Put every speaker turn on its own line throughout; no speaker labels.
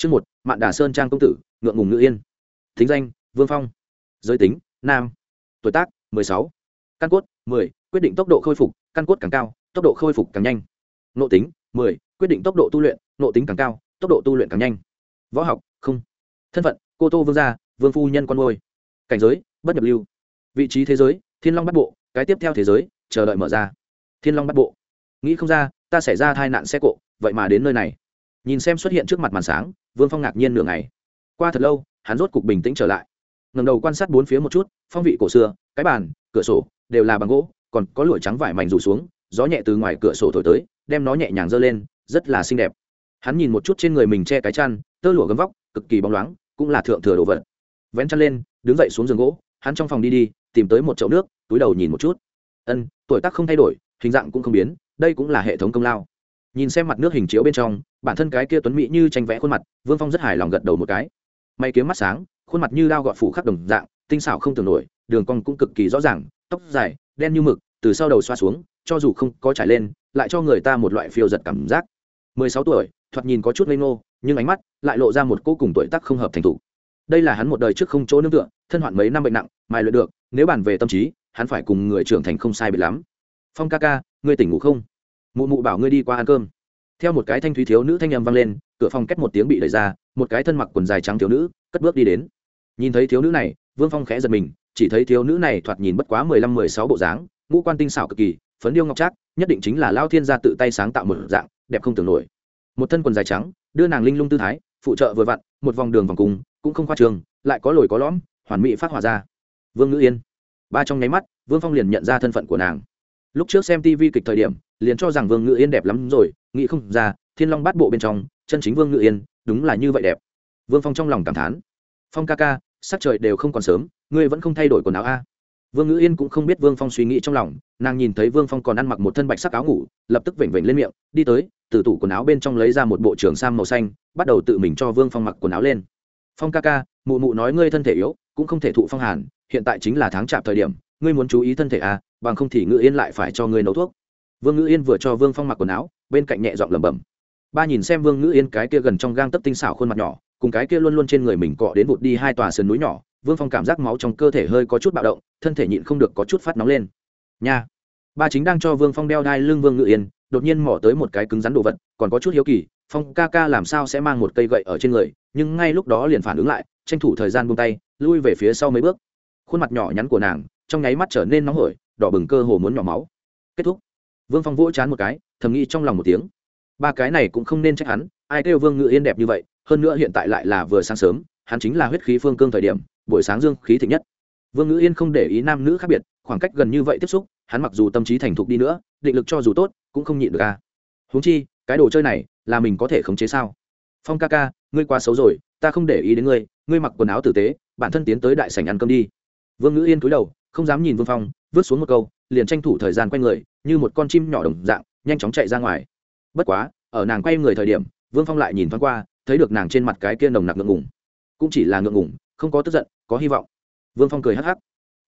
Chương một, Mạn Đà Sơn trang công tử, ngượng ngùng ngữ yên. Thính danh: Vương Phong. Giới tính: Nam. Tuổi tác: mười sáu. Căn cốt: mười, quyết định tốc độ khôi phục, căn cốt càng cao, tốc độ khôi phục càng nhanh. Nội tính: mười, quyết định tốc độ tu luyện, nội tính càng cao, tốc độ tu luyện càng nhanh. Võ học: không. Thân phận: Cô Tô Vương gia, Vương phu nhân con nuôi. Cảnh giới: Bất nhập lưu. Vị trí thế giới: Thiên Long Bát Bộ, cái tiếp theo thế giới, chờ đợi mở ra. Thiên Long Bát Bộ. Nghĩ không ra, ta xảy ra tai nạn xe cộ, vậy mà đến nơi này. Nhìn xem xuất hiện trước mặt màn sáng, vương phong ngạc nhiên nửa ngày. Qua thật lâu hắn rốt cục bình tĩnh trở lại. Ngầm đầu quan sát bốn phía một chút phong vị cổ xưa cái bàn cửa sổ đều là bằng gỗ còn có lụa trắng vải mảnh rủ xuống gió nhẹ từ ngoài cửa sổ thổi tới đem nó nhẹ nhàng giơ lên rất là xinh đẹp. Hắn nhìn một chút trên người mình che cái chăn tơ lụa gấm vóc cực kỳ bóng loáng cũng là thượng thừa đồ vật. Vén chăn lên đứng dậy xuống giường gỗ hắn trong phòng đi đi tìm tới một chậu nước túi đầu nhìn một chút. Ân tuổi tác không thay đổi hình dạng cũng không biến đây cũng là hệ thống công lao. Nhìn xem mặt nước hình chiếu bên trong bản thân cái kia tuấn mỹ như tranh vẽ khuôn mặt, vương phong rất hài lòng gật đầu một cái. May kiếm mắt sáng, khuôn mặt như đao gọt phủ khắc đồng dạng, tinh xảo không tưởng nổi, đường cong cũng cực kỳ rõ ràng, tóc dài, đen như mực, từ sau đầu xoa xuống, cho dù không có trải lên, lại cho người ta một loại phiêu giật cảm giác. Mười sáu tuổi, thoạt nhìn có chút ngây ngô, nhưng ánh mắt lại lộ ra một cô cùng tuổi tác không hợp thành thủ đây là hắn một đời trước không chỗ nương tựa, thân hoạn mấy năm bệnh nặng, mài luyện được, nếu bàn về tâm trí, hắn phải cùng người trưởng thành không sai biệt lắm. Phong ca ca, ngươi tỉnh ngủ không? Mụ mụ bảo ngươi đi qua ăn cơm theo một cái thanh thúy thiếu nữ thanh âm vang lên, cửa phòng cách một tiếng bị đẩy ra, một cái thân mặc quần dài trắng thiếu nữ, cất bước đi đến. Nhìn thấy thiếu nữ này, vương phong khẽ giật mình, chỉ thấy thiếu nữ này thoạt nhìn bất quá mười lăm, mười sáu bộ dáng, ngũ quan tinh xảo cực kỳ, phấn điêu ngọc trác, nhất định chính là lao thiên gia tự tay sáng tạo một dạng, đẹp không tưởng nổi. Một thân quần dài trắng, đưa nàng linh lung tư thái, phụ trợ vừa vặn, một vòng đường vòng cùng cũng không khoa trường, lại có lồi có lõm, hoàn mỹ phát hỏa ra. Vương ngữ yên. Ba trong nháy mắt, vương phong liền nhận ra thân phận của nàng. Lúc trước xem tv kịch thời điểm, liền cho rằng vương ngữ yên đẹp lắm rồi nghĩ không ra, thiên long bát bộ bên trong, chân chính vương ngự yên, đúng là như vậy đẹp. Vương phong trong lòng cảm thán. Phong ca ca, sắc trời đều không còn sớm, ngươi vẫn không thay đổi quần áo a. Vương ngữ yên cũng không biết vương phong suy nghĩ trong lòng, nàng nhìn thấy vương phong còn ăn mặc một thân bạch sắc áo ngủ, lập tức vểnh vểnh lên miệng, đi tới, từ tủ quần áo bên trong lấy ra một bộ trường sam màu xanh, bắt đầu tự mình cho vương phong mặc quần áo lên. Phong ca ca, mụ mụ nói ngươi thân thể yếu, cũng không thể thụ phong hàn, hiện tại chính là tháng chạp thời điểm, ngươi muốn chú ý thân thể a, bằng không thì ngữ yên lại phải cho ngươi nấu thuốc. Vương ngữ yên vừa cho vương phong mặc quần áo bên cạnh nhẹ giọng lẩm bẩm. Ba nhìn xem vương ngữ yên cái kia gần trong gang tấp tinh xảo khuôn mặt nhỏ, cùng cái kia luôn luôn trên người mình cọ đến vụt đi hai tòa sườn núi nhỏ, vương phong cảm giác máu trong cơ thể hơi có chút bạo động, thân thể nhịn không được có chút phát nóng lên. Nha. Ba chính đang cho vương phong đeo đai lưng vương ngự yên, đột nhiên mỏ tới một cái cứng rắn đồ vật, còn có chút hiếu kỳ, phong ca ca làm sao sẽ mang một cây gậy ở trên người, nhưng ngay lúc đó liền phản ứng lại, tranh thủ thời gian buông tay, lui về phía sau mấy bước. Khuôn mặt nhỏ nhắn của nàng, trong nháy mắt trở nên nóng hổi, đỏ bừng cơ hồ muốn nhỏ máu. Kết thúc vương phong vỗ chán một cái, thầm nghĩ trong lòng một tiếng. Ba cái này cũng không nên trách hắn, ai kêu vương ngự yên đẹp như vậy, hơn nữa hiện tại lại là vừa sáng sớm, hắn chính là huyết khí phương cương thời điểm, buổi sáng dương khí thịnh nhất. Vương ngự yên không để ý nam nữ khác biệt, khoảng cách gần như vậy tiếp xúc, hắn mặc dù tâm trí thành thục đi nữa, định lực cho dù tốt, cũng không nhịn được ca huống chi, cái đồ chơi này, là mình có thể khống chế sao? Phong ca ca, ngươi quá xấu rồi, ta không để ý đến ngươi ngươi mặc quần áo tử tế, bản thân tiến tới đại sảnh ăn cơm đi. Vương ngữ yên cúi đầu, không dám nhìn vương phong, vứt xuống một câu liền tranh thủ thời gian quay người, như một con chim nhỏ đồng dạng, nhanh chóng chạy ra ngoài. Bất quá, ở nàng quay người thời điểm, vương phong lại nhìn thoáng qua, thấy được nàng trên mặt cái kia nồng nặc ngượng ngùng. Cũng chỉ là ngượng ngùng, không có tức giận, có hy vọng. Vương phong cười hắc hắc.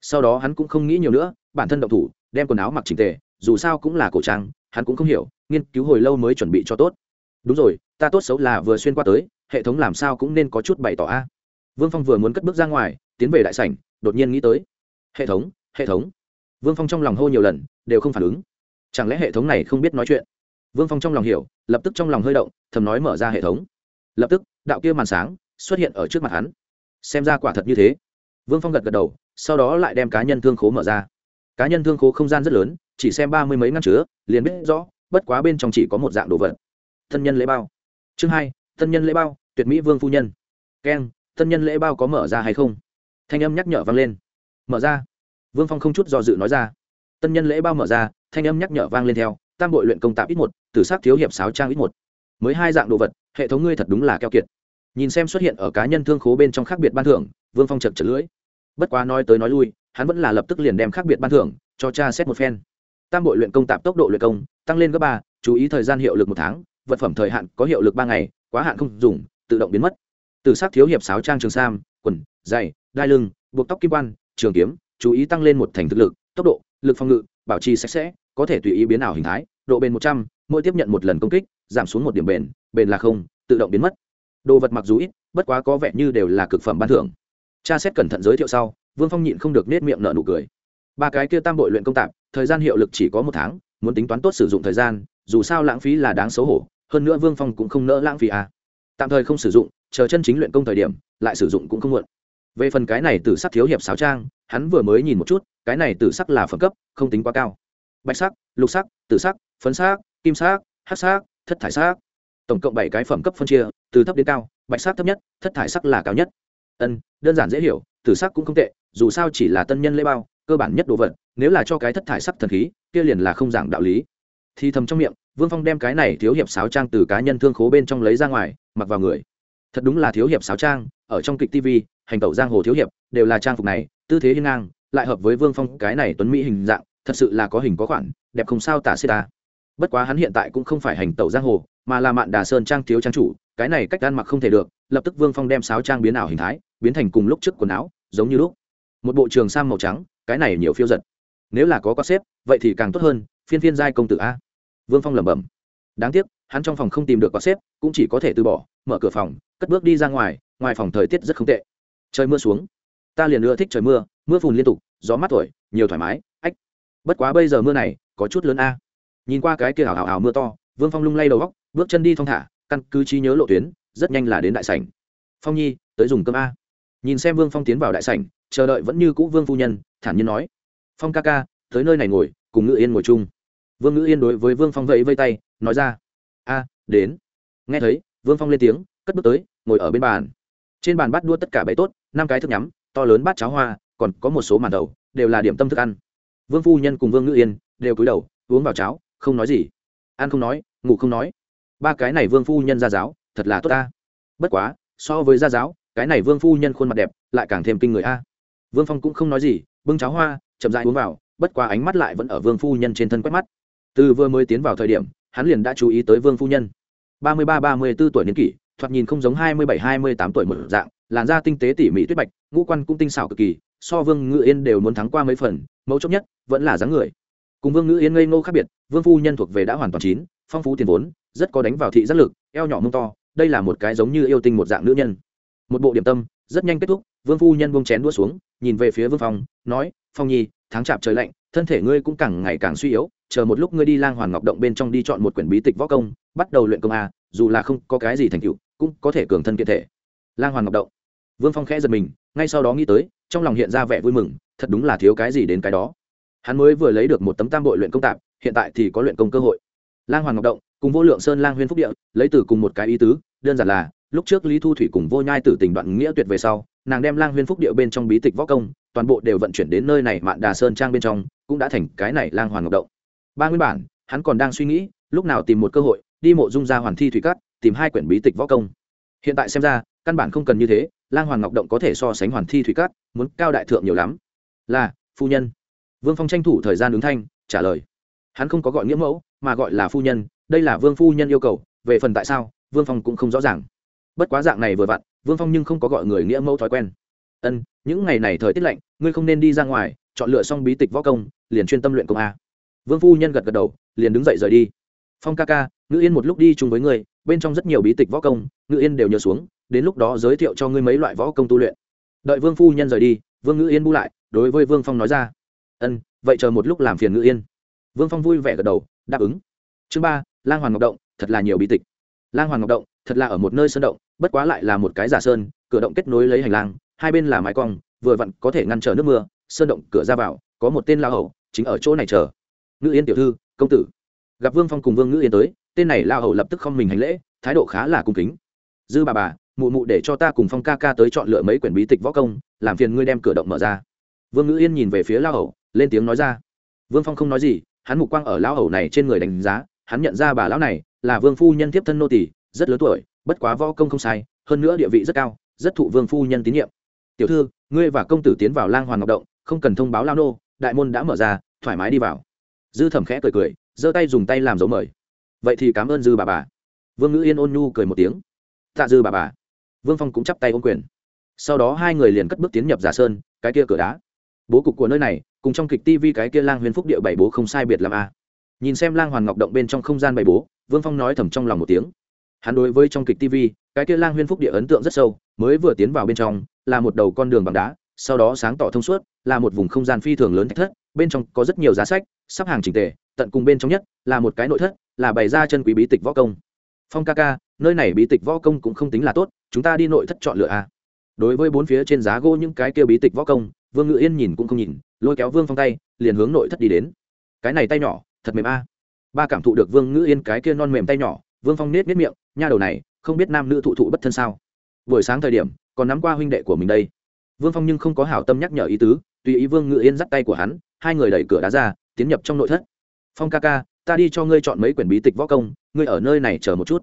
Sau đó hắn cũng không nghĩ nhiều nữa, bản thân động thủ, đem quần áo mặc chỉnh tề, dù sao cũng là cổ trang, hắn cũng không hiểu, nghiên cứu hồi lâu mới chuẩn bị cho tốt. Đúng rồi, ta tốt xấu là vừa xuyên qua tới, hệ thống làm sao cũng nên có chút bày tỏ a. Vương phong vừa muốn cất bước ra ngoài, tiến về đại sảnh, đột nhiên nghĩ tới. Hệ thống hệ thống vương phong trong lòng hô nhiều lần, đều không phản ứng. Chẳng lẽ hệ thống này không biết nói chuyện? Vương phong trong lòng hiểu, lập tức trong lòng hơi động, thầm nói mở ra hệ thống. Lập tức, đạo kia màn sáng xuất hiện ở trước mặt hắn. Xem ra quả thật như thế. Vương phong gật gật đầu, sau đó lại đem cá nhân thương khố mở ra. Cá nhân thương khố không gian rất lớn, chỉ xem ba mươi mấy ngăn chứa, liền biết rõ, bất quá bên trong chỉ có một dạng đồ vật. Thân nhân lễ bao. Chương hai, thân nhân lễ bao, tuyệt mỹ vương phu nhân. Keng, thân nhân lễ bao có mở ra hay không? Thanh âm nhắc nhở vang lên. Mở ra vương phong không chút do dự nói ra. Tân nhân lễ bao mở ra, thanh âm nhắc nhở vang lên theo, tam bội luyện công tạp ít một, tử sắc thiếu hiệp sáo trang ít một. Mới hai dạng đồ vật, hệ thống ngươi thật đúng là keo kiệt. Nhìn xem xuất hiện ở cá nhân thương khố bên trong khác biệt ban thưởng, vương phong chật chật lưỡi. Bất quá nói tới nói lui, hắn vẫn là lập tức liền đem khác biệt ban thưởng cho cha xét một phen. Tam bội luyện công tạp tốc độ luyện công, tăng lên gấp ba, chú ý thời gian hiệu lực một tháng, vật phẩm thời hạn có hiệu lực ba ngày, quá hạn không dùng, tự động biến mất. Từ sắc thiếu hiệp sáo trang trường sam, quần dày đai lưng, buộc tóc kim quan, trường kiếm chú ý tăng lên một thành thực lực, tốc độ, lực phòng ngự, bảo trì sạch sẽ, có thể tùy ý biến ảo hình thái, độ bền một trăm, mỗi tiếp nhận một lần công kích, giảm xuống một điểm bền bền là không, tự động biến mất. Đồ vật mặc dù ít, bất quá có vẻ như đều là cực phẩm ban thưởng. Cha xét cẩn thận giới thiệu sau, vương phong nhịn không được nết miệng nợ nụ cười. Ba cái kia tam bội luyện công tạp, thời gian hiệu lực chỉ có một tháng, muốn tính toán tốt sử dụng thời gian, dù sao lãng phí là đáng xấu hổ, hơn nữa vương phong cũng không nỡ lãng phí à. tạm thời không sử dụng, chờ chân chính luyện công thời điểm, lại sử dụng cũng không muộn. Về phần cái này từ sắc thiếu hiệp sáo trang hắn vừa mới nhìn một chút, cái này tử sắc là phẩm cấp, không tính quá cao. Bạch sắc, lục sắc, tử sắc, phấn sắc, kim sắc hát sắc, thất thải sắc. Tổng cộng bảy cái phẩm cấp phân chia, từ thấp đến cao, bạch sắc thấp nhất, thất thải sắc là cao nhất. Ân, đơn giản dễ hiểu, tử sắc cũng không tệ, dù sao chỉ là tân nhân lễ bao, cơ bản nhất đồ vật, nếu là cho cái thất thải sắc thần khí, kia liền là không giảng đạo lý. Thì thầm trong miệng, vương phong đem cái này thiếu hiệp sáo trang từ cá nhân thương khố bên trong lấy ra ngoài, mặc vào người thật đúng là thiếu hiệp sáo trang, ở trong kịch tv hành tẩu giang hồ thiếu hiệp, đều là trang phục này, tư thế hiên ngang, lại hợp với vương phong cái này tuấn mỹ hình dạng, thật sự là có hình có khoản, đẹp không sao tả xê ta. Bất quá hắn hiện tại cũng không phải hành tẩu giang hồ, mà là mạn đà sơn trang thiếu trang chủ, cái này cách ăn mặc không thể được, lập tức vương phong đem sáo trang biến ảo hình thái, biến thành cùng lúc trước quần áo, giống như lúc. Một bộ trường sam màu trắng, cái này nhiều phiêu giật. Nếu là có có xếp, vậy thì càng tốt hơn, phiên phiên giai công tử a. Vương phong lẩm bẩm. Đáng tiếc, hắn trong phòng không tìm được có xếp, cũng chỉ có thể từ bỏ mở cửa phòng, cất bước đi ra ngoài ngoài phòng thời tiết rất không tệ. Trời mưa xuống. Ta liền ưa thích trời mưa mưa phùn liên tục, gió mát thổi nhiều thoải mái, ách. Bất quá bây giờ mưa này, có chút lớn a. Nhìn qua cái kia hào hào hào mưa to, vương phong lung lay đầu góc, bước chân đi thong thả, căn cứ trí nhớ lộ tuyến, rất nhanh là đến đại sảnh. Phong nhi, tới dùng cơm a. Nhìn xem vương phong tiến vào đại sảnh, chờ đợi vẫn như cũ vương phu nhân, thản nhiên nói. Phong ca ca, tới nơi này ngồi, cùng ngự yên ngồi chung. Vương ngự yên đối với vương phong vẫy vây tay, nói ra. A, đến. Nghe thấy vương phong lên tiếng, cất bước tới, ngồi ở bên bàn. Trên bàn bắt đua tất cả bày tốt, năm cái thức nhắm, to lớn bát cháo hoa, còn có một số màn đầu, đều là điểm tâm thức ăn. Vương phu nhân cùng vương ngữ yên đều cúi đầu, uống vào cháo, không nói gì. Ăn không nói, ngủ không nói. Ba cái này vương phu nhân ra giáo, thật là tốt ta. Bất quá, so với gia giáo, cái này vương phu nhân khuôn mặt đẹp, lại càng thêm kinh người a. Vương phong cũng không nói gì, bưng cháo hoa, chậm dại uống vào, bất quá ánh mắt lại vẫn ở vương phu nhân trên thân quét mắt. Từ vừa mới tiến vào thời điểm, hắn liền đã chú ý tới vương phu nhân ba mươi ba ba mươi b ố tuổi niên kỷ, thoạt nhìn không giống hai mươi bảy, hai mươi tám tuổi một dạng, làn da tinh tế tỉ mỉ tuyết bạch, ngũ quan cũng tinh xảo cực kỳ, so vương ngự yên đều muốn thắng qua mấy phần, mấu chốc nhất, vẫn là dáng người. Cùng vương ngự yên ngây ngô khác biệt, vương phu nhân thuộc về đã hoàn toàn chín, phong phú tiền vốn, rất có đánh vào thị giác lực, eo nhỏ mông to, đây là một cái giống như yêu tinh một dạng nữ nhân. Một bộ điểm tâm, rất nhanh kết thúc, vương phu nhân bông chén đua xuống, nhìn về phía vương phong, nói, phong nhi, tháng chạp trời lạnh, thân thể ngươi cũng càng ngày càng suy yếu, chờ một lúc ngươi đi lang hoàn ngọc động bên trong đi chọn một quyển bí tịch võ công bắt đầu luyện công a, dù là không có cái gì thành tựu, cũng có thể cường thân kiện thể. Lang hoàng ngọc động. Vương phong khẽ giật mình, ngay sau đó nghĩ tới, trong lòng hiện ra vẻ vui mừng, thật đúng là thiếu cái gì đến cái đó. Hắn mới vừa lấy được một tấm tam bội luyện công tạp, hiện tại thì có luyện công cơ hội. Lang hoàng ngọc động, cùng vô lượng sơn lang huyên phúc địa, lấy từ cùng một cái ý tứ, đơn giản là, lúc trước lý thu thủy cùng vô nhai tử tình đoạn nghĩa tuyệt về sau, nàng đem lang huyên phúc địa bên trong bí tịch võ công, toàn bộ đều vận chuyển đến nơi này mạn đà sơn trang bên trong, cũng đã thành cái này lang hoàng ngọc động. Ba nguyên bản, hắn còn đang suy nghĩ, lúc nào tìm một cơ hội đi mộ dung ra hoàn thi thủy cát, tìm hai quyển bí tịch võ công. Hiện tại xem ra căn bản không cần như thế lang hoàng ngọc động có thể so sánh hoàn thi thủy cát muốn cao đại thượng nhiều lắm. Là phu nhân. Vương phong tranh thủ thời gian ứng thanh trả lời. Hắn không có gọi nghĩa mẫu mà gọi là phu nhân đây là vương phu nhân yêu cầu về phần tại sao vương phong cũng không rõ ràng. Bất quá dạng này vừa vặn vương phong nhưng không có gọi người nghĩa mẫu thói quen. Ân những ngày này thời tiết lạnh ngươi không nên đi ra ngoài chọn lựa xong bí tịch võ công liền chuyên tâm luyện công a. Vương phu nhân gật gật đầu liền đứng dậy rời đi. Phong ca ca ngự yên một lúc đi chung với ngươi, bên trong rất nhiều bí tịch võ công, ngự yên đều nhớ xuống, đến lúc đó giới thiệu cho ngươi mấy loại võ công tu luyện. Đợi vương phu nhân rời đi, vương ngự yên bu lại, đối với vương phong nói ra. Ân, vậy chờ một lúc làm phiền ngự yên. Vương phong vui vẻ gật đầu, đáp ứng. Chương ba, lang hoàng ngọc động, thật là nhiều bí tịch. Lang hoàng ngọc động, thật là ở một nơi sơn động, bất quá lại là một cái giả sơn, cửa động kết nối lấy hành lang, hai bên là mái cong, vừa vặn có thể ngăn trở nước mưa, sơn động cửa ra vào, có một tên lao hầu, chính ở chỗ này chờ. Ngự yên tiểu thư, công tử. Gặp vương phong cùng vương ngự yên tới tên này lao hầu lập tức không mình hành lễ, thái độ khá là cung kính. Dư bà bà, mụ mụ để cho ta cùng phong ca ca tới chọn lựa mấy quyển bí tịch võ công, làm phiền ngươi đem cửa động mở ra. Vương ngữ yên nhìn về phía lao hầu, lên tiếng nói ra. Vương phong không nói gì, hắn mục quang ở lão hầu này trên người đánh giá, hắn nhận ra bà lão này là vương phu nhân tiếp thân nô tỷ rất lớn tuổi, bất quá võ công không sai, hơn nữa địa vị rất cao, rất thụ vương phu nhân tín nhiệm. Tiểu thư, ngươi và công tử tiến vào lang hoàng ngọc động, không cần thông báo lao nô, đại môn đã mở ra, thoải mái đi vào. Dư thẩm khẽ cười cười, giơ tay dùng tay làm dấu mời vậy thì cảm ơn dư bà bà. Vương ngữ yên ôn nhu cười một tiếng. Tạ dư bà bà. Vương phong cũng chắp tay ôm quyền. Sau đó hai người liền cất bước tiến nhập giả sơn, cái kia cửa đá. Bố cục của nơi này, cùng trong kịch tv cái kia lang huyền phúc địa bảy bố không sai biệt làm a à. nhìn xem lang hoàn ngọc động bên trong không gian bảy bố, vương phong nói thầm trong lòng một tiếng. Hắn đối với trong kịch tv cái kia lang huyền phúc địa ấn tượng rất sâu, mới vừa tiến vào bên trong, là một đầu con đường bằng đá, sau đó sáng tỏ thông suốt, là một vùng không gian phi thường lớn thách thất, bên trong có rất nhiều giá sách, sắp hàng trình tề, tận cùng bên trong nhất, là một cái nội thất là bày ra chân quý bí tịch võ công. Phong ca ca, nơi này bí tịch võ công cũng không tính là tốt, chúng ta đi nội thất chọn lựa a. À. đối với bốn phía trên giá gỗ những cái kia bí tịch võ công, vương ngự yên nhìn cũng không nhìn, lôi kéo vương phong tay, liền hướng nội thất đi đến. Cái này tay nhỏ, thật mềm a. Ba cảm thụ được vương ngự yên cái kia non mềm tay nhỏ, vương phong nết nết miệng, nha đầu này, không biết nam nữ thụ thụ bất thân sao. Buổi sáng thời điểm, còn nắm qua huynh đệ của mình đây. Vương phong nhưng không có hảo tâm nhắc nhở ý tứ, tùy ý vương ngự yên dắt tay của hắn, hai người đẩy cửa đá ra, tiến nhập trong nội thất. Phong ca ca ta đi cho ngươi chọn mấy quyển bí tịch võ công, ngươi ở nơi này chờ một chút.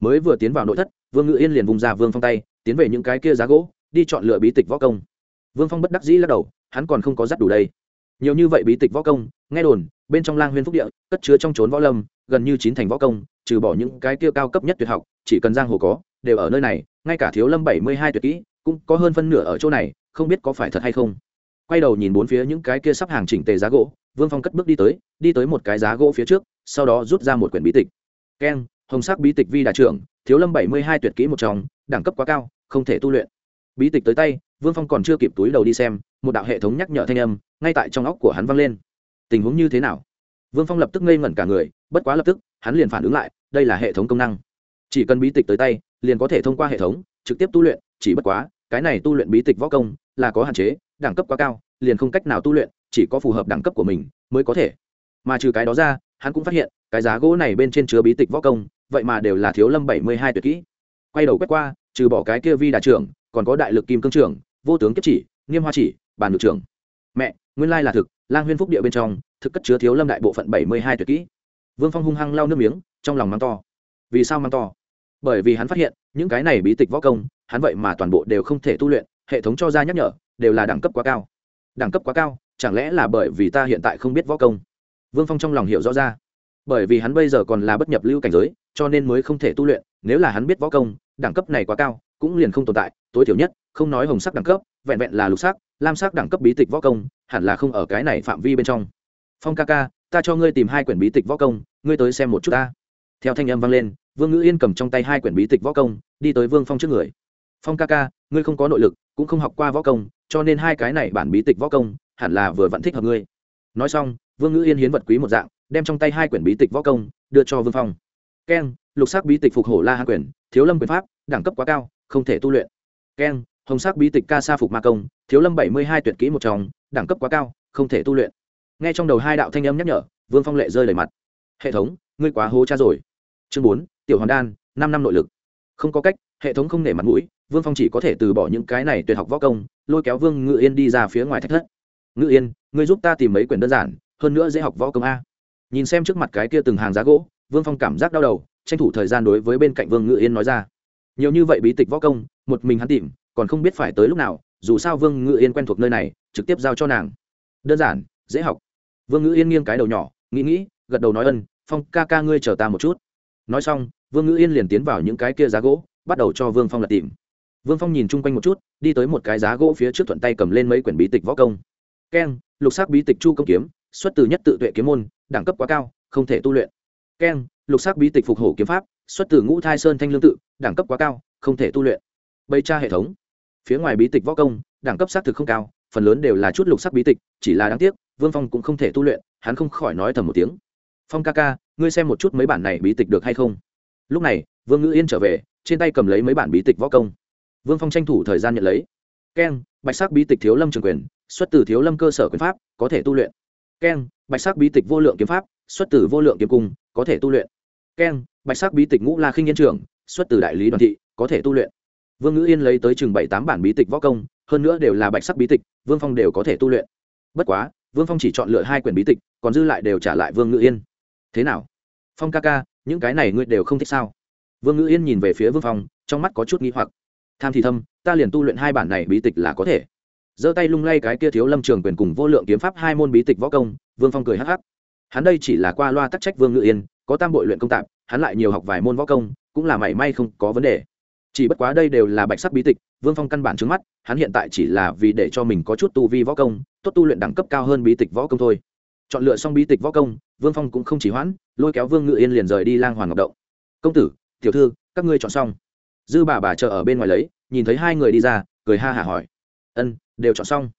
Mới vừa tiến vào nội thất, vương ngự yên liền vùng ra vương phong tay, tiến về những cái kia giá gỗ, đi chọn lựa bí tịch võ công. Vương phong bất đắc dĩ lắc đầu, hắn còn không có dắt đủ đây. Nhiều như vậy bí tịch võ công, nghe đồn, bên trong lang huyên phúc địa, cất chứa trong trốn võ lâm, gần như chín thành võ công, trừ bỏ những cái kia cao cấp nhất tuyệt học, chỉ cần giang hồ có, đều ở nơi này, ngay cả thiếu lâm bảy mươi hai tuyệt kỹ, cũng có hơn phân nửa ở chỗ này, không biết có phải thật hay không. Quay đầu nhìn bốn phía những cái kia sắp hàng chỉnh tề giá gỗ vương phong cất bước đi tới đi tới một cái giá gỗ phía trước, sau đó rút ra một quyển bí tịch. Keng hồng sắc bí tịch vi đại trưởng, thiếu lâm bảy mươi hai tuyệt kỹ một trong, đẳng cấp quá cao, không thể tu luyện. Bí tịch tới tay, vương phong còn chưa kịp túi đầu đi xem, một đạo hệ thống nhắc nhở thanh âm, ngay tại trong óc của hắn vang lên. Tình huống như thế nào? Vương phong lập tức ngây ngẩn cả người, bất quá lập tức, hắn liền phản ứng lại, đây là hệ thống công năng. Chỉ cần bí tịch tới tay, liền có thể thông qua hệ thống, trực tiếp tu luyện, chỉ bất quá, cái này tu luyện bí tịch võ công, là có hạn chế, đẳng cấp quá cao, liền không cách nào tu luyện chỉ có phù hợp đẳng cấp của mình mới có thể. Mà trừ cái đó ra, hắn cũng phát hiện, cái giá gỗ này bên trên chứa bí tịch võ công, vậy mà đều là thiếu lâm bảy mươi hai tuyệt kỹ. Quay đầu quét qua, trừ bỏ cái kia vi đà trưởng, còn có đại lực kim cương trưởng, vô tướng kiếp chỉ, nghiêm hoa chỉ, bàn ngự trưởng. Mẹ, nguyên lai là thực, lang huyên phúc địa bên trong, thực cất chứa thiếu lâm đại bộ phận bảy mươi hai tuyệt kỹ. Vương phong hung hăng lau nước miếng, trong lòng mắng to. Vì sao mắng to? Bởi vì hắn phát hiện, những cái này bí tịch võ công, hắn vậy mà toàn bộ đều không thể tu luyện, hệ thống cho ra nhắc nhở, đều là đẳng cấp quá cao. Đẳng cấp quá cao chẳng lẽ là bởi vì ta hiện tại không biết võ công? Vương phong trong lòng hiểu rõ ra. Bởi vì hắn bây giờ còn là bất nhập lưu cảnh giới, cho nên mới không thể tu luyện, nếu là hắn biết võ công, đẳng cấp này quá cao, cũng liền không tồn tại, tối thiểu nhất, không nói hồng sắc đẳng cấp, vẹn vẹn là lục sắc, lam sắc đẳng cấp bí tịch võ công, hẳn là không ở cái này phạm vi bên trong. Phong ca ca, ta cho ngươi tìm hai quyển bí tịch võ công, ngươi tới xem một chút ta. Theo thanh âm vang lên, vương ngữ yên cầm trong tay hai quyển bí tịch võ công, đi tới vương phong trước người. Phong ca ca, ngươi không có nội lực, cũng không học qua võ công, cho nên hai cái này bản bí tịch võ công hẳn là vừa vẫn thích hợp ngươi. Nói xong, vương ngữ yên hiến vật quý một dạng, đem trong tay hai quyển bí tịch võ công, đưa cho vương phong. Keng lục sắc bí tịch phục hổ la hạ quyển, thiếu lâm quyền pháp, đẳng cấp quá cao, không thể tu luyện. Keng hồng sắc bí tịch ca sa phục ma công, thiếu lâm bảy mươi hai tuyệt kỹ một trong, đẳng cấp quá cao, không thể tu luyện. Nghe trong đầu hai đạo thanh âm nhắc nhở, vương phong lệ rơi lời mặt. Hệ thống, ngươi quá hố cha rồi. Chương bốn, tiểu hoàn đan, năm năm nội lực. Không có cách, hệ thống không nể mặt mũi, vương phong chỉ có thể từ bỏ những cái này tuyệt học võ công, lôi kéo vương ngự yên đi ra phía ngoài thách thất ngự yên, ngươi giúp ta tìm mấy quyển đơn giản, hơn nữa dễ học võ công a. Nhìn xem trước mặt cái kia từng hàng giá gỗ, vương phong cảm giác đau đầu, tranh thủ thời gian đối với bên cạnh vương ngự yên nói ra. Nhiều như vậy bí tịch võ công, một mình hắn tìm, còn không biết phải tới lúc nào, dù sao vương ngự yên quen thuộc nơi này, trực tiếp giao cho nàng. Đơn giản, dễ học. Vương ngự yên nghiêng cái đầu nhỏ, nghĩ nghĩ, gật đầu nói ân, phong ca ca ngươi chờ ta một chút. Nói xong, vương ngự yên liền tiến vào những cái kia giá gỗ, bắt đầu cho vương phong lật tìm. Vương phong nhìn chung quanh một chút, đi tới một cái giá gỗ phía trước thuận tay cầm lên mấy quyển bí tịch võ công keng lục sắc bí tịch chu công kiếm, xuất từ nhất tự tuệ kiếm môn, đẳng cấp quá cao, không thể tu luyện. Keng lục sắc bí tịch phục hổ kiếm pháp, xuất từ ngũ thai sơn thanh lương tự, đẳng cấp quá cao, không thể tu luyện. Bây tra hệ thống. Phía ngoài bí tịch võ công, đẳng cấp xác thực không cao, phần lớn đều là chút lục sắc bí tịch, chỉ là đáng tiếc, vương phong cũng không thể tu luyện, hắn không khỏi nói thầm một tiếng. Phong ca ca, ngươi xem một chút mấy bản này bí tịch được hay không? Lúc này, vương ngữ yên trở về, trên tay cầm lấy mấy bản bí tịch võ công. Vương phong tranh thủ thời gian nhận lấy. Keng bạch sắc bí tịch thiếu lâm trường quyền xuất từ thiếu lâm cơ sở quyền pháp, có thể tu luyện. Keng, bạch sắc bí tịch vô lượng kiếm pháp, xuất từ vô lượng kiếm cung, có thể tu luyện. Keng, bạch sắc bí tịch ngũ la khinh yên trưởng xuất từ đại lý đoàn thị, có thể tu luyện. Vương ngữ yên lấy tới chừng bảy tám bản bí tịch võ công, hơn nữa đều là bạch sắc bí tịch, vương phong đều có thể tu luyện. Bất quá, vương phong chỉ chọn lựa hai quyển bí tịch, còn dư lại đều trả lại vương ngữ yên. Thế nào? Phong ca ca, những cái này ngươi đều không thích sao? Vương ngữ yên nhìn về phía vương phong, trong mắt có chút nghi hoặc. Tham thì thâm, ta liền tu luyện hai bản này bí tịch là có thể giơ tay lung lay cái kia thiếu lâm trường quyền cùng vô lượng kiếm pháp hai môn bí tịch võ công, vương phong cười hắc hắc. Hắn đây chỉ là qua loa tắc trách vương ngự yên, có tam bội luyện công tạp, hắn lại nhiều học vài môn võ công, cũng là mảy may không có vấn đề. Chỉ bất quá đây đều là bạch sắc bí tịch, vương phong căn bản trước mắt, hắn hiện tại chỉ là vì để cho mình có chút tu vi võ công, tốt tu luyện đẳng cấp cao hơn bí tịch võ công thôi. Chọn lựa xong bí tịch võ công, vương phong cũng không chỉ hoãn, lôi kéo vương ngự yên liền rời đi lang hoàng ngọc động. Công tử, tiểu thư, các ngươi chọn xong. Dư bà bà chờ ở bên ngoài lấy, nhìn thấy hai người đi ra, cười ha hả hỏi. Ân đều chọn xong.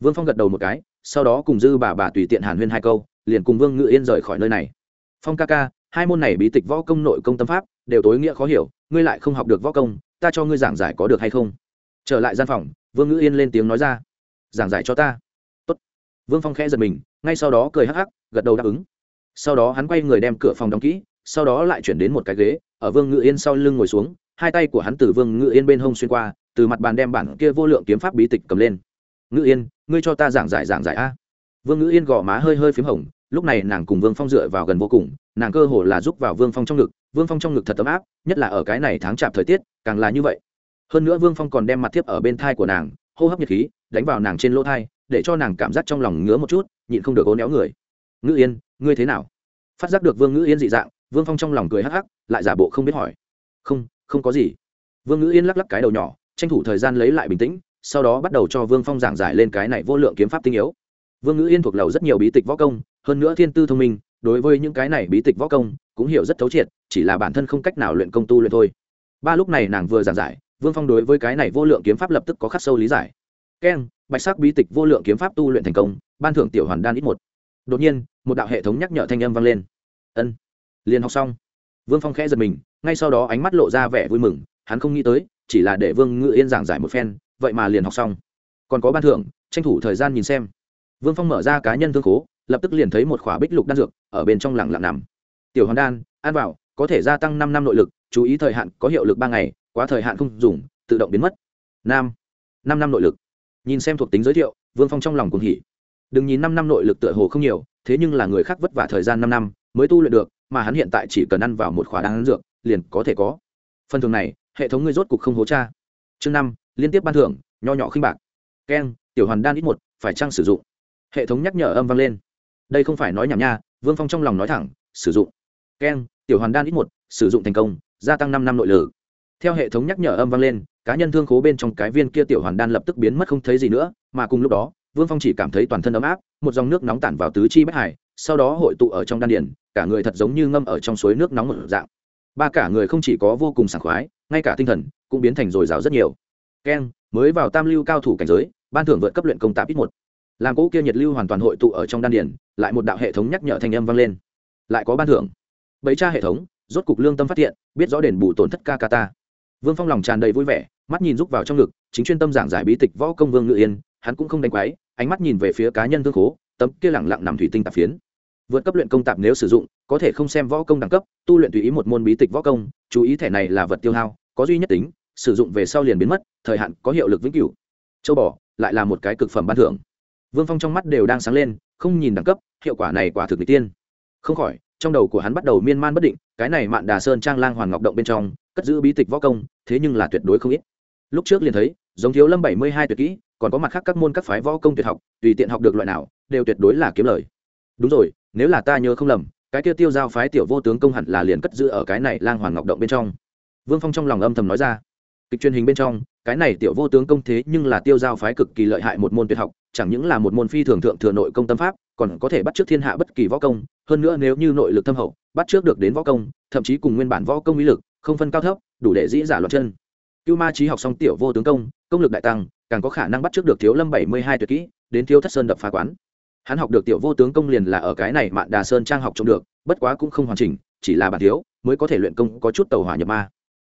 Vương phong gật đầu một cái, sau đó cùng dư bà bà tùy tiện hàn huyên hai câu, liền cùng vương ngự yên rời khỏi nơi này. Phong ca ca, hai môn này bí tịch võ công, nội công, tâm pháp, đều tối nghĩa khó hiểu, ngươi lại không học được võ công, ta cho ngươi giảng giải có được hay không? Trở lại gian phòng, vương ngữ yên lên tiếng nói ra. Giảng giải cho ta. Tốt. vương phong khẽ giật mình, ngay sau đó cười hắc hắc, gật đầu đáp ứng. Sau đó hắn quay người đem cửa phòng đóng kỹ, sau đó lại chuyển đến một cái ghế, ở vương ngự yên sau lưng ngồi xuống, hai tay của hắn từ vương ngự yên bên hông xuyên qua, từ mặt bàn đem bản kia vô lượng kiếm pháp bí tịch cầm lên ngữ yên, ngươi cho ta giảng giải giảng giải a. Vương ngữ yên gò má hơi hơi p h í m hồng, lúc này nàng cùng vương phong dựa vào gần vô cùng, nàng cơ hồ là giúp vào vương phong trong ngực, vương phong trong ngực thật ấm áp, nhất là ở cái này tháng chạp thời tiết, càng là như vậy. Hơn nữa vương phong còn đem mặt thiếp ở bên thai của nàng, hô hấp nhiệt khí, đánh vào nàng trên lỗ thai, để cho nàng cảm giác trong lòng ngứa một chút, nhịn không được ố néo người. Ngữ yên, ngươi thế nào? Phát giác được vương ngữ yên dị dạng, vương phong trong lòng cười hắc hắc, lại giả bộ không biết hỏi. Không không có gì. Vương ngữ yên lắc lắc cái đầu nhỏ, tranh thủ thời gian lấy lại bình tĩnh sau đó bắt đầu cho vương phong giảng giải lên cái này vô lượng kiếm pháp tinh yếu. Vương ngữ yên thuộc lầu rất nhiều bí tịch võ công, hơn nữa thiên tư thông minh, đối với những cái này bí tịch võ công cũng hiểu rất thấu triệt, chỉ là bản thân không cách nào luyện công tu luyện thôi. Ba lúc này nàng vừa giảng giải, vương phong đối với cái này vô lượng kiếm pháp lập tức có khắc sâu lý giải. Keng, bạch sắc bí tịch vô lượng kiếm pháp tu luyện thành công, ban thưởng tiểu hoàn đan ít một. Đột nhiên, một đạo hệ thống nhắc nhở thanh âm vang lên. Ân, liền học xong. Vương phong khẽ giật mình, ngay sau đó ánh mắt lộ ra vẻ vui mừng, hắn không nghĩ tới, chỉ là để vương ngự yên giảng giải một phen vậy mà liền học xong. Còn có ban thưởng, tranh thủ thời gian nhìn xem. Vương phong mở ra cá nhân thương khố, lập tức liền thấy một khỏa bích lục đan dược ở bên trong lẳng lặng nằm. Tiểu hoàn đan, ăn vào, có thể gia tăng năm năm nội lực, chú ý thời hạn có hiệu lực ba ngày, quá thời hạn không dùng, tự động biến mất. Nam, năm năm nội lực. Nhìn xem thuộc tính giới thiệu, vương phong trong lòng cùng hỉ. Đừng nhìn năm năm nội lực tựa hồ không nhiều, thế nhưng là người khác vất vả thời gian năm năm, mới tu luyện được, mà hắn hiện tại chỉ cần ăn vào một khỏa đan dược, liền có thể có. Phần thường này, hệ thống ngươi rốt cục không hố cha. Chương năm liên tiếp ban thưởng, nho nhỏ khinh bạc. Keng, tiểu hoàn đan ít một, phải chăng sử dụng? Hệ thống nhắc nhở âm vang lên. Đây không phải nói nhảm nha, vương phong trong lòng nói thẳng, sử dụng. Keng, tiểu hoàn đan ít một, sử dụng thành công, gia tăng năm năm nội lực. Theo hệ thống nhắc nhở âm vang lên, cá nhân thương khố bên trong cái viên kia tiểu hoàn đan lập tức biến mất không thấy gì nữa, mà cùng lúc đó, vương phong chỉ cảm thấy toàn thân ấm áp, một dòng nước nóng tản vào tứ chi bách hải, sau đó hội tụ ở trong đan điển cả người thật giống như ngâm ở trong suối nước nóng một dạng. Ba cả người không chỉ có vô cùng sảng khoái, ngay cả tinh thần cũng biến thành dồi dào rất nhiều keng, mới vào tam lưu cao thủ cảnh giới, ban thưởng vượt cấp luyện công tạp ít một. Làm cỗ kia nhiệt lưu hoàn toàn hội tụ ở trong đan điển lại một đạo hệ thống nhắc nhở thanh âm vang lên. Lại có ban thưởng. Bấy cha hệ thống, rốt cục lương tâm phát hiện, biết rõ đền bù tổn thất ca ca ta vương phong lòng tràn đầy vui vẻ, mắt nhìn rúc vào trong ngực, chính chuyên tâm giảng giải bí tịch võ công vương ngự yên, hắn cũng không đánh quái, ánh mắt nhìn về phía cá nhân thương khố, tấm kia lẳng lặng nằm thủy tinh tạp phiến. Vượt cấp luyện công tạp nếu sử dụng, có thể không xem võ công đẳng cấp, tu luyện tùy ý một môn bí tịch võ công, chú ý thẻ này là vật tiêu hao, có duy nhất tính sử dụng về sau liền biến mất, thời hạn có hiệu lực vĩnh cửu. Châu bò, lại là một cái cực phẩm ban thưởng. Vương phong trong mắt đều đang sáng lên, không nhìn đẳng cấp, hiệu quả này quả thực n tiên. Không khỏi, trong đầu của hắn bắt đầu miên man bất định, cái này mạn đà sơn trang lang hoàn ngọc động bên trong, cất giữ bí tịch võ công, thế nhưng là tuyệt đối không ít. Lúc trước liền thấy, giống thiếu lâm bảy mươi hai tuyệt kỹ, còn có mặt khác các môn các phái võ công tuyệt học, tùy tiện học được loại nào, đều tuyệt đối là kiếm lời. Đúng rồi, nếu là ta nhớ không lầm, cái kia tiêu giao phái tiểu vô tướng công hẳn là liền cất giữ ở cái này lang hoàn ngọc động bên trong. Vương phong trong lòng âm thầm nói ra kịch truyền hình bên trong, cái này tiểu vô tướng công thế nhưng là tiêu giao phái cực kỳ lợi hại một môn tuyệt học, chẳng những là một môn phi thường thượng thừa nội công tâm pháp, còn có thể bắt trước thiên hạ bất kỳ võ công, hơn nữa nếu như nội lực thâm hậu, bắt trước được đến võ công, thậm chí cùng nguyên bản võ công uy lực, không phân cao thấp, đủ để dĩ giả loạt chân. Cưu ma trí học xong tiểu vô tướng công công lực đại tăng, càng có khả năng bắt trước được thiếu lâm bảy mươi hai tuyệt kỹ, đến thiếu thất sơn đập phá quán. Hắn học được tiểu vô tướng công liền là ở cái này mạn đà sơn trang học trông được, bất quá cũng không hoàn chỉnh, chỉ là bản thiếu, mới có thể luyện công có chút tàu hỏa nhập ma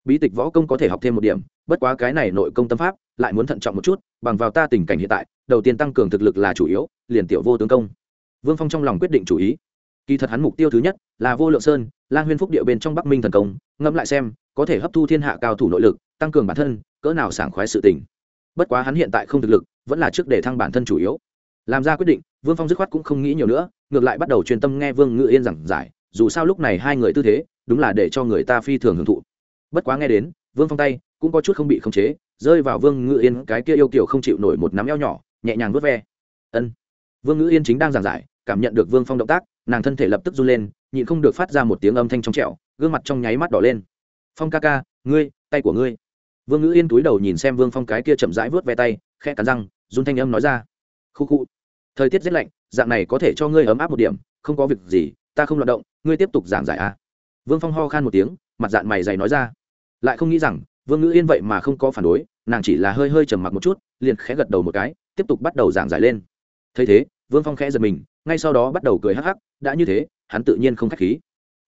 bí tịch võ công có thể học thêm một điểm, bất quá cái này nội công tâm pháp, lại muốn thận trọng một chút, bằng vào ta tình cảnh hiện tại, đầu tiên tăng cường thực lực là chủ yếu, liền tiểu vô tướng công. Vương phong trong lòng quyết định chủ ý. Kỳ thật hắn mục tiêu thứ nhất là vô lượng sơn, lang huyên phúc địa bên trong bắc minh thần công, ngẫm lại xem, có thể hấp thu thiên hạ cao thủ nội lực, tăng cường bản thân, cỡ nào sảng khoái sự tình. Bất quá hắn hiện tại không thực lực, vẫn là trước để thăng bản thân chủ yếu. Làm ra quyết định, vương phong dứt khoát cũng không nghĩ nhiều nữa, ngược lại bắt đầu truyền tâm nghe vương ngự yên giảng giải, dù sao lúc này hai người tư thế, đúng là để cho người ta phi thường hưởng thụ bất quá nghe đến, vương phong tay cũng có chút không bị khống chế, rơi vào vương ngự yên cái kia yêu kiểu không chịu nổi một nắm eo nhỏ, nhẹ nhàng vớt ve. Ân. Vương ngự yên chính đang giảng giải, cảm nhận được vương phong động tác, nàng thân thể lập tức run lên, nhịn không được phát ra một tiếng âm thanh trong trẹo gương mặt trong nháy mắt đỏ lên. Phong ca ca, ngươi, tay của ngươi. Vương ngữ yên túi đầu nhìn xem vương phong cái kia chậm rãi vớt ve tay khe cắn răng, run thanh âm nói ra. Khu khu, thời tiết rất lạnh, dạng này có thể cho ngươi ấm áp một điểm, không có việc gì, ta không loạt động, ngươi tiếp tục giảng giải à. vương phong ho khan một tiếng, mặt dạng mày dày nói ra lại không nghĩ rằng vương ngữ yên vậy mà không có phản đối, nàng chỉ là hơi hơi trầm mặc một chút, liền khẽ gật đầu một cái, tiếp tục bắt đầu giảng giải lên. thấy thế, vương phong khẽ giật mình, ngay sau đó bắt đầu cười hắc hắc, đã như thế, hắn tự nhiên không k h á c h khí.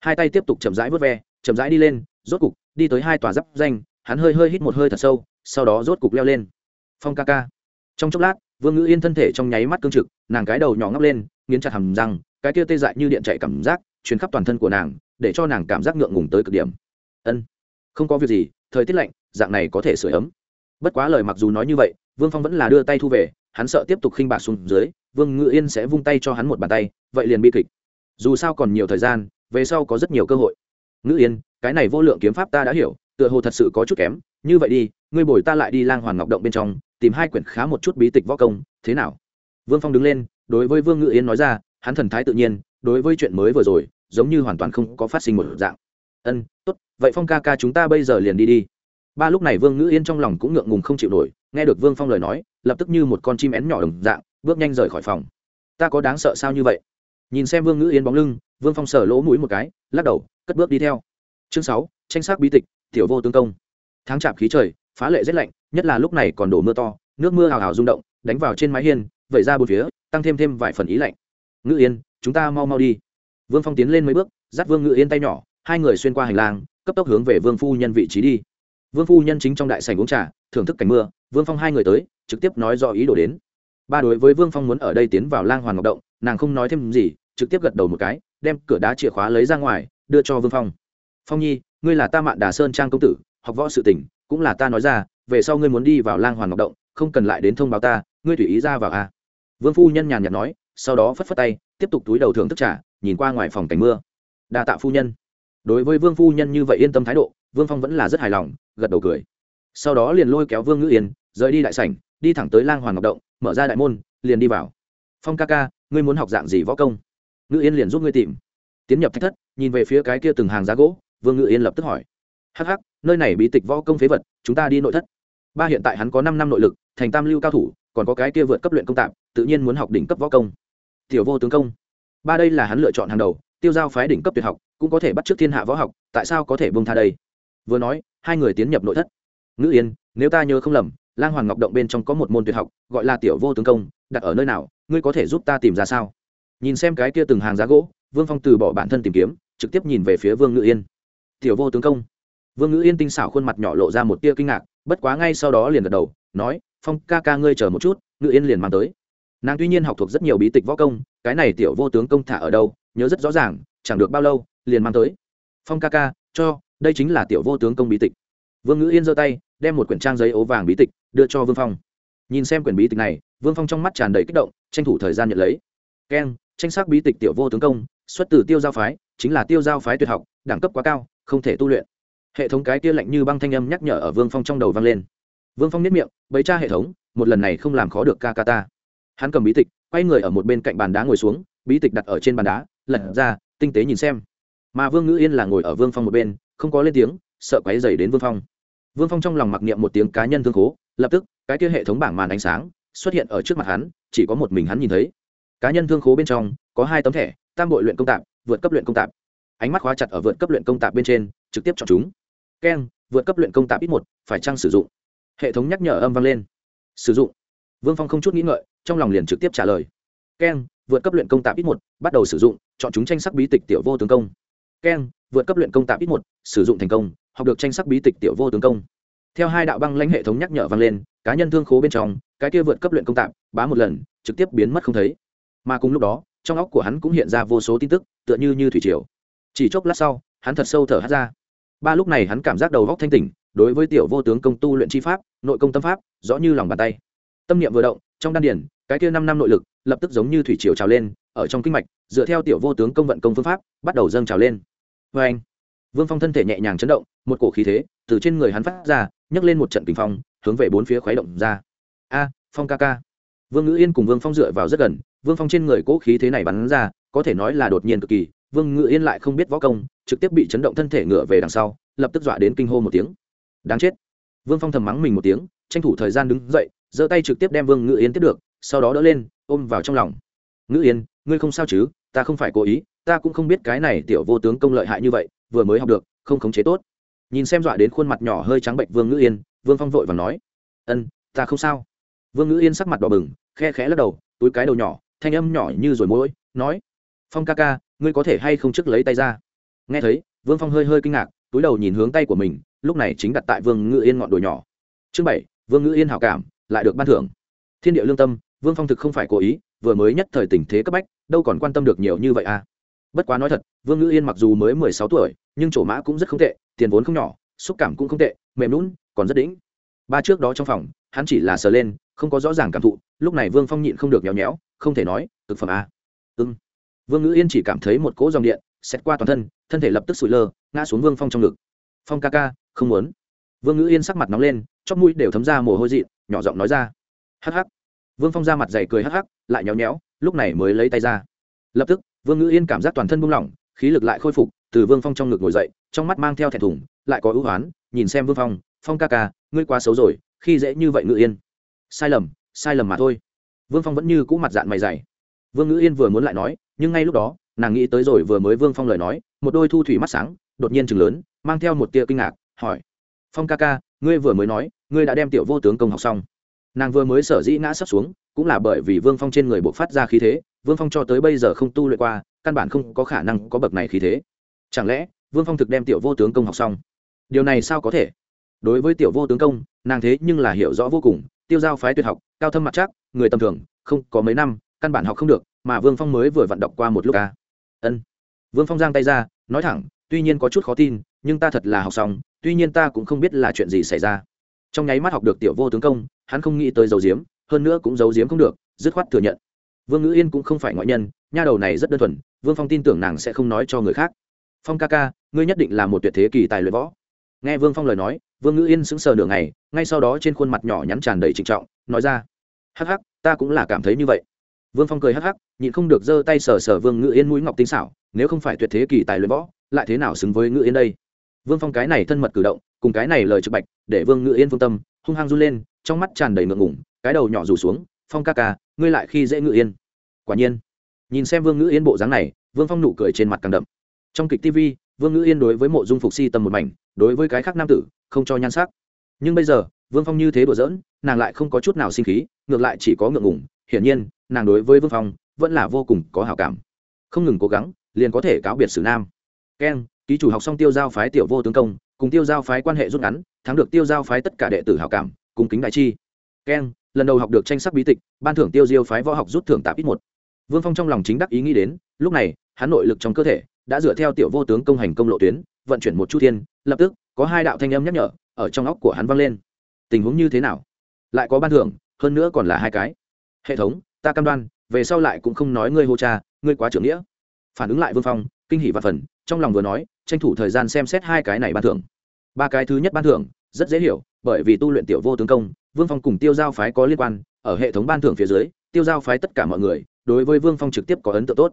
hai tay tiếp tục chậm rãi vớt ve, chậm rãi đi lên, rốt cục, đi tới hai tòa giáp danh, hắn hơi hơi hít một hơi thật sâu, sau đó rốt cục leo lên. phong ca ca. trong chốc lát, vương ngữ yên thân thể trong nháy mắt cương trực, nàng cái đầu nhỏ ngóc lên, nghiến chặt hầm răng, cái kia tê dại như điện chạy cảm giác chuyến khắp toàn thân của nàng, để cho nàng cảm giác ngượng ngùng tới cực điểm. ân không có việc gì, thời tiết lạnh, dạng này có thể sửa ấm. Bất quá lời mặc dù nói như vậy, vương phong vẫn là đưa tay thu về, hắn sợ tiếp tục khinh bạc xuống dưới, vương ngự yên sẽ vung tay cho hắn một bàn tay, vậy liền bi kịch. Dù sao còn nhiều thời gian, về sau có rất nhiều cơ hội. Ngự yên, cái này vô lượng kiếm pháp ta đã hiểu, tựa hồ thật sự có chút kém, như vậy đi, ngươi bồi ta lại đi lang hoàn ngọc động bên trong, tìm hai quyển khá một chút bí tịch võ công, thế nào? Vương phong đứng lên, đối với vương ngự yên nói ra, hắn thần thái tự nhiên, đối với chuyện mới vừa rồi, giống như hoàn toàn không có phát sinh một dạng. Ân tốt, vậy phong ca ca chúng ta bây giờ liền đi đi. Ba lúc này vương ngữ yên trong lòng cũng ngượng ngùng không chịu nổi, nghe được vương phong lời nói, lập tức như một con chim én nhỏ đồng dạng, bước nhanh rời khỏi phòng. Ta có đáng sợ sao như vậy? Nhìn xem vương ngữ yên bóng lưng, vương phong sờ lỗ mũi một cái, lắc đầu, cất bước đi theo. Chương sáu, tranh sắc bí tịch, tiểu vô tương công. Tháng chạp khí trời, phá lệ rét lạnh, nhất là lúc này còn đổ mưa to, nước mưa hào hào rung động, đánh vào trên mái hiên, vẩy ra bốn phía, tăng thêm thêm vài phần ý lạnh. Ngữ yên, chúng ta mau mau đi. Vương phong tiến lên mấy bước, dắt vương ngữ yên tay nhỏ hai người xuyên qua hành lang, cấp tốc hướng về vương phu nhân vị trí đi. Vương phu nhân chính trong đại sảnh uống trà, thưởng thức cảnh mưa, vương phong hai người tới, trực tiếp nói do ý đồ đến. Ba đối với vương phong muốn ở đây tiến vào lang hoàn ngọc động, nàng không nói thêm gì, trực tiếp gật đầu một cái, đem cửa đá chìa khóa lấy ra ngoài, đưa cho vương phong. Phong nhi, ngươi là ta mạn đà sơn trang công tử, học võ sự tỉnh cũng là ta nói ra, về sau ngươi muốn đi vào lang hoàn ngọc động, không cần lại đến thông báo ta, ngươi tùy ý ra vào a vương phu nhân nhàn nhạt nói, sau đó phất phất tay, tiếp tục túi đầu thưởng thức trà, nhìn qua ngoài phòng cảnh mưa. Đa tạ phu nhân đối với vương phu nhân như vậy yên tâm thái độ, vương phong vẫn là rất hài lòng, gật đầu cười. Sau đó liền lôi kéo vương ngữ yên, rời đi đại sảnh, đi thẳng tới lang hoàng ngọc động, mở ra đại môn, liền đi vào. Phong ca ca, ngươi muốn học dạng gì võ công? Ngữ yên liền giúp ngươi tìm. Tiến nhập thách thất, nhìn về phía cái kia từng hàng giá gỗ, vương ngữ yên lập tức hỏi. Hắc hắc, nơi này bị tịch võ công phế vật, chúng ta đi nội thất. Ba hiện tại hắn có năm năm nội lực, thành tam lưu cao thủ, còn có cái kia vượt cấp luyện công tạm tự nhiên muốn học đỉnh cấp võ công. Tiểu vô tướng công. Ba đây là hắn lựa chọn hàng đầu tiêu giao phái đỉnh cấp tuyệt học, cũng có thể bắt trước thiên hạ võ học, tại sao có thể bông tha đây? Vừa nói, hai người tiến nhập nội thất. Ngữ yên, nếu ta nhớ không lầm, lang hoàng ngọc động bên trong có một môn tuyệt học, gọi là tiểu vô tướng công, đặt ở nơi nào, ngươi có thể giúp ta tìm ra sao? Nhìn xem cái kia từng hàng giá gỗ, vương phong từ bỏ bản thân tìm kiếm, trực tiếp nhìn về phía vương ngữ yên. Tiểu vô tướng công. Vương ngữ yên tinh xảo khuôn mặt nhỏ lộ ra một tia kinh ngạc, bất quá ngay sau đó liền gật đầu, nói, phong ca ca ngươi chờ một chút, ngữ yên liền mang tới. Nàng tuy nhiên học thuộc rất nhiều bí tịch võ công, cái này tiểu vô tướng công thả ở đâu nhớ rất rõ ràng, chẳng được bao lâu, liền mang tới. Phong ca ca, cho, đây chính là tiểu vô tướng công bí tịch. Vương ngữ yên giơ tay, đem một quyển trang giấy ố vàng bí tịch đưa cho vương phong. Nhìn xem quyển bí tịch này, vương phong trong mắt tràn đầy kích động, tranh thủ thời gian nhận lấy. Keng, tranh sắc bí tịch tiểu vô tướng công, xuất từ tiêu giao phái, chính là tiêu giao phái tuyệt học, đẳng cấp quá cao, không thể tu luyện. Hệ thống cái kia lạnh như băng thanh âm nhắc nhở ở vương phong trong đầu vang lên. Vương phong nhất miệng, bấy cha hệ thống, một lần này không làm khó được ca ca ta. Hắn cầm bí tịch, quay người ở một bên cạnh bàn đá ngồi xuống, bí tịch đặt ở trên bàn đá lật ra, tinh tế nhìn xem. Mà vương ngữ yên là ngồi ở vương phong một bên, không có lên tiếng, sợ quáy dày đến vương phong. Vương phong trong lòng mặc niệm một tiếng cá nhân thương khố, lập tức, cái kia hệ thống bảng màn ánh sáng xuất hiện ở trước mặt hắn, chỉ có một mình hắn nhìn thấy. Cá nhân thương khố bên trong, có hai tấm thẻ, tam bội luyện công tạp, vượt cấp luyện công tạp. Ánh mắt khóa chặt ở vượt cấp luyện công tạp bên trên, trực tiếp chọn chúng. Keng, vượt cấp luyện công tạp ít một, phải chăng sử dụng? Hệ thống nhắc nhở âm vang lên. Sử dụng. Vương phong không chút nghĩ ngợi, trong lòng liền trực tiếp trả lời. Keng, vượt cấp luyện công tạp ít một, bắt đầu sử dụng chọn chúng tranh sắc bí tịch tiểu vô tướng công. Keng, vượt cấp luyện công tạp ít một, sử dụng thành công, học được tranh sắc bí tịch tiểu vô tướng công. Theo hai đạo băng lãnh hệ thống nhắc nhở vang lên, cá nhân thương khố bên trong, cái kia vượt cấp luyện công tạp, bá một lần, trực tiếp biến mất không thấy. Mà cùng lúc đó, trong óc của hắn cũng hiện ra vô số tin tức, tựa như như thủy triều. Chỉ chốc lát sau, hắn thật sâu thở hát ra. Ba lúc này hắn cảm giác đầu góc thanh tỉnh, đối với tiểu vô tướng công tu luyện chi pháp, nội công tâm pháp, rõ như lòng bàn tay. Tâm niệm vừa động trong đan điển, cái kia năm năm nội lực, lập tức giống như thủy triều trào lên, ở trong kinh mạch, dựa theo tiểu vô tướng công vận công phương pháp, bắt đầu dâng trào lên. Vê anh, vương phong thân thể nhẹ nhàng chấn động, một cổ khí thế từ trên người hắn phát ra, nhấc lên một trận kinh phong, hướng về bốn phía khuấy động ra. A, phong ca ca. Vương ngữ yên cùng vương phong dựa vào rất gần, vương phong trên người cỗ khí thế này bắn ra, có thể nói là đột nhiên cực kỳ, vương ngữ yên lại không biết võ công, trực tiếp bị chấn động thân thể ngựa về đằng sau, lập tức dọa đến kinh hô một tiếng. Đáng chết. Vương phong thầm mắng mình một tiếng tranh thủ thời gian đứng dậy giơ tay trực tiếp đem vương ngữ yên tiếp được sau đó đỡ lên ôm vào trong lòng. Ngữ yên ngươi không sao chứ? Ta không phải cố ý ta cũng không biết cái này tiểu vô tướng công lợi hại như vậy vừa mới học được không khống chế tốt. Nhìn xem dọa đến khuôn mặt nhỏ hơi trắng bệnh vương ngữ yên vương phong vội và nói ân ta không sao. Vương ngữ yên sắc mặt đỏ bừng khe khẽ lắc đầu túi cái đầu nhỏ thanh âm nhỏ như rồi môi, nói phong ca ca ngươi có thể hay không trước lấy tay ra? Nghe thấy vương phong hơi hơi kinh ngạc túi đầu nhìn hướng tay của mình lúc này chính đặt tại vương ngữ yên ngọn đồi nhỏ. Chương bảy vương ngữ yên hào cảm, lại được ban thưởng. Thiên địa lương tâm, vương phong thực không phải cố ý, vừa mới nhất thời tình thế cấp bách, đâu còn quan tâm được nhiều như vậy à. Bất quá nói thật, vương ngữ yên mặc dù mới mười sáu tuổi, nhưng chỗ mã cũng rất không tệ, tiền vốn không nhỏ, xúc cảm cũng không tệ, mềm lún còn rất đĩnh. Ba trước đó trong phòng, hắn chỉ là sờ lên, không có rõ ràng cảm thụ, lúc này vương phong nhịn không được nhéo nhéo, không thể nói, thực phẩm à. a ưng vương ngữ yên chỉ cảm thấy một cỗ dòng điện xét qua toàn thân thân thể lập tức sụi lơ, ngã xuống vương phong trong ngực. Phong ca ca, không muốn. Vương ngữ yên sắc mặt nóng lên chóp mũi đều thấm ra mồ hôi dị, nhỏ giọng nói ra. Hắc hắc. Vương phong ra mặt dày cười hắc hắc, lại nhéo nhéo, lúc này mới lấy tay ra. Lập tức, vương ngữ yên cảm giác toàn thân buông lỏng, khí lực lại khôi phục, từ vương phong trong ngực ngồi dậy, trong mắt mang theo thẻ thủng lại có ưu hoán, nhìn xem vương phong phong ca ca, ngươi quá xấu rồi, khi dễ như vậy ngữ yên. Sai lầm sai lầm mà thôi. Vương phong vẫn như cũ mặt dạng mày dày. Vương ngữ yên vừa muốn lại nói, nhưng ngay lúc đó, nàng nghĩ tới rồi vừa mới vương phong lời nói, một đôi thu thủy mắt sáng, đột nhiên chừng lớn, mang theo một tia kinh ngạc, hỏi, phong ca ca ngươi vừa mới nói, ngươi đã đem tiểu vô tướng công học xong. Nàng vừa mới sở dĩ ngã sắp xuống, cũng là bởi vì vương phong trên người buộc phát ra khí thế, vương phong cho tới bây giờ không tu luyện qua, căn bản không có khả năng có bậc này khí thế. Chẳng lẽ, vương phong thực đem tiểu vô tướng công học xong? Điều này sao có thể? Đối với tiểu vô tướng công, nàng thế nhưng là hiểu rõ vô cùng, tiêu giao phái tuyệt học, cao thâm mặt chắc, người tầm thường, không có mấy năm, căn bản học không được, mà vương phong mới vừa vận động qua một lúc ca ân. Vương phong giang tay ra, nói thẳng, tuy nhiên có chút khó tin, nhưng ta thật là học xong tuy nhiên ta cũng không biết là chuyện gì xảy ra. Trong nháy mắt học được tiểu vô tướng công, hắn không nghĩ tới giấu diếm hơn nữa cũng giấu diếm không được, dứt khoát thừa nhận. Vương ngữ yên cũng không phải ngoại nhân, nha đầu này rất đơn thuần, vương phong tin tưởng nàng sẽ không nói cho người khác. Phong ca ca, ngươi nhất định là một tuyệt thế kỳ tài luyện võ. Nghe vương phong lời nói, vương ngữ yên sững sờ nửa ngày, ngay sau đó trên khuôn mặt nhỏ nhắn tràn đầy trịnh trọng, nói ra, hắc hắc, ta cũng là cảm thấy như vậy. Vương phong cười hắc hắc, nhịn không được giơ tay sờ sờ vương ngữ yên mũi ngọc tinh xảo, nếu không phải tuyệt thế kỳ tài luyện võ, lại thế nào xứng với ngữ yên đây? Vương phong cái này thân mật cử động, cùng cái này lời trực bạch, để vương ngữ yên phương tâm, hung hăng run lên, trong mắt tràn đầy ngượng ngủng cái đầu nhỏ rủ xuống, phong ca ca, ngươi lại khi dễ ngữ yên. Quả nhiên, nhìn xem vương ngữ yên bộ dáng này, vương phong nụ cười trên mặt càng đậm. Trong kịch tv vương ngữ yên đối với mộ dung phục si tầm một mảnh, đối với cái khác nam tử, không cho nhan sắc. Nhưng bây giờ, vương phong như thế đùa giỡn, nàng lại không có chút nào sinh khí, ngược lại chỉ có ngượng ngủng hiển nhiên, nàng đối với vương phong vẫn là vô cùng có hào cảm. Không ngừng cố gắng, liền có thể cáo biệt sử nam. Keng ký chủ học xong tiêu giao phái tiểu vô tướng công, cùng tiêu giao phái quan hệ rút ngắn, thắng được tiêu giao phái tất cả đệ tử hào cảm cùng kính đại chi. Keng, lần đầu học được tranh sắc bí tịch, ban thưởng tiêu diêu phái võ học rút thưởng tạp ít một. Vương phong trong lòng chính đắc ý nghĩ đến, lúc này, hắn nội lực trong cơ thể, đã dựa theo tiểu vô tướng công hành công lộ tuyến, vận chuyển một chu thiên, lập tức, có hai đạo thanh âm nhắc nhở, ở trong óc của hắn vang lên. Tình huống như thế nào? Lại có ban thưởng, hơn nữa còn là hai cái. Hệ thống, ta cam đoan, về sau lại cũng không nói ngươi hô cha, ngươi quá trưởng nghĩa. Phản ứng lại vương phong, kinh hỷ và phần, trong lòng vừa nói tranh thủ thời gian xem xét hai cái này ban thưởng. Ba cái thứ nhất ban thưởng, rất dễ hiểu, bởi vì tu luyện tiểu vô tướng công, vương phong cùng tiêu giao phái có liên quan, ở hệ thống ban thưởng phía dưới, tiêu giao phái tất cả mọi người, đối với vương phong trực tiếp có ấn tượng tốt.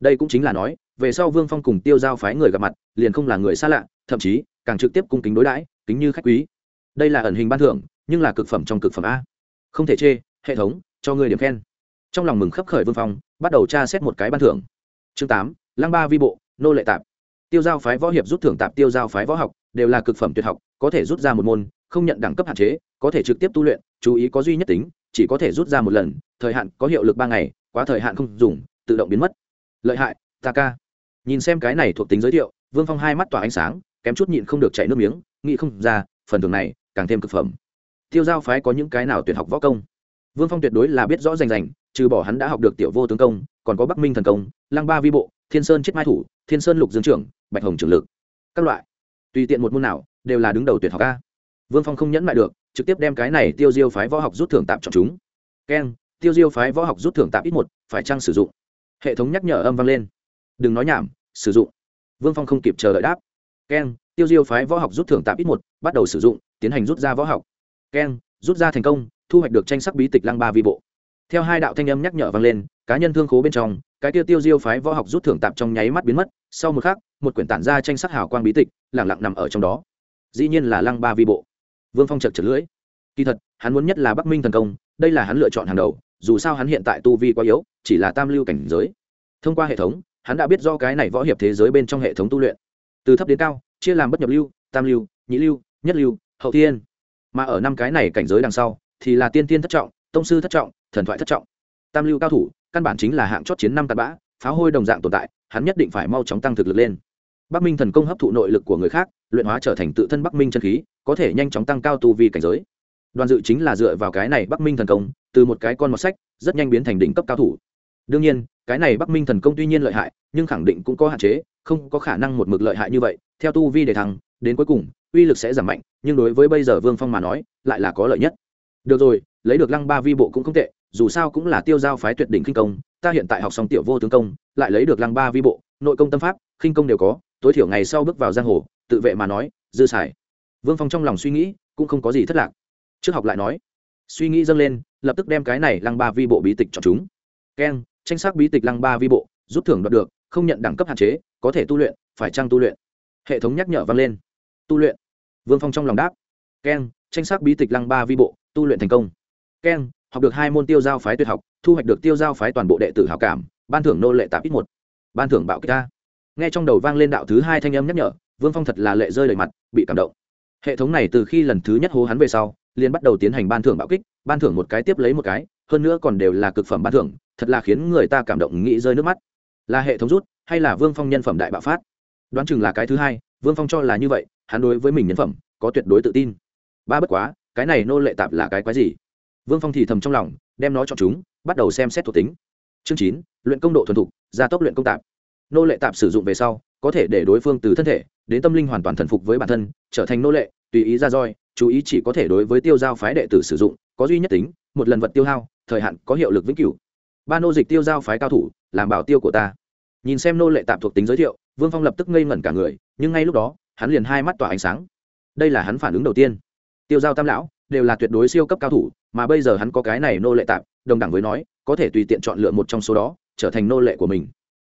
Đây cũng chính là nói, về sau vương phong cùng tiêu giao phái người gặp mặt, liền không là người xa lạ, thậm chí, càng trực tiếp cung kính đối đãi, kính như khách quý. Đây là ẩn hình ban thưởng, nhưng là cực phẩm trong cực phẩm a. Không thể chê, hệ thống, cho người điểm khen. Trong lòng mừng khấp khởi vương phong, bắt đầu tra xét một cái ban thưởng. Chương tám, lăng ba vi bộ, nô lệ tạp tiêu giao phái võ hiệp rút thưởng tạp tiêu giao phái võ học, đều là cực phẩm tuyệt học, có thể rút ra một môn, không nhận đẳng cấp hạn chế, có thể trực tiếp tu luyện, chú ý có duy nhất tính, chỉ có thể rút ra một lần, thời hạn có hiệu lực ba ngày, quá thời hạn không dùng, tự động biến mất. Lợi hại, ta ca. Nhìn xem cái này thuộc tính giới thiệu, vương phong hai mắt tỏa ánh sáng, kém chút nhịn không được chảy nước miếng, nghĩ không ra, phần thưởng này càng thêm cực phẩm. Tiêu giao phái có những cái nào tuyệt học võ công? Vương phong tuyệt đối là biết rõ rành rành, trừ bỏ hắn đã học được tiểu vô tướng công, còn có bắc minh thần công, lăng ba vi bộ, thiên sơn chết mai thủ, thiên sơn lục dương trưởng bạch hồng trường lực. Các loại. Tùy tiện một môn nào, đều là đứng đầu tuyệt học ca vương phong không nhẫn lại được, trực tiếp đem cái này tiêu diêu phái võ học rút thưởng tạm chọn chúng. Keng, tiêu diêu phái võ học rút thưởng tạm ít một, phải chăng sử dụng? Hệ thống nhắc nhở âm vang lên. Đừng nói nhảm, sử dụng. Vương phong không kịp chờ đợi đáp. Keng, tiêu diêu phái võ học rút thưởng tạm ít một, bắt đầu sử dụng, tiến hành rút ra võ học. Keng, rút ra thành công, thu hoạch được tranh sắc bí tịch lăng ba vi bộ. Theo hai đạo thanh âm nhắc nhở vang lên, cá nhân thương khố bên trong, cái tiêu tiêu diêu phái võ học rút thưởng tạm trong nháy mắt biến mất, sau một khắc một quyển tản ra tranh sắc hào quang bí tịch, lẳng lặng nằm ở trong đó. Dĩ nhiên là lăng ba vi bộ. Vương phong chật chật lưỡi. Kỳ thật, hắn muốn nhất là bắc minh thần công, đây là hắn lựa chọn hàng đầu, dù sao hắn hiện tại tu vi quá yếu, chỉ là tam lưu cảnh giới. Thông qua hệ thống, hắn đã biết do cái này võ hiệp thế giới bên trong hệ thống tu luyện. Từ thấp đến cao, chia làm bất nhập lưu, tam lưu, nhị lưu, nhất lưu, hậu thiên. Mà ở năm cái này cảnh giới đằng sau, thì là tiên tiên thất trọng, tông sư thất trọng, thần thoại thất trọng. Tam lưu cao thủ, căn bản chính là hạng chót chiến năm tạt bã pháo hôi đồng dạng tồn tại, hắn nhất định phải mau chóng tăng thực lực lên bắc minh thần công hấp thụ nội lực của người khác, luyện hóa trở thành tự thân bắc minh chân khí, có thể nhanh chóng tăng cao tu vi cảnh giới. Đoàn dự chính là dựa vào cái này bắc minh thần công, từ một cái con mọt sách, rất nhanh biến thành đỉnh cấp cao thủ. Đương nhiên, cái này bắc minh thần công tuy nhiên lợi hại, nhưng khẳng định cũng có hạn chế, không có khả năng một mực lợi hại như vậy, theo tu vi để thăng, đến cuối cùng, uy lực sẽ giảm mạnh, nhưng đối với bây giờ vương phong mà nói, lại là có lợi nhất. Được rồi, lấy được lăng ba vi bộ cũng không tệ, dù sao cũng là tiêu giao phái tuyệt đỉnh kinh công, ta hiện tại học xong tiểu vô tướng công, lại lấy được lăng ba vi bộ, nội công tâm pháp khinh công đều có tối thiểu ngày sau bước vào giang hồ, tự vệ mà nói, dư xài. Vương phong trong lòng suy nghĩ, cũng không có gì thất lạc. Trước học lại nói, suy nghĩ dâng lên, lập tức đem cái này lăng ba vi bộ bí tịch chọn chúng. Keng, tranh xác bí tịch lăng ba vi bộ rút thưởng đoạt được, không nhận đẳng cấp hạn chế, có thể tu luyện, phải trăng tu luyện? Hệ thống nhắc nhở vang lên. Tu luyện. Vương phong trong lòng đáp. Keng, tranh xác bí tịch lăng ba vi bộ, tu luyện thành công. Keng, học được hai môn tiêu giao phái tuyệt học, thu hoạch được tiêu giao phái toàn bộ đệ tử hảo cảm, ban thưởng nô lệ tạp ít một. Ban thưởng bạo kích ta nghe trong đầu vang lên đạo thứ hai thanh âm nhắc nhở, vương phong thật là lệ rơi lời mặt, bị cảm động. Hệ thống này từ khi lần thứ nhất hố hắn về sau, liền bắt đầu tiến hành ban thưởng bạo kích, ban thưởng một cái tiếp lấy một cái, hơn nữa còn đều là cực phẩm ban thưởng, thật là khiến người ta cảm động nghĩ rơi nước mắt. Là hệ thống rút, hay là vương phong nhân phẩm đại bạo phát? Đoán chừng là cái thứ hai, vương phong cho là như vậy, hắn đối với mình nhân phẩm, có tuyệt đối tự tin. Ba bất quá, cái này nô lệ tạp là cái quái gì? Vương phong thì thầm trong lòng, đem nó cho chúng, bắt đầu xem xét thuộc tính. Chương chín, luyện công độ thuần thục, gia tốc luyện công tạp nô lệ tạp sử dụng về sau, có thể để đối phương từ thân thể đến tâm linh hoàn toàn thần phục với bản thân, trở thành nô lệ, tùy ý ra roi, chú ý chỉ có thể đối với tiêu giao phái đệ tử sử dụng, có duy nhất tính, một lần vật tiêu hao, thời hạn có hiệu lực vĩnh cửu. Ba nô dịch tiêu giao phái cao thủ, làm bảo tiêu của ta. Nhìn xem nô lệ tạm thuộc tính giới thiệu, vương phong lập tức ngây ngẩn cả người, nhưng ngay lúc đó, hắn liền hai mắt tỏa ánh sáng. Đây là hắn phản ứng đầu tiên. Tiêu giao tam lão, đều là tuyệt đối siêu cấp cao thủ, mà bây giờ hắn có cái này nô lệ tạm đồng đẳng với nói, có thể tùy tiện chọn lựa một trong số đó, trở thành nô lệ của mình.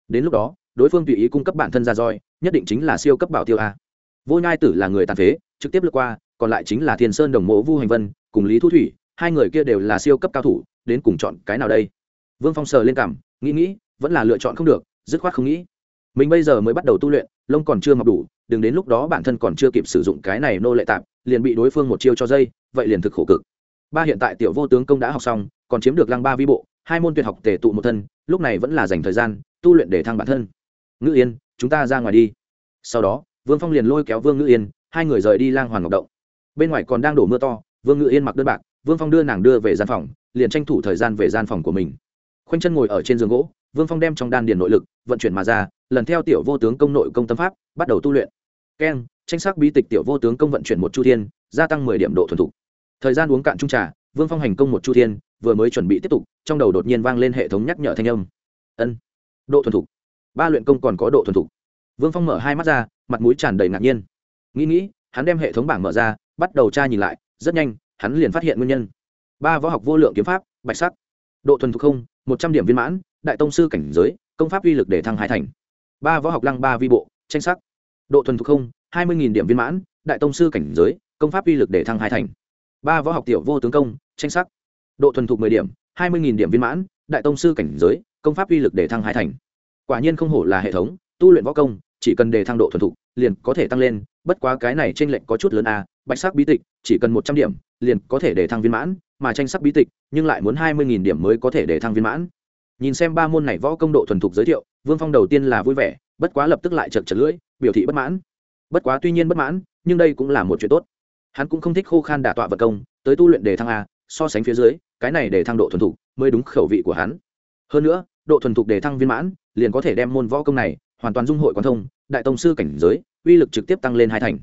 Đến lúc đó đối phương tùy ý cung cấp bản thân ra roi, nhất định chính là siêu cấp bảo tiêu a. Vô nhai tử là người tàn phế, trực tiếp lướt qua, còn lại chính là thiên sơn đồng mộ vu hành vân, cùng lý thu thủy, hai người kia đều là siêu cấp cao thủ, đến cùng chọn cái nào đây? Vương phong sờ lên cảm, nghĩ nghĩ, vẫn là lựa chọn không được, dứt khoát không nghĩ. Mình bây giờ mới bắt đầu tu luyện, lông còn chưa mọc đủ, đừng đến lúc đó bản thân còn chưa kịp sử dụng cái này nô lệ tạp, liền bị đối phương một chiêu cho dây, vậy liền thực khổ cực. Ba hiện tại tiểu vô tướng công đã học xong, còn chiếm được lăng ba vi bộ, hai môn tuyệt học tề tụ một thân, lúc này vẫn là dành thời gian, tu luyện để thăng bản thân ngữ yên, chúng ta ra ngoài đi. Sau đó, vương phong liền lôi kéo vương ngữ yên, hai người rời đi lang hoàn ngọc động. Bên ngoài còn đang đổ mưa to, vương ngữ yên mặc đơn bạc, vương phong đưa nàng đưa về gian phòng, liền tranh thủ thời gian về gian phòng của mình. Khoanh chân ngồi ở trên giường gỗ, vương phong đem trong đan điền nội lực vận chuyển mà ra, lần theo tiểu vô tướng công nội công tâm pháp, bắt đầu tu luyện. Keng tranh sắc bí tịch tiểu vô tướng công vận chuyển một chu thiên, gia tăng mười điểm độ thuần thục. Thời gian uống cạn trung trà, vương phong hành công một chu thiên, vừa mới chuẩn bị tiếp tục, trong đầu đột nhiên vang lên hệ thống nhắc nhở thanh âm. Ân, độ thuần thục ba luyện công còn có độ thuần thục. Vương phong mở hai mắt ra, mặt mũi tràn đầy ngạc nhiên. Nghĩ nghĩ, hắn đem hệ thống bảng mở ra, bắt đầu tra nhìn lại, rất nhanh, hắn liền phát hiện nguyên nhân. Ba võ học vô lượng kiếm pháp, bạch sắc. Độ thuần thục không, một trăm điểm viên mãn, đại tông sư cảnh giới, công pháp uy lực để thăng hai thành. Ba võ học lăng ba vi bộ, tranh sắc. Độ thuần thục không, hai mươi điểm viên mãn, đại tông sư cảnh giới, công pháp uy lực để thăng hai thành. Ba võ học tiểu vô tướng công, tranh sắc. Độ thuần thục mười điểm, hai mươi điểm viên mãn, đại tông sư cảnh giới, công pháp uy lực để thăng hai thành quả nhiên không hổ là hệ thống tu luyện võ công chỉ cần đề thăng độ thuần thục liền có thể tăng lên bất quá cái này t r ê n có chút lớn a à, bạch sắc bí tịch chỉ cần một trăm điểm liền có thể để thăng viên mãn mà tranh sắc bí tịch nhưng lại muốn hai mươi điểm mới có thể để thăng viên mãn. Nhìn xem ba môn này võ công độ thuần thục giới thiệu vương phong đầu tiên là vui vẻ bất quá lập tức lại chật chật lưỡi biểu thị bất mãn. Bất quá tuy nhiên bất mãn nhưng đây cũng là một chuyện tốt. Hắn cũng không thích khô khan đả tọa vật công tới tu luyện đề thăng a so sánh phía dưới cái này để thăng độ thuần thục mới đúng khẩu vị của hắn. Hơn nữa độ thuần thục đề thăng viên mãn, liền có thể đem môn võ công này hoàn toàn dung hội quan thông, đại tông sư cảnh giới, uy lực trực tiếp tăng lên hai thành.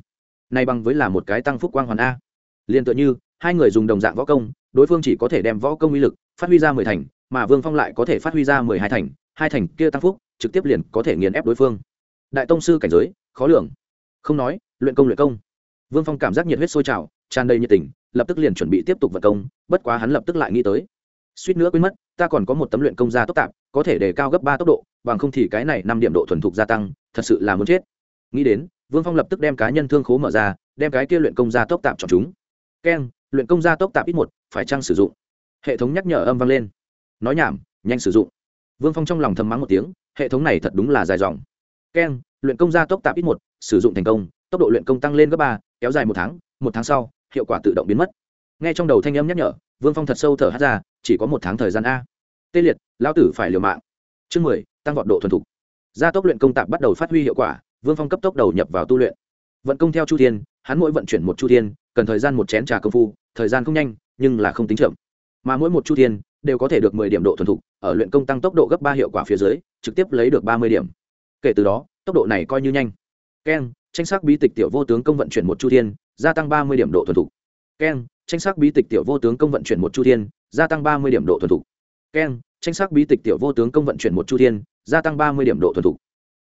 Này bằng với là một cái tăng phúc quang hoàn a. Liền tựa như, hai người dùng đồng dạng võ công, đối phương chỉ có thể đem võ công uy lực phát huy ra mười thành, mà vương phong lại có thể phát huy ra mười hai thành hai thành kia tăng phúc, trực tiếp liền có thể nghiền ép đối phương. Đại tông sư cảnh giới, khó lường. Không nói, luyện công luyện công. Vương phong cảm giác nhiệt huyết sôi trào, tràn đầy nhiệt tình, lập tức liền chuẩn bị tiếp tục vận công, bất quá hắn lập tức lại nghĩ tới suýt nữa quên mất, ta còn có một tấm luyện công gia tốc tạp, có thể để cao gấp ba tốc độ, bằng không thì cái này năm điểm độ thuần thục gia tăng, thật sự là muốn chết. Nghĩ đến, vương phong lập tức đem cá nhân thương khố mở ra, đem cái kia luyện công gia tốc tạp chọn chúng. Keng, luyện công gia tốc tạp ít một, phải chăng sử dụng? Hệ thống nhắc nhở âm vang lên. Nói nhảm, nhanh sử dụng. Vương phong trong lòng thầm mắng một tiếng, hệ thống này thật đúng là dài dòng. Keng, luyện công gia tốc tạp ít một, sử dụng thành công, tốc độ luyện công tăng lên gấp ba, kéo dài một tháng một tháng sau, hiệu quả tự động biến mất. Nghe trong đầu thanh âm nhắc nhở vương phong thật sâu thở hát ra, chỉ có một tháng thời gian a. Tê liệt lao tử phải liều mạng. Chương mười, tăng vọt độ thuần thục. Gia tốc luyện công tạp bắt đầu phát huy hiệu quả, vương phong cấp tốc đầu nhập vào tu luyện. Vận công theo chu thiên, hắn mỗi vận chuyển một chu thiên, cần thời gian một chén trà công phu, thời gian không nhanh, nhưng là không tính chậm. Mà mỗi một chu thiên, đều có thể được mười điểm độ thuần thục, ở luyện công tăng tốc độ gấp ba hiệu quả phía dưới, trực tiếp lấy được ba mươi điểm. Kể từ đó, tốc độ này coi như nhanh. Keng, tranh sắc bí tịch tiểu vô tướng công vận chuyển một chu thiên, gia tăng ba mươi điểm độ thuần thục. Keng tranh sắc bí tịch tiểu vô tướng công vận chuyển một chu thiên, gia tăng ba mươi điểm độ thuần thục. Keng, tranh sắc bí tịch tiểu vô tướng công vận chuyển một chu thiên, gia tăng ba mươi điểm độ thuần thục.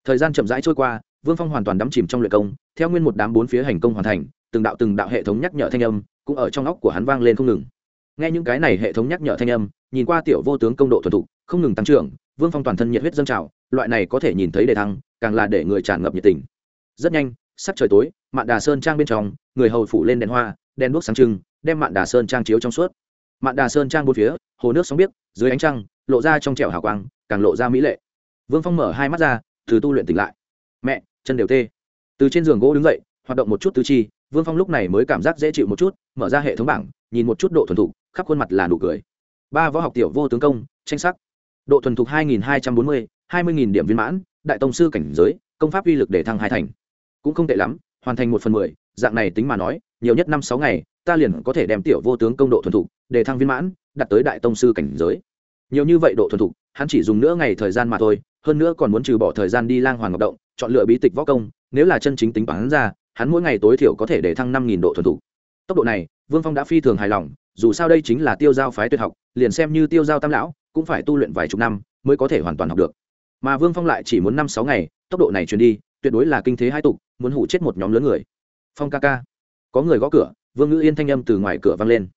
Thời gian chậm rãi trôi qua, vương phong hoàn toàn đắm chìm trong luyện công, theo nguyên một đám bốn phía hành công hoàn thành, từng đạo từng đạo hệ thống nhắc nhở thanh âm cũng ở trong óc của hắn vang lên không ngừng. Nghe những cái này hệ thống nhắc nhở thanh âm, nhìn qua tiểu vô tướng công độ thuần thục, không ngừng tăng trưởng, vương phong toàn thân nhiệt huyết dâng trào, loại này có thể nhìn thấy đề thăng, càng là để người tràn ngập nhiệt tình. Rất nhanh sắc trời tối, mạn đà sơn trang bên trong, người hầu phủ lên đèn hoa, đèn đuốc sáng trưng đem mạn đà sơn trang chiếu trong suốt. Mạn đà sơn trang bốn phía, hồ nước sóng biếc, dưới ánh trăng, lộ ra trong trẻo hào quang, càng lộ ra mỹ lệ. Vương phong mở hai mắt ra, từ tu luyện tỉnh lại. Mẹ, chân đều tê. Từ trên giường gỗ đứng dậy, hoạt động một chút tứ chi, vương phong lúc này mới cảm giác dễ chịu một chút, mở ra hệ thống bảng, nhìn một chút độ thuần thục, khắp khuôn mặt là nụ cười. Ba võ học tiểu vô tướng công, tranh sắc. Độ thuần thục hai nghìn hai trăm bốn mươi, hai mươi nghìn điểm viên mãn, đại tông sư cảnh giới, công pháp uy lực để thăng hai thành. Cũng không tệ lắm, hoàn thành một phần mười, dạng này tính mà nói, nhiều nhất năm sáu ngày ta liền có thể đem tiểu vô tướng công độ thuần thục, để thăng viên mãn, đạt tới đại tông sư cảnh giới. Nhiều như vậy độ thuần thục, hắn chỉ dùng nửa ngày thời gian mà thôi, hơn nữa còn muốn trừ bỏ thời gian đi lang hoàng ngọc động, chọn lựa bí tịch võ công, nếu là chân chính tính bản ra, hắn mỗi ngày tối thiểu có thể để thăng năm nghìn độ thuần thục. Tốc độ này, vương phong đã phi thường hài lòng, dù sao đây chính là tiêu giao phái tuyệt học, liền xem như tiêu giao tam lão, cũng phải tu luyện vài chục năm mới có thể hoàn toàn học được. Mà vương phong lại chỉ muốn năm sáu ngày, tốc độ này truyền đi, tuyệt đối là kinh thế hai tục, muốn hủ chết một nhóm lớn người. Phong ca ca, có người gõ cửa vương ngữ yên thanh âm từ ngoài cửa vang lên.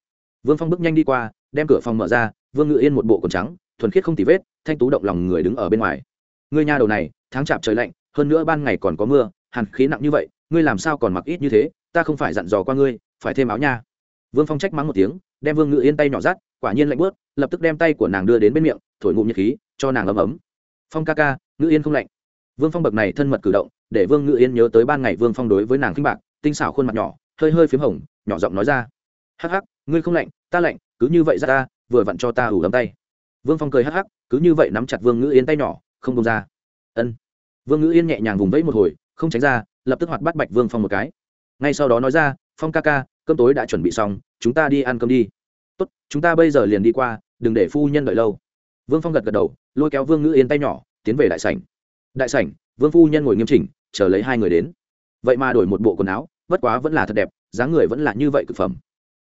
Vương phong bước nhanh đi qua, đem cửa phòng mở ra, vương ngữ yên một bộ quần trắng, thuần khiết không tì vết, thanh tú động lòng người đứng ở bên ngoài. Ngươi nhà đầu này, tháng chạp trời lạnh, hơn nữa ban ngày còn có mưa, hàn khí nặng như vậy, ngươi làm sao còn mặc ít như thế, ta không phải dặn dò qua ngươi, phải thêm áo nha. Vương phong trách mắng một tiếng, đem vương ngự yên tay nhỏ rát quả nhiên lạnh bớt lập tức đem tay của nàng đưa đến bên miệng, thổi ngụm nhiệt khí, cho nàng ấm ấm. Phong ca ca ngự yên không lạnh. Vương phong bậc này thân mật cử động, để vương ngự yên nhớ tới ban ngày vương phong đối với nàng khinh bạc, tinh xảo khuôn mặt nhỏ, hơi hơi p h í m hồng nhỏ giọng nói ra. Hắc hắc, ngươi không lạnh, ta lạnh, cứ như vậy ra ta, vừa vặn cho ta ủ đấm tay. Vương phong cười hắc hắc, cứ như vậy nắm chặt vương Ngữ yên tay nhỏ, không đông ra. Ân. Vương Ngữ yên nhẹ nhàng vùng vẫy một hồi, không tránh ra, lập tức hoạt bắt bạch vương phong một cái. Ngay sau đó nói ra, phong ca ca, cơm tối đã chuẩn bị xong, chúng ta đi ăn cơm đi. Tốt, chúng ta bây giờ liền đi qua, đừng để phu nhân đợi lâu. Vương phong gật gật đầu, lôi kéo vương ngữ yên tay nhỏ, tiến về đại sảnh. Đại sảnh, vương phu nhân ngồi nghiêm chỉnh, chờ lấy hai người đến. Vậy mà đổi một bộ quần áo, bất quá vẫn là thật đẹp dáng người vẫn là như vậy cực phẩm.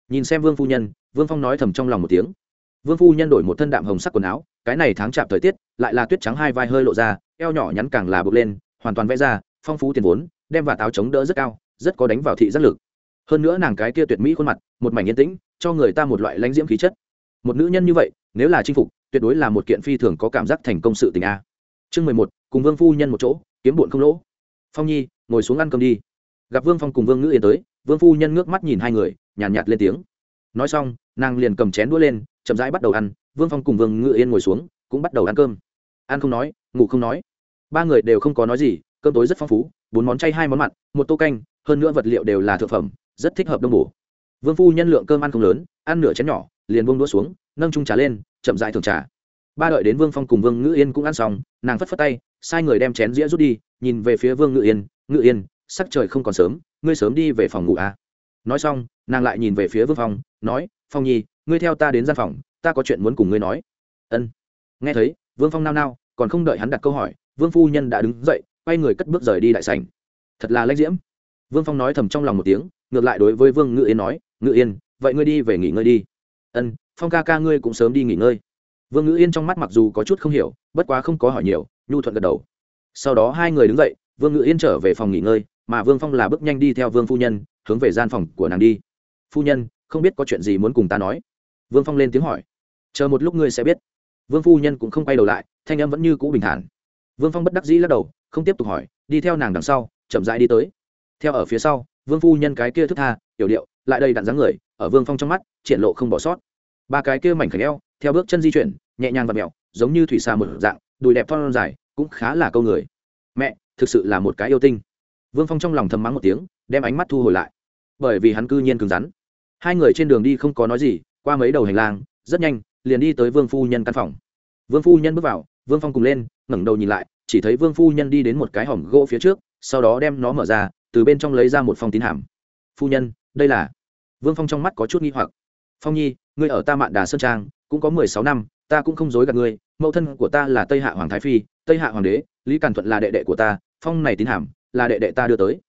Nhìn xem vương phu nhân, vương phong nói thầm trong lòng một tiếng. Vương phu nhân đổi một thân đạm hồng sắc quần áo, cái này tháng chạm thời tiết, lại là tuyết trắng hai vai hơi lộ ra, eo nhỏ nhắn càng là bực lên, hoàn toàn vẽ ra, phong phú tiền vốn, đem và táo chống đỡ rất cao, rất có đánh vào thị giác lực. Hơn nữa nàng cái kia tuyệt mỹ khuôn mặt, một mảnh yên tĩnh, cho người ta một loại lãnh diễm khí chất. Một nữ nhân như vậy, nếu là chinh phục, tuyệt đối là một kiện phi thường có cảm giác thành công sự tình a. Chương mười một, cùng vương phu nhân một chỗ, kiếm bụn không lỗ. Phong nhi, ngồi xuống ăn cơm đi. Gặp vương phong cùng vương ngữ yên tới vương phu nhân ngước mắt nhìn hai người nhàn nhạt, nhạt lên tiếng. Nói xong nàng liền cầm chén đũa lên chậm rãi bắt đầu ăn vương phong cùng vương Ngự yên ngồi xuống cũng bắt đầu ăn cơm. Ăn không nói ngủ không nói. Ba người đều không có nói gì cơm tối rất phong phú bốn món chay hai món mặn một tô canh hơn nữa vật liệu đều là thực phẩm rất thích hợp đông bổ. Vương phu nhân lượng cơm ăn không lớn ăn nửa chén nhỏ liền buông đũa xuống nâng trung trà lên chậm dại thường trà. Ba đợi đến vương phong cùng vương ngữ yên cũng ăn xong nàng phất phất tay sai người đem chén dĩa rút đi nhìn về phía vương ngữ yên ngữ yên sắc trời không còn sớm ngươi sớm đi về phòng ngủ à. nói xong, nàng lại nhìn về phía vương phong, nói, phong nhi, ngươi theo ta đến gian phòng, ta có chuyện muốn cùng ngươi nói. Ân. Nghe thấy, vương phong nao nao, còn không đợi hắn đặt câu hỏi, vương phu nhân đã đứng dậy, quay người cất bước rời đi đại sảnh. Thật là lãnh diễm. Vương phong nói thầm trong lòng một tiếng, ngược lại đối với vương ngự yên nói, ngự yên, vậy ngươi đi về nghỉ ngơi đi. Ân, phong ca ca ngươi cũng sớm đi nghỉ ngơi. Vương ngự yên trong mắt mặc dù có chút không hiểu, bất quá không có hỏi nhiều, nhu thuận gật đầu. Sau đó hai người đứng dậy, vương ngự yên trở về phòng nghỉ ngơi mà vương phong là bước nhanh đi theo vương phu nhân, hướng về gian phòng của nàng đi. Phu nhân, không biết có chuyện gì muốn cùng ta nói. Vương phong lên tiếng hỏi. Chờ một lúc ngươi sẽ biết. Vương phu nhân cũng không quay đầu lại, thanh âm vẫn như cũ bình thản. Vương phong bất đắc dĩ lắc đầu, không tiếp tục hỏi, đi theo nàng đằng sau, chậm rãi đi tới. Theo ở phía sau, vương phu nhân cái kia thức tha yểu điệu, lại đây đạn dáng người, ở vương phong trong mắt, triển lộ không bỏ sót. Ba cái kia mảnh khảnh eo, theo bước chân di chuyển, nhẹ nhàng và mẹo giống như thủy xà một dạng, đùi đẹp thon dài, cũng khá là câu người. Mẹ, thực sự là một cái yêu tinh vương phong trong lòng thầm mắng một tiếng, đem ánh mắt thu hồi lại. Bởi vì hắn cư nhiên cứng rắn. Hai người trên đường đi không có nói gì, qua mấy đầu hành lang, rất nhanh, liền đi tới vương phu nhân căn phòng. Vương phu nhân bước vào, vương phong cùng lên, ngẩng đầu nhìn lại, chỉ thấy vương phu nhân đi đến một cái hòm gỗ phía trước, sau đó đem nó mở ra, từ bên trong lấy ra một phong tín hàm. Phu nhân, đây là vương phong trong mắt có chút nghi hoặc. Phong nhi, ngươi ở ta mạn đà sơn trang, cũng có mười sáu năm, ta cũng không dối gạt ngươi, mẫu thân của ta là tây hạ hoàng thái phi, tây hạ hoàng đế, lý càn thuận là đệ đệ của ta, phong này tín hàm là đệ đệ ta đưa tới.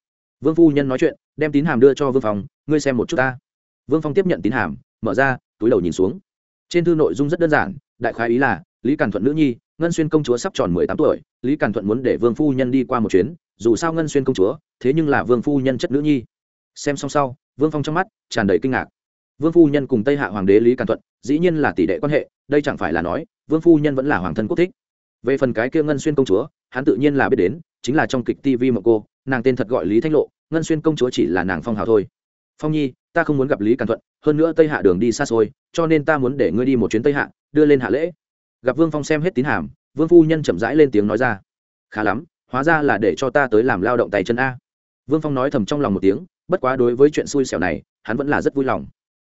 Vương phu nhân nói chuyện, đem tín hàm đưa cho vương phong, ngươi xem một chút ta. Vương phong tiếp nhận tín hàm, mở ra, túi đầu nhìn xuống. Trên thư nội dung rất đơn giản, đại khái ý là, lý càn thuận nữ nhi, ngân xuyên công chúa sắp tròn mười tám tuổi, lý càn thuận muốn để vương phu nhân đi qua một chuyến, dù sao ngân xuyên công chúa, thế nhưng là vương phu nhân chất nữ nhi. Xem xong sau, vương phong trong mắt tràn đầy kinh ngạc. Vương phu nhân cùng tây hạ hoàng đế lý càn thuận, dĩ nhiên là tỷ đệ quan hệ, đây chẳng phải là nói, vương phu nhân vẫn là hoàng thân quốc thích. Về phần cái kia ngân xuyên công chúa hắn tự nhiên là biết đến, chính là trong kịch tv mà cô, nàng tên thật gọi lý thanh lộ, ngân xuyên công chúa chỉ là nàng phong hào thôi. Phong nhi, ta không muốn gặp lý càn thuận, hơn nữa tây hạ đường đi xa xôi, cho nên ta muốn để ngươi đi một chuyến tây hạ, đưa lên hạ lễ. Gặp vương phong xem hết tín hàm, vương phu nhân chậm rãi lên tiếng nói ra. Khá lắm, hóa ra là để cho ta tới làm lao động tay chân a. Vương phong nói thầm trong lòng một tiếng, bất quá đối với chuyện xui xẻo này, hắn vẫn là rất vui lòng.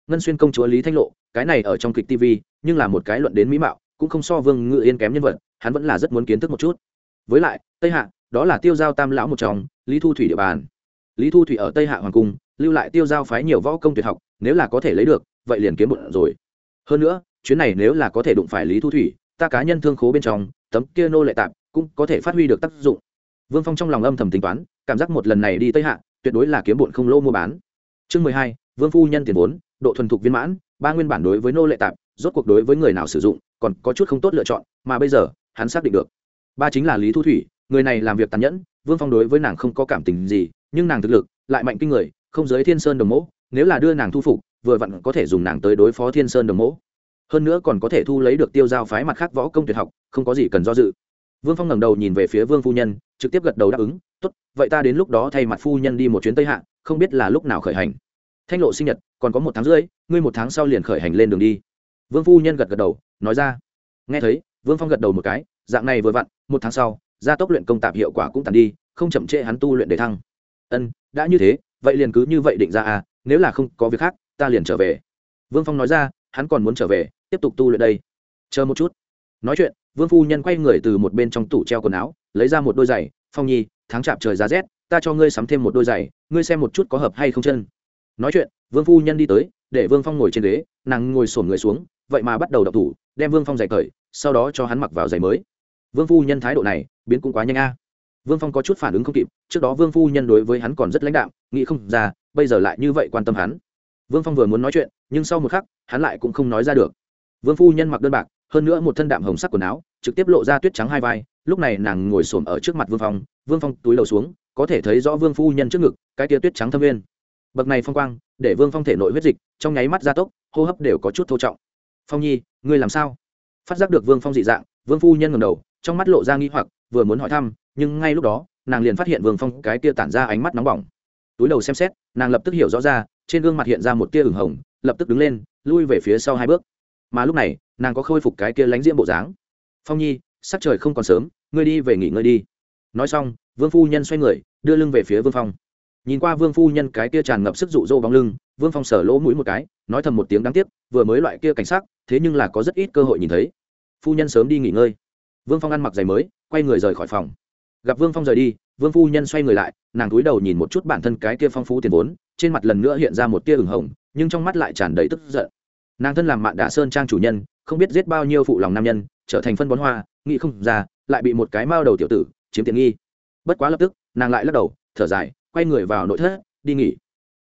Ngân xuyên công chúa lý thanh lộ, cái này ở trong kịch tv nhưng là một cái luận đến mỹ mạo, cũng không so vương ngự yên kém nhân vật, hắn vẫn là rất muốn kiến thức một chút với lại, tây hạ, đó là tiêu giao tam lão một trong, lý thu thủy địa bàn. Lý thu thủy ở tây hạ hoàng cung, lưu lại tiêu giao phái nhiều võ công tuyệt học, nếu là có thể lấy được, vậy liền kiếm một rồi. Hơn nữa, chuyến này nếu là có thể đụng phải lý thu thủy, ta cá nhân thương khố bên trong, tấm kia nô lệ tạm cũng có thể phát huy được tác dụng. Vương phong trong lòng âm thầm tính toán, cảm giác một lần này đi tây hạ, tuyệt đối là kiếm bụn không lô mua bán. Chương mười hai, vương phu nhân tiền vốn, độ thuần thục viên mãn, ba nguyên bản đối với nô lệ tạp, rốt cuộc đối với người nào sử dụng, còn có chút không tốt lựa chọn, mà bây giờ, hắn xác định được ba chính là lý thu thủy, người này làm việc tàn nhẫn, vương phong đối với nàng không có cảm tình gì, nhưng nàng thực lực lại mạnh kinh người, không giới thiên sơn đồng mẫu nếu là đưa nàng thu phục, vừa vặn có thể dùng nàng tới đối phó thiên sơn đồng mẫu hơn nữa còn có thể thu lấy được tiêu giao phái mặt khác võ công tuyệt học, không có gì cần do dự. Vương phong ngẩng đầu nhìn về phía vương phu nhân, trực tiếp gật đầu đáp ứng, tốt, vậy ta đến lúc đó thay mặt phu nhân đi một chuyến tây hạ, không biết là lúc nào khởi hành. Thanh lộ sinh nhật, còn có một tháng rưỡi, ngươi một tháng sau liền khởi hành lên đường đi. Vương phu nhân gật gật đầu, nói ra. Nghe thấy, vương phong gật đầu một cái dạng này vừa vặn, một tháng sau, gia tốc luyện công tạp hiệu quả cũng tàn đi, không chậm trễ hắn tu luyện để thăng. Ân, đã như thế, vậy liền cứ như vậy định ra à nếu là không có việc khác, ta liền trở về. Vương phong nói ra, hắn còn muốn trở về, tiếp tục tu luyện đây. Chờ một chút. Nói chuyện, vương phu nhân quay người từ một bên trong tủ treo quần áo, lấy ra một đôi giày. Phong nhi, tháng chạp trời giá rét, ta cho ngươi sắm thêm một đôi giày, ngươi xem một chút có hợp hay không chân. Nói chuyện, vương phu nhân đi tới, để vương phong ngồi trên ghế, nàng ngồi sổn người xuống, vậy mà bắt đầu đập thủ, đem vương phong giày cởi, sau đó cho hắn mặc vào giày mới vương phu nhân thái độ này biến cũng quá nhanh a. Vương phong có chút phản ứng không kịp trước đó vương phu nhân đối với hắn còn rất lãnh đạo, nghĩ không ra bây giờ lại như vậy quan tâm hắn. Vương phong vừa muốn nói chuyện nhưng sau một khắc hắn lại cũng không nói ra được. Vương phu nhân mặc đơn bạc hơn nữa một thân đạm hồng sắc quần áo trực tiếp lộ ra tuyết trắng hai vai lúc này nàng ngồi xổm ở trước mặt vương phong vương phong túi đầu xuống có thể thấy rõ vương phu nhân trước ngực cái tia tuyết trắng thâm viên. Bậc này phong quang để vương phong thể nội huyết dịch trong nháy mắt gia tốc hô hấp đều có chút thô trọng. Phong nhi ngươi làm sao? Phát giác được vương phong dị dạng vương phu nhân ngầm đầu trong mắt lộ ra nghi hoặc, vừa muốn hỏi thăm, nhưng ngay lúc đó, nàng liền phát hiện vương phong cái tia tản ra ánh mắt nóng bỏng. Túi đầu xem xét, nàng lập tức hiểu rõ ra, trên gương mặt hiện ra một tia ửng hồng, lập tức đứng lên, lui về phía sau hai bước. Mà lúc này, nàng có khôi phục cái kia lánh diễm bộ dáng. Phong nhi sắc trời không còn sớm, ngươi đi về nghỉ ngơi đi. Nói xong, vương phu nhân xoay người, đưa lưng về phía vương phong. Nhìn qua vương phu nhân cái kia tràn ngập sức rụ rỗ bóng lưng, vương phong sở lỗ mũi một cái, nói thầm một tiếng đáng tiếc, vừa mới loại kia cảnh sắc, thế nhưng là có rất ít cơ hội nhìn thấy. Phu nhân sớm đi nghỉ ngơi vương phong ăn mặc giày mới, quay người rời khỏi phòng. Gặp vương phong rời đi, vương phu nhân xoay người lại, nàng cúi đầu nhìn một chút bản thân cái kia phong phú tiền vốn, trên mặt lần nữa hiện ra một tia ửng hồng, nhưng trong mắt lại tràn đầy tức giận. Nàng thân làm mạn đạ sơn trang chủ nhân, không biết giết bao nhiêu phụ lòng nam nhân, trở thành phân bón hoa, nghĩ không ra, lại bị một cái mao đầu tiểu tử, chiếm tiện nghi. Bất quá lập tức, nàng lại lắc đầu, thở dài, quay người vào nội thất, đi nghỉ.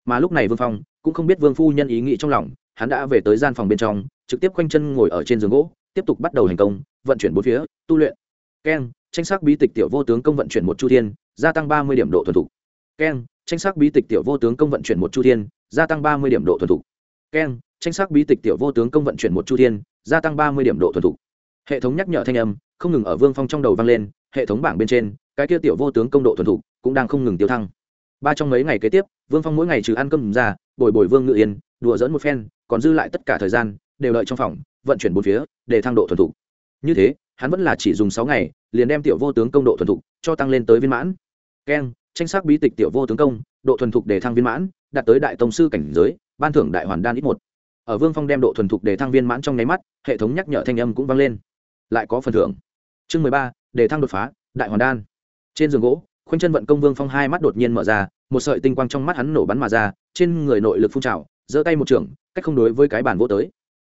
Mà lúc này vương phong cũng không biết vương phu nhân ý nghĩ trong lòng, hắn đã về tới gian phòng bên trong, trực tiếp quanh chân ngồi ở trên giường gỗ tiếp tục bắt đầu hành công, vận chuyển bốn phía, tu luyện. Keng, tranh sắc bí tịch tiểu vô tướng công vận chuyển một chu thiên, gia tăng ba mươi điểm độ thuần thục. Keng, tranh sắc bí tịch tiểu vô tướng công vận chuyển một chu thiên, gia tăng ba mươi điểm độ thuần thục. Keng, tranh sắc bí tịch tiểu vô tướng công vận chuyển một chu thiên, gia tăng ba mươi điểm độ thuần thục. Hệ thống nhắc nhở thanh âm, không ngừng ở vương phong trong đầu vang lên, hệ thống bảng bên trên, cái kia tiểu vô tướng công độ thuần thục cũng đang không ngừng tiêu thăng. Ba trong mấy ngày kế tiếp, vương phong mỗi ngày trừ ăn cơm ra, bồi bồi vương ngự yên, đùa dẫn một phen, còn dư lại tất cả thời gian, đều đợi trong phòng vận chuyển bốn phía, để thăng độ thuần thục. Như thế, hắn vẫn là chỉ dùng sáu ngày, liền đem tiểu vô tướng công độ thuần thục cho tăng lên tới viên mãn. Keng, tranh sắc bí tịch tiểu vô tướng công, độ thuần thục để thăng viên mãn, đạt tới đại tông sư cảnh giới, ban thưởng đại hoàn đan ít một. Ở vương phong đem độ thuần thục để thăng viên mãn trong nháy mắt, hệ thống nhắc nhở thanh âm cũng vang lên. Lại có phần thưởng. Chương mười ba, để thăng đột phá, đại hoàn đan. Trên giường gỗ, khoanh chân vận công vương phong hai mắt đột nhiên mở ra, một sợi tinh quang trong mắt hắn nổ bắn mà ra, trên người nội lực phun trào, giơ tay một trường, cách không đối với cái bàn gỗ tới.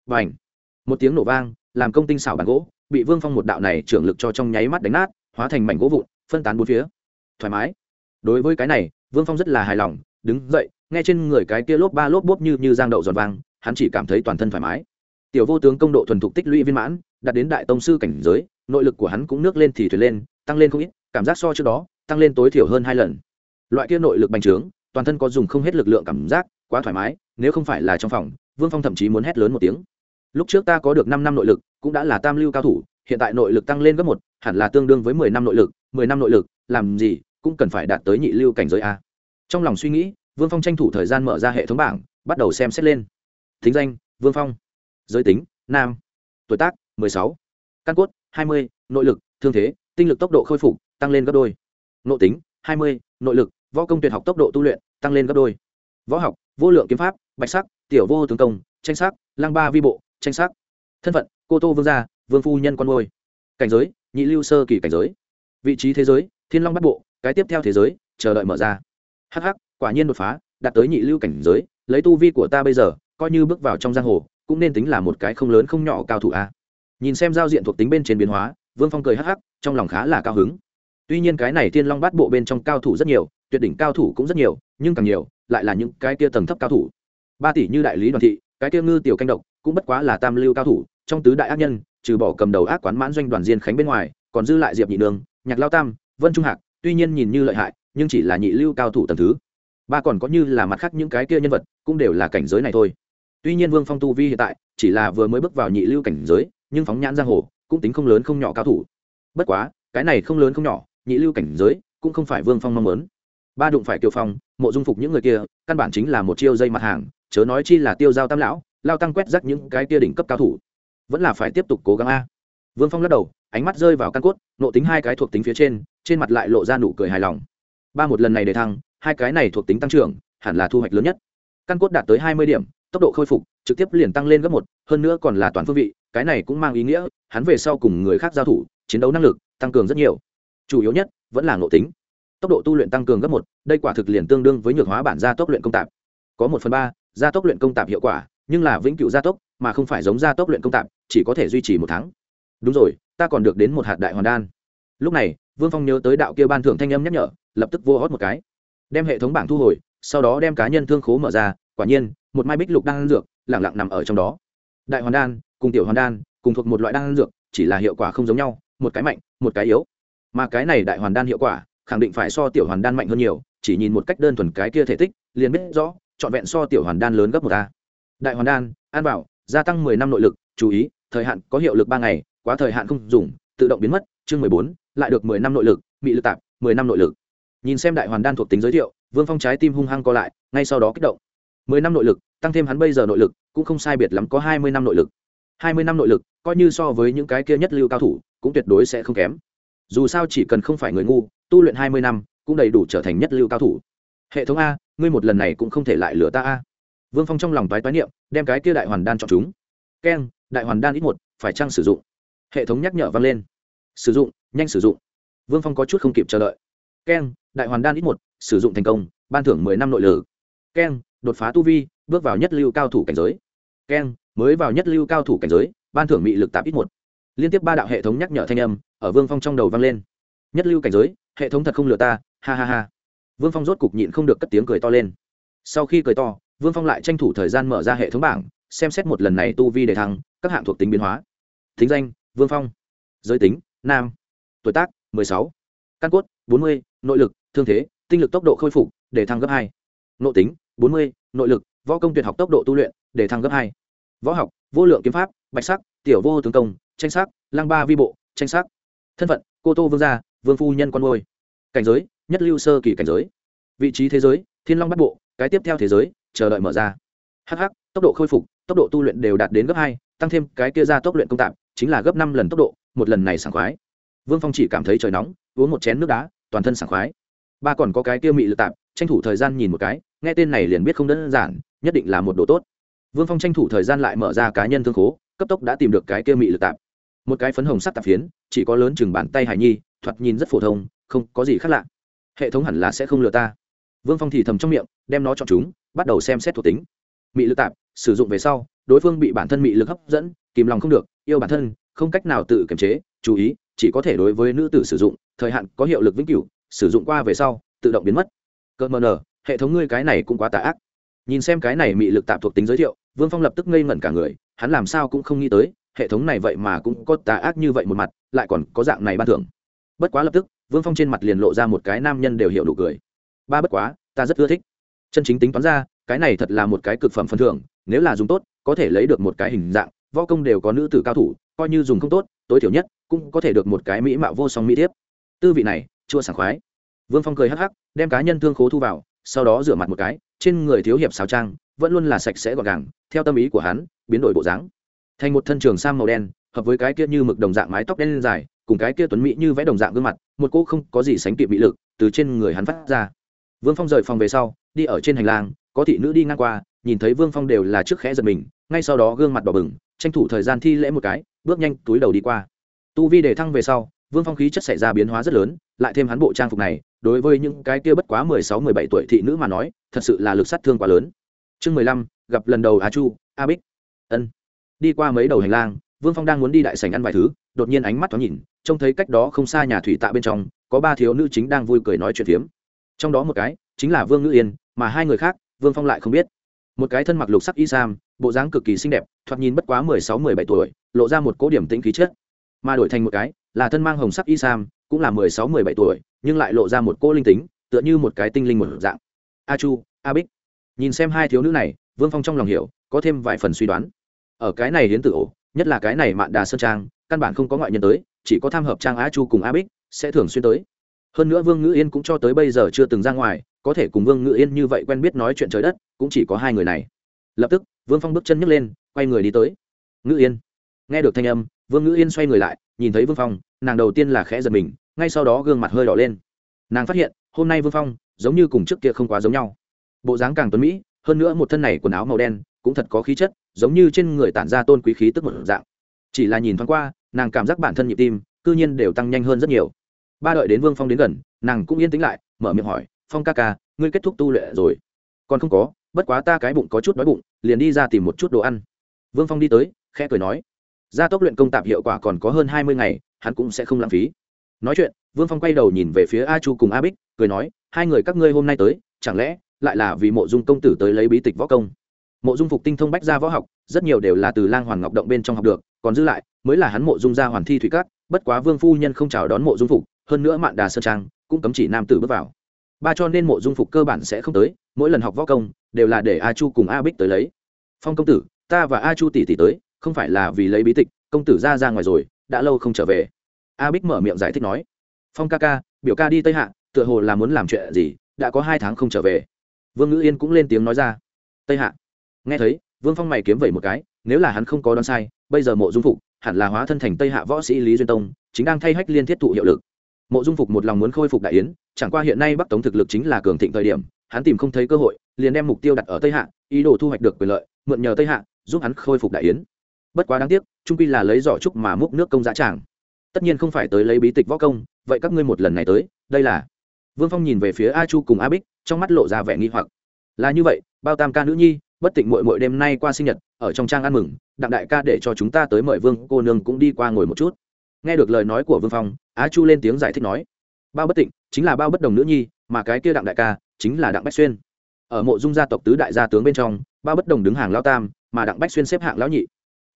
Và ảnh một tiếng nổ vang, làm công tinh xảo bàn gỗ, bị vương phong một đạo này trưởng lực cho trong nháy mắt đánh nát, hóa thành mảnh gỗ vụn, phân tán bốn phía. Thoải mái. Đối với cái này, vương phong rất là hài lòng, đứng dậy, nghe trên người cái kia lốp ba lốp bốp như như giang đậu giòn vang, hắn chỉ cảm thấy toàn thân thoải mái. Tiểu vô tướng công độ thuần thục tích lũy viên mãn, đạt đến đại tông sư cảnh giới, nội lực của hắn cũng nước lên thì thuyền lên, tăng lên không ít, cảm giác so trước đó, tăng lên tối thiểu hơn hai lần. Loại kia nội lực bành trướng, toàn thân có dùng không hết lực lượng cảm giác, quá thoải mái, nếu không phải là trong phòng, vương phong thậm chí muốn hét lớn một tiếng lúc trước ta có được năm năm nội lực, cũng đã là tam lưu cao thủ, hiện tại nội lực tăng lên gấp một, hẳn là tương đương với mười năm nội lực, mười năm nội lực, làm gì, cũng cần phải đạt tới nhị lưu cảnh giới a. Trong lòng suy nghĩ, vương phong tranh thủ thời gian mở ra hệ thống bảng, bắt đầu xem xét lên. Thính danh, vương phong. Giới tính, nam. Tuổi tác, mười sáu. Căn cốt, hai mươi. Nội lực, thương thế, tinh lực tốc độ khôi phục, tăng lên gấp đôi. Nội tính, hai mươi. Nội lực, võ công tuyệt học tốc độ tu luyện, tăng lên gấp đôi. Võ học, vô lượng kiếm pháp, bạch sắc, tiểu vô tướng công, tranh sắc lang ba vi bộ tranh sắc. Thân phận, cô tô vương gia, vương phu nhân con ngôi cảnh giới, nhị lưu sơ kỳ cảnh giới. Vị trí thế giới, thiên long bắt bộ, cái tiếp theo thế giới, chờ đợi mở ra. Hh quả nhiên đột phá, đạt tới nhị lưu cảnh giới, lấy tu vi của ta bây giờ, coi như bước vào trong giang hồ, cũng nên tính là một cái không lớn không nhỏ cao thủ a. Nhìn xem giao diện thuộc tính bên trên biến hóa, vương phong cười hắc hắc, trong lòng khá là cao hứng. Tuy nhiên cái này thiên long bắt bộ bên trong cao thủ rất nhiều, tuyệt đỉnh cao thủ cũng rất nhiều, nhưng càng nhiều, lại là những cái tia tầng thấp cao thủ. Ba tỷ như đại lý đoàn thị cái tiêu ngư tiểu canh độc cũng bất quá là tam lưu cao thủ, trong tứ đại ác nhân, trừ bỏ cầm đầu ác quán mãn doanh đoàn diên khánh bên ngoài, còn dư lại diệp nhị nương, nhạc lao tam, vân trung hạc, tuy nhiên nhìn như lợi hại, nhưng chỉ là nhị lưu cao thủ tầm thứ. Ba còn có như là mặt khác những cái kia nhân vật, cũng đều là cảnh giới này thôi. Tuy nhiên vương phong tu vi hiện tại, chỉ là vừa mới bước vào nhị lưu cảnh giới, nhưng phóng nhãn giang hồ, cũng tính không lớn không nhỏ cao thủ. Bất quá, cái này không lớn không nhỏ, nhị lưu cảnh giới cũng không phải vương phong mong muốn. Ba đụng phải kiều phong, mộ dung phục những người kia, căn bản chính là một chiêu dây mặt hàng chớ nói chi là tiêu giao tam lão, lao tăng quét rắc những cái kia đỉnh cấp cao thủ. Vẫn là phải tiếp tục cố gắng a. Vương phong lắc đầu, ánh mắt rơi vào căn cốt, nộ tính hai cái thuộc tính phía trên trên mặt lại lộ ra nụ cười hài lòng. Ba một lần này để thăng, hai cái này thuộc tính tăng trưởng, hẳn là thu hoạch lớn nhất. Căn cốt đạt tới hai mươi điểm, tốc độ khôi phục, trực tiếp liền tăng lên gấp một, hơn nữa còn là toàn phương vị, cái này cũng mang ý nghĩa, hắn về sau cùng người khác giao thủ, chiến đấu năng lực, tăng cường rất nhiều. Chủ yếu nhất, vẫn là ngộ tính. Tốc độ tu luyện tăng cường gấp một, đây quả thực liền tương đương với nhược hóa bản gia tốc luyện công tạp. Có một phần ba gia tốc luyện công tạp hiệu quả, nhưng là vĩnh cửu gia tốc, mà không phải giống gia tốc luyện công tạp, chỉ có thể duy trì một tháng. Đúng rồi, ta còn được đến một hạt đại hoàn đan. Lúc này, vương phong nhớ tới đạo kia ban thưởng thanh âm nhắc nhở, lập tức vô hót một cái. Đem hệ thống bảng thu hồi, sau đó đem cá nhân thương khố mở ra, quả nhiên, một mai bích lục đan dược, lẳng lặng nằm ở trong đó. Đại hoàn đan, cùng tiểu hoàn đan, cùng thuộc một loại đan dược, chỉ là hiệu quả không giống nhau, một cái mạnh, một cái yếu. Mà cái này đại hoàn đan hiệu quả, khẳng định phải so tiểu hoàn đan mạnh hơn nhiều, chỉ nhìn một cách đơn thuần cái kia thể tích, liền biết rõ trọn vẹn so tiểu hoàn đan lớn gấp một a. Đại hoàn đan, an bảo, gia tăng mười năm nội lực, chú ý, thời hạn có hiệu lực ba ngày, quá thời hạn không dùng, tự động biến mất, chương mười bốn, lại được mười năm nội lực, bị lực tạp, mười năm nội lực. Nhìn xem đại hoàn đan thuộc tính giới thiệu, vương phong trái tim hung hăng co lại, ngay sau đó kích động. Mười năm nội lực, tăng thêm hắn bây giờ nội lực, cũng không sai biệt lắm có hai mươi năm nội lực. Hai mươi năm nội lực, coi như so với những cái kia nhất lưu cao thủ, cũng tuyệt đối sẽ không kém. Dù sao chỉ cần không phải người ngu, tu luyện hai mươi năm, cũng đầy đủ trở thành nhất lưu cao thủ hệ thống a, ngươi một lần này cũng không thể lại lừa ta a. Vương phong trong lòng toái toái niệm, đem cái kia đại hoàn đan chọn chúng. Keng đại hoàn đan ít một, phải chăng sử dụng? Hệ thống nhắc nhở vang lên. Sử dụng, nhanh sử dụng. Vương phong có chút không kịp chờ đợi. Keng đại hoàn đan ít một, sử dụng thành công, ban thưởng mười năm nội lực keng đột phá tu vi, bước vào nhất lưu cao thủ cảnh giới. Keng mới vào nhất lưu cao thủ cảnh giới, ban thưởng mị lực tạp ít một. Liên tiếp ba đạo hệ thống nhắc nhở thanh âm, ở vương phong trong đầu vang lên. Nhất lưu cảnh giới, hệ thống thật không lừa ta, ha ha ha vương phong rốt cục nhịn không được cất tiếng cười to lên. Sau khi cười to, vương phong lại tranh thủ thời gian mở ra hệ thống bảng, xem xét một lần này tu vi để thăng, các hạng thuộc tính biến hóa. Thính danh, vương phong. Giới tính, nam. Tuổi tác, mười sáu. Căn cốt, bốn mươi. Nội lực, thương thế, tinh lực tốc độ khôi phục, để thăng gấp hai. Nội tính, bốn mươi. Nội lực, võ công tuyệt học tốc độ tu luyện, để thăng gấp hai. Võ học, vô lượng kiếm pháp, bạch sắc, tiểu vô tướng công, tranh sắc lang ba vi bộ, tranh sắc. Thân phận, cô tô vương gia, vương phu nhân con ngôi cảnh giới nhất lưu sơ kỳ cảnh giới. Vị trí thế giới, thiên long bắt bộ, cái tiếp theo thế giới, chờ đợi mở ra. Hh tốc độ khôi phục, tốc độ tu luyện đều đạt đến gấp hai, tăng thêm cái kia ra tốc luyện công tạm, chính là gấp năm lần tốc độ, một lần này sảng khoái. Vương phong chỉ cảm thấy trời nóng, uống một chén nước đá, toàn thân sảng khoái. Ba còn có cái kia mị lực tạm, tranh thủ thời gian nhìn một cái, nghe tên này liền biết không đơn giản, nhất định là một đồ tốt. Vương phong tranh thủ thời gian lại mở ra cá nhân thương khố, cấp tốc đã tìm được cái kia mị lực tạp một cái phấn hồng sắc tạp phiến, chỉ có lớn chừng bàn tay hải nhi, thoạt nhìn rất phổ thông, không có gì khác lạ hệ thống hẳn là sẽ không lừa ta. Vương phong thì thầm trong miệng, đem nó chọn chúng, bắt đầu xem xét thuộc tính. Mị lực tạp, sử dụng về sau, đối phương bị bản thân mị lực hấp dẫn, kìm lòng không được, yêu bản thân, không cách nào tự kiềm chế, chú ý, chỉ có thể đối với nữ tử sử dụng, thời hạn có hiệu lực vĩnh cửu, sử dụng qua về sau, tự động biến mất. Cợt mờ nở hệ thống ngươi cái này cũng quá tà ác. Nhìn xem cái này mị lực tạp thuộc tính giới thiệu, vương phong lập tức ngây ngẩn cả người, hắn làm sao cũng không nghĩ tới, hệ thống này vậy mà cũng có tà ác như vậy một mặt, lại còn có dạng này ban thưởng. Bất quá lập tức vương phong trên mặt liền lộ ra một cái nam nhân đều hiểu đủ cười. Ba bất quá, ta rất ưa thích. Chân chính tính toán ra, cái này thật là một cái cực phẩm phần thưởng, nếu là dùng tốt, có thể lấy được một cái hình dạng, võ công đều có nữ tử cao thủ, coi như dùng không tốt, tối thiểu nhất cũng có thể được một cái mỹ mạo vô song mỹ thiếp. Tư vị này, chua sảng khoái. Vương phong cười hắc hắc, đem cá nhân thương khố thu vào, sau đó rửa mặt một cái, trên người thiếu hiệp xào trang, vẫn luôn là sạch sẽ gọn gàng, theo tâm ý của hắn, biến đổi bộ dáng. Thành một thân trường sang màu đen, hợp với cái kia như mực đồng dạng mái tóc đen dài cùng cái kia tuấn mỹ như vẽ đồng dạng gương mặt, một cô không có gì sánh kịp mỹ lực từ trên người hắn phát ra. Vương phong rời phòng về sau, đi ở trên hành lang, có thị nữ đi ngang qua, nhìn thấy vương phong đều là trước khẽ giật mình, ngay sau đó gương mặt đỏ bừng, tranh thủ thời gian thi lễ một cái, bước nhanh túi đầu đi qua. Tu vi để thăng về sau, vương phong khí chất xảy ra biến hóa rất lớn, lại thêm hắn bộ trang phục này, đối với những cái kia bất quá mười sáu, mười bảy tuổi thị nữ mà nói, thật sự là lực sát thương quá lớn. Chương mười lăm, gặp lần đầu Á chu, a bích. Ân. Đi qua mấy đầu hành lang vương phong đang muốn đi đại sành ăn vài thứ, đột nhiên ánh mắt thoáng nhìn, trông thấy cách đó không xa nhà thủy tạ bên trong, có ba thiếu nữ chính đang vui cười nói chuyện phiếm. Trong đó một cái, chính là vương ngữ yên, mà hai người khác, vương phong lại không biết. Một cái thân mặc lục sắc y sam, bộ dáng cực kỳ xinh đẹp, thoạt nhìn bất quá mười sáu, mười bảy tuổi, lộ ra một cố điểm tĩnh khí chất. Mà đổi thành một cái, là thân mang hồng sắc y sam, cũng là mười sáu, mười bảy tuổi, nhưng lại lộ ra một cô linh tính, tựa như một cái tinh linh một dạng. A chu, a bích. Nhìn xem hai thiếu nữ này, vương phong trong lòng hiểu, có thêm vài phần suy đoán. Ở cái này hiến tử ổ nhất là cái này mạn đà sơn trang, căn bản không có ngoại nhân tới, chỉ có tham hợp trang á chu cùng a bích sẽ thường xuyên tới. Hơn nữa vương ngữ yên cũng cho tới bây giờ chưa từng ra ngoài, có thể cùng vương ngữ yên như vậy quen biết nói chuyện trời đất, cũng chỉ có hai người này. Lập tức, vương phong bước chân nhấc lên, quay người đi tới. Ngữ yên. Nghe được thanh âm, vương ngữ yên xoay người lại, nhìn thấy vương phong, nàng đầu tiên là khẽ giật mình, ngay sau đó gương mặt hơi đỏ lên. Nàng phát hiện, hôm nay vương phong giống như cùng trước kia không quá giống nhau. Bộ dáng càng tuấn mỹ, hơn nữa một thân này quần áo màu đen, cũng thật có khí chất giống như trên người tản ra tôn quý khí tức một dạng. Chỉ là nhìn thoáng qua, nàng cảm giác bản thân nhịp tim, cư nhiên đều tăng nhanh hơn rất nhiều. Ba đợi đến vương phong đến gần, nàng cũng yên tĩnh lại, mở miệng hỏi, phong ca ca, ngươi kết thúc tu luyện rồi? Còn không có, bất quá ta cái bụng có chút đói bụng, liền đi ra tìm một chút đồ ăn. Vương phong đi tới, khẽ cười nói, gia tốc luyện công tạp hiệu quả còn có hơn hai mươi ngày, hắn cũng sẽ không lãng phí. Nói chuyện, vương phong quay đầu nhìn về phía a chu cùng a bích, cười nói, hai người các ngươi hôm nay tới, chẳng lẽ lại là vì mộ dung công tử tới lấy bí tịch võ công? Mộ dung phục tinh thông bách gia võ học, rất nhiều đều là từ lang hoàn ngọc động bên trong học được, còn giữ lại, mới là hắn mộ dung gia hoàn thi thủy cát bất quá vương phu nhân không chào đón mộ dung phục, hơn nữa mạn đà sơn trang, cũng cấm chỉ nam tử bước vào. Ba cho nên mộ dung phục cơ bản sẽ không tới, mỗi lần học võ công, đều là để a chu cùng a bích tới lấy. Phong công tử, ta và a chu tỷ tỷ tới, không phải là vì lấy bí tịch, công tử ra ra ngoài rồi, đã lâu không trở về. A bích mở miệng giải thích nói. Phong ca ca, biểu ca đi tây hạ, tựa hồ là muốn làm chuyện gì, đã có hai tháng không trở về. Vương ngữ yên cũng lên tiếng nói ra. Tây hạ nghe thấy, vương phong mày kiếm vẩy một cái, nếu là hắn không có đoán sai, bây giờ mộ dung phục, hẳn là hóa thân thành tây hạ võ sĩ lý duyên tông, chính đang thay hách liên thiết thụ hiệu lực. Mộ dung phục một lòng muốn khôi phục đại yến, chẳng qua hiện nay bắc tống thực lực chính là cường thịnh thời điểm, hắn tìm không thấy cơ hội, liền đem mục tiêu đặt ở tây hạ, ý đồ thu hoạch được quyền lợi, mượn nhờ tây hạ, giúp hắn khôi phục đại yến. Bất quá đáng tiếc, trung pi là lấy giỏ trúc mà múc nước công giá tràng. Tất nhiên không phải tới lấy bí tịch võ công, vậy các ngươi một lần này tới, đây là. Vương phong nhìn về phía a chu cùng a bích, trong mắt lộ ra vẻ nghi hoặc. Là như vậy, bao tam ca nữ nhi bất tịnh mội mội đêm nay qua sinh nhật, ở trong trang ăn mừng, đặng đại ca để cho chúng ta tới mời vương cô nương cũng đi qua ngồi một chút. Nghe được lời nói của vương phong, á chu lên tiếng giải thích nói, bao bất tịnh, chính là bao bất đồng nữ nhi, mà cái kia đặng đại ca, chính là đặng bách xuyên. Ở mộ dung gia tộc tứ đại gia tướng bên trong, bao bất đồng đứng hàng lao tam, mà đặng bách xuyên xếp hạng lão nhị.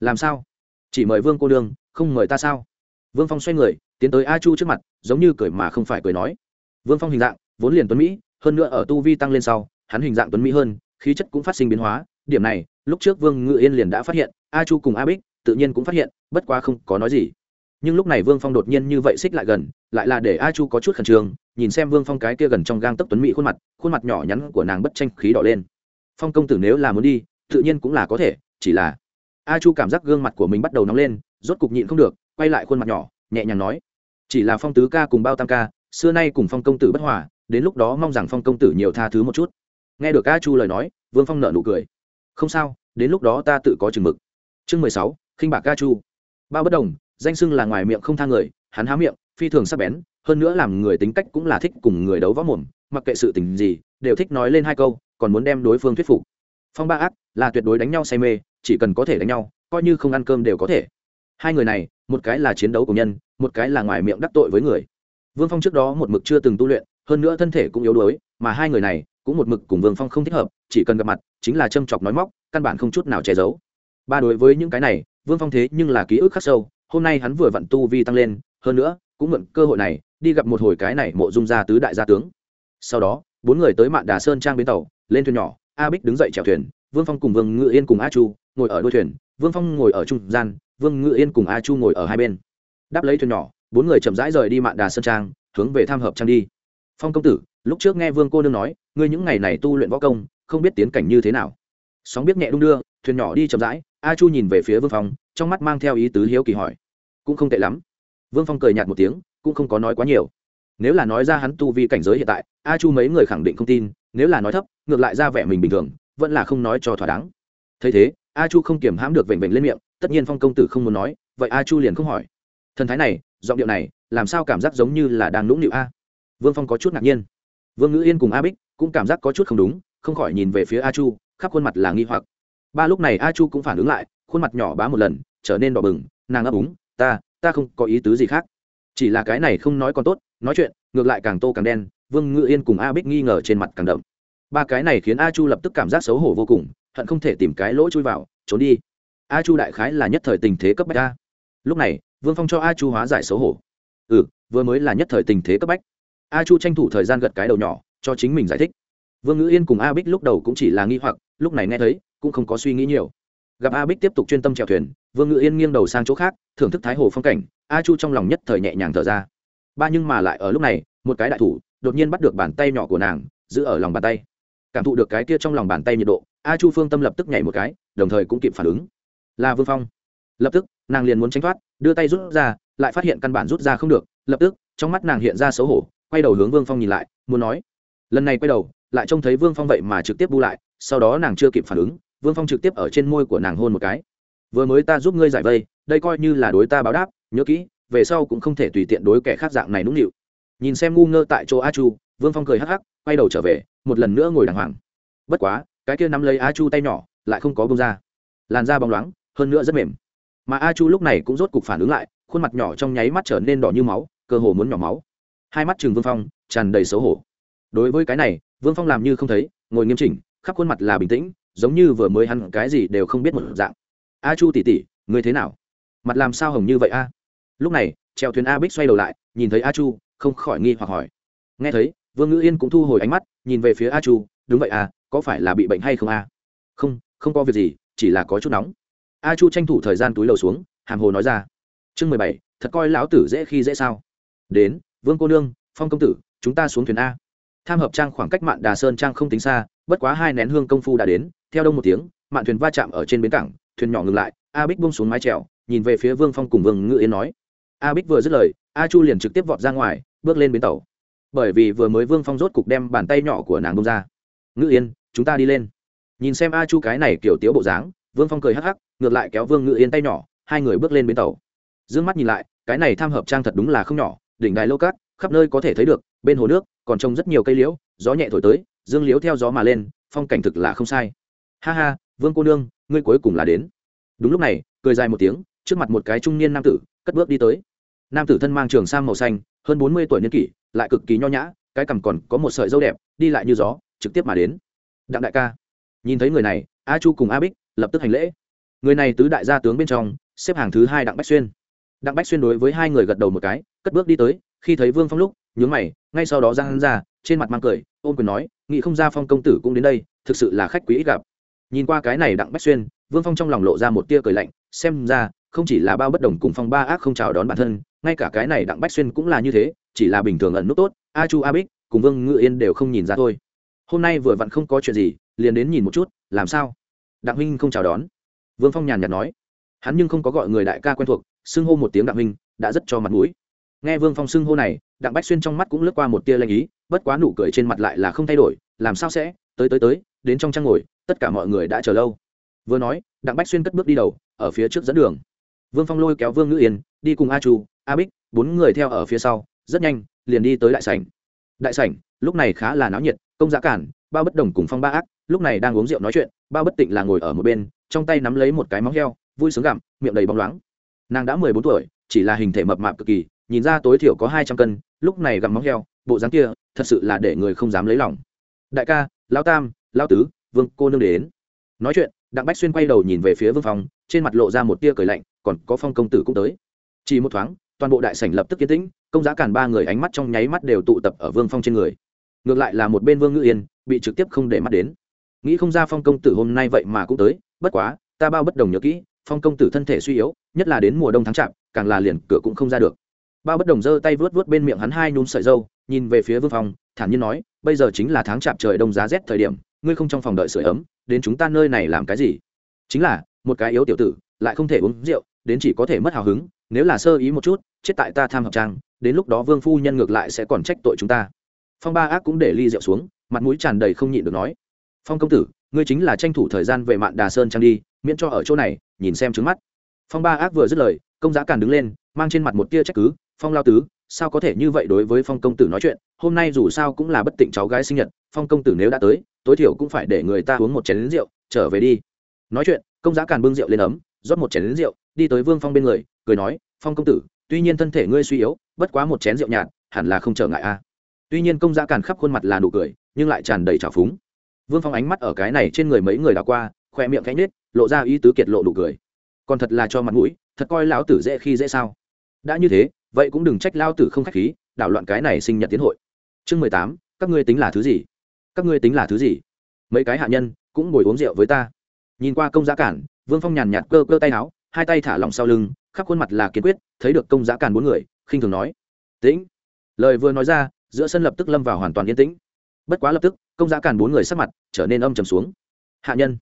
Làm sao? Chỉ mời vương cô nương, không mời ta sao? Vương phong xoay người, tiến tới a chu trước mặt, giống như cười mà không phải cười nói. Vương phong hình dạng, vốn liền tuấn mỹ, hơn nữa ở tu vi tăng lên sau, hắn hình dạng tuấn mỹ hơn khí chất cũng phát sinh biến hóa, điểm này, lúc trước vương ngự yên liền đã phát hiện, a chu cùng a bích tự nhiên cũng phát hiện, bất quá không có nói gì. Nhưng lúc này vương phong đột nhiên như vậy xích lại gần, lại là để a chu có chút khẩn trương, nhìn xem vương phong cái kia gần trong gang tấc tuấn mỹ khuôn mặt khuôn mặt nhỏ nhắn của nàng bất tranh khí đỏ lên. Phong công tử nếu là muốn đi, tự nhiên cũng là có thể, chỉ là a chu cảm giác gương mặt của mình bắt đầu nóng lên, rốt cục nhịn không được, quay lại khuôn mặt nhỏ, nhẹ nhàng nói, chỉ là phong tứ ca cùng bao tam ca, xưa nay cùng phong công tử bất hòa, đến lúc đó mong rằng phong công tử nhiều tha thứ một chút nghe được a chu lời nói, vương phong nợ nụ cười. Không sao, đến lúc đó ta tự có chừng mực. Chương mười sáu, khinh bạc a chu. Bao bất đồng, danh xưng là ngoài miệng không thang người, hắn há miệng, phi thường sắc bén, hơn nữa làm người tính cách cũng là thích cùng người đấu võ mồm, mặc kệ sự tình gì, đều thích nói lên hai câu, còn muốn đem đối phương thuyết phục. Phong ba ác, là tuyệt đối đánh nhau say mê, chỉ cần có thể đánh nhau, coi như không ăn cơm đều có thể. Hai người này, một cái là chiến đấu của nhân, một cái là ngoài miệng đắc tội với người. Vương phong trước đó một mực chưa từng tu luyện, hơn nữa thân thể cũng yếu đuối, mà hai người này cũng một mực cùng vương phong không thích hợp, chỉ cần gặp mặt, chính là châm chọc nói móc, căn bản không chút nào che giấu. Ba đối với những cái này, vương phong thế nhưng là ký ức khắc sâu, hôm nay hắn vừa vặn tu vi tăng lên, hơn nữa, cũng mượn cơ hội này, đi gặp một hồi cái này mộ dung gia tứ đại gia tướng. Sau đó, bốn người tới mạn đà sơn trang bến tàu, lên thuyền nhỏ, a bích đứng dậy chèo thuyền, vương phong cùng vương ngự yên cùng a chu ngồi ở đôi thuyền, vương phong ngồi ở trung gian, vương ngự yên cùng a chu ngồi ở hai bên. Đáp lấy thuyền nhỏ, bốn người chậm rãi rời đi mạn đà sơn trang, hướng về tham hợp trang đi. Phong công tử, lúc trước nghe vương cô nương nói ngươi những ngày này tu luyện võ công, không biết tiến cảnh như thế nào. Sóng biết nhẹ đung đưa, thuyền nhỏ đi chậm rãi, a chu nhìn về phía vương phong, trong mắt mang theo ý tứ hiếu kỳ hỏi. Cũng không tệ lắm. Vương phong cười nhạt một tiếng, cũng không có nói quá nhiều. Nếu là nói ra hắn tu vi cảnh giới hiện tại, a chu mấy người khẳng định không tin, nếu là nói thấp, ngược lại ra vẻ mình bình thường, vẫn là không nói cho thỏa đáng. Thấy thế, a chu không kiểm hãm được vểnh vểnh lên miệng, tất nhiên phong công tử không muốn nói, vậy a chu liền không hỏi. Thần thái này, giọng điệu này, làm sao cảm giác giống như là đang nũng nịu a? Vương phong có chút ngạc nhiên. Vương ngữ yên cùng a bích cũng cảm giác có chút không đúng, không khỏi nhìn về phía a chu, khắp khuôn mặt là nghi hoặc. Ba lúc này a chu cũng phản ứng lại, khuôn mặt nhỏ bá một lần, trở nên đỏ bừng, nàng ấp úng, ta ta không có ý tứ gì khác. Chỉ là cái này không nói còn tốt, nói chuyện, ngược lại càng tô càng đen. Vương ngự yên cùng a bích nghi ngờ trên mặt càng đậm. Ba cái này khiến a chu lập tức cảm giác xấu hổ vô cùng, hận không thể tìm cái lỗ chui vào, trốn đi. A chu đại khái là nhất thời tình thế cấp bách a. Lúc này, vương phong cho a chu hóa giải xấu hổ. Ừ vừa mới là nhất thời tình thế cấp bách. A chu tranh thủ thời gian gật cái đầu nhỏ cho chính mình giải thích. Vương ngữ yên cùng a bích lúc đầu cũng chỉ là nghi hoặc, lúc này nghe thấy, cũng không có suy nghĩ nhiều. Gặp a bích tiếp tục chuyên tâm chèo thuyền, vương ngữ yên nghiêng đầu sang chỗ khác, thưởng thức thái hồ phong cảnh, a chu trong lòng nhất thời nhẹ nhàng thở ra. Ba nhưng mà lại ở lúc này, một cái đại thủ, đột nhiên bắt được bàn tay nhỏ của nàng, giữ ở lòng bàn tay. Cảm thụ được cái kia trong lòng bàn tay nhiệt độ, a chu phương tâm lập tức nhảy một cái, đồng thời cũng kịp phản ứng. Là vương phong. Lập tức, nàng liền muốn tránh thoát, đưa tay rút ra, lại phát hiện căn bản rút ra không được, lập tức, trong mắt nàng hiện ra xấu hổ, quay đầu hướng vương phong nhìn lại, muốn nói lần này quay đầu, lại trông thấy vương phong vậy mà trực tiếp bu lại, sau đó nàng chưa kịp phản ứng, vương phong trực tiếp ở trên môi của nàng hôn một cái. Vừa mới ta giúp ngươi giải vây, đây coi như là đối ta báo đáp, nhớ kỹ, về sau cũng không thể tùy tiện đối kẻ khác dạng này nũng nịu. Nhìn xem ngu ngơ tại chỗ a chu, vương phong cười hắc hắc, quay đầu trở về, một lần nữa ngồi đàng hoàng. Bất quá, cái kia nắm lấy a chu tay nhỏ, lại không có bông ra. Làn da bóng loáng, hơn nữa rất mềm. Mà a chu lúc này cũng rốt cục phản ứng lại, khuôn mặt nhỏ trong nháy mắt trở nên đỏ như máu, cơ hồ muốn nhỏ máu. Hai mắt chừng vương phong tràn đầy xấu hổ đối với cái này, vương phong làm như không thấy, ngồi nghiêm chỉnh, khắp khuôn mặt là bình tĩnh, giống như vừa mới hắn cái gì đều không biết một dạng. A chu tỉ tỉ người thế nào? Mặt làm sao hồng như vậy a? Lúc này, treo thuyền a bích xoay đầu lại, nhìn thấy a chu, không khỏi nghi hoặc hỏi. Nghe thấy, vương ngữ yên cũng thu hồi ánh mắt, nhìn về phía a chu, đúng vậy à có phải là bị bệnh hay không a? Không không có việc gì, chỉ là có chút nóng. A chu tranh thủ thời gian túi lầu xuống, hàm hồ nói ra. Chương mười bảy, thật coi lão tử dễ khi dễ sao? Đến, vương cô nương, phong công tử, chúng ta xuống thuyền a tham hợp trang khoảng cách mạn đà sơn trang không tính xa, bất quá hai nén hương công phu đã đến, theo đông một tiếng, mạn thuyền va chạm ở trên bến cảng, thuyền nhỏ ngừng lại, a bích bông xuống mái trèo nhìn về phía vương phong cùng vương ngự yên nói. A bích vừa dứt lời, a chu liền trực tiếp vọt ra ngoài, bước lên bến tàu. Bởi vì vừa mới vương phong rốt cục đem bàn tay nhỏ của nàng bông ra. Ngự yên chúng ta đi lên. Nhìn xem a chu cái này kiểu tiếu bộ dáng, vương phong cười hắc hắc, ngược lại kéo vương ngự yên tay nhỏ, hai người bước lên bến tàu. D ư ơ n g mắt nhìn lại, cái này tham hợp trang thật đúng là không nhỏ, đỉnh đài lô cát khắp nơi có thể thấy được, bên hồ nước, còn trông rất nhiều cây liễu, gió nhẹ thổi tới, dương liễu theo gió mà lên, phong cảnh thực là không sai. Ha ha, vương cô nương, ngươi cuối cùng là đến. Đúng lúc này, cười dài một tiếng, trước mặt một cái trung niên nam tử, cất bước đi tới. Nam tử thân mang trường sang màu xanh, hơn bốn mươi tuổi niên kỷ, lại cực kỳ nho nhã, cái cằm còn có một sợi dâu đẹp, đi lại như gió, trực tiếp mà đến. Đặng đại ca. Nhìn thấy người này, a chu cùng a bích lập tức hành lễ. Người này tứ đại gia tướng bên trong, xếp hàng thứ hai đặng bách xuyên. Đặng bách xuyên đối với hai người gật đầu một cái, cất bước đi tới khi thấy vương phong lúc nhướng mày ngay sau đó ra hắn ra trên mặt mang cười ôm quyền nói nghị không ra phong công tử cũng đến đây thực sự là khách quý ít gặp nhìn qua cái này đặng bách xuyên vương phong trong lòng lộ ra một tia cười lạnh xem ra không chỉ là bao bất đồng cùng phong ba ác không chào đón bản thân ngay cả cái này đặng bách xuyên cũng là như thế chỉ là bình thường ẩn nút tốt a chu a bích cùng vương ngự yên đều không nhìn ra thôi hôm nay vừa vặn không có chuyện gì liền đến nhìn một chút làm sao đặng huynh không chào đón vương phong nhàn nhạt nói hắn nhưng không có gọi người đại ca quen thuộc xưng hô một tiếng đặng huynh đã rất cho mặt mũi nghe vương phong xưng hô này, đặng bách xuyên trong mắt cũng lướt qua một tia lanh ý, bất quá nụ cười trên mặt lại là không thay đổi, làm sao sẽ? Tới tới tới, đến trong trang ngồi, tất cả mọi người đã chờ lâu. Vừa nói, đặng bách xuyên cất bước đi đầu, ở phía trước dẫn đường. Vương phong lôi kéo vương ngữ yên, đi cùng a chu, a bích, bốn người theo ở phía sau, rất nhanh, liền đi tới đại sảnh. Đại sảnh, lúc này khá là náo nhiệt, công giá cản, bao bất đồng cùng phong ba ác, lúc này đang uống rượu nói chuyện, bao bất tịnh là ngồi ở một bên, trong tay nắm lấy một cái móng heo, vui sướng gặm, miệng đầy bóng loáng. Nàng đã mười bốn tuổi, chỉ là hình thể mập mạp cực kỳ nhìn ra tối thiểu có hai trăm cân, lúc này gặm móng heo, bộ dáng kia, thật sự là để người không dám lấy lòng. Đại ca, Lão tam, Lão tứ, vương, cô nương đến. Nói chuyện, đặng bách xuyên quay đầu nhìn về phía vương phong trên mặt lộ ra một tia cười lạnh, còn có phong công tử cũng tới. Chỉ một thoáng, toàn bộ đại sảnh lập tức yên tĩnh, công giá cản ba người ánh mắt trong nháy mắt đều tụ tập ở vương phong trên người. Ngược lại là một bên vương ngữ yên, bị trực tiếp không để mắt đến. Nghĩ không ra phong công tử hôm nay vậy mà cũng tới, bất quá, ta bao bất đồng nhớ kỹ, phong công tử thân thể suy yếu, nhất là đến mùa đông tháng chạp, càng là liền cửa cũng không ra được bao bất đồng giơ tay vớt vớt bên miệng hắn hai nhún sợi dâu, nhìn về phía vương phong thản nhiên nói, bây giờ chính là tháng chạp trời đông giá rét thời điểm, ngươi không trong phòng đợi sưởi ấm, đến chúng ta nơi này làm cái gì? Chính là, một cái yếu tiểu tử, lại không thể uống rượu, đến chỉ có thể mất hào hứng, nếu là sơ ý một chút, chết tại ta tham hợp trang, đến lúc đó vương phu nhân ngược lại sẽ còn trách tội chúng ta. Phong ba ác cũng để ly rượu xuống, mặt mũi tràn đầy không nhịn được nói, phong công tử, ngươi chính là tranh thủ thời gian về mạn đà sơn trang đi, miễn cho ở chỗ này, nhìn xem trứng mắt. Phong ba ác vừa dứt lời, công giá càn đứng lên, mang trên mặt một tia trách cứ phong lao tứ, sao có thể như vậy đối với phong công tử nói chuyện? Hôm nay dù sao cũng là bất tịnh cháu gái sinh nhật, phong công tử nếu đã tới, tối thiểu cũng phải để người ta uống một chén lính rượu, trở về đi. Nói chuyện, công giá càn bưng rượu lên ấm, rót một chén lính rượu, đi tới vương phong bên người, cười nói, phong công tử, tuy nhiên thân thể ngươi suy yếu, bất quá một chén rượu nhạt, hẳn là không trở ngại a. Tuy nhiên công giá càn khắp khuôn mặt là nụ cười, nhưng lại tràn đầy trào phúng. Vương phong ánh mắt ở cái này trên người mấy người đã qua khoe miệng cánh nết lộ ra ý tứ kiệt lộ nụ cười. Còn thật là cho mặt mũi, thật coi lão tử dễ khi dễ sao? Đã như thế vậy cũng đừng trách lao tử không k h á c h khí, đảo loạn cái này sinh nhật tiến hội. Chương mười tám, các ngươi tính là thứ gì? Các ngươi tính là thứ gì? Mấy cái hạ nhân cũng ngồi uống rượu với ta. Nhìn qua công giá cản, vương phong nhàn nhạt cơ cơ tay áo, hai tay thả lỏng sau lưng, khắp khuôn mặt là kiên quyết, thấy được công giá cản bốn người, khinh thường nói. Tĩnh. Lời vừa nói ra, giữa sân lập tức lâm vào hoàn toàn yên tĩnh. Bất quá lập tức, công giá cản bốn người sắc mặt trở nên âm trầm xuống. Hạ nhân.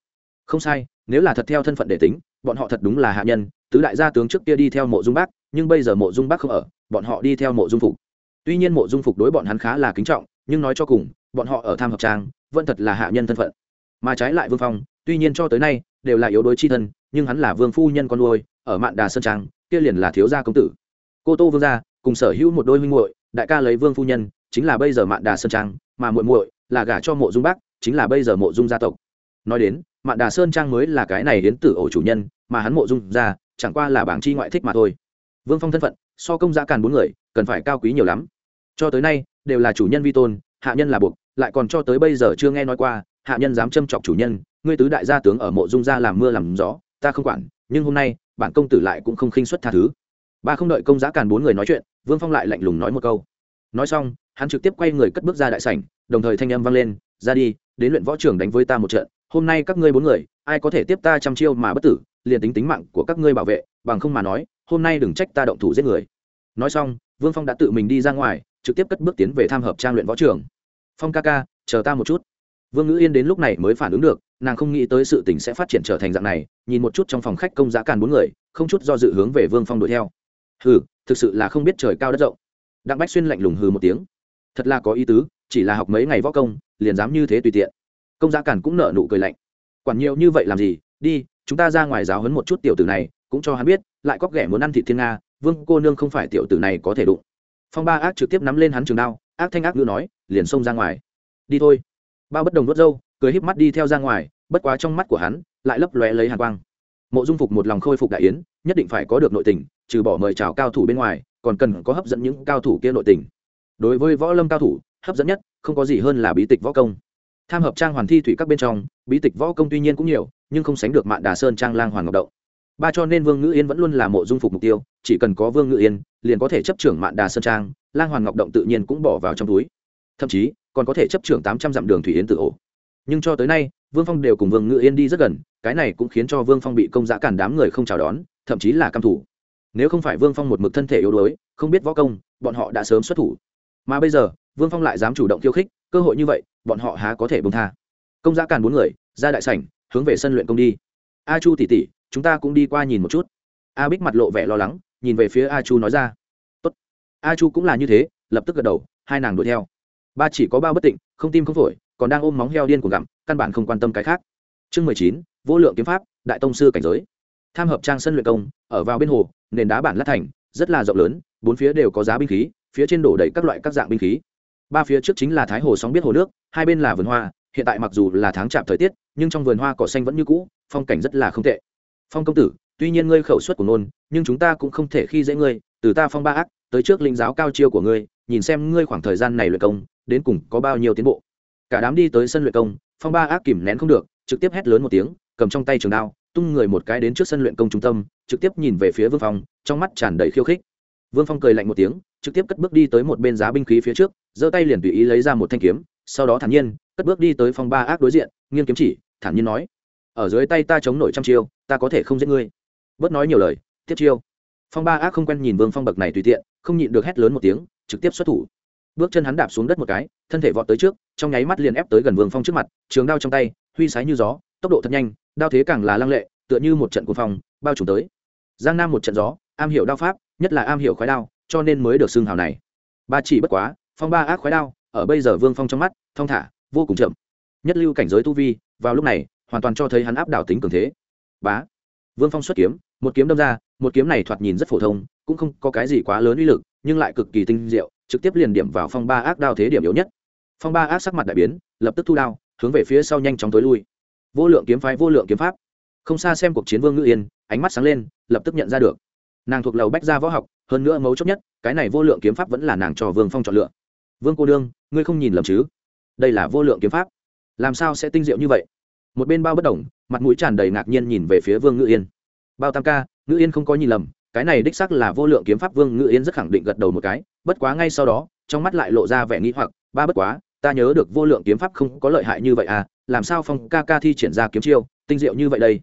Không sai, nếu là thật theo thân phận để tính, bọn họ thật đúng là hạ nhân, tứ đại gia tướng trước kia đi theo mộ dung bác nhưng bây giờ mộ dung bác không ở, bọn họ đi theo mộ dung phục. Tuy nhiên mộ dung phục đối bọn hắn khá là kính trọng, nhưng nói cho cùng, bọn họ ở tham hợp trang, vẫn thật là hạ nhân thân phận. Mà trái lại vương phong, tuy nhiên cho tới nay, đều là yếu đuối tri thân, nhưng hắn là vương phu nhân con nuôi, ở mạn đà sơn trang, kia liền là thiếu gia công tử. Cô tô vương gia, cùng sở hữu một đôi huynh muội, đại ca lấy vương phu nhân, chính là bây giờ mạn đà sơn trang, mà muội muội là gả cho mộ dung bác, chính là bây giờ mộ dung gia tộc. Nói đến, mạn đà sơn trang mới là cái này đến tử ổ chủ nhân, mà hắn mộ dung gia, chẳng qua là bảng chi ngoại thích mà thôi vương phong thân phận, so công giá càn bốn người, cần phải cao quý nhiều lắm. Cho tới nay, đều là chủ nhân vi tôn, hạ nhân là buộc, lại còn cho tới bây giờ chưa nghe nói qua, hạ nhân dám châm chọc chủ nhân, ngươi tứ đại gia tướng ở mộ dung gia làm mưa làm gió, ta không quản, nhưng hôm nay, bản công tử lại cũng không khinh xuất tha thứ. Ba không đợi công giá càn bốn người nói chuyện, vương phong lại lạnh lùng nói một câu. Nói xong, hắn trực tiếp quay người cất bước ra đại sảnh, đồng thời thanh âm vang lên, ra đi, đến luyện võ trường đánh với ta một trận, hôm nay các ngươi bốn người, ai có thể tiếp ta trăm chiêu mà bất tử, liền tính tính mạng của các ngươi bảo vệ, bằng không mà nói hôm nay đừng trách ta động thủ giết người. Nói xong, vương phong đã tự mình đi ra ngoài, trực tiếp cất bước tiến về tham hợp trang luyện võ trường. Phong ca ca, chờ ta một chút. Vương ngữ yên đến lúc này mới phản ứng được, nàng không nghĩ tới sự tình sẽ phát triển trở thành dạng này, nhìn một chút trong phòng khách công giá càn bốn người, không chút do dự hướng về vương phong đuổi theo. Hừ, thực sự là không biết trời cao đất rộng. Đặng bách xuyên lạnh lùng hừ một tiếng. Thật là có ý tứ, chỉ là học mấy ngày võ công, liền dám như thế tùy tiện. Công giá càn cũng nợ nụ cười lạnh. Quản nhiều như vậy làm gì, đi, chúng ta ra ngoài giáo hấn một chút tiểu tử này, cũng cho hắn biết lại cóc ghẻ muốn ăn thịt thiên nga, vương cô nương không phải tiểu tử này có thể đụng. Phong ba ác trực tiếp nắm lên hắn trường đao, ác thanh ác ngữ nói, liền xông ra ngoài. Đi thôi. Ba bất đồng vớt râu, cười híp mắt đi theo ra ngoài, bất quá trong mắt của hắn, lại lấp lóe lấy hàn quang. Mộ dung phục một lòng khôi phục đại yến, nhất định phải có được nội tình, trừ bỏ mời chào cao thủ bên ngoài, còn cần có hấp dẫn những cao thủ kia nội tình. Đối với võ lâm cao thủ, hấp dẫn nhất, không có gì hơn là bí tịch võ công. Tham hợp trang hoàn thi thủy các bên trong, bí tịch võ công tuy nhiên cũng nhiều, nhưng không sánh được mạn đà sơn trang lang hoàng ngọc động ba cho nên vương ngữ yên vẫn luôn là mộ dung phục mục tiêu, chỉ cần có vương ngữ yên, liền có thể chấp trưởng mạn đà sơn trang, lang hoàng ngọc động tự nhiên cũng bỏ vào trong túi. Thậm chí, còn có thể chấp trưởng tám trăm dặm đường thủy yến tự ổ. Nhưng cho tới nay, vương phong đều cùng vương ngữ yên đi rất gần, cái này cũng khiến cho vương phong bị công giã cản đám người không chào đón, thậm chí là căm thủ nếu không phải vương phong một mực thân thể yếu đuối, không biết võ công, bọn họ đã sớm xuất thủ. Mà bây giờ, vương phong lại dám chủ động khiêu khích, cơ hội như vậy, bọn họ há có thể bông tha. Công giã càn bốn người, ra đại sảnh, hướng về sân luyện công đi. A chu tỉ tỉ chúng ta cũng đi qua nhìn một chút. A bích mặt lộ vẻ lo lắng, nhìn về phía a chu nói ra. Tốt. a chu cũng là như thế, lập tức gật đầu, hai nàng đuổi theo. Ba chỉ có bao bất tịnh, không tim không phổi, còn đang ôm móng heo điên của gặm, căn bản không quan tâm cái khác. Chương mười chín, vô lượng kiếm pháp, đại tông sư cảnh giới. Tham hợp trang sân luyện công, ở vào bên hồ, nền đá bản lát thành, rất là rộng lớn, bốn phía đều có giá binh khí, phía trên đổ đầy các loại các dạng binh khí. Ba phía trước chính là thái hồ sóng biết hồ nước, hai bên là vườn hoa, hiện tại mặc dù là tháng chạp thời tiết, nhưng trong vườn hoa cỏ xanh vẫn như cũ, phong cảnh rất là không tệ phong công tử, tuy nhiên ngươi khẩu suất của nôn nhưng chúng ta cũng không thể khi dễ ngươi, từ ta phong ba ác, tới trước linh giáo cao chiêu của ngươi, nhìn xem ngươi khoảng thời gian này luyện công, đến cùng có bao nhiêu tiến bộ. Cả đám đi tới sân luyện công, phong ba ác kìm nén không được, trực tiếp hét lớn một tiếng, cầm trong tay trường đao, tung người một cái đến trước sân luyện công trung tâm, trực tiếp nhìn về phía vương phong, trong mắt tràn đầy khiêu khích. Vương phong cười lạnh một tiếng, trực tiếp cất bước đi tới một bên giá binh khí phía trước, giơ tay liền tùy ý lấy ra một thanh kiếm, sau đó thản nhiên, cất bước đi tới phong ba ác đối diện, nghiêng kiếm chỉ, thản nhiên nói, ở dưới tay ta chống nổi trăm chiêu ta có thể không giết ngươi. Bớt nói nhiều lời, tiếp chiêu. Phong ba ác không quen nhìn vương phong bậc này tùy tiện, không nhịn được hét lớn một tiếng, trực tiếp xuất thủ. Bước chân hắn đạp xuống đất một cái, thân thể vọt tới trước, trong nháy mắt liền ép tới gần vương phong trước mặt, trường đao trong tay, huy sái như gió, tốc độ thật nhanh, đao thế càng là lăng lệ, tựa như một trận cuồng phong, bao trùm tới. Giang nam một trận gió, am hiểu đao pháp, nhất là am hiểu khói đao, cho nên mới được xưng hào này. Ba chỉ bất quá, phong ba ác khói đao, ở bây giờ vương phong trong mắt, thong thả, vô cùng chậm. Nhất lưu cảnh giới tu vi, vào lúc này, hoàn toàn cho thấy hắn áp đảo tính cường thế bá. Vương phong xuất kiếm, một kiếm đâm ra, một kiếm này thoạt nhìn rất phổ thông, cũng không có cái gì quá lớn uy lực, nhưng lại cực kỳ tinh diệu, trực tiếp liền điểm vào phong ba ác đao thế điểm yếu nhất. Phong ba ác sắc mặt đại biến, lập tức thu đao, hướng về phía sau nhanh chóng tối lui. Vô lượng kiếm phái, vô lượng kiếm pháp. Không xa xem cuộc chiến vương ngự yên, ánh mắt sáng lên, lập tức nhận ra được. Nàng thuộc lầu bách gia võ học, hơn nữa mấu chốt nhất, cái này vô lượng kiếm pháp vẫn là nàng cho vương phong chọn lựa. Vương cô đương ngươi không nhìn lầm chứ? Đây là vô lượng kiếm pháp. Làm sao sẽ tinh diệu như vậy? Một bên bao bất đồng mặt mũi tràn đầy ngạc nhiên nhìn về phía vương ngự yên bao tam ca ngự yên không có nhìn lầm cái này đích sắc là vô lượng kiếm pháp vương ngự yên rất khẳng định gật đầu một cái bất quá ngay sau đó trong mắt lại lộ ra vẻ nghĩ hoặc ba bất quá ta nhớ được vô lượng kiếm pháp không có lợi hại như vậy à làm sao phong ca ca thi triển ra kiếm chiêu tinh diệu như vậy đây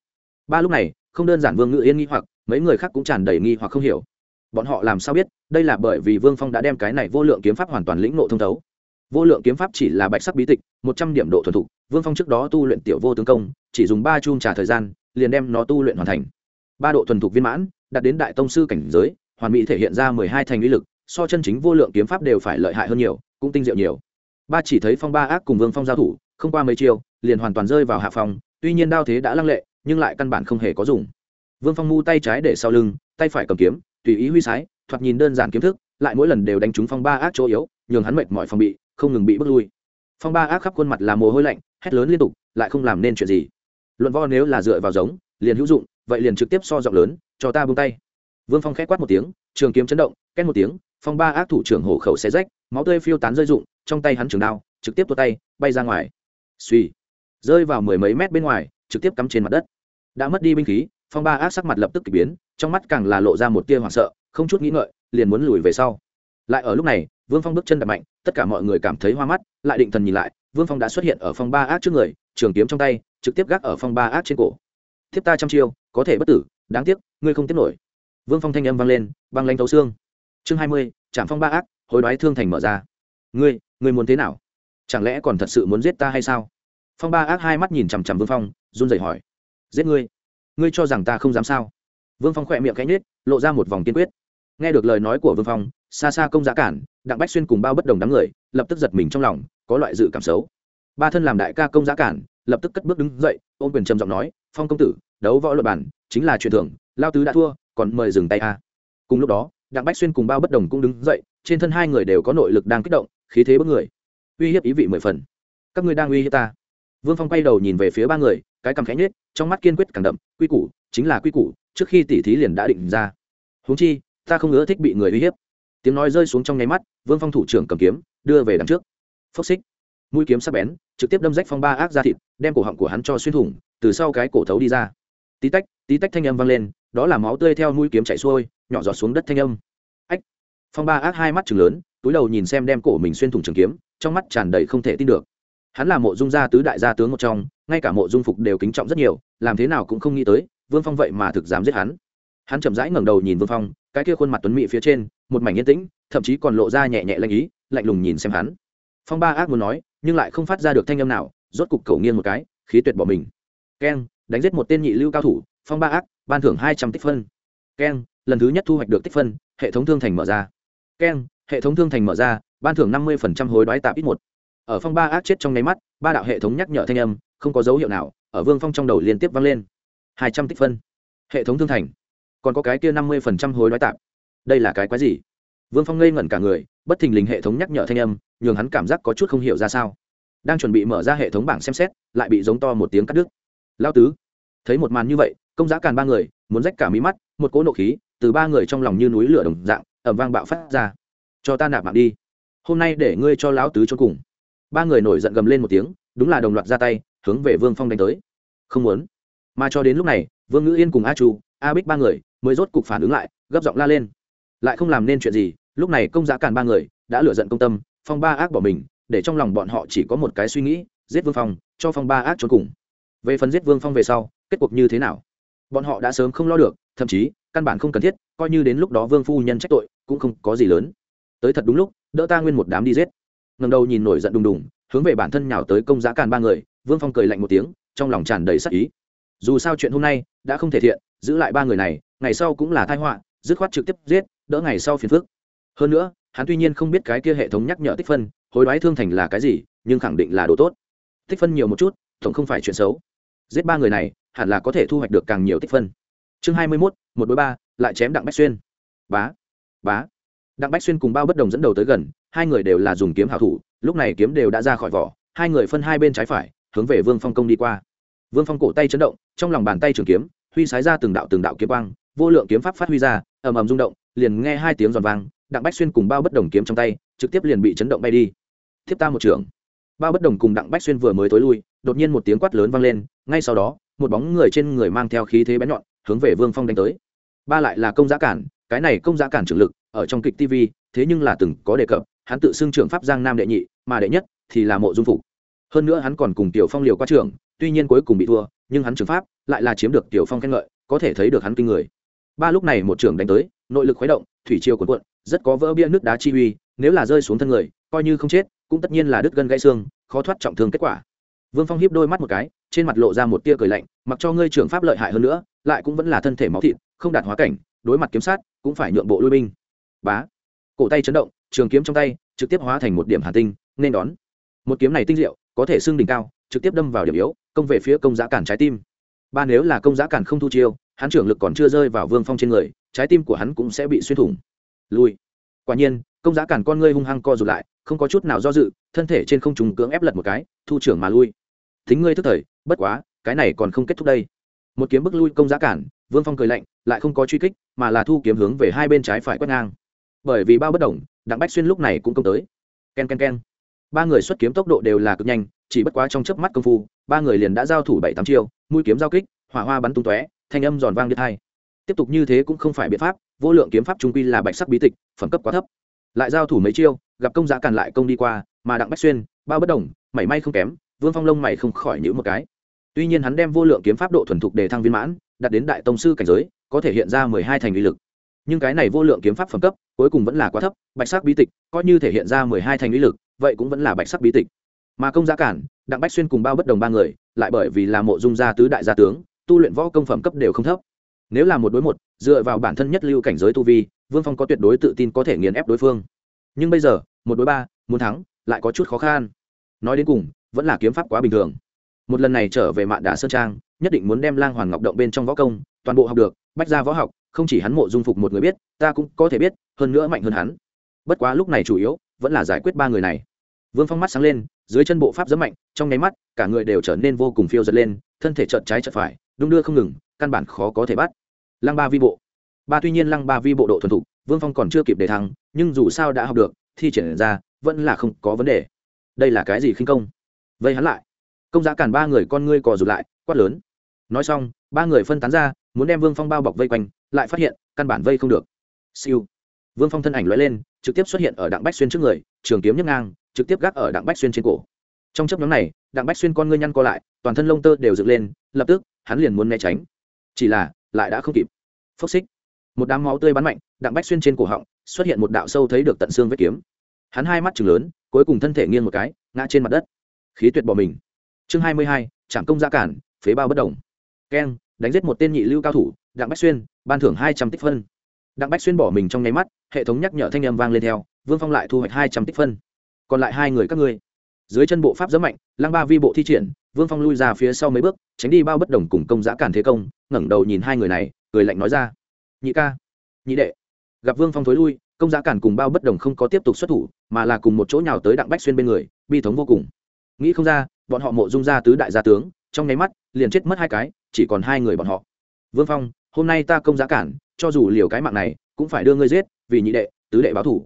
ba lúc này không đơn giản vương ngự yên nghi hoặc mấy người khác cũng tràn đầy nghi hoặc không hiểu bọn họ làm sao biết đây là bởi vì vương phong đã đem cái này vô lượng kiếm pháp hoàn toàn lĩnh nộ thông thấu vô lượng kiếm pháp chỉ là bạch sắc bí tịch, một trăm điểm độ thuần thục, vương phong trước đó tu luyện tiểu vô tướng công, chỉ dùng ba chung trả thời gian, liền đem nó tu luyện hoàn thành. Ba độ thuần thục viên mãn, đạt đến đại tông sư cảnh giới, hoàn mỹ thể hiện ra mười hai thành uy lực, so chân chính vô lượng kiếm pháp đều phải lợi hại hơn nhiều, cũng tinh diệu nhiều. Ba chỉ thấy phong ba ác cùng vương phong giao thủ, không qua mấy chiêu, liền hoàn toàn rơi vào hạ phòng tuy nhiên đao thế đã lăng lệ, nhưng lại căn bản không hề có dùng. Vương phong mu tay trái để sau lưng, tay phải cầm kiếm, tùy ý huy sái, thoạt nhìn đơn giản kiếm thức, lại mỗi lần đều đánh trúng phong ba ác chỗ yếu, nhường hắn mệt mỏi phòng bị không ngừng bị bước lui. Phong ba ác khắp khuôn mặt là mồ hôi lạnh, hét lớn liên tục, lại không làm nên chuyện gì. Luận vo nếu là dựa vào giống, liền hữu dụng, vậy liền trực tiếp so giọng lớn, cho ta buông tay. Vương phong k h é quát một tiếng, trường kiếm chấn động, két một tiếng, phong ba ác thủ trưởng hổ khẩu xe rách, máu tươi phiêu tán rơi rụng, trong tay hắn trường đao, trực tiếp tua tay, bay ra ngoài. Suy rơi vào mười mấy mét bên ngoài, trực tiếp cắm trên mặt đất. Đã mất đi binh khí, phong ba ác sắc mặt lập tức k ỳ biến, trong mắt càng là lộ ra một tia hoảng sợ, không chút nghĩ ngợi, liền muốn lùi về sau lại ở lúc này, vương phong bước chân đập mạnh, tất cả mọi người cảm thấy hoa mắt, lại định thần nhìn lại, vương phong đã xuất hiện ở phong ba ác trước người, trường kiếm trong tay, trực tiếp gác ở phong ba ác trên cổ. Thiếp ta trăm chiêu, có thể bất tử, đáng tiếc, ngươi không tiếp nổi. Vương phong thanh âm vang lên, băng lanh thấu xương. Chương hai mươi trạm phong ba ác, hối đoái thương thành mở ra. Ngươi ngươi muốn thế nào? Chẳng lẽ còn thật sự muốn giết ta hay sao? Phong ba ác hai mắt nhìn chằm chằm vương phong, run rẩy hỏi. Giết ngươi? Ngươi cho rằng ta không dám sao? Vương phong khỏe miệng cánh nết lộ ra một vòng kiên quyết. Nghe được lời nói của vương phong xa xa công giá cản, đặng bách xuyên cùng bao bất đồng đám người, lập tức giật mình trong lòng, có loại dự cảm xấu. Ba thân làm đại ca công giá cản, lập tức cất bước đứng dậy, ôm quyền trầm giọng nói, phong công tử, đấu võ luật bản chính là truyền thưởng lao tứ đã thua, còn mời dừng tay a. Cùng lúc đó, đặng bách xuyên cùng bao bất đồng cũng đứng dậy, trên thân hai người đều có nội lực đang kích động, khí thế bất người. Uy hiếp ý vị mười phần. Các ngươi đang uy hiếp ta. Vương phong quay đầu nhìn về phía ba người, cái cằm khẽ nhết trong mắt kiên quyết càng đậm, quy củ, chính là quy củ, trước khi tỉ thí liền đã định ra. Huống chi, ta không ưa thích bị người uy hiếp tiếng nói rơi xuống trong nháy mắt, vương phong thủ trưởng cầm kiếm, đưa về đằng trước. Phốc xích. Mũi kiếm sắc bén, trực tiếp đâm rách phong ba ác ra thịt, đem cổ họng của hắn cho xuyên thủng, từ sau cái cổ thấu đi ra. Tí tách tí tách thanh âm vang lên, đó là máu tươi theo mũi kiếm chảy xuôi, nhỏ giọt xuống đất thanh âm. Ách. Phong ba ác hai mắt chừng lớn, túi đầu nhìn xem đem cổ mình xuyên thủng trường kiếm, trong mắt tràn đầy không thể tin được. Hắn là mộ dung gia tứ đại gia tướng một trong, ngay cả mộ dung phục đều kính trọng rất nhiều, làm thế nào cũng không nghĩ tới, vương phong vậy mà thực dám giết hắn. Hắn chậm rãi ngẩng đầu nhìn vương phong, cái kia khuôn mặt tuấn mỹ phía trên một mảnh yên tĩnh, thậm chí còn lộ ra nhẹ nhẹ lanh ý, lạnh lùng nhìn xem hắn. Phong ba ác muốn nói, nhưng lại không phát ra được thanh âm nào, rốt cục cầu nghiêng một cái, khí tuyệt bỏ mình. Keng, đánh giết một tên nhị lưu cao thủ, phong ba ác, ban thưởng hai trăm tích phân. Keng, lần thứ nhất thu hoạch được tích phân, hệ thống thương thành mở ra. Keng, hệ thống thương thành mở ra, ban thưởng năm mươi phần trăm hối đoái tạp ít một. Ở phong ba ác chết trong nháy mắt, ba đạo hệ thống nhắc nhở thanh âm, không có dấu hiệu nào, ở vương phong trong đầu liên tiếp vang lên. Hai trăm tích phân. Hệ thống thương thành. Còn có cái kia năm mươi phần trăm hối đoái tạp đây là cái quái gì? Vương phong ngây ngẩn cả người, bất thình lình hệ thống nhắc nhở thanh âm, nhường hắn cảm giác có chút không hiểu ra sao. Đang chuẩn bị mở ra hệ thống bảng xem xét, lại bị giống to một tiếng cắt đứt. Lao tứ. Thấy một màn như vậy, công giá càn ba người, muốn rách cả mí mắt, một cỗ nộ khí từ ba người trong lòng như núi lửa đồng dạng ẩm vang bạo phát ra. Cho ta nạp mạng đi. Hôm nay để ngươi cho lão tứ cho cùng. Ba người nổi giận gầm lên một tiếng, đúng là đồng loạt ra tay, hướng về vương phong đánh tới. Không muốn. Mà cho đến lúc này, vương ngữ yên cùng a chu, a bích ba người mới rốt cục phản ứng lại, gấp giọng la lên lại không làm nên chuyện gì, lúc này công giá càn ba người đã lựa giận công tâm, phong ba ác bỏ mình, để trong lòng bọn họ chỉ có một cái suy nghĩ, giết vương phong, cho phong ba ác trốn cùng. Về phần giết vương phong về sau, kết cuộc như thế nào? Bọn họ đã sớm không lo được, thậm chí, căn bản không cần thiết, coi như đến lúc đó vương phu nhân trách tội, cũng không có gì lớn. Tới thật đúng lúc, đỡ ta nguyên một đám đi giết. Ngầm đầu nhìn nổi giận đùng đùng, hướng về bản thân nhào tới công giá càn ba người, vương phong cười lạnh một tiếng, trong lòng tràn đầy sắc ý. Dù sao chuyện hôm nay đã không thể thiện, giữ lại ba người này, ngày sau cũng là thai họa, dứt khoát trực tiếp giết đỡ ngày sau phiền phức. Hơn nữa, hắn tuy nhiên không biết cái kia hệ thống nhắc nhở tích phân, hối đoái thương thành là cái gì, nhưng khẳng định là đồ tốt. Tích phân nhiều một chút, tổng không phải chuyện xấu. Giết ba người này, hẳn là có thể thu hoạch được càng nhiều tích phân. Chương hai mươi mốt, một đối ba, lại chém đặng bách xuyên. Bá bá. Đặng bách xuyên cùng bao bất đồng dẫn đầu tới gần, hai người đều là dùng kiếm hảo thủ, lúc này kiếm đều đã ra khỏi vỏ, hai người phân hai bên trái phải, hướng về vương phong công đi qua. Vương phong cổ tay chấn động, trong lòng bàn tay trường kiếm, huy sái ra từng đạo từng đạo kiếm quang, vô lượng kiếm pháp phát huy ra, ầm ầm rung động liền nghe hai tiếng giòn vang, đặng bách xuyên cùng bao bất đồng kiếm trong tay, trực tiếp liền bị chấn động bay đi. Thiếp ta một trưởng. Bao bất đồng cùng đặng bách xuyên vừa mới tối lui, đột nhiên một tiếng quát lớn vang lên, ngay sau đó, một bóng người trên người mang theo khí thế bén nhọn, hướng về vương phong đánh tới. Ba lại là công giá cản, cái này công giá cản trưởng lực, ở trong kịch tv thế nhưng là từng có đề cập, hắn tự xưng trưởng pháp giang nam đệ nhị, mà đệ nhất thì là mộ dung phục. Hơn nữa hắn còn cùng tiểu phong liều qua trường tuy nhiên cuối cùng bị thua, nhưng hắn trường pháp lại là chiếm được tiểu phong khen ngợi, có thể thấy được hắn kinh người ba lúc này một trưởng đánh tới, nội lực khuấy động, thủy triều cuộn cuộn, rất có vỡ bia nước đá chi uy, nếu là rơi xuống thân người, coi như không chết, cũng tất nhiên là đứt gân gãy xương, khó thoát trọng thương kết quả. Vương phong hiếp đôi mắt một cái, trên mặt lộ ra một tia cười lạnh, mặc cho ngươi trưởng pháp lợi hại hơn nữa, lại cũng vẫn là thân thể máu thịt, không đạt hóa cảnh, đối mặt kiếm sát, cũng phải nhượng bộ lui binh. Bá. Cổ tay chấn động, trường kiếm trong tay, trực tiếp hóa thành một điểm hà tinh, nên đón. Một kiếm này tinh diệu, có thể xưng đỉnh cao, trực tiếp đâm vào điểm yếu, công về phía công giá cản trái tim. Ba nếu là công giá cản không thu chiêu hắn trưởng lực còn chưa rơi vào vương phong trên người, trái tim của hắn cũng sẽ bị xuyên thủng. Lui. Quả nhiên, công giá cản con ngươi hung hăng co rụt lại, không có chút nào do dự, thân thể trên không trùng cưỡng ép lật một cái, thu trưởng mà lui. Thính ngươi thức thời, bất quá, cái này còn không kết thúc đây. Một kiếm bức lui công giá cản, vương phong cười lạnh, lại không có truy kích, mà là thu kiếm hướng về hai bên trái phải quét ngang. Bởi vì bao bất đồng, đặng bách xuyên lúc này cũng công tới. K e n k e n k e n ba người xuất kiếm tốc độ đều là cực nhanh, chỉ bất quá trong chớp mắt công phu, ba người liền đã giao thủ bảy tám chiêu, mũi kiếm giao kích, hỏa hoa bắn tung tóe thanh âm giòn vang đứt hai. Tiếp tục như thế cũng không phải biện pháp, vô lượng kiếm pháp trung quy là bạch sắc bí tịch, phẩm cấp quá thấp. Lại giao thủ mấy chiêu, gặp công giá càn lại công đi qua, mà đặng bách xuyên, bao bất đồng, mảy may không kém, vương phong lông mày không khỏi nhữ một cái. Tuy nhiên hắn đem vô lượng kiếm pháp độ thuần thục để thăng viên mãn, đạt đến đại tông sư cảnh giới, có thể hiện ra mười hai thành uy lực. Nhưng cái này vô lượng kiếm pháp phẩm cấp, cuối cùng vẫn là quá thấp, bạch sắc bí tịch, coi như thể hiện ra mười hai thành uy lực, vậy cũng vẫn là bạch sắc bí tịch. Mà công giá cản, đặng bách xuyên cùng bao bất đồng ba người, lại bởi vì là mộ dung gia tứ đại gia tướng tu luyện võ công phẩm cấp đều không thấp. Nếu là một đối một, dựa vào bản thân nhất lưu cảnh giới tu vi, vương phong có tuyệt đối tự tin có thể nghiền ép đối phương. Nhưng bây giờ, một đối ba, muốn thắng, lại có chút khó khăn. Nói đến cùng, vẫn là kiếm pháp quá bình thường. Một lần này trở về mạn đà sơn trang, nhất định muốn đem lang hoàn ngọc động bên trong võ công, toàn bộ học được, bách ra võ học, không chỉ hắn mộ dung phục một người biết, ta cũng có thể biết, hơn nữa mạnh hơn hắn. Bất quá lúc này chủ yếu, vẫn là giải quyết ba người này. Vương phong mắt sáng lên, dưới chân bộ pháp rất mạnh, trong nháy mắt, cả người đều trở nên vô cùng phiêu giật lên, thân thể chợt trái chợt phải đung đưa không ngừng, căn bản khó có thể bắt. Lăng ba vi bộ. Ba tuy nhiên lăng ba vi bộ độ thuần thục, vương phong còn chưa kịp để thắng nhưng dù sao đã học được, thi triển ra, vẫn là không có vấn đề. Đây là cái gì khinh công? Vây hắn lại. Công giá cản ba người con ngươi cò rụt lại, quát lớn. Nói xong, ba người phân tán ra, muốn đem vương phong bao bọc vây quanh, lại phát hiện, căn bản vây không được. Siêu. Vương phong thân ảnh l lên, trực tiếp xuất hiện ở đặng bách xuyên trước người, trường kiếm nhấc ngang, trực tiếp gác ở đặng bách xuyên trên cổ. Trong chấp nhóm này, đặng bách xuyên con ngươi nhăn co lại, toàn thân lông tơ đều dựng lên, lập tức hắn liền muốn né tránh. Chỉ là, lại đã không kịp. Phốc xích. Một đám máu tươi bắn mạnh, đặng bách xuyên trên cổ họng, xuất hiện một đạo sâu thấy được tận xương vết kiếm. Hắn hai mắt chừng lớn, cuối cùng thân thể nghiêng một cái, ngã trên mặt đất. Khí tuyệt bỏ mình. Chương hai mươi hai trạm công gia cản, phế bao bất đồng. Keng, đánh giết một tên nhị lưu cao thủ, đặng bách xuyên, ban thưởng hai trăm tích phân. Đặng bách xuyên bỏ mình trong nháy mắt, hệ thống nhắc nhở thanh â m vang lên theo, vương phong lại thu hoạch hai trăm tích phân. Còn lại hai người các ngươi. Dưới chân bộ pháp rất mạnh, lăng ba vi bộ thi triển vương phong lui ra phía sau mấy bước, tránh đi bao bất đồng cùng công giã cản thế công, ngẩng đầu nhìn hai người này, cười lạnh nói ra, nhị ca, nhị đệ. Gặp vương phong thối lui, công giã cản cùng bao bất đồng không có tiếp tục xuất thủ, mà là cùng một chỗ nhào tới đặng bách xuyên bên người, bi thống vô cùng. Nghĩ không ra, bọn họ mộ dung ra tứ đại gia tướng, trong nháy mắt, liền chết mất hai cái, chỉ còn hai người bọn họ. Vương phong, hôm nay ta công giã cản, cho dù liều cái mạng này, cũng phải đưa ngươi giết, vì nhị đệ, tứ đệ báo thủ.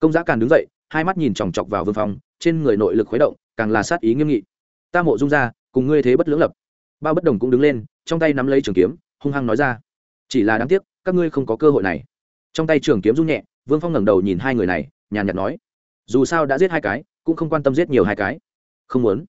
Công giã cản đứng dậy, hai mắt nhìn chòng chọc vào vương phong, trên người nội lực khuấy động, càng là sát ý nghiêm nghị ta mộ dung ra, cùng ngươi thế bất lưỡng lập. Bao bất đồng cũng đứng lên, trong tay nắm lấy trường kiếm, hung hăng nói ra. Chỉ là đáng tiếc, các ngươi không có cơ hội này. Trong tay trường kiếm rung nhẹ, vương phong ngẩng đầu nhìn hai người này, nhàn nhạt nói. Dù sao đã giết hai cái, cũng không quan tâm giết nhiều hai cái. Không muốn.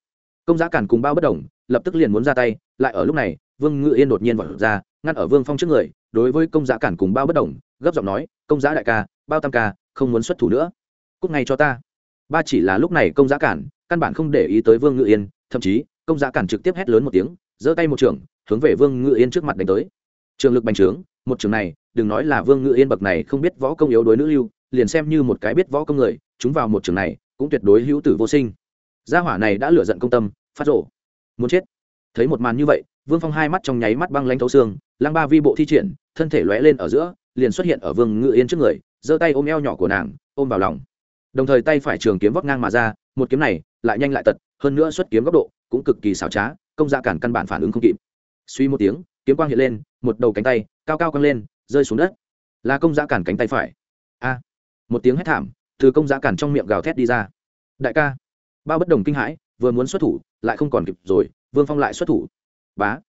Công giá cản cùng bao bất đồng, lập tức liền muốn ra tay, lại ở lúc này, vương ngự yên đột nhiên vọt ra, ngăn ở vương phong trước người, đối với công giá cản cùng bao bất đồng, gấp giọng nói, công giá đại ca, bao tam ca, không muốn xuất thủ nữa. Cúc ngay cho ta. Ba chỉ là lúc này công giá cản, căn bản không để ý tới vương ngự yên thậm chí, công giá cản trực tiếp hét lớn một tiếng, giơ tay một trường hướng về vương ngự yên trước mặt đánh tới. Trường lực bành trướng, một trường này, đừng nói là vương ngự yên bậc này không biết võ công yếu đối nữ lưu, liền xem như một cái biết võ công người, chúng vào một trường này, cũng tuyệt đối hữu tử vô sinh. Gia hỏa này đã lựa giận công tâm, phát rổ muốn chết. Thấy một màn như vậy, vương phong hai mắt trong nháy mắt băng lanh thấu xương, lăng ba vi bộ thi triển, thân thể lóe lên ở giữa, liền xuất hiện ở vương ngự yên trước người, giơ tay ôm eo nhỏ của nàng, ôm vào lòng. Đồng thời tay phải trường kiếm vóc ngang mà ra, một kiếm này, lại nhanh lại tật hơn nữa xuất kiếm góc độ cũng cực kỳ xảo trá, công gia cản căn bản phản ứng không kịp. Suy một tiếng, kiếm quang hiện lên, một đầu cánh tay cao cao căng lên, rơi xuống đất. Là công gia cản cánh tay phải. A. Một tiếng hét thảm, từ công gia cản trong miệng gào thét đi ra. Đại ca. Bao bất đồng kinh hãi, vừa muốn xuất thủ, lại không còn kịp rồi, vương phong lại xuất thủ. Bá.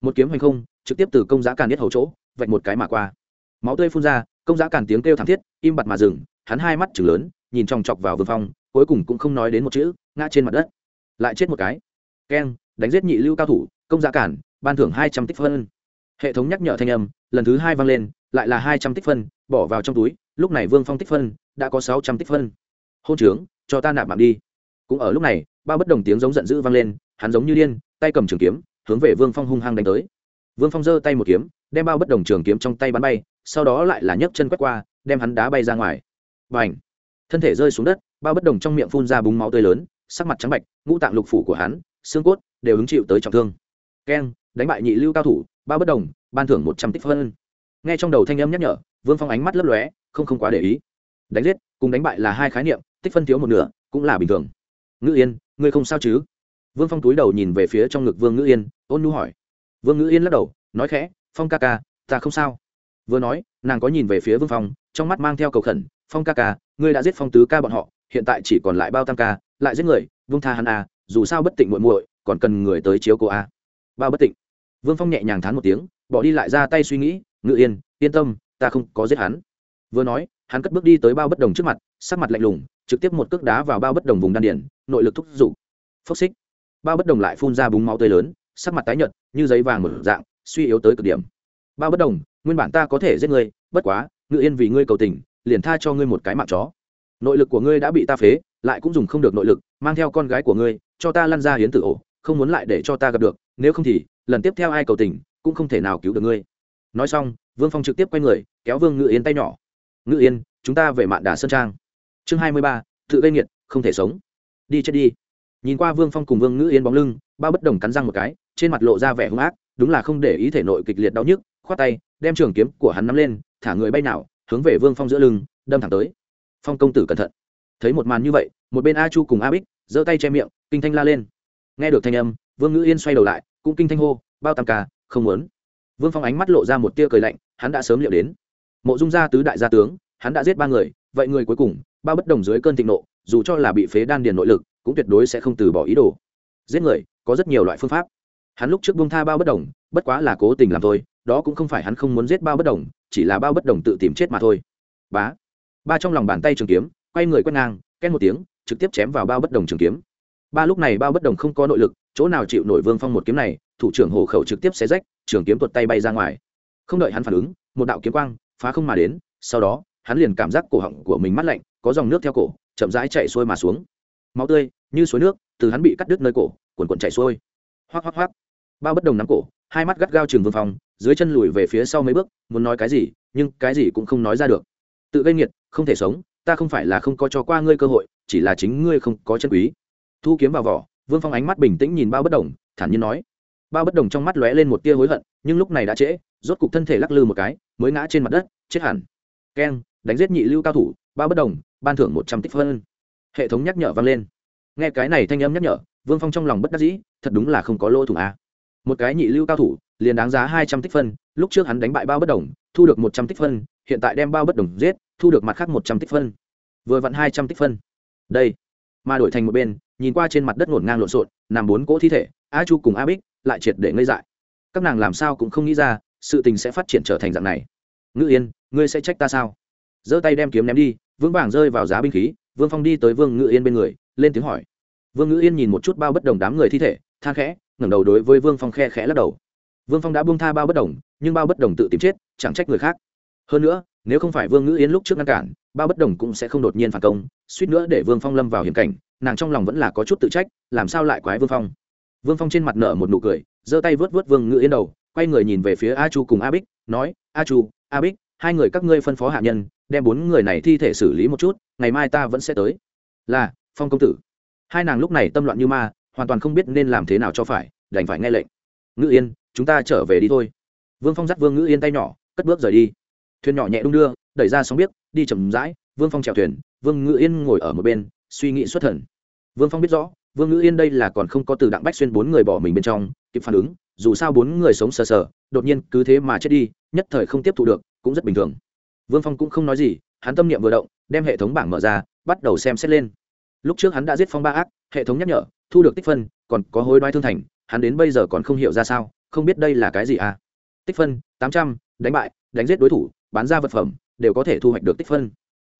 Một kiếm hành không, trực tiếp từ công giá càn nhất hầu chỗ, vạch một cái mà qua. Máu tươi phun ra, công giá càn tiếng kêu thảm thiết, im bặt mà dừng, hắn hai mắt chừng lớn, nhìn chòng chọc vào vương phong, cuối cùng cũng không nói đến một chữ, ngã trên mặt đất lại chết một cái. Keng đánh giết nhị lưu cao thủ, công giá cản, ban thưởng hai trăm tích phân. Hệ thống nhắc nhở thanh âm, lần thứ hai vang lên, lại là hai trăm tích phân, bỏ vào trong túi, lúc này vương phong tích phân đã có sáu trăm tích phân. Hôn trướng, cho ta nạp mạng đi. Cũng ở lúc này, ba bất đồng tiếng giống giận dữ vang lên, hắn giống như điên, tay cầm trường kiếm, hướng về vương phong hung hăng đánh tới. Vương phong giơ tay một kiếm, đem bao bất đồng trường kiếm trong tay bắn bay, sau đó lại là nhấc chân quét qua, đem hắn đá bay ra ngoài. B à n h thân thể rơi xuống đất bao bất đồng trong miệng phun ra búng máu tươi lớn sắc mặt trắng bạch, ngũ tạng lục phủ của hắn, xương cốt đều hứng chịu tới trọng thương. Keng, đánh bại nhị lưu cao thủ, ba bất đồng, ban thưởng một trăm tích phân. Nghe trong đầu thanh âm nhắc nhở, vương phong ánh mắt lấp lóe, không không quá để ý. Đánh giết, cùng đánh bại là hai khái niệm, tích phân thiếu một nửa, cũng là bình thường. Ngữ yên, ngươi không sao chứ? Vương phong túi đầu nhìn về phía trong ngực vương ngữ yên, ôn nhu hỏi. Vương ngữ yên lắc đầu, nói khẽ, phong ca ca, ta không sao. Vừa nói, nàng có nhìn về phía vương phong, trong mắt mang theo cầu khẩn, phong ca ca, ngươi đã giết phong tứ ca bọn họ, hiện tại chỉ còn lại bao tam ca lại giết người vương tha hắn à, dù sao bất tịnh muội muội còn cần người tới chiếu cô à. bao bất tịnh. Vương phong nhẹ nhàng thán một tiếng bỏ đi lại ra tay suy nghĩ ngự yên yên tâm ta không có giết hắn. Vừa nói hắn cất bước đi tới bao bất đồng trước mặt sắc mặt lạnh lùng trực tiếp một cước đá vào bao bất đồng vùng đan điển nội lực thúc giục. Phốc xích. Bao bất đồng lại phun ra búng máu tươi lớn sắc mặt tái nhợt như giấy vàng mở dạng suy yếu tới cực điểm. Bao bất đồng nguyên bản ta có thể giết ngươi bất quá ngự yên vì ngươi cầu tình liền tha cho ngươi một cái mạng chó. Nội lực của ngươi đã bị ta phế lại cũng dùng không được nội lực, mang theo con gái của ngươi, cho ta lăn ra hiến tử ổ, không muốn lại để cho ta gặp được, nếu không thì, lần tiếp theo ai cầu tình, cũng không thể nào cứu được ngươi. Nói xong, vương phong trực tiếp quay người, kéo vương ngự yên tay nhỏ. Ngự yên, chúng ta về mạn đà sơn trang. Chương hai mươi ba, tự gây nghiệt, không thể sống. Đi chết đi. Nhìn qua vương phong cùng vương ngữ yên bóng lưng, bao bất đồng cắn răng một cái, trên mặt lộ ra vẻ hung ác, đúng là không để ý thể nội kịch liệt đau nhức, khoát tay, đem trường kiếm của hắn nắm lên, thả người bay nào, hướng về vương phong giữa lưng, đâm thẳng tới. Phong công tử cẩn thận thấy một màn như vậy, một bên a chu cùng a bích giơ tay che miệng, kinh thanh la lên. Nghe được thanh âm, vương ngữ yên xoay đầu lại, cũng kinh thanh hô, bao tam ca, không muốn. Vương phong ánh mắt lộ ra một tia cười lạnh, hắn đã sớm liệu đến. Mộ dung gia tứ đại gia tướng, hắn đã giết ba người, vậy người cuối cùng, bao bất đồng dưới cơn thịnh nộ, dù cho là bị phế đan điền nội lực, cũng tuyệt đối sẽ không từ bỏ ý đồ. Giết người, có rất nhiều loại phương pháp. Hắn lúc trước bung tha bao bất đồng, bất quá là cố tình làm thôi, đó cũng không phải hắn không muốn giết bao bất đồng, chỉ là bao bất đồng tự tìm chết mà thôi. Bá. Ba trong lòng bàn tay trường kiếm quay người quét ngang, két một tiếng, trực tiếp chém vào bao bất đồng trường kiếm. Ba lúc này bao bất đồng không có nội lực, chỗ nào chịu nổi vương phong một kiếm này, thủ trưởng hổ khẩu trực tiếp xé rách, trường kiếm tuột tay bay ra ngoài. Không đợi hắn phản ứng, một đạo kiếm quang phá không mà đến, sau đó, hắn liền cảm giác cổ họng của mình mát lạnh, có dòng nước theo cổ, chậm rãi chạy xuôi mà xuống. Máu tươi như suối nước, từ hắn bị cắt đứt nơi cổ, cuồn cuộn chạy xuôi. Hoác hoác hoác bao bất đồng nắm cổ, hai mắt gắt gao chừng vương phong, dưới chân lùi về phía sau mấy bước, muốn nói cái gì, nhưng cái gì cũng không nói ra được. Tự gây nghiệt, không thể sống ta không phải là không có cho qua ngươi cơ hội, chỉ là chính ngươi không có chân quý. Thu kiếm vào vỏ, vương phong ánh mắt bình tĩnh nhìn bao bất đồng, thản nhiên nói. Bao bất đồng trong mắt lóe lên một tia hối hận, nhưng lúc này đã trễ, rốt cục thân thể lắc lư một cái, mới ngã trên mặt đất, chết hẳn. Keng, đánh giết nhị lưu cao thủ, bao bất đồng, ban thưởng một trăm tích phân. Hệ thống nhắc nhở vang lên. Nghe cái này thanh âm nhắc nhở, vương phong trong lòng bất đắc dĩ, thật đúng là không có lỗ thủng a. Một cái nhị lưu cao thủ, liền đáng giá hai trăm tích phân, lúc trước hắn đánh bại bao bất đồng, thu được một trăm tích phân hiện tại đem bao bất đồng giết, thu được mặt khác một trăm tích phân. Vừa vặn hai trăm tích phân. Đây. Mà đổi thành một bên, nhìn qua trên mặt đất ngổn ngang lộn xộn, nằm bốn cỗ thi thể, a chu cùng a bích lại triệt để ngây dại. Các nàng làm sao cũng không nghĩ ra, sự tình sẽ phát triển trở thành dạng này. Ngữ yên, ngươi sẽ trách ta sao? Giơ tay đem kiếm ném đi, vững vàng rơi vào giá binh khí, vương phong đi tới vương ngữ yên bên người, lên tiếng hỏi. Vương ngữ yên nhìn một chút bao bất đồng đám người thi thể, than khẽ, ngẩng đầu đối với vương phong khe khẽ lắc đầu. Vương phong đã buông tha bao bất đồng, nhưng bao bất đồng tự tìm chết, chẳng trách người khác hơn nữa, nếu không phải vương ngữ yến lúc trước ngăn cản, ba bất đồng cũng sẽ không đột nhiên phản công, suýt nữa để vương phong lâm vào hiểm cảnh, nàng trong lòng vẫn là có chút tự trách, làm sao lại quái vương phong? Vương phong trên mặt nở một nụ cười, giơ tay vớt vớt vương ngữ yến đầu, quay người nhìn về phía a chu cùng a bích, nói, a chu, a bích, hai người các ngươi phân phó hạ nhân, đem bốn người này thi thể xử lý một chút, ngày mai ta vẫn sẽ tới. Là, phong công tử. Hai nàng lúc này tâm loạn như ma, hoàn toàn không biết nên làm thế nào cho phải, đành phải nghe lệnh. Ngữ yên, chúng ta trở về đi thôi. Vương phong dắt vương ngữ yên tay nhỏ, cất bước rời đi thuyền nhỏ nhẹ đung đưa, đẩy ra sóng biết đi chầm rãi, vương phong chèo thuyền, vương ngữ yên ngồi ở một bên, suy nghĩ xuất thần. Vương phong biết rõ, vương ngữ yên đây là còn không có từ đặng bách xuyên bốn người bỏ mình bên trong, kịp phản ứng, dù sao bốn người sống sờ sờ, đột nhiên cứ thế mà chết đi, nhất thời không tiếp thu được, cũng rất bình thường. Vương phong cũng không nói gì, hắn tâm niệm vừa động, đem hệ thống bảng mở ra, bắt đầu xem xét lên. Lúc trước hắn đã giết phong ba ác, hệ thống nhắc nhở, thu được tích phân, còn có hối đoái thương thành, hắn đến bây giờ còn không hiểu ra sao, không biết đây là cái gì à. Tích phân, tám trăm, đánh bại, đánh giết đối thủ bán ra vật phẩm đều có thể thu hoạch được tích phân.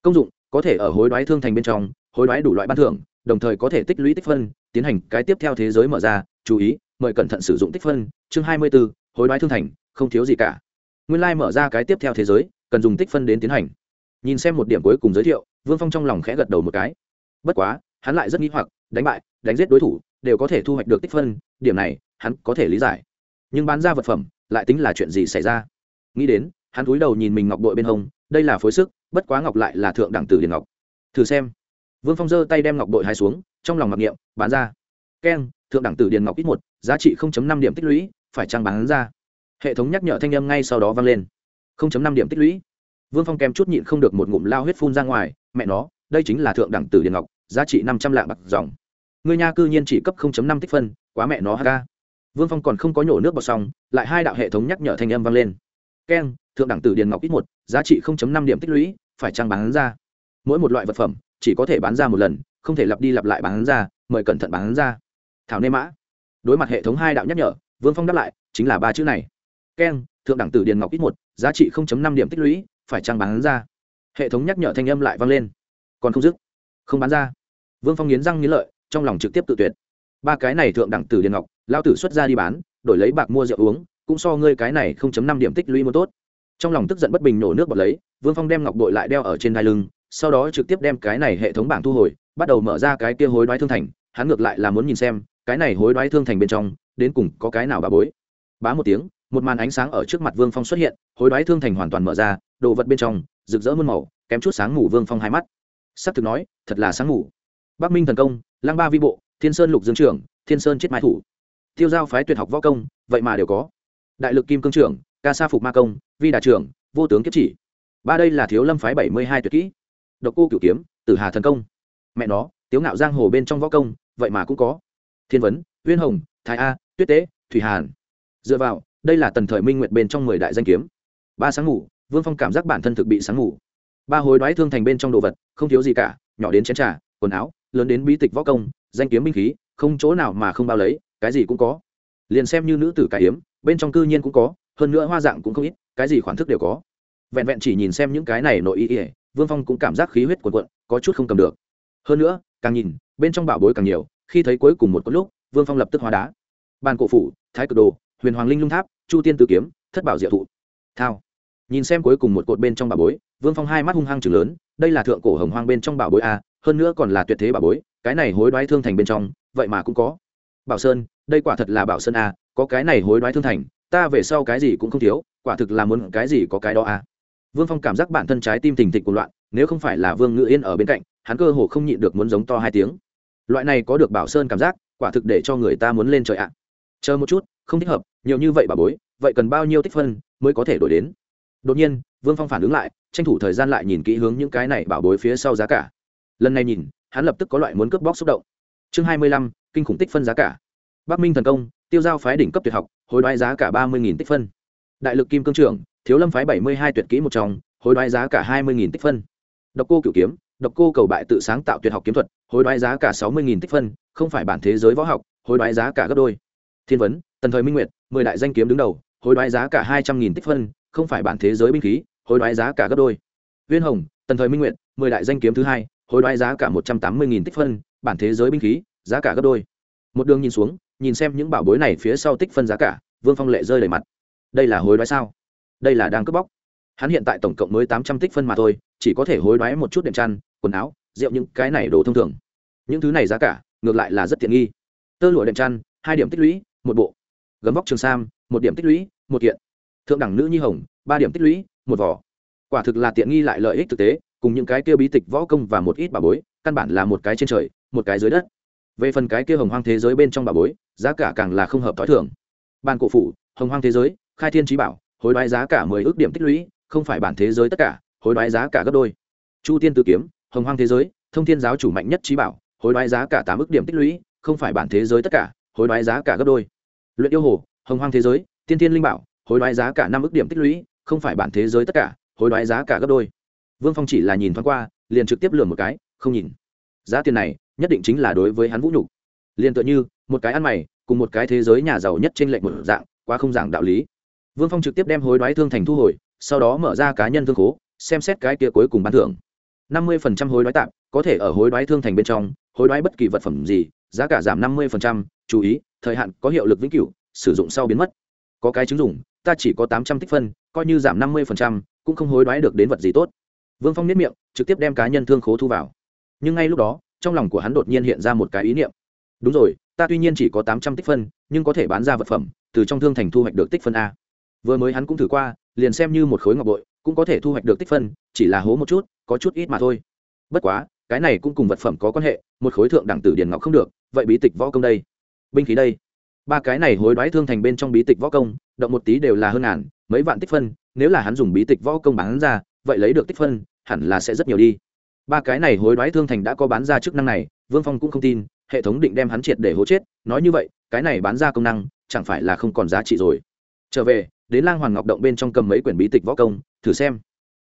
Công dụng có thể ở hối đoái thương thành bên trong hối đoái đủ loại ban thưởng đồng thời có thể tích lũy tích phân tiến hành cái tiếp theo thế giới mở ra. Chú ý mời cẩn thận sử dụng tích phân. Chương hai mươi 24, hối đoái thương thành không thiếu gì cả. Nguyên lai mở ra cái tiếp theo thế giới cần dùng tích phân đến tiến hành. Nhìn xem một điểm cuối cùng giới thiệu vương phong trong lòng khẽ gật đầu một cái. Bất quá hắn lại rất nghĩ hoặc đánh bại đánh giết đối thủ đều có thể thu hoạch được tích phân điểm này hắn có thể lý giải. Nhưng bán ra vật phẩm lại tính là chuyện gì xảy ra? Nghĩ đến hắn cúi đầu nhìn mình ngọc bội bên hông, đây là phối sức, bất quá ngọc lại là thượng đẳng tử điền ngọc. Thử xem. Vương phong giơ tay đem ngọc bội hai xuống, trong lòng mặc niệm, bán ra. Keng, thượng đẳng tử điền ngọc ít một, giá trị năm điểm tích lũy, phải trăng bán ra? Hệ thống nhắc nhở thanh âm ngay sau đó vang lên. Năm điểm tích lũy. Vương phong kèm chút nhịn không được một ngụm lao huyết phun ra ngoài, mẹ nó, đây chính là thượng đẳng tử điền ngọc, giá trị năm trăm lạng bạc dòng. Người nha cư nhiên chỉ cấp năm tích phân, quá mẹ nó ha vương phong còn không có nhổ nước vào xong, lại hai đạo hệ thống nhắc nhở thanh âm vang lên keng, thượng đẳng tử điền ngọc ít một, giá trị năm điểm tích lũy, phải trang bán ra? Mỗi một loại vật phẩm, chỉ có thể bán ra một lần, không thể lặp đi lặp lại bán ra, mời cẩn thận bán ra. Thảo nê mã. Đối mặt hệ thống hai đạo nhắc nhở, vương phong đáp lại, chính là ba chữ này. Keng, thượng đẳng tử điền ngọc ít một, giá trị năm điểm tích lũy, phải trang bán ra? Hệ thống nhắc nhở thanh âm lại vang lên. Còn không dứt. Không bán ra. Vương phong nghiến răng nghiến lợi, trong lòng trực tiếp tự tuyệt. Ba cái này thượng đẳng tử điền ngọc lao tử xuất ra đi bán, đổi lấy bạc mua rượu uống cũng so ngươi cái này không chấm năm điểm tích lũy một tốt. Trong lòng tức giận bất bình nổ nước bọt lấy, vương phong đem ngọc bội lại đeo ở trên đai lưng, sau đó trực tiếp đem cái này hệ thống bảng thu hồi, bắt đầu mở ra cái kia hối đoái thương thành, hắn ngược lại là muốn nhìn xem, cái này hối đoái thương thành bên trong, đến cùng có cái nào bà bối. Bá một tiếng, một màn ánh sáng ở trước mặt vương phong xuất hiện, hối đoái thương thành hoàn toàn mở ra, đồ vật bên trong, rực rỡ muôn màu, kém chút sáng ngủ vương phong hai mắt. S ắ c thực nói, thật là sáng ngủ. Bắc minh thần công lang ba vi bộ, thiên sơn lục dương trưởng, thiên sơn chết mái thủ. Tiêu giao phái tuyệt học võ công, vậy mà đều có đại lực kim cương trưởng, ca sa phục ma công, vi đà trưởng, vô tướng kiếp chỉ. Ba đây là thiếu lâm phái bảy mươi hai tuyệt kỹ. Độc cô cửu kiếm, tử hà thần công. Mẹ nó, tiếu ngạo giang hồ bên trong võ công, vậy mà cũng có. Thiên vấn, huyên hồng, thái a, tuyết tế, thủy hàn. Dựa vào, đây là tần thời minh nguyệt bên trong mười đại danh kiếm. Ba sáng ngủ, vương phong cảm giác bản thân thực bị sáng ngủ. Ba hối đoái thương thành bên trong đồ vật, không thiếu gì cả, nhỏ đến chén trà, quần áo, lớn đến bí tịch võ công, danh kiếm binh khí, không chỗ nào mà không bao lấy, cái gì cũng có. Liền xem như nữ tử cải hiếm bên trong cư nhiên cũng có, hơn nữa hoa dạng cũng không ít, cái gì khoản thức đều có. Vẹn vẹn chỉ nhìn xem những cái này nội y ỉa vương phong cũng cảm giác khí huyết cuồn cuộn, có chút không cầm được. Hơn nữa, càng nhìn, bên trong bảo bối càng nhiều, khi thấy cuối cùng một có lúc, vương phong lập tức hóa đá. Bàn cổ phủ, thái cực đồ, huyền hoàng linh lung tháp, chu tiên tử kiếm, thất bảo diệu thụ. Thao. Nhìn xem cuối cùng một cột bên trong bảo bối, vương phong hai mắt hung hăng chừng lớn, đây là thượng cổ hồng hoang bên trong bảo bối a, hơn nữa còn là tuyệt thế bảo bối, cái này hối đoái thương thành bên trong, vậy mà cũng có. Bảo sơn, đây quả thật là bảo sơn a có cái này hối đoái thương thành, ta về sau cái gì cũng không thiếu, quả thực là muốn cái gì có cái đó à? vương phong cảm giác bản thân trái tim thình thịch của loạn, nếu không phải là vương ngự yên ở bên cạnh, hắn cơ hồ không nhịn được muốn giống to hai tiếng. Loại này có được bảo sơn cảm giác, quả thực để cho người ta muốn lên trời ạ. Chờ một chút, không thích hợp, nhiều như vậy bà bối, vậy cần bao nhiêu tích phân mới có thể đổi đến? Đột nhiên, vương phong phản ứng lại, tranh thủ thời gian lại nhìn kỹ hướng những cái này bảo bối phía sau giá cả. Lần này nhìn, hắn lập tức có loại muốn cướp bóc xúc động. Chương hai mươi lăm, kinh khủng tích phân giá cả. Bắc minh thần công tiêu giao phái đỉnh cấp tuyệt học, hối đoái giá cả ba mươi tích phân. Đại lực kim cương trưởng, thiếu lâm phái bảy mươi hai tuyệt kỹ một trong, hối đoái giá cả hai mươi tích phân. Độc cô cửu kiếm, độc cô cầu bại tự sáng tạo tuyệt học kiếm thuật, hối đoái giá cả sáu mươi tích phân, không phải bản thế giới võ học, hối đoái giá cả gấp đôi. Thiên vấn, tần thời minh nguyệt, mười đại danh kiếm đứng đầu, hối đoái giá cả hai trăm nghìn tích phân, không phải bản thế giới binh khí, hối đoái giá cả gấp đôi. Viên hồng, tần thời minh nguyệt, mười đại danh kiếm thứ hai, hối đoái giá cả một trăm tám mươi nghìn tích phân, bản thế giới binh khí, giá cả gấp đôi. Một đường nhìn xuống nhìn xem những bảo bối này phía sau tích phân giá cả, vương phong lệ rơi đầy mặt. Đây là hối đoái sao? Đây là đang cướp bóc. Hắn hiện tại tổng cộng mới tám trăm tích phân mà thôi, chỉ có thể hối đoái một chút đệm chăn, quần áo, rượu những cái này đồ thông thường. Những thứ này giá cả, ngược lại là rất tiện nghi. Tơ lụa đệm chăn, hai điểm tích lũy, một bộ. Gấm vóc trường sam, một điểm tích lũy, một kiện. Thượng đẳng nữ nhi hồng, ba điểm tích lũy, một vỏ. Quả thực là tiện nghi lại lợi ích thực tế, cùng những cái kia bí tịch võ công và một ít bà bối, căn bản là một cái trên trời, một cái dưới đất về phần cái kia hồng hoang thế giới bên trong bà bối, giá cả càng là không hợp t h o i thưởng ban cổ phủ, hồng hoang thế giới, khai thiên trí bảo, hối đoái giá cả mười ước điểm tích lũy, không phải bản thế giới tất cả, hối đoái giá cả gấp đôi. Chu tiên tự kiếm, hồng hoang thế giới, thông thiên giáo chủ mạnh nhất trí bảo, hối đoái giá cả tám ước điểm tích lũy, không phải bản thế giới tất cả, hối đoái giá cả gấp đôi. Luyện yêu hồ, hồng hoang thế giới, tiên tiên linh bảo, hối đoái giá cả năm ước điểm tích lũy, không phải bản thế giới tất cả, hối đoái giá cả gấp đôi. Vương phong chỉ là nhìn thoáng qua, liền trực tiếp lừa một cái, không nhìn. Giá tiền này nhất định chính là đối với hắn vũ nhục. Liền tựa như, một cái ăn mày, cùng một cái thế giới nhà giàu nhất trên lệnh một dạng, quá không giảng đạo lý. Vương phong trực tiếp đem hối đoái thương thành thu hồi, sau đó mở ra cá nhân thương khố, xem xét cái kia cuối cùng bán thưởng. năm mươi phần trăm hối đoái tạm, có thể ở hối đoái thương thành bên trong, hối đoái bất kỳ vật phẩm gì, giá cả giảm năm mươi phần trăm, chú ý, thời hạn có hiệu lực vĩnh cửu, sử dụng sau biến mất. Có cái chứng dụng, ta chỉ có tám trăm tích phân, coi như giảm năm mươi phần trăm, cũng không hối đoái được đến vật gì tốt. Vương phong nếp miệng, trực tiếp đem cá nhân thương khố thu vào. Nhưng ngay lúc đó trong lòng của hắn đột nhiên hiện ra một cái ý niệm. Đúng rồi, ta tuy nhiên chỉ có tám trăm tích phân, nhưng có thể bán ra vật phẩm, từ trong thương thành thu hoạch được tích phân a. Vừa mới hắn cũng thử qua, liền xem như một khối ngọc bội, cũng có thể thu hoạch được tích phân, chỉ là hố một chút, có chút ít mà thôi. Bất quá, cái này cũng cùng vật phẩm có quan hệ, một khối thượng đẳng tử điền ngọc không được, vậy bí tịch võ công đây? Binh khí đây. Ba cái này hối đoái thương thành bên trong bí tịch võ công, động một tí đều là hơn ngàn, mấy vạn tích phân, nếu là hắn dùng bí tịch võ công bán ra, vậy lấy được tích phân, hẳn là sẽ rất nhiều đi ba cái này hối đoái thương thành đã có bán ra chức năng này, vương phong cũng không tin, hệ thống định đem hắn triệt để hố chết, nói như vậy, cái này bán ra công năng, chẳng phải là không còn giá trị rồi. Trở về, đến lang hoàn ngọc động bên trong cầm mấy quyển bí tịch võ công, thử xem.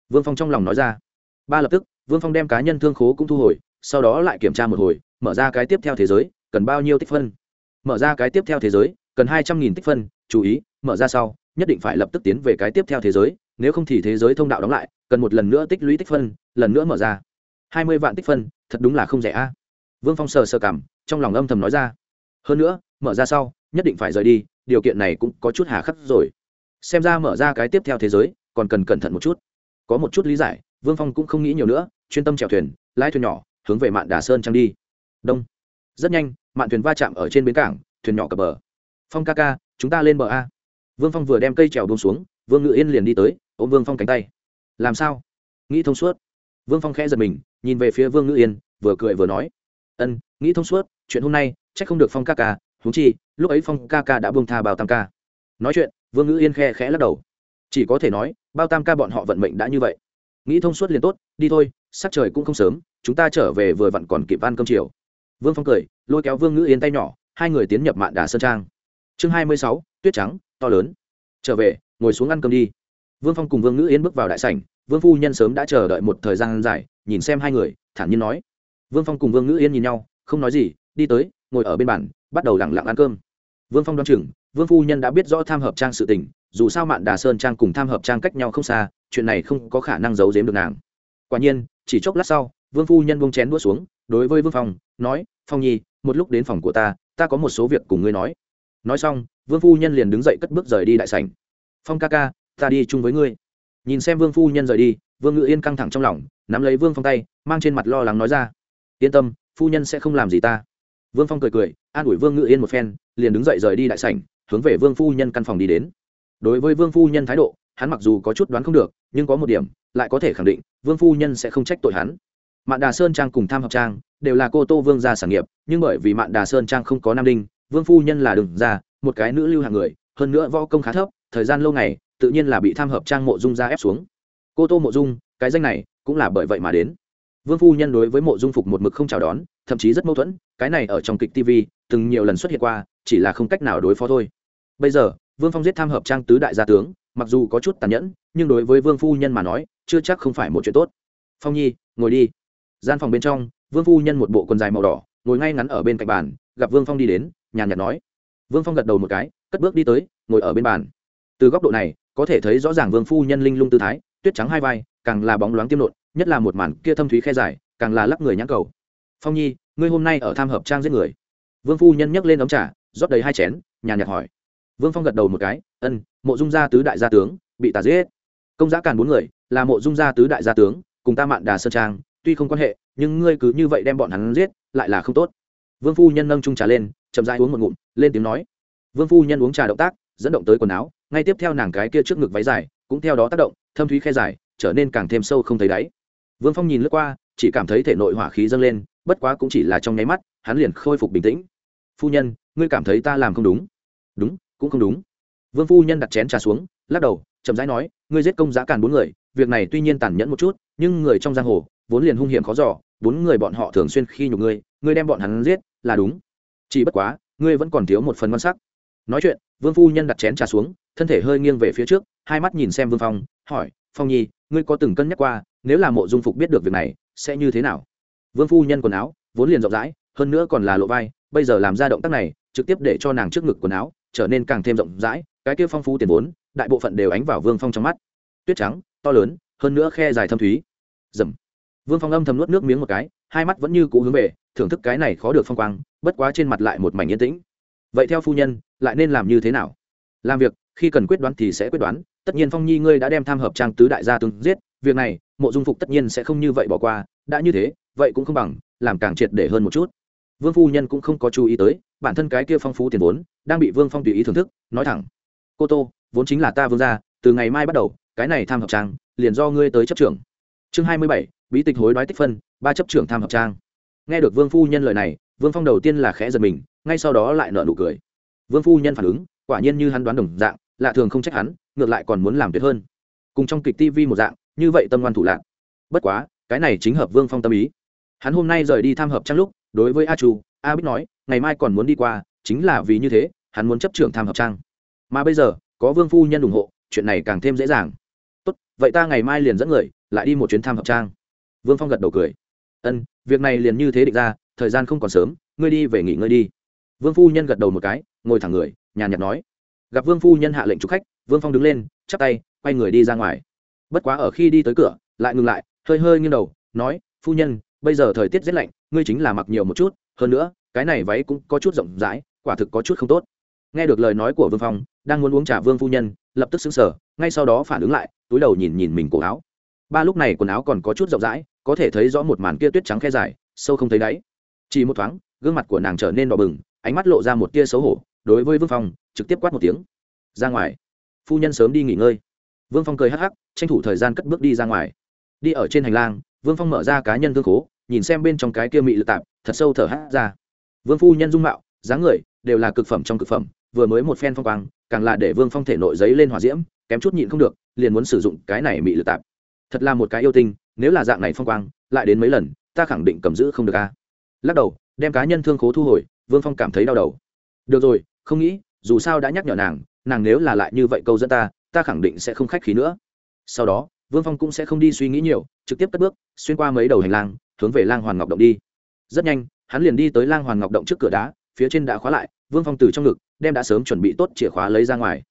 Vương phong trong lòng nói ra. Ba lập tức, vương phong đem cá nhân thương khố cũng thu hồi, sau đó lại kiểm tra một hồi, mở ra cái tiếp theo thế giới, cần bao nhiêu tích phân? Mở ra cái tiếp theo thế giới, cần hai trăm nghìn tích phân, chú ý, mở ra sau, nhất định phải lập tức tiến về cái tiếp theo thế giới, nếu không thì thế giới thông đạo đóng lại, cần một lần nữa tích lũy tích phân, lần nữa mở ra hai mươi vạn tích phân, thật đúng là không rẻ a. Vương phong sờ sờ cảm, trong lòng âm thầm nói ra. Hơn nữa, mở ra sau, nhất định phải rời đi, điều kiện này cũng có chút hà khắc rồi. Xem ra mở ra cái tiếp theo thế giới, còn cần cẩn thận một chút. Có một chút lý giải, vương phong cũng không nghĩ nhiều nữa, chuyên tâm chèo thuyền, lái thuyền nhỏ, hướng về mạn đà sơn trăng đi. Đông. Rất nhanh, mạn thuyền va chạm ở trên bến cảng, thuyền nhỏ cập bờ. Phong ca ca, chúng ta lên bờ a. Vương phong vừa đem cây trèo bông xuống, vương ngự yên liền đi tới, ôm vương phong cánh tay. Làm sao? Nghĩ thông suốt. Vương phong khẽ giật mình nhìn về phía vương Ngữ yên vừa cười vừa nói ân nghĩ thông suốt chuyện hôm nay c h ắ c không được phong ca ca húng chi lúc ấy phong ca ca đã buông tha bao tam ca nói chuyện vương ngữ yên khe khẽ lắc đầu chỉ có thể nói bao tam ca bọn họ vận mệnh đã như vậy nghĩ thông suốt liền tốt đi thôi sắc trời cũng không sớm chúng ta trở về vừa vặn còn kịp ăn cơm chiều vương phong cười lôi kéo vương ngữ yên tay nhỏ hai người tiến nhập mạn đà sơn trang chương hai mươi sáu tuyết trắng to lớn trở về ngồi xuống ăn cơm đi vương phong cùng vương ngữ yên bước vào đại sảnh vương phu nhân sớm đã chờ đợi một thời gian dài, nhìn xem hai người, thản nhiên nói. Vương phong cùng vương ngữ yên nhìn nhau, không nói gì, đi tới, ngồi ở bên bàn, bắt đầu lẳng lặng ăn cơm. Vương phong đoán chừng, vương phu nhân đã biết rõ tham hợp trang sự tình, dù sao mạn đà sơn trang cùng tham hợp trang cách nhau không xa, chuyện này không có khả năng giấu giếm được nàng. Quả nhiên, chỉ chốc lát sau, vương phu nhân bông chén đũa xuống, đối với vương phong, nói, phong nhi, một lúc đến phòng của ta ta có một số việc cùng ngươi nói. Nói xong, vương phu nhân liền đứng dậy cất bước rời đi đại sảnh. Phong ca ca, ta đi chung với ngươi nhìn xem vương phu nhân rời đi vương ngự yên căng thẳng trong lòng nắm lấy vương phong tay mang trên mặt lo lắng nói ra. Yên tâm phu nhân sẽ không làm gì ta. Vương phong cười cười an ủi vương ngự yên một phen liền đứng dậy rời đi đại sảnh hướng về vương phu nhân căn phòng đi đến. Đối với vương phu nhân thái độ hắn mặc dù có chút đoán không được nhưng có một điểm lại có thể khẳng định vương phu nhân sẽ không trách tội hắn. Mạn đà sơn trang cùng tham hợp trang đều là cô tô vương gia sản nghiệp nhưng bởi vì mạn đà sơn trang không có nam đinh vương phu nhân là đừng già, một cái nữ lưu hạng người hơn nữa võ công khá thấp thời gian lâu ngày tự nhiên là bị tham hợp trang mộ dung ra ép xuống. Cô tô mộ dung, cái danh này cũng là bởi vậy mà đến. Vương phu nhân đối với mộ dung phục một mực không chào đón, thậm chí rất mâu thuẫn, cái này ở trong kịch tv từng nhiều lần xuất hiện qua, chỉ là không cách nào đối phó thôi. Bây giờ, vương phong giết tham hợp trang tứ đại gia tướng, mặc dù có chút tàn nhẫn, nhưng đối với vương phu nhân mà nói, chưa chắc không phải một chuyện tốt. Phong nhi, ngồi đi. Gian phòng bên trong, vương phu nhân một bộ quần dài màu đỏ, ngồi ngay ngắn ở bên cạnh bàn, gặp vương phong đi đến, nhàn nhạt nói. Vương phong gật đầu một cái, cất bước đi tới, ngồi ở bên bàn. Từ góc độ này có thể thấy rõ ràng vương phu nhân linh lung tư thái, tuyết trắng hai vai, càng là bóng loáng tiêm nộn, nhất là một màn kia thâm thúy khe dài, càng là lắc người nhãn cầu. Phong nhi, ngươi hôm nay ở tham hợp trang giết người. Vương phu nhân nhấc lên ống trà, rót đầy hai chén, nhàn nhạt hỏi. Vương phong gật đầu một cái, ân, mộ dung gia tứ đại gia tướng, bị tà giết. Công giá càn bốn người, là mộ dung gia tứ đại gia tướng, cùng ta mạn đà sơn trang, tuy không quan hệ, nhưng ngươi cứ như vậy đem bọn hắn giết, lại là không tốt. Vương phu nhân nâng trung trà lên, chậm rãi uống một ngụm, lên tiếng nói. Vương phu nhân uống trà động tác, dẫn động tới quần áo ngay tiếp theo nàng cái kia trước ngực váy dài cũng theo đó tác động, thâm thúy khe dài, trở nên càng thêm sâu không thấy đáy. Vương phong nhìn lướt qua, chỉ cảm thấy thể nội hỏa khí dâng lên, bất quá cũng chỉ là trong nháy mắt, hắn liền khôi phục bình tĩnh. Phu nhân, ngươi cảm thấy ta làm không đúng? Đúng, cũng không đúng. Vương phu nhân đặt chén trà xuống, lắc đầu, chậm rãi nói, ngươi giết công giá càn bốn người, việc này tuy nhiên tàn nhẫn một chút, nhưng người trong giang hồ vốn liền hung hiểm khó giỏ bốn người bọn họ thường xuyên khi nhục ngươi ngươi đem bọn hắn giết, là đúng. Chỉ bất quá, ngươi vẫn còn thiếu một phần văn sắc. Nói chuyện vương phu nhân đặt chén trà xuống, thân thể hơi nghiêng về phía trước, hai mắt nhìn xem vương phong, hỏi, phong nhi, ngươi có từng cân nhắc qua, nếu là mộ dung phục biết được việc này, sẽ như thế nào? Vương phu nhân quần áo, vốn liền rộng rãi, hơn nữa còn là lộ vai, bây giờ làm ra động tác này, trực tiếp để cho nàng trước ngực quần áo trở nên càng thêm rộng rãi, cái kia phong phú tiền vốn, đại bộ phận đều ánh vào vương phong trong mắt. Tuyết trắng, to lớn, hơn nữa khe dài thâm thúy. Dầm vương phong âm thầm nuốt nước miếng một cái, hai mắt vẫn như cũ hướng về, thưởng thức cái này khó được phong quang, bất quá trên mặt lại một mảnh yên tĩnh vậy theo phu nhân, lại nên làm như thế nào? Làm việc, khi cần quyết đoán thì sẽ quyết đoán, tất nhiên phong nhi ngươi đã đem tham hợp trang tứ đại gia tướng giết, việc này, mộ dung phục tất nhiên sẽ không như vậy bỏ qua, đã như thế, vậy cũng không bằng, làm càng triệt để hơn một chút. Vương phu nhân cũng không có chú ý tới, bản thân cái kia phong phú tiền vốn, đang bị vương phong tùy ý thưởng thức, nói thẳng. Cô tô, vốn chính là ta vương gia, từ ngày mai bắt đầu, cái này tham hợp trang, liền do ngươi tới chấp trưởng. Chương hai mươi bảy, bí tịch hối đoái tích phân, ba chấp trưởng tham hợp trang. Nghe được vương phu nhân lời này, vương phong đầu tiên là khẽ giật mình ngay sau đó lại nợ nụ cười. Vương phu nhân phản ứng, quả nhiên như hắn đoán đồng dạng, lạ thường không trách hắn, ngược lại còn muốn làm tuyệt hơn. Cùng trong kịch tv một dạng, như vậy tâm ngoan thủ lạc bất quá, cái này chính hợp vương phong tâm ý. Hắn hôm nay rời đi tham hợp trang lúc, đối với a chu, a bích nói, ngày mai còn muốn đi qua, chính là vì như thế, hắn muốn chấp trưởng tham hợp trang. Mà bây giờ, có vương phu nhân ủng hộ, chuyện này càng thêm dễ dàng. Tốt, vậy ta ngày mai liền dẫn người, lại đi một chuyến tham hợp trang. Vương phong gật đầu cười. Ân, việc này liền như thế định ra, thời gian không còn sớm, ngươi đi về nghỉ ngơi đi vương phu nhân gật đầu một cái, ngồi thẳng người, nhàn nhạt nói. Gặp vương phu nhân hạ lệnh chúc khách, vương phong đứng lên, chắp tay, quay người đi ra ngoài. Bất quá ở khi đi tới cửa, lại ngừng lại, hơi hơi nghiêng đầu, nói, phu nhân, bây giờ thời tiết rất lạnh, ngươi chính là mặc nhiều một chút, hơn nữa, cái này váy cũng có chút rộng rãi, quả thực có chút không tốt. Nghe được lời nói của vương phong, đang muốn uống trà vương phu nhân, lập tức xứng sở ngay sau đó phản ứng lại, túi đầu nhìn nhìn mình cổ áo. Ba lúc này quần áo còn có chút rộng rãi, có thể thấy rõ một màn kia tuyết trắng khe dài, sâu không thấy đáy. Chỉ một thoáng, gương mặt của nàng trở nên đỏ bừng ánh mắt lộ ra một tia xấu hổ, đối với vương phong, trực tiếp quát một tiếng. Ra ngoài. Phu nhân sớm đi nghỉ ngơi. Vương phong cười hắc hắc, tranh thủ thời gian cất bước đi ra ngoài. Đi ở trên hành lang, vương phong mở ra cá nhân thương khố, nhìn xem bên trong cái kia mị lực tạp, thật sâu thở hát ra. Vương phu nhân dung mạo, dáng người đều là cực phẩm trong cực phẩm, vừa mới một phen phong quang, càng là để vương phong thể nội giấy lên hỏa diễm, kém chút nhịn không được, liền muốn sử dụng cái này mị lực tạp. Thật là một cái yêu tinh, nếu là dạng này phong quang, lại đến mấy lần, ta khẳng định cầm giữ không được a. Lắc đầu, đem cá nhân thương khố thu hồi vương phong cảm thấy đau đầu. Được rồi, không nghĩ, dù sao đã nhắc nhở nàng nàng nếu là lại như vậy câu dẫn ta ta khẳng định sẽ không khách khí nữa. Sau đó, vương phong cũng sẽ không đi suy nghĩ nhiều, trực tiếp cất bước, xuyên qua mấy đầu hành lang, hướng về lang hoàn ngọc động đi. Rất nhanh, hắn liền đi tới lang hoàn ngọc động trước cửa đá, phía trên đã khóa lại, vương phong từ trong ngực, đem đã sớm chuẩn bị tốt chìa khóa lấy ra ngoài.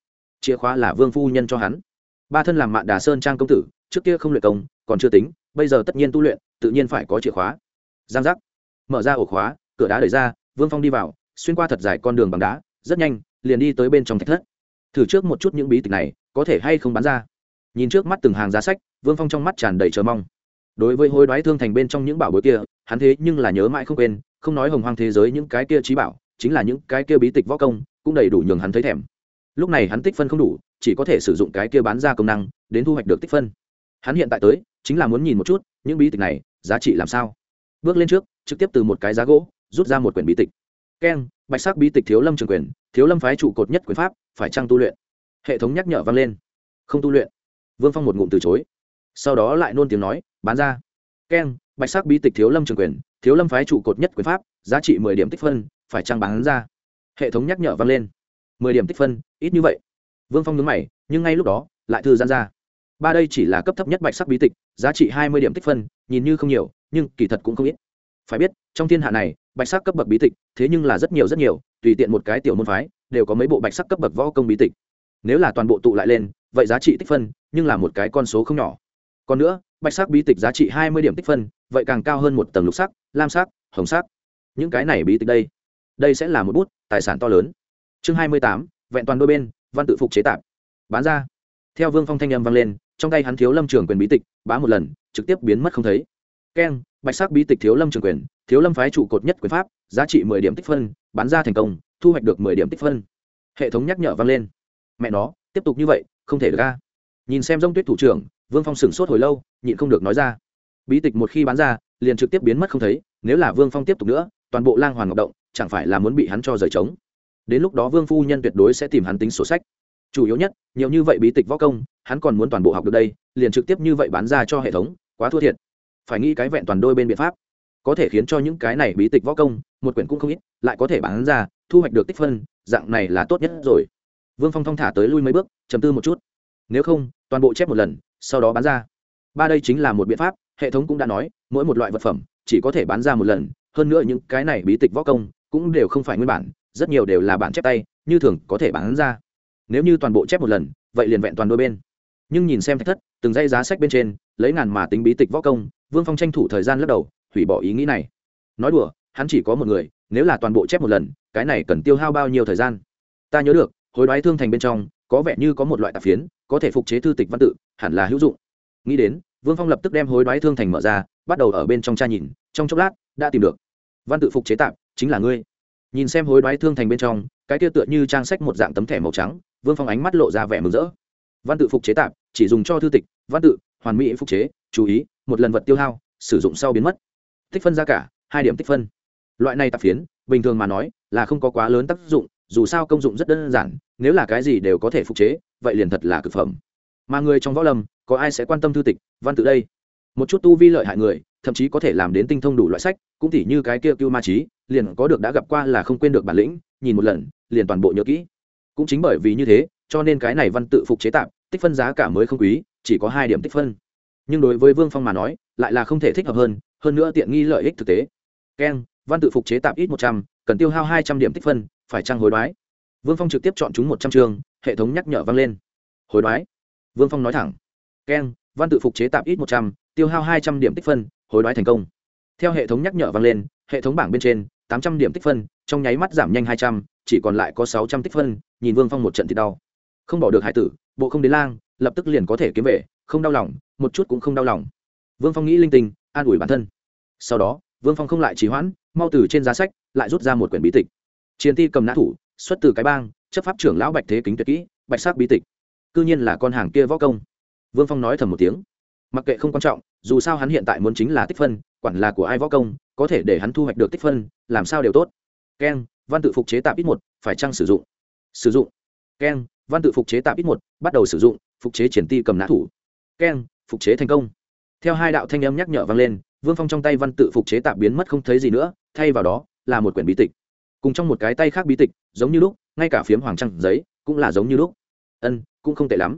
Chìa khóa là vương phu nhân cho hắn. Ba thân làm mạn đà sơn trang công tử, trước kia không luyện công, còn chưa tính, bây giờ tất nhiên tu luyện, tự nhiên phải có chìa khóa. Giang giác. Mở ra ổ khóa, cửa đá đẩy ra vương phong đi vào, xuyên qua thật dài con đường bằng đá, rất nhanh, liền đi tới bên trong thạch thất. Thử trước một chút những bí tịch này, có thể hay không bán ra. Nhìn trước mắt từng hàng giá sách, vương phong trong mắt tràn đầy chờ mong. Đối với hối đoái thương thành bên trong những bảo bối kia, hắn thế nhưng là nhớ mãi không quên, không nói hồng hoang thế giới những cái kia trí bảo, chính là những cái kia bí tịch võ công, cũng đầy đủ nhường hắn thấy thèm. Lúc này hắn tích phân không đủ, chỉ có thể sử dụng cái kia bán ra công năng, đến thu hoạch được tích phân. Hắn hiện tại tới, chính là muốn nhìn một chút, những bí tịch này, giá trị làm sao. Bước lên trước, trực tiếp từ một cái giá gỗ rút ra một quyển bí tịch. Keng, bạch sắc bí tịch thiếu lâm trường quyền, thiếu lâm phái trụ cột nhất quyền pháp, phải trăng tu luyện? Hệ thống nhắc nhở vang lên. Không tu luyện. Vương phong một ngụm từ chối. Sau đó lại nôn tiếng nói, bán ra. Keng, bạch sắc bí tịch thiếu lâm trường quyền, thiếu lâm phái trụ cột nhất quyền pháp, giá trị mười điểm tích phân, phải trăng bán ra? Hệ thống nhắc nhở vang lên. Mười điểm tích phân, ít như vậy. Vương phong nhấn mày, nhưng ngay lúc đó, lại thư gian ra. Ba đây chỉ là cấp thấp nhất bạch sắc bí tịch, giá trị hai mươi điểm tích phân, nhìn như không nhiều, nhưng kỳ thật cũng không ít. Phải biết, trong thiên hạ này bạch sắc cấp bậc bí tịch, thế nhưng là rất nhiều rất nhiều, tùy tiện một cái tiểu môn phái, đều có mấy bộ bạch sắc cấp bậc võ công bí tịch. Nếu là toàn bộ tụ lại lên, vậy giá trị tích phân, nhưng là một cái con số không nhỏ. Còn nữa, bạch sắc bí tịch giá trị hai mươi điểm tích phân, vậy càng cao hơn một tầng lục sắc, lam sắc, hồng sắc. Những cái này bí tịch đây đây sẽ là một bút, tài sản to lớn. Chương hai mươi tám, vẹn toàn đôi bên, văn tự phục chế tạp. Bán ra. Theo vương phong thanh âm vang lên, trong tay hắn thiếu lâm trường quyền bí tịch, bá một lần, trực tiếp biến mất không thấy. Keng, bạch sắc bí tịch thiếu lâm trường quyền thiếu lâm phái trụ cột nhất quyền pháp, giá trị mười điểm tích phân, bán ra thành công, thu hoạch được mười điểm tích phân. Hệ thống nhắc nhở vang lên. Mẹ nó, tiếp tục như vậy, không thể được ra nhìn xem dông tuyết thủ trưởng, vương phong sửng sốt hồi lâu, nhịn không được nói ra. Bí tịch một khi bán ra, liền trực tiếp biến mất không thấy, nếu là vương phong tiếp tục nữa, toàn bộ lang hoàn ngọc động, chẳng phải là muốn bị hắn cho rời trống. Đến lúc đó vương phu nhân tuyệt đối sẽ tìm hắn tính sổ sách. Chủ yếu nhất, nhiều như vậy bí tịch võ công, hắn còn muốn toàn bộ học được đây, liền trực tiếp như vậy bán ra cho hệ thống, quá thua thiệt. Phải nghĩ cái vẹn toàn đôi bên biện pháp có thể khiến cho những cái này bí tịch võ công, một quyển cũng không ít, lại có thể bán ra, thu hoạch được tích phân, dạng này là tốt nhất rồi. Vương phong thong thả tới lui mấy bước chầm tư một chút. Nếu không, toàn bộ chép một lần, sau đó bán ra. Ba đây chính là một biện pháp, hệ thống cũng đã nói, mỗi một loại vật phẩm, chỉ có thể bán ra một lần, hơn nữa những cái này bí tịch võ công, cũng đều không phải nguyên bản, rất nhiều đều là bản chép tay, như thường có thể bán ra. Nếu như toàn bộ chép một lần, vậy liền vẹn toàn đôi bên. Nhưng nhìn xem thách thất, từng dây giá sách bên trên, lấy ngàn mà tính bí tịch võ công, vương phong tranh thủ thời gian lắc đầu hủy bỏ ý nghĩ này. Nói đùa, hắn chỉ có một người, nếu là toàn bộ chép một lần, cái này cần tiêu hao bao nhiêu thời gian? Ta nhớ được, hối đoái thương thành bên trong, có vẻ như có một loại tạp phiến, có thể phục chế thư tịch văn tự, hẳn là hữu dụng. Nghĩ đến, vương phong lập tức đem hối đoái thương thành mở ra, bắt đầu ở bên trong tra nhìn, trong chốc lát, đã tìm được. Văn tự phục chế tạp, chính là ngươi. Nhìn xem hối đoái thương thành bên trong, cái kia tựa như trang sách một dạng tấm thẻ màu trắng, vương phong ánh mắt lộ ra vẻ mừng rỡ. Văn tự phục chế tạp, chỉ dùng cho thư tịch, văn tự, hoàn mỹ phục chế, chú ý, một lần vật tiêu hao, sử dụng sau biến mất tích phân ra cả, hai điểm tích phân. Loại này tạp phiến, bình thường mà nói, là không có quá lớn tác dụng, dù sao công dụng rất đơn giản, nếu là cái gì đều có thể phục chế, vậy liền thật là cực phẩm. Mà người trong võ lâm, có ai sẽ quan tâm thư tịch, văn tự đây? Một chút tu vi lợi hại người, thậm chí có thể làm đến tinh thông đủ loại sách, cũng tỉ như cái kia cưu ma trí liền có được đã gặp qua là không quên được bản lĩnh, nhìn một lần, liền toàn bộ nhớ kỹ. Cũng chính bởi vì như thế, cho nên cái này văn tự phục chế tạp, tích phân giá cả mới không quý, chỉ có hai điểm tích phân. Nhưng đối với vương phong mà nói, lại là không thể thích hợp hơn hơn nữa tiện nghi lợi ích thực tế. Keng văn tự phục chế tạp ít một trăm, cần tiêu hao hai trăm điểm tích phân, phải trăng hối đoái? Vương phong trực tiếp chọn chúng một trăm chương, hệ thống nhắc nhở vang lên. Hối đoái. Vương phong nói thẳng. Keng văn tự phục chế tạp ít một trăm, tiêu hao hai trăm điểm tích phân, hối đoái thành công. Theo hệ thống nhắc nhở vang lên, hệ thống bảng bên trên, tám trăm điểm tích phân, trong nháy mắt giảm nhanh hai trăm, chỉ còn lại có sáu trăm tích phân, nhìn vương phong một trận thì đau. Không bỏ được hải tử, bộ không đến lang, lập tức liền có thể kiếm về, không đau lòng, một chút cũng không đau lòng. Vương phong nghĩ linh tinh, an ủi bản thân sau đó, vương phong không lại trì hoãn, mau từ trên giá sách lại rút ra một quyển bí tịch. Chiến ti cầm nã thủ, xuất từ cái bang, chấp pháp trưởng lão bạch thế kính tuyệt kỹ, bạch sắc bí tịch. Cư nhiên là con hàng kia võ công. Vương phong nói thầm một tiếng. Mặc kệ không quan trọng, dù sao hắn hiện tại muốn chính là tích phân, quản là của ai võ công, có thể để hắn thu hoạch được tích phân, làm sao đều tốt. Keng, văn tự phục chế tạp ít một, phải chăng sử dụng? Sử dụng. Keng, văn tự phục chế tạp ít một, bắt đầu sử dụng, phục chế triển ti cầm nã thủ. Keng, phục chế thành công. Theo hai đạo thanh âm nhắc nhở vang lên vương phong trong tay văn tự phục chế tạp biến mất không thấy gì nữa, thay vào đó là một quyển bí tịch. Cùng trong một cái tay khác bí tịch, giống như lúc, ngay cả phiếm hoàng trăng giấy cũng là giống như lúc. Ân, cũng không tệ lắm.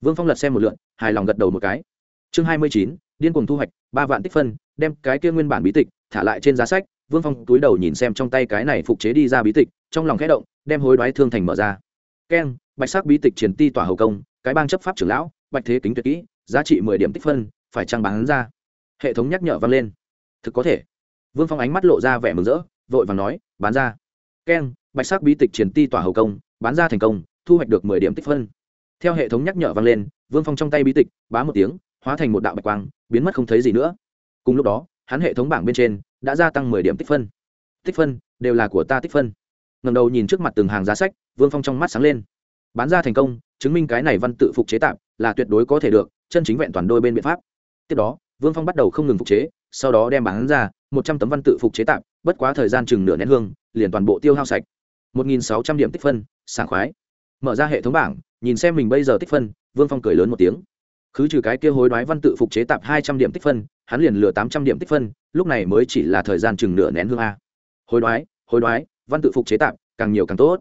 Vương phong lật xem một lượn hài lòng gật đầu một cái. Chương hai mươi chín, điên cùng thu hoạch, ba vạn tích phân, đem cái kia nguyên bản bí tịch thả lại trên giá sách. Vương phong túi đầu nhìn xem trong tay cái này phục chế đi ra bí tịch, trong lòng khẽ động, đem hối đoái thương thành mở ra. Keng, bạch sắc bí tịch triển ti tỏa hầu công, cái bang chấp pháp trưởng lão, bạch thế kính tuyệt kỹ, giá trị mười điểm tích phân, phải trăng bán ra? Hệ thống nhắc nhở vang lên. Thực có thể. Vương phong ánh mắt lộ ra vẻ mừng rỡ, vội và nói, bán ra. Keng bạch sắc bí tịch triển ti tỏa hầu công, bán ra thành công, thu hoạch được mười điểm tích phân. Theo hệ thống nhắc nhở vang lên, vương phong trong tay bí tịch, bá một tiếng, hóa thành một đạo bạch quang, biến mất không thấy gì nữa. Cùng lúc đó, hắn hệ thống bảng bên trên đã gia tăng mười điểm tích phân. Tích phân đều là của ta tích phân. Ngầm đầu nhìn trước mặt từng hàng giá sách, vương phong trong mắt sáng lên. Bán ra thành công, chứng minh cái này văn tự phục chế tạp là tuyệt đối có thể được, chân chính vẹn toàn đôi bên biện pháp. Tiếp đó vương phong bắt đầu không ngừng phục chế sau đó đem bán ra một trăm tấm văn tự phục chế tạm, bất quá thời gian chừng nửa nén hương liền toàn bộ tiêu hao sạch. Một nghìn sáu trăm điểm tích phân sảng khoái. Mở ra hệ thống bảng nhìn xem mình bây giờ tích phân vương phong cười lớn một tiếng. Khứ trừ cái kia hối đoái văn tự phục chế tạp hai trăm điểm tích phân hắn liền lừa tám trăm điểm tích phân lúc này mới chỉ là thời gian chừng nửa nén hương a. Hối đoái hối đoái văn tự phục chế tạp càng nhiều càng tốt.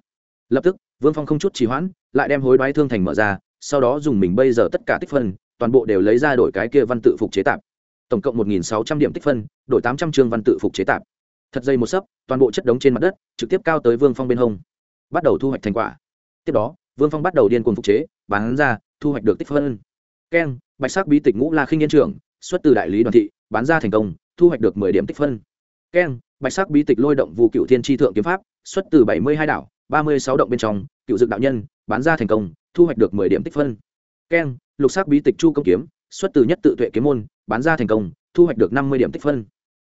Lập tức vương phong không chút trì hoãn lại đem hối đoái thương thành mở ra sau đó dùng mình bây giờ tất cả tích phân toàn bộ đều lấy ra đổi cái kia văn tự phục chế tạp. Tổng cộng một nghìn sáu trăm điểm tích phân, đổi tám trăm chương văn tự phục chế tạp. Thật dây một sấp, toàn bộ chất đống trên mặt đất, trực tiếp cao tới vương phong bên hông. Bắt đầu thu hoạch thành quả. Tiếp đó, vương phong bắt đầu điên cuồng phục chế, bán ra, thu hoạch được tích phân. Keng, bạch sắc bí tịch ngũ la khinh yên trưởng, xuất từ đại lý đoàn thị, bán ra thành công, thu hoạch được mười điểm tích phân. Keng, bạch sắc bí tịch lôi động vụ cựu thiên tri thượng kiếm pháp, xuất từ bảy mươi hai đảo, ba mươi sáu động bên trong, cựu dựng đạo nhân, bán ra thành công, thu hoạch được mười điểm tích phân. Keng lục sắc bí tịch chu công kiếm, xuất từ nhất tự tuệ kiếm môn, bán ra thành công, thu hoạch được năm mươi điểm tích phân.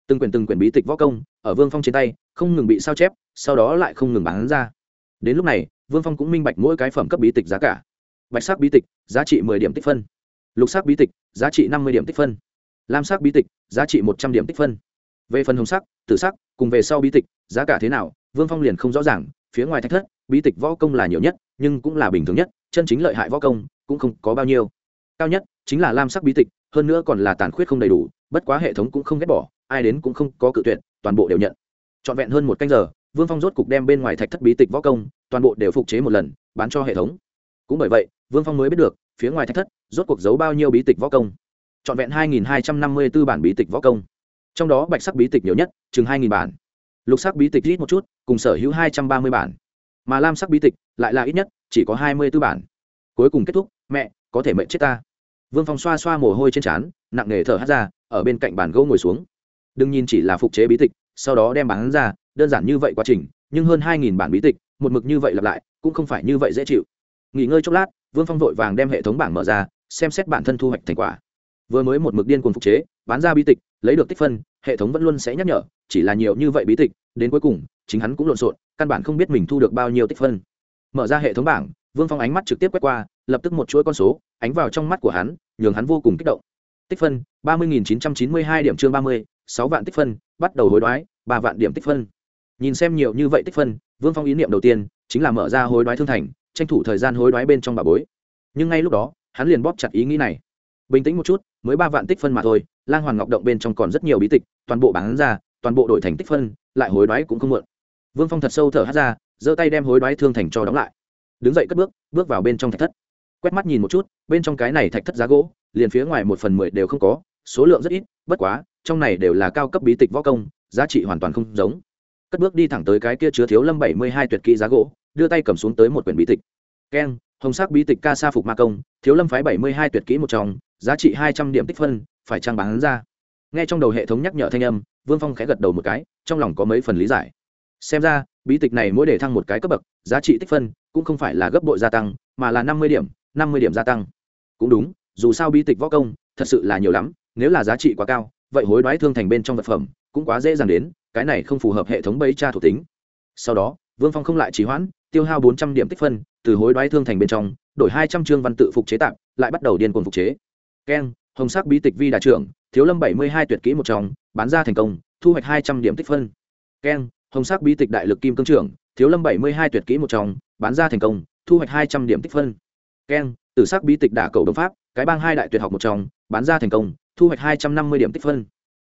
Từng quyển từng quyển bí tịch võ công, ở vương phong trên tay, không ngừng bị sao chép, sau đó lại không ngừng bán ra. Đến lúc này, vương phong cũng minh bạch mỗi cái phẩm cấp bí tịch giá cả. Bạch sắc bí tịch, giá trị mười điểm tích phân. Lục sắc bí tịch, giá trị năm mươi điểm tích phân. Lam sắc bí tịch, giá trị một trăm điểm tích phân. Về phần hồng sắc, tử sắc, cùng về sau bí tịch, giá cả thế nào, vương phong liền không rõ ràng, phía ngoài thách thất, bí tịch võ công là nhiều nhất, nhưng cũng là bình thường nhất, chân chính lợi hại võ công, cũng không có bao nhiêu cao nhất chính là lam sắc bí tịch, hơn nữa còn là tàn khuyết không đầy đủ, bất quá hệ thống cũng không ghét bỏ, ai đến cũng không có cự tuyệt, toàn bộ đều nhận. Trọn vẹn hơn một canh giờ, vương phong rốt cục đem bên ngoài thạch thất bí tịch võ công, toàn bộ đều phục chế một lần, bán cho hệ thống. Cũng bởi vậy, vương phong mới biết được, phía ngoài thạch thất rốt cuộc giấu bao nhiêu bí tịch võ công. Trọn vẹn hai nghìn hai trăm năm mươi b ố bản bí tịch võ công. Trong đó bạch sắc bí tịch nhiều nhất, chừng hai nghìn bản. Lục sắc bí tịch ít một chút, cùng sở hữu hai trăm ba mươi bản. Mà lam sắc bí tịch lại là ít nhất, chỉ có hai mươi b ố bản. Cuối cùng kết thúc, mẹ, có thể mệnh chết ta vương phong xoa xoa mồ hôi trên trán, nặng nề thở hát ra, ở bên cạnh bàn gỗ ngồi xuống. Đừng nhìn chỉ là phục chế bí tịch, sau đó đem bán ra, đơn giản như vậy quá trình, nhưng hơn hai nghìn bản bí tịch, một mực như vậy lặp lại, cũng không phải như vậy dễ chịu. Nghỉ ngơi chốc lát, vương phong vội vàng đem hệ thống bảng mở ra, xem xét bản thân thu hoạch thành quả. Vừa mới một mực điên cuồng phục chế, bán ra bí tịch, lấy được tích phân, hệ thống vẫn luôn sẽ nhắc nhở, chỉ là nhiều như vậy bí tịch, đến cuối cùng, chính hắn cũng lộn xộn, căn bản không biết mình thu được bao nhiêu tích phân. Mở ra hệ thống bảng, vương phong ánh mắt trực tiếp quét qua lập tức một chuỗi con số ánh vào trong mắt của hắn, nhường hắn vô cùng kích động. Tích phân, ba mươi chín trăm chín mươi hai điểm chương ba mươi, sáu vạn tích phân, bắt đầu hối đoái, ba vạn điểm tích phân. Nhìn xem nhiều như vậy tích phân, vương phong ý niệm đầu tiên chính là mở ra hối đoái thương thành, tranh thủ thời gian hối đoái bên trong bà bối. Nhưng ngay lúc đó, hắn liền bóp chặt ý nghĩ này. Bình tĩnh một chút, mới ba vạn tích phân mà thôi, lang hoàng ngọc động bên trong còn rất nhiều bí tịch, toàn bộ bán ra, toàn bộ đổi thành tích phân, lại hối đoái cũng không muộn vương phong thật sâu thở hát ra, giơ tay đem hối đoái thương thành cho đóng lại. Đứng dậy cất bước bước vào bên trong thạch thất quét mắt nhìn một chút, bên trong cái này thạch thất giá gỗ, liền phía ngoài một phần mười đều không có, số lượng rất ít, bất quá, trong này đều là cao cấp bí tịch võ công, giá trị hoàn toàn không giống. Cất bước đi thẳng tới cái kia chứa thiếu lâm bảy mươi hai tuyệt kỹ giá gỗ, đưa tay cầm xuống tới một quyển bí tịch. Keng, hồng sắc bí tịch ca sa phục ma công, thiếu lâm phái bảy mươi hai tuyệt kỹ một trong, giá trị hai trăm điểm tích phân, phải trang bán ra. Nghe trong đầu hệ thống nhắc nhở thanh âm, vương phong khẽ gật đầu một cái, trong lòng có mấy phần lý giải. Xem ra, bí tịch này mỗi để thăng một cái cấp bậc, giá trị tích phân cũng không phải là gấp bội gia tăng, mà là năm mươi điểm năm mươi điểm gia tăng. Cũng đúng, dù sao bí tịch võ công, thật sự là nhiều lắm, nếu là giá trị quá cao, vậy hối đoái thương thành bên trong vật phẩm, cũng quá dễ dàng đến, cái này không phù hợp hệ thống bấy tra thuộc tính. Sau đó, vương phong không lại trì hoãn, tiêu hao bốn trăm điểm tích phân, từ hối đoái thương thành bên trong, đổi hai trăm chương văn tự phục chế tạm, lại bắt đầu điên cuồng phục chế. Keng hồng sắc bí tịch vi đà trưởng, thiếu lâm bảy mươi hai tuyệt kỹ một trong, bán ra thành công, thu hoạch hai trăm điểm tích phân. Keng hồng sắc bí tịch đại lực kim cương trưởng, thiếu lâm bảy mươi hai tuyệt kỹ một trong, bán ra thành công, thu hoạch hai trăm điểm tích phân keng, tử sắc bí tịch đả cầu đồng pháp, cái bang hai đại tuyệt học một trong, bán ra thành công, thu hoạch hai trăm năm mươi điểm tích phân.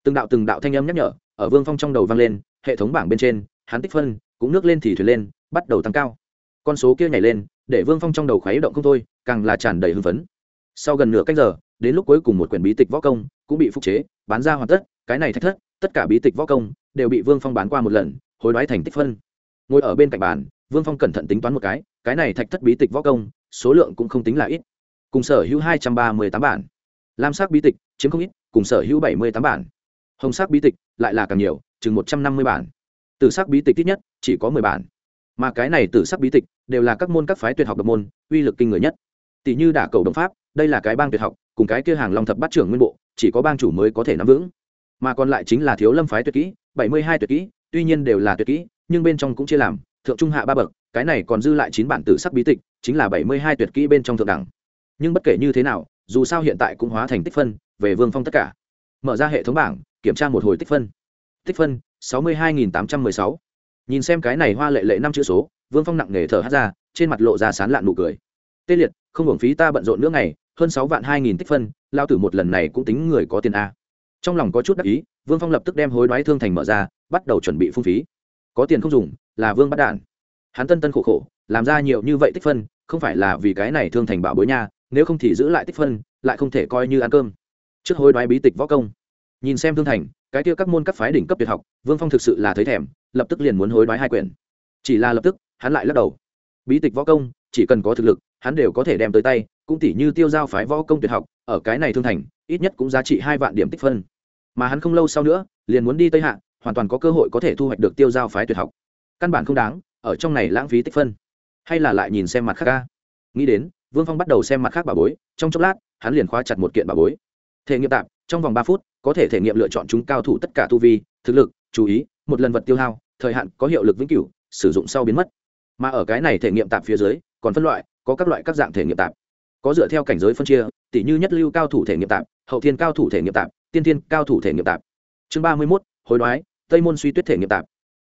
Từng đạo từng đạo thanh âm nhắc nhở, ở vương phong trong đầu vang lên, hệ thống bảng bên trên, hắn tích phân, cũng nước lên thì thuyền lên, bắt đầu tăng cao. Con số kia nhảy lên, để vương phong trong đầu khuấy động không thôi, càng là tràn đầy hưng phấn. Sau gần nửa cách giờ, đến lúc cuối cùng một quyển bí tịch võ công cũng bị phục chế, bán ra hoàn tất, cái này thách thất, tất cả bí tịch võ công đều bị vương phong bán qua một lần, hối đoái thành tích phân. Ngồi ở bên cạnh bàn, vương phong cẩn thận tính toán một cái cái này thạch thất bí tịch võ công số lượng cũng không tính là ít. Cùng sở hữu hai trăm ba mươi tám bản. Lam sắc bí tịch, chiếm không ít, cùng sở hữu bảy mươi tám bản. Hồng sắc bí tịch, lại là càng nhiều, chừng một trăm năm mươi bản. Từ sắc bí tịch ít nhất, chỉ có mười bản. Mà cái này từ sắc bí tịch, đều là các môn các phái tuyệt học độc môn, uy lực kinh người nhất. Tỷ như đả cầu đồng pháp, đây là cái bang tuyệt học, cùng cái kia hàng long thập bát trưởng nguyên bộ, chỉ có bang chủ mới có thể nắm vững. Mà còn lại chính là thiếu lâm phái tuyệt kỹ, bảy mươi hai tuyệt kỹ, tuy nhiên đều là tuyệt kỹ, nhưng bên trong cũng chia làm, thượng trung hạ ba bậc, cái này còn dư lại chín bản tử sắc bí tịch chính là bảy mươi hai tuyệt kỹ bên trong thượng đẳng. Nhưng bất kể như thế nào, dù sao hiện tại cũng hóa thành tích phân, về vương phong tất cả. Mở ra hệ thống bảng, kiểm tra một hồi tích phân. Tích phân, sáu mươi hai nghìn tám trăm mười sáu. Nhìn xem cái này hoa lệ lệ năm chữ số, vương phong nặng nề thở hát ra, trên mặt lộ ra sán lạn nụ cười. Tê liệt, không hưởng phí ta bận rộn nữa ngày, hơn sáu vạn hai nghìn tích phân, lao tử một lần này cũng tính người có tiền a. Trong lòng có chút đắc ý, vương phong lập tức đem hối đoái thương thành mở ra, bắt đầu chuẩn bị phung phí. Có tiền không dùng, là vương bắt đản hắn tân tân khổ khổ, làm ra nhiều như vậy tích phân không phải là vì cái này thương thành bảo bối nha, nếu không thì giữ lại tích phân, lại không thể coi như ăn cơm. Trước hối đoái bí tịch võ công. Nhìn xem thương thành, cái kia các môn các phái đỉnh cấp tuyệt học, vương phong thực sự là thấy thèm, lập tức liền muốn hối đoái hai quyển. Chỉ là lập tức, hắn lại lắc đầu. Bí tịch võ công, chỉ cần có thực lực, hắn đều có thể đem tới tay, cũng tỷ như tiêu giao phái võ công tuyệt học, ở cái này thương thành, ít nhất cũng giá trị hai vạn điểm tích phân. Mà hắn không lâu sau nữa, liền muốn đi tây hạ, hoàn toàn có cơ hội có thể thu hoạch được tiêu giao phái tuyệt học. Căn bản không đáng, ở trong này lãng phí tích phân hay là lại nhìn xem mặt khác ca? Nghĩ đến, vương phong bắt đầu xem mặt khác bà bối, trong chốc lát, hắn liền khóa chặt một kiện bà bối. Thể nghiệm tạp trong vòng ba phút, có thể thể nghiệm lựa chọn chúng cao thủ tất cả tu vi, thực lực, chú ý, một lần vật tiêu hao, thời hạn, có hiệu lực vĩnh cửu, sử dụng sau biến mất. Mà ở cái này thể nghiệm tạp phía dưới, còn phân loại, có các loại các dạng thể nghiệm tạp có dựa theo cảnh giới phân chia, tỷ như nhất lưu cao thủ thể nghiệm tạp hậu thiên cao thủ thể nghiệm tạp tiên thiên cao thủ thể nghiệm tạp chương ba mươi mốt, hối đoái, tây môn suy tuyết thể nghiệm tạp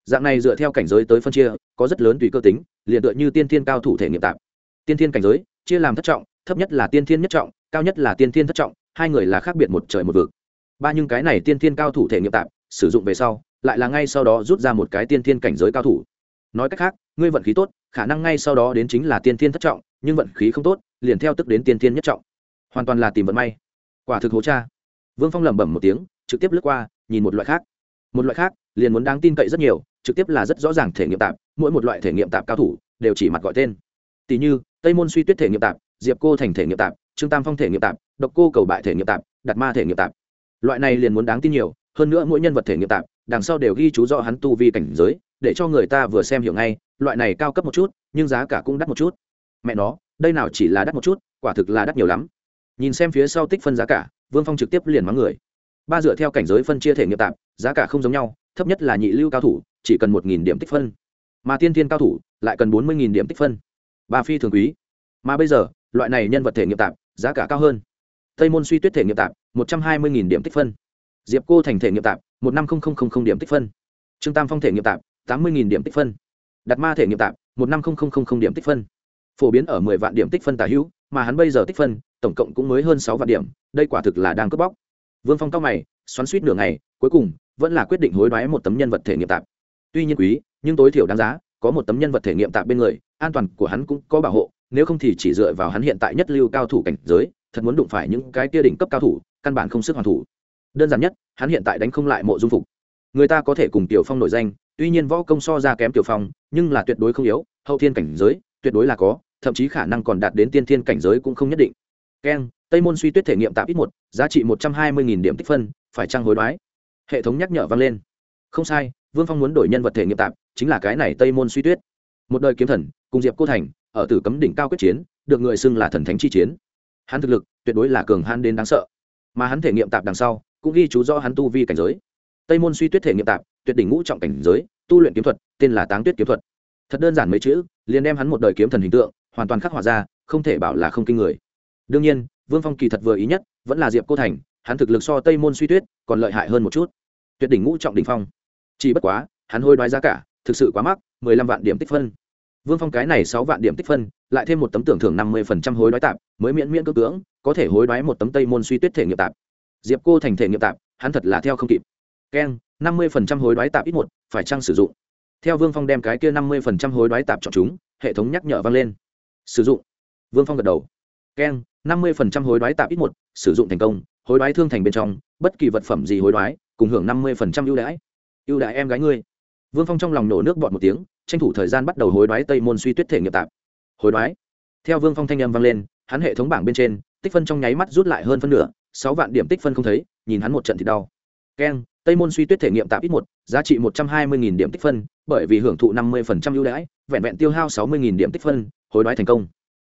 dạng này dựa theo cảnh giới tới phân chia, có rất lớn tùy cơ tính, liền tựa như tiên thiên cao thủ thể nghiệm tạp. Tiên thiên cảnh giới, chia làm thất trọng, thấp nhất là tiên thiên nhất trọng, cao nhất là tiên thiên thất trọng, hai người là khác biệt một trời một vực. Ba nhưng cái này tiên thiên cao thủ thể nghiệm tạp, sử dụng về sau, lại là ngay sau đó rút ra một cái tiên thiên cảnh giới cao thủ. Nói cách khác, ngươi vận khí tốt, khả năng ngay sau đó đến chính là tiên thiên thất trọng, nhưng vận khí không tốt, liền theo tức đến tiên thiên nhất trọng. Hoàn toàn là tìm vận may. Quả thực hố cha. Vương phong lẩm bẩm một tiếng, trực tiếp lướt qua, nhìn một loại khác một loại khác, liền muốn đáng tin cậy rất nhiều, trực tiếp là rất rõ ràng thể nghiệm tạp, mỗi một loại thể nghiệm tạp cao thủ, đều chỉ mặt gọi tên. Tỷ như, tây môn suy tuyết thể nghiệm tạp, diệp cô thành thể nghiệm tạp, trương tam phong thể nghiệm tạp, độc cô cầu bại thể nghiệm tạp đặt ma thể nghiệm tạp. Loại này liền muốn đáng tin nhiều, hơn nữa mỗi nhân vật thể nghiệm tạp, đằng sau đều ghi chú rõ hắn tu vi cảnh giới, để cho người ta vừa xem hiểu ngay, loại này cao cấp một chút, nhưng giá cả cũng đắt một chút. Mẹ nó, đây nào chỉ là đắt một chút, quả thực là đắt nhiều lắm. Nhìn xem phía sau tích phân giá cả, vương phong trực tiếp liền mắng người ba dựa theo cảnh giới phân chia thể nghiệm tạp, giá cả không giống nhau, thấp nhất là nhị lưu cao thủ, chỉ cần một điểm tích phân. Mà tiên thiên cao thủ lại cần bốn mươi điểm tích phân. Ba phi thường quý. Mà bây giờ, loại này nhân vật thể nghiệm tạp, giá cả cao hơn. Tây môn suy tuyết thể nghiệm tạp, một trăm hai mươi điểm tích phân. Diệp cô thành thể nghiệm tạp, một năm điểm tích phân. Trương tam phong thể nghiệm tạp, tám mươi điểm tích phân. Đặt ma thể nghiệm tạp, một năm điểm tích phân. Phổ biến ở mười vạn điểm tích phân tả hữu, mà hắn bây giờ tích phân, tổng cộng cũng mới hơn sáu vạn điểm, đây quả thực là đang cướp bóc vương phong cao mày, xoắn suýt nửa ngày, cuối cùng, vẫn là quyết định hối đoái một tấm nhân vật thể nghiệm tạp. Tuy nhiên quý, nhưng tối thiểu đáng giá, có một tấm nhân vật thể nghiệm tạp bên người, an toàn của hắn cũng có bảo hộ, nếu không thì chỉ dựa vào hắn hiện tại nhất lưu cao thủ cảnh giới, thật muốn đụng phải những cái kia đỉnh cấp cao thủ, căn bản không sức hoàn thủ. Đơn giản nhất, hắn hiện tại đánh không lại mộ dung phục. Người ta có thể cùng tiểu phong nổi danh, tuy nhiên võ công so ra kém tiểu phong, nhưng là tuyệt đối không yếu, hậu thiên cảnh giới, tuyệt đối là có, thậm chí khả năng còn đạt đến tiên thiên cảnh giới cũng không nhất định. Keng tây môn suy tuyết thể nghiệm tạp ít một, giá trị một trăm hai mươi điểm tích phân, phải trăng hối đoái? Hệ thống nhắc nhở vang lên. Không sai, vương phong muốn đổi nhân vật thể nghiệm tạp, chính là cái này tây môn suy tuyết. Một đời kiếm thần, cùng diệp cô thành, ở tử cấm đỉnh cao quyết chiến, được người xưng là thần thánh chi chiến. Hắn thực lực, tuyệt đối là cường hắn đến đáng sợ. Mà hắn thể nghiệm tạp đằng sau, cũng ghi chú rõ hắn tu vi cảnh giới. Tây môn suy tuyết thể nghiệm tạp, tuyệt đỉnh ngũ trọng cảnh giới, tu luyện kiếm thuật, tên là táng tuyết kiếm thuật. Thật đơn giản mấy chữ, liền đem hắn một đời kiếm thần hình tượng, hoàn toàn khắc họa ra, không thể bảo là không kinh người. Đương nhiên vương phong kỳ thật vừa ý nhất vẫn là diệp cô thành, hắn thực lực so tây môn suy tuyết còn lợi hại hơn một chút. Tuyệt đỉnh ngũ trọng đỉnh phong. Chỉ bất quá, hắn hôi đoái giá cả, thực sự quá mắc, mười lăm vạn điểm tích phân. Vương phong cái này sáu vạn điểm tích phân, lại thêm một tấm tưởng thưởng năm mươi phần trăm hối đoái tạp, mới miễn miễn cơ cưỡng, có thể hối đoái một tấm tây môn suy tuyết thể nghiệm tạp. Diệp cô thành thể nghiệm tạp, hắn thật là theo không kịp. Keng, năm mươi phần trăm hối đoái tạp ít một, phải chăng sử dụng? Theo vương phong đem cái kia năm mươi phần trăm hối đoái tạp chọn chúng, hệ thống nhắc nhở vang lên. Sử dụng. Vương phong gật đầu. Keng năm mươi phần trăm hối đoái tạp ít một, sử dụng thành công, hối đoái thương thành bên trong, bất kỳ vật phẩm gì hối đoái, cùng hưởng năm mươi phần trăm ưu đãi. Ưu đãi em gái ngươi. Vương phong trong lòng nổ nước bọt một tiếng, tranh thủ thời gian bắt đầu hối đoái tây môn suy tuyết thể nghiệp tạp. Hối đoái. Theo vương phong thanh âm vang lên, hắn hệ thống bảng bên trên, tích phân trong nháy mắt rút lại hơn phân nửa, sáu vạn điểm tích phân không thấy, nhìn hắn một trận thì đau. Keng, tây môn suy tuyết thể nghiệm tạp ít một, giá trị một trăm hai mươi điểm tích phân, bởi vì hưởng thụ năm mươi ưu đãi, vẹn vẹn tiêu hao sáu mươi điểm tích phân, hối đoái thành công.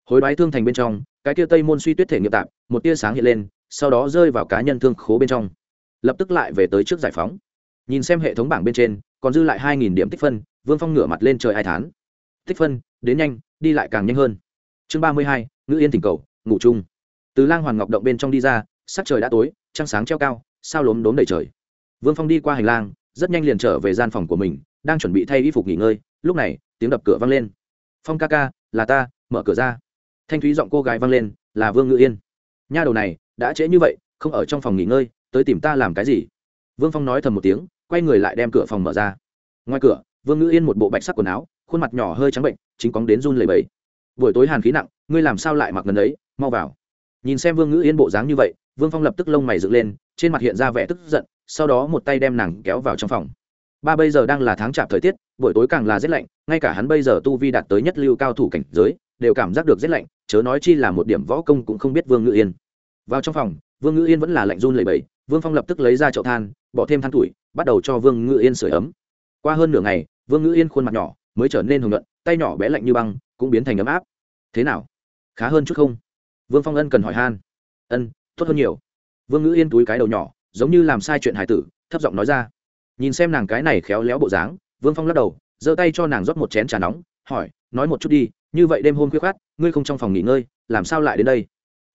Hối đoái thương thành bên trong cái tia tây môn suy tuyết thể nghiệm tạp, một tia sáng hiện lên, sau đó rơi vào cá nhân thương khố bên trong. Lập tức lại về tới trước giải phóng. Nhìn xem hệ thống bảng bên trên, còn dư lại hai nghìn điểm tích phân, vương phong ngửa mặt lên trời ai thán. Tích phân, đến nhanh, đi lại càng nhanh hơn. Chương ba mươi hai, ngữ yên Thỉnh cầu, ngủ chung. Từ lang hoàn ngọc động bên trong đi ra, sắc trời đã tối, trăng sáng treo cao, sao lốm đốm đầy trời. Vương phong đi qua hành lang, rất nhanh liền trở về gian phòng của mình, đang chuẩn bị thay y phục nghỉ ngơi, lúc này, tiếng đập cửa vang lên. Phong ca ca, là ta, mở cửa ra thanh thúy giọng cô gái vang lên, là vương ngự yên. Nha đầu này, đã trễ như vậy, không ở trong phòng nghỉ ngơi, tới tìm ta làm cái gì? Vương phong nói thầm một tiếng, quay người lại đem cửa phòng mở ra. Ngoài cửa, vương ngự yên một bộ bạch sắc quần áo, khuôn mặt nhỏ hơi trắng bệnh, chính cóng đến run lầy bẫy buổi tối hàn khí nặng, ngươi làm sao lại mặc gần đấy, mau vào. Nhìn xem vương ngữ yên bộ dáng như vậy, vương phong lập tức lông mày dựng lên, trên mặt hiện ra vẻ tức giận, sau đó một tay đem nàng kéo vào trong phòng. Ba bây giờ đang là tháng chạp thời tiết, buổi tối càng là rét lạnh, ngay cả hắn bây giờ tu vi đạt tới nhất lưu cao thủ cảnh giới, đều cảm giác được rét lạnh chớ nói chi là một điểm võ công cũng không biết vương ngữ yên. Vào trong phòng, vương ngữ yên vẫn là lạnh run lầy bẫy vương phong lập tức lấy ra chậu than, bỏ thêm than tuổi, bắt đầu cho vương ngữ yên sửa ấm. Qua hơn nửa ngày, vương ngữ yên khuôn mặt nhỏ mới trở nên hồng nhuận, tay nhỏ bé lạnh như băng cũng biến thành ấm áp. Thế nào? Khá hơn chút không? Vương phong ân cần hỏi han. Ân, tốt hơn nhiều. Vương ngữ yên túi cái đầu nhỏ, giống như làm sai chuyện hải tử, thấp giọng nói ra. Nhìn xem nàng cái này khéo léo bộ dáng, vương phong lắc đầu, giơ tay cho nàng rót một chén trà nóng, hỏi, nói một chút đi như vậy đêm hôm khuya khát ngươi không trong phòng nghỉ ngơi, làm sao lại đến đây?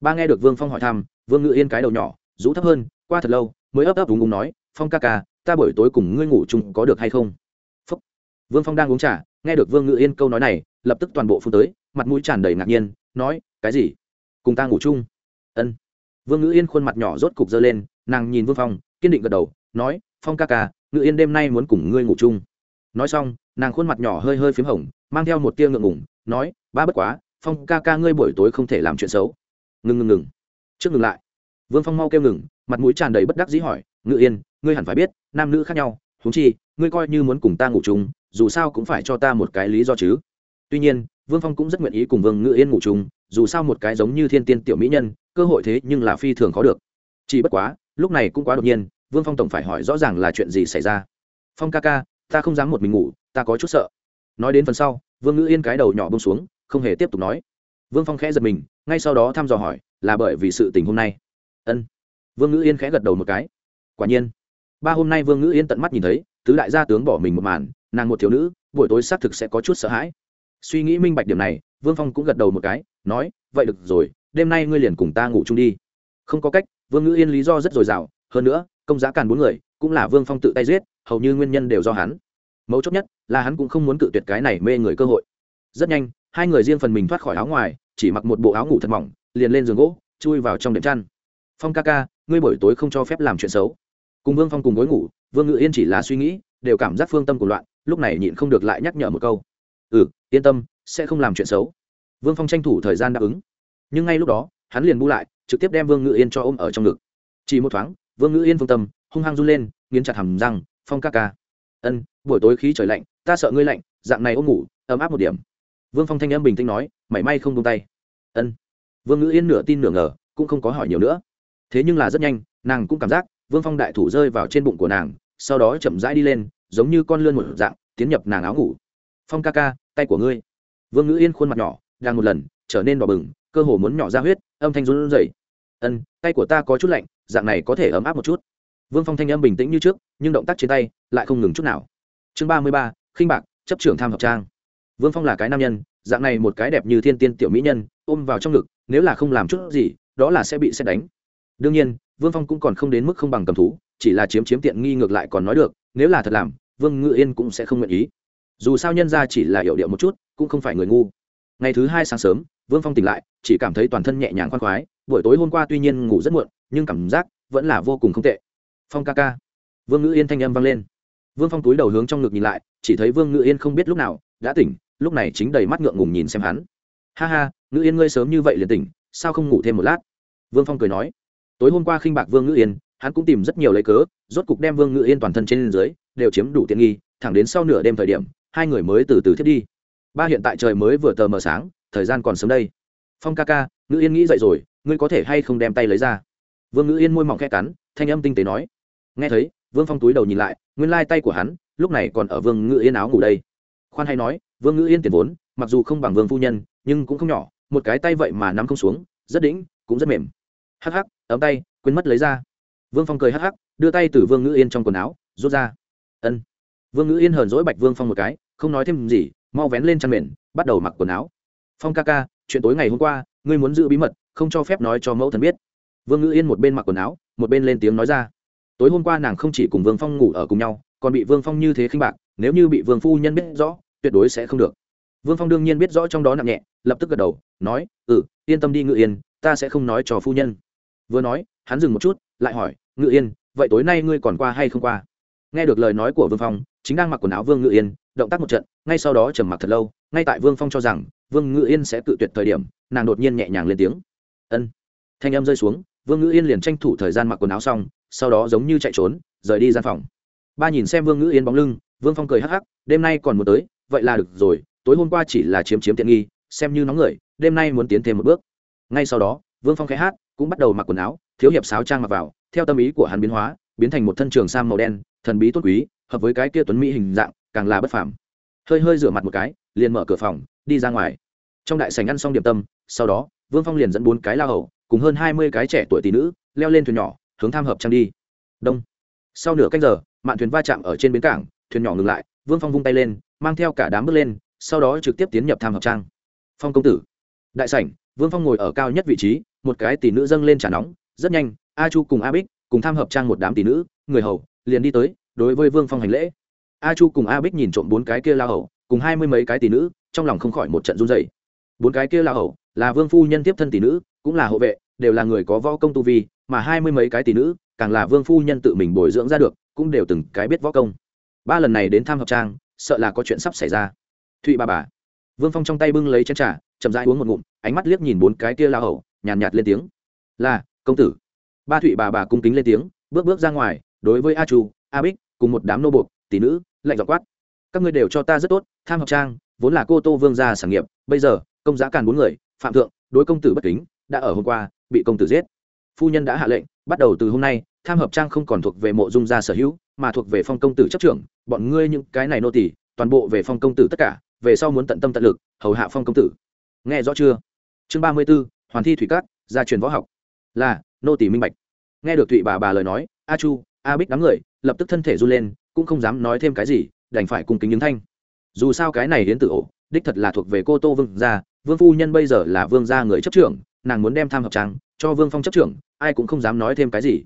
Ba nghe được vương phong hỏi thăm, vương ngữ yên cái đầu nhỏ, rũ thấp hơn, qua thật lâu, mới ấp ấp đúng úng nói, phong ca ca, ta buổi tối cùng ngươi ngủ chung có được hay không? Phúc. vương phong đang uống trà, nghe được vương ngữ yên câu nói này, lập tức toàn bộ phun tới, mặt mũi tràn đầy ngạc nhiên, nói, cái gì? Cùng ta ngủ chung? Ân. Vương ngữ yên khuôn mặt nhỏ rốt cục dơ lên, nàng nhìn vương phong, kiên định gật đầu, nói, phong ca ca ngữ yên đêm nay muốn cùng ngươi ngủ chung. Nói xong, nàng khuôn mặt nhỏ hơi hơi p h í m hồng, mang theo một tia ngượng ngủng nói, ba bất quá, phong ca ca ngươi buổi tối không thể làm chuyện xấu. Ngừng ngừng ngừng trước ngừng lại. Vương phong mau kêu ngừng, mặt mũi tràn đầy bất đắc dĩ hỏi, ngự yên, ngươi hẳn phải biết, nam nữ khác nhau thú chi, ngươi coi như muốn cùng ta ngủ chung, dù sao cũng phải cho ta một cái lý do chứ. Tuy nhiên, vương phong cũng rất nguyện ý cùng vương ngự yên ngủ chung, dù sao một cái giống như thiên tiên tiểu mỹ nhân, cơ hội thế nhưng là phi thường khó được. Chỉ bất quá, lúc này cũng quá đột nhiên, vương phong tổng phải hỏi rõ ràng là chuyện gì xảy ra. Phong ca ca, ta không dám một mình ngủ, ta có chút sợ. Nói đến phần sau vương ngữ yên cái đầu nhỏ bông xuống, không hề tiếp tục nói. Vương phong khẽ giật mình, ngay sau đó thăm dò hỏi, là bởi vì sự tình hôm nay. Ân. Vương ngữ yên khẽ gật đầu một cái. Quả nhiên. Ba hôm nay vương ngữ yên tận mắt nhìn thấy, tứ đại gia tướng bỏ mình một màn, nàng một thiếu nữ, buổi tối xác thực sẽ có chút sợ hãi. Suy nghĩ minh bạch điểm này, vương phong cũng gật đầu một cái, nói, vậy được rồi, đêm nay ngươi liền cùng ta ngủ chung đi. Không có cách, vương ngữ yên lý do rất dồi dào, hơn nữa, công giá càn bốn người, cũng là vương phong tự tay giết, hầu như nguyên nhân đều do hắn mấu chốt nhất là hắn cũng không muốn cự tuyệt cái này mê người cơ hội. Rất nhanh, hai người riêng phần mình thoát khỏi áo ngoài, chỉ mặc một bộ áo ngủ thật mỏng, liền lên giường gỗ, chui vào trong đệm chăn. Phong ca ca, ngươi buổi tối không cho phép làm chuyện xấu. Cùng vương phong cùng gối ngủ, vương ngự yên chỉ là suy nghĩ, đều cảm giác phương tâm của loạn, lúc này nhịn không được lại nhắc nhở một câu. Ừ yên tâm, sẽ không làm chuyện xấu. Vương phong tranh thủ thời gian đáp ứng. Nhưng ngay lúc đó, hắn liền bu lại, trực tiếp đem vương ngự yên cho ôm ở trong ngực. Chỉ một thoáng, vương ngự yên phương tâm, hung hăng run lên, nghiến chặt hầm răng, phong ca ca ân, buổi tối khí trời lạnh, ta sợ ngươi lạnh, dạng này ôm ngủ, ấm áp một điểm. Vương phong thanh âm bình tĩnh nói, mảy may không tung tay. Ân. Vương ngữ yên nửa tin nửa ngờ, cũng không có hỏi nhiều nữa. Thế nhưng là rất nhanh, nàng cũng cảm giác, vương phong đại thủ rơi vào trên bụng của nàng, sau đó chậm rãi đi lên, giống như con lươn một dạng, tiến nhập nàng áo ngủ. Phong ca ca, tay của ngươi. Vương ngữ yên khuôn mặt nhỏ, đang một lần, trở nên đỏ bừng, cơ hồ muốn nhỏ ra huyết, âm thanh run rẩy. Ân, tay của ta có chút lạnh, dạng này có thể ấm áp một chút vương phong thanh âm bình tĩnh như trước, nhưng động tác trên tay lại không ngừng chút nào. Chương ba mươi ba, khinh bạc, chấp trưởng tham học trang. Vương phong là cái nam nhân, dạng này một cái đẹp như thiên tiên tiểu mỹ nhân, ôm vào trong ngực, nếu là không làm chút gì, đó là sẽ bị xét đánh. Đương nhiên, vương phong cũng còn không đến mức không bằng cầm thú, chỉ là chiếm chiếm tiện nghi ngược lại còn nói được, nếu là thật làm, vương ngự yên cũng sẽ không nguyện ý. Dù sao nhân ra chỉ là hiểu điệu một chút, cũng không phải người ngu. Ngày thứ hai sáng sớm, vương phong tỉnh lại, chỉ cảm thấy toàn thân nhẹ nhàng khoan khoái, buổi tối hôm qua tuy nhiên ngủ rất muộn, nhưng cảm giác vẫn là vô cùng không tệ phong ca ca. Vương ngữ yên thanh âm vang lên. Vương phong túi đầu hướng trong ngực nhìn lại, chỉ thấy vương ngữ yên không biết lúc nào, đã tỉnh, lúc này chính đầy mắt ngượng ngùng nhìn xem hắn. Ha ha, ngữ yên ngươi sớm như vậy liền tỉnh, sao không ngủ thêm một lát? Vương phong cười nói. Tối hôm qua khinh bạc vương ngữ yên, hắn cũng tìm rất nhiều lấy cớ, rốt cục đem vương ngữ yên toàn thân trên dưới, đều chiếm đủ tiện nghi, thẳng đến sau nửa đêm thời điểm, hai người mới từ từ thiết đi. Ba hiện tại trời mới vừa tờ mờ sáng, thời gian còn sớm đây. Phong ca ca, ngữ yên nghĩ dậy rồi, ngươi có thể hay không đem tay lấy ra? Vương ngữ yên môi mỏng khe cắn, thanh âm tinh tế nói nghe thấy, vương phong túi đầu nhìn lại, nguyên lai tay của hắn lúc này còn ở vương ngữ yên áo ngủ đây. Khoan hay nói, vương ngữ yên tiền vốn, mặc dù không bằng vương phu nhân, nhưng cũng không nhỏ, một cái tay vậy mà nắm không xuống, rất đĩnh, cũng rất mềm. Hắc hắc, ấm tay, quên mất lấy ra. Vương phong cười hắc hắc, đưa tay từ vương ngữ yên trong quần áo, rút ra. Ân. Vương ngữ yên hờn dỗi bạch vương phong một cái, không nói thêm gì, mau vén lên chăn mền, bắt đầu mặc quần áo. Phong ca ca, chuyện tối ngày hôm qua, ngươi muốn giữ bí mật, không cho phép nói cho mẫu thần biết. Vương ngữ yên một bên mặc quần áo, một bên lên tiếng nói ra tối hôm qua nàng không chỉ cùng vương phong ngủ ở cùng nhau, còn bị vương phong như thế khinh bạc, nếu như bị vương phu nhân biết rõ, tuyệt đối sẽ không được. Vương phong đương nhiên biết rõ trong đó nặng nhẹ, lập tức gật đầu, nói ừ yên tâm đi ngự yên, ta sẽ không nói cho phu nhân. Vừa nói, hắn dừng một chút, lại hỏi, ngự yên, vậy tối nay ngươi còn qua hay không qua? Nghe được lời nói của vương phong, chính đang mặc quần áo vương ngự yên, động tác một trận, ngay sau đó trầm mặc thật lâu, ngay tại vương phong cho rằng, vương ngự yên sẽ tự tuyệt thời điểm, nàng đột nhiên nhẹ nhàng lên tiếng. Ân. Thanh âm rơi xuống vương Ngữ yên liền tranh thủ thời gian mặc quần áo xong, sau đó giống như chạy trốn, rời đi gian phòng. Ba nhìn xem vương Ngữ yên bóng lưng, vương phong cười hắc hắc, đêm nay còn muốn tới, vậy là được rồi, tối hôm qua chỉ là chiếm chiếm tiện nghi, xem như nóng người, đêm nay muốn tiến thêm một bước. Ngay sau đó, vương phong khẽ hát, cũng bắt đầu mặc quần áo, thiếu hiệp sáo trang mặc vào, theo tâm ý của hắn biến hóa, biến thành một thân trường sam màu đen, thần bí tốt quý, hợp với cái kia tuấn mỹ hình dạng, càng là bất phàm. Hơi hơi rửa mặt một cái, liền mở cửa phòng, đi ra ngoài. Trong đại sảnh ăn xong điểm tâm, sau đó, vương phong liền dẫn bốn cái lao hầu cùng hơn hai mươi cái trẻ tuổi tỷ nữ, leo lên thuyền nhỏ, hướng tham hợp trang đi. Đông. Sau nửa canh giờ, mạn thuyền va chạm ở trên bến cảng, thuyền nhỏ ngừng lại, vương phong vung tay lên, mang theo cả đám bước lên, sau đó trực tiếp tiến nhập tham hợp trang. Phong công tử. Đại sảnh, vương phong ngồi ở cao nhất vị trí, một cái tỷ nữ dâng lên trả nóng, rất nhanh, a chu cùng a bích cùng tham hợp trang một đám tỷ nữ, người hầu, liền đi tới, đối với vương phong hành lễ. A chu cùng a bích nhìn trộm bốn cái kia la hầu, cùng hai mươi mấy cái tỷ nữ, trong lòng không khỏi một trận run dày bốn cái kia la hầu, là vương phu nhân tiếp thân tỷ nữ, cũng là hộ vệ đều là người có võ công tu vi mà hai mươi mấy cái tỷ nữ càng là vương phu nhân tự mình bồi dưỡng ra được cũng đều từng cái biết võ công. Ba lần này đến tham hợp trang sợ là có chuyện sắp xảy ra. Thụy bà bà vương phong trong tay bưng lấy chén trà chậm rãi uống một ngụm ánh mắt liếc nhìn bốn cái kia la hầu nhàn nhạt, nhạt lên tiếng. Là công tử. Ba thụy bà bà cung kính lên tiếng bước bước ra ngoài đối với a chu a bích cùng một đám nô buộc tỷ nữ lạnh giọng quát. Các ngươi đều cho ta rất tốt tham học trang vốn là cô tô vương gia sản nghiệp bây giờ công giá càn bốn người phạm thượng đối công tử bất kính đã ở hôm qua, bị công tử giết. Phu nhân đã hạ lệnh, bắt đầu từ hôm nay, tham hợp trang không còn thuộc về mộ dung gia sở hữu, mà thuộc về phong công tử chấp trưởng, bọn ngươi những cái này nô tỳ, toàn bộ về phong công tử tất cả, về sau muốn tận tâm tận lực, hầu hạ phong công tử. Nghe rõ chưa? Chương ba mươi b ố hoàn thi thủy cát, gia truyền võ học. Là, nô tỳ minh bạch. Nghe được thụy bà bà lời nói, a chu, a bích đám người, lập tức thân thể run lên, cũng không dám nói thêm cái gì, đành phải cùng kính những thanh. Dù sao cái này đến từ ổ, đích thật là thuộc về cô tô vương gia, vương phu nhân bây giờ là vương gia người chấp trưởng nàng muốn đem tham hợp trang cho vương phong chấp trưởng, ai cũng không dám nói thêm cái gì.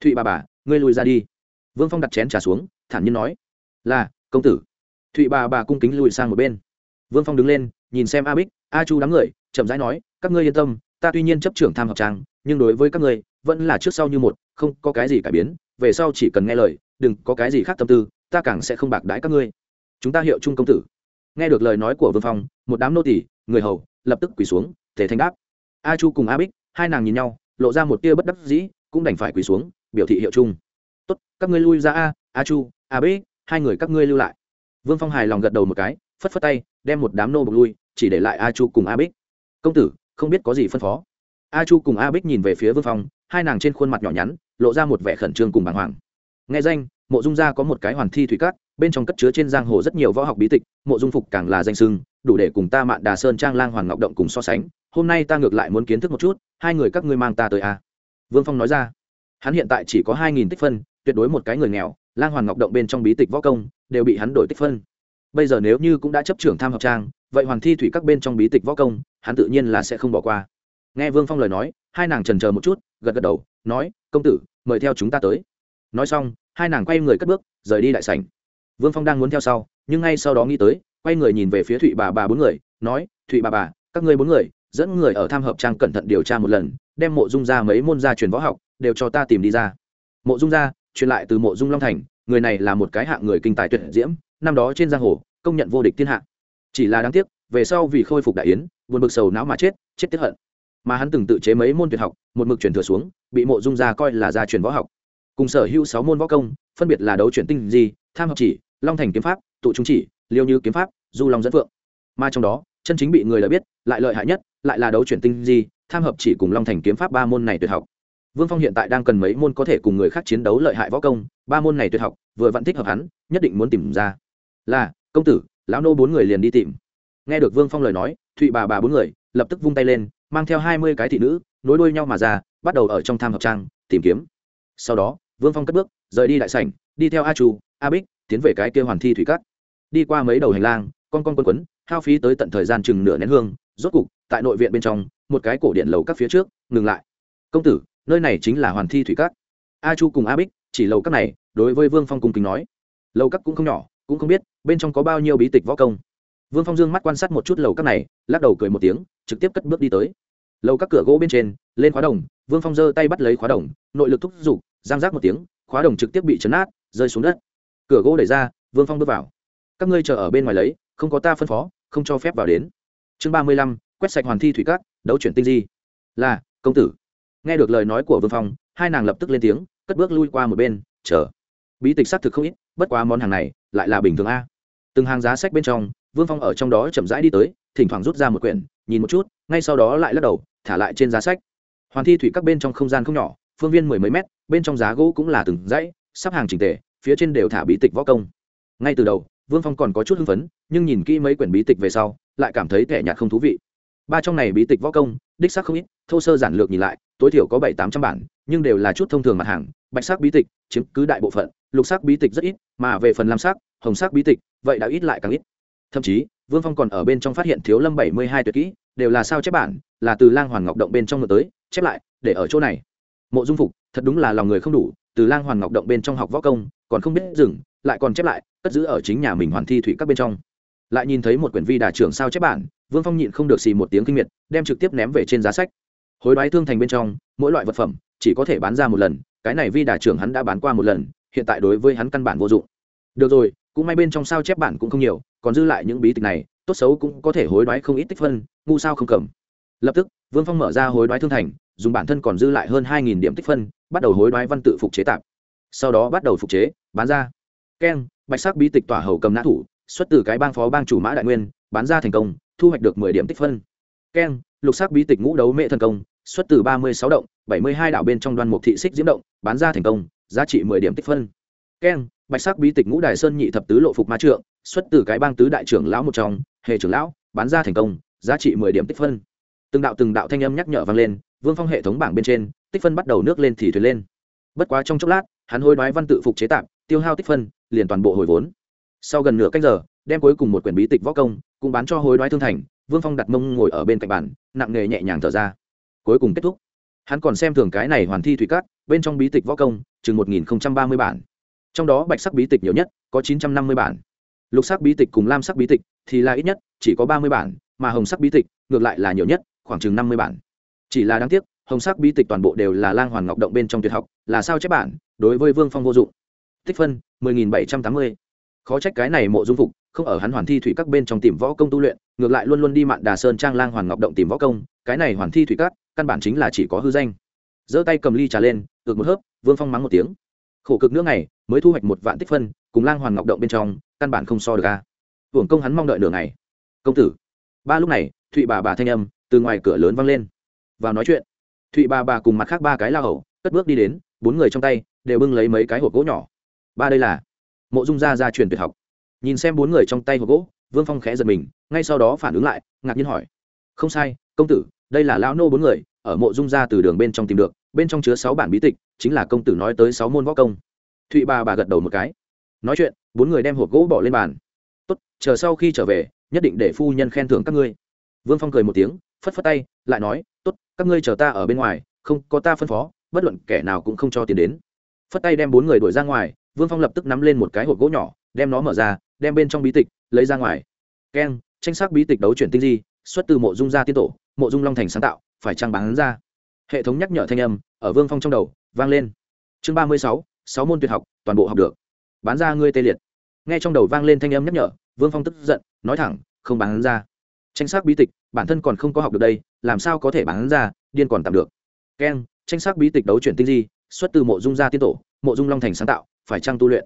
Thụy bà bà, ngươi lùi ra đi. Vương phong đặt chén trà xuống, thản nhiên nói, là, công tử. Thụy bà bà cung kính lùi sang một bên. Vương phong đứng lên, nhìn xem a bích, a chu đám người, chậm rãi nói, các ngươi yên tâm, ta tuy nhiên chấp trưởng tham hợp trang, nhưng đối với các ngươi, vẫn là trước sau như một, không có cái gì cải biến, về sau chỉ cần nghe lời, đừng có cái gì khác tâm tư, ta càng sẽ không bạc đãi các ngươi. Chúng ta hiệu trung công tử. Nghe được lời nói của vương phong, một đám nô tỷ người hầu, lập tức quỳ xuống thể thanh đáp a chu cùng a bích, hai nàng nhìn nhau, lộ ra một tia bất đắc dĩ, cũng đành phải quỳ xuống, biểu thị hiệu chung. tốt, các ngươi lui ra a a chu, a bích, hai người các ngươi lưu lại. Vương phong hài lòng gật đầu một cái, phất phất tay, đem một đám nô bực lui, chỉ để lại a chu cùng a bích. Công tử, không biết có gì phân phó. A chu cùng a bích nhìn về phía vương phong, hai nàng trên khuôn mặt nhỏ nhắn, lộ ra một vẻ khẩn trương cùng bàng hoàng. Nghe danh, mộ dung gia có một cái hoàn thi thủy cát, bên trong cất chứa trên giang hồ rất nhiều võ học bí tịch, mộ dung phục càng là danh sưng, đủ để cùng ta mạn đà sơn trang lang hoàng ngọc động cùng so sánh hôm nay ta ngược lại muốn kiến thức một chút, hai người các ngươi mang ta tới a vương phong nói ra. Hắn hiện tại chỉ có hai nghìn tích phân, tuyệt đối một cái người nghèo, lang Hoàn ngọc động bên trong bí tịch võ công, đều bị hắn đổi tích phân. Bây giờ nếu như cũng đã chấp trưởng tham hợp trang, vậy hoàn thi thủy các bên trong bí tịch võ công, hắn tự nhiên là sẽ không bỏ qua. Nghe vương phong lời nói, hai nàng trần chờ một chút, gật gật đầu, nói, công tử, mời theo chúng ta tới. Nói xong, hai nàng quay người cất bước, rời đi đại sảnh. Vương phong đang muốn theo sau, nhưng ngay sau đó nghĩ tới, quay người nhìn về phía thụy bà bà bốn người, nói, thụy bà bà, các ngươi bốn người dẫn người ở tham hợp trang cẩn thận điều tra một lần, đem mộ dung ra mấy môn gia truyền võ học đều cho ta tìm đi ra. Mộ dung gia, truyền lại từ mộ dung long thành, người này là một cái hạng người kinh tài tuyệt diễm, năm đó trên giang hồ, công nhận vô địch thiên hạ. Chỉ là đáng tiếc, về sau vì khôi phục đại yến, buồn bực sầu não mà chết chết tiếp hận. Mà hắn từng tự chế mấy môn tuyệt học, một mực truyền thừa xuống, bị mộ dung gia coi là gia truyền võ học. Cùng sở hữu sáu môn võ công, phân biệt là đấu chuyển tinh di, tham học chỉ, long thành kiếm pháp, tụ trung chỉ, liêu như kiếm pháp, du long dẫn phượng. Mà trong đó, chân chính bị người lợi biết, lại lợi hại nhất lại là đấu chuyển tinh di, tham hợp chỉ cùng long thành kiếm pháp ba môn này tuyệt học. Vương phong hiện tại đang cần mấy môn có thể cùng người khác chiến đấu lợi hại võ công, ba môn này tuyệt học, vừa vẫn thích hợp hắn, nhất định muốn tìm ra. Là, công tử, lão nô bốn người liền đi tìm. Nghe được vương phong lời nói, thụy bà bà bốn người lập tức vung tay lên, mang theo hai mươi cái thị nữ, nối đuôi nhau mà ra, bắt đầu ở trong tham hợp trang, tìm kiếm. Sau đó, vương phong cất bước, rời đi đại sảnh, đi theo a chu, a bích, tiến về cái kia hoàn thi thủy cát. Đi qua mấy đầu hành lang, con con quân quấn, hao phí tới tận thời gian chừng nửa nén hương, rốt cục tại nội viện bên trong, một cái cổ điện lầu các phía trước, ngừng lại. Công tử, nơi này chính là hoàn thi thủy cát a chu cùng a bích chỉ lầu các này, đối với vương phong cung kính nói. Lầu các cũng không nhỏ, cũng không biết bên trong có bao nhiêu bí tịch võ công. Vương phong dương mắt quan sát một chút lầu các này, lắc đầu cười một tiếng, trực tiếp cất bước đi tới. Lầu các cửa gỗ bên trên, lên khóa đồng, vương phong giơ tay bắt lấy khóa đồng, nội lực thúc giục, giang giác một tiếng, khóa đồng trực tiếp bị chấn át, rơi xuống đất. Cửa gỗ đẩy ra, vương phong bước vào. Các ngươi chờ ở bên ngoài lấy, không có ta phân phó, không cho phép vào đến. Chương ba mươi lăm quét sạch hoàn thi thủy cát, đấu chuyển tinh di. Là, công tử. Nghe được lời nói của vương phong, hai nàng lập tức lên tiếng, cất bước lui qua một bên, chờ. Bí tịch xác thực không ít, bất quá món hàng này lại là bình thường a. Từng hàng giá sách bên trong, vương phong ở trong đó chậm rãi đi tới, thỉnh thoảng rút ra một quyển, nhìn một chút, ngay sau đó lại lắc đầu, thả lại trên giá sách. Hoàn thi thủy các bên trong không gian không nhỏ, phương viên mười mấy mét, bên trong giá gỗ cũng là từng dãy, sắp hàng trình tề, phía trên đều thả bí tịch võ công. Ngay từ đầu, vương phong còn có chút hưng phấn, nhưng nhìn kỹ mấy quyển bí tịch về sau, lại cảm thấy thẻ nhạt không thú vị ba trong này bí tịch võ công, đích sắc không ít, thô sơ giản lược nhìn lại, tối thiểu có bảy tám trăm bản, nhưng đều là chút thông thường mặt hàng, bạch sắc bí tịch, chiếm cứ đại bộ phận, lục sắc bí tịch rất ít, mà về phần lam sắc, hồng sắc bí tịch, vậy đã ít lại càng ít. Thậm chí, vương phong còn ở bên trong phát hiện thiếu lâm bảy mươi hai tuyệt kỹ, đều là sao chép bản, là từ lang hoàn ngọc động bên trong ngược tới, chép lại, để ở chỗ này. Mộ dung phục, thật đúng là lòng người không đủ, từ lang hoàn ngọc động bên trong học võ công, còn không biết dừng, lại còn chép lại, cất giữ ở chính nhà mình hoàn thi thủy các bên trong. Lại nhìn thấy một quyển vi đà trưởng sao chép bản vương phong nhịn không được xì một tiếng kinh miệt, đem trực tiếp ném về trên giá sách. Hối đoái thương thành bên trong, mỗi loại vật phẩm, chỉ có thể bán ra một lần, cái này vi đà trưởng hắn đã bán qua một lần, hiện tại đối với hắn căn bản vô dụng. Được rồi, cũng may bên trong sao chép bản cũng không nhiều, còn dư lại những bí tịch này, tốt xấu cũng có thể hối đoái không ít tích phân, ngu sao không cầm. Lập tức, vương phong mở ra hối đoái thương thành, dùng bản thân còn dư lại hơn hai điểm tích phân, bắt đầu hối đoái văn tự phục chế tạp. Sau đó bắt đầu phục chế, bán ra. Keng, bạch sắc bí tịch tỏa hầu cầm nã thủ, xuất từ cái bang phó bang chủ mã đại nguyên, bán ra thành công thu hoạch được mười điểm tích phân. Keng, lục sắc bí tịch ngũ đấu mẹ thần công, xuất từ ba mươi sáu động, bảy mươi hai đạo bên trong đoan mục thị xích diễm động, bán ra thành công, giá trị mười điểm tích phân. Keng, bạch sắc bí tịch ngũ đài sơn nhị thập tứ lộ phục ma trượng, xuất từ cái bang tứ đại trưởng lão một trong hệ trưởng lão, bán ra thành công, giá trị mười điểm tích phân. Từng đạo từng đạo thanh âm nhắc nhở vang lên, vương phong hệ thống bảng bên trên, tích phân bắt đầu nước lên thì thuyền lên. Bất quá trong chốc lát, hắn hôi đoái văn tự phục chế tạm, tiêu hao tích phân, liền toàn bộ hồi vốn. Sau gần nửa cách giờ, đem cuối cùng một quyển bí tịch võ công cũng bán cho hối đoái thương thành, vương phong đặt mông ngồi ở bên cạnh bàn, nặng nề nhẹ nhàng thở ra. Cuối cùng kết thúc. Hắn còn xem thường cái này hoàn thi thủy cát, bên trong bí tịch võ công, chừng một nghìn ba mươi bản. Trong đó bạch sắc bí tịch nhiều nhất, có chín trăm năm mươi bản. Lục sắc bí tịch cùng lam sắc bí tịch thì là ít nhất, chỉ có ba mươi bản, mà hồng sắc bí tịch ngược lại là nhiều nhất, khoảng chừng năm mươi bản. Chỉ là đáng tiếc, hồng sắc bí tịch toàn bộ đều là lang hoàn ngọc động bên trong tuyệt học, là sao chép bản, đối với vương phong vô dụng. Tích phân, mười nghìn bảy trăm tám mươi. Khó trách cái này mộ dung phục không ở hắn hoàn thi thủy các bên trong tìm võ công tu luyện, ngược lại luôn luôn đi mạn đà sơn trang lang hoàn ngọc động tìm võ công, cái này hoàn thi thủy các, căn bản chính là chỉ có hư danh. Giơ tay cầm ly trà lên ược một hớp, vương phong mắng một tiếng. Khổ cực nước này, mới thu hoạch một vạn tích phân, cùng lang hoàn ngọc động bên trong, căn bản không so được a. Hưởng công hắn mong đợi nửa ngày. Công tử. Ba lúc này, thụy bà bà thanh âm, từ ngoài cửa lớn vang lên. Vào nói chuyện. Thụy bà bà cùng mặt khác ba cái la hầu, cất bước đi đến, bốn người trong tay, đều bưng lấy mấy cái hộp gỗ nhỏ. Ba đây là mộ dung gia gia truyền tuyệt học nhìn xem bốn người trong tay hộp gỗ, vương phong khẽ giật mình, ngay sau đó phản ứng lại, ngạc nhiên hỏi, không sai, công tử, đây là lão nô bốn người, ở mộ dung ra từ đường bên trong tìm được, bên trong chứa sáu bản bí tịch, chính là công tử nói tới sáu môn võ công. Thụy bà bà gật đầu một cái. Nói chuyện, bốn người đem hộp gỗ bỏ lên bàn. Tốt, chờ sau khi trở về, nhất định để phu nhân khen thưởng các ngươi. Vương phong cười một tiếng, phất phất tay, lại nói, tốt, các ngươi chờ ta ở bên ngoài, không có ta phân phó, bất luận kẻ nào cũng không cho tiền đến. Phất tay đem bốn người đuổi ra ngoài, vương phong lập tức nắm lên một cái hộp gỗ nhỏ, đem nó mở ra đem bên trong bí tịch lấy ra ngoài. Keng tranh sắc bí tịch đấu chuyển tinh di, xuất từ mộ dung gia tiên tổ, mộ dung long thành sáng tạo, phải trang bán ra. Hệ thống nhắc nhở thanh âm, ở vương phong trong đầu, vang lên. Chương ba mươi sáu sáu môn tuyệt học, toàn bộ học được. Bán ra ngươi tê liệt. Nghe trong đầu vang lên thanh âm nhắc nhở, vương phong tức giận, nói thẳng, không bán ra. Tranh sắc bí tịch, bản thân còn không có học được đây, làm sao có thể bán ra, điên còn tạm được. Keng tranh sắc bí tịch đấu chuyển tinh di, xuất từ mộ dung gia tiên tổ, mộ dung long thành sáng tạo, phải trang tu luyện.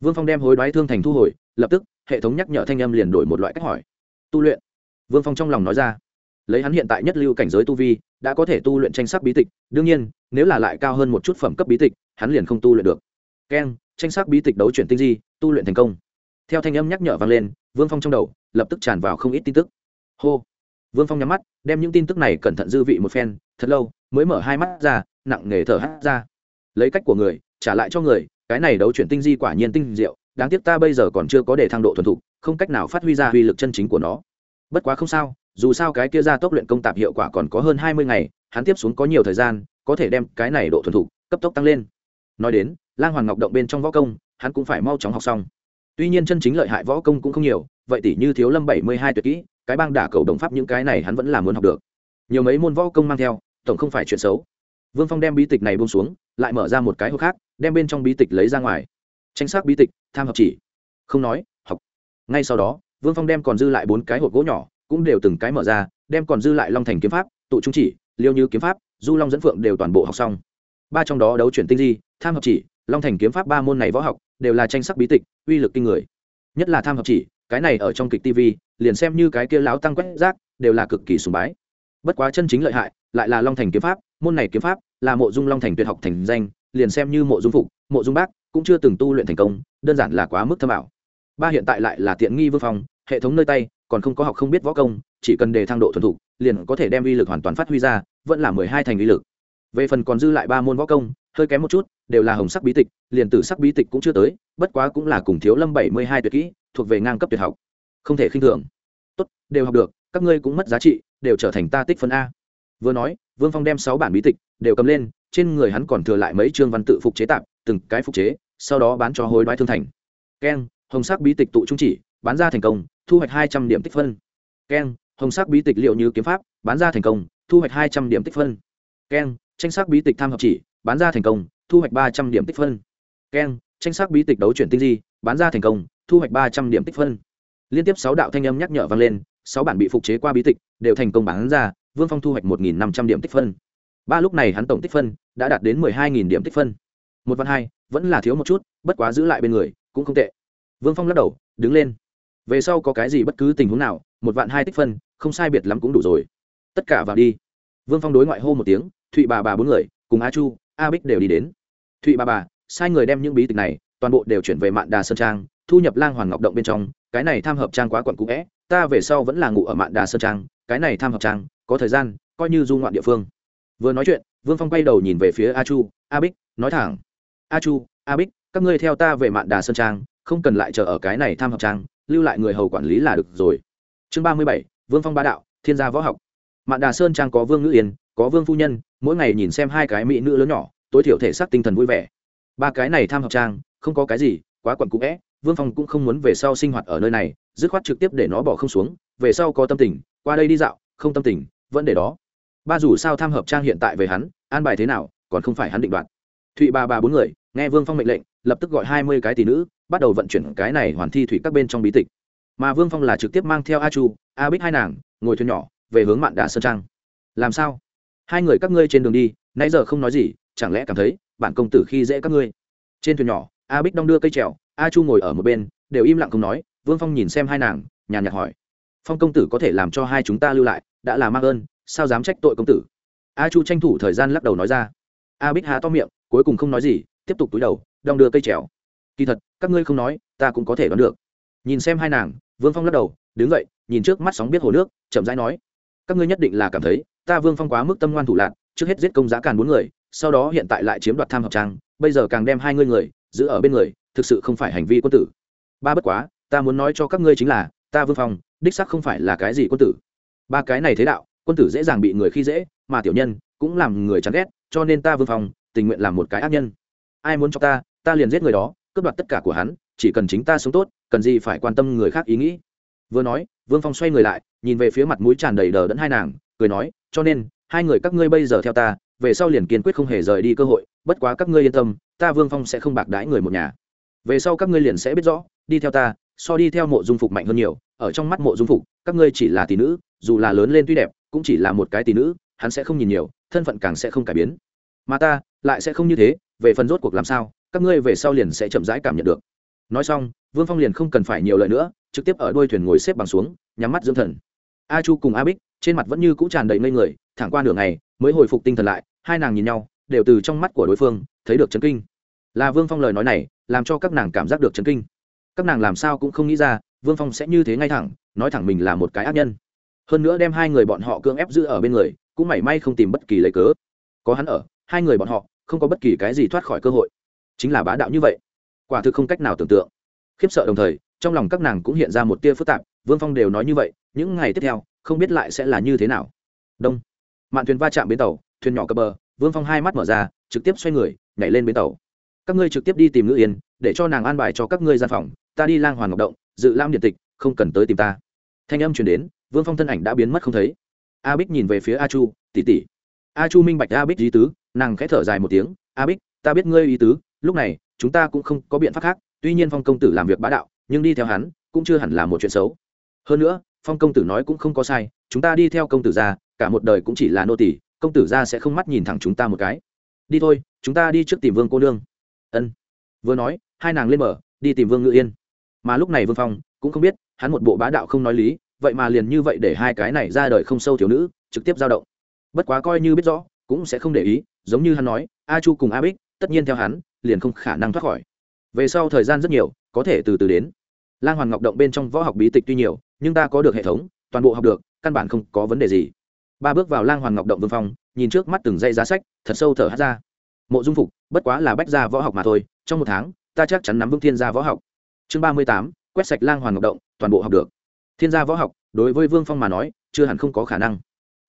Vương phong đem hối đoái thương thành thu hồi lập tức, hệ thống nhắc nhở thanh âm liền đổi một loại cách hỏi. Tu luyện. Vương phong trong lòng nói ra. Lấy hắn hiện tại nhất lưu cảnh giới tu vi, đã có thể tu luyện tranh sắc bí tịch, đương nhiên, nếu là lại cao hơn một chút phẩm cấp bí tịch, hắn liền không tu luyện được. Keng tranh sắc bí tịch đấu chuyển tinh di, tu luyện thành công. Theo thanh âm nhắc nhở vang lên, vương phong trong đầu, lập tức tràn vào không ít tin tức. Hô. Vương phong nhắm mắt, đem những tin tức này cẩn thận dư vị một phen, thật lâu, mới mở hai mắt ra, nặng nề thở hát ra. Lấy cách của người, trả lại cho người, cái này đấu chuyển tinh di quả nhiên tinh diệu đáng tiếc ta bây giờ còn chưa có để thang độ thuần thục, không cách nào phát huy ra uy lực chân chính của nó. Bất quá không sao, dù sao cái kia ra tốc luyện công tạp hiệu quả còn có hơn hai mươi ngày, hắn tiếp xuống có nhiều thời gian, có thể đem cái này độ thuần thục, cấp tốc tăng lên. Nói đến, lang hoàng ngọc động bên trong võ công, hắn cũng phải mau chóng học xong. Tuy nhiên chân chính lợi hại võ công cũng không nhiều, vậy tỷ như thiếu lâm bảy mươi hai tuyệt kỹ, cái bang đả cầu đồng pháp những cái này hắn vẫn là muốn học được. Nhiều mấy môn võ công mang theo, tổng không phải chuyện xấu. Vương phong đem bí tịch này bông xuống, lại mở ra một cái hộp khác, đem bên trong bí tịch lấy ra ngoài tranh sắc bí tịch, tham hợp chỉ. Không nói, học. Ngay sau đó, vương phong đem còn dư lại bốn cái hộp gỗ nhỏ, cũng đều từng cái mở ra, đem còn dư lại long thành kiếm pháp, tụ trung chỉ, liêu như kiếm pháp, du long dẫn phượng đều toàn bộ học xong. Ba trong đó đấu chuyển tinh di, tham hợp chỉ, long thành kiếm pháp ba môn này võ học, đều là tranh sắc bí tịch, uy lực kinh người. Nhất là tham hợp chỉ, cái này ở trong kịch tv liền xem như cái kia láo tăng quét rác, đều là cực kỳ sùng bái. Bất quá chân chính lợi hại, lại là long thành kiếm pháp, môn này kiếm pháp, là mộ dung long thành tuyệt học thành danh, liền xem như mộ dung phục, mộ dung bác cũng chưa từng tu luyện thành công, đơn giản là quá mức thâm ảo. Ba hiện tại lại là tiện nghi vương phong, hệ thống nơi tay, còn không có học không biết võ công, chỉ cần đề thang độ thuần thục, liền có thể đem uy lực hoàn toàn phát huy ra, vẫn là mười hai thành uy lực. Về phần còn dư lại ba môn võ công, hơi kém một chút, đều là hồng sắc bí tịch, liền tử sắc bí tịch cũng chưa tới, bất quá cũng là cùng thiếu lâm bảy mươi hai tuyệt kỹ, thuộc về ngang cấp tuyệt học. Không thể khinh thường. Tốt, đều học được, các ngươi cũng mất giá trị, đều trở thành ta tích phân a. Vừa nói, vương phong đem sáu bản bí tịch, đều cầm lên, trên người hắn còn thừa lại mấy chương văn tự phục chế tạp, từng cái phục chế sau đó bán cho hối đoái thương thành. Keng, hồng sắc bí tịch tụ trung chỉ, bán ra thành công, thu hoạch hai trăm điểm tích phân. Keng, hồng sắc bí tịch liệu như kiếm pháp, bán ra thành công, thu hoạch hai trăm điểm tích phân. Keng, tranh sắc bí tịch tham hợp chỉ, bán ra thành công, thu hoạch ba trăm điểm tích phân. Keng, tranh sắc bí tịch đấu chuyển tinh di, bán ra thành công, thu hoạch ba trăm điểm tích phân. Liên tiếp sáu đạo thanh âm nhắc nhở vang lên, sáu bản bị phục chế qua bí tịch, đều thành công bán ra, vương phong thu hoạch một năm trăm điểm tích phân. Ba lúc này hắn tổng tích phân, đã đạt đến mười hai điểm tích phân. Một văn hai vẫn là thiếu một chút, bất quá giữ lại bên người, cũng không tệ. Vương phong lắc đầu, đứng lên. Về sau có cái gì bất cứ tình huống nào, một vạn hai tích phân, không sai biệt lắm cũng đủ rồi. Tất cả vào đi. Vương phong đối ngoại hô một tiếng, thụy bà bà bốn người, cùng a chu, a bích đều đi đến. Thụy bà bà, sai người đem những bí tịch này, toàn bộ đều chuyển về mạn đà sơn trang, thu nhập lang hoàng ngọc động bên trong, cái này tham hợp trang quá quận cũ vẽ ta về sau vẫn là ngủ ở mạn đà sơn trang, cái này tham hợp trang, có thời gian, coi như du ngoạn địa phương. Vừa nói chuyện, vương phong quay đầu nhìn về phía a chu, a bích, nói thẳng a chu, a bích, các ngươi theo ta về mạn đà sơn trang, không cần lại chờ ở cái này tham Học trang, lưu lại người hầu quản lý là được rồi. Chương ba mươi bảy, vương phong ba đạo, thiên gia võ học. Mạn đà sơn trang có vương ngữ yên, có vương phu nhân, mỗi ngày nhìn xem hai cái mỹ nữ lớn nhỏ, tối thiểu thể xác tinh thần vui vẻ. Ba cái này tham học trang, không có cái gì, quá quẩn cũ vẽ, vương phong cũng không muốn về sau sinh hoạt ở nơi này, dứt khoát trực tiếp để nó bỏ không xuống, về sau có tâm tình, qua đây đi dạo, không tâm tình, vẫn để đó. Ba dù sao tham hợp trang hiện tại về hắn, an bài thế nào, còn không phải hắn định đoạt thụy ba bà bốn người, nghe vương phong mệnh lệnh, lập tức gọi hai mươi cái tỷ nữ, bắt đầu vận chuyển cái này hoàn thi thủy các bên trong bí tịch. Mà vương phong là trực tiếp mang theo a chu, a bích hai nàng, ngồi thuyền nhỏ, về hướng mạn đà sơn trang. Làm sao? Hai người các ngươi trên đường đi, nãy giờ không nói gì, chẳng lẽ cảm thấy, bản công tử khi dễ các ngươi? Trên thuyền nhỏ, a bích đong đưa cây trèo, a chu ngồi ở một bên, đều im lặng không nói, vương phong nhìn xem hai nàng, nhàn nhạt hỏi. Phong công tử có thể làm cho hai chúng ta lưu lại, đã là mang ơn, sao dám trách tội công tử? A chu tranh thủ thời gian lắc đầu nói ra. A bích há to miệng cuối cùng không nói gì, tiếp tục túi đầu, đong đưa cây trèo. Kỳ thật, các ngươi không nói, ta cũng có thể đoán được. Nhìn xem hai nàng, vương phong lắc đầu, đứng dậy, nhìn trước mắt sóng biết hồ nước, chậm rãi nói, các ngươi nhất định là cảm thấy, ta vương phong quá mức tâm ngoan thủ lạc, trước hết giết công giá càn bốn người, sau đó hiện tại lại chiếm đoạt tham hợp trang, bây giờ càng đem hai ngươi người, giữ ở bên người, thực sự không phải hành vi quân tử. Ba bất quá, ta muốn nói cho các ngươi chính là, ta vương phong, đích sắc không phải là cái gì quân tử. Ba cái này thế đạo, quân tử dễ dàng bị người khi dễ, mà tiểu nhân cũng làm người chán ghét, cho nên ta vương phong tình nguyện làm một cái ác nhân. Ai muốn cho ta ta liền giết người đó, cướp đoạt tất cả của hắn, chỉ cần chính ta sống tốt, cần gì phải quan tâm người khác ý nghĩ. Vừa nói, vương phong xoay người lại, nhìn về phía mặt mũi tràn đầy đờ đẫn hai nàng, cười nói, cho nên, hai người các ngươi bây giờ theo ta, về sau liền kiên quyết không hề rời đi cơ hội, bất quá các ngươi yên tâm, ta vương phong sẽ không bạc đãi người một nhà. Về sau các ngươi liền sẽ biết rõ, đi theo ta, so đi theo mộ dung phục mạnh hơn nhiều, ở trong mắt mộ dung phục, các ngươi chỉ là tỷ nữ, dù là lớn lên tuy đẹp, cũng chỉ là một cái tỷ nữ, hắn sẽ không nhìn nhiều, thân phận càng sẽ không cải biến mà ta lại sẽ không như thế, về phần rốt cuộc làm sao, các ngươi về sau liền sẽ chậm rãi cảm nhận được. Nói xong, vương phong liền không cần phải nhiều lời nữa, trực tiếp ở đuôi thuyền ngồi xếp bằng xuống, nhắm mắt dưỡng thần. A chu cùng a bích, trên mặt vẫn như cũ tràn đầy ngây người, thẳng qua nửa ngày, mới hồi phục tinh thần lại, hai nàng nhìn nhau, đều từ trong mắt của đối phương, thấy được chấn kinh. Là vương phong lời nói này, làm cho các nàng cảm giác được chấn kinh. Các nàng làm sao cũng không nghĩ ra, vương phong sẽ như thế ngay thẳng, nói thẳng mình là một cái ác nhân. Hơn nữa đem hai người bọn họ cưỡng ép giữ ở bên người, cũng mảy may không tìm bất kỳ lấy cớ. Có hắn ở hai người bọn họ không có bất kỳ cái gì thoát khỏi cơ hội. Chính là bá đạo như vậy, quả thực không cách nào tưởng tượng. Khiếp sợ đồng thời, trong lòng các nàng cũng hiện ra một tia phức tạp, vương phong đều nói như vậy, những ngày tiếp theo, không biết lại sẽ là như thế nào. Đông. Mạn thuyền va chạm bến tàu, thuyền nhỏ cập bờ, vương phong hai mắt mở ra, trực tiếp xoay người, nhảy lên bến tàu. Các ngươi trực tiếp đi tìm ngữ yên, để cho nàng an bài cho các ngươi gian phòng, ta đi lang hoàn ngọc động, dự lam điện tịch, không cần tới tìm ta. Thanh âm chuyển đến, vương phong thân ảnh đã biến mất không thấy. A bích nhìn về phía a chu tỉ tỉ a chu minh bạch a bích di tứ nàng khẽ thở dài một tiếng, a bích, ta biết ngươi ý tứ, lúc này, chúng ta cũng không có biện pháp khác, tuy nhiên phong công tử làm việc bá đạo, nhưng đi theo hắn, cũng chưa hẳn là một chuyện xấu. Hơn nữa, phong công tử nói cũng không có sai, chúng ta đi theo công tử ra, cả một đời cũng chỉ là nô tỷ công tử ra sẽ không mắt nhìn thẳng chúng ta một cái. Đi thôi, chúng ta đi trước tìm vương cô nương. Ân. Vừa nói, hai nàng lên mở đi tìm vương ngự yên. Mà lúc này vương phong cũng không biết, hắn một bộ bá đạo không nói lý, vậy mà liền như vậy để hai cái này ra đời không sâu thiếu nữ, trực tiếp giao động. Bất quá coi như biết rõ cũng sẽ không để ý, giống như hắn nói, a chu cùng a bích, tất nhiên theo hắn, liền không khả năng thoát khỏi. Về sau thời gian rất nhiều, có thể từ từ đến. Lang hoàn ngọc động bên trong võ học bí tịch tuy nhiều, nhưng ta có được hệ thống, toàn bộ học được, căn bản không có vấn đề gì. Ba bước vào lang hoàn ngọc động vương phong, nhìn trước mắt từng dây giá sách, thật sâu thở hát ra. Mộ dung phục, bất quá là bách gia võ học mà thôi, trong một tháng, ta chắc chắn nắm vững thiên gia võ học. Chương ba mươi tám, quét sạch lang hoàn ngọc động, toàn bộ học được. Thiên gia võ học, đối với vương phong mà nói, chưa hẳn không có khả năng.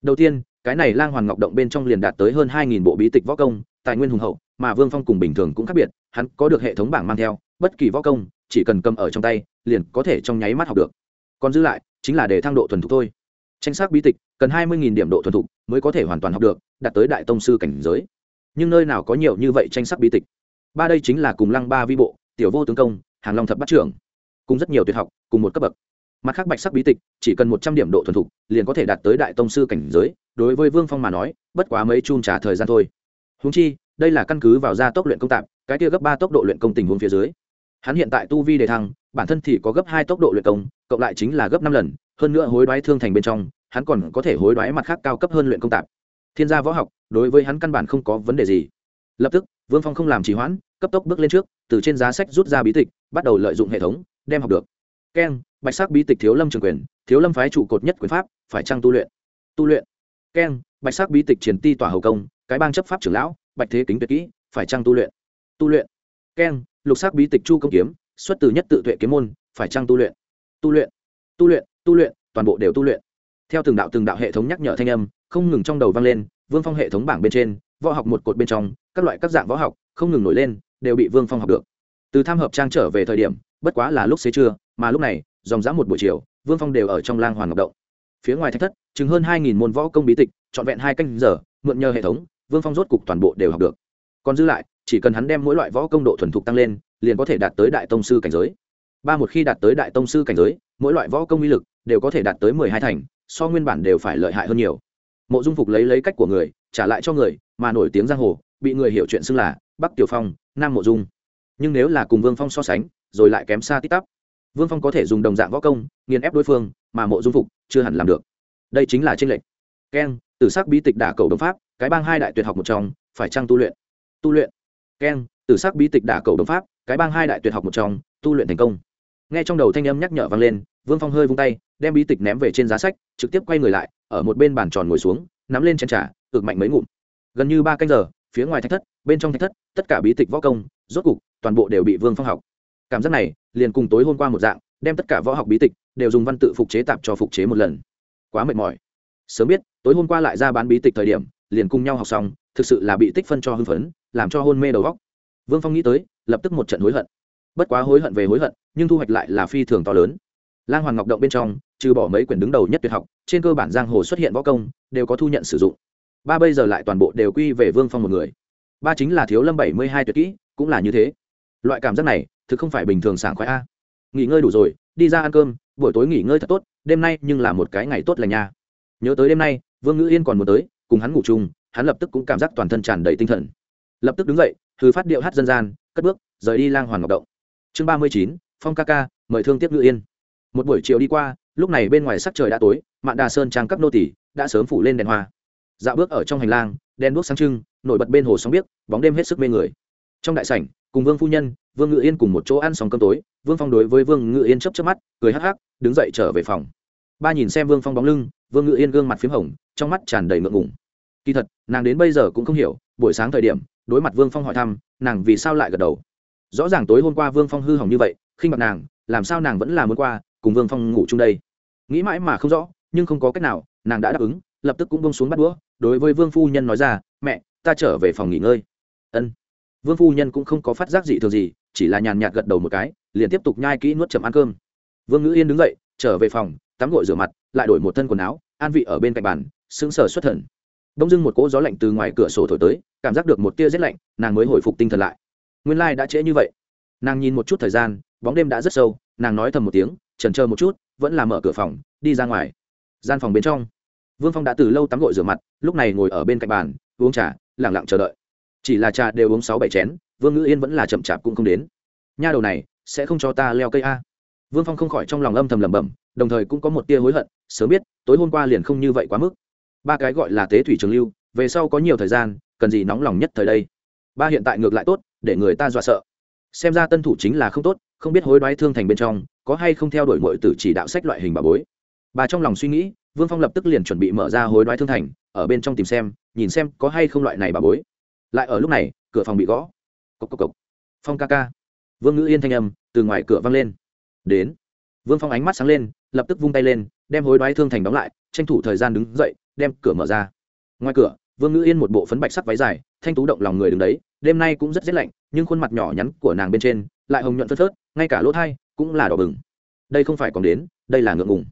Đầu tiên cái này lang hoàn ngọc động bên trong liền đạt tới hơn hai nghìn bộ bí tịch võ công, tài nguyên hùng hậu, mà vương phong cùng bình thường cũng khác biệt, hắn có được hệ thống bảng mang theo, bất kỳ võ công, chỉ cần cầm ở trong tay, liền có thể trong nháy mắt học được. Còn giữ lại, chính là để thăng độ thuần thục thôi. Tranh xác bí tịch, cần hai mươi điểm độ thuần thục mới có thể hoàn toàn học được, đạt tới đại tông sư cảnh giới. Nhưng nơi nào có nhiều như vậy tranh sắc bí tịch? Ba đây chính là cùng lăng ba vi bộ, tiểu vô tướng công, hàng long thập bắt trưởng, cùng rất nhiều tuyệt học, cùng một cấp bậc mặt khác bạch sắc bí tịch, chỉ cần một trăm điểm độ thuần thục, liền có thể đạt tới đại tông sư cảnh giới. Đối với vương phong mà nói, bất quá mấy chun trả thời gian thôi. Húng chi, đây là căn cứ vào gia tốc luyện công tạp, cái kia gấp ba tốc độ luyện công tình huống phía dưới. Hắn hiện tại tu vi đề thăng, bản thân thì có gấp hai tốc độ luyện công, cộng lại chính là gấp năm lần, hơn nữa hối đoái thương thành bên trong, hắn còn có thể hối đoái mặt khác cao cấp hơn luyện công tạp. Thiên gia võ học, đối với hắn căn bản không có vấn đề gì. Lập tức, vương phong không làm trì hoãn, cấp tốc bước lên trước, từ trên giá sách rút ra bí tịch, bắt đầu lợi dụng hệ thống, đem học được keng, bạch sắc bí tịch thiếu lâm trường quyền, thiếu lâm phái trụ cột nhất quyền pháp, phải trăng tu luyện? Tu luyện. Keng, bạch sắc bí tịch triển ti tỏa hầu công, cái bang chấp pháp trưởng lão, bạch thế kính tuyệt kỹ, phải trăng tu luyện? Tu luyện. Keng, lục sắc bí tịch chu công kiếm, xuất từ nhất tự tuệ kiếm môn, phải trăng tu luyện? Tu luyện. Tu luyện tu luyện, toàn bộ đều tu luyện. Theo từng đạo từng đạo hệ thống nhắc nhở thanh âm, không ngừng trong đầu vang lên, vương phong hệ thống bảng bên trên, võ học một cột bên trong, các loại các dạng võ học, không ngừng nổi lên, đều bị vương phong học được. Từ tham hợp trang trở về thời điểm bất quá là lúc xế trưa, mà lúc này, dòng dã một buổi chiều, vương phong đều ở trong lang hoàn ngọc động. Phía ngoài thách thất chứng hơn hai môn võ công bí tịch, trọn vẹn hai canh giờ, mượn nhờ hệ thống, vương phong rốt cục toàn bộ đều học được. Còn dư lại, chỉ cần hắn đem mỗi loại võ công độ thuần thục tăng lên, liền có thể đạt tới đại tông sư cảnh giới. Ba một khi đạt tới đại tông sư cảnh giới, mỗi loại võ công uy lực đều có thể đạt tới mười hai thành, so nguyên bản đều phải lợi hại hơn nhiều. Mộ dung phục lấy lấy cách của người, trả lại cho người, mà nổi tiếng giang hồ, bị người hiểu chuyện xưng là bắc tiểu phong, nam mộ dung. Nhưng nếu là cùng vương phong so sánh rồi lại kém xa tít tắp. Vương phong có thể dùng đồng dạng võ công, nghiền ép đối phương, mà mộ dung phục chưa hẳn làm được. Đây chính là tranh lệch. Keng tử sắc bí tịch đả cầu đồng pháp, cái bang hai đại tuyệt học một trong, phải trăng tu luyện? Tu luyện. Keng tử sắc bí tịch đả cầu đồng pháp, cái bang hai đại tuyệt học một trong, tu luyện thành công. Nghe trong đầu thanh âm nhắc nhở vang lên, vương phong hơi vung tay, đem bí tịch ném về trên giá sách, trực tiếp quay người lại, ở một bên bàn tròn ngồi xuống, nắm lên chân trà, ực mạnh mấy ngụm. Gần như ba canh giờ, phía ngoài thách thất, bên trong thách thất, tất cả bí tịch võ công, rốt cục, toàn bộ đều bị vương phong học cảm giác này liền cùng tối hôm qua một dạng, đem tất cả võ học bí tịch đều dùng văn tự phục chế tạp cho phục chế một lần. Quá mệt mỏi. Sớm biết, tối hôm qua lại ra bán bí tịch thời điểm, liền cùng nhau học xong, thực sự là bị tích phân cho hưng phấn, làm cho hôn mê đầu góc vương phong nghĩ tới, lập tức một trận hối hận. Bất quá hối hận về hối hận, nhưng thu hoạch lại là phi thường to lớn. Lang hoàng ngọc động bên trong, trừ bỏ mấy quyển đứng đầu nhất tuyệt học, trên cơ bản giang hồ xuất hiện võ công, đều có thu nhận sử dụng. Ba bây giờ lại toàn bộ đều quy về vương phong một người. Ba chính là thiếu lâm bảy mươi hai tuyệt kỹ, cũng là như thế. Loại cảm giác này thực không phải bình thường sảng khoái a. Nghỉ ngơi đủ rồi, đi ra ăn cơm, buổi tối nghỉ ngơi thật tốt, đêm nay nhưng là một cái ngày tốt lành nha. Nhớ tới đêm nay, vương ngữ yên còn muốn tới, cùng hắn ngủ chung, hắn lập tức cũng cảm giác toàn thân tràn đầy tinh thần. Lập tức đứng dậy thư phát điệu hát dân gian, cất bước, rời đi lang Hoàn ngọc động. Chương ba mươi chín, phong ca ca, mời thương tiếp ngữ yên. Một buổi chiều đi qua, lúc này bên ngoài sắc trời đã tối, mạn đà sơn trang cấp nô tỷ đã sớm phủ lên đèn hoa. Dạo bước ở trong hành lang, đèn đuốc sáng trưng, nổi bật bên hồ sóng biếc, bóng đêm hết sức mê người. Trong đại sảnh, cùng vương phu nhân vương ngự yên cùng một chỗ ăn xong cơm tối, vương phong đối với vương ngự yên chấp chấp mắt, cười hắc hắc, đứng dậy trở về phòng. Ba nhìn xem vương phong bóng lưng, vương ngự yên gương mặt p h í m hồng, trong mắt tràn đầy ngượng ngùng. Kỳ thật, nàng đến bây giờ cũng không hiểu, buổi sáng thời điểm, đối mặt vương phong hỏi thăm, nàng vì sao lại gật đầu? Rõ ràng tối hôm qua vương phong hư hỏng như vậy khi mặt nàng, làm sao nàng vẫn là muốn qua, cùng vương phong ngủ chung đây? Nghĩ mãi mà không rõ, nhưng không có cách nào, nàng đã đáp ứng, lập tức cũng bông xuống bắt đũa, đối với vương phu nhân nói ra, mẹ, ta trở về phòng nghỉ ngơi. Ân. Vương phu nhân cũng không có phát giác gì thường gì chỉ là nhàn nhạt gật đầu một cái, liền tiếp tục nhai kỹ nuốt chậm ăn cơm. Vương ngữ yên đứng dậy, trở về phòng, tắm gội rửa mặt, lại đổi một thân quần áo, an vị ở bên cạnh bàn, sững sờ xuất thần. Đông dưng một cỗ gió lạnh từ ngoài cửa sổ thổi tới, cảm giác được một tia rét lạnh, nàng mới hồi phục tinh thần lại. Nguyên lai、like、đã trễ như vậy. Nàng nhìn một chút thời gian, bóng đêm đã rất sâu, nàng nói thầm một tiếng trần chờ một chút, vẫn là mở cửa phòng, đi ra ngoài. Gian phòng bên trong, vương phong đã từ lâu tắm gội rửa mặt, lúc này ngồi ở bên cạnh bàn, uống trà lẳng lặng chờ đợi. Chỉ là trà đều uống sáu bảy chén vương ngữ yên vẫn là chậm chạp cũng không đến. Nha đầu này, sẽ không cho ta leo cây a. Vương phong không khỏi trong lòng âm thầm lẩm bẩm, đồng thời cũng có một tia hối hận, sớm biết, tối hôm qua liền không như vậy quá mức. Ba cái gọi là tế thủy trường lưu, về sau có nhiều thời gian, cần gì nóng lòng nhất thời đây. Ba hiện tại ngược lại tốt, để người ta dọa sợ. Xem ra tân thủ chính là không tốt, không biết hối đoái thương thành bên trong, có hay không theo đuổi mọi từ chỉ đạo sách loại hình bà bối. Bà trong lòng suy nghĩ, vương phong lập tức liền chuẩn bị mở ra hối đoái thương thành, ở bên trong tìm xem, nhìn xem có hay không loại này bà bối. Lại ở lúc này, cửa phòng bị gõ cốc cốc cốc. phong ca ca. Vương ngữ yên thanh âm từ ngoài cửa vang lên. Đến. Vương phong ánh mắt sáng lên, lập tức vung tay lên, đem hối đoái thương thành đóng lại, tranh thủ thời gian đứng dậy, đem cửa mở ra. Ngoài cửa, vương ngữ yên một bộ phấn bạch sắc váy dài, thanh tú động lòng người đứng đấy, đêm nay cũng rất rét lạnh, nhưng khuôn mặt nhỏ nhắn của nàng bên trên lại hồng nhuận phớt phớt, ngay cả lỗ thai cũng là đỏ bừng. Đây không phải còn đến, đây là ngượng ngùng.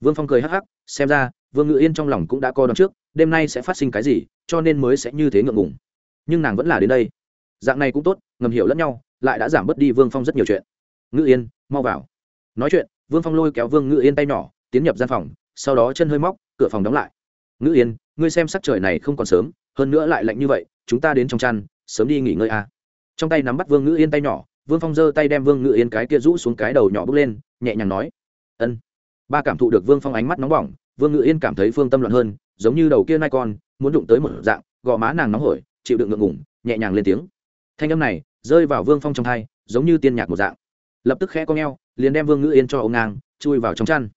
Vương phong cười hắc hắc, xem ra, vương Ngữ yên trong lòng cũng đã co đón trước, đêm nay sẽ phát sinh cái gì, cho nên mới sẽ như thế ngượng ngùng. Nhưng nàng vẫn là đến đây dạng này cũng tốt, ngầm hiểu lẫn nhau, lại đã giảm bớt đi vương phong rất nhiều chuyện. Ngự yên, mau vào. Nói chuyện, vương phong lôi kéo vương ngự yên tay nhỏ, tiến nhập gian phòng, sau đó chân hơi móc, cửa phòng đóng lại. Ngự yên, ngươi xem sắc trời này không còn sớm, hơn nữa lại lạnh như vậy, chúng ta đến trong chăn, sớm đi nghỉ ngơi à. trong tay nắm bắt vương ngự yên tay nhỏ, vương phong giơ tay đem vương ngự yên cái kia rũ xuống cái đầu nhỏ bước lên, nhẹ nhàng nói. Ân. Ba cảm thụ được vương phong ánh mắt nóng bỏng, vương ngự yên cảm thấy phương tâm loạn hơn, giống như đầu kia nai con, muốn đụng tới một dạng, gò má nàng nóng hổi, chịu đựng ngượng ngủng nhẹ nhàng lên tiếng thanh âm này rơi vào vương phong trong thai, giống như tiên nhạc một dạng. Lập tức khẽ con g liền đem vương ngữ yên cho ông ngang, chui vào trong chăn.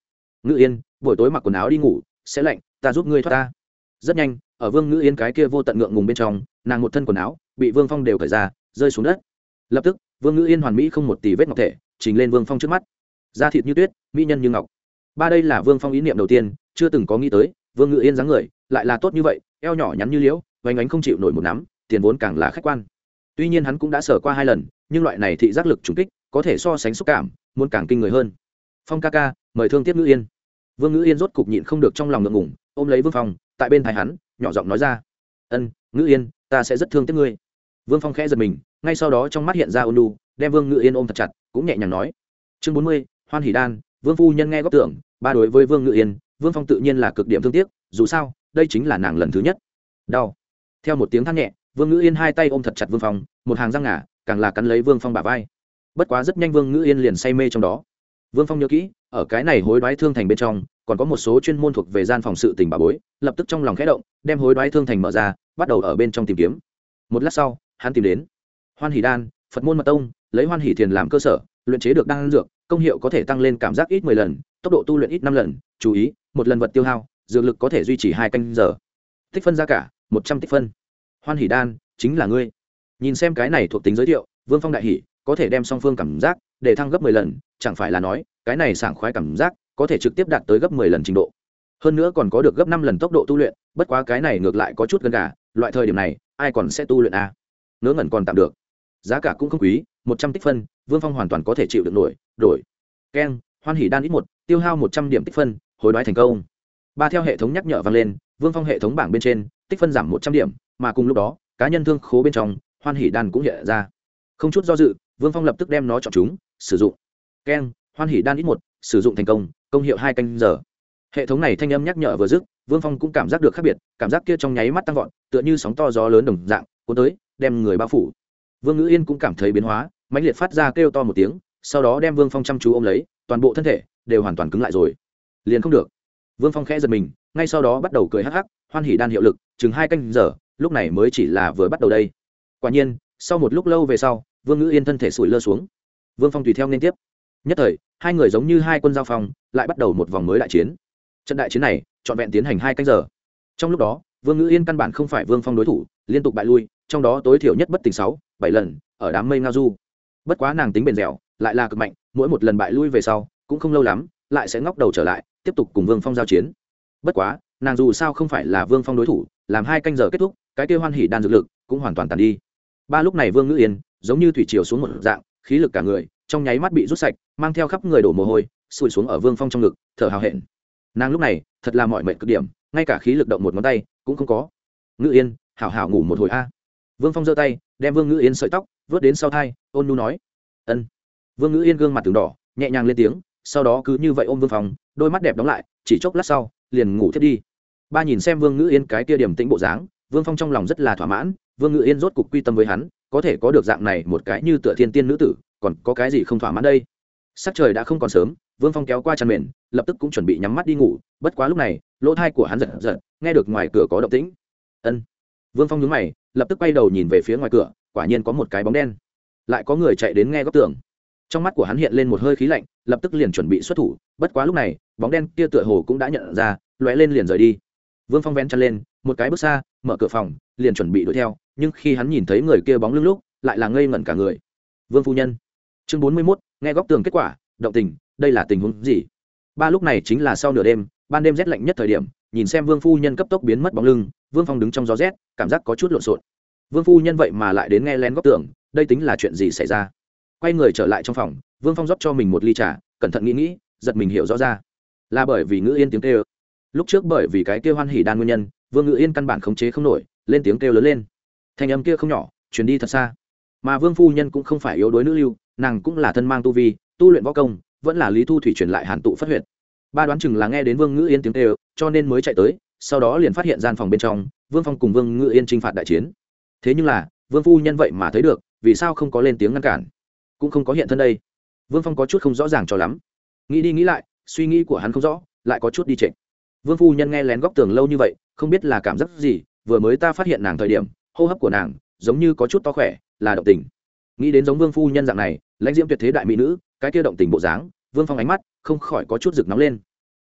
Ngữ yên, buổi tối mặc quần áo đi ngủ, sẽ lạnh, ta giúp ngươi thoát ta. Rất nhanh, ở vương ngữ yên cái kia vô tận ngượng ngùng bên trong, nàng một thân quần áo bị vương phong đều cởi ra, rơi xuống đất. Lập tức, vương ngữ yên hoàn mỹ không một tỷ vết ngọc thể, trình lên vương phong trước mắt. Da thịt như tuyết, mỹ nhân như ngọc. Ba đây là vương phong ý niệm đầu tiên, chưa từng có nghĩ tới, vương ngữ yên dáng người lại là tốt như vậy, eo nhỏ nhắn như liễu vánh ánh không chịu nổi một nắm, tiền vốn càng là khách quan tuy nhiên hắn cũng đã sở qua hai lần, nhưng loại này thị giác lực trùng kích có thể so sánh xúc cảm, muốn càng kinh người hơn. Phong ca ca, mời thương tiếp ngữ yên. Vương ngữ yên rốt cục nhịn không được trong lòng ngượng ngủng ôm lấy vương phong, tại bên thái hắn, nhỏ giọng nói ra. Ân, ngữ yên, ta sẽ rất thương tiếc ngươi. Vương phong khẽ giật mình, ngay sau đó trong mắt hiện ra ôn lu đem vương ngữ yên ôm thật chặt, cũng nhẹ nhàng nói. Chương bốn mươi, hoan hỷ đan, vương phu nhân nghe góp tưởng, ba đối với vương ngữ yên, vương phong tự nhiên là cực điểm thương tiếc, dù sao, đây chính là nàng lần thứ nhất. Đau. Theo một tiếng than nhẹ vương Ngữ yên hai tay ôm thật chặt vương phong, một hàng răng ngả càng là cắn lấy vương phong bả vai. Bất quá rất nhanh vương Ngữ yên liền say mê trong đó. Vương phong nhớ kỹ, ở cái này hối đoái thương thành bên trong, còn có một số chuyên môn thuộc về gian phòng sự tình bà bối, lập tức trong lòng khẽ động, đem hối đoái thương thành mở ra, bắt đầu ở bên trong tìm kiếm. Một lát sau, hắn tìm đến hoan hỷ đan, phật môn mật tông, lấy hoan hỷ thiền làm cơ sở, luyện chế được đan dược, công hiệu có thể tăng lên cảm giác ít mười lần, tốc độ tu luyện ít năm lần, chú ý, một lần vật tiêu hao, dược lực có thể duy trì hai canh giờ. Tích phân ra cả, một trăm tích phân hoan hỷ đan, chính là ngươi. Nhìn xem cái này thuộc tính giới thiệu, vương phong đại hỷ có thể đem song phương cảm giác để thăng gấp mười lần, chẳng phải là nói, cái này sảng khoái cảm giác có thể trực tiếp đạt tới gấp mười lần trình độ. Hơn nữa còn có được gấp năm lần tốc độ tu luyện, bất quá cái này ngược lại có chút gần cả loại thời điểm này, ai còn sẽ tu luyện a à? ngớ ngẩn còn tạm được. Giá cả cũng không quý, một trăm tích phân, vương phong hoàn toàn có thể chịu được nổi, đổi. Keng, hoan hỉ đan ít một, tiêu hao một trăm điểm tích phân hồi đoái thành công. Ba theo hệ thống nhắc nhở vang lên, vương phong hệ thống bảng bên trên, tích phân giảm một trăm điểm mà cùng lúc đó, cá nhân thương khố bên trong, hoan hỉ đan cũng hiện ra. Không chút do dự, vương phong lập tức đem nó chọn chúng, sử dụng. Keng, hoan hỉ đan ít một, sử dụng thành công công hiệu hai canh giờ. Hệ thống này thanh âm nhắc nhở vừa dứt, vương phong cũng cảm giác được khác biệt, cảm giác kia trong nháy mắt tăng vọt, tựa như sóng to gió lớn đồng dạng, cuốn tới, đem người bao phủ. Vương ngữ yên cũng cảm thấy biến hóa, mãnh liệt phát ra kêu to một tiếng, sau đó đem vương phong chăm chú ôm lấy, toàn bộ thân thể đều hoàn toàn cứng lại rồi. Liền không được. Vương phong khẽ giật mình, ngay sau đó bắt đầu cười hắc hắc, hoan hỉ đan hiệu lực, chừng hai canh giờ lúc này mới chỉ là vừa bắt đầu đây. Quả nhiên, sau một lúc lâu về sau, vương ngữ yên thân thể sủi lơ xuống. Vương phong tùy theo liên tiếp. Nhất thời, hai người giống như hai quân giao phong, lại bắt đầu một vòng mới đại chiến. Trận đại chiến này, trọn vẹn tiến hành hai canh giờ. Trong lúc đó, vương ngữ yên căn bản không phải vương phong đối thủ, liên tục bại lui, trong đó tối thiểu nhất bất tỉnh sáu, bảy lần, ở đám mây ngao du. Bất quá nàng tính bền dẻo, lại là cực mạnh, mỗi một lần bại lui về sau, cũng không lâu lắm, lại sẽ ngóc đầu trở lại, tiếp tục cùng vương phong giao chiến. Bất quá, nàng dù sao không phải là vương phong đối thủ, làm hai canh giờ kết thúc cái kêu hoan hỉ đan dược lực cũng hoàn toàn tàn đi. Ba lúc này vương ngữ yên giống như thủy chiều xuống một dạng, khí lực cả người, trong nháy mắt bị rút sạch, mang theo khắp người đổ mồ hôi sụi xuống ở vương phong trong ngực, thở hào hẹn. Nàng lúc này thật là mọi mệnh cực điểm, ngay cả khí lực động một ngón tay cũng không có. Ngữ yên, hảo hảo ngủ một hồi a. Vương phong giơ tay, đem vương ngữ yên sợi tóc vớt đến sau thai, ôn nu nói. Ân. Vương ngữ yên gương mặt từng đỏ, nhẹ nhàng lên tiếng, sau đó cứ như vậy ôm vương phong, đôi mắt đẹp đóng lại, chỉ chốc lát sau, liền ngủ thiết đi. Ba nhìn xem vương ngữ yên cái kia điểm tĩnh bộ dáng vương phong trong lòng rất là thỏa mãn, vương ngự yên rốt cục quy tâm với hắn, có thể có được dạng này một cái như tựa thiên tiên nữ tử, còn có cái gì không thỏa mãn đây? Sắc trời đã không còn sớm, vương phong kéo qua chăn mền, lập tức cũng chuẩn bị nhắm mắt đi ngủ, bất quá lúc này, lỗ thai của hắn giật giật, nghe được ngoài cửa có động tĩnh. Ân. Vương phong nhún mày, lập tức quay đầu nhìn về phía ngoài cửa, quả nhiên có một cái bóng đen. Lại có người chạy đến nghe góc tường. Trong mắt của hắn hiện lên một hơi khí lạnh, lập tức liền chuẩn bị xuất thủ, bất quá lúc này, bóng đen kia tựa hồ cũng đã nhận ra, lóe lên liền rời đi. Vương phong vén chăn lên một cái bước xa, mở cửa phòng, liền chuẩn bị đuổi theo, nhưng khi hắn nhìn thấy người kia bóng lưng lúc, lại là ngây ngẩn cả người. Vương phu nhân. Chương bốn mươi mốt, nghe góc tường kết quả, động tình, đây là tình huống gì? Ba lúc này chính là sau nửa đêm, ban đêm rét lạnh nhất thời điểm, nhìn xem vương phu nhân cấp tốc biến mất bóng lưng, vương phong đứng trong gió rét, cảm giác có chút lộn xộn. Vương phu nhân vậy mà lại đến nghe lén góc tường, đây tính là chuyện gì xảy ra? Quay người trở lại trong phòng, vương phong rót cho mình một ly trà, cẩn thận nghĩ nghĩ, giật mình hiểu rõ ra. Là bởi vì ngữ yên tiếng kêu. Lúc trước bởi vì cái kêu hoan hỉ đan nguyên nhân vương ngữ yên căn bản khống chế không nổi, lên tiếng kêu lớn lên. Thanh âm kia không nhỏ chuyển đi thật xa. Mà vương phu nhân cũng không phải yếu đuối nữ lưu, nàng cũng là thân mang tu vi, tu luyện võ công, vẫn là lý thu thủy truyền lại hàn tụ phát huyện ba đoán chừng là nghe đến vương ngữ yên tiếng kêu, cho nên mới chạy tới, sau đó liền phát hiện gian phòng bên trong, vương phong cùng vương ngữ yên chinh phạt đại chiến. Thế nhưng là, vương phu nhân vậy mà thấy được, vì sao không có lên tiếng ngăn cản? Cũng không có hiện thân đây. Vương phong có chút không rõ ràng cho lắm. Nghĩ đi nghĩ lại, suy nghĩ của hắn không rõ, lại có chút đi trệ. Vương phu nhân nghe lén góc tường lâu như vậy không biết là cảm giác gì, vừa mới ta phát hiện nàng thời điểm, hô hấp của nàng giống như có chút to khỏe, là động tình. Nghĩ đến giống vương phu nhân dạng này, lãnh diễm tuyệt thế đại mỹ nữ, cái kia động tình bộ dáng, vương phong ánh mắt không khỏi có chút rực nóng lên.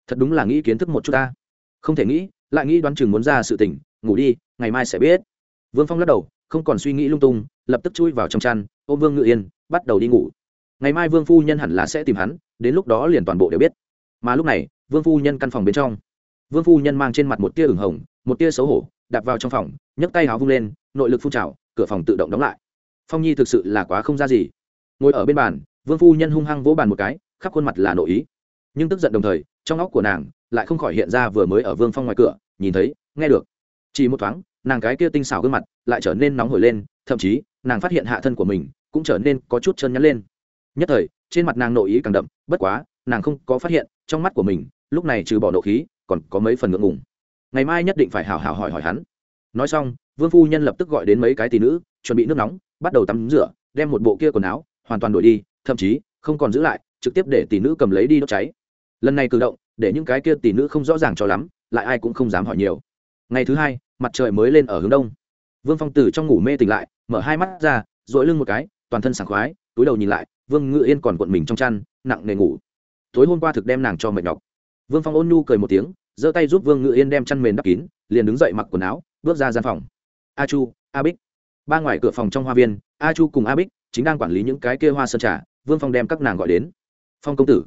Thật đúng là nghĩ kiến thức một chút ta. Không thể nghĩ, lại nghĩ đoán chừng muốn ra sự tỉnh ngủ đi, ngày mai sẽ biết. Vương phong lắc đầu, không còn suy nghĩ lung tung, lập tức chui vào trong chăn, ôm vương ngự yên, bắt đầu đi ngủ. Ngày mai vương phu nhân hẳn là sẽ tìm hắn, đến lúc đó liền toàn bộ đều biết. Mà lúc này, vương phu nhân căn phòng bên trong vương phu nhân mang trên mặt một tia ửng hồng, một tia xấu hổ, đạp vào trong phòng, nhấc tay áo vung lên, nội lực phun trào, cửa phòng tự động đóng lại. Phong nhi thực sự là quá không ra gì. Ngồi ở bên bàn, vương phu nhân hung hăng vỗ bàn một cái, khắp khuôn mặt là nội ý. Nhưng tức giận đồng thời, trong óc của nàng lại không khỏi hiện ra vừa mới ở vương phong ngoài cửa, nhìn thấy, nghe được. Chỉ một thoáng, nàng cái kia tinh xảo gương mặt lại trở nên nóng hổi lên, thậm chí, nàng phát hiện hạ thân của mình cũng trở nên có chút chân nhắn lên. Nhất thời, trên mặt nàng nội ý càng đậm, bất quá, nàng không có phát hiện, trong mắt của mình, lúc này trừ bỏ nộ khí còn có mấy phần ngượng ngùng. Ngày mai nhất định phải hào hào hỏi hỏi hắn. Nói xong, vương phu nhân lập tức gọi đến mấy cái tỷ nữ, chuẩn bị nước nóng, bắt đầu tắm rửa, đem một bộ kia quần áo, hoàn toàn đổi đi, thậm chí, không còn giữ lại, trực tiếp để tỷ nữ cầm lấy đi đốt cháy. Lần này cử động, để những cái kia tỷ nữ không rõ ràng cho lắm, lại ai cũng không dám hỏi nhiều. Ngày thứ hai, mặt trời mới lên ở hướng đông. Vương phong tử trong ngủ mê tỉnh lại, mở hai mắt ra dội lưng một cái, toàn thân sảng khoái, túi đầu nhìn lại, vương ngự yên còn cuộn mình trong chăn, nặng nề ngủ. Tối hôm qua thực đem nàng cho mệt nhọc vương phong ôn nhu cười một tiếng, giơ tay giúp vương ngự yên đem chăn mền đắp kín, liền đứng dậy mặc quần áo, bước ra gian phòng. A chu, a bích. Ba ngoài cửa phòng trong hoa viên, a chu cùng a bích chính đang quản lý những cái kia hoa sơn trà, vương phong đem các nàng gọi đến. Phong công tử.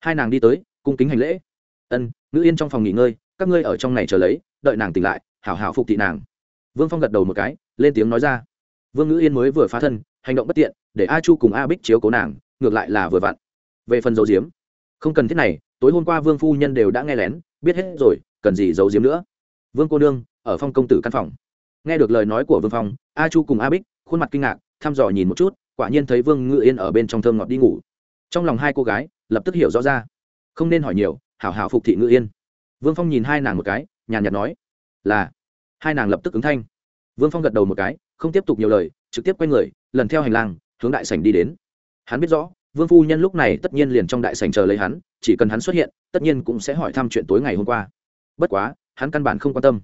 Hai nàng đi tới, cung kính hành lễ. Ân ngữ yên trong phòng nghỉ ngơi, các ngươi ở trong này chờ lấy, đợi nàng tỉnh lại, hảo hảo phục thị nàng. Vương phong gật đầu một cái, lên tiếng nói ra. Vương ngữ yên mới vừa phá thân, hành động bất tiện, để a chu cùng a bích chiếu cố nàng, ngược lại là vừa vặn. Về phần dấu diếm, không cần thiết này tối hôm qua vương phu nhân đều đã nghe lén, biết hết rồi, cần gì giấu diếm nữa. Vương cô nương, ở phong công tử căn phòng. Nghe được lời nói của vương phong, a chu cùng a bích, khuôn mặt kinh ngạc, thăm dò nhìn một chút, quả nhiên thấy vương ngự yên ở bên trong thơm ngọt đi ngủ. Trong lòng hai cô gái, lập tức hiểu rõ ra. Không nên hỏi nhiều, hảo hảo phục thị ngự yên. Vương phong nhìn hai nàng một cái, nhàn nhạt nói, là. Hai nàng lập tức ứng thanh. Vương phong gật đầu một cái, không tiếp tục nhiều lời, trực tiếp quay người, lần theo hành lang, hướng đại sảnh đi đến. Hắn biết rõ vương phu nhân lúc này tất nhiên liền trong đại sảnh chờ lấy hắn, chỉ cần hắn xuất hiện, tất nhiên cũng sẽ hỏi thăm chuyện tối ngày hôm qua. Bất quá, hắn căn bản không quan tâm.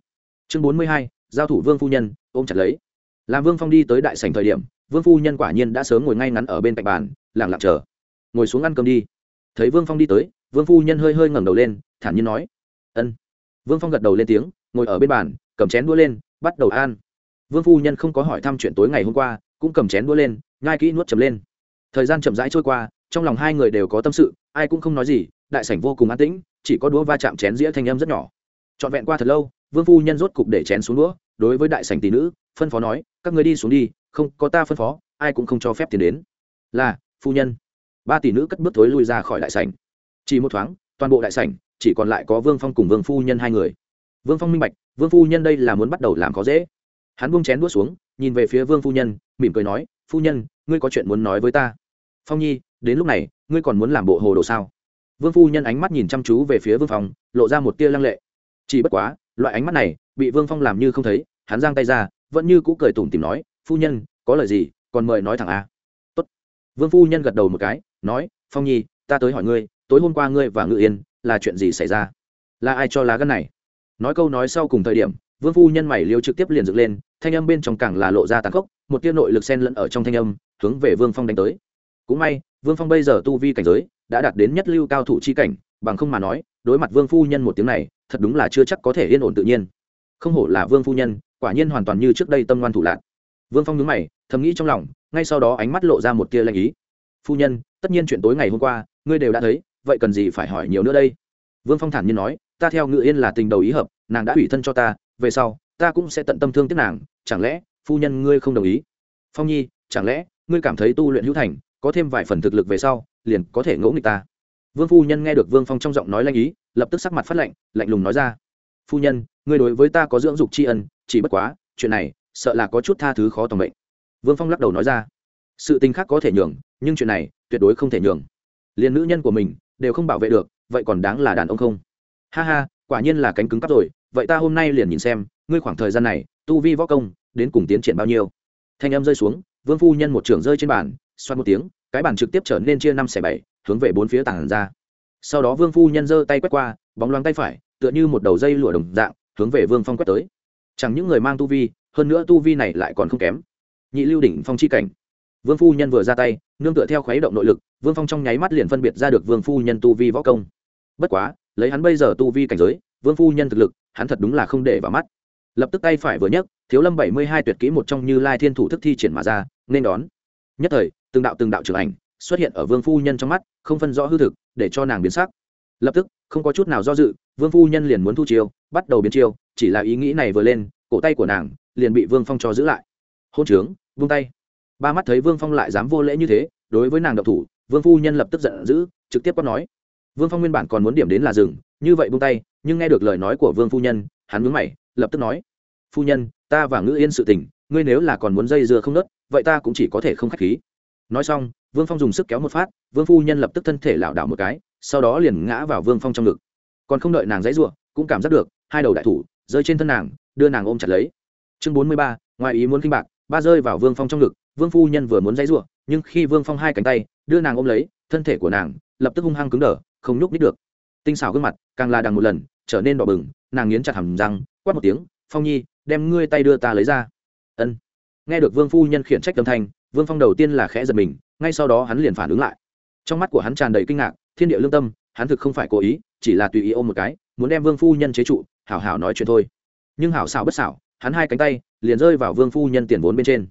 Chương bốn mươi hai, giao thủ vương phu nhân, ôm chặt lấy. Làm vương phong đi tới đại sảnh thời điểm, vương phu nhân quả nhiên đã sớm ngồi ngay ngắn ở bên cạnh bàn lẳng lặng chờ. Ngồi xuống ăn cơm đi. Thấy vương phong đi tới, vương phu nhân hơi hơi ngẩng đầu lên, thản nhiên nói, ân. Vương phong gật đầu lên tiếng, ngồi ở bên bàn, cầm chén đũa lên, bắt đầu ăn. Vương phu nhân không có hỏi thăm chuyện tối ngày hôm qua, cũng cầm chén đũa lên ngai kỹ nuốt chấm lên thời gian chậm rãi trôi qua, trong lòng hai người đều có tâm sự, ai cũng không nói gì, đại sảnh vô cùng an tĩnh, chỉ có đũa va chạm chén dĩa thanh âm rất nhỏ. Trọn vẹn qua thật lâu, vương phu nhân rốt cục để chén xuống đũa, đối với đại sảnh tỷ nữ, phân phó nói, các người đi xuống đi, không, có ta phân phó, ai cũng không cho phép tiền đến. Là, phu nhân. Ba tỷ nữ cất bước thối lui ra khỏi đại sảnh. Chỉ một thoáng, toàn bộ đại sảnh, chỉ còn lại có vương phong cùng vương phu nhân hai người. Vương phong minh bạch, vương phu nhân đây là muốn bắt đầu làm khó dễ. Hắn buông chén đuốt xuống, nhìn về phía vương phu nhân, mỉm cười nói, phu nhân, ngươi có chuyện muốn nói với ta? Phong nhi, đến lúc này, ngươi còn muốn làm bộ hồ đồ sao? Vương phu nhân ánh mắt nhìn chăm chú về phía vương phong, lộ ra một tia lăng lệ. Chỉ bất quá, loại ánh mắt này, bị vương phong làm như không thấy, hắn giang tay ra, vẫn như cũ cười tủm tìm nói, phu nhân, có lời gì, còn mời nói thẳng a Tốt. vương phu nhân gật đầu một cái, nói, phong nhi, ta tới hỏi ngươi, tối hôm qua ngươi và ngự yên, là chuyện gì xảy ra? Là ai cho lá gân này? Nói câu nói sau cùng thời điểm, vương phu nhân mày liêu trực tiếp liền dựng lên, thanh âm bên trong càng là lộ ra tàn khốc, một tia nội lực sen lẫn ở trong thanh âm, hướng về vương phong đánh tới cũng may, vương phong bây giờ tu vi cảnh giới đã đạt đến nhất lưu cao thủ chi cảnh, bằng không mà nói, đối mặt vương phu nhân một tiếng này, thật đúng là chưa chắc có thể yên ổn tự nhiên. Không hổ là vương phu nhân, quả nhiên hoàn toàn như trước đây tâm ngoan thủ lạc vương phong nhướng mày, thầm nghĩ trong lòng, ngay sau đó ánh mắt lộ ra một tia lanh ý. Phu nhân, tất nhiên chuyện tối ngày hôm qua, ngươi đều đã thấy, vậy cần gì phải hỏi nhiều nữa đây? Vương phong thản nhiên nói, ta theo ngự yên là tình đầu ý hợp, nàng đã ủy thân cho ta, về sau, ta cũng sẽ tận tâm thương tiếc nàng, chẳng lẽ, phu nhân ngươi không đồng ý? Phong nhi, chẳng lẽ, ngươi cảm thấy tu luyện hữu thành có thêm vài phần thực lực về sau, liền có thể ngỗ nghịch ta. Vương phu nhân nghe được vương phong trong giọng nói lanh ý, lập tức sắc mặt phát lạnh lạnh lùng nói ra. Phu nhân, ngươi đối với ta có dưỡng dục tri ân, chỉ bất quá, chuyện này, sợ là có chút tha thứ khó tầm bệnh vương phong lắc đầu nói ra. Sự tình khác có thể nhường, nhưng chuyện này, tuyệt đối không thể nhường. Liền nữ nhân của mình, đều không bảo vệ được, vậy còn đáng là đàn ông không? Ha ha, quả nhiên là cánh cứng cắp rồi, vậy ta hôm nay liền nhìn xem, ngươi khoảng thời gian này, tu vi võ công, đến cùng tiến triển bao nhiêu? Thanh âm rơi xuống vương phu nhân một trưởng rơi trên bàn xoan một tiếng, cái bàn trực tiếp trở nên chia năm xẻ bảy, hướng về bốn phía tảng ra. Sau đó vương phu nhân giơ tay quét qua, bóng loáng tay phải, tựa như một đầu dây lụa đồng dạng, hướng về vương phong quét tới. Chẳng những người mang tu vi, hơn nữa tu vi này lại còn không kém. Nhị lưu đỉnh phong chi cảnh. Vương phu nhân vừa ra tay, nương tựa theo khuấy động nội lực, vương phong trong nháy mắt liền phân biệt ra được vương phu nhân tu vi võ công. Bất quá, lấy hắn bây giờ tu vi cảnh giới, vương phu nhân thực lực, hắn thật đúng là không để vào mắt. Lập tức tay phải vừa nhấc, thiếu lâm bảy mươi hai tuyệt kỹ một trong như lai thiên thủ thức thi triển mà ra nên đón. Nhất thời, từng đạo từng đạo trưởng ảnh xuất hiện ở vương phu nhân trong mắt, không phân rõ hư thực, để cho nàng biến sắc. Lập tức, không có chút nào do dự, vương phu nhân liền muốn thu chiêu, bắt đầu biến chiêu, chỉ là ý nghĩ này vừa lên, cổ tay của nàng liền bị vương phong cho giữ lại. Hôn trướng, vung tay. Ba mắt thấy vương phong lại dám vô lễ như thế, đối với nàng độc thủ, vương phu nhân lập tức giận dữ, trực tiếp quát nói. Vương phong nguyên bản còn muốn điểm đến là rừng như vậy buông tay, nhưng nghe được lời nói của vương phu nhân, hắn mướn mày, lập tức nói. Phu nhân, ta và ngữ yên sự tình ngươi nếu là còn muốn dây dưa không nớt, vậy ta cũng chỉ có thể không k h á c h khí. Nói xong, vương phong dùng sức kéo một phát, vương phu nhân lập tức thân thể lảo đảo một cái, sau đó liền ngã vào vương phong trong ngực. Còn không đợi nàng dãy r u ộ cũng cảm giác được, hai đầu đại thủ, rơi trên thân nàng, đưa nàng ôm chặt lấy. Chương bốn mươi ba, ngoài ý muốn kinh bạc, ba rơi vào vương phong trong ngực, vương phu nhân vừa muốn dãy r u ộ nhưng khi vương phong hai cánh tay, đưa nàng ôm lấy, thân thể của nàng lập tức hung hăng cứng đờ, không nhúc nít được. Tinh xảo gương mặt, càng là đằng một lần, trở nên đỏ bừng, nàng nghiến chặt hầm răng, quát một tiếng, phong nhi, đem ngươi tay đưa ta lấy ra ân. Nghe được vương phu nhân khiển trách âm thanh, vương phong đầu tiên là khẽ giật mình, ngay sau đó hắn liền phản ứng lại. Trong mắt của hắn tràn đầy kinh ngạc, thiên địa lương tâm, hắn thực không phải cố ý, chỉ là tùy ý ôm một cái, muốn đem vương phu nhân chế trụ, hảo hảo nói chuyện thôi. Nhưng hảo xảo bất xảo, hắn hai cánh tay liền rơi vào vương phu nhân tiền vốn bên trên.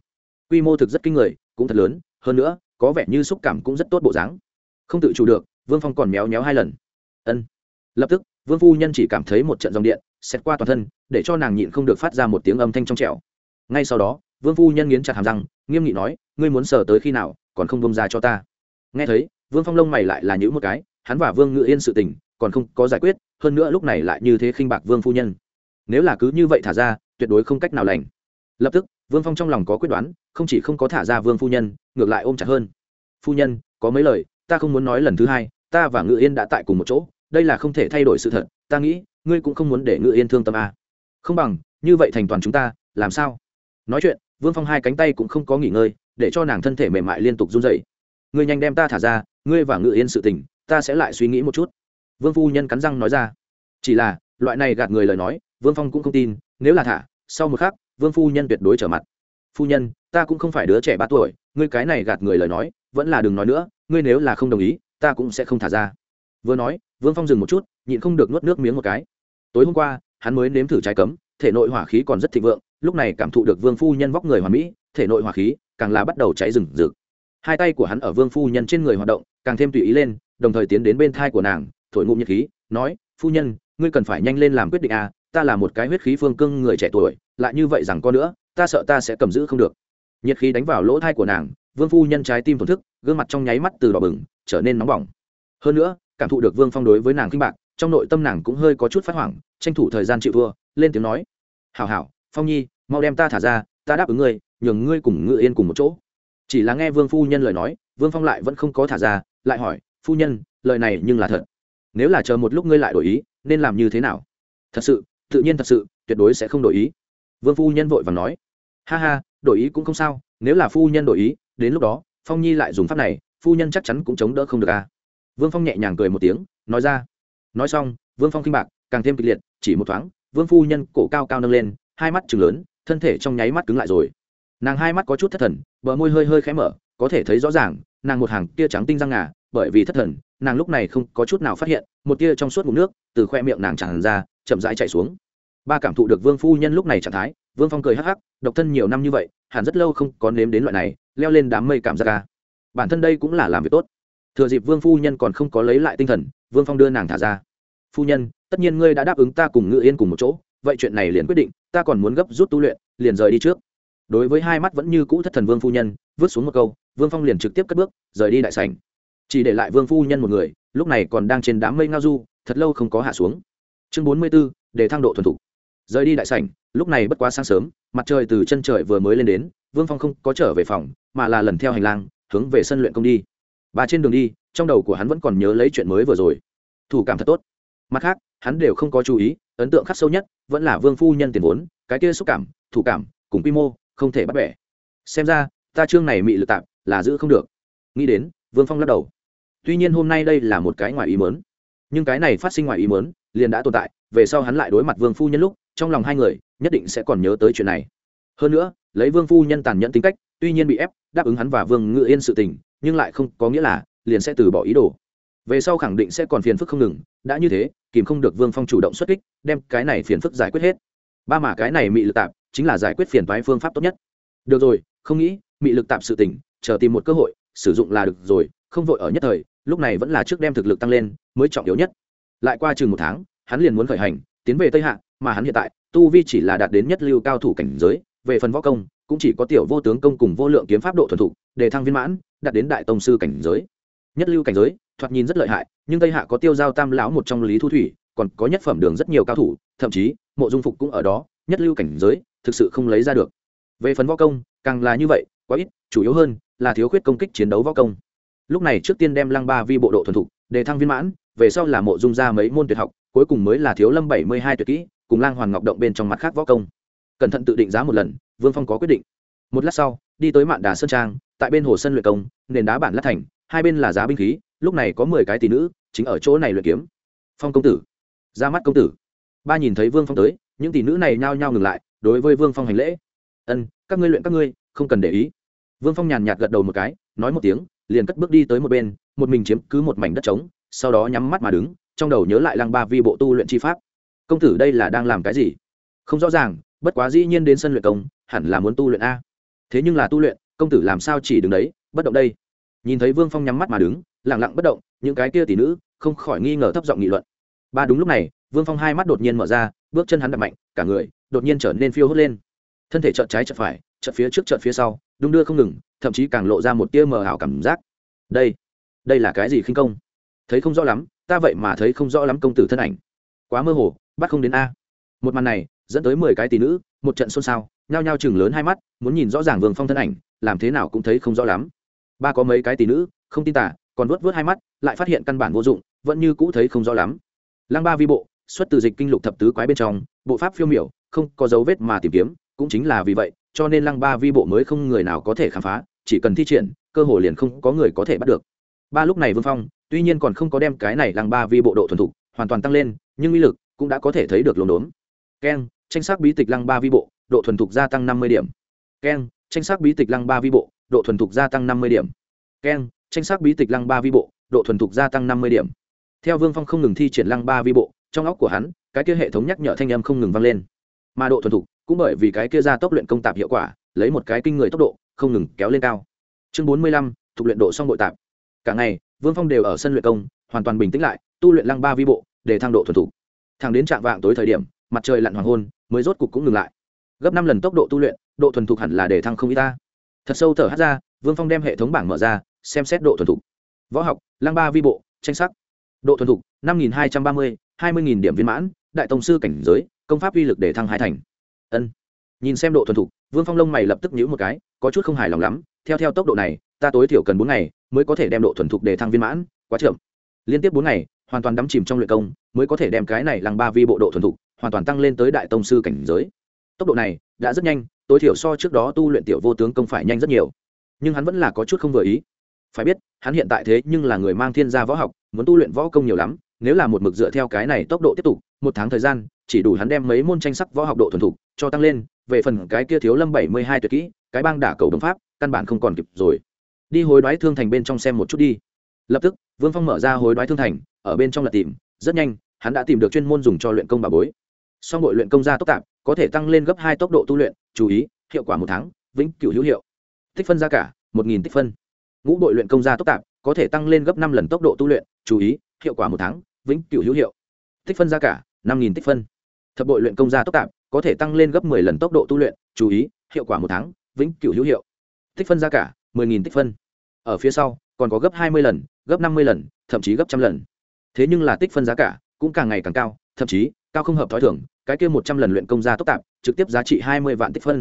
Quy mô thực rất kinh người, cũng thật lớn, hơn nữa, có vẻ như xúc cảm cũng rất tốt bộ dáng. Không tự chủ được, vương phong còn méo méo hai lần. Ân. Lập tức, vương phu nhân chỉ cảm thấy một trận dòng điện xét qua toàn thân, để cho nàng nhịn không được phát ra một tiếng âm thanh trong trẻo ngay sau đó, vương phu nhân nghiến chặt hàm răng, nghiêm nghị nói, ngươi muốn sờ tới khi nào, còn không bông ra cho ta. Nghe thấy, vương phong lông mày lại là những một cái, hắn và vương ngự yên sự tình, còn không có giải quyết, hơn nữa lúc này lại như thế khinh bạc vương phu nhân. Nếu là cứ như vậy thả ra, tuyệt đối không cách nào lành. Lập tức, vương phong trong lòng có quyết đoán, không chỉ không có thả ra vương phu nhân, ngược lại ôm chặt hơn. Phu nhân, có mấy lời, ta không muốn nói lần thứ hai, ta và ngự yên đã tại cùng một chỗ, đây là không thể thay đổi sự thật, ta nghĩ, ngươi cũng không muốn để ngự yên thương tâm à. không bằng, như vậy thành toàn chúng ta, làm sao? Nói chuyện, vương phong hai cánh tay cũng không có nghỉ ngơi, để cho nàng thân thể mềm mại liên tục run dậy ngươi nhanh đem ta thả ra, ngươi và ngự yên sự tình, ta sẽ lại suy nghĩ một chút. Vương phu nhân cắn răng nói ra. Chỉ là, loại này gạt người lời nói, vương phong cũng không tin, nếu là thả, sau một khắc, vương phu nhân tuyệt đối trở mặt. Phu nhân, ta cũng không phải đứa trẻ ba tuổi, ngươi cái này gạt người lời nói, vẫn là đừng nói nữa, ngươi nếu là không đồng ý, ta cũng sẽ không thả ra. Vừa nói, vương phong dừng một chút, nhịn không được nuốt nước miếng một cái. Tối hôm qua, hắn mới nếm thử trái cấm thể nội hỏa khí còn rất thịnh vượng, lúc này cảm thụ được vương phu nhân vóc người hoàn mỹ, thể nội hỏa khí càng là bắt đầu cháy rừng rực. Hai tay của hắn ở vương phu nhân trên người hoạt động, càng thêm tùy ý lên, đồng thời tiến đến bên thai của nàng, thổi ngụm nhiệt khí, nói, phu nhân, ngươi cần phải nhanh lên làm quyết định à ta là một cái huyết khí phương cưng người trẻ tuổi, lại như vậy rằng có nữa, ta sợ ta sẽ cầm giữ không được. Nhiệt khí đánh vào lỗ thai của nàng, vương phu nhân trái tim thổn thức, gương mặt trong nháy mắt từ đỏ bừng, trở nên nóng bỏng. Hơn nữa, cảm thụ được vương phong đối với nàng khinh bạc, trong nội tâm nàng cũng hơi có chút phát hoảng, tranh thủ thời gian chịu thua lên tiếng nói, hảo hảo, phong nhi, mau đem ta thả ra, ta đáp ứng ngươi, nhường ngươi cùng ngự yên cùng một chỗ. Chỉ là nghe vương phu nhân lời nói, vương phong lại vẫn không có thả ra, lại hỏi, phu nhân, lời này nhưng là thật? Nếu là chờ một lúc ngươi lại đổi ý, nên làm như thế nào? Thật sự, tự nhiên thật sự, tuyệt đối sẽ không đổi ý. Vương phu nhân vội và nói, ha ha, đổi ý cũng không sao, nếu là phu nhân đổi ý, đến lúc đó, phong nhi lại dùng pháp này, phu nhân chắc chắn cũng chống đỡ không được à. Vương phong nhẹ nhàng cười một tiếng, nói ra. Nói xong, vương phong kinh bạc, càng thêm kịch liệt, chỉ một thoáng vương phu nhân cổ cao cao nâng lên, hai mắt chừng lớn, thân thể trong nháy mắt cứng lại rồi. Nàng hai mắt có chút thất thần, bờ môi hơi hơi khẽ mở, có thể thấy rõ ràng, nàng một hàng tia trắng tinh răng ngà, bởi vì thất thần, nàng lúc này không có chút nào phát hiện, một tia trong suốt ngụm nước từ khoe miệng nàng tràn ra, chậm rãi chạy xuống. Ba cảm thụ được vương phu nhân lúc này trạng thái, vương phong cười hắc hắc, độc thân nhiều năm như vậy, hẳn rất lâu không có nếm đến loại này, leo lên đám mây cảm giác ca bản thân đây cũng là làm việc tốt. Thừa dịp vương phu nhân còn không có lấy lại tinh thần, vương phong đưa nàng thả ra phu nhân, tất nhiên ngươi đã đáp ứng ta cùng ngự yên cùng một chỗ, vậy chuyện này liền quyết định, ta còn muốn gấp rút tu luyện, liền rời đi trước. Đối với hai mắt vẫn như cũ thất thần vương phu nhân, vứt xuống một câu, vương phong liền trực tiếp cất bước, rời đi đại sảnh. Chỉ để lại vương phu nhân một người, lúc này còn đang trên đám mây ngao du, thật lâu không có hạ xuống. Chương bốn mươi b ố để thang độ thuần thục. Rời đi đại sảnh, lúc này bất quá sáng sớm, mặt trời từ chân trời vừa mới lên đến, vương phong không có trở về phòng, mà là lần theo hành lang, hướng về sân luyện công đi. Và trên đường đi, trong đầu của hắn vẫn còn nhớ lấy chuyện mới vừa rồi. Thủ cảm thật tốt mặt khác, hắn đều không có chú ý, ấn tượng khắc sâu nhất vẫn là vương phu nhân tiền vốn, cái kia xúc cảm, thủ cảm, cùng quy mô, không thể bắt bẻ. Xem ra, ta chương này mị lực tạp là giữ không được. Nghĩ đến, vương phong lắc đầu. Tuy nhiên hôm nay đây là một cái ngoài ý mớn nhưng cái này phát sinh ngoài ý mớn liền đã tồn tại, về sau hắn lại đối mặt vương phu nhân lúc, trong lòng hai người, nhất định sẽ còn nhớ tới chuyện này. Hơn nữa, lấy vương phu nhân tàn nhẫn tính cách, tuy nhiên bị ép, đáp ứng hắn và vương ngự yên sự tình, nhưng lại không có nghĩa là, liền sẽ từ bỏ ý đồ về sau khẳng định sẽ còn phiền phức không ngừng, đã như thế, kìm không được vương phong chủ động xuất kích, đem cái này phiền phức giải quyết hết. Ba mà cái này mị lực tạp chính là giải quyết phiền toái phương pháp tốt nhất. Được rồi, không nghĩ, mị lực tạp sự tỉnh, chờ tìm một cơ hội, sử dụng là được rồi, không vội ở nhất thời, lúc này vẫn là trước đem thực lực tăng lên, mới trọng yếu nhất. Lại qua chừng một tháng, hắn liền muốn khởi hành, tiến về tây hạ, mà hắn hiện tại, tu vi chỉ là đạt đến nhất lưu cao thủ cảnh giới, về phần võ công, cũng chỉ có tiểu vô tướng công cùng vô lượng kiếm pháp độ thuần thục, để thăng viên mãn, đạt đến đại tông sư cảnh giới. Nhất lưu cảnh giới thoạt nhìn rất lợi hại, nhưng tây hạ có tiêu giao tam lão một trong lý thu thủy, còn có nhất phẩm đường rất nhiều cao thủ, thậm chí, mộ dung phục cũng ở đó, nhất lưu cảnh giới, thực sự không lấy ra được. Về phần võ công, càng là như vậy, quá ít, chủ yếu hơn là thiếu khuyết công kích chiến đấu võ công. Lúc này trước tiên đem lăng ba vi bộ độ thuần thục, để thăng viên mãn, về sau là mộ dung ra mấy môn tuyệt học, cuối cùng mới là thiếu lâm bảy mươi hai tuyệt kỹ, cùng lang hoàn ngọc động bên trong mặt khác võ công. Cẩn thận tự định giá một lần, vương phong có quyết định. Một lát sau, đi tới mạn đà sơn trang, tại bên hồ sân luyện công, nền đá bản lát thành, hai bên là giá binh khí lúc này có mười cái tỷ nữ chính ở chỗ này luyện kiếm. Phong công tử, ra mắt công tử. Ba nhìn thấy vương phong tới, những tỷ nữ này nhao nhao ngừng lại, đối với vương phong hành lễ. Ân, các ngươi luyện các ngươi, không cần để ý. Vương phong nhàn nhạt gật đầu một cái, nói một tiếng, liền cất bước đi tới một bên, một mình chiếm cứ một mảnh đất trống, sau đó nhắm mắt mà đứng, trong đầu nhớ lại lăng ba vi bộ tu luyện chi pháp. Công tử đây là đang làm cái gì? Không rõ ràng, bất quá dĩ nhiên đến sân luyện công, hẳn là muốn tu luyện a. Thế nhưng là tu luyện, công tử làm sao chỉ đứng đấy, bất động đây? Nhìn thấy vương phong nhắm mắt mà đứng lẳng lặng bất động, những cái kia tỷ nữ không khỏi nghi ngờ thấp giọng nghị luận. Ba đúng lúc này, vương phong hai mắt đột nhiên mở ra, bước chân hắn đập mạnh, cả người đột nhiên trở nên phiêu hốt lên. Thân thể trợn trái trợn phải trợn phía trước trợn phía sau, đung đưa không ngừng, thậm chí càng lộ ra một tia mờ ảo cảm giác. Đây đây là cái gì khinh công? Thấy không rõ lắm, ta vậy mà thấy không rõ lắm công tử thân ảnh. Quá mơ hồ, bắt không đến a. Một màn này, dẫn tới mười cái tỷ nữ, một trận xôn xao, nhao nhao chừng lớn hai mắt, muốn nhìn rõ ràng vương phong thân ảnh, làm thế nào cũng thấy không rõ lắm. Ba có mấy cái tỷ nữ, không tin tả còn vớt vớt hai mắt, lại phát hiện căn bản vô dụng, vẫn như cũ thấy không rõ lắm. Lăng ba vi bộ, xuất từ dịch kinh lục thập tứ quái bên trong, bộ pháp phiêu miểu, không có dấu vết mà tìm kiếm, cũng chính là vì vậy, cho nên lăng ba vi bộ mới không người nào có thể khám phá, chỉ cần thi triển, cơ hội liền không có người có thể bắt được. Ba lúc này vương phong, tuy nhiên còn không có đem cái này lăng ba vi bộ độ thuần thục, hoàn toàn tăng lên, nhưng uy lực cũng đã có thể thấy được lồn đốn keng, tranh sắc bí tịch lăng ba vi bộ, độ thuần thục gia tăng năm mươi điểm. Keng, tranh sắc bí tịch lăng ba vi bộ, độ thuần thục gia tăng năm mươi điểm. Keng tranh sắc bí tịch lăng ba vi bộ, độ thuần thục gia tăng năm mươi điểm. Theo vương phong không ngừng thi triển lăng ba vi bộ, trong óc của hắn, cái kia hệ thống nhắc nhở thanh âm không ngừng vang lên. Mà độ thuần thục, cũng bởi vì cái kia ra tốc luyện công tạp hiệu quả, lấy một cái kinh người tốc độ, không ngừng kéo lên cao. Chương bốn mươi lăm, thuộc luyện độ xong bội tạp. Cả ngày, vương phong đều ở sân luyện công, hoàn toàn bình tĩnh lại, tu luyện lăng ba vi bộ, để thăng độ thuần thục. Thẳng đến trạng vạng tối thời điểm, mặt trời lặn hoàng hôn, mới rốt cục cũng ngừng lại. Gấp năm lần tốc độ tu luyện, độ thuần thục hẳn là để thăng không y ta. Thật sâu thở hát ra, vương phong đem hệ thống bảng mở ra xem xét độ thuần thục. Võ học lang ba vi bộ, tranh sắc. Độ thuần thục, năm nghìn hai trăm ba mươi, hai mươi nghìn điểm viên mãn, đại tông sư cảnh giới, công pháp uy lực để thăng hai thành. Ân. Nhìn xem độ thuần thục, vương phong lông mày lập tức nhíu một cái, có chút không hài lòng lắm, theo theo tốc độ này, ta tối thiểu cần bốn ngày mới có thể đem độ thuần thục để thăng viên mãn, quá chậm. Liên tiếp bốn ngày, hoàn toàn đắm chìm trong luyện công, mới có thể đem cái này lăng ba vi bộ độ thuần thục hoàn toàn tăng lên tới đại tông sư cảnh giới. Tốc độ này đã rất nhanh, tối thiểu so trước đó tu luyện tiểu vô tướng công phải nhanh rất nhiều. Nhưng hắn vẫn là có chút không vừa ý phải biết, hắn hiện tại thế nhưng là người mang thiên gia võ học, muốn tu luyện võ công nhiều lắm, nếu là một mực dựa theo cái này tốc độ tiếp tục, một tháng thời gian, chỉ đủ hắn đem mấy môn tranh sắc võ học độ thuần thục cho tăng lên, về phần cái kia thiếu lâm bảy mươi hai tuyệt kỹ, cái bang đả cầu đồng pháp, căn bản không còn kịp rồi. Đi hối đoái thương thành bên trong xem một chút đi. Lập tức, vương phong mở ra hối đoái thương thành, ở bên trong là tìm, rất nhanh, hắn đã tìm được chuyên môn dùng cho luyện công bà bối. Sau mỗi luyện công gia tốc tạp, có thể tăng lên gấp hai tốc độ tu luyện, chú ý, hiệu quả một tháng, vĩnh cửu hữu hiệu. Tích phân giá cả, một nghìn tích phân ngũ bội luyện công gia tốc tạp, có thể tăng lên gấp năm lần tốc độ tu luyện, chú ý, hiệu quả một tháng, vĩnh cửu hữu hiệu. Tích phân giá cả, năm nghìn tích phân. Thập bội luyện công gia tốc tạp, có thể tăng lên gấp m ộ ư ơ i lần tốc độ tu luyện, chú ý, hiệu quả một tháng, vĩnh cửu hữu hiệu. Tích phân giá cả, mười nghìn tích phân. Ở phía sau, còn có gấp hai mươi lần, gấp năm mươi lần, thậm chí gấp trăm lần. Thế nhưng là tích phân giá cả cũng càng ngày càng cao, thậm chí cao không hợp t h ó i thưởng cái kia một trăm lần luyện công gia tốc tạp, trực tiếp giá trị hai mươi vạn tích phân.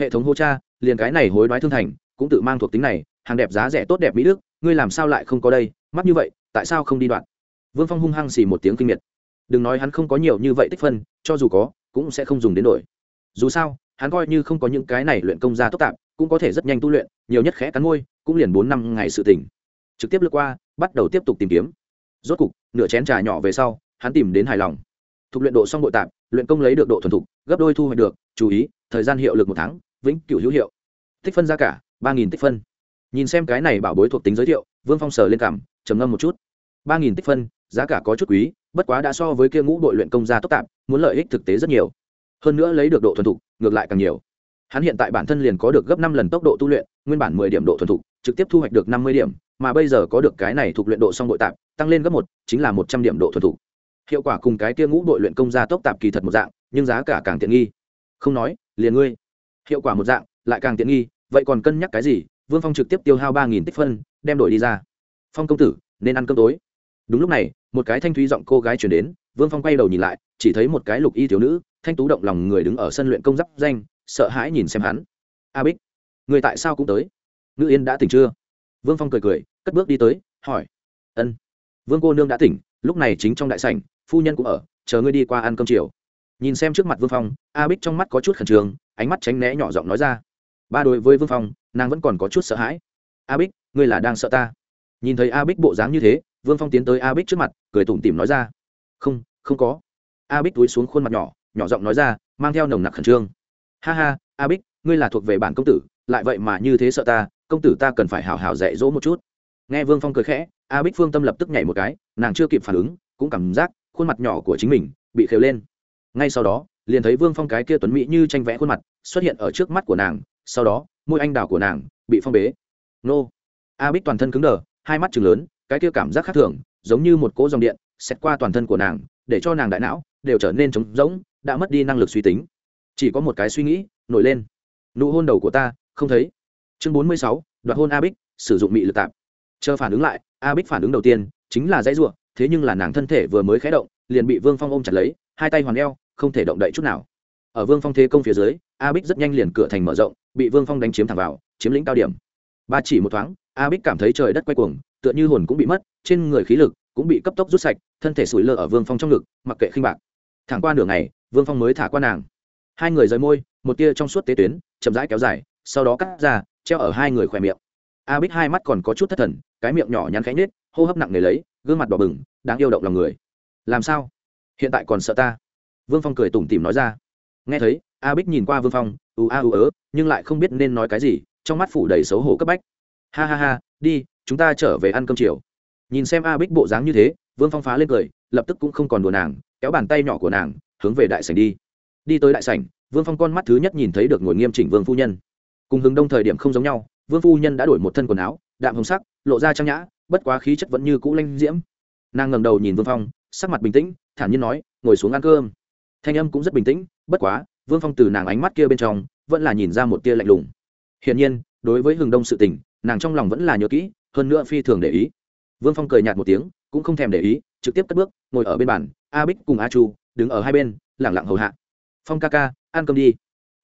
Hệ thống hô cha, liền cái này hối đoái thương thành, cũng tự mang thuộc tính này hàng đẹp giá rẻ tốt đẹp mỹ đức, ngươi làm sao lại không có đây mắt như vậy, tại sao không đi đoạn? Vương phong hung hăng xì một tiếng kinh miệt. Đừng nói hắn không có nhiều như vậy tích phân, cho dù có, cũng sẽ không dùng đến đổi. Dù sao, hắn coi như không có những cái này luyện công gia tốc tạp, cũng có thể rất nhanh tu luyện, nhiều nhất khẽ cắn môi, cũng liền bốn năm ngày sự tỉnh. Trực tiếp lướt qua, bắt đầu tiếp tục tìm kiếm. Rốt cục, nửa chén trà nhỏ về sau, hắn tìm đến hài lòng. Thuộc luyện độ xong bội tạp, luyện công lấy được độ thuần thục, gấp đôi thu hoạch được, chú ý, thời gian hiệu lực một tháng, vĩnh cửu hữu hiệu. Tích phân ra cả, ba nghìn tích phân nhìn xem cái này bảo bối thuộc tính giới thiệu, vương phong sờ lên cảm, trầm ngâm một chút. Ba nghìn tích phân, giá cả có chút quý, bất quá đã so với kia ngũ đội luyện công gia tốc tạp muốn lợi ích thực tế rất nhiều. Hơn nữa lấy được độ thuần thục, ngược lại càng nhiều. Hắn hiện tại bản thân liền có được gấp năm lần tốc độ tu luyện, nguyên bản mười điểm độ thuần thục, trực tiếp thu hoạch được năm mươi điểm, mà bây giờ có được cái này thuộc luyện độ song đội tạp tăng lên gấp một, chính là một trăm điểm độ thuần thục. Hiệu quả cùng cái kia ngũ đội luyện công gia tốc tạp kỳ thật một dạng, nhưng giá cả càng tiện nghi. Không nói, liền ngươi. Hiệu quả một dạng, lại càng tiện nghi, vậy còn cân nhắc cái gì? Vương phong trực tiếp tiêu hao ba nghìn tích phân, đem đổi đi ra. Phong công tử, nên ăn cơm tối. Đúng lúc này, một cái thanh thúy giọng cô gái chuyển đến, vương phong quay đầu nhìn lại, chỉ thấy một cái lục y thiếu nữ, thanh tú động lòng người đứng ở sân luyện công giáp danh, sợ hãi nhìn xem hắn. A bích, người tại sao cũng tới? Ngữ yên đã tỉnh chưa? Vương phong cười cười, cất bước đi tới, hỏi. Ân. Vương cô nương đã tỉnh, lúc này chính trong đại sảnh, phu nhân cũng ở, chờ ngươi đi qua ăn cơm chiều. Nhìn xem trước mặt vương phong, a bích trong mắt có chút khẩn trương, ánh mắt tránh né nhỏ giọng nói ra. Ba đối với vương phong nàng vẫn còn có chút sợ hãi. A bích ngươi là đang sợ ta? Nhìn thấy a bích bộ dáng như thế, vương phong tiến tới a bích trước mặt, cười tủm tỉm nói ra. Không không có. A bích túi xuống khuôn mặt nhỏ nhỏ giọng nói ra, mang theo nồng nặc khẩn trương. Ha ha a bích ngươi là thuộc về bản công tử, lại vậy mà như thế sợ ta, công tử ta cần phải hào hào dạy dỗ một chút. Nghe vương phong cười khẽ a bích phương tâm lập tức nhảy một cái, nàng chưa kịp phản ứng, cũng cảm giác khuôn mặt nhỏ của chính mình bị khều lên. Ngay sau đó liền thấy vương phong cái kia tuấn mỹ như tranh vẽ khuôn mặt xuất hiện ở trước mắt của nàng, sau đó, môi anh đào của nàng bị phong bế. Nô. A bích toàn thân cứng đờ, hai mắt chừng lớn, cái kia cảm giác khác thường, giống như một cỗ dòng điện xét qua toàn thân của nàng, để cho nàng đại não đều trở nên trống rỗng, đã mất đi năng lực suy tính. Chỉ có một cái suy nghĩ nổi lên. Nụ hôn đầu của ta, không thấy. Chương bốn mươi sáu, đoạt hôn a bích, sử dụng mị lực tạp chờ phản ứng lại, a bích phản ứng đầu tiên chính là dãy ruộng thế nhưng là nàng thân thể vừa mới khé động, liền bị vương phong ôm chặt lấy, hai tay hoàn eo không thể động đậy chút nào. Ở vương phong thế công phía dưới a bích rất nhanh liền cửa thành mở rộng, bị vương phong đánh chiếm thẳng vào, chiếm lĩnh cao điểm. Ba chỉ một thoáng a bích cảm thấy trời đất quay cuồng, tựa như hồn cũng bị mất, trên người khí lực cũng bị cấp tốc rút sạch, thân thể sủi lơ ở vương phong trong ngực, mặc kệ khinh bạc. Thẳng qua nửa ngày, vương phong mới thả qua nàng. Hai người rời môi, một tia trong suốt tế tuyến, chậm rãi kéo dài, sau đó cắt ra, treo ở hai người khỏe miệng. A bích hai mắt còn có chút thất thần, cái miệng nhỏ nhắn khẽ nết hô hấp nặng nề lấy, gương mặt đỏ bừng, đáng yêu động lòng người. Làm sao? Hiện tại còn sợ ta? Vương phong cười tủm tỉm nói ra. Nghe thấy, a bích nhìn qua vương phong, ù a ù ớ, nhưng lại không biết nên nói cái gì, trong mắt phủ đầy xấu hổ cấp bách. Ha ha ha, đi, chúng ta trở về ăn cơm chiều. Nhìn xem a bích bộ dáng như thế, vương phong phá lên cười, lập tức cũng không còn đùa nàng, kéo bàn tay nhỏ của nàng, hướng về đại sảnh đi. Đi tới đại sảnh, vương phong con mắt thứ nhất nhìn thấy được ngồi nghiêm chỉnh vương phu nhân. Cùng hướng đông thời điểm không giống nhau, vương phu nhân đã đổi một thân quần áo, đạm hồng sắc, lộ ra trang nhã, bất quá khí chất vẫn như cũ lanh diễm. Nàng ngẩng đầu nhìn vương phong, sắc mặt bình tĩnh, thản nhiên nói, ngồi xuống ăn cơm thanh âm cũng rất bình tĩnh, bất quá, vương phong từ nàng ánh mắt kia bên trong, vẫn là nhìn ra một tia lạnh lùng. Hiển nhiên, đối với hừng đông sự tình, nàng trong lòng vẫn là nhớ kỹ, hơn nữa phi thường để ý. Vương phong cười nhạt một tiếng, cũng không thèm để ý, trực tiếp cất bước, ngồi ở bên bàn, a bích cùng a chu, đứng ở hai bên lẳng lặng hầu hạ. Phong ca ca, ăn cơm đi.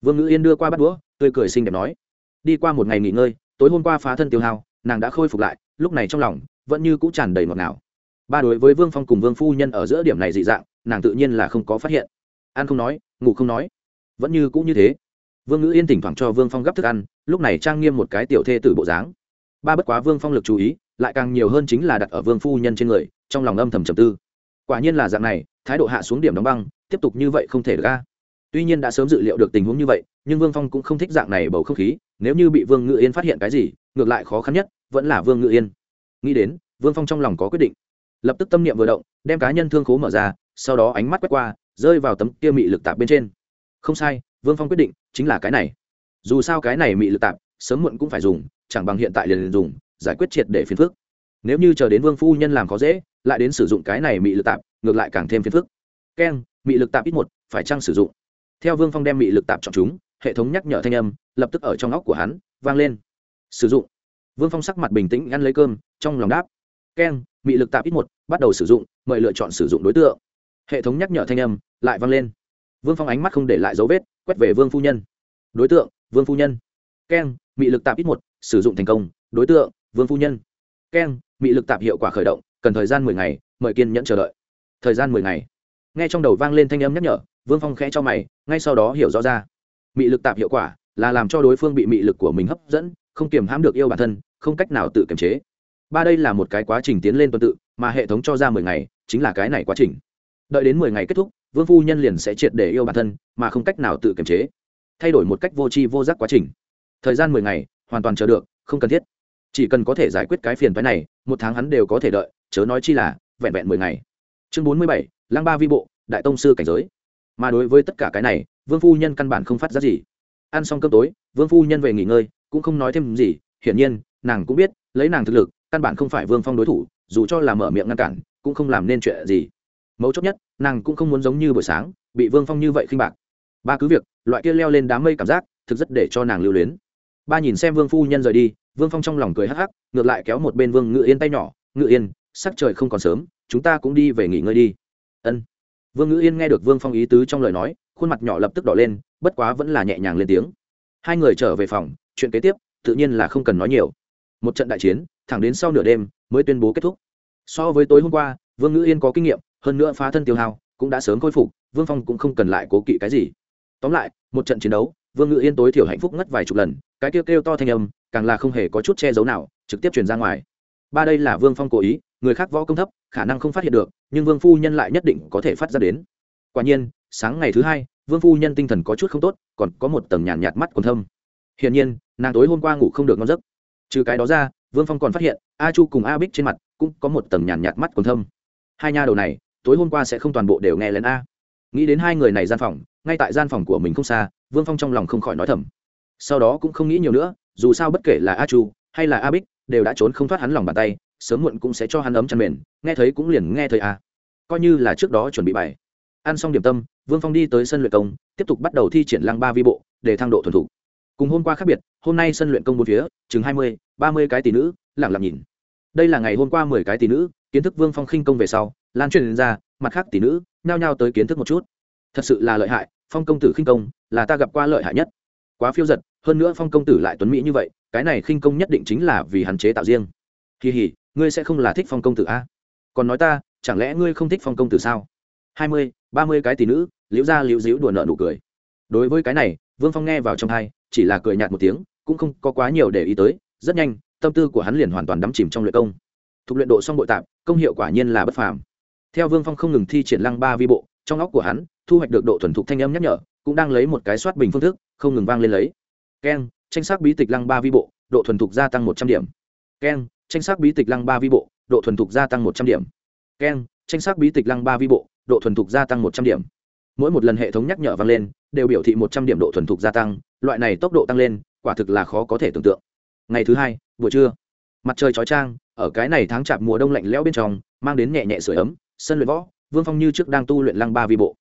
Vương ngữ yên đưa qua bắt đũa, tươi cười xinh đẹp nói. Đi qua một ngày nghỉ ngơi, tối hôm qua phá thân tiêu hao, nàng đã khôi phục lại, lúc này trong lòng vẫn như cũng tràn đầy ngọt ngào. Ba đối với vương phong cùng vương phu nhân ở giữa điểm này dị dạng, nàng tự nhiên là không có phát hiện ăn không nói, ngủ không nói. Vẫn như cũng như thế. Vương ngữ yên thỉnh thoảng cho vương phong gấp thức ăn, lúc này trang nghiêm một cái tiểu thê tử bộ dáng. Ba bất quá vương phong lực chú ý, lại càng nhiều hơn chính là đặt ở vương phu nhân trên người, trong lòng âm thầm trầm tư. Quả nhiên là dạng này, thái độ hạ xuống điểm đóng băng, tiếp tục như vậy không thể được ca tuy nhiên đã sớm dự liệu được tình huống như vậy, nhưng vương phong cũng không thích dạng này bầu không khí, nếu như bị vương ngự yên phát hiện cái gì, ngược lại khó khăn nhất, vẫn là vương ngự yên. Nghĩ đến, vương phong trong lòng có quyết định. Lập tức tâm niệm vừa động, đem cá nhân thương khố mở ra, sau đó ánh mắt quét qua rơi vào tấm kia mị lực tạp bên trên. Không sai, vương phong quyết định chính là cái này. Dù sao cái này mị lực tạp, sớm muộn cũng phải dùng, chẳng bằng hiện tại liền dùng, giải quyết triệt để phiền phức. Nếu như chờ đến vương phu nhân làm khó dễ, lại đến sử dụng cái này mị lực tạp, ngược lại càng thêm phiền phức. Keng, mị lực tạp ít một, phải chăng sử dụng? Theo vương phong đem mị lực tạp chọn chúng, hệ thống nhắc nhở thanh âm lập tức ở trong óc của hắn vang lên. Sử dụng. Vương phong sắc mặt bình tĩnh ăn lấy cơm, trong lòng đáp. Keng, mị lực tạp ít một, bắt đầu sử dụng, mời lựa chọn sử dụng đối tượng. Hệ thống nhắc nhở thanh âm lại vang lên. Vương phong ánh mắt không để lại dấu vết, quét về vương phu nhân. Đối tượng, vương phu nhân. Keng, mị lực tạp ít một, sử dụng thành công. Đối tượng, vương phu nhân. Keng, mị lực tạp hiệu quả khởi động, cần thời gian mười ngày, mời kiên nhẫn chờ đợi. Thời gian mười ngày. N g h e trong đầu vang lên thanh âm nhắc nhở, vương phong khẽ cho mày, ngay sau đó hiểu rõ ra. Mị lực tạp hiệu quả là làm cho đối phương bị mị lực của mình hấp dẫn, không kiềm hãm được yêu bản thân, không cách nào tự kiềm chế. Ba đây là một cái quá trình tiến lên tuần tự, mà hệ thống cho ra mười ngày, chính là cái này quá trình. Đợi đến mười ngày kết thúc vương phu nhân liền sẽ triệt để yêu bản thân, mà không cách nào tự kiềm chế. Thay đổi một cách vô tri vô giác quá trình. Thời gian mười ngày, hoàn toàn chờ được, không cần thiết. Chỉ cần có thể giải quyết cái phiền phái này, một tháng hắn đều có thể đợi, chớ nói chi là, vẹn vẹn mười ngày. Chương bốn mươi bảy, lăng ba vi bộ, đại tông sư cảnh giới. Mà đối với tất cả cái này, vương phu nhân căn bản không phát ra gì. Ăn xong cơm tối, vương phu nhân về nghỉ ngơi, cũng không nói thêm gì, hiển nhiên, nàng cũng biết, lấy nàng thực lực, căn bản không phải vương phong đối thủ, dù cho là mở miệng ngăn cản, cũng không làm nên chuyện gì mấu chốt nhất, nàng cũng không muốn giống như buổi sáng, bị vương phong như vậy khinh bạc. Ba cứ việc, loại kia leo lên đám mây cảm giác, thực rất để cho nàng lưu luyến. Ba nhìn xem vương phu nhân rời đi, vương phong trong lòng cười hắc hắc, ngược lại kéo một bên vương ngự yên tay nhỏ, ngự yên, sắc trời không còn sớm, chúng ta cũng đi về nghỉ ngơi đi. Ân. Vương ngữ yên nghe được vương phong ý tứ trong lời nói, khuôn mặt nhỏ lập tức đỏ lên, bất quá vẫn là nhẹ nhàng lên tiếng. Hai người trở về phòng, chuyện kế tiếp, tự nhiên là không cần nói nhiều. Một trận đại chiến, thẳng đến sau nửa đêm, mới tuyên bố kết thúc. So với tối hôm qua, vương ngữ yên có kinh nghiệm hơn nữa phá thân tiêu hao cũng đã sớm khôi phục vương phong cũng không cần lại cố kỵ cái gì. Tóm lại một trận chiến đấu vương ngự yên tối thiểu hạnh phúc ngất vài chục lần cái kêu kêu to thanh âm càng là không hề có chút che giấu nào trực tiếp truyền ra ngoài. Ba đây là vương phong cố ý người khác võ công thấp khả năng không phát hiện được nhưng vương phu nhân lại nhất định có thể phát ra đến. Quả nhiên sáng ngày thứ hai vương phu nhân tinh thần có chút không tốt còn có một tầng nhàn nhạt, nhạt mắt còn thâm. Hiển nhiên nàng tối hôm qua ngủ không được ngon giấc. Trừ cái đó ra vương phong còn phát hiện a chu cùng a bích trên mặt cũng có một tầng nhàn nhạt, nhạt mắt còn thâm. Hai nha đầu này tối hôm qua sẽ không toàn bộ đều nghe lén a. Nghĩ đến hai người này gian phòng, ngay tại gian phòng của mình không xa, vương phong trong lòng không khỏi nói thầm. Sau đó cũng không nghĩ nhiều nữa, dù sao bất kể là a chu hay là a bích đều đã trốn không thoát hắn lòng bàn tay, sớm muộn cũng sẽ cho hắn ấm chăn mền, nghe thấy cũng liền nghe thấy a. coi như là trước đó chuẩn bị bài. Ăn xong điểm tâm, vương phong đi tới sân luyện công, tiếp tục bắt đầu thi triển lăng ba vi bộ để thăng độ thuần thủ cùng hôm qua khác biệt, hôm nay sân luyện công bốn phía, chừng hai mươi, ba mươi cái tỷ nữ lẳng lặng nhìn đây là ngày hôm qua mười cái tỷ nữ, kiến thức vương phong khinh công về sau, lan truyền ra, mặt khác tỷ nữ, nhao nhao tới kiến thức một chút. Thật sự là lợi hại, phong công tử khinh công, là ta gặp qua lợi hại nhất. Quá phiêu giật, hơn nữa phong công tử lại tuấn mỹ như vậy, cái này khinh công nhất định chính là vì hạn chế tạo riêng. Kỳ hỉ, ngươi sẽ không là thích phong công tử a? Còn nói ta, chẳng lẽ ngươi không thích phong công tử sao? Hai mươi, ba mươi cái tỷ nữ, liễu ra liễu díu đùa nợ nụ cười. Đối với cái này, vương phong nghe vào trong hai, chỉ là cười nhạt một tiếng, cũng không có quá nhiều để ý tới, rất nhanh tâm tư của hắn liền hoàn toàn đắm chìm trong luyện công. Thuộc luyện độ xong bội tạp, công hiệu quả nhiên là bất phàm. Theo vương phong không ngừng thi triển lăng ba vi bộ, trong óc của hắn, thu hoạch được độ thuần thục thanh âm nhắc nhở, cũng đang lấy một cái soát bình phương thức, không ngừng vang lên lấy. Keng, tranh sắc bí tịch lăng ba vi bộ, độ thuần thục gia tăng một trăm điểm. Keng, tranh sắc bí tịch lăng ba vi bộ, độ thuần thục gia tăng một trăm điểm. Keng, tranh sắc bí tịch lăng ba vi bộ, độ thuần thục gia tăng một trăm điểm. Mỗi một lần hệ thống nhắc nhở vang lên, đều biểu thị một trăm điểm độ thuần thục gia tăng, loại này tốc độ tăng lên, quả thực là khó có thể tưởng tượng. Ngày thứ hai buổi trưa. Mặt trời chói trang ở cái này tháng chạp mùa đông lạnh lẽo bên trong, mang đến nhẹ nhẹ sửa ấm, sân luyện võ, vương phong như trước đang tu luyện lăng ba vi bộ.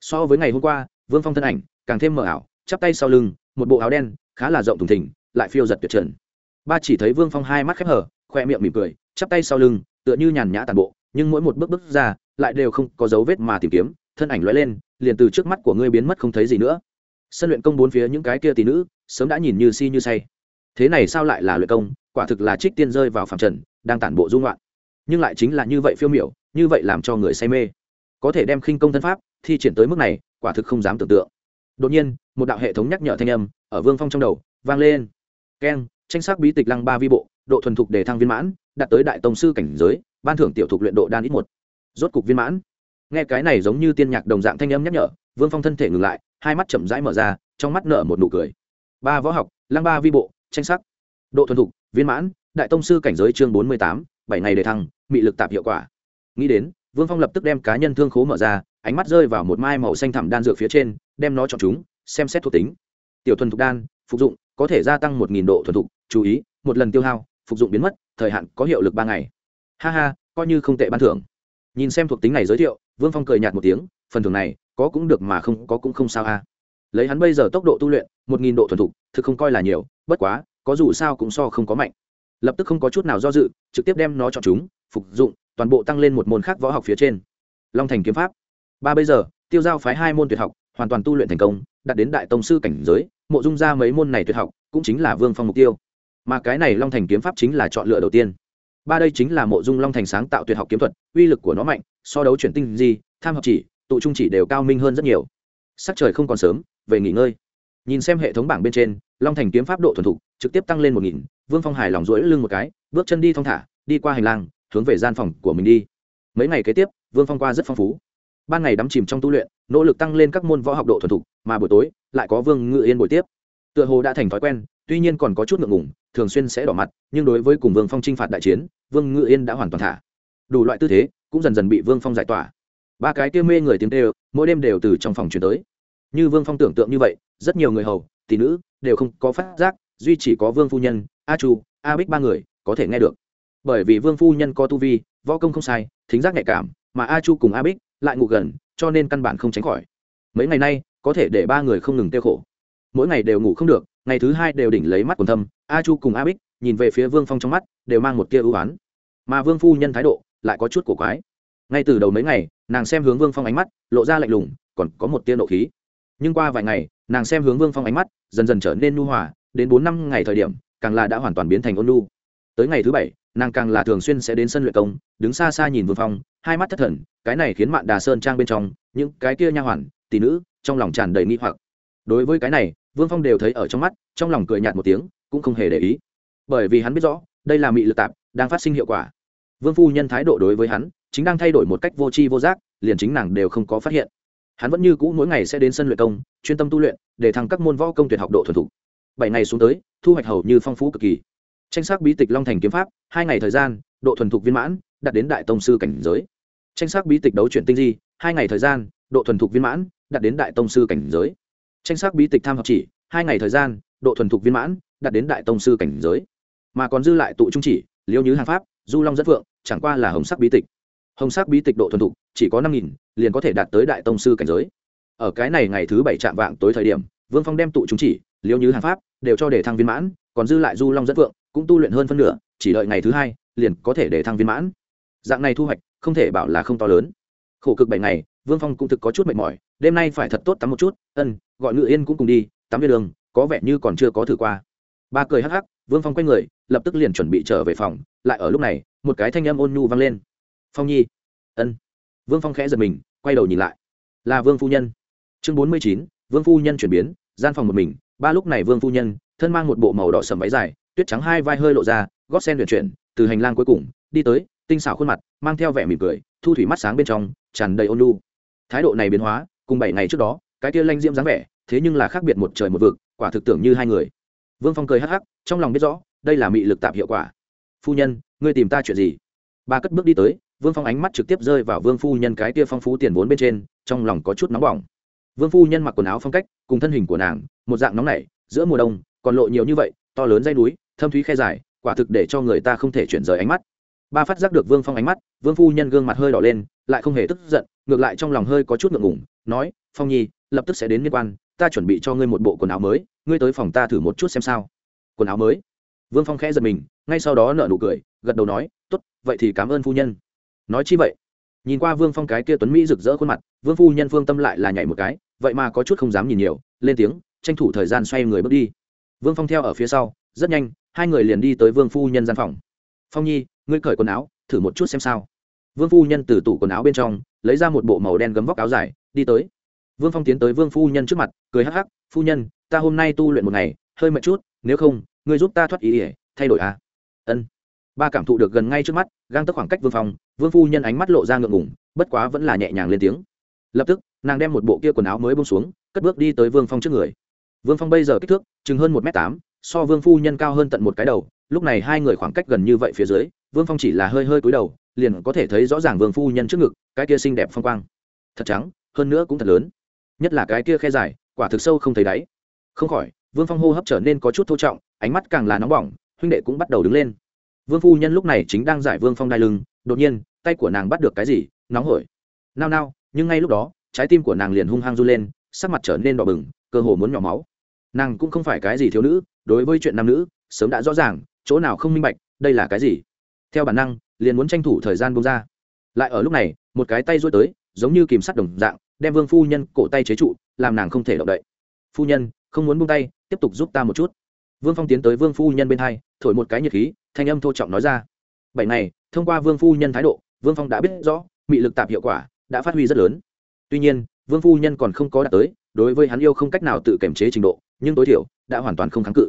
So với ngày hôm qua, vương phong thân ảnh càng thêm mờ ảo, chắp tay sau lưng, một bộ áo đen, khá là rộng thùng thình, lại phiêu giật tuyệt trần. Ba chỉ thấy vương phong hai mắt khép hở khoe miệng mỉm cười, chắp tay sau lưng, tựa như nhàn nhã tàn bộ, nhưng mỗi một bước bước ra, lại đều không có dấu vết mà tìm kiếm, thân ảnh lóe lên, liền từ trước mắt của ngươi biến mất không thấy gì nữa. Sân luyện công bốn phía những cái kia tỷ nữ, sớm đã nhìn như si như say thế này sao lại là luyện công? Quả thực là trích tiên rơi vào phạm trần, đang tản bộ dung loạn. Nhưng lại chính là như vậy phiêu miểu, như vậy làm cho người say mê. Có thể đem khinh công thân pháp thi triển tới mức này, quả thực không dám tưởng tượng. Đột nhiên, một đạo hệ thống nhắc nhở thanh âm ở vương phong trong đầu vang lên. Keng, tranh sắc bí tịch lăng ba vi bộ, độ thuần thục đề thăng viên mãn, đạt tới đại tông sư cảnh giới, ban thưởng tiểu thục luyện độ đan ít một. Rốt cục viên mãn. Nghe cái này giống như tiên nhạc đồng dạng thanh âm nhắc nhở, vương phong thân thể ngừng lại, hai mắt chậm rãi mở ra, trong mắt nở một nụ cười. Ba võ học, lăng ba vi bộ tranh sắc. Độ thuần thục, viên mãn, đại tông sư cảnh giới chương bốn mươi tám, bảy ngày đề thăng, mị lực tạp hiệu quả. Nghĩ đến, vương phong lập tức đem cá nhân thương khố mở ra, ánh mắt rơi vào một mai màu xanh thẳm đan dược phía trên, đem nó chọn chúng, xem xét thuộc tính. Tiểu thuần thục đan, phục dụng, có thể gia tăng một nghìn độ thuần thục, chú ý, một lần tiêu hao, phục dụng biến mất, thời hạn có hiệu lực ba ngày. Ha ha, coi như không tệ ban thưởng. Nhìn xem thuộc tính này giới thiệu, vương phong cười nhạt một tiếng, phần thưởng này, có cũng được mà không có cũng không sao a lấy hắn bây giờ tốc độ tu luyện, một nghìn độ thuần thục, thực không coi là nhiều, bất quá, có dù sao cũng so không có mạnh. Lập tức không có chút nào do dự, trực tiếp đem nó chọn chúng, phục dụng, toàn bộ tăng lên một môn khác võ học phía trên. Long thành kiếm pháp. Ba bây giờ, tiêu giao phái hai môn tuyệt học, hoàn toàn tu luyện thành công, đạt đến đại tông sư cảnh giới, mộ dung ra mấy môn này tuyệt học, cũng chính là vương phong mục tiêu. Mà cái này long thành kiếm pháp chính là chọn lựa đầu tiên. Ba đây chính là mộ dung long thành sáng tạo tuyệt học kiếm thuật, uy lực của nó mạnh, so đấu chuyển tinh di, tham học chỉ, tụ trung chỉ đều cao minh hơn rất nhiều. Sắc trời không còn sớm về nghỉ ngơi. Nhìn xem hệ thống bảng bên trên, long thành kiếm pháp độ thuần thục, trực tiếp tăng lên một nghìn, vương phong hài lòng rỗi lưng một cái, bước chân đi thong thả, đi qua hành lang, hướng về gian phòng của mình đi. Mấy ngày kế tiếp, vương phong qua rất phong phú. Ban ngày đắm chìm trong tu luyện, nỗ lực tăng lên các môn võ học độ thuần thục, mà buổi tối, lại có vương ngự yên buổi tiếp. Tựa hồ đã thành thói quen, tuy nhiên còn có chút ngượng ngùng, thường xuyên sẽ đỏ mặt, nhưng đối với cùng vương phong t r i n h phạt đại chiến, vương ngự yên đã hoàn toàn thả. Đủ loại tư thế, cũng dần dần bị vương phong giải tỏa. Ba cái kia mê người tiếng tê mỗi đêm đều từ trong phòng chuyển tới như vương phong tưởng tượng như vậy, rất nhiều người hầu, tỷ nữ đều không có phát giác, duy chỉ có vương phu nhân, a chu, a bích ba người có thể nghe được. Bởi vì vương phu nhân có tu vi, võ công không sai, thính giác nhạy cảm, mà a chu cùng a bích lại ngủ gần, cho nên căn bản không tránh khỏi. Mấy ngày nay, có thể để ba người không ngừng tiêu khổ. Mỗi ngày đều ngủ không được, ngày thứ hai đều đỉnh lấy mắt quần thâm, a chu cùng a bích nhìn về phía vương phong trong mắt, đều mang một tia ưu oán mà vương phu nhân thái độ lại có chút cổ quái. Ngay từ đầu mấy ngày, nàng xem hướng vương phong ánh mắt, lộ ra lạnh lùng, còn có một tia nộ khí nhưng qua vài ngày, nàng xem hướng vương phong ánh mắt, dần dần trở nên nu hòa, đến bốn năm ngày thời điểm, càng là đã hoàn toàn biến thành ôn nu tới ngày thứ bảy, nàng càng là thường xuyên sẽ đến sân luyện công, đứng xa xa nhìn vương phong, hai mắt thất thần, cái này khiến mạn đà sơn trang bên trong, những cái kia nha hoàn, tỷ nữ, trong lòng tràn đầy nghi hoặc. Đối với cái này, vương phong đều thấy ở trong mắt, trong lòng cười nhạt một tiếng, cũng không hề để ý. Bởi vì hắn biết rõ, đây là mị lực tạp, đang phát sinh hiệu quả. Vương phu nhân thái độ đối với hắn, chính đang thay đổi một cách vô tri vô giác, liền chính nàng đều không có phát hiện hắn vẫn như cũ mỗi ngày sẽ đến sân luyện công, chuyên tâm tu luyện, để thăng các môn võ công tuyệt học độ thuần thục. Bảy ngày xuống tới, thu hoạch hầu như phong phú cực kỳ. Tranh sắc bí tịch long thành kiếm pháp, hai ngày thời gian, độ thuần thục viên mãn, đạt đến đại tông sư cảnh giới. Tranh sắc bí tịch đấu chuyển tinh di, hai ngày thời gian, độ thuần thục viên mãn, đạt đến đại tông sư cảnh giới. Tranh sắc bí tịch tham học chỉ, hai ngày thời gian, độ thuần thục viên mãn, đạt đến đại tông sư cảnh giới. Mà còn dư lại tụ trung chỉ, liêu như hàng pháp, du long dẫn phượng, chẳng qua là hồng sắc bí tịch hồng sắc bí tịch độ thuần thục, chỉ có năm nghìn, liền có thể đạt tới đại tông sư cảnh giới. Ở cái này ngày thứ bảy chạm vạng tối thời điểm, vương phong đem tụ chúng chỉ liêu như hàng pháp, đều cho để thăng viên mãn, còn dư lại du long dẫn vượng cũng tu luyện hơn phân nửa, chỉ đợi ngày thứ hai, liền có thể để thăng viên mãn. Dạng này thu hoạch, không thể bảo là không to lớn. Khổ cực bảy ngày, vương phong cũng thực có chút mệt mỏi, đêm nay phải thật tốt tắm một chút, ân, gọi ngự yên cũng cùng đi, tắm về đường, có vẻ như còn chưa có thử qua. Ba cười hắc hắc, vương phong quay người, lập tức liền chuẩn bị trở về phòng, lại ở lúc này, một cái thanh âm ôn nhu vang lên phong nhi. Ân. Vương phong khẽ giật mình, quay đầu nhìn lại. Là vương phu nhân. Chương bốn mươi chín, vương phu nhân chuyển biến, gian phòng một mình. Ba lúc này vương phu nhân, thân mang một bộ màu đỏ sầm váy dài, tuyết trắng hai vai hơi lộ ra, gót sen luyện chuyển, từ hành lang cuối cùng, đi tới, tinh xảo khuôn mặt, mang theo vẻ mỉm cười, thu thủy mắt sáng bên trong, tràn đầy ôn lu thái độ này biến hóa, cùng bảy ngày trước đó, cái tia lanh diễm dáng vẻ, thế nhưng là khác biệt một trời một vực, quả thực tưởng như hai người. Vương phong cười hắc hắc, trong lòng biết rõ, đây là mị lực tạp hiệu quả. Phu nhân, ngươi tìm ta chuyện gì? Ba cất bước đi tới vương phong ánh mắt trực tiếp rơi vào vương phu nhân cái tia phong phú tiền vốn bên trên, trong lòng có chút nóng bỏng. Vương phu nhân mặc quần áo phong cách, cùng thân hình của nàng, một dạng nóng nảy, giữa mùa đông, còn lộ nhiều như vậy, to lớn dây núi, thâm thúy khe dài, quả thực để cho người ta không thể chuyển rời ánh mắt. Ba phát giác được vương phong ánh mắt, vương phu nhân gương mặt hơi đỏ lên, lại không hề tức giận, ngược lại trong lòng hơi có chút ngượng ngủng nói, phong nhi, lập tức sẽ đến liên quan, ta chuẩn bị cho ngươi một bộ quần áo mới, ngươi tới phòng ta thử một chút xem sao. Quần áo mới? Vương phong khẽ giật mình, ngay sau đó nợ nụ cười, gật đầu nói, tốt, vậy thì cảm ơn phu nhân nói chi vậy? Nhìn qua vương phong cái kia tuấn mỹ rực rỡ khuôn mặt, vương phu nhân phương tâm lại là nhảy một cái, vậy mà có chút không dám nhìn nhiều, lên tiếng, tranh thủ thời gian xoay người bước đi. Vương phong theo ở phía sau, rất nhanh, hai người liền đi tới vương phu nhân gian phòng. Phong nhi, ngươi cởi quần áo, thử một chút xem sao. Vương phu nhân từ tủ quần áo bên trong, lấy ra một bộ màu đen gấm vóc áo dài, đi tới. Vương phong tiến tới vương phu nhân trước mặt, cười hắc hắc, phu nhân, ta hôm nay tu luyện một ngày, hơi mệt chút, nếu không, ngươi giúp ta thoát ý ỉa, thay đổi à? Ân ba cảm thụ được gần ngay trước mắt gang tức khoảng cách vương phong vương phu nhân ánh mắt lộ ra ngượng ngủng bất quá vẫn là nhẹ nhàng lên tiếng lập tức nàng đem một bộ kia quần áo mới bông xuống cất bước đi tới vương phong trước người vương phong bây giờ kích thước chừng hơn một m tám so vương phu nhân cao hơn tận một cái đầu lúc này hai người khoảng cách gần như vậy phía dưới vương phong chỉ là hơi hơi cúi đầu liền có thể thấy rõ ràng vương phu nhân trước ngực cái kia xinh đẹp phong quang thật trắng hơn nữa cũng thật lớn nhất là cái kia khe dài quả thực sâu không thấy đáy không khỏi vương phong hô hấp trở nên có chút thô trọng ánh mắt càng là nóng bỏng huynh đệ cũng bắt đầu đứng lên vương phu nhân lúc này chính đang giải vương phong đai lưng, đột nhiên, tay của nàng bắt được cái gì, nóng hổi. Nao nao, nhưng ngay lúc đó, trái tim của nàng liền hung hăng run lên, sắc mặt trở nên đỏ bừng, cơ hồ muốn nhỏ máu. Nàng cũng không phải cái gì thiếu nữ, đối với chuyện nam nữ, sớm đã rõ ràng, chỗ nào không minh bạch, đây là cái gì. Theo bản năng, liền muốn tranh thủ thời gian bông ra. Lại ở lúc này, một cái tay rối tới, giống như kìm sắt đồng dạng, đem vương phu nhân cổ tay chế trụ, làm nàng không thể động đậy. Phu nhân, không muốn buông tay, tiếp tục giúp ta một chút vương phong tiến tới vương phu nhân bên hai, thổi một cái nhiệt khí, thanh âm thô trọng nói ra. Bảy này thông qua vương phu nhân thái độ, vương phong đã biết rõ, mị lực tạp hiệu quả đã phát huy rất lớn. Tuy nhiên, vương phu nhân còn không có đạt tới, đối với hắn yêu không cách nào tự kiểm chế trình độ, nhưng tối thiểu đã hoàn toàn không kháng cự.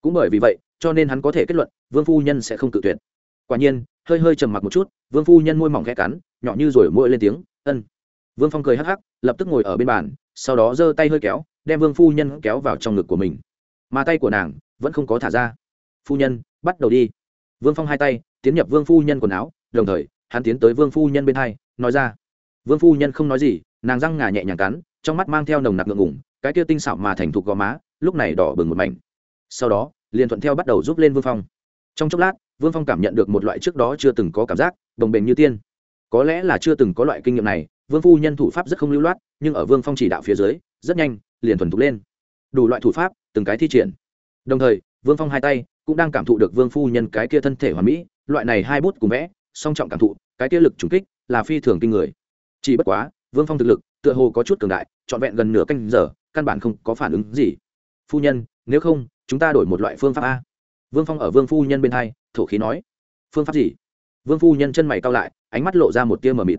Cũng bởi vì vậy, cho nên hắn có thể kết luận, vương phu nhân sẽ không tự tuyệt. Quả nhiên, hơi hơi trầm mặc một chút, vương phu nhân môi mỏng khẽ cắn, nhỏ như rồi môi lên tiếng, ân. Vương phong cười hắc hắc, lập tức ngồi ở bên bàn, sau đó giơ tay hơi kéo, đem vương phu nhân kéo vào trong ngực của mình. Mà tay của nàng vẫn không có thả ra. Phu nhân, bắt đầu đi. Vương phong hai tay, tiến nhập vương phu nhân quần áo, đồng thời, hắn tiến tới vương phu nhân bên hai, nói ra. Vương phu nhân không nói gì, nàng răng ngà nhẹ nhàng cắn, trong mắt mang theo nồng nặc ngượng ngủng cái kia tinh xảo mà thành thục gò má, lúc này đỏ bừng một mảnh. Sau đó, liền thuận theo bắt đầu giúp lên vương phong. Trong chốc lát, vương phong cảm nhận được một loại trước đó chưa từng có cảm giác đồng bền như tiên. Có lẽ là chưa từng có loại kinh nghiệm này, vương phu nhân thủ pháp rất không lưu loát, nhưng ở vương phong chỉ đạo phía dưới, rất nhanh, liền thuần thục lên. Đủ loại thủ pháp, từng cái thi triển đồng thời, vương phong hai tay cũng đang cảm thụ được vương phu nhân cái kia thân thể hoàn mỹ, loại này hai bút cùng vẽ, song trọng cảm thụ, cái kia lực trùng kích là phi thường kinh người. Chỉ bất quá, vương phong thực lực tựa hồ có chút cường đại, trọn vẹn gần nửa canh giờ, căn bản không có phản ứng gì. Phu nhân, nếu không, chúng ta đổi một loại phương pháp a. Vương phong ở vương phu nhân bên hai, thổ khí nói. Phương pháp gì? Vương phu nhân chân mày cao lại, ánh mắt lộ ra một tia mờ mịt.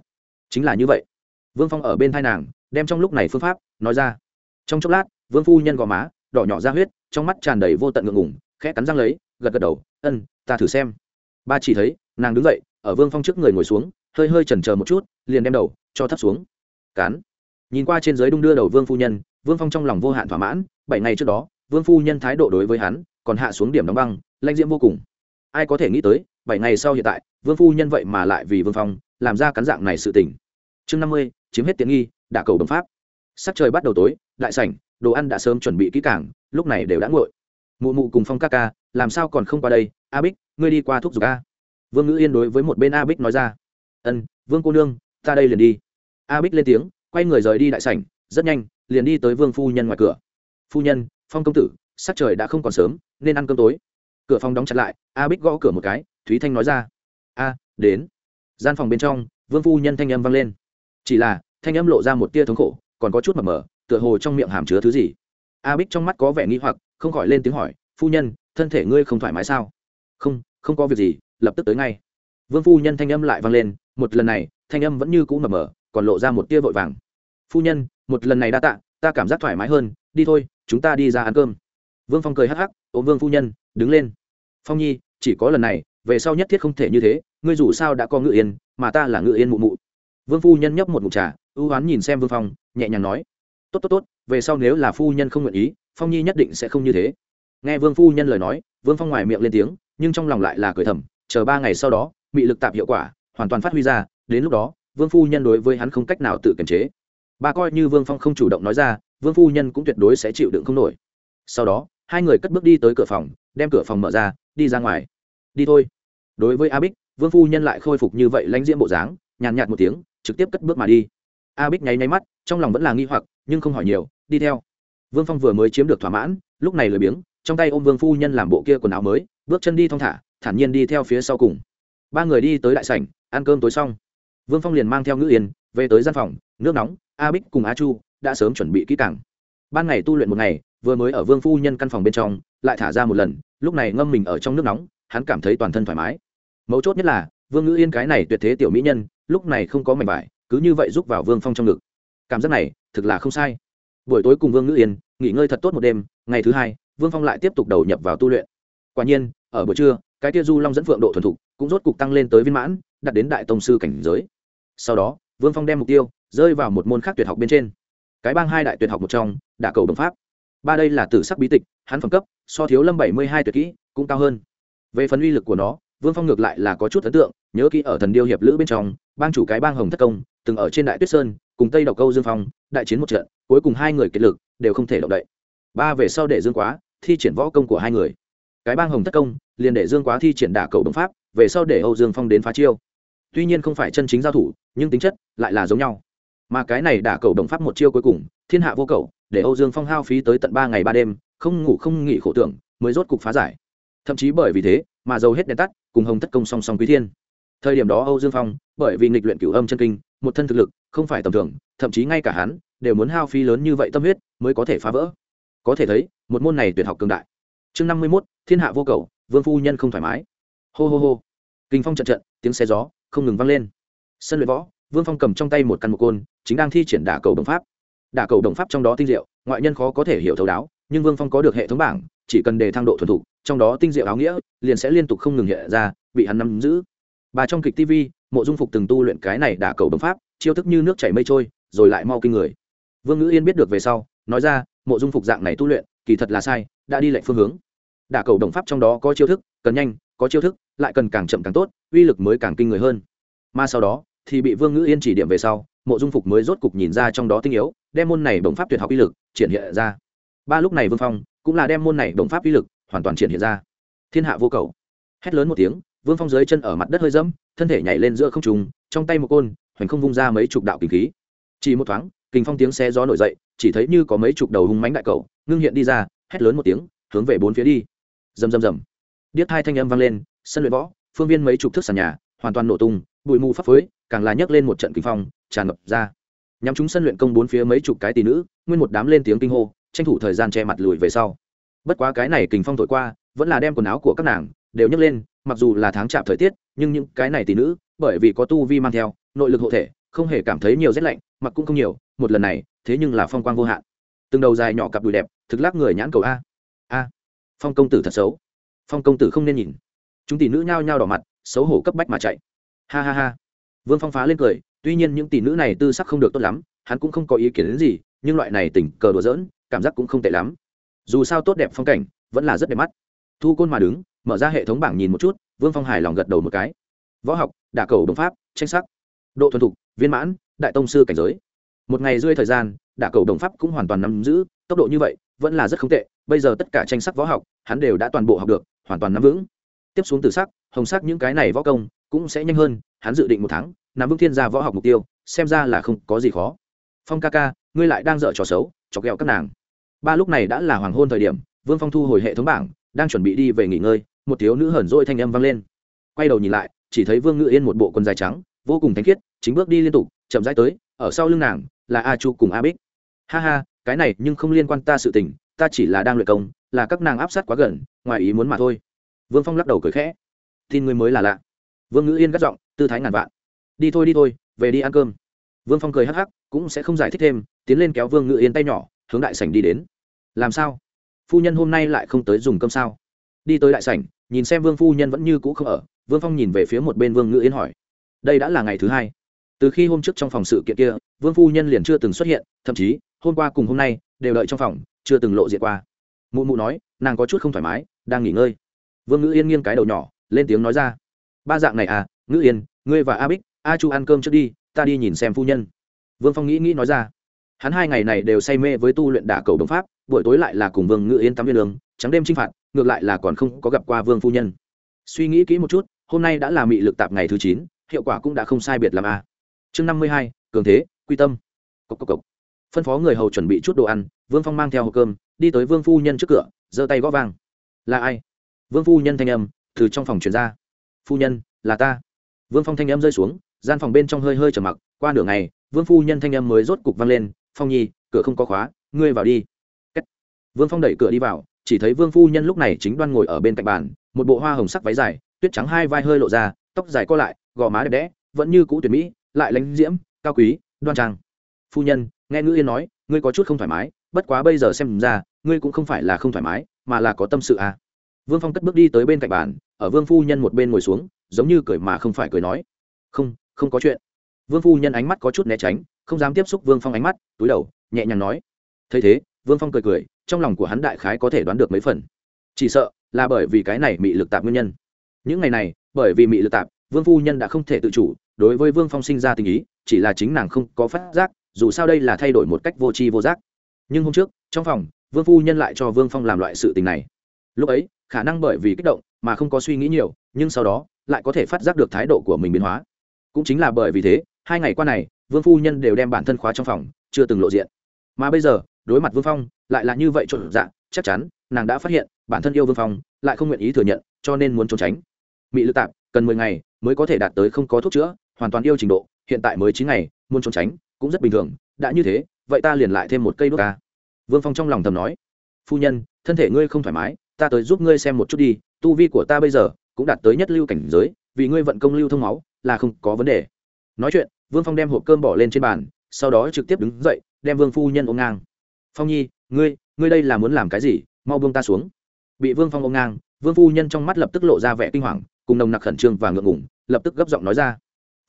Chính là như vậy. Vương phong ở bên thai nàng, đem trong lúc này phương pháp nói ra. Trong chốc lát, vương phu nhân gò má đỏ nhỏ ra huyết, trong mắt tràn đầy vô tận ngượng ngủng khẽ cắn răng lấy, gật gật đầu, ân, ta thử xem. Ba chỉ thấy, nàng đứng dậy, ở vương phong trước người ngồi xuống, hơi hơi chần chờ một chút, liền đem đầu cho thấp xuống. Cán. Nhìn qua trên giới đung đưa đầu vương phu nhân, vương phong trong lòng vô hạn thỏa mãn, bảy ngày trước đó, vương phu nhân thái độ đối với hắn, còn hạ xuống điểm đóng băng lanh diễm vô cùng. Ai có thể nghĩ tới, bảy ngày sau hiện tại, vương phu nhân vậy mà lại vì vương phong, làm ra cắn dạng này sự tỉnh chương năm mươi, chiếm hết tiện nghi, đả cầu bấm pháp. Sắc trời bắt đầu tối, đại sảnh đồ ăn đã sớm chuẩn bị kỹ càng, lúc này đều đã nguội. Mụ mụ cùng phong ca ca làm sao còn không qua đây? A bích ngươi đi qua thuốc giục a. Vương ngữ yên đối với một bên a bích nói ra. Ân vương cô nương ta đây liền đi. A bích lên tiếng quay người rời đi đại sảnh rất nhanh liền đi tới vương phu nhân ngoài cửa. Phu nhân phong công tử sắc trời đã không còn sớm nên ăn cơm tối. Cửa phòng đóng chặt lại a bích gõ cửa một cái thúy thanh nói ra. A đến. Gian phòng bên trong vương phu nhân thanh âm vang lên. Chỉ là thanh âm lộ ra một tia thống khổ còn có chút mập mờ tựa hồ trong miệng hàm chứa thứ gì. A bích trong mắt có vẻ nghi hoặc, không khỏi lên tiếng hỏi, phu nhân, thân thể ngươi không thoải mái sao? Không không có việc gì, lập tức tới ngay. Vương phu nhân thanh âm lại vang lên, một lần này, thanh âm vẫn như cũ mờ mờ, còn lộ ra một tia vội vàng. Phu nhân, một lần này đã tạ, ta cảm giác thoải mái hơn, đi thôi, chúng ta đi ra ăn cơm. Vương phong cười hắc hắc ô vương phu nhân, đứng lên. Phong nhi, chỉ có lần này, về sau nhất thiết không thể như thế, ngươi dù sao đã có ngự yên, mà ta là ngự yên mụ mụ. Vương phu nhân nhấp một mụ trà, ưu oán nhìn xem vương phong, nhẹ nhàng nói tốt tốt tốt, về sau nếu là phu nhân không nguyện ý, phong nhi nhất định sẽ không như thế. Nghe vương phu nhân lời nói, vương phong ngoài miệng lên tiếng, nhưng trong lòng lại là cười thầm, chờ ba ngày sau đó bị lực tạp hiệu quả, hoàn toàn phát huy ra, đến lúc đó, vương phu nhân đối với hắn không cách nào tự kiềm chế. Bà coi như vương phong không chủ động nói ra, vương phu nhân cũng tuyệt đối sẽ chịu đựng không nổi. Sau đó, hai người cất bước đi tới cửa phòng, đem cửa phòng mở ra, đi ra ngoài. Đi thôi. Đối với a bích, vương phu nhân lại khôi phục như vậy lãnh diễm bộ dáng, nhàn nhạt một tiếng, trực tiếp cất bước mà đi. A bích nháy nháy mắt, trong lòng vẫn là nghi hoặc nhưng không hỏi nhiều, đi theo. Vương phong vừa mới chiếm được thỏa mãn, lúc này lười biếng, trong tay ôm vương phu nhân làm bộ kia quần áo mới, bước chân đi thong thả, thản nhiên đi theo phía sau cùng. Ba người đi tới đại sảnh, ăn cơm tối xong. Vương phong liền mang theo ngữ yên, về tới gian phòng, nước nóng, a bích cùng a chu đã sớm chuẩn bị kỹ càng. Ban ngày tu luyện một ngày, vừa mới ở vương phu nhân căn phòng bên trong, lại thả ra một lần, lúc này ngâm mình ở trong nước nóng, hắn cảm thấy toàn thân thoải mái. Mấu chốt nhất là, vương ngữ yên cái này tuyệt thế tiểu mỹ nhân, lúc này không có mảnh vải, cứ như vậy rúc vào vương phong trong ngực cảm giác này thực là không sai. Buổi tối cùng vương ngữ yên nghỉ ngơi thật tốt một đêm, ngày thứ hai, vương phong lại tiếp tục đầu nhập vào tu luyện. Quả nhiên, ở buổi trưa, cái tia du long dẫn phượng độ thuần thục cũng rốt cục tăng lên tới viên mãn đặt đến đại tông sư cảnh giới. Sau đó, vương phong đem mục tiêu rơi vào một môn khác tuyệt học bên trên. Cái bang hai đại tuyệt học một trong đả cầu đồng pháp. Ba đây là tử sắc bí tịch, hắn phẩm cấp, so thiếu lâm bảy mươi hai tuyệt kỹ, cũng cao hơn. Về phần uy lực của nó, vương phong ngược lại là có chút ấn tượng, nhớ kỹ ở thần điêu hiệp lữ bên trong, bang chủ cái bang hồng thất công từng ở trên đại tuyết sơn, cùng tây độc câu dương phong, đại chiến một trận, cuối cùng hai người kiệt lực, đều không thể động đậy. Ba về sau để dương quá, thi triển võ công của hai người. Cái bang hồng thất công, liền để dương quá thi triển đả cầu đồng pháp, về sau để âu dương phong đến phá chiêu. Tuy nhiên không phải chân chính giao thủ, nhưng tính chất lại là giống nhau. Mà cái này đả cầu đồng pháp một chiêu cuối cùng, thiên hạ vô cầu, để âu dương phong hao phí tới tận ba ngày ba đêm, không ngủ không nghỉ khổ tưởng, mới rốt cục phá giải. Thậm chí bởi vì thế, mà dầu hết đèn tắt, cùng hồng thất công song song quý thiên. Thời điểm đó âu dương phong, bởi vì nghịch luyện cửu âm chân kinh một thân thực lực, không phải tầm thường, thậm chí ngay cả hắn, đều muốn hao phí lớn như vậy tâm huyết mới có thể phá vỡ. Có thể thấy, một môn này tuyệt học cường đại. Chương năm mươi mốt, thiên hạ vô cầu, vương phu nhân không thoải mái. Hô hô hô. Kinh phong trận trận, tiếng xe gió không ngừng vang lên. Sân luyện võ, vương phong cầm trong tay một căn một côn, chính đang thi triển đả cầu đồng pháp. Đả cầu đồng pháp trong đó tinh diệu, ngoại nhân khó có thể hiểu thấu đáo, nhưng vương phong có được hệ thống bảng, chỉ cần đề thang độ thuần thục, trong đó tinh diệu áo nghĩa, liền sẽ liên tục không ngừng hiện ra, bị hắn nắm giữ. Bà trong kịch tv mộ dung phục từng tu luyện cái này đả cầu bấm pháp, chiêu thức như nước chảy mây trôi, rồi lại mau kinh người. Vương ngữ yên biết được về sau, nói ra, mộ dung phục dạng này tu luyện, kỳ thật là sai, đã đi lệnh phương hướng. Đả cầu đồng pháp trong đó có chiêu thức, cần nhanh, có chiêu thức, lại cần càng chậm càng tốt, uy lực mới càng kinh người hơn. Mà sau đó, thì bị vương ngữ yên chỉ điểm về sau, mộ dung phục mới rốt cục nhìn ra trong đó tinh yếu, đem môn này đồng pháp tuyệt học uy lực, triển hiện ra. Ba lúc này vương phong, cũng là đem môn này đồng pháp uy lực, hoàn toàn triển hiện ra. Thiên hạ vô cầu. Hét lớn một tiếng vương phong dưới chân ở mặt đất hơi dẫm, thân thể nhảy lên giữa không trùng trong tay một côn, hoành không vung ra mấy chục đạo kinh khí. Chỉ một thoáng, kinh phong tiếng xe gió nổi dậy, chỉ thấy như có mấy chục đầu hung mánh đại cầu ngưng hiện đi ra, hét lớn một tiếng, hướng về bốn phía đi. Rầm rầm rầm. Điếc hai thanh âm vang lên, sân luyện võ, phương viên mấy chục thước sàn nhà, hoàn toàn nổ tung, bụi mù phấp phới, càng là nhấc lên một trận kinh phong, tràn ngập ra. Nhắm chúng sân luyện công bốn phía mấy chục cái tỷ nữ, nguyên một đám lên tiếng kinh hô, tranh thủ thời gian che mặt lùi về sau. Bất quá cái này kình phong thổi qua, vẫn là đem quần áo của các nàng đều nhấc lên mặc dù là tháng chạm thời tiết, nhưng những cái này tỷ nữ, bởi vì có tu vi mang theo, nội lực hộ thể, không hề cảm thấy nhiều rét lạnh, mặc cũng không nhiều, một lần này, thế nhưng là phong quang vô hạn. Từng đầu dài nhỏ cặp đùi đẹp, thực lắc người nhãn cầu a. A. Phong công tử thật xấu. Phong công tử không nên nhìn. Chúng tỷ nữ nhao nhao đỏ mặt, xấu hổ cấp bách mà chạy. Ha ha ha. Vương phong phá lên cười, tuy nhiên những tỷ nữ này tư sắc không được tốt lắm, hắn cũng không có ý kiến đến gì, nhưng loại này tỉnh cờ đùa dỡn cảm giác cũng không tệ lắm. Dù sao tốt đẹp phong cảnh, vẫn là rất đẹp mắt. Thu côn mà đứng mở ra hệ thống bảng nhìn một chút, vương phong hài lòng gật đầu một cái. Võ học, đả cầu đồng pháp, tranh sắc. Độ thuần thục, viên mãn, đại tông sư cảnh giới. Một ngày rơi thời gian, đả cầu đồng pháp cũng hoàn toàn nắm giữ, tốc độ như vậy, vẫn là rất không tệ. Bây giờ tất cả tranh sắc võ học, hắn đều đã toàn bộ học được, hoàn toàn nắm vững. Tiếp xuống từ sắc, hồng sắc những cái này võ công cũng sẽ nhanh hơn, hắn dự định một tháng, nắm vững thiên gia võ học mục tiêu, xem ra là không có gì khó. Phong ca ca, ngươi lại đang dở trò xấu, chọc ghẹo các nàng. Ba lúc này đã là hoàng hôn thời điểm, vương phong thu hồi hệ thống bảng, đang chuẩn bị đi về nghỉ ngơi một thiếu nữ hờn dỗi thanh âm vang lên. Quay đầu nhìn lại, chỉ thấy vương ngự yên một bộ quần dài trắng, vô cùng thanh khiết, chính bước đi liên tục, chậm rãi tới, ở sau lưng nàng, là a chu cùng a bích. Ha ha, cái này nhưng không liên quan ta sự tình, ta chỉ là đang luyện công, là các nàng áp sát quá gần, ngoài ý muốn mà thôi. Vương phong lắc đầu cười khẽ. Tin người mới là lạ. Vương ngữ yên gắt giọng, tư thái ngàn vạn. Đi thôi đi thôi, về đi ăn cơm. Vương phong cười hắc hắc, cũng sẽ không giải thích thêm, tiến lên kéo vương ngữ yên tay nhỏ, hướng đại sảnh đi đến. Làm sao? Phu nhân hôm nay lại không tới dùng cơm sao? Đi tới đại sảnh nhìn xem vương phu nhân vẫn như cũ không ở vương phong nhìn về phía một bên vương ngữ yên hỏi đây đã là ngày thứ hai. Từ khi hôm trước trong phòng sự kiện kia vương phu nhân liền chưa từng xuất hiện thậm chí hôm qua cùng hôm nay đều đợi trong phòng chưa từng lộ diện qua. Mụ mụ nói nàng có chút không thoải mái đang nghỉ ngơi. Vương ngữ yên nghiêng cái đầu nhỏ lên tiếng nói ra ba dạng này à ngữ yên ngươi và a bích a chu ăn cơm trước đi ta đi nhìn xem phu nhân. Vương phong nghĩ nghĩ nói ra hắn hai ngày này đều say mê với tu luyện đả cầu đồng pháp buổi tối lại là cùng vương ngự yên tắm viên đường, trắng đêm chinh phạt ngược lại là còn không có gặp qua vương phu nhân. Suy nghĩ kỹ một chút, hôm nay đã là mị lực tạp ngày thứ chín, hiệu quả cũng đã không sai biệt làm a à. chương năm mươi hai, cường thế, quy tâm. Cốc cốc cốc. phân phó người hầu chuẩn bị chút đồ ăn, vương phong mang theo hộp cơm, đi tới vương phu nhân trước cửa, giơ tay gõ vang. Là ai? Vương phu nhân thanh âm, từ trong phòng truyền ra. Phu nhân, là ta. Vương phong thanh âm rơi xuống, gian phòng bên trong hơi hơi trầm mặc, qua nửa ngày, vương phu nhân thanh âm mới rốt cục vang lên, phong nhi, cửa không có khóa, ngươi vào đi. Vương phong đẩy cửa đi vào chỉ thấy vương phu nhân lúc này chính đoan ngồi ở bên cạnh bàn, một bộ hoa hồng sắc váy dài, tuyết trắng hai vai hơi lộ ra, tóc dài co lại, gò má đẹp đẽ, vẫn như cũ tuyệt mỹ, lại lánh diễm, cao quý, đoan trang. Phu nhân, nghe ngữ yên nói, ngươi có chút không thoải mái, bất quá bây giờ xem ra, ngươi cũng không phải là không thoải mái, mà là có tâm sự à. vương phong cất bước đi tới bên cạnh bàn, ở vương phu nhân một bên ngồi xuống, giống như cười mà không phải cười nói. Không không có chuyện. Vương phu nhân ánh mắt có chút né tránh, không dám tiếp xúc vương phong ánh mắt, túi đầu, nhẹ nhàng nói. Thấy thế, vương phong cười cười trong lòng của hắn đại khái có thể đoán được mấy phần. Chỉ sợ là bởi vì cái này bị lực tạp nguyên nhân. Những ngày này, bởi vì bị lực tạp, vương phu nhân đã không thể tự chủ, đối với vương phong sinh ra tình ý, chỉ là chính nàng không có phát giác, dù sao đây là thay đổi một cách vô tri vô giác. Nhưng hôm trước, trong phòng, vương phu nhân lại cho vương phong làm loại sự tình này. Lúc ấy, khả năng bởi vì kích động mà không có suy nghĩ nhiều, nhưng sau đó lại có thể phát giác được thái độ của mình biến hóa. Cũng chính là bởi vì thế, hai ngày qua này, vương phu nhân đều đem bản thân khóa trong phòng, chưa từng lộ diện. Mà bây giờ đối mặt vương phong, lại là như vậy trộn dạng chắc chắn, nàng đã phát hiện, bản thân yêu vương phong, lại không nguyện ý thừa nhận, cho nên muốn trốn tránh. Mị lựa tạp, cần mười ngày mới có thể đạt tới không có thuốc chữa, hoàn toàn yêu trình độ, hiện tại mới chín ngày, muốn trốn tránh, cũng rất bình thường, đã như thế, vậy ta liền lại thêm một cây đốt ca. Vương phong trong lòng thầm nói, phu nhân, thân thể ngươi không thoải mái, ta tới giúp ngươi xem một chút đi, tu vi của ta bây giờ cũng đạt tới nhất lưu cảnh giới, vì ngươi vận công lưu thông máu, là không có vấn đề. Nói chuyện, vương phong đem hộp cơm bỏ lên trên bàn, sau đó trực tiếp đứng dậy, đem vương phu nhân ôm ngang phong nhi, ngươi ngươi đây là muốn làm cái gì? Mau buông ta xuống. Bị vương phong ôm ngang, vương phu nhân trong mắt lập tức lộ ra vẻ kinh hoàng, cùng nồng nặc khẩn trương và ngượng ngủng lập tức gấp giọng nói ra.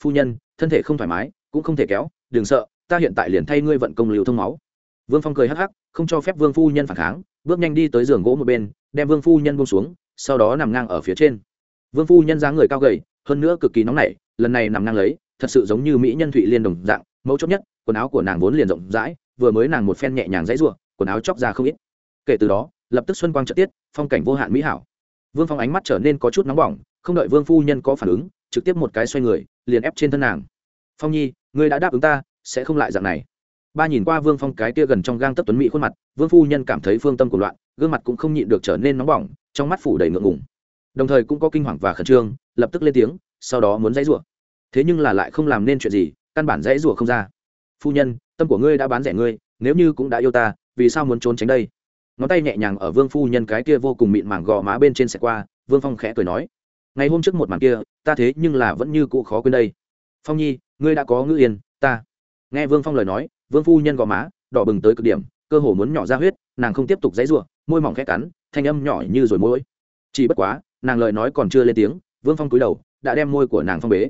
Phu nhân, thân thể không thoải mái, cũng không thể kéo, đừng sợ, ta hiện tại liền thay ngươi vận công lưu thông máu. Vương phong cười hắc hắc, không cho phép vương phu nhân phản kháng, bước nhanh đi tới giường gỗ một bên, đem vương phu nhân buông xuống, sau đó nằm ngang ở phía trên. Vương phu nhân dáng người cao gầy, hơn nữa cực kỳ nóng nảy, lần này nằm ngang lấy, thật sự giống như mỹ nhân thụy liên đồng dạng mẫu chốt nhất, quần áo của nàng vốn liền rộng rãi vừa mới nàng một phen nhẹ nhàng dãy ruộng quần áo chóc ra không ít. Kể từ đó, lập tức xuân quang trợ tiết, phong cảnh vô hạn mỹ hảo. Vương phong ánh mắt trở nên có chút nóng bỏng, không đợi vương phu nhân có phản ứng, trực tiếp một cái xoay người, liền ép trên thân nàng. Phong nhi, ngươi đã đáp ứng ta, sẽ không lại dạng này. Ba nhìn qua vương phong cái kia gần trong gang tấp tuấn mỹ khuôn mặt, vương phu nhân cảm thấy phương tâm của loạn, gương mặt cũng không nhịn được trở nên nóng bỏng, trong mắt phủ đầy ngượng ngùng. Đồng thời cũng có kinh hoàng và khẩn trương, lập tức lên tiếng, sau đó muốn dãy rủa thế nhưng là lại không làm nên chuyện gì, căn bản dãy rủa không ra phu nhân, tâm của ngươi đã bán rẻ ngươi, nếu như cũng đã yêu ta, vì sao muốn trốn tránh đây? Ngón tay nhẹ nhàng ở vương phu nhân cái kia vô cùng mịn màng gò má bên trên xe qua, vương phong khẽ cười nói, ngày hôm trước một màn kia, ta thế nhưng là vẫn như cụ khó quên đây. Phong nhi, ngươi đã có ngữ yên, ta. Nghe vương phong lời nói, vương phu nhân gò má đỏ bừng tới cực điểm, cơ hồ muốn nhỏ ra huyết, nàng không tiếp tục dãy ruộng môi mỏng khẽ cắn, thanh âm nhỏ như rồi môi chỉ bất quá, nàng lời nói còn chưa lên tiếng, vương phong cúi đầu, đã đem môi của nàng phong bế.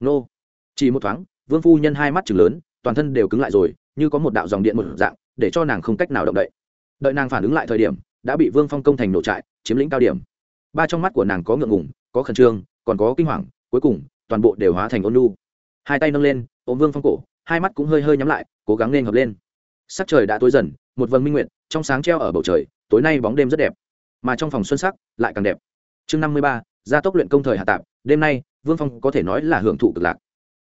Nô. Chỉ một thoáng, vương phu nhân hai mắt chừng lớn toàn thân đều cứng lại rồi, như có một đạo dòng điện một dạng, để cho nàng không cách nào động đậy. Đợi nàng phản ứng lại thời điểm, đã bị vương phong công thành nổ trại, chiếm lĩnh cao điểm. Ba trong mắt của nàng có ngượng ngủng có khẩn trương, còn có kinh hoàng, cuối cùng, toàn bộ đều hóa thành ôn lu hai tay nâng lên, ôm vương phong cổ, hai mắt cũng hơi hơi nhắm lại, cố gắng nên hợp lên. Sắc trời đã tối dần, một vầng minh nguyện trong sáng treo ở bầu trời, tối nay bóng đêm rất đẹp. Mà trong phòng xuân sắc, lại càng đẹp. Chương năm mươi ba, gia tốc luyện công thời hạ tạp, đêm nay, vương phong có thể nói là hưởng thụ cực lạc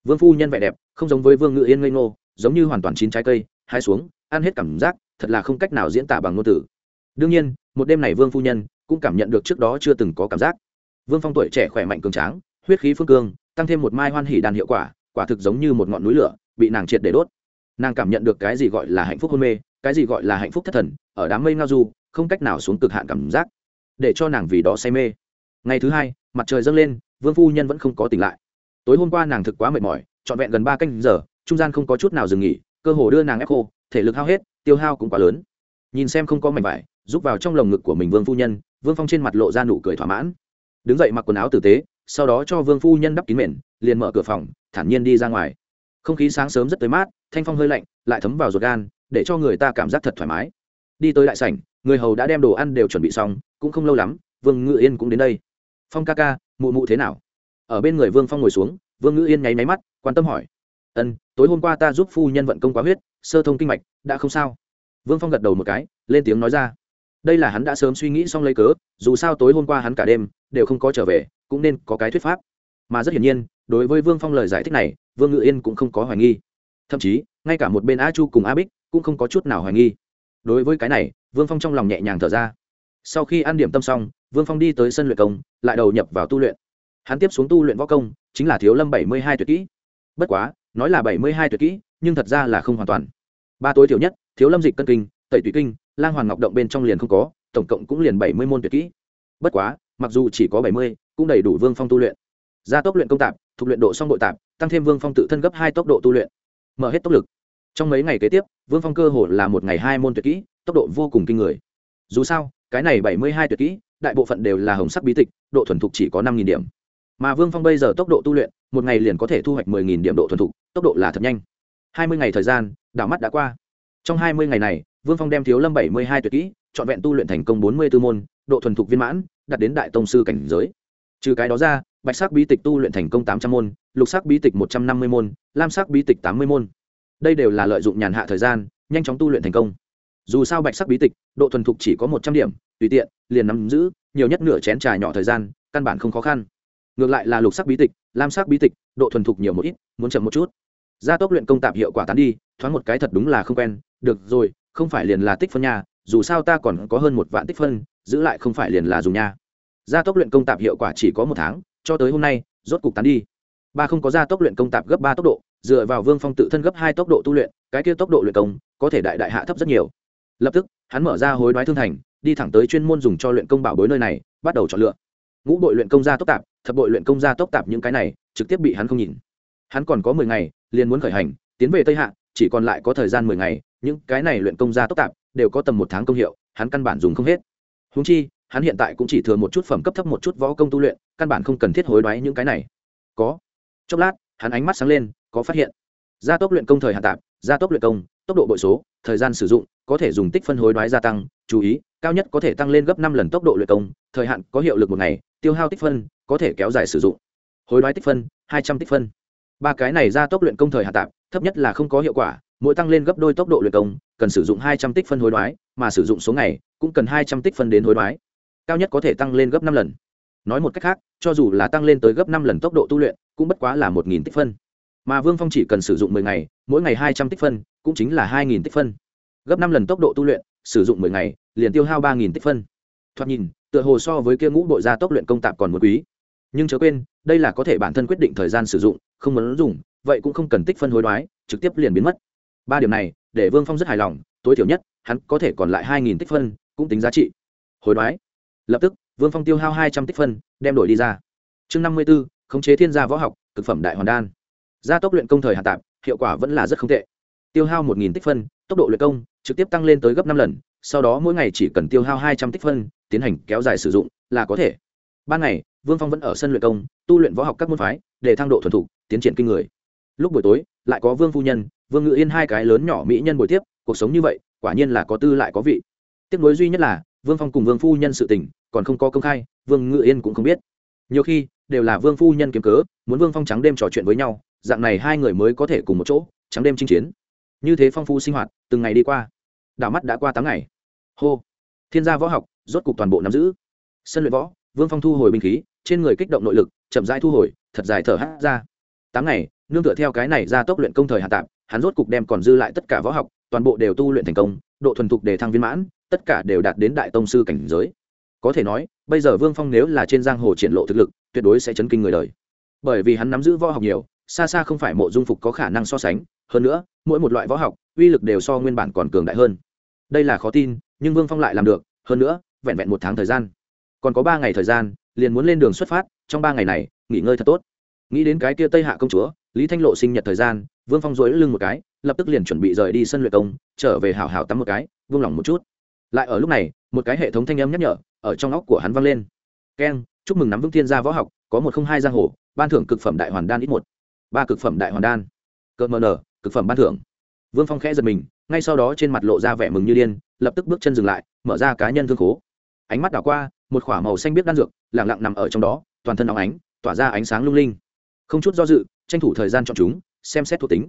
vương phu nhân vẻ đẹp, không giống với vương ngự yên ngây ngô, giống như hoàn toàn chín trái cây, hai xuống, ăn hết cảm giác, thật là không cách nào diễn tả bằng ngôn từ. Đương nhiên, một đêm này vương phu nhân cũng cảm nhận được trước đó chưa từng có cảm giác. Vương phong tuổi trẻ khỏe mạnh cường tráng, huyết khí phương cương, tăng thêm một mai hoan hỉ đàn hiệu quả quả thực giống như một ngọn núi lửa, bị nàng triệt để đốt. Nàng cảm nhận được cái gì gọi là hạnh phúc hôn mê, cái gì gọi là hạnh phúc thất thần, ở đám mây ngao du, không cách nào xuống cực hạn cảm giác, để cho nàng vì đó say mê. Ngày thứ hai, mặt trời dâng lên, vương phu nhân vẫn không có tỉnh lại tối hôm qua nàng thực quá mệt mỏi, trọn vẹn gần ba canh giờ, trung gian không có chút nào dừng nghỉ, cơ hồ đưa nàng ép khô, thể lực hao hết, tiêu hao cũng quá lớn. Nhìn xem không có mảnh vải, rút vào trong lồng ngực của mình vương phu nhân, vương phong trên mặt lộ ra nụ cười thỏa mãn. Đứng dậy mặc quần áo tử tế, sau đó cho vương phu nhân đắp kín mền, liền mở cửa phòng, thản nhiên đi ra ngoài. Không khí sáng sớm rất tới mát, thanh phong hơi lạnh, lại thấm vào ruột gan, để cho người ta cảm giác thật thoải mái. Đi tới đại sảnh, người hầu đã đem đồ ăn đều chuẩn bị xong, cũng không lâu lắm, vương ngự yên cũng đến đây. Phong ca ca, mụ mụ thế nào? Ở bên người vương phong ngồi xuống vương Ngữ yên nháy máy mắt quan tâm hỏi ân tối hôm qua ta giúp phu nhân vận công quá huyết sơ thông kinh mạch đã không sao vương phong gật đầu một cái lên tiếng nói ra đây là hắn đã sớm suy nghĩ xong lấy cớ dù sao tối hôm qua hắn cả đêm đều không có trở về cũng nên có cái thuyết pháp mà rất hiển nhiên đối với vương phong lời giải thích này vương ngự yên cũng không có hoài nghi thậm chí ngay cả một bên a chu cùng a bích cũng không có chút nào hoài nghi đối với cái này vương phong trong lòng nhẹ nhàng thở ra sau khi ăn điểm tâm xong vương phong đi tới sân luyện công lại đầu nhập vào tu luyện hắn tiếp xuống tu luyện võ công, chính là thiếu lâm bảy mươi hai tuyệt kỹ. Bất quá, nói là bảy mươi hai tuyệt kỹ, nhưng thật ra là không hoàn toàn. Ba tối thiểu nhất, thiếu lâm dịch cân kinh, tẩy tùy kinh, lang hoàng ngọc động bên trong liền không có, tổng cộng cũng liền bảy mươi môn tuyệt kỹ. Bất quá, mặc dù chỉ có bảy mươi, cũng đầy đủ vương phong tu luyện. Gia tốc luyện công tạp, thuộc luyện độ song bội tạp, tăng thêm vương phong tự thân gấp hai tốc độ tu luyện. Mở hết tốc lực. Trong mấy ngày kế tiếp, vương phong cơ hồ là một ngày hai môn tuyệt kỹ, tốc độ vô cùng kinh người. Dù sao, cái này bảy mươi hai tuyệt kỹ, đại bộ phận đều là hồng sắc bí tịch, độ thuần thục chỉ có năm điểm mà vương phong bây giờ tốc độ tu luyện, một ngày liền có thể thu hoạch mười nghìn điểm độ thuần thục, tốc độ là thật nhanh. Hai mươi ngày thời gian, đảo mắt đã qua. Trong hai mươi ngày này, vương phong đem thiếu lâm bảy mươi hai tuyệt kỹ, trọn vẹn tu luyện thành công bốn mươi b ố môn, độ thuần thục viên mãn, đạt đến đại tông sư cảnh giới. Trừ cái đó ra, bạch sắc bí tịch tu luyện thành công tám trăm môn, lục sắc bí tịch một trăm năm mươi môn, lam sắc bí tịch tám mươi môn. Đây đều là lợi dụng nhàn hạ thời gian, nhanh chóng tu luyện thành công. Dù sao bạch sắc bí tịch, độ thuần thục chỉ có một trăm điểm, tùy tiện, liền nắm giữ, nhiều nhất nửa chén trà nhỏ thời gian, căn bản không khó khăn ngược lại là lục sắc bí tịch, lam sắc bí tịch, độ thuần thục nhiều một ít, muốn chậm một chút. Gia tốc luyện công tạp hiệu quả tán đi, thoáng một cái thật đúng là không quen. Được rồi, không phải liền là tích phân nha, dù sao ta còn có hơn một vạn tích phân, giữ lại không phải liền là dùng nha. Gia tốc luyện công tạp hiệu quả chỉ có một tháng, cho tới hôm nay, rốt cục tán đi. Ba không có gia tốc luyện công tạp gấp ba tốc độ, dựa vào vương phong tự thân gấp hai tốc độ tu luyện, cái kia tốc độ luyện công, có thể đại đại hạ thấp rất nhiều. Lập tức, hắn mở ra hối đoái thương thành, đi thẳng tới chuyên môn dùng cho luyện công bảo bối nơi này, bắt đầu chọn lựa ngũ bội luyện công gia tốc tạp, thập bội luyện công gia tốc tạp những cái này, trực tiếp bị hắn không nhìn. Hắn còn có mười ngày, liền muốn khởi hành, tiến về tây hạ, chỉ còn lại có thời gian mười ngày, những cái này luyện công gia tốc tạp, đều có tầm một tháng công hiệu, hắn căn bản dùng không hết. Húng chi, hắn hiện tại cũng chỉ thừa một chút phẩm cấp thấp một chút võ công tu luyện, căn bản không cần thiết hối đoái những cái này. Có. Chốc lát, hắn ánh mắt sáng lên, có phát hiện. Gia tốc luyện công thời hạn tạp, gia tốc luyện công tốc độ bội số, thời gian sử dụng, có thể dùng tích phân hối đoái gia tăng, chú ý, cao nhất có thể tăng lên gấp năm lần tốc độ luyện công, thời hạn có hiệu lực một ngày, tiêu hao tích phân, có thể kéo dài sử dụng. Hối đoái tích phân, hai trăm tích phân. Ba cái này gia tốc luyện công thời hạn tạp thấp nhất là không có hiệu quả, mỗi tăng lên gấp đôi tốc độ luyện công, cần sử dụng hai trăm tích phân hối đoái, mà sử dụng số ngày, cũng cần hai trăm tích phân đến hối đoái. Cao nhất có thể tăng lên gấp năm lần. Nói một cách khác, cho dù là tăng lên tới gấp năm lần tốc độ tu luyện, cũng bất quá là một nghìn tích phân. Mà vương phong chỉ cần sử dụng mười ngày mỗi ngày hai trăm tích phân, cũng chính là hai nghìn tích phân. Gấp năm lần tốc độ tu luyện, sử dụng mười ngày, liền tiêu hao ba nghìn tích phân. Thoạt nhìn, tựa hồ so với kia ngũ bộ gia tốc luyện công tạp còn một quý. Nhưng chớ quên, đây là có thể bản thân quyết định thời gian sử dụng, không muốn dùng, vậy cũng không cần tích phân hối đoái, trực tiếp liền biến mất. Ba điểm này, để vương phong rất hài lòng, tối thiểu nhất, hắn có thể còn lại hai nghìn tích phân, cũng tính giá trị. Hối đoái. Lập tức, vương phong tiêu hao hai trăm tích phân, đem đổi đi ra. Chương năm mươi b ố khống chế thiên gia võ học thực phẩm đại hoàn đan. Gia tốc luyện công thời hạ tạp hiệu quả vẫn là rất không tệ. Tiêu hao một nghìn tích phân, tốc độ luyện công trực tiếp tăng lên tới gấp năm lần, sau đó mỗi ngày chỉ cần tiêu hao hai trăm tích phân, tiến hành kéo dài sử dụng là có thể. Ban ngày, vương phong vẫn ở sân luyện công, tu luyện võ học các môn phái, để thăng độ thuần thục, tiến triển kinh người. Lúc buổi tối, lại có vương phu nhân, vương ngự yên hai cái lớn nhỏ mỹ nhân buổi tiếp, cuộc sống như vậy, quả nhiên là có tư lại có vị. Tiếc nối duy nhất là, vương phong cùng vương phu nhân sự tình, còn không có công khai, vương ngự yên cũng không biết. Nhiều khi, đều là vương phu nhân kiếm cớ, muốn vương phong trắng đêm trò chuyện với nhau dạng này hai người mới có thể cùng một chỗ, trắng đêm chinh chiến. Như thế phong phu sinh hoạt, từng ngày đi qua, đảo mắt đã qua tám ngày. Hô. Thiên gia võ học, rốt cục toàn bộ nắm giữ. Sân luyện võ, vương phong thu hồi binh khí, trên người kích động nội lực, chậm rãi thu hồi, thật dài thở hát ra. Tám ngày, nương tựa theo cái này ra tốc luyện công thời hạ tạm, hắn rốt cục đem còn dư lại tất cả võ học, toàn bộ đều tu luyện thành công, độ thuần thục để thăng viên mãn, tất cả đều đạt đến đại tông sư cảnh giới. Có thể nói, bây giờ vương phong nếu là trên giang hồ triển lộ thực lực, tuyệt đối sẽ chấn kinh người đời. Bởi vì hắn nắm giữ võ học nhiều xa xa không phải mộ dung phục có khả năng so sánh, hơn nữa, mỗi một loại võ học, uy lực đều so nguyên bản còn cường đại hơn. Đây là khó tin, nhưng vương phong lại làm được, hơn nữa, vẹn vẹn một tháng thời gian. Còn có ba ngày thời gian, liền muốn lên đường xuất phát, trong ba ngày này, nghỉ ngơi thật tốt. Nghĩ đến cái kia tây hạ công chúa, lý thanh lộ sinh nhật thời gian, vương phong dối lưng một cái, lập tức liền chuẩn bị rời đi sân luyện công, trở về hào hào tắm một cái vương lòng một chút. Lại ở lúc này, một cái hệ thống thanh âm nhắc nhở, ở trong óc của hắn vang lên. Keng chúc mừng nắm vững thiên gia võ học, có một không hai giang hồ, ban thưởng cực phẩm đại hoàn đan ít một ba cực phẩm đại hoàn đan. Cợt mờ nở, cực phẩm ban thưởng. Vương phong khẽ giật mình, ngay sau đó trên mặt lộ ra vẻ mừng như điên, lập tức bước chân dừng lại, mở ra cá nhân thương khố. Ánh mắt đảo qua, một k h ỏ a màu xanh biết đan dược lẳng lặng nằm ở trong đó, toàn thân óng ánh, tỏa ra ánh sáng lung linh. Không chút do dự, tranh thủ thời gian chọn chúng, xem xét thuộc tính.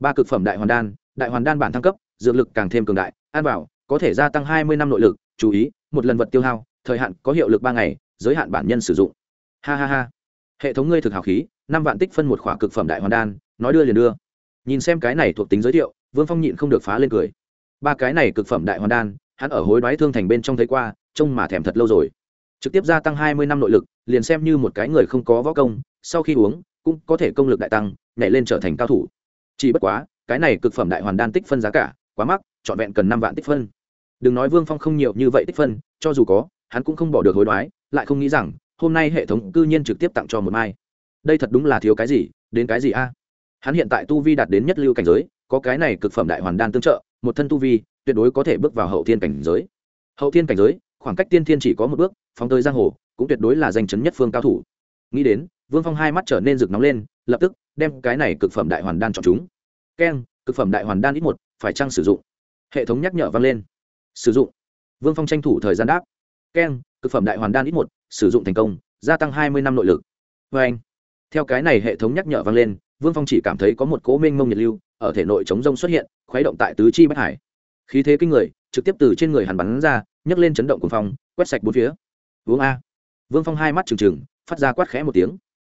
Ba cực phẩm đại hoàn đan, đại hoàn đan bản thăng cấp, dược lực càng thêm cường đại an bảo có thể gia tăng hai mươi năm nội lực, chú ý, một lần vật tiêu hao, thời hạn có hiệu lực ba ngày, giới hạn bản nhân sử dụng. Ha ha ha. Hệ thống ngươi thực hào khí năm vạn tích phân một khỏa cực phẩm đại hoàn đan, nói đưa liền đưa. Nhìn xem cái này thuộc tính giới thiệu, vương phong nhịn không được phá lên cười. Ba cái này cực phẩm đại hoàn đan, hắn ở hối đoái thương thành bên trong thấy qua, trông mà thèm thật lâu rồi. Trực tiếp gia tăng hai mươi năm nội lực, liền xem như một cái người không có võ công, sau khi uống, cũng có thể công lực đại tăng, nhảy lên trở thành cao thủ. Chỉ bất quá, cái này cực phẩm đại hoàn đan tích phân giá cả, quá mắc, trọn vẹn cần năm vạn tích phân. Đừng nói vương phong không nhiều như vậy tích phân, cho dù có, hắn cũng không bỏ được hối đoái, lại không nghĩ rằng, hôm nay hệ thống cư nhiên trực tiếp tặng cho một mai đây thật đúng là thiếu cái gì, đến cái gì a? Hắn hiện tại tu vi đạt đến nhất lưu cảnh giới, có cái này cực phẩm đại hoàn đan tương trợ, một thân tu vi, tuyệt đối có thể bước vào hậu thiên cảnh giới. Hậu thiên cảnh giới, khoảng cách tiên thiên chỉ có một bước, phóng tới giang hồ, cũng tuyệt đối là danh chấn nhất phương cao thủ. Nghĩ đến, vương phong hai mắt trở nên rực nóng lên, lập tức đem cái này cực phẩm đại hoàn đan chọn chúng. Keng, cực phẩm đại hoàn đan ít một, phải chăng sử dụng? Hệ thống nhắc nhở vang lên. Sử dụng. Vương phong tranh thủ thời gian đáp. Keng, cực phẩm đại hoàn đan ít một, sử dụng thành công, gia tăng hai mươi năm nội lực. Vê anh theo cái này hệ thống nhắc nhở vang lên, vương phong chỉ cảm thấy có một cố minh mông nhiệt lưu ở thể nội chống rông xuất hiện, khuấy động tại tứ chi bất hải. Khí thế kinh người, trực tiếp từ trên người hắn bắn ra, nhấc lên chấn động cùng phong, quét sạch bốn phía. Uống a! Vương phong hai mắt trừng trừng, phát ra quát khẽ một tiếng.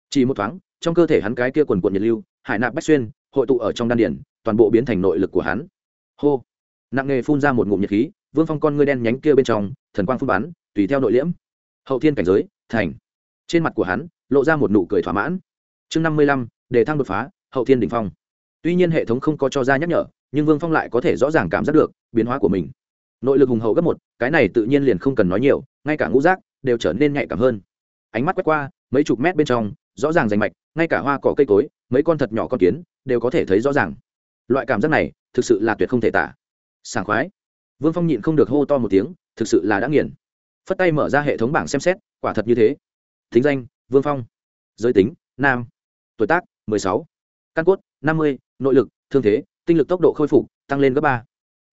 Chỉ một thoáng, trong cơ thể hắn cái kia quần quận nhiệt lưu, hải nạp bách xuyên, hội tụ ở trong đan điển toàn bộ biến thành nội lực của hắn. Hô! Nặng nghề phun ra một ngụm nhiệt khí, vương phong con ngươi đen nhánh kia bên trong, thần quang phun bắn, tùy theo nội liễm. Hậu thiên cảnh giới, thành. Trên mặt của hắn lộ ra một nụ cười thỏa mãn. Chương năm mươi lăm đề thăng đột phá, hậu thiên đỉnh phong. Tuy nhiên hệ thống không có cho ra nhắc nhở, nhưng vương phong lại có thể rõ ràng cảm giác được biến hóa của mình. Nội lực hùng hậu gấp một, cái này tự nhiên liền không cần nói nhiều, ngay cả ngũ rác đều trở nên nhạy cảm hơn. Ánh mắt quét qua, mấy chục mét bên trong, rõ ràng rành mạch, ngay cả hoa cỏ cây cối, mấy con thật nhỏ con kiến đều có thể thấy rõ ràng. Loại cảm giác này thực sự là tuyệt không thể tả. Sảng khoái. Vương phong nhịn không được hô to một tiếng, thực sự là đã nghiền. Phất tay mở ra hệ thống bảng xem xét, quả thật như thế. Thính danh vương phong. Giới tính, nam. Tuổi tác, mười sáu. Căn cốt, năm mươi. Nội lực, thương thế, tinh lực tốc độ khôi phục, tăng lên gấp ba.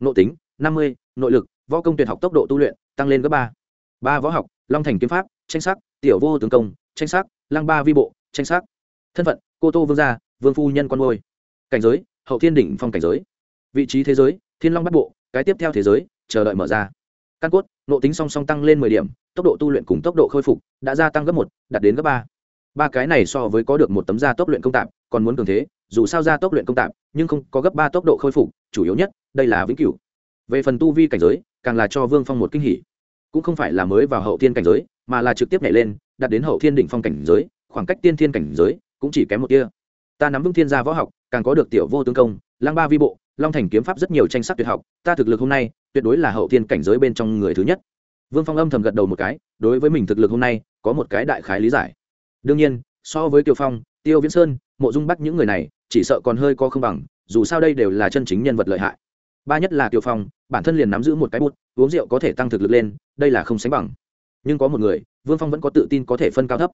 Nội tính, năm mươi. Nội lực, võ công tuyệt học tốc độ tu luyện, tăng lên gấp ba. Ba võ học, long thành kiếm pháp, tranh sắc, tiểu vô tướng công, tranh sắc, lăng ba vi bộ, tranh sắc. Thân phận, cô tô vương gia, vương phu nhân con ngôi cảnh giới, hậu thiên đỉnh phong cảnh giới. Vị trí thế giới, thiên long bắt bộ, cái tiếp theo thế giới, chờ đợi mở ra căn cốt nộ tính song song tăng lên mười điểm, tốc độ tu luyện cùng tốc độ khôi phục đã gia tăng gấp một, đạt đến gấp ba. Ba cái này so với có được một tấm gia tốc luyện công tạp, còn muốn cường thế, dù sao gia tốc luyện công tạp, nhưng không có gấp ba tốc độ khôi phục, chủ yếu nhất, đây là vĩnh cửu. Về phần tu vi cảnh giới, càng là cho vương phong một kinh hỉ. Cũng không phải là mới vào hậu thiên cảnh giới, mà là trực tiếp nhảy lên, đạt đến hậu thiên đỉnh phong cảnh giới, khoảng cách tiên thiên cảnh giới cũng chỉ kém một kia ta nắm vững thiên gia võ học, càng có được tiểu vô tướng công, lang ba vi bộ long thành kiếm pháp rất nhiều tranh sắc tuyệt học, ta thực lực hôm nay, tuyệt đối là hậu thiên cảnh giới bên trong người thứ nhất. Vương phong âm thầm gật đầu một cái, đối với mình thực lực hôm nay, có một cái đại khái lý giải. Đương nhiên, so với tiêu phong, tiêu viễn sơn, mộ dung bắc những người này, chỉ sợ còn hơi có không bằng, dù sao đây đều là chân chính nhân vật lợi hại. Ba nhất là tiêu phong, bản thân liền nắm giữ một cái bút, uống rượu có thể tăng thực lực lên, đây là không sánh bằng. Nhưng có một người, vương phong vẫn có tự tin có thể phân cao thấp.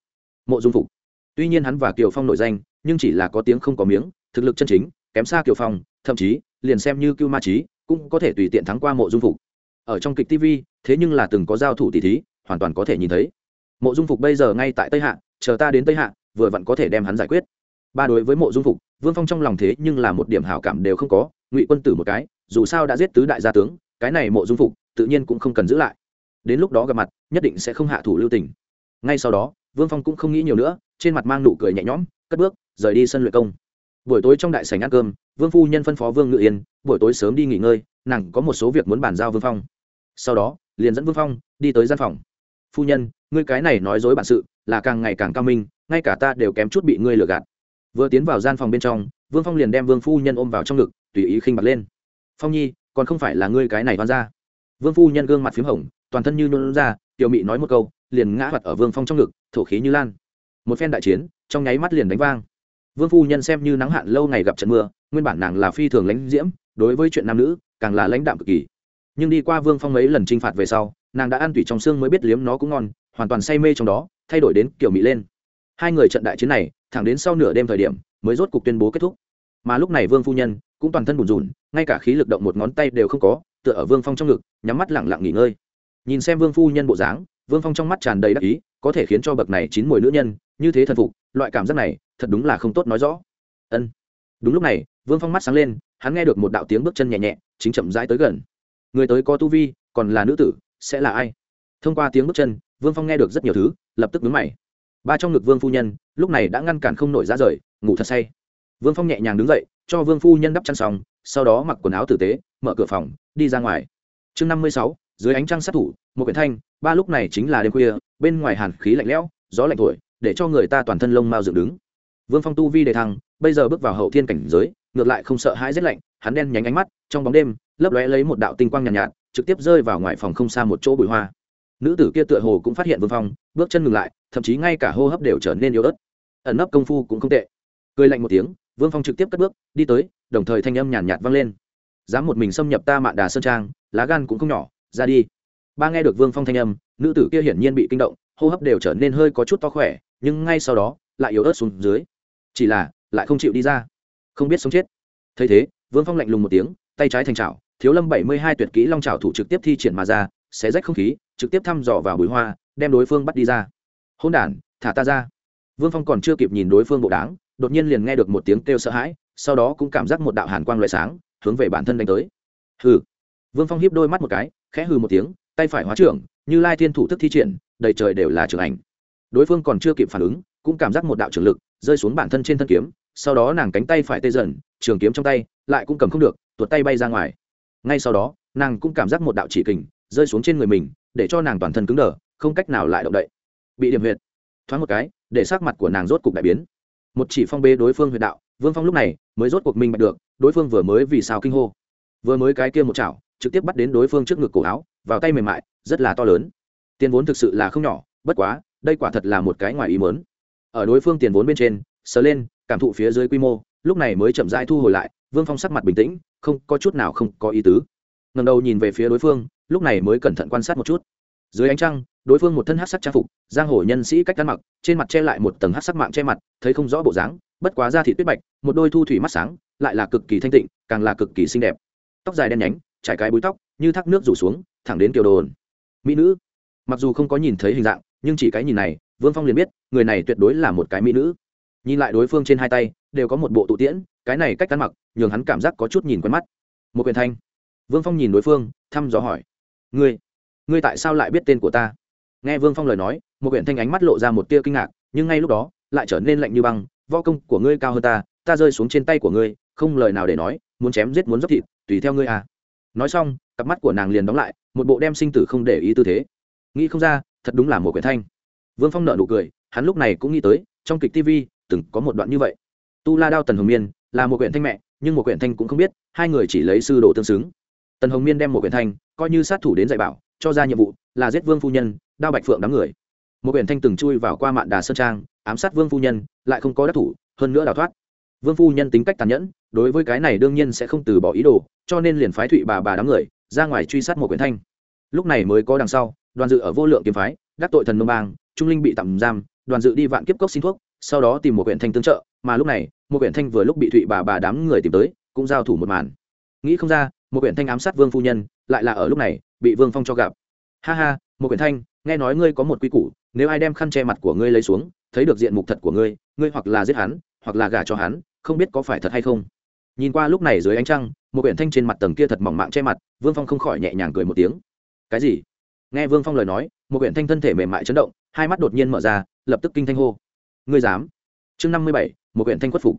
Mộ dung phục. Tuy nhiên hắn và kiều phong nổi danh, nhưng chỉ là có tiếng không có miếng, thực lực chân chính, kém xa kiều phong, thậm chí liền xem như cưu ma trí cũng có thể tùy tiện thắng qua mộ dung phục. Ở trong kịch tv thế nhưng là từng có giao thủ tỷ thí, hoàn toàn có thể nhìn thấy. Mộ dung phục bây giờ ngay tại tây hạ, chờ ta đến tây hạ, vừa vặn có thể đem hắn giải quyết. Ba đối với mộ dung phục, vương phong trong lòng thế nhưng là một điểm hảo cảm đều không có, ngụy quân tử một cái, dù sao đã giết tứ đại gia tướng, cái này mộ dung phục tự nhiên cũng không cần giữ lại. Đến lúc đó gặp mặt, nhất định sẽ không hạ thủ lưu tình. Ngay sau đó, vương phong cũng không nghĩ nhiều nữa, trên mặt mang nụ cười nhẹ nhõm, cất bước, rời đi sân luyện công buổi tối trong đại sảnh ăn cơm, vương phu nhân phân phó vương ngự yên, buổi tối sớm đi nghỉ ngơi, nàng có một số việc muốn bàn giao vương phong. Sau đó, liền dẫn vương phong đi tới gian phòng. Phu nhân, ngươi cái này nói dối bản sự, là càng ngày càng cao minh, ngay cả ta đều kém chút bị ngươi lừa gạt. Vừa tiến vào gian phòng bên trong, vương phong liền đem vương phu nhân ôm vào trong ngực, tùy ý khinh bật lên. Phong nhi, còn không phải là ngươi cái này đoán ra? Vương phu nhân gương mặt p h í m hồng, toàn thân như nôn ra, tiểu mị nói một câu, liền ngã mặt ở vương phong trong ngực, thổ khí như lan. Một phen đại chiến, trong nháy mắt liền đánh vang vương phu nhân xem như nắng hạn lâu ngày gặp trận mưa, nguyên bản nàng là phi thường lãnh diễm, đối với chuyện nam nữ, càng là lãnh đạm cực kỳ. Nhưng đi qua vương phong mấy lần t r i n h phạt về sau, nàng đã ăn tủy trong xương mới biết liếm nó cũng ngon, hoàn toàn say mê trong đó, thay đổi đến kiểu mỹ lên. Hai người trận đại chiến này, thẳng đến sau nửa đêm thời điểm, mới rốt cuộc tuyên bố kết thúc. Mà lúc này vương phu nhân, cũng toàn thân bùn rùn, ngay cả khí lực động một ngón tay đều không có, tựa ở vương phong trong ngực, nhắm mắt lẳng lặng nghỉ ngơi. Nhìn xem vương phu nhân bộ dáng, vương phong trong mắt tràn đầy đắc ý, có thể khiến cho bậc này chín mùi nữ nhân, như thế thần phục loại cảm giác này thật đúng là không tốt nói rõ. Ân. Đúng lúc này, vương phong mắt sáng lên, hắn nghe được một đạo tiếng bước chân nhẹ nhẹ, chính chậm rãi tới gần. Người tới có tu vi, còn là nữ tử, sẽ là ai? Thông qua tiếng bước chân, vương phong nghe được rất nhiều thứ, lập tức đứng mày. Ba trong ngực vương phu nhân, lúc này đã ngăn cản không nổi ra rời, ngủ thật say. Vương phong nhẹ nhàng đứng dậy, cho vương phu nhân đắp chăn xong, sau đó mặc quần áo tử tế, mở cửa phòng, đi ra ngoài. Chương năm mươi sáu, dưới ánh trăng sát thủ, một quyển thanh, ba lúc này chính là đêm khuya, bên ngoài hàn khí lạnh lẽo, gió lạnh thổi để cho người ta toàn thân lông mao dựng đứng. Vương phong tu vi đề thăng bây giờ bước vào hậu thiên cảnh giới ngược lại không sợ hãi rét lạnh hắn đen nhánh ánh mắt trong bóng đêm lấp lóe lấy một đạo tinh quang nhàn nhạt, nhạt trực tiếp rơi vào ngoài phòng không xa một chỗ bụi hoa. Nữ tử kia tựa hồ cũng phát hiện vương phong bước chân ngừng lại thậm chí ngay cả hô hấp đều trở nên yếu ớt. Ẩn nấp công phu cũng không tệ. Cười lạnh một tiếng vương phong trực tiếp cất bước đi tới đồng thời thanh âm nhàn nhạt, nhạt vang lên. Dám một mình xâm nhập ta mạn đà sơn trang lá gan cũng không nhỏ ra đi. Ba nghe được vương phong thanh âm nữ tử kia hiển nhiên bị kinh động, hô hấp đều trở nên hơi có chút to khỏe, nhưng ngay sau đó, lại yếu ớt xuống dưới. Chỉ là, lại không chịu đi ra. Không biết sống chết. Thấy thế, vương phong lạnh lùng một tiếng, tay trái thành trào thiếu lâm bảy mươi hai tuyệt kỹ long trào thủ trực tiếp thi triển mà ra, xé rách không khí, trực tiếp thăm dò vào bụi hoa, đem đối phương bắt đi ra. Hôn đản, thả ta ra. Vương phong còn chưa kịp nhìn đối phương bộ đáng đột nhiên liền nghe được một tiếng kêu sợ hãi, sau đó cũng cảm giác một đạo hàn quang loại sáng, hướng về bản thân đánh tới. Hừ. Vương phong hiếp đôi mắt một cái, khẽ hừ một tiếng, tay phải hóa trưởng như lai thiên thủ thức thi triển, đầy trời đều là trường ảnh. Đối phương còn chưa kịp phản ứng, cũng cảm giác một đạo trường lực rơi xuống bản thân trên thân kiếm, sau đó nàng cánh tay phải tê dần, trường kiếm trong tay lại cũng cầm không được, tuột tay bay ra ngoài. Ngay sau đó, nàng cũng cảm giác một đạo chỉ kình rơi xuống trên người mình, để cho nàng toàn thân cứng đờ, không cách nào lại động đậy. Bị điểm huyệt. Thoáng một cái, để sắc mặt của nàng rốt cục đại biến. Một chỉ phong bê đối phương huyệt đạo, vương phong lúc này mới rốt cuộc minh bạch được, đối phương vừa mới vì sao kinh hô. Vừa mới cái kia một chảo trực tiếp bắt đến đối phương trước ngực cổ áo, vào tay mềm mại, rất là to lớn. Tiền vốn thực sự là không nhỏ, bất quá, đây quả thật là một cái ngoài ý mớn ở đối phương tiền vốn bên trên, sờ lên, cảm thụ phía dưới quy mô, lúc này mới chậm rãi thu hồi lại, vương phong sắc mặt bình tĩnh, không, có chút nào không có ý tứ. Ngầm đầu nhìn về phía đối phương, lúc này mới cẩn thận quan sát một chút. Dưới ánh trăng, đối phương một thân hát sắc trang phục, giang hồ nhân sĩ cách ăn mặc, trên mặt che lại một tầng hát sắc mạng che mặt, thấy không rõ bộ dáng, bất quá da thị tuyết bạch, một đôi thu thủy mắt sáng, lại là cực kỳ thanh tịnh, càng là cực kỳ xinh đẹp. Tóc dài đen nhánh trải cái búi tóc, như thác nước rủ xuống, thẳng đến kiều đồn mỹ nữ. Mặc dù không có nhìn thấy hình dạng, nhưng chỉ cái nhìn này, vương phong liền biết, người này tuyệt đối là một cái mỹ nữ. Nhìn lại đối phương trên hai tay, đều có một bộ tụ tiễn, cái này cách cắn mặc, nhường hắn cảm giác có chút nhìn quen mắt. Một quyền thanh. Vương phong nhìn đối phương, thăm dò hỏi. Ngươi ngươi tại sao lại biết tên của ta? Nghe vương phong lời nói, một quyển thanh ánh mắt lộ ra một tia kinh ngạc, nhưng ngay lúc đó, lại trở nên lạnh như băng. Vo công của ngươi cao hơn ta ta rơi xuống trên tay của ngươi, không lời nào để nói, muốn chém giết muốn dốc thịt, tùy theo ngươi à nói xong, cặp mắt của nàng liền đóng lại, một bộ đem sinh tử không để ý tư thế. Nghĩ không ra, thật đúng là một quyển thanh. Vương phong nợ nụ cười, hắn lúc này cũng nghĩ tới, trong kịch tv từng có một đoạn như vậy. Tu la đao tần hồng miên là một quyển thanh mẹ, nhưng một quyển thanh cũng không biết, hai người chỉ lấy sư đồ tương xứng. Tần hồng miên đem một quyển thanh coi như sát thủ đến dạy bảo, cho ra nhiệm vụ là giết vương phu nhân, đao bạch phượng đám người. Một quyển thanh từng chui vào qua mạn đà sơn trang, ám sát vương phu nhân, lại không có đắc thủ, hơn nữa đào thoát vương phu nhân tính cách tàn nhẫn, đối với cái này đương nhiên sẽ không từ bỏ ý đồ, cho nên liền phái thụy bà bà đám người, ra ngoài truy sát một quyển thanh. Lúc này mới có đằng sau, đoàn dự ở vô lượng kiếm phái, đắc tội thần nông bang, trung linh bị tạm giam, đoàn dự đi vạn kiếp cốc xin thuốc, sau đó tìm một quyển thanh tương trợ, mà lúc này, một quyển thanh vừa lúc bị thụy bà bà đám người tìm tới, cũng giao thủ một màn. Nghĩ không ra, một quyển thanh ám sát vương phu nhân, lại là ở lúc này, bị vương phong cho gặp. Ha ha, một quyển thanh, nghe nói ngươi có một quy củ, nếu ai đem khăn che mặt của ngươi lấy xuống, thấy được diện mục thật của ngươi ngươi hoặc là giết hắn, hoặc là gả cho hắn không biết có phải thật hay không. Nhìn qua lúc này dưới ánh trăng, một quyển thanh trên mặt tầng kia thật mỏng mạng che mặt, vương phong không khỏi nhẹ nhàng cười một tiếng. Cái gì? Nghe vương phong lời nói, một quyển thanh thân thể mềm mại chấn động, hai mắt đột nhiên mở ra, lập tức kinh thanh hô. Ngươi dám? Chương năm mươi bảy, một quyển thanh khuất phục.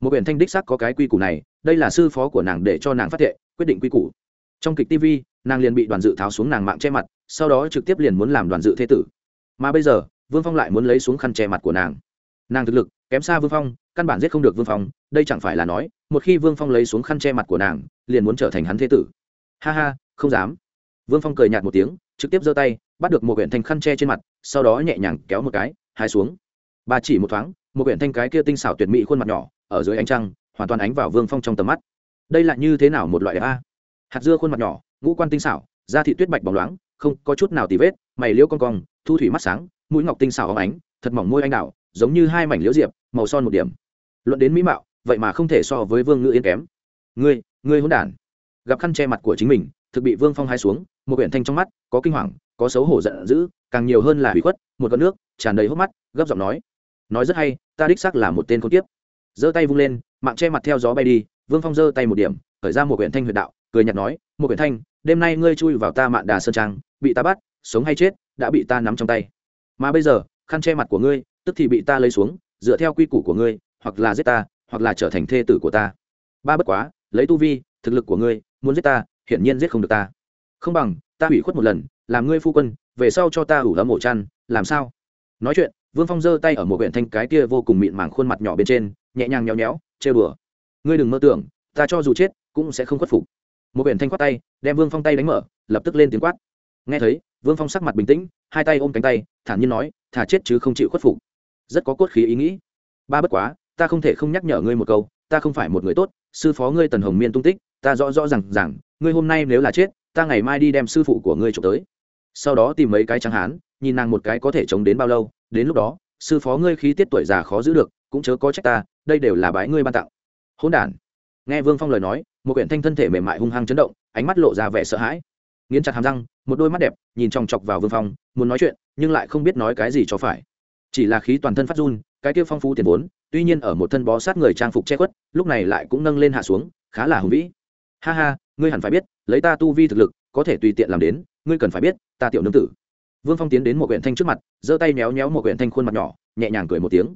Một quyển thanh đích sắc có cái quy củ này, đây là sư phó của nàng để cho nàng phát thệ, quyết định quy củ. Trong kịch tv nàng liền bị đoàn dự tháo xuống nàng mạng che mặt, sau đó trực tiếp liền muốn làm đoàn dự thế tử. Mà bây giờ, vương phong lại muốn lấy xuống khăn che mặt của nàng nàng thực lực, kém xa vương phong, căn bản giết không được vương phong, đây chẳng phải là nói, một khi vương phong lấy xuống khăn che mặt của nàng, liền muốn trở thành hắn thế tử. Ha ha, không dám. Vương phong cười nhạt một tiếng, trực tiếp giơ tay, bắt được một huyện thanh khăn che trên mặt, sau đó nhẹ nhàng kéo một cái, hai xuống. Bà chỉ một thoáng, một huyện thanh cái kia tinh xảo tuyệt mỹ khuôn mặt nhỏ, ở dưới ánh trăng, hoàn toàn ánh vào vương phong trong tầm mắt. Đây là như thế nào một loại đẹp a? Hạt dưa khuôn mặt nhỏ, ngũ quan tinh xảo, da thị tuyết bạch bóng loáng, không có chút nào tì vết, mày liễu con cong, thu thủy mắt sáng, mũi ngọc tinh xảo óng ánh, thật mỏng môi anh đạo giống như hai mảnh liễu diệp, màu son một điểm. Luận đến mỹ mạo, vậy mà không thể so với vương ngữ yên kém. Ngươi ngươi hôn đản. Gặp khăn che mặt của chính mình, thực bị vương phong hai xuống, một quyển thanh trong mắt, có kinh hoàng, có xấu hổ giận dữ, càng nhiều hơn là hủy khuất, một con nước, tràn đầy hốc mắt, gấp giọng nói. Nói rất hay, ta đích xác là một tên con tiếp giơ tay vung lên, mạng che mặt theo gió bay đi, vương phong giơ tay một điểm, khởi ra một quyển thanh huyệt đạo, cười nhạt nói, một quyển thanh, đêm nay ngươi chui vào ta mạn đà sơn trang, bị ta bắt, sống hay chết, đã bị ta nắm trong tay. Mà bây giờ, khăn che mặt của ngươi tức thì bị ta lấy xuống, dựa theo quy củ của ngươi, hoặc là giết ta, hoặc là trở thành thê tử của ta. Ba bất quá, lấy tu vi, thực lực của ngươi, muốn giết ta, hiển nhiên giết không được ta. Không bằng, ta hủy khuất một lần, làm ngươi phu quân, về sau cho ta ủ lấm ổ chăn, làm sao? Nói chuyện, vương phong giơ tay ở một huyện thanh cái kia vô cùng mịn màng khuôn mặt nhỏ bên trên, nhẹ nhàng nhéo nhéo chê bừa ngươi đừng mơ tưởng, ta cho dù chết, cũng sẽ không khuất phục. Một huyện thanh khoát tay, đem vương phong tay đánh mở, lập tức lên tiếng quát. Nghe thấy, vương phong sắc mặt bình tĩnh, hai tay ôm cánh tay, thản nhiên nói thả chết chứ không chịu khuất phục rất có cốt khí ý nghĩ. Ba bất quá, ta không thể không nhắc nhở ngươi một câu, ta không phải một người tốt, sư phó ngươi tần hồng miên tung tích, ta rõ rõ r à n g rằng ngươi hôm nay nếu là chết, ta ngày mai đi đem sư phụ của ngươi trộm tới. Sau đó tìm mấy cái trắng hán, nhìn nàng một cái có thể chống đến bao lâu, đến lúc đó, sư phó ngươi khí tiết tuổi già khó giữ được, cũng chớ có trách ta, đây đều là bái ngươi ban tặng. Hỗn đản. Nghe vương phong lời nói, một quyển thanh thân thể mềm mại hung hăng chấn động, ánh mắt lộ ra vẻ sợ hãi. Nghiến chặt hàm răng, một đôi mắt đẹp, nhìn chòng chọc vào vương phong, muốn nói chuyện, nhưng lại không biết nói cái gì cho phải chỉ là khí toàn thân phát run, cái kia phong phú tiền vốn, tuy nhiên ở một thân bó sát người trang phục che khuất, lúc này lại cũng nâng lên hạ xuống, khá là hùng vĩ. Ha ha, ngươi hẳn phải biết, lấy ta tu vi thực lực, có thể tùy tiện làm đến, ngươi cần phải biết, ta tiểu nương tử. Vương phong tiến đến một huyện thanh trước mặt, giơ tay méo méo một huyện thanh khuôn mặt nhỏ, nhẹ nhàng cười một tiếng.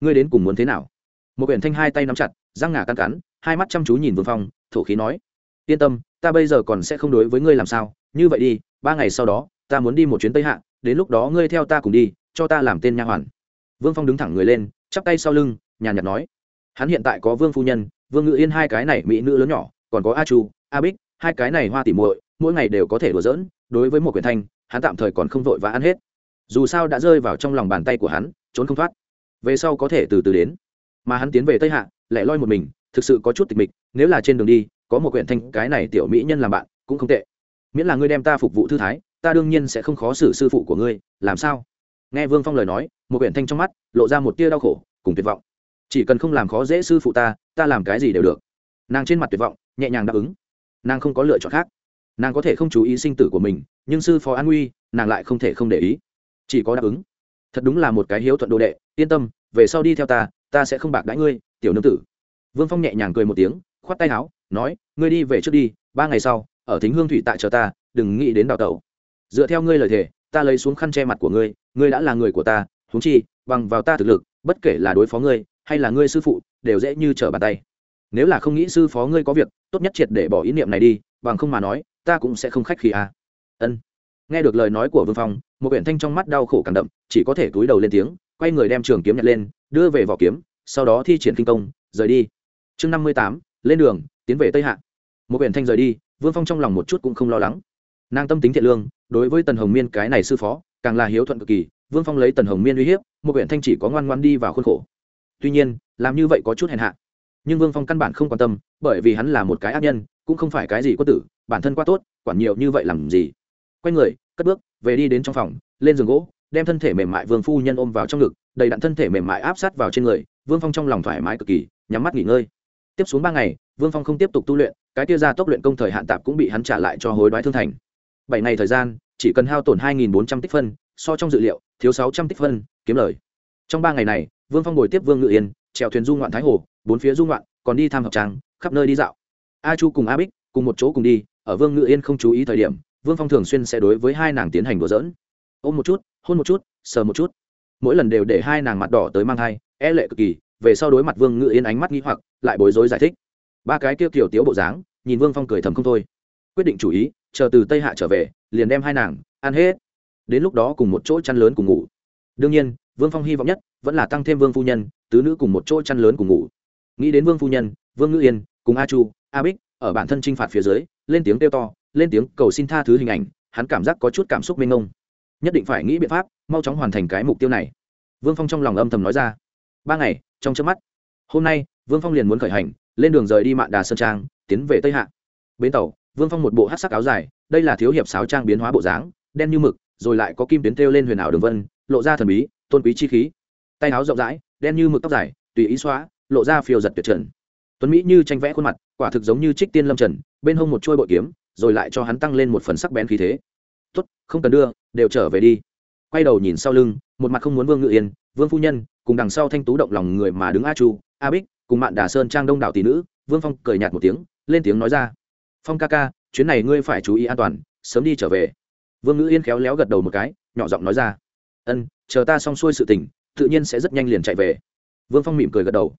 Ngươi đến cùng muốn thế nào? Một huyện thanh hai tay nắm chặt, răng ngà căn cắn, hai mắt chăm chú nhìn vương phong, thổ khí nói. Yên tâm, ta bây giờ còn sẽ không đối với ngươi làm sao, như vậy đi, ba ngày sau đó, ta muốn đi một chuyến tây hạ, đến lúc đó ngươi theo ta cùng đi cho ta làm tên nha hoàn. Vương phong đứng thẳng người lên, chắp tay sau lưng, nhàn nhạt nói. Hắn hiện tại có vương phu nhân, vương ngự yên hai cái này mỹ nữ lớn nhỏ, còn có a chu, a bích, hai cái này hoa tỉ muội, mỗi ngày đều có thể đùa giỡn, đối với một quyền thanh, hắn tạm thời còn không vội và ăn hết. Dù sao đã rơi vào trong lòng bàn tay của hắn, trốn không thoát. Về sau có thể từ từ đến. Mà hắn tiến về tây hạ, lại loi một mình, thực sự có chút tịch mịch, nếu là trên đường đi, có một quyển thanh cái này tiểu mỹ nhân làm bạn, cũng không tệ. Miễn là ngươi đem ta phục vụ thư thái, ta đương nhiên sẽ không khó xử sư phụ của ngươi, làm sao? Nghe vương phong lời nói, một quyển thanh trong mắt lộ ra một tia đau khổ cùng tuyệt vọng. Chỉ cần không làm khó dễ sư phụ ta ta làm cái gì đều được. Nàng trên mặt tuyệt vọng, nhẹ nhàng đáp ứng. Nàng không có lựa chọn khác. Nàng có thể không chú ý sinh tử của mình, nhưng sư phó an nguy, nàng lại không thể không để ý. Chỉ có đáp ứng. Thật đúng là một cái hiếu thuận đồ đệ, yên tâm, về sau đi theo ta ta sẽ không bạc đãi ngươi, tiểu nương tử. Vương phong nhẹ nhàng cười một tiếng, khoát tay áo, nói, ngươi đi về trước đi, ba ngày sau, ở thính hương thủy tại chờ ta, đừng nghĩ đến đào tẩu. Dựa theo ngươi lời thề, ta lấy xuống khăn che mặt của ngươi ngươi đã là người của ta, huống chi, bằng vào ta thực lực, bất kể là đối phó ngươi, hay là ngươi sư phụ, đều dễ như trở bàn tay. Nếu là không nghĩ sư phó ngươi có việc, tốt nhất triệt để bỏ ý niệm này đi, bằng không mà nói, ta cũng sẽ không khách khi à. ân. Nghe được lời nói của vương phong, một huyện thanh trong mắt đau khổ càng đậm, chỉ có thể túi đầu lên tiếng, quay người đem trường kiếm nhặt lên, đưa về vỏ kiếm, sau đó thi triển kinh công, rời đi. Chương năm mươi tám, lên đường, tiến về tây hạ. Một huyện thanh rời đi, vương phong trong lòng một chút cũng không lo lắng. Nàng tâm tính thiện lương, đối với tần hồng miên cái này sư phó càng là hiếu thuận cực kỳ, vương phong lấy tần hồng miên uy hiếp, một huyện thanh chỉ có ngoan ngoan đi vào khuôn khổ. Tuy nhiên, làm như vậy có chút hèn hạ. Nhưng vương phong căn bản không quan tâm, bởi vì hắn là một cái ác nhân, cũng không phải cái gì có tử, bản thân quá tốt, quản nhiều như vậy làm gì? Quay người, cất bước, về đi đến trong phòng, lên giường gỗ, đem thân thể mềm mại vương phu nhân ôm vào trong ngực, đầy đặn thân thể mềm mại áp sát vào trên người, vương phong trong lòng thoải mái cực kỳ, nhắm mắt nghỉ ngơi. Tiếp xuống ba ngày, vương phong không tiếp tục tu luyện, cái tia ra tốc luyện công thời hạn tạp cũng bị hắn trả lại cho hối đoái thương thành. Bảy ngày thời gian chỉ cần hao tổn hai nghìn bốn trăm tích phân, so trong dự liệu, thiếu sáu trăm tích phân, kiếm lời. Trong ba ngày này, vương phong ngồi tiếp vương ngự yên, chèo thuyền du ngoạn thái hồ, bốn phía du ngoạn, còn đi tham hợp trang, khắp nơi đi dạo. A chu cùng a bích cùng một chỗ cùng đi, ở vương ngự yên không chú ý thời điểm, vương phong thường xuyên sẽ đối với hai nàng tiến hành đùa giỡn. Ôm một chút, hôn một chút, sờ một chút. Mỗi lần đều để hai nàng mặt đỏ tới mang hai e lệ cực kỳ, về sau đối mặt vương ngự yên ánh mắt nghi hoặc, lại bối rối giải thích. Ba cái kia kiểu tiểu bộ dáng, nhìn vương phong cười thầm không thôi quyết định chủ ý, chờ từ tây hạ trở về, liền đem hai nàng ăn hết. Đến lúc đó cùng một chỗ chăn lớn cùng ngủ. Đương nhiên, vương phong hy vọng nhất vẫn là tăng thêm vương phu nhân, tứ nữ cùng một chỗ chăn lớn cùng ngủ. Nghĩ đến vương phu nhân, vương Ngữ yên cùng a chu, a bích ở bản thân t r i n h phạt phía dưới, lên tiếng kêu to, lên tiếng cầu xin tha thứ hình ảnh, hắn cảm giác có chút cảm xúc mênh mông. Nhất định phải nghĩ biện pháp, mau chóng hoàn thành cái mục tiêu này. Vương phong trong lòng âm thầm nói ra. Ba ngày, trong trước mắt, hôm nay, vương phong liền muốn khởi hành, lên đường rời đi mạn đà sơn trang, tiến về tây hạ. Bến tàu vương phong một bộ hát sắc áo dài, đây là thiếu hiệp sáo trang biến hóa bộ dáng, đen như mực, rồi lại có kim tuyến thêu lên huyền ảo đường vân, lộ ra thần bí, tôn quý chi khí. Tay áo rộng rãi, đen như mực tóc dài, tùy ý xóa, lộ ra phiêu giật tuyệt trần. Tuấn mỹ như tranh vẽ khuôn mặt, quả thực giống như trích tiên lâm trần, bên hông một chuôi bội kiếm, rồi lại cho hắn tăng lên một phần sắc bén khí thế. Tốt, không cần đưa, đều trở về đi. Quay đầu nhìn sau lưng, một mặt không muốn vương ngự yên, vương phu nhân, cùng đằng sau thanh tú động lòng người mà đứng a chu, a bích, cùng mạn đà sơn trang đông đảo tỷ nữ. Vương phong cười nhạt một tiếng, lên tiếng nói ra phong ca ca, chuyến này ngươi phải chú ý an toàn, sớm đi trở về. Vương ngữ yên khéo léo gật đầu một cái, nhỏ giọng nói ra. Ân, chờ ta xong xuôi sự tình, tự nhiên sẽ rất nhanh liền chạy về. Vương phong mỉm cười gật đầu.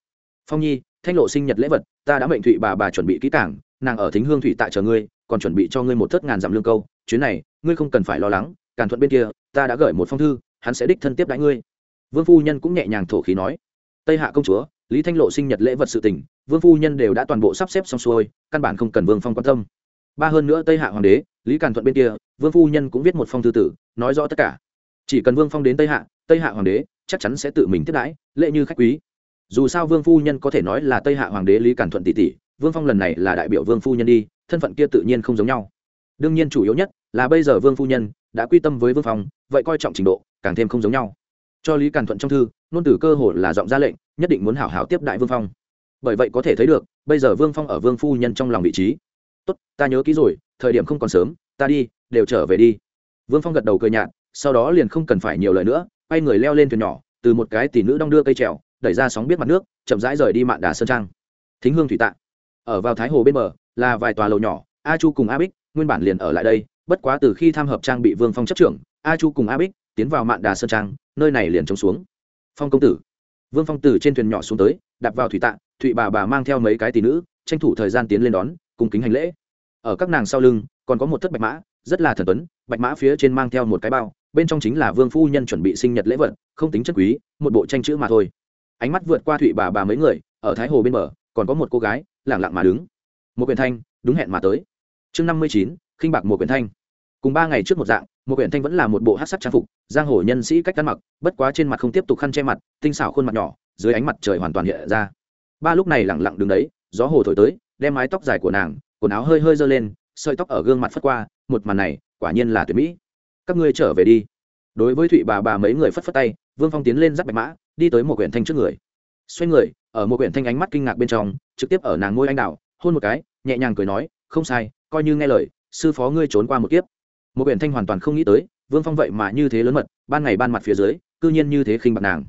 Phong nhi, thanh lộ sinh nhật lễ vật, ta đã mệnh thụy bà bà chuẩn bị kỹ cảng nàng ở thính hương thủy tại chờ ngươi, còn chuẩn bị cho ngươi một thất ngàn dặm lương câu. Chuyến này, ngươi không cần phải lo lắng, càn thuận bên kia, ta đã gửi một phong thư, hắn sẽ đích thân tiếp đãi ngươi. Vương phu nhân cũng nhẹ nhàng thổ khí nói. Tây hạ công chúa lý thanh lộ sinh nhật lễ vật sự tình, vương phu nhân đều đã toàn bộ sắp xếp xong xuôi, căn bản không cần vương phong quan tâm. Ba hơn nữa tây hạ hoàng đế, lý càn thuận bên kia, vương phu nhân cũng viết một phong thư tử, nói rõ tất cả. Chỉ cần vương phong đến tây hạ tây hạ hoàng đế chắc chắn sẽ tự mình tiếp đãi lệ như khách quý. Dù sao vương phu nhân có thể nói là tây hạ hoàng đế lý càn thuận tỷ tỷ, vương phong lần này là đại biểu vương phu nhân đi, thân phận kia tự nhiên không giống nhau. Đương nhiên chủ yếu nhất là bây giờ vương phu nhân đã quy tâm với vương phong, vậy coi trọng trình độ, càng thêm không giống nhau. Cho lý càn thuận trong thư nôn từ cơ hồ là giọng ra lệnh, nhất định muốn hảo hảo tiếp đại vương phong. Bởi vậy có thể thấy được, bây giờ vương phong ở vương phu nhân trong lòng vị trí. Tốt, ta nhớ kỹ rồi, thời điểm không còn sớm, ta đi, đều trở về đi. Vương phong gật đầu cười nhạt, sau đó liền không cần phải nhiều lời nữa, quay người leo lên thuyền nhỏ, từ một cái tỷ nữ đong đưa cây trèo, đẩy ra sóng biết mặt nước, chậm rãi rời đi mạn đà sơn trang. Thính hương thủy tạ ở vào thái hồ bên bờ, là vài tòa lầu nhỏ, a chu cùng a bích, nguyên bản liền ở lại đây, bất quá từ khi tham hợp trang bị vương phong chấp trưởng, a chu cùng a bích tiến vào mạn đà sơn trang, nơi này liền trống xuống phong công tử. Vương phong tử trên thuyền nhỏ xuống tới, đạp vào thủy tạ, thụy bà bà mang theo mấy cái tỷ nữ, tranh thủ thời gian tiến lên đón, cùng kính hành lễ. Ở các nàng sau lưng, còn có một thất bạch mã, rất là thần tuấn, bạch mã phía trên mang theo một cái bao, bên trong chính là vương phu nhân chuẩn bị sinh nhật lễ vật, không tính chất quý, một bộ tranh chữ mà thôi. Ánh mắt vượt qua thụy bà bà mấy người, ở thái hồ bên bờ, còn có một cô gái lẳng lặng mà đứng. Một quyển thanh, đúng hẹn mà tới. Chương năm mươi chín, khinh bạc một quyển thanh. Cùng ba ngày trước một dạng một quyển thanh vẫn là một bộ hát sắc trang phục, giang hồ nhân sĩ cách ăn mặc, bất quá trên mặt không tiếp tục khăn che mặt, tinh xảo khuôn mặt nhỏ, dưới ánh mặt trời hoàn toàn hiện ra. Ba lúc này lẳng lặng đứng đấy, gió hồ thổi tới, đem mái tóc dài của nàng, quần áo hơi hơi giơ lên, sợi tóc ở gương mặt phất qua, một màn này, quả nhiên là tuyệt mỹ. Các ngươi trở về đi. Đối với thụy bà bà mấy người phất phất tay, vương phong tiến lên dắt bạch mã, đi tới một quyển thanh trước người. Xoay người, ở một quyển thanh ánh mắt kinh ngạc bên trong, trực tiếp ở nàng ngôi anh đào hôn một cái, nhẹ nhàng cười nói, không sai, coi như nghe lời, sư phó ngươi trốn qua một kiếp một quyển thanh hoàn toàn không nghĩ tới, vương phong vậy mà như thế lớn mật, ban ngày ban mặt phía dưới, cư nhiên như thế khinh bạc nàng.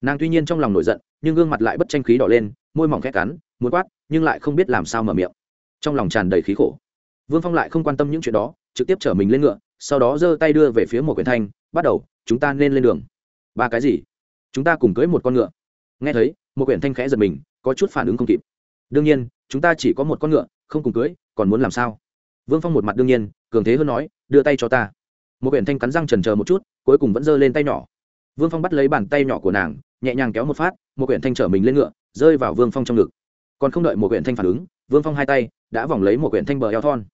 Nàng tuy nhiên trong lòng nổi giận, nhưng gương mặt lại bất tranh khí đỏ lên, môi mỏng khét cắn, muốn quát, nhưng lại không biết làm sao mở miệng. Trong lòng tràn đầy khí khổ. Vương phong lại không quan tâm những chuyện đó, trực tiếp chở mình lên ngựa, sau đó giơ tay đưa về phía một quyển thanh, bắt đầu, chúng ta nên lên đường. Ba cái gì? Chúng ta cùng cưới một con ngựa. Nghe thấy, một quyển thanh khẽ giật mình, có chút phản ứng không kịp. Đương nhiên, chúng ta chỉ có một con ngựa, không cùng cưới, còn muốn làm sao? Vương phong một mặt đương nhiên cường thế hơn nói, đưa tay cho ta. Một quyển thanh cắn răng trần chờ một chút, cuối cùng vẫn giơ lên tay nhỏ. Vương phong bắt lấy bàn tay nhỏ của nàng, nhẹ nhàng kéo một phát, một quyển thanh chở mình lên ngựa, rơi vào vương phong trong ngực. Còn không đợi một quyển thanh phản ứng, vương phong hai tay đã vòng lấy một quyển thanh bờ eo thon.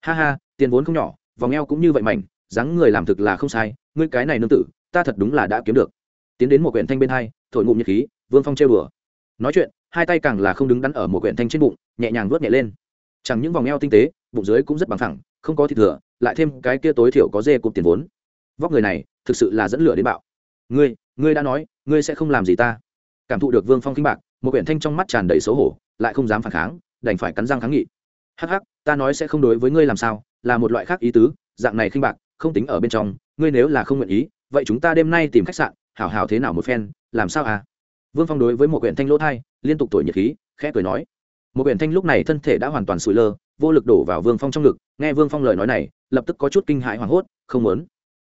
Ha ha, tiền vốn không nhỏ, vòng eo cũng như vậy mảnh, dáng người làm thực là không sai, ngươi cái này nương tử, ta thật đúng là đã kiếm được. Tiến đến một quyển thanh bên hai, thổi ngụm nhiệt khí, vương phong trêu đùa. Nói chuyện, hai tay càng là không đứng đắn ở một quyển thanh trên bụng, nhẹ nhàng vớt nhẹ lên. Chẳng những vòng eo tinh tế, bụng dưới cũng rất bằng thẳng không có thịt thừa, lại thêm cái kia tối thiểu có dê cụm tiền vốn. Vóc người này, thực sự là dẫn lửa đến bạo. Ngươi ngươi đã nói, ngươi sẽ không làm gì ta. Cảm thụ được vương phong kinh bạc, một quyển thanh trong mắt tràn đầy xấu hổ, lại không dám phản kháng, đành phải cắn răng kháng nghị. Hắc hắc, ta nói sẽ không đối với ngươi làm sao, là một loại khác ý tứ, dạng này khinh bạc, không tính ở bên trong, ngươi nếu là không nguyện ý, vậy chúng ta đêm nay tìm khách sạn, hảo hảo thế nào một phen, làm sao à? Vương phong đối với một quyển thanh lỗ thai, liên tục thổi nhiệt khí, khẽ cười nói. Một quyển thanh lúc này thân thể đã hoàn toàn sụi lơ vô lực đổ vào vương phong trong ngực, nghe vương phong lời nói này, lập tức có chút kinh hãi hoảng hốt, không muốn.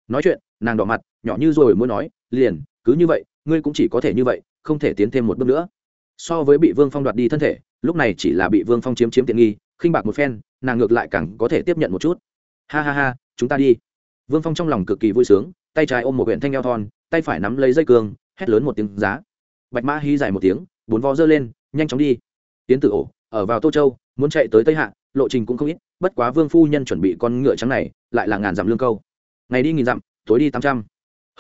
Nói chuyện, nàng đỏ mặt, nhỏ như rồi muốn nói, liền, cứ như vậy, ngươi cũng chỉ có thể như vậy, không thể tiến thêm một bước nữa. So với bị vương phong đoạt đi thân thể, lúc này chỉ là bị vương phong chiếm chiếm tiện nghi, khinh bạc một phen, nàng ngược lại càng có thể tiếp nhận một chút. Ha ha ha, chúng ta đi. Vương phong trong lòng cực kỳ vui sướng, tay trái ôm một huyện thanh eo thon, tay phải nắm lấy dây cương, hét lớn một tiếng giá. Bạch mã hí dài một tiếng, bốn vó giơ lên, nhanh chóng đi. Tiến tử ổ, ở vào tô châu, muốn chạy tới tây hạ lộ trình cũng không ít, bất quá vương phu nhân chuẩn bị con ngựa trắng này lại là ngàn dặm lương câu. Ngày đi nghìn dặm, tối đi tám trăm.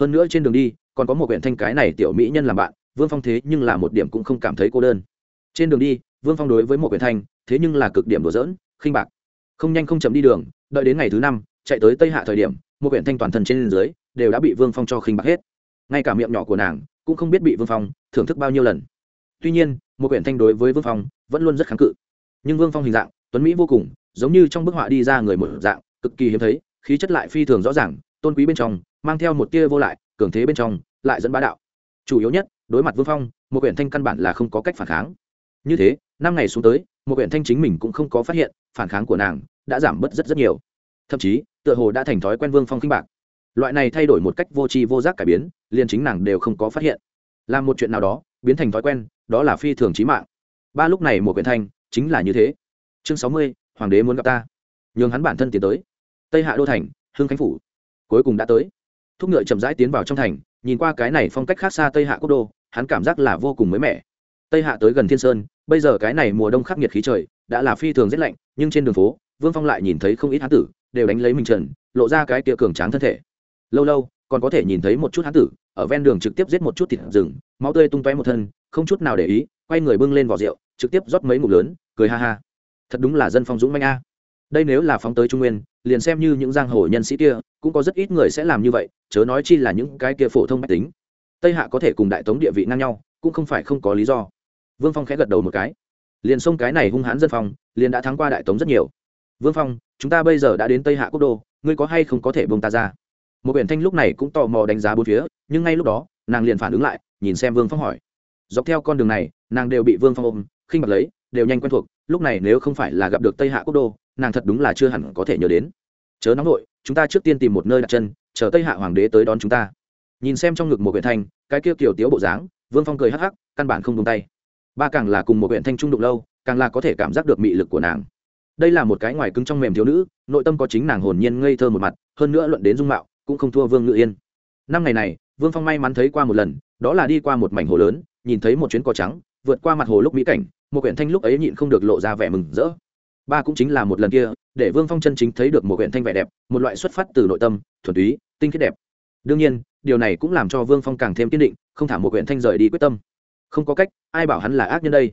Hơn nữa trên đường đi, còn có một huyện thanh cái này tiểu mỹ nhân làm bạn, vương phong thế nhưng là một điểm cũng không cảm thấy cô đơn. Trên đường đi, vương phong đối với một huyện thanh, thế nhưng là cực điểm đổ dỡn khinh bạc. Không nhanh không chậm đi đường, đợi đến ngày thứ năm, chạy tới tây hạ thời điểm, một huyện thanh toàn thân trên dưới đều đã bị vương phong cho khinh bạc hết. Ngay cả miệng nhỏ của nàng cũng không biết bị vương phong thưởng thức bao nhiêu lần. Tuy nhiên, một huyện thanh đối với vương phong vẫn luôn rất kháng cự. Nhưng vương phong hình dạng tuấn mỹ vô cùng, giống như trong bức họa đi ra người một dạng, cực kỳ hiếm thấy, khí chất lại phi thường rõ ràng, tôn quý bên trong, mang theo một tia vô lại, cường thế bên trong, lại dẫn bá đạo. Chủ yếu nhất, đối mặt vương phong, một huyện thanh căn bản là không có cách phản kháng. Như thế, năm ngày xuống tới, một huyện thanh chính mình cũng không có phát hiện, phản kháng của nàng đã giảm bớt rất rất nhiều. Thậm chí, tựa hồ đã thành thói quen vương phong kinh bạc. Loại này thay đổi một cách vô tri vô giác cải biến, liền chính nàng đều không có phát hiện. Làm một chuyện nào đó, biến thành thói quen, đó là phi thường trí mạng. Ba lúc này một quyển thanh chính là như thế chương sáu mươi, hoàng đế muốn gặp ta. Nhường hắn bản thân tiến tới. Tây hạ đô thành, hưng khánh phủ. Cuối cùng đã tới. Thúc ngựa chậm rãi tiến vào trong thành, nhìn qua cái này phong cách khác xa tây hạ quốc đô, hắn cảm giác là vô cùng mới mẻ. Tây hạ tới gần thiên sơn, bây giờ cái này mùa đông khắc nghiệt khí trời, đã là phi thường rét lạnh, nhưng trên đường phố, vương phong lại nhìn thấy không ít hán tử, đều đánh lấy mình trần, lộ ra cái tia cường tráng thân thể. Lâu lâu, còn có thể nhìn thấy một chút hán tử, ở ven đường trực tiếp giết một chút thịt rừng, máu tươi tung tóe một thân, không chút nào để ý, quay người bưng lên vỏ rượu, trực tiếp rót mấy ngụm lớn, cười ha ha thật đúng là dân phong dũng manh a. Đây nếu là phóng tới trung nguyên, liền xem như những giang hồ nhân sĩ kia, cũng có rất ít người sẽ làm như vậy, chớ nói chi là những cái kia phổ thông mách tính. Tây hạ có thể cùng đại tống địa vị ngang nhau, cũng không phải không có lý do. Vương phong khẽ gật đầu một cái. Liền xông cái này hung hãn dân phong, liền đã thắng qua đại tống rất nhiều. Vương phong, chúng ta bây giờ đã đến tây hạ quốc đô, ngươi có hay không có thể bông ta ra? Một biển thanh lúc này cũng tò mò đánh giá bốn phía, nhưng ngay lúc đó, nàng liền phản ứng lại, nhìn xem vương phong hỏi. Dọc theo con đường này, nàng đều bị vương phong ôm, khinh mặt lấy, đều nhanh quen thuộc lúc này nếu không phải là gặp được tây hạ quốc đô, nàng thật đúng là chưa hẳn có thể nhớ đến. Chớ nóng vội, chúng ta trước tiên tìm một nơi đặt chân, chờ tây hạ hoàng đế tới đón chúng ta. Nhìn xem trong ngực một huyện thanh, cái kia kiểu tiếu bộ dáng, vương phong cười hắc hắc, căn bản không tung tay. Ba càng là cùng một huyện thanh trung đụng lâu, càng là có thể cảm giác được mị lực của nàng. Đây là một cái ngoài cứng trong mềm thiếu nữ, nội tâm có chính nàng hồn nhiên ngây thơ một mặt, hơn nữa luận đến dung mạo, cũng không thua vương ngự yên. Năm ngày này, vương phong may mắn thấy qua một lần, đó là đi qua một mảnh hồ lớn, nhìn thấy một chuyến cò trắng, vượt qua mặt hồ lúc mỹ cảnh một quyển thanh lúc ấy nhịn không được lộ ra vẻ mừng rỡ. Ba cũng chính là một lần kia, để vương phong chân chính thấy được một quyển thanh vẻ đẹp, một loại xuất phát từ nội tâm, thuần túy, tinh khiết đẹp. Đương nhiên, điều này cũng làm cho vương phong càng thêm kiên định, không thả một quyển thanh rời đi quyết tâm. Không có cách, ai bảo hắn là ác nhân đây?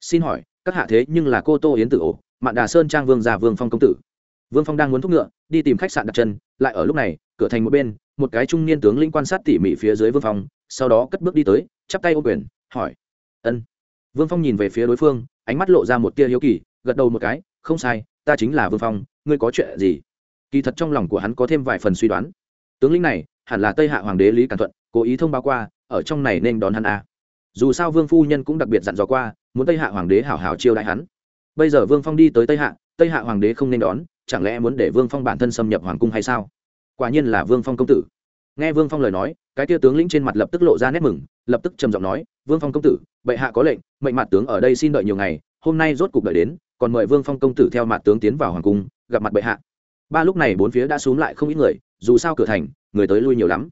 Xin hỏi, các hạ thế nhưng là cô tô yến tử ổ, mạn đà sơn trang vương già vương phong công tử. Vương phong đang muốn thúc ngựa, đi tìm khách sạn đặt chân, lại ở lúc này, cửa thành một bên, một cái trung niên tướng linh quan sát tỉ mỉ phía dưới vương phong, sau đó cất bước đi tới, chắp tay ô quyền, hỏi, ân vương phong nhìn về phía đối phương, ánh mắt lộ ra một tia hiếu kỳ, gật đầu một cái, không sai, ta chính là vương phong, ngươi có chuyện gì? Kỳ thật trong lòng của hắn có thêm vài phần suy đoán. Tướng lĩnh này, hẳn là tây hạ hoàng đế lý càn thuận, cố ý thông báo qua, ở trong này nên đón hắn a à. dù sao vương phu nhân cũng đặc biệt dặn dò qua, muốn tây hạ hoàng đế hảo hảo chiêu đại hắn. Bây giờ vương phong đi tới tây hạ tây hạ hoàng đế không nên đón, chẳng lẽ muốn để vương phong bản thân xâm nhập hoàng cung hay sao? Quả nhiên là vương phong công tử nghe vương phong lời nói, cái tia tướng lĩnh trên mặt lập tức lộ ra nét mừng, lập tức trầm giọng nói, vương phong công tử, bệ hạ có lệnh, mệnh mặt tướng ở đây xin đợi nhiều ngày, hôm nay rốt cục đợi đến, còn mời vương phong công tử theo mặt tướng tiến vào hoàng cung, gặp mặt bệ hạ. Ba lúc này bốn phía đã xuống lại không ít người, dù sao cửa thành, người tới lui nhiều lắm.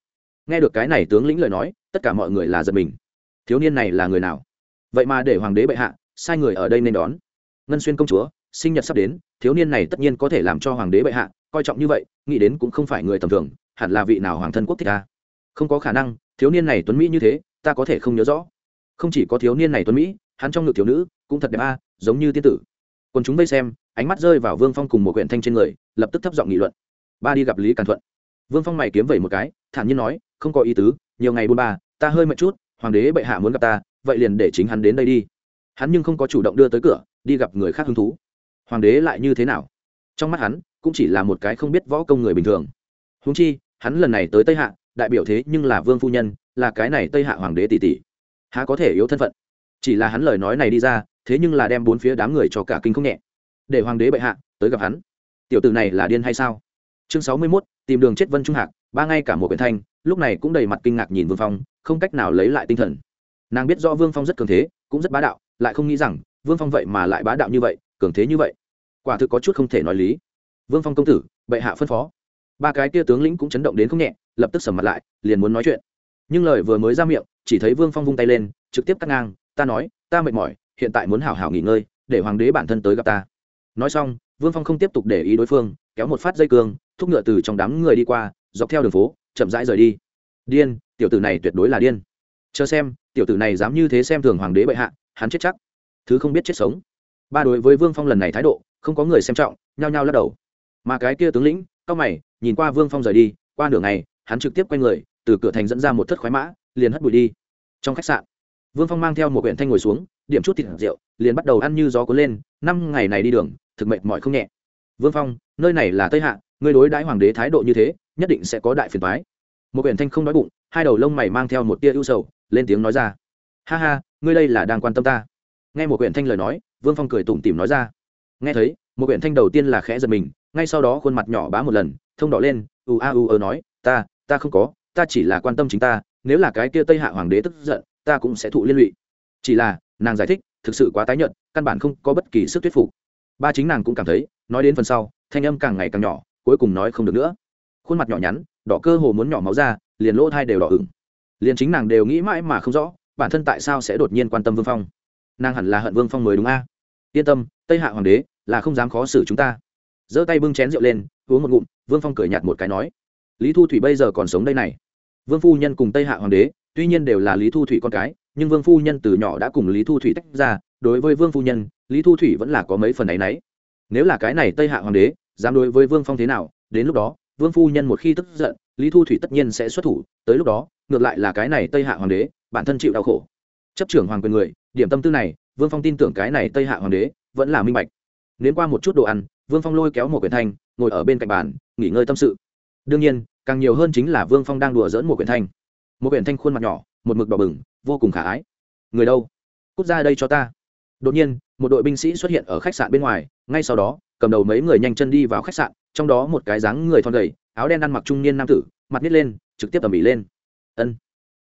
Nghe được cái này tướng lĩnh lời nói, tất cả mọi người là giật mình. Thiếu niên này là người nào? Vậy mà để hoàng đế bệ hạ, sai người ở đây nên đón. Ngân xuyên công chúa, sinh nhật sắp đến, thiếu niên này tất nhiên có thể làm cho hoàng đế bệ hạ, coi trọng như vậy, nghĩ đến cũng không phải người tầm thường hẳn là vị nào hoàng thân quốc thích ta? Không có khả năng, thiếu niên này tuấn mỹ như thế, ta có thể không nhớ rõ. Không chỉ có thiếu niên này tuấn mỹ, hắn trong ngực thiếu nữ cũng thật đẹp a, giống như tiên tử. Còn chúng vây xem, ánh mắt rơi vào vương phong cùng một quyển thanh trên người, lập tức thấp giọng nghị luận. Ba đi gặp lý càn thuận. Vương phong mày kiếm vẩy một cái, thản nhiên nói, không có ý tứ, nhiều ngày buôn ba, ta hơi mệt chút, hoàng đế bệ hạ muốn gặp ta, vậy liền để chính hắn đến đây đi. Hắn nhưng không có chủ động đưa tới cửa, đi gặp người khác hứng thú. Hoàng đế lại như thế nào? Trong mắt hắn, cũng chỉ là một cái không biết võ công người bình thường. Húng chi hắn lần này tới tây hạ đại biểu thế nhưng là vương phu nhân là cái này tây hạ hoàng đế tỷ tỷ. Há có thể yếu thân phận? Chỉ là hắn lời nói này đi ra thế nhưng là đem bốn phía đám người cho cả kinh không nhẹ. Để hoàng đế bệ hạ tới gặp hắn. Tiểu tử này là điên hay sao? Chương sáu mươi 61, tìm đường chết vân trung hạc ba ngay cả một quyển thanh lúc này cũng đầy mặt kinh ngạc nhìn vương phong không cách nào lấy lại tinh thần. Nàng biết rõ vương phong rất cường thế cũng rất bá đạo lại không nghĩ rằng vương phong vậy mà lại bá đạo như vậy cường thế như vậy. Quả thực có chút không thể nói lý. Vương phong công tử bệ hạ phân phó ba cái kia tướng lĩnh cũng chấn động đến không nhẹ, lập tức sầm mặt lại, liền muốn nói chuyện. Nhưng lời vừa mới ra miệng, chỉ thấy vương phong vung tay lên, trực tiếp cắt ngang, ta nói, ta mệt mỏi, hiện tại muốn hảo hảo nghỉ ngơi, để hoàng đế bản thân tới gặp ta. Nói xong, vương phong không tiếp tục để ý đối phương, kéo một phát dây cương, thúc ngựa từ trong đám người đi qua, dọc theo đường phố, chậm rãi rời đi. Điên, tiểu tử này tuyệt đối là điên. Chờ xem, tiểu tử này dám như thế xem thường hoàng đế bệ hạ, hắn chết chắc. Thứ không biết chết sống. Ba đối với vương phong lần này thái độ, không có người xem trọng, nhao nhao lắc đầu. Mà cái kia tướng lĩnh, cao mày nhìn qua vương phong rời đi, qua nửa ngày, hắn trực tiếp quay người, từ cửa thành dẫn ra một thất khoái mã, liền hất bụi đi. Trong khách sạn, vương phong mang theo một quyển thanh ngồi xuống, điểm chút thịt rượu, liền bắt đầu ăn như gió cuốn lên, năm ngày này đi đường, thực mệnh mỏi không nhẹ. Vương phong, nơi này là tây hạ, ngươi đối đãi hoàng đế thái độ như thế, nhất định sẽ có đại phiền toái. Một quyển thanh không nói bụng, hai đầu lông mày mang theo một tia ưu sầu, lên tiếng nói ra. Ha ha, ngươi đây là đang quan tâm ta. Nghe một quyển thanh lời nói, vương phong cười tủm tỉm nói ra. Nghe thấy, một quyển thanh đầu tiên là khẽ giật mình, ngay sau đó khuôn mặt nhỏ bá một lần thông đỏ lên, u a u ơ nói, ta ta không có, ta chỉ là quan tâm chính ta, nếu là cái kia tây hạ hoàng đế tức giận, ta cũng sẽ thụ liên lụy. Chỉ là, nàng giải thích, thực sự quá tái nhợt, căn bản không có bất kỳ sức thuyết phục. Ba chính nàng cũng cảm thấy, nói đến phần sau, thanh âm càng ngày càng nhỏ, cuối cùng nói không được nữa. Khuôn mặt nhỏ nhắn, đỏ cơ hồ muốn nhỏ máu ra, liền lỗ thai đều đỏ ửng. Liền chính nàng đều nghĩ mãi mà không rõ, bản thân tại sao sẽ đột nhiên quan tâm vương phong. Nàng hẳn là hận vương phong mới đúng a. Yên tâm, tây hạ hoàng đế là không dám khó xử chúng ta. Giơ tay bưng chén rượu lên uống một ngụm, vương phong cười nhạt một cái nói, lý thu thủy bây giờ còn sống đây này. Vương phu nhân cùng tây hạ hoàng đế, tuy nhiên đều là lý thu thủy con cái, nhưng vương phu nhân từ nhỏ đã cùng lý thu thủy tách ra, đối với vương phu nhân, lý thu thủy vẫn là có mấy phần ấ y n ấ y nếu là cái này tây hạ hoàng đế, dám đối với vương phong thế nào, đến lúc đó, vương phu nhân một khi tức giận, lý thu thủy tất nhiên sẽ xuất thủ, tới lúc đó, ngược lại là cái này tây hạ hoàng đế, bản thân chịu đau khổ. Chấp trưởng hoàng quyền người, điểm tâm tư này, vương phong tin tưởng cái này tây hạ hoàng đế vẫn là minh bạch. Nếu qua một chút đồ ăn vương phong lôi kéo một quyển thanh, ngồi ở bên cạnh bàn, nghỉ ngơi tâm sự. Đương nhiên, càng nhiều hơn chính là vương phong đang đùa dỡn một quyển thanh. Một quyển thanh khuôn mặt nhỏ, một mực đỏ bừng, vô cùng khả ái. Người đâu? Cút ra đây cho ta. Đột nhiên, một đội binh sĩ xuất hiện ở khách sạn bên ngoài, ngay sau đó, cầm đầu mấy người nhanh chân đi vào khách sạn, trong đó một cái dáng người thon gầy, áo đen ăn mặc trung niên nam tử, mặt nít lên, trực tiếp tầm ĩ lên. Ân.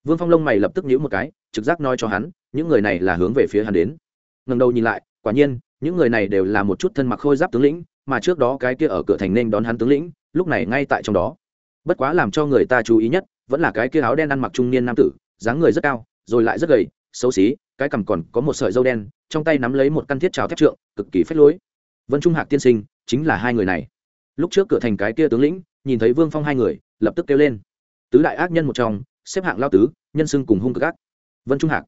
Vương phong lông mày lập tức nhíu một cái, trực giác nói cho hắn, những người này là hướng về phía hắn đến. Ngần đầu nhìn lại, quả nhiên, những người này đều là một chút thân mặc khôi giáp tướng lĩnh mà trước đó cái kia ở cửa thành nên đón hắn tướng lĩnh, lúc này ngay tại trong đó. Bất quá làm cho người ta chú ý nhất, vẫn là cái kia áo đen ăn mặc trung niên nam tử, dáng người rất cao, rồi lại rất gầy, xấu xí, cái cằm còn có một sợi dâu đen, trong tay nắm lấy một căn thiết trào thép trượng, cực kỳ phách lối. Vân trung hạc tiên sinh, chính là hai người này. Lúc trước cửa thành cái kia tướng lĩnh, nhìn thấy vương phong hai người, lập tức kêu lên. Tứ đại ác nhân một trong, xếp hạng lao tứ, nhân xưng cùng hung cực ác. Vân trung hạc.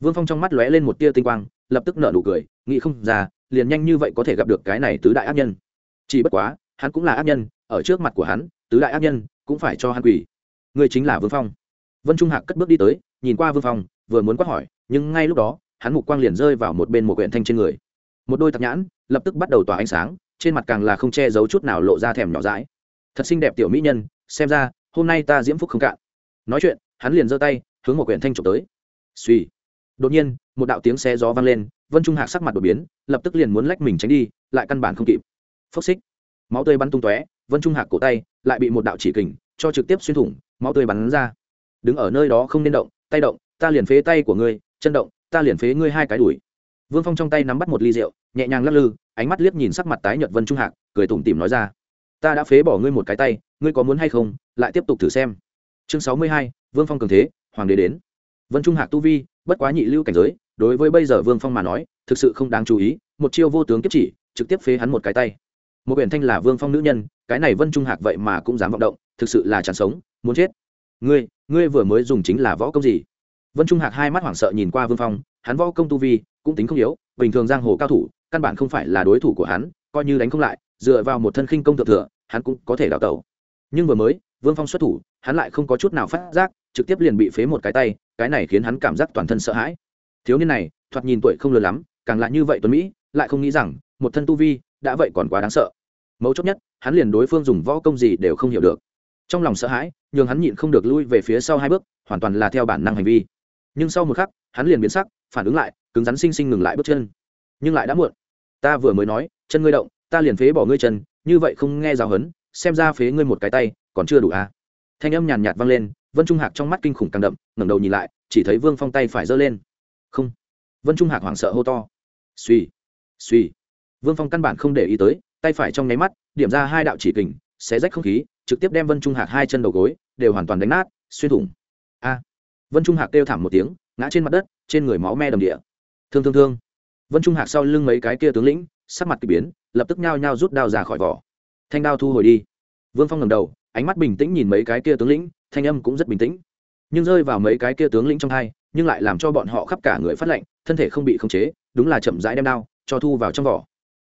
Vương phong trong mắt lóe lên một tia tinh quang, lập tức nở nụ cười, nghĩ không ra liền nhanh như vậy có thể gặp được cái này tứ đại ác nhân. Chỉ bất quá, hắn cũng là ác nhân, ở trước mặt của hắn, tứ đại ác nhân cũng phải cho hắn quỳ. người chính là vương phong. Vân trung hạc cất bước đi tới, nhìn qua vương phong, vừa muốn quát hỏi, nhưng ngay lúc đó, hắn mục quang liền rơi vào một bên một quyển thanh trên người. Một đôi tạp nhãn lập tức bắt đầu tỏa ánh sáng, trên mặt càng là không che giấu chút nào lộ ra thèm nhỏ dãi. Thật xinh đẹp tiểu mỹ nhân, xem ra, hôm nay ta diễm phúc không cạn. Nói chuyện, hắn liền giơ tay, hướng một quyển thanh trộm tới. Suy đột nhiên, một đạo tiếng xe gió vang lên vân trung hạc sắc mặt đột biến, lập tức liền muốn lách mình tránh đi, lại căn bản không kịp. Phốc xích. Máu tươi bắn tung tóe, vân trung hạc cổ tay lại bị một đạo chỉ kình cho trực tiếp xuyên thủng, máu tươi bắn ra. Đứng ở nơi đó không nên động, tay động, ta liền phế tay của ngươi, chân động, ta liền phế ngươi hai cái đuổi. vương phong trong tay nắm bắt một ly rượu, nhẹ nhàng lắc lư, ánh mắt liếc nhìn sắc mặt tái nhợt vân trung hạc, cười tủm tỉm nói ra. Ta đã phế bỏ ngươi một cái tay, ngươi có muốn hay không, lại tiếp tục thử xem. Chương sáu mươi hai, vương phong cường thế, hoàng đế đến. Vân trung hạc tu vi, bất quá nhị lưu cảnh giới đối với bây giờ vương phong mà nói, thực sự không đáng chú ý, một chiêu vô tướng kiếp chỉ, trực tiếp phế hắn một cái tay. Một biển thanh là vương phong nữ nhân, cái này vân trung hạc vậy mà cũng dám vọng động, thực sự là chẳng sống, muốn chết. Ngươi ngươi vừa mới dùng chính là võ công gì? Vân trung hạc hai mắt hoảng sợ nhìn qua vương phong, hắn võ công tu vi, cũng tính không yếu, bình thường giang hồ cao thủ, căn bản không phải là đối thủ của hắn, coi như đánh không lại, dựa vào một thân khinh công thượng thừa, hắn cũng có thể đào tẩu. Nhưng vừa mới, vương phong xuất thủ, hắn lại không có chút nào phát giác, trực tiếp liền bị phế một cái tay, cái này khiến hắn cảm giác toàn thân sợ hãi thiếu niên này, thoạt nhìn tuổi không lớn lắm, càng lại như vậy tuấn mỹ, lại không nghĩ rằng, một thân tu vi, đã vậy còn quá đáng sợ. Mấu chốt nhất, hắn liền đối phương dùng võ công gì đều không hiểu được. Trong lòng sợ hãi, nhường hắn nhịn không được lui về phía sau hai bước, hoàn toàn là theo bản năng hành vi. Nhưng sau một khắc, hắn liền biến sắc, phản ứng lại, cứng rắn xinh xinh ngừng lại bước chân. Nhưng lại đã muộn. Ta vừa mới nói, chân ngươi động, ta liền phế bỏ ngươi chân, như vậy không nghe giáo hấn xem ra phế ngươi một cái tay, còn chưa đủ à. thanh âm nhàn nhạt vang lên, vân trung hạc trong mắt kinh khủng càng đậm, ngẩng đầu nhìn lại, chỉ thấy vương phong tay phải giơ lên không. Vân trung hạc hoảng sợ hô to. Suy suy. Vương phong căn bản không để ý tới, tay phải trong nháy mắt, điểm ra hai đạo chỉ kình, xé rách không khí, trực tiếp đem vân trung hạc hai chân đầu gối, đều hoàn toàn đánh nát, xuyên thủng. A. Vân trung hạc kêu thảm một tiếng, ngã trên mặt đất, trên người máu me đầm địa. Thương thương thương. Vân trung hạc sau lưng mấy cái kia tướng lĩnh, sắc mặt k ỳ biến, lập tức nhao nhao rút đao ra khỏi vỏ. Thanh đao thu hồi đi. Vương phong ngầm đầu, ánh mắt bình tĩnh nhìn mấy cái kia tướng lĩnh, thanh âm cũng rất bình tĩnh. Nhưng rơi vào mấy cái kia tướng lĩnh trong hai nhưng lại làm cho bọn họ khắp cả người phát lệnh thân thể không bị khống chế, đúng là chậm rãi đem đao cho thu vào trong vỏ.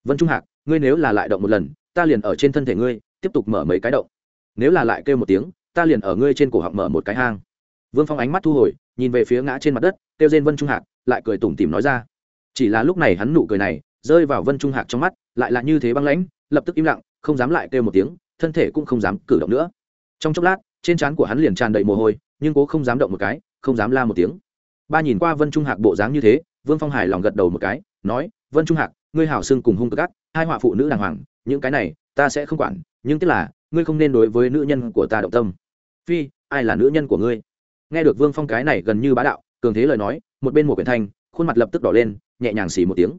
Vân trung hạc, ngươi nếu là lại động một lần, ta liền ở trên thân thể ngươi, tiếp tục mở mấy cái động. Nếu là lại kêu một tiếng, ta liền ở ngươi trên cổ họng mở một cái hang. Vương phong ánh mắt thu hồi, nhìn về phía ngã trên mặt đất, kêu trên vân trung hạc, lại cười tủm tỉm nói ra. Chỉ là lúc này hắn nụ cười này, rơi vào vân trung hạc trong mắt, lại là như thế băng lãnh, lập tức im lặng, không dám lại kêu một tiếng, thân thể cũng không dám cử động nữa. Trong chốc lát, trên trán của hắn liền tràn đầy mồ hôi, nhưng cố không dám động một cái, không dám la một tiếng ba nhìn qua vân trung hạc bộ dáng như thế, vương phong Hải lòng gật đầu một cái, nói, vân trung hạc, ngươi hảo xưng cùng hung cực ác, hai họa phụ nữ đàng hoàng, những cái này, ta sẽ không quản, nhưng tức là, ngươi không nên đối với nữ nhân của ta động tâm. Phi, ai là nữ nhân của ngươi? Nghe được vương phong cái này gần như bá đạo, cường thế lời nói, một bên một quyển thanh, khuôn mặt lập tức đỏ lên, nhẹ nhàng xì một tiếng.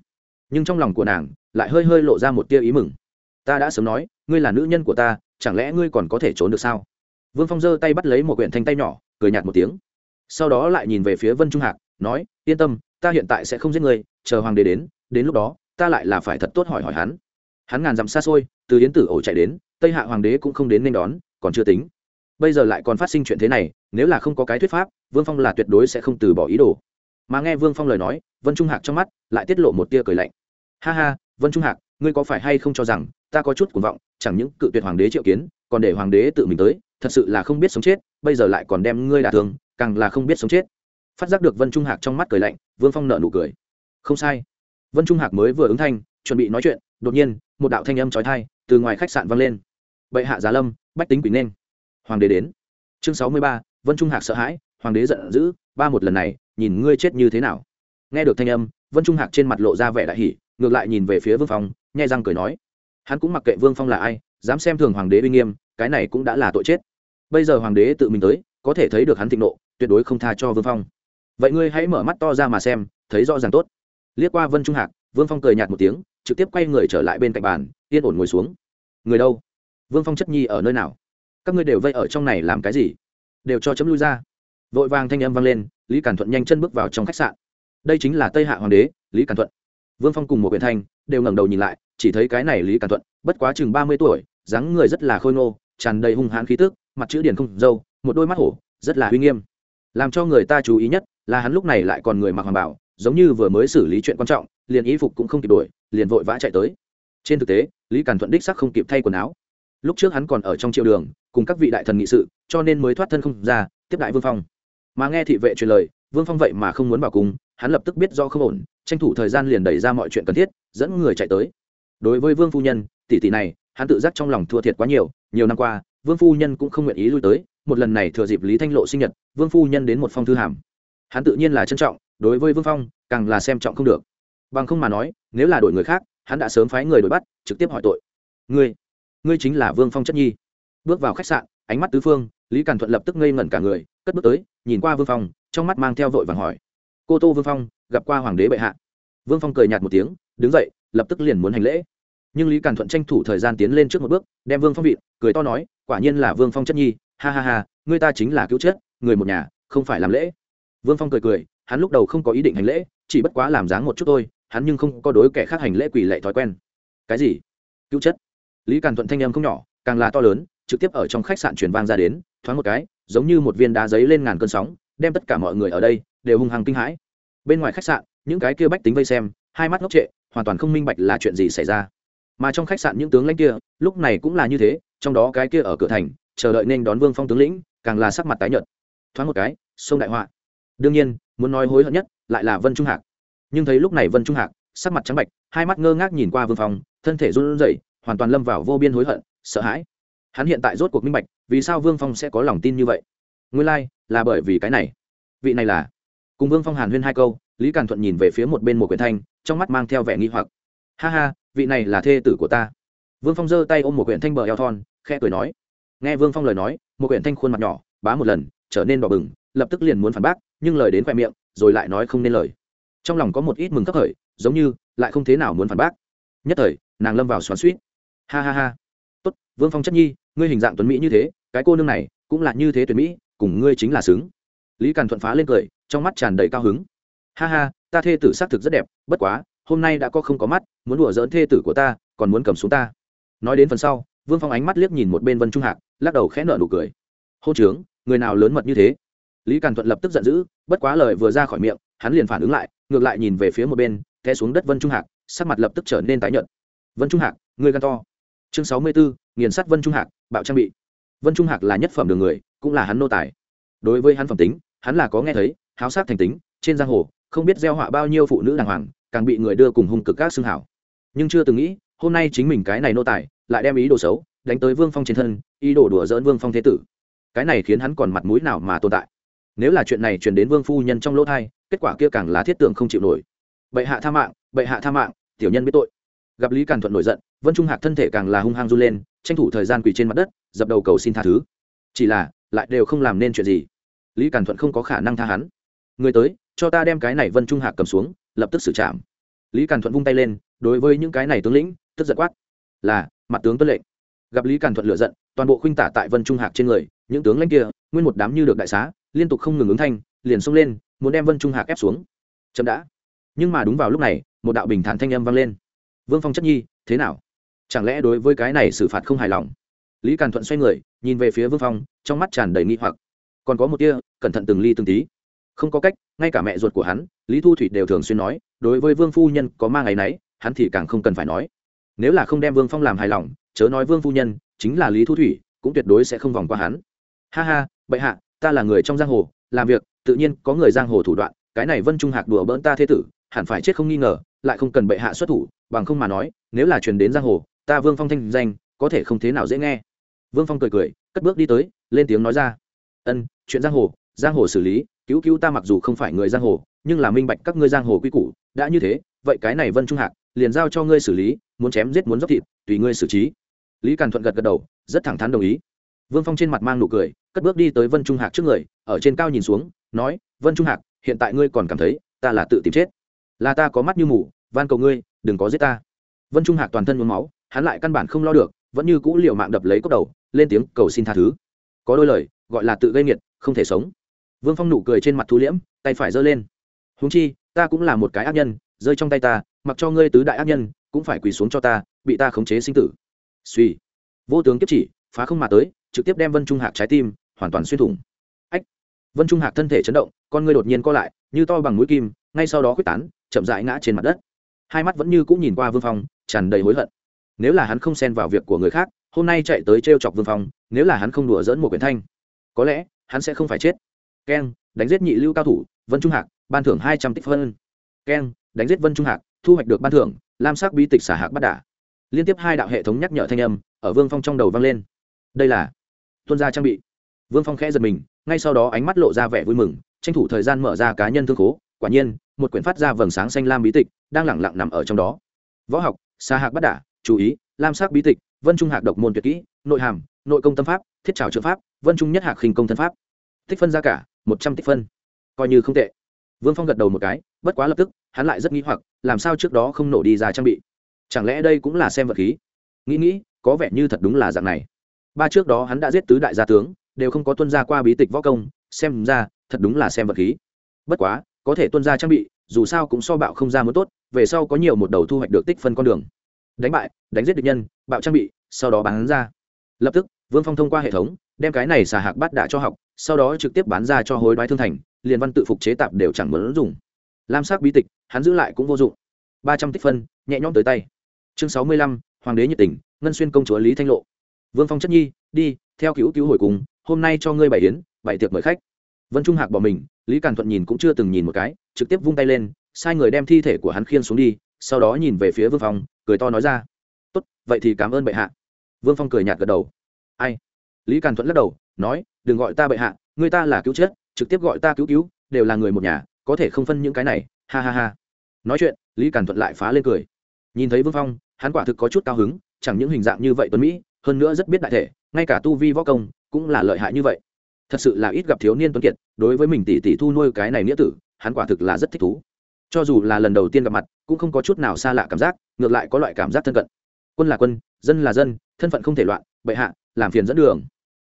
Nhưng trong lòng của nàng, lại hơi hơi lộ ra một tia ý mừng. Ta đã sớm nói, ngươi là nữ nhân của ta, chẳng lẽ ngươi còn có thể trốn được sao? Vương phong giơ tay bắt lấy một quyển thanh tay nhỏ, cười nhạt một tiếng sau đó lại nhìn về phía vân trung hạc, nói, yên tâm, ta hiện tại sẽ không giết ngươi, chờ hoàng đế đến đến lúc đó, ta lại là phải thật tốt hỏi hỏi hắn. Hắn ngàn dặm xa xôi, từ yến tử ổ chạy đến, tây hạ hoàng đế cũng không đến nên đón, còn chưa tính. Bây giờ lại còn phát sinh chuyện thế này, nếu là không có cái thuyết pháp, vương phong là tuyệt đối sẽ không từ bỏ ý đồ. Mà nghe vương phong lời nói, vân trung hạc trong mắt lại tiết lộ một tia cười lạnh. Ha ha, vân trung hạc, ngươi có phải hay không cho rằng, ta có chút cuồng vọng, chẳng những cự tuyệt hoàng đế triệu kiến, còn để hoàng đế tự mình tới, thật sự là không biết sống chết, bây giờ lại còn đem ngươi đả thương càng là không biết sống chết. Phát giác được vân trung hạc trong mắt cười lạnh, vương phong nợ nụ cười. Không sai. Vân trung hạc mới vừa ứng thanh, chuẩn bị nói chuyện, đột nhiên, một đạo thanh âm trói thai từ ngoài khách sạn vang lên. Bệ hạ giá lâm, bách tính quỷ nên. Hoàng đế đến. Chương sáu mươi ba, vân trung hạc sợ hãi, hoàng đế giận dữ, ba một lần này, nhìn ngươi chết như thế nào. Nghe được thanh âm, vân trung hạc trên mặt lộ ra vẻ đại hỷ ngược lại nhìn về phía vương phong, nhai răng cười nói. Hắn cũng mặc kệ vương phong là ai, dám xem thường hoàng đế uy nghiêm, cái này cũng đã là tội chết. Bây giờ hoàng đế tự mình tới có thể thấy được hắn thịnh nộ, tuyệt đối không tha cho vương phong. Vậy ngươi hãy mở mắt to ra mà xem, thấy rõ ràng tốt. Liếc qua vân trung hạc, vương phong cười nhạt một tiếng, trực tiếp quay người trở lại bên cạnh bàn, yên ổn ngồi xuống. Người đâu? Vương phong chất nhi ở nơi nào? Các ngươi đều vây ở trong này làm cái gì? Đều cho chấm lui ra. Vội vàng thanh âm vang lên, lý cản thuận nhanh chân bước vào trong khách sạn. Đây chính là tây hạ hoàng đế, lý cản thuận. Vương phong cùng một huyện thanh, đều ngẩng đầu nhìn lại, chỉ thấy cái này lý cản thuận, bất quá chừng ba mươi tuổi, dáng người rất là khôi ngô, tràn đầy hung hãn khí tức, mặt chữ điển không dâu một đôi mắt hổ, rất là uy nghiêm. Làm cho người ta chú ý nhất là hắn lúc này lại còn người mặc hoàng bảo, giống như vừa mới xử lý chuyện quan trọng, liền y phục cũng không kịp đuổi liền vội vã chạy tới. Trên thực tế, lý càn thuận đích sắc không kịp thay quần áo. Lúc trước hắn còn ở trong triệu đường, cùng các vị đại thần nghị sự, cho nên mới thoát thân không ra, tiếp đại vương phong. Mà nghe thị vệ truyền lời, vương phong vậy mà không muốn vào cùng hắn lập tức biết do không ổn, tranh thủ thời gian liền đẩy ra mọi chuyện cần thiết, dẫn người chạy tới. Đối với vương phu nhân, tỷ tỷ này, hắn tự giác trong lòng thua thiệt quá nhiều nhiều năm qua, vương phu nhân cũng không nguyện ý lui tới một lần này thừa dịp lý thanh lộ sinh nhật, vương phu nhân đến một phong thư hàm. Hắn tự nhiên là trân trọng, đối với vương phong, càng là xem trọng không được. Bằng không mà nói, nếu là đổi người khác, hắn đã sớm phái người đổi bắt, trực tiếp hỏi tội. Ngươi ngươi chính là vương phong chất nhi. Bước vào khách sạn, ánh mắt tứ phương, lý càn thuận lập tức ngây ngẩn cả người, cất bước tới, nhìn qua vương phong, trong mắt mang theo vội vàng hỏi. Cô tô vương phong, gặp qua hoàng đế bệ hạ. Vương phong cười nhạt một tiếng, đứng dậy, lập tức liền muốn hành lễ. Nhưng lý càn thuận tranh thủ thời gian tiến lên trước một bước, đem vương phong vịn, cười to nói, quả nhiên là vương phong chất nhi ha ha ha người ta chính là cứu chết, người một nhà, không phải làm lễ. Vương phong cười cười, hắn lúc đầu không có ý định hành lễ, chỉ bất quá làm dáng một chút thôi, hắn nhưng không có đối kẻ khác hành lễ quỷ lệ thói quen. Cái gì? Cứu chất lý càn thuận thanh em không nhỏ, càng là to lớn, trực tiếp ở trong khách sạn truyền vang ra đến, thoáng một cái, giống như một viên đá giấy lên ngàn cơn sóng, đem tất cả mọi người ở đây đều hung hăng kinh hãi. Bên ngoài khách sạn, những cái kia bách tính vây xem, hai mắt ngốc trệ, hoàn toàn không minh bạch là chuyện gì xảy ra. Mà trong khách sạn những tướng lãnh kia, lúc này cũng là như thế, trong đó cái kia ở cửa thành chờ đợi nên đón vương phong tướng lĩnh càng là sắc mặt tái nhợt. Thoáng một cái sông đại họa. Đương nhiên muốn nói hối hận nhất lại là vân trung hạc. Nhưng thấy lúc này vân trung hạc sắc mặt trắng bạch hai mắt ngơ ngác nhìn qua vương phong thân thể run rẩy hoàn toàn lâm vào vô biên hối hận sợ hãi. Hắn hiện tại rốt cuộc minh bạch vì sao vương phong sẽ có lòng tin như vậy? Nguyên lai、like, là bởi vì cái này. Vị này là cùng vương phong hàn huyên hai câu lý càn thuận nhìn về phía một bên một quyển thanh trong mắt mang theo vẻ nghi hoặc. Ha ha vị này là thê tử của ta. Vương phong giơ tay ôm một quyển thanh bờ eo thon khe cười nói nghe vương phong lời nói, một quyển thanh khuôn mặt nhỏ, bá một lần, trở nên đỏ bừng, lập tức liền muốn phản bác, nhưng lời đến khoe miệng, rồi lại nói không nên lời. Trong lòng có một ít mừng cấp khởi giống như lại không thế nào muốn phản bác. Nhất thời, nàng lâm vào xoắn suýt. Ha ha ha. Tốt, vương phong chất nhi, ngươi hình dạng tuấn mỹ như thế, cái cô nương này cũng là như thế tuyệt mỹ, cùng ngươi chính là xứng. Lý càn thuận phá lên cười, trong mắt tràn đầy cao hứng. Ha ha, ta thê tử xác thực rất đẹp, bất quá, hôm nay đã có không có mắt, muốn đùa dỡn thê tử của ta, còn muốn cầm xuống ta. Nói đến phần sau, vương phong ánh mắt liếc nhìn một bên vân trung hạc lắc đầu khẽ nợ nụ cười. Hôn trướng, người nào lớn mật như thế? Lý càn thuận lập tức giận dữ, bất quá lời vừa ra khỏi miệng, hắn liền phản ứng lại, ngược lại nhìn về phía một bên, té xuống đất vân trung hạc, sắc mặt lập tức trở nên tái nhợt. Vân trung hạc, người gan to. Chương sáu mươi bốn, nghiền sắt vân trung hạc, bạo trang bị. Vân trung hạc là nhất phẩm đường người, cũng là hắn nô tài. Đối với hắn phẩm tính, hắn là có nghe thấy, háo sát thành tính, trên giang hồ, không biết gieo họa bao nhiêu phụ nữ đàng hoàng, càng bị người đưa cùng hung cực các xương hảo. Nhưng chưa từng nghĩ, hôm nay chính mình cái này nô tài, lại đem ý đồ xấu đánh tới vương phong trên thân, ý đồ đùa dỡn vương phong thế tử. Cái này khiến hắn còn mặt mũi nào mà tồn tại? Nếu là chuyện này truyền đến vương phu nhân trong lỗ thai, kết quả kia càng là thiết tưởng không chịu nổi. Bệ hạ tha mạng, bệ hạ tha mạng, tiểu nhân biết tội. Gặp lý càn thuận nổi giận, vân trung hạc thân thể càng là hung hăng run lên, tranh thủ thời gian quỳ trên mặt đất, dập đầu cầu xin tha thứ. Chỉ là, lại đều không làm nên chuyện gì. Lý càn thuận không có khả năng tha hắn. Người tới, cho ta đem cái này vân trung hạc cầm xuống, lập tức xử trảm. Lý càn thuận vung tay lên, đối với những cái này tướng lĩnh, tức giật quát. Là, mặt tướng tuân lệnh gặp lý càn thuận lựa giận, toàn bộ khuynh tả tại vân trung hạc trên người, những tướng lãnh kia, nguyên một đám như được đại xá, liên tục không ngừng ứng thanh, liền xông lên, muốn đem vân trung hạc ép xuống. Chậm đã. Nhưng mà đúng vào lúc này, một đạo bình thản thanh âm vang lên. Vương phong chất nhi, thế nào? Chẳng lẽ đối với cái này xử phạt không hài lòng? Lý càn thuận xoay người, nhìn về phía vương phong, trong mắt tràn đầy nghi hoặc. Còn có một tia, cẩn thận từng ly từng tí. Không có cách, ngay cả mẹ ruột của hắn, lý thu thủy đều thường xuyên nói, đối với vương phu nhân có mang ngày nấy, hắn thì càng không cần phải nói. Nếu là không đem vương phong làm hài lòng chớ nói vương phu nhân, chính là lý thu thủy, cũng tuyệt đối sẽ không vòng qua hắn. Ha ha, bệ hạ, ta là người trong giang hồ, làm việc, tự nhiên có người giang hồ thủ đoạn, cái này vân trung hạc đùa bỡn ta thế tử, hẳn phải chết không nghi ngờ, lại không cần bệ hạ xuất thủ, bằng không mà nói, nếu là truyền đến giang hồ, ta vương phong thanh danh, có thể không thế nào dễ nghe. Vương phong cười cười, cất bước đi tới, lên tiếng nói ra. Ân, chuyện giang hồ giang hồ xử lý, cứu cứu ta mặc dù không phải người giang hồ, nhưng là minh bạch các ngươi giang hồ quy củ, đã như thế, vậy cái này vân trung hạc, liền giao cho ngươi xử lý, muốn chém giết muốn dốc thịt, tùy ngươi xử trí lý càn thuận gật gật đầu, rất thẳng thắn đồng ý. Vương phong trên mặt mang nụ cười, cất bước đi tới vân trung hạc trước người, ở trên cao nhìn xuống, nói, vân trung hạc, hiện tại ngươi còn cảm thấy ta là tự tìm chết. Là ta có mắt như mù, van cầu ngươi, đừng có giết ta. Vân trung hạc toàn thân nhuốm máu, hắn lại căn bản không lo được, vẫn như cũ liệu mạng đập lấy cốc đầu, lên tiếng cầu xin tha thứ. Có đôi lời, gọi là tự gây nghiệt, không thể sống. Vương phong nụ cười trên mặt thu liễm, tay phải giơ lên. Húng chi, ta cũng là một cái ác nhân, rơi trong tay ta, mặc cho ngươi tứ đại ác nhân, cũng phải quỳ xuống cho ta, bị ta khống chế sinh tử suy. Vô tướng kiếp chỉ, phá không mà tới, trực tiếp đem vân trung hạc trái tim, hoàn toàn xuyên thủng. Ách! Vân trung hạc thân thể chấn động, con ngươi đột nhiên co lại, như to bằng mũi kim, ngay sau đó quyết tán, chậm rãi ngã trên mặt đất. Hai mắt vẫn như cũng nhìn qua vương phong, tràn đầy hối hận. Nếu là hắn không xen vào việc của người khác, hôm nay chạy tới t r e o chọc vương phong, nếu là hắn không đùa dỡn một quyển thanh, có lẽ hắn sẽ không phải chết. Keng, đánh giết nhị lưu cao thủ, vân trung hạc, ban thưởng hai trăm tích phân. Keng, đánh giết vân trung hạc, thu hoạch được ban thưởng, lam sắc bí tịch xả hạc bắt đả liên tiếp hai đạo hệ thống nhắc nhở thanh âm ở vương phong trong đầu vang lên đây là tuân gia trang bị vương phong khẽ giật mình ngay sau đó ánh mắt lộ ra vẻ vui mừng tranh thủ thời gian mở ra cá nhân thương khố quả nhiên một quyển phát ra vầng sáng xanh lam bí tịch đang lẳng lặng nằm ở trong đó võ học xa hạc bắt đả chú ý lam sắc bí tịch vân trung hạc độc môn tuyệt kỹ nội hàm nội công tâm pháp thiết trào trợ pháp vân trung nhất hạc khinh công thân pháp tích phân ra cả một trăm tích phân coi như không tệ vương phong gật đầu một cái bất quá lập tức hắn lại rất nghĩ hoặc làm sao trước đó không nổ đi ra trang bị chẳng lẽ đây cũng là xem vật khí? Nghĩ nghĩ, có vẻ như thật đúng là dạng này. Ba trước đó hắn đã giết tứ đại gia tướng, đều không có tuân ra qua bí tịch võ công, xem ra, thật đúng là xem vật khí. Bất quá, có thể tuân ra trang bị, dù sao cũng so bạo không ra muốn tốt, về sau có nhiều một đầu thu hoạch được tích phân con đường. Đánh bại, đánh giết địch nhân, bạo trang bị, sau đó bán ra. Lập tức, vương phong thông qua hệ thống, đem cái này xà hạc bắt đạ cho học, sau đó trực tiếp bán ra cho hối đoái thương thành, liền văn tự phục chế tạp đều chẳng muốn dùng. Lam sắc bí tịch, hắn giữ lại cũng vô dụng. Ba trăm tích phân, nhẹ nhõm tới tay chương sáu mươi lăm, hoàng đế nhiệt tình, ngân xuyên công chúa lý thanh lộ. Vương phong chất nhi, đi, theo cứu cứu hồi cùng, hôm nay cho ngươi bày yến, bày tiệc mời khách. Vân trung hạc bỏ mình, lý càn thuận nhìn cũng chưa từng nhìn một cái, trực tiếp vung tay lên, sai người đem thi thể của hắn khiên xuống đi, sau đó nhìn về phía vương phong, cười to nói ra. Tốt, vậy thì cảm ơn bệ hạ. Vương phong cười nhạt gật đầu. Ai? Lý càn thuận lắc đầu, nói, đừng gọi ta bệ hạ, người ta là cứu chết, trực tiếp gọi ta cứu cứu, đều là người một nhà, có thể không phân những cái này, ha ha ha. Nói chuyện, lý càn thuận lại phá lên cười. Nhìn thấy vương phong hắn quả thực có chút cao hứng, chẳng những hình dạng như vậy tuấn mỹ, hơn nữa rất biết đại thể, ngay cả tu vi võ công cũng là lợi hại như vậy. Thật sự là ít gặp thiếu niên tuấn kiệt, đối với mình tỷ tỷ thu nuôi cái này nghĩa tử, hắn quả thực là rất thích thú. Cho dù là lần đầu tiên gặp mặt, cũng không có chút nào xa lạ cảm giác, ngược lại có loại cảm giác thân cận. Quân là quân, dân là dân, thân phận không thể loạn, bệ hạ, làm phiền dẫn đường.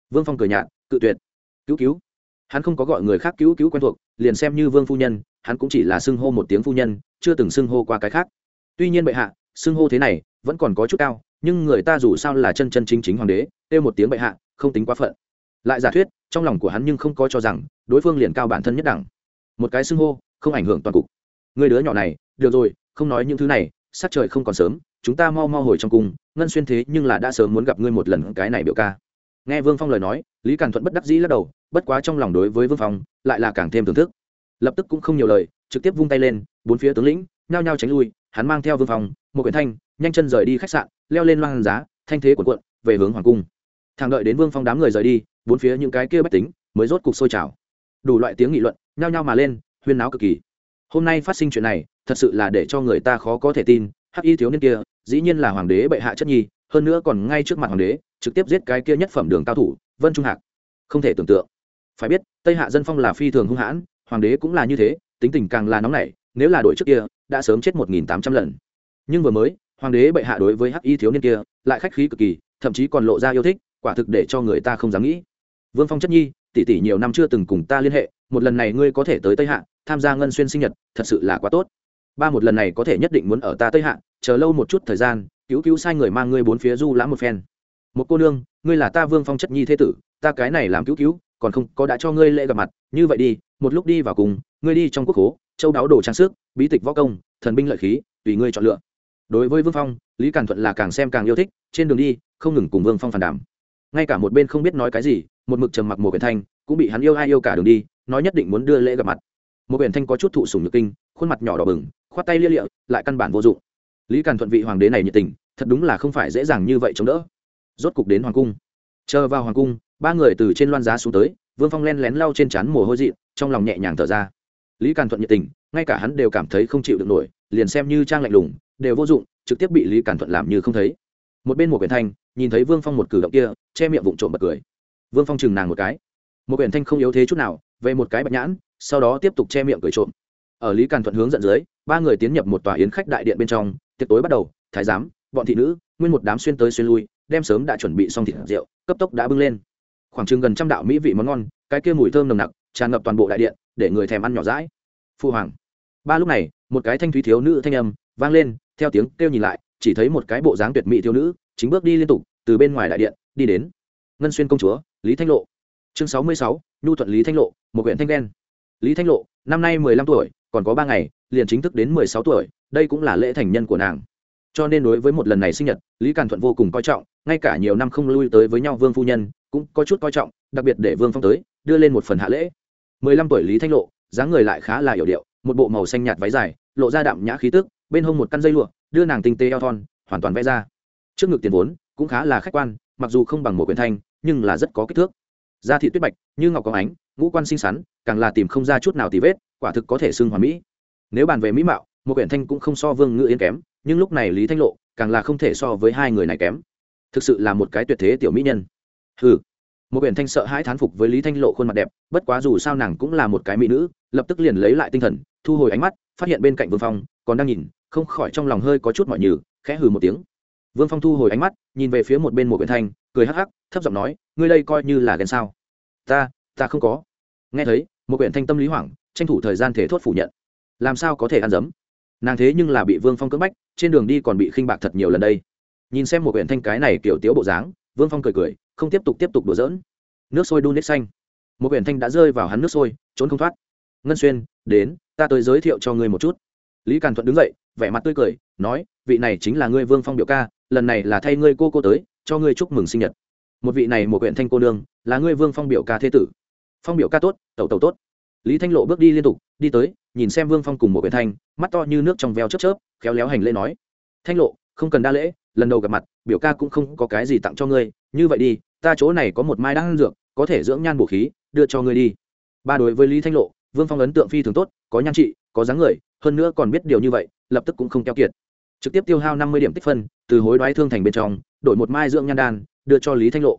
Vương phong cười nhạt, cự tuyệt. Cứu cứu. Hắn không có gọi người khác cứu cứu quen thuộc, liền xem như vương phu nhân, hắn cũng chỉ là xưng hô một tiếng phu nhân, chưa từng xưng hô qua cái khác. Tuy nhiên bệ hạ xưng hô thế này, vẫn còn có chút cao, nhưng người ta dù sao là chân chân chính chính hoàng đế, kêu một tiếng bệ hạ, không tính quá phận. Lại giả thuyết, trong lòng của hắn nhưng không có cho rằng, đối phương liền cao bản thân nhất đẳng. Một cái xưng hô, không ảnh hưởng toàn cục. Người đứa nhỏ này, được rồi, không nói những thứ này sát trời không còn sớm, chúng ta mau mau hồi trong cung, ngân xuyên thế nhưng là đã sớm muốn gặp ngươi một lần cái này biểu ca. Nghe vương phong lời nói, lý càn thuận bất đắc dĩ lắc đầu, bất quá trong lòng đối với vương phong, lại là càng thêm thưởng thức. Lập tức cũng không nhiều lời, trực tiếp vung tay lên, bốn phía tướng lĩnh, nhao nhao tránh lui, hắn mang theo vương phong một quyển thanh, nhanh chân rời đi khách sạn, leo lên loang giá, thanh thế quần quận về hướng hoàng cung. Thằng đợi đến vương phong đám người rời đi, bốn phía những cái kia bách tính mới rốt cục sôi trào. Đủ loại tiếng nghị luận, nhao nhao mà lên, huyên náo cực kỳ. Hôm nay phát sinh chuyện này, thật sự là để cho người ta khó có thể tin, hắc y thiếu niên kia, dĩ nhiên là hoàng đế bệ hạ chất nhi, hơn nữa còn ngay trước mặt hoàng đế, trực tiếp giết cái kia nhất phẩm đường cao thủ, vân trung hạc. Không thể tưởng tượng. Phải biết, tây hạ dân phong là phi thường hung hãn, hoàng đế cũng là như thế, tính tình càng là nóng nảy, nếu là đội trước kia, đã sớm chết một nghìn tám trăm lần nhưng vừa mới, hoàng đế bệ hạ đối với hắc y thiếu niên kia, lại khách khí cực kỳ, thậm chí còn lộ ra yêu thích, quả thực để cho người ta không dám nghĩ. Vương phong chất nhi, tỷ tỷ nhiều năm chưa từng cùng ta liên hệ, một lần này ngươi có thể tới tây hạ, tham gia ngân xuyên sinh nhật, thật sự là quá tốt. Ba một lần này có thể nhất định muốn ở ta tây hạ, chờ lâu một chút thời gian, cứu cứu sai người mang ngươi bốn phía du lãm một phen. Một cô nương, ngươi là ta vương phong chất nhi thế tử, ta cái này làm cứu cứu, còn không có đã cho ngươi lễ gặp mặt, như vậy đi, một lúc đi vào cùng, ngươi đi trong quốc hố châu đáo đồ trang sức, bí tịch võ công, thần binh lợi khí, tùy ngươi chọn lựa đối với vương phong, lý càn thuận là càng xem càng yêu thích, trên đường đi, không ngừng cùng vương phong phản đảm ngay cả một bên không biết nói cái gì, một mực trầm mặc một quyển thanh, cũng bị hắn yêu ai yêu cả đường đi, nói nhất định muốn đưa lễ gặp mặt. Một quyển thanh có chút thụ sùng nhược kinh, khuôn mặt nhỏ đỏ bừng, khoát tay lia lịa, lại căn bản vô dụng. Lý càn thuận vị hoàng đế này nhiệt tình, thật đúng là không phải dễ dàng như vậy chống đỡ. Rốt cục đến hoàng cung. Chờ vào hoàng cung, ba người từ trên loan giá xuống tới, vương phong len lén lau trên trán mồ hôi dị trong lòng nhẹ nhàng thở ra. Lý càn thuận nhiệt tình, ngay cả hắn đều cảm thấy không chịu được nổi, liền xem như trang lạnh lùng đều vô dụng, trực tiếp bị lý càn thuận làm như không thấy. Một bên một quyển thanh nhìn thấy vương phong một cử động kia, che miệng vụng trộm bật cười. Vương phong chừng nàng một cái. Một quyển thanh không yếu thế chút nào, về một cái bạch nhãn, sau đó tiếp tục che miệng cười trộm. Ở lý càn thuận hướng dẫn dưới, ba người tiến nhập một tòa yến khách đại điện bên trong, tiệc tối bắt đầu, thái giám, bọn thị nữ, nguyên một đám xuyên tới xuyên lui, đem sớm đã chuẩn bị xong thịt rượu, cấp tốc đã bưng lên. Khoảng chừng gần trăm đạo mỹ vị món ngon, cái kia mùi thơm nồng nặc, tràn ngập toàn bộ đại điện, để người thèm ăn nhỏ rãi phu hoàng. Ba lúc này, một cái thanh thúy thiếu nữ thanh âm vang lên theo tiếng kêu nhìn lại, chỉ thấy một cái bộ dáng tuyệt mỹ thiếu nữ, chính bước đi liên tục, từ bên ngoài đại điện, đi đến ngân xuyên công chúa, lý thanh lộ. Chương sáu mươi sáu, nhu thuận lý thanh lộ, một huyện thanh đen. Lý thanh lộ, năm nay mười lăm tuổi, còn có ba ngày, liền chính thức đến mười sáu tuổi, đây cũng là lễ thành nhân của nàng. Cho nên đối với một lần này sinh nhật, lý càn thuận vô cùng coi trọng, ngay cả nhiều năm không lui tới với nhau vương phu nhân, cũng có chút coi trọng, đặc biệt để vương phong tới, đưa lên một phần hạ lễ. mười lăm tuổi lý thanh lộ, dáng người lại khá là hiểu điệu, một bộ màu xanh nhạt váy dài, lộ ra đạm nhã khí tức bên hông một căn dây lụa, đưa nàng tinh tế eo thon, hoàn toàn vẽ ra. Trước ngực tiền vốn cũng khá là khách quan, mặc dù không bằng một quyển thanh, nhưng là rất có kích thước. Da thị tuyết bạch, như ngọc có ánh, ngũ quan xinh xắn, càng là tìm không ra chút nào tì vết, quả thực có thể xưng hoàn mỹ. Nếu bàn về mỹ mạo, một quyển thanh cũng không so vương ngự yên kém, nhưng lúc này lý thanh lộ càng là không thể so với hai người này kém. Thực sự là một cái tuyệt thế tiểu mỹ nhân. Ừ một quyển thanh sợ hãi thán phục với lý thanh lộ khuôn mặt đẹp, bất quá dù sao nàng cũng là một cái mỹ nữ, lập tức liền lấy lại tinh thần, thu hồi ánh mắt, phát hiện bên cạnh vương phong, còn đang nhìn không khỏi trong lòng hơi có chút mọi nhừ, khẽ hừ một tiếng. Vương phong thu hồi ánh mắt, nhìn về phía một bên một quyển thanh, cười hắc hắc, thấp giọng nói, ngươi đây coi như là ghen sao? Ta ta không có. Nghe thấy một quyển thanh tâm lý hoảng, tranh thủ thời gian thể thốt phủ nhận. Làm sao có thể ăn dấm? Nàng thế nhưng là bị vương phong cưỡng bách, trên đường đi còn bị khinh bạc thật nhiều lần đây. Nhìn xem một quyển thanh cái này kiểu tiếu bộ dáng, vương phong cười cười, không tiếp tục tiếp tục đùa dỡn nước sôi đun nết xanh. Một quyển thanh đã rơi vào hắn nước sôi, trốn không thoát. Ngân xuyên, đến, ta tới giới thiệu cho ngươi một chút. Lý càn thuận đứng dậy vẻ mặt tươi cười, nói, vị này chính là ngươi vương phong biểu ca, lần này là thay ngươi cô cô tới, cho ngươi chúc mừng sinh nhật. Một vị này một huyện thanh cô nương, là ngươi vương phong biểu ca thế tử. Phong biểu ca tốt, tẩu tẩu tốt. Lý thanh lộ bước đi liên tục, đi tới, nhìn xem vương phong cùng một huyện thanh, mắt to như nước trong veo chớp chớp, khéo léo hành lễ nói, thanh lộ, không cần đa lễ, lần đầu gặp mặt, biểu ca cũng không có cái gì tặng cho ngươi, như vậy đi, ta chỗ này có một mai đan dược, có thể dưỡng nhan bổ khí, đưa cho ngươi đi. Ba đối với lý thanh lộ, vương phong ấn tượng phi thường tốt, có nhan trị, có dáng người hơn nữa còn biết điều như vậy, lập tức cũng không keo kiệt. Trực tiếp tiêu hao năm mươi điểm tích phân, từ hối đoái thương thành bên trong, đổi một mai dưỡng nhan đan, đưa cho lý thanh lộ.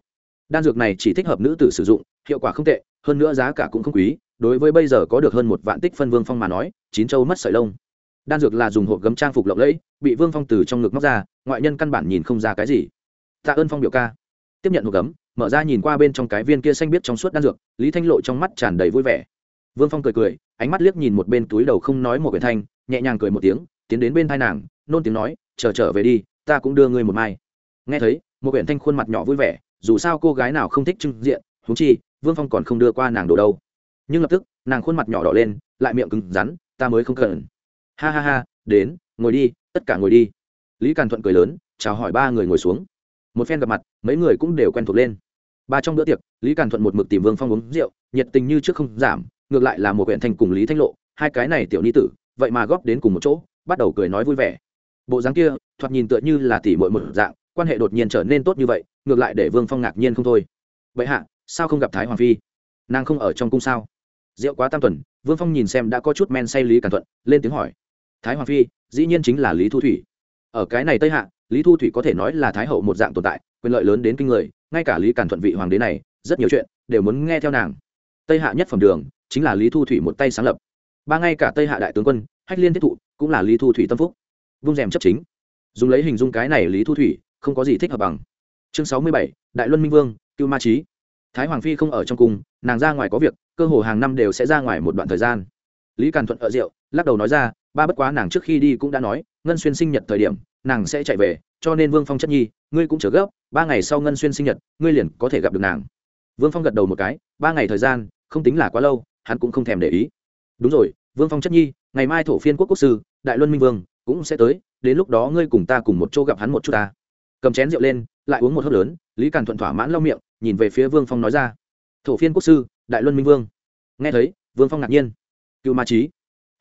Đan dược này chỉ thích hợp nữ tử sử dụng, hiệu quả không tệ, hơn nữa giá cả cũng không quý, đối với bây giờ có được hơn một vạn tích phân vương phong mà nói, chín châu mất sợi lông. Đan dược là dùng hộp gấm trang phục lộng lẫy, bị vương phong từ trong ngực móc ra, ngoại nhân căn bản nhìn không ra cái gì. Tạ ơn phong biểu ca. Tiếp nhận hộp gấm, mở ra nhìn qua bên trong cái viên kia xanh biết trong suốt đan dược, lý thanh lộ trong mắt tràn đầy vui vẻ. Vương phong cười cười ánh mắt liếc nhìn một bên túi đầu không nói một quyển thanh nhẹ nhàng cười một tiếng tiến đến bên thai nàng nôn tiếng nói chờ trở, trở về đi ta cũng đưa ngươi một mai. Nghe thấy một quyển thanh khuôn mặt nhỏ vui vẻ dù sao cô gái nào không thích trưng diện húng chi vương phong còn không đưa qua nàng đồ đâu. Nhưng lập tức nàng khuôn mặt nhỏ đỏ lên lại miệng cứng rắn ta mới không cần. Ha ha ha đến ngồi đi tất cả ngồi đi. Lý càn thuận cười lớn chào hỏi ba người ngồi xuống. Một phen gặp mặt mấy người cũng đều quen thuộc lên. Ba trong bữa tiệc lý càn thuận một mực tìm vương phong uống rượu nhiệt tình như trước không giảm ngược lại là một huyện thành cùng lý thanh lộ, hai cái này tiểu ni tử, vậy mà góp đến cùng một chỗ, bắt đầu cười nói vui vẻ. Bộ dáng kia, thoạt nhìn tựa như là tỉ mội một dạng, quan hệ đột nhiên trở nên tốt như vậy, ngược lại để vương phong ngạc nhiên không thôi. Vậy hạ, sao không gặp thái hoàng phi? Nàng không ở trong cung sao? Rượu quá tam tuần, vương phong nhìn xem đã có chút men say lý càn thuận, lên tiếng hỏi. Thái hoàng phi, dĩ nhiên chính là lý thu thủy. Ở cái này tây hạ, lý thu thủy có thể nói là thái hậu một dạng tồn tại, quyền lợi lớn đến kinh người, ngay cả lý càn thuận vị hoàng đế này, rất nhiều chuyện đều muốn nghe theo nàng. Tây hạ nhất phẩm đường chính là lý thu thủy một tay sáng lập. Ba ngay cả tây hạ đại tướng quân, hách liên thiết thụ cũng là lý thu thủy tâm phúc. Vung rèm chấp chính. Dùng lấy hình dung cái này lý thu thủy, không có gì thích hợp bằng. Chương sáu mươi bảy, đại luân minh vương, cưu ma trí thái hoàng phi không ở trong cung, nàng ra ngoài có việc, cơ hồ hàng năm đều sẽ ra ngoài một đoạn thời gian. Lý càn thuận ở rượu, lắc đầu nói ra, ba bất quá nàng trước khi đi cũng đã nói, ngân xuyên sinh nhật thời điểm, nàng sẽ chạy về, cho nên vương phong chất nhi, ngươi cũng chờ gấp, ba ngày sau ngân xuyên sinh nhật, ngươi liền có thể gặp được nàng. Vương phong gật đầu một cái, ba ngày thời gian, không tính là quá lâu hắn cũng không thèm để ý. Đúng rồi, vương phong chất nhi, ngày mai thổ phiên quốc quốc sư, đại luân minh vương, cũng sẽ tới, đến lúc đó ngươi cùng ta cùng một chỗ gặp hắn một chút ta. Cầm chén rượu lên, lại uống một hớp lớn, lý càn thuận thỏa mãn lau miệng, nhìn về phía vương phong nói ra. Thổ phiên quốc sư, đại luân minh vương. Nghe thấy, vương phong ngạc nhiên. Cựu ma trí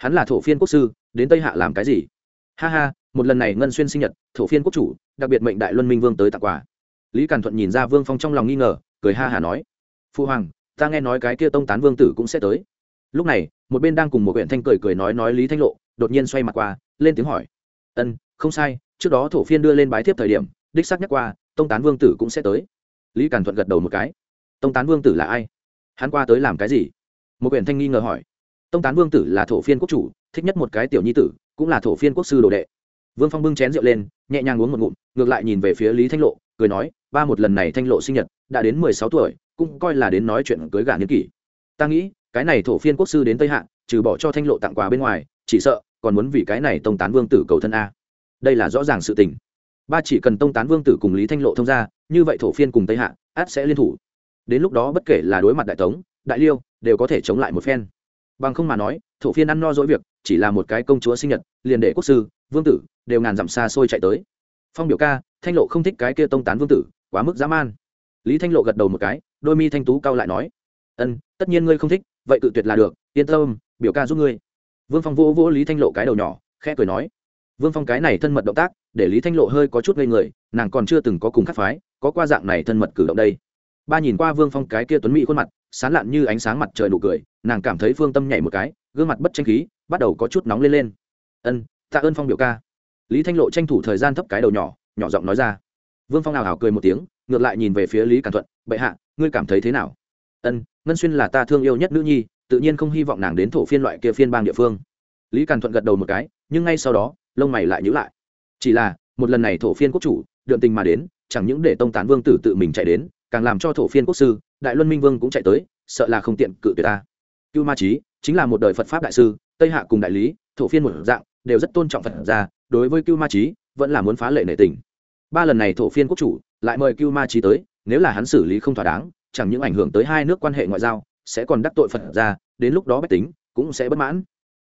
hắn là thổ phiên quốc sư, đến tây hạ làm cái gì? Ha ha, một lần này ngân xuyên sinh nhật, thổ phiên quốc chủ, đặc biệt mệnh đại luân minh vương tới tặng quà. Lý càn thuận nhìn ra vương phong trong lòng nghi ngờ, cười ha hà nói. Phu hoàng ta nghe nói cái kia tông tán vương tử cũng sẽ tới. Lúc này, một bên đang cùng một huyện thanh cười cười nói nói lý thanh lộ, đột nhiên xoay mặt qua, lên tiếng hỏi. Ân, không sai, trước đó thổ phiên đưa lên bái thiếp thời điểm, đích xác nhắc qua, tông tán vương tử cũng sẽ tới. Lý càn thuận gật đầu một cái. Tông tán vương tử là ai? Hắn qua tới làm cái gì? Một huyện thanh nghi ngờ hỏi. Tông tán vương tử là thổ phiên quốc chủ, thích nhất một cái tiểu nhi tử, cũng là thổ phiên quốc sư đồ đệ. Vương phong bưng chén rượu lên, nhẹ nhàng uống một ngụm, ngược lại nhìn về phía lý thanh lộ, cười nói, ba một lần này thanh lộ sinh nhật, đã đến mười sáu tuổi cũng coi là đến nói chuyện cưới gả niên kỷ. Ta nghĩ, cái này thổ phiên quốc sư đến tây hạ, trừ bỏ cho thanh lộ tặng quà bên ngoài, chỉ sợ còn muốn vì cái này tông tán vương tử cầu thân a. Đây là rõ ràng sự tình. Ba chỉ cần tông tán vương tử cùng lý thanh lộ thông ra như vậy thổ phiên cùng tây hạ át sẽ liên thủ. Đến lúc đó bất kể là đối mặt đại tống, đại liêu, đều có thể chống lại một phen. Bằng không mà nói, thổ phiên ăn no dỗi việc, chỉ là một cái công chúa sinh nhật, liền để quốc sư, vương tử đều ngàn dặm xa xôi chạy tới. Phong biểu ca, thanh lộ không thích cái kia tông tán vương tử, quá mức dã man lý thanh lộ gật đầu một cái, đôi mi thanh tú cao lại nói, ân, tất nhiên ngươi không thích, vậy tự tuyệt là được, yên tâm, biểu ca giúp ngươi. Vương phong vỗ vỗ lý thanh lộ cái đầu nhỏ, khẽ cười nói, vương phong cái này thân mật động tác, để lý thanh lộ hơi có chút ngây người, nàng còn chưa từng có cùng khắc phái, có qua dạng này thân mật cử động đây. Ba nhìn qua vương phong cái kia tuấn mỹ khuôn mặt, sán lạn như ánh sáng mặt trời nụ cười, nàng cảm thấy phương tâm nhảy một cái, gương mặt bất tranh khí, bắt đầu có chút nóng lên lên. Ân, tạ ơn phong biểu ca. Lý thanh lộ tranh thủ thời gian thấp cái đầu nhỏ nhỏ giọng nói ra. Vương phong nào hào cười một tiếng ngược lại nhìn về phía lý càn thuận, bệ hạ, ngươi cảm thấy thế nào? Ân, ngân xuyên là ta thương yêu nhất nữ nhi, tự nhiên không hy vọng nàng đến thổ phiên loại kia phiên bang địa phương. Lý càn thuận gật đầu một cái, nhưng ngay sau đó, lông mày lại nhữ lại. Chỉ là, một lần này thổ phiên quốc chủ, đượm tình mà đến, chẳng những để tông tán vương tử tự mình chạy đến, càng làm cho thổ phiên quốc sư, đại luân minh vương cũng chạy tới, sợ là không tiện cự tuyệt ta. Cưu ma trí chính là một đời phật pháp đại sư, tây hạ cùng đại lý, thổ phiên một dạng, đều rất tôn trọng phật ra đối với cưu ma trí vẫn là muốn phá lệ nệ tình. Ba lần này thổ phiên quốc chủ lại mời cưu ma trí tới, nếu là hắn xử lý không thỏa đáng, chẳng những ảnh hưởng tới hai nước quan hệ ngoại giao, sẽ còn đắc tội phật ra, đến lúc đó bách tính cũng sẽ bất mãn.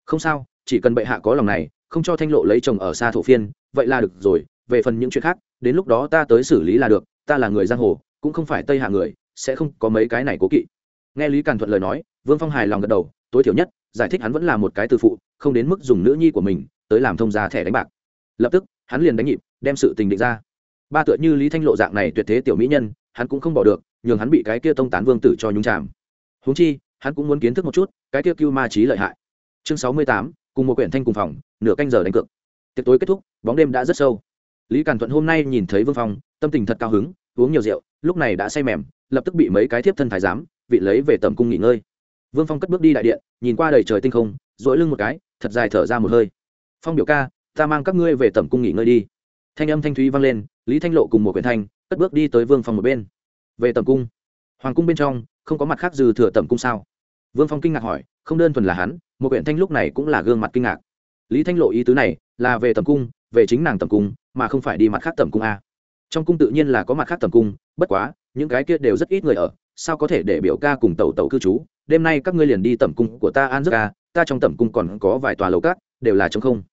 Không sao, chỉ cần bệ hạ có lòng này, không cho thanh lộ lấy chồng ở xa thổ phiên, vậy là được rồi, về phần những chuyện khác, đến lúc đó ta tới xử lý là được, ta là người giang hồ, cũng không phải tây hạ người, sẽ không có mấy cái này cố kỵ. Nghe lý càn thuận lời nói, vương phong hài lòng gật đầu, tối thiểu nhất, giải thích hắn vẫn là một cái từ phụ, không đến mức dùng nữ nhi của mình tới làm thông gia thẻ đánh bạc. Lập tức, hắn liền đánh nhịp, đem sự tình định ra ba tựa như lý thanh lộ dạng này tuyệt thế tiểu mỹ nhân, hắn cũng không bỏ được, nhường hắn bị cái kia tông tán vương tử cho nhúng chàm. Húng chi, hắn cũng muốn kiến thức một chút, cái kia cưu ma trí lợi hại. Chương sáu mươi tám, cùng một quyển thanh cùng phòng, nửa canh giờ đánh cược. Tiệc tối kết thúc, bóng đêm đã rất sâu. Lý càn thuận hôm nay nhìn thấy vương phong, tâm tình thật cao hứng, uống nhiều rượu, lúc này đã say mềm, lập tức bị mấy cái thiếp thân thái giám, vị lấy về tầm cung nghỉ ngơi. Vương phong cất bước đi đại điện, nhìn qua đầy trời tinh không dỗi lưng một cái, thật dài thở ra một hơi. Phong biểu ca, ta mang các ngươi về tầm cung nghỉ ngơi đi thanh âm thanh thúy vang lên, lý thanh lộ cùng một quyển thanh, cất bước đi tới vương phong một bên. Về tầm cung. Hoàng cung bên trong, không có mặt khác dư thừa tầm cung sao? Vương phong kinh ngạc hỏi, không đơn thuần là hắn, một quyển thanh lúc này cũng là gương mặt kinh ngạc. Lý thanh lộ ý tứ này là về tầm cung, về chính nàng tầm cung, mà không phải đi mặt khác tầm cung a. Trong cung tự nhiên là có mặt khác tầm cung, bất quá, những cái kia đều rất ít người ở, sao có thể để biểu ca cùng tàu tàu cư trú? Đêm nay các ngươi liền đi tầm cung của ta an giấc ca ta trong tầm cung còn có vài tòa lầu cát đều là t không.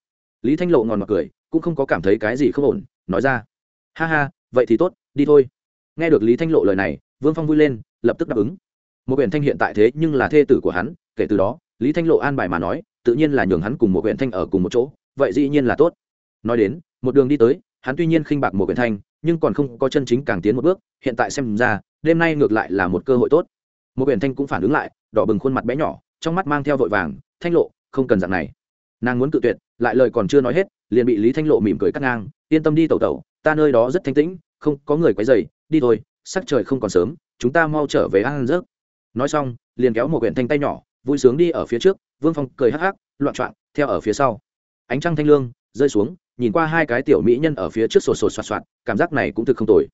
Lý thanh lộ ngòn mặc cười cũng không có cảm thấy cái gì không ổn, nói ra. Ha ha, vậy thì tốt, đi thôi. Nghe được lý thanh lộ lời này, vương phong vui lên, lập tức đáp ứng. Một huyện thanh hiện tại thế nhưng là thê tử của hắn, kể từ đó, lý thanh lộ an bài mà nói, tự nhiên là nhường hắn cùng một huyện thanh ở cùng một chỗ, vậy dĩ nhiên là tốt. Nói đến, một đường đi tới, hắn tuy nhiên khinh bạc một huyện thanh, nhưng còn không có chân chính càng tiến một bước, hiện tại xem ra, đêm nay ngược lại là một cơ hội tốt. Một huyện thanh cũng phản ứng lại, đỏ bừng khuôn mặt bé nhỏ, trong mắt mang theo vội vàng, thanh lộ, không cần dạng này. Nàng muốn cự tuyệt lại lời còn chưa nói hết, liền bị lý thanh lộ mỉm cười cắt ngang, yên tâm đi tẩu tẩu, ta nơi đó rất thanh tĩnh, không có người quấy dày đi thôi, sắc trời không còn sớm, chúng ta mau trở về ăn rớt nói xong, liền kéo một quyển thanh tay nhỏ, vui sướng đi ở phía trước, vương phong cười hắc hắc, loạn trọn theo ở phía sau. Ánh trăng thanh lương, rơi xuống, nhìn qua hai cái tiểu mỹ nhân ở phía trước sổ sổ soạt soạt, cảm giác này cũng thực không tồi.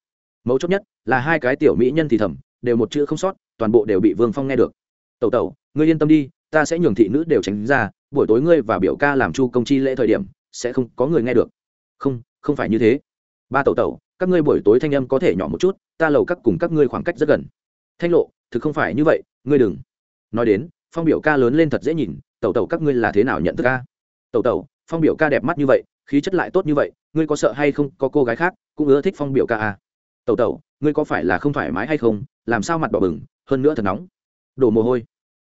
Mấu chốt nhất là hai cái tiểu mỹ nhân thì thầm, đều một chữ không sót, toàn bộ đều bị vương phong nghe được. Tẩu tẩu, ngươi yên tâm đi ta sẽ nhường thị nữ đều tránh ra, buổi tối ngươi và biểu ca làm chu công chi lễ thời điểm, sẽ không có người nghe được. Không không phải như thế. Ba tẩu tẩu, các ngươi buổi tối thanh âm có thể nhỏ một chút, ta lầu các cùng các ngươi khoảng cách rất gần. Thanh lộ, thực không phải như vậy, ngươi đừng. Nói đến, phong biểu ca lớn lên thật dễ nhìn, tẩu tẩu các ngươi là thế nào nhận thức ca tẩu tẩu, phong biểu ca đẹp mắt như vậy, khí chất lại tốt như vậy, ngươi có sợ hay không, có cô gái khác cũng ưa thích phong biểu ca à? tẩu tẩu, ngươi có phải là không thoải mái hay không, làm sao mặt đỏ bừng, hơn nữa thật nóng. Đổ mồ hôi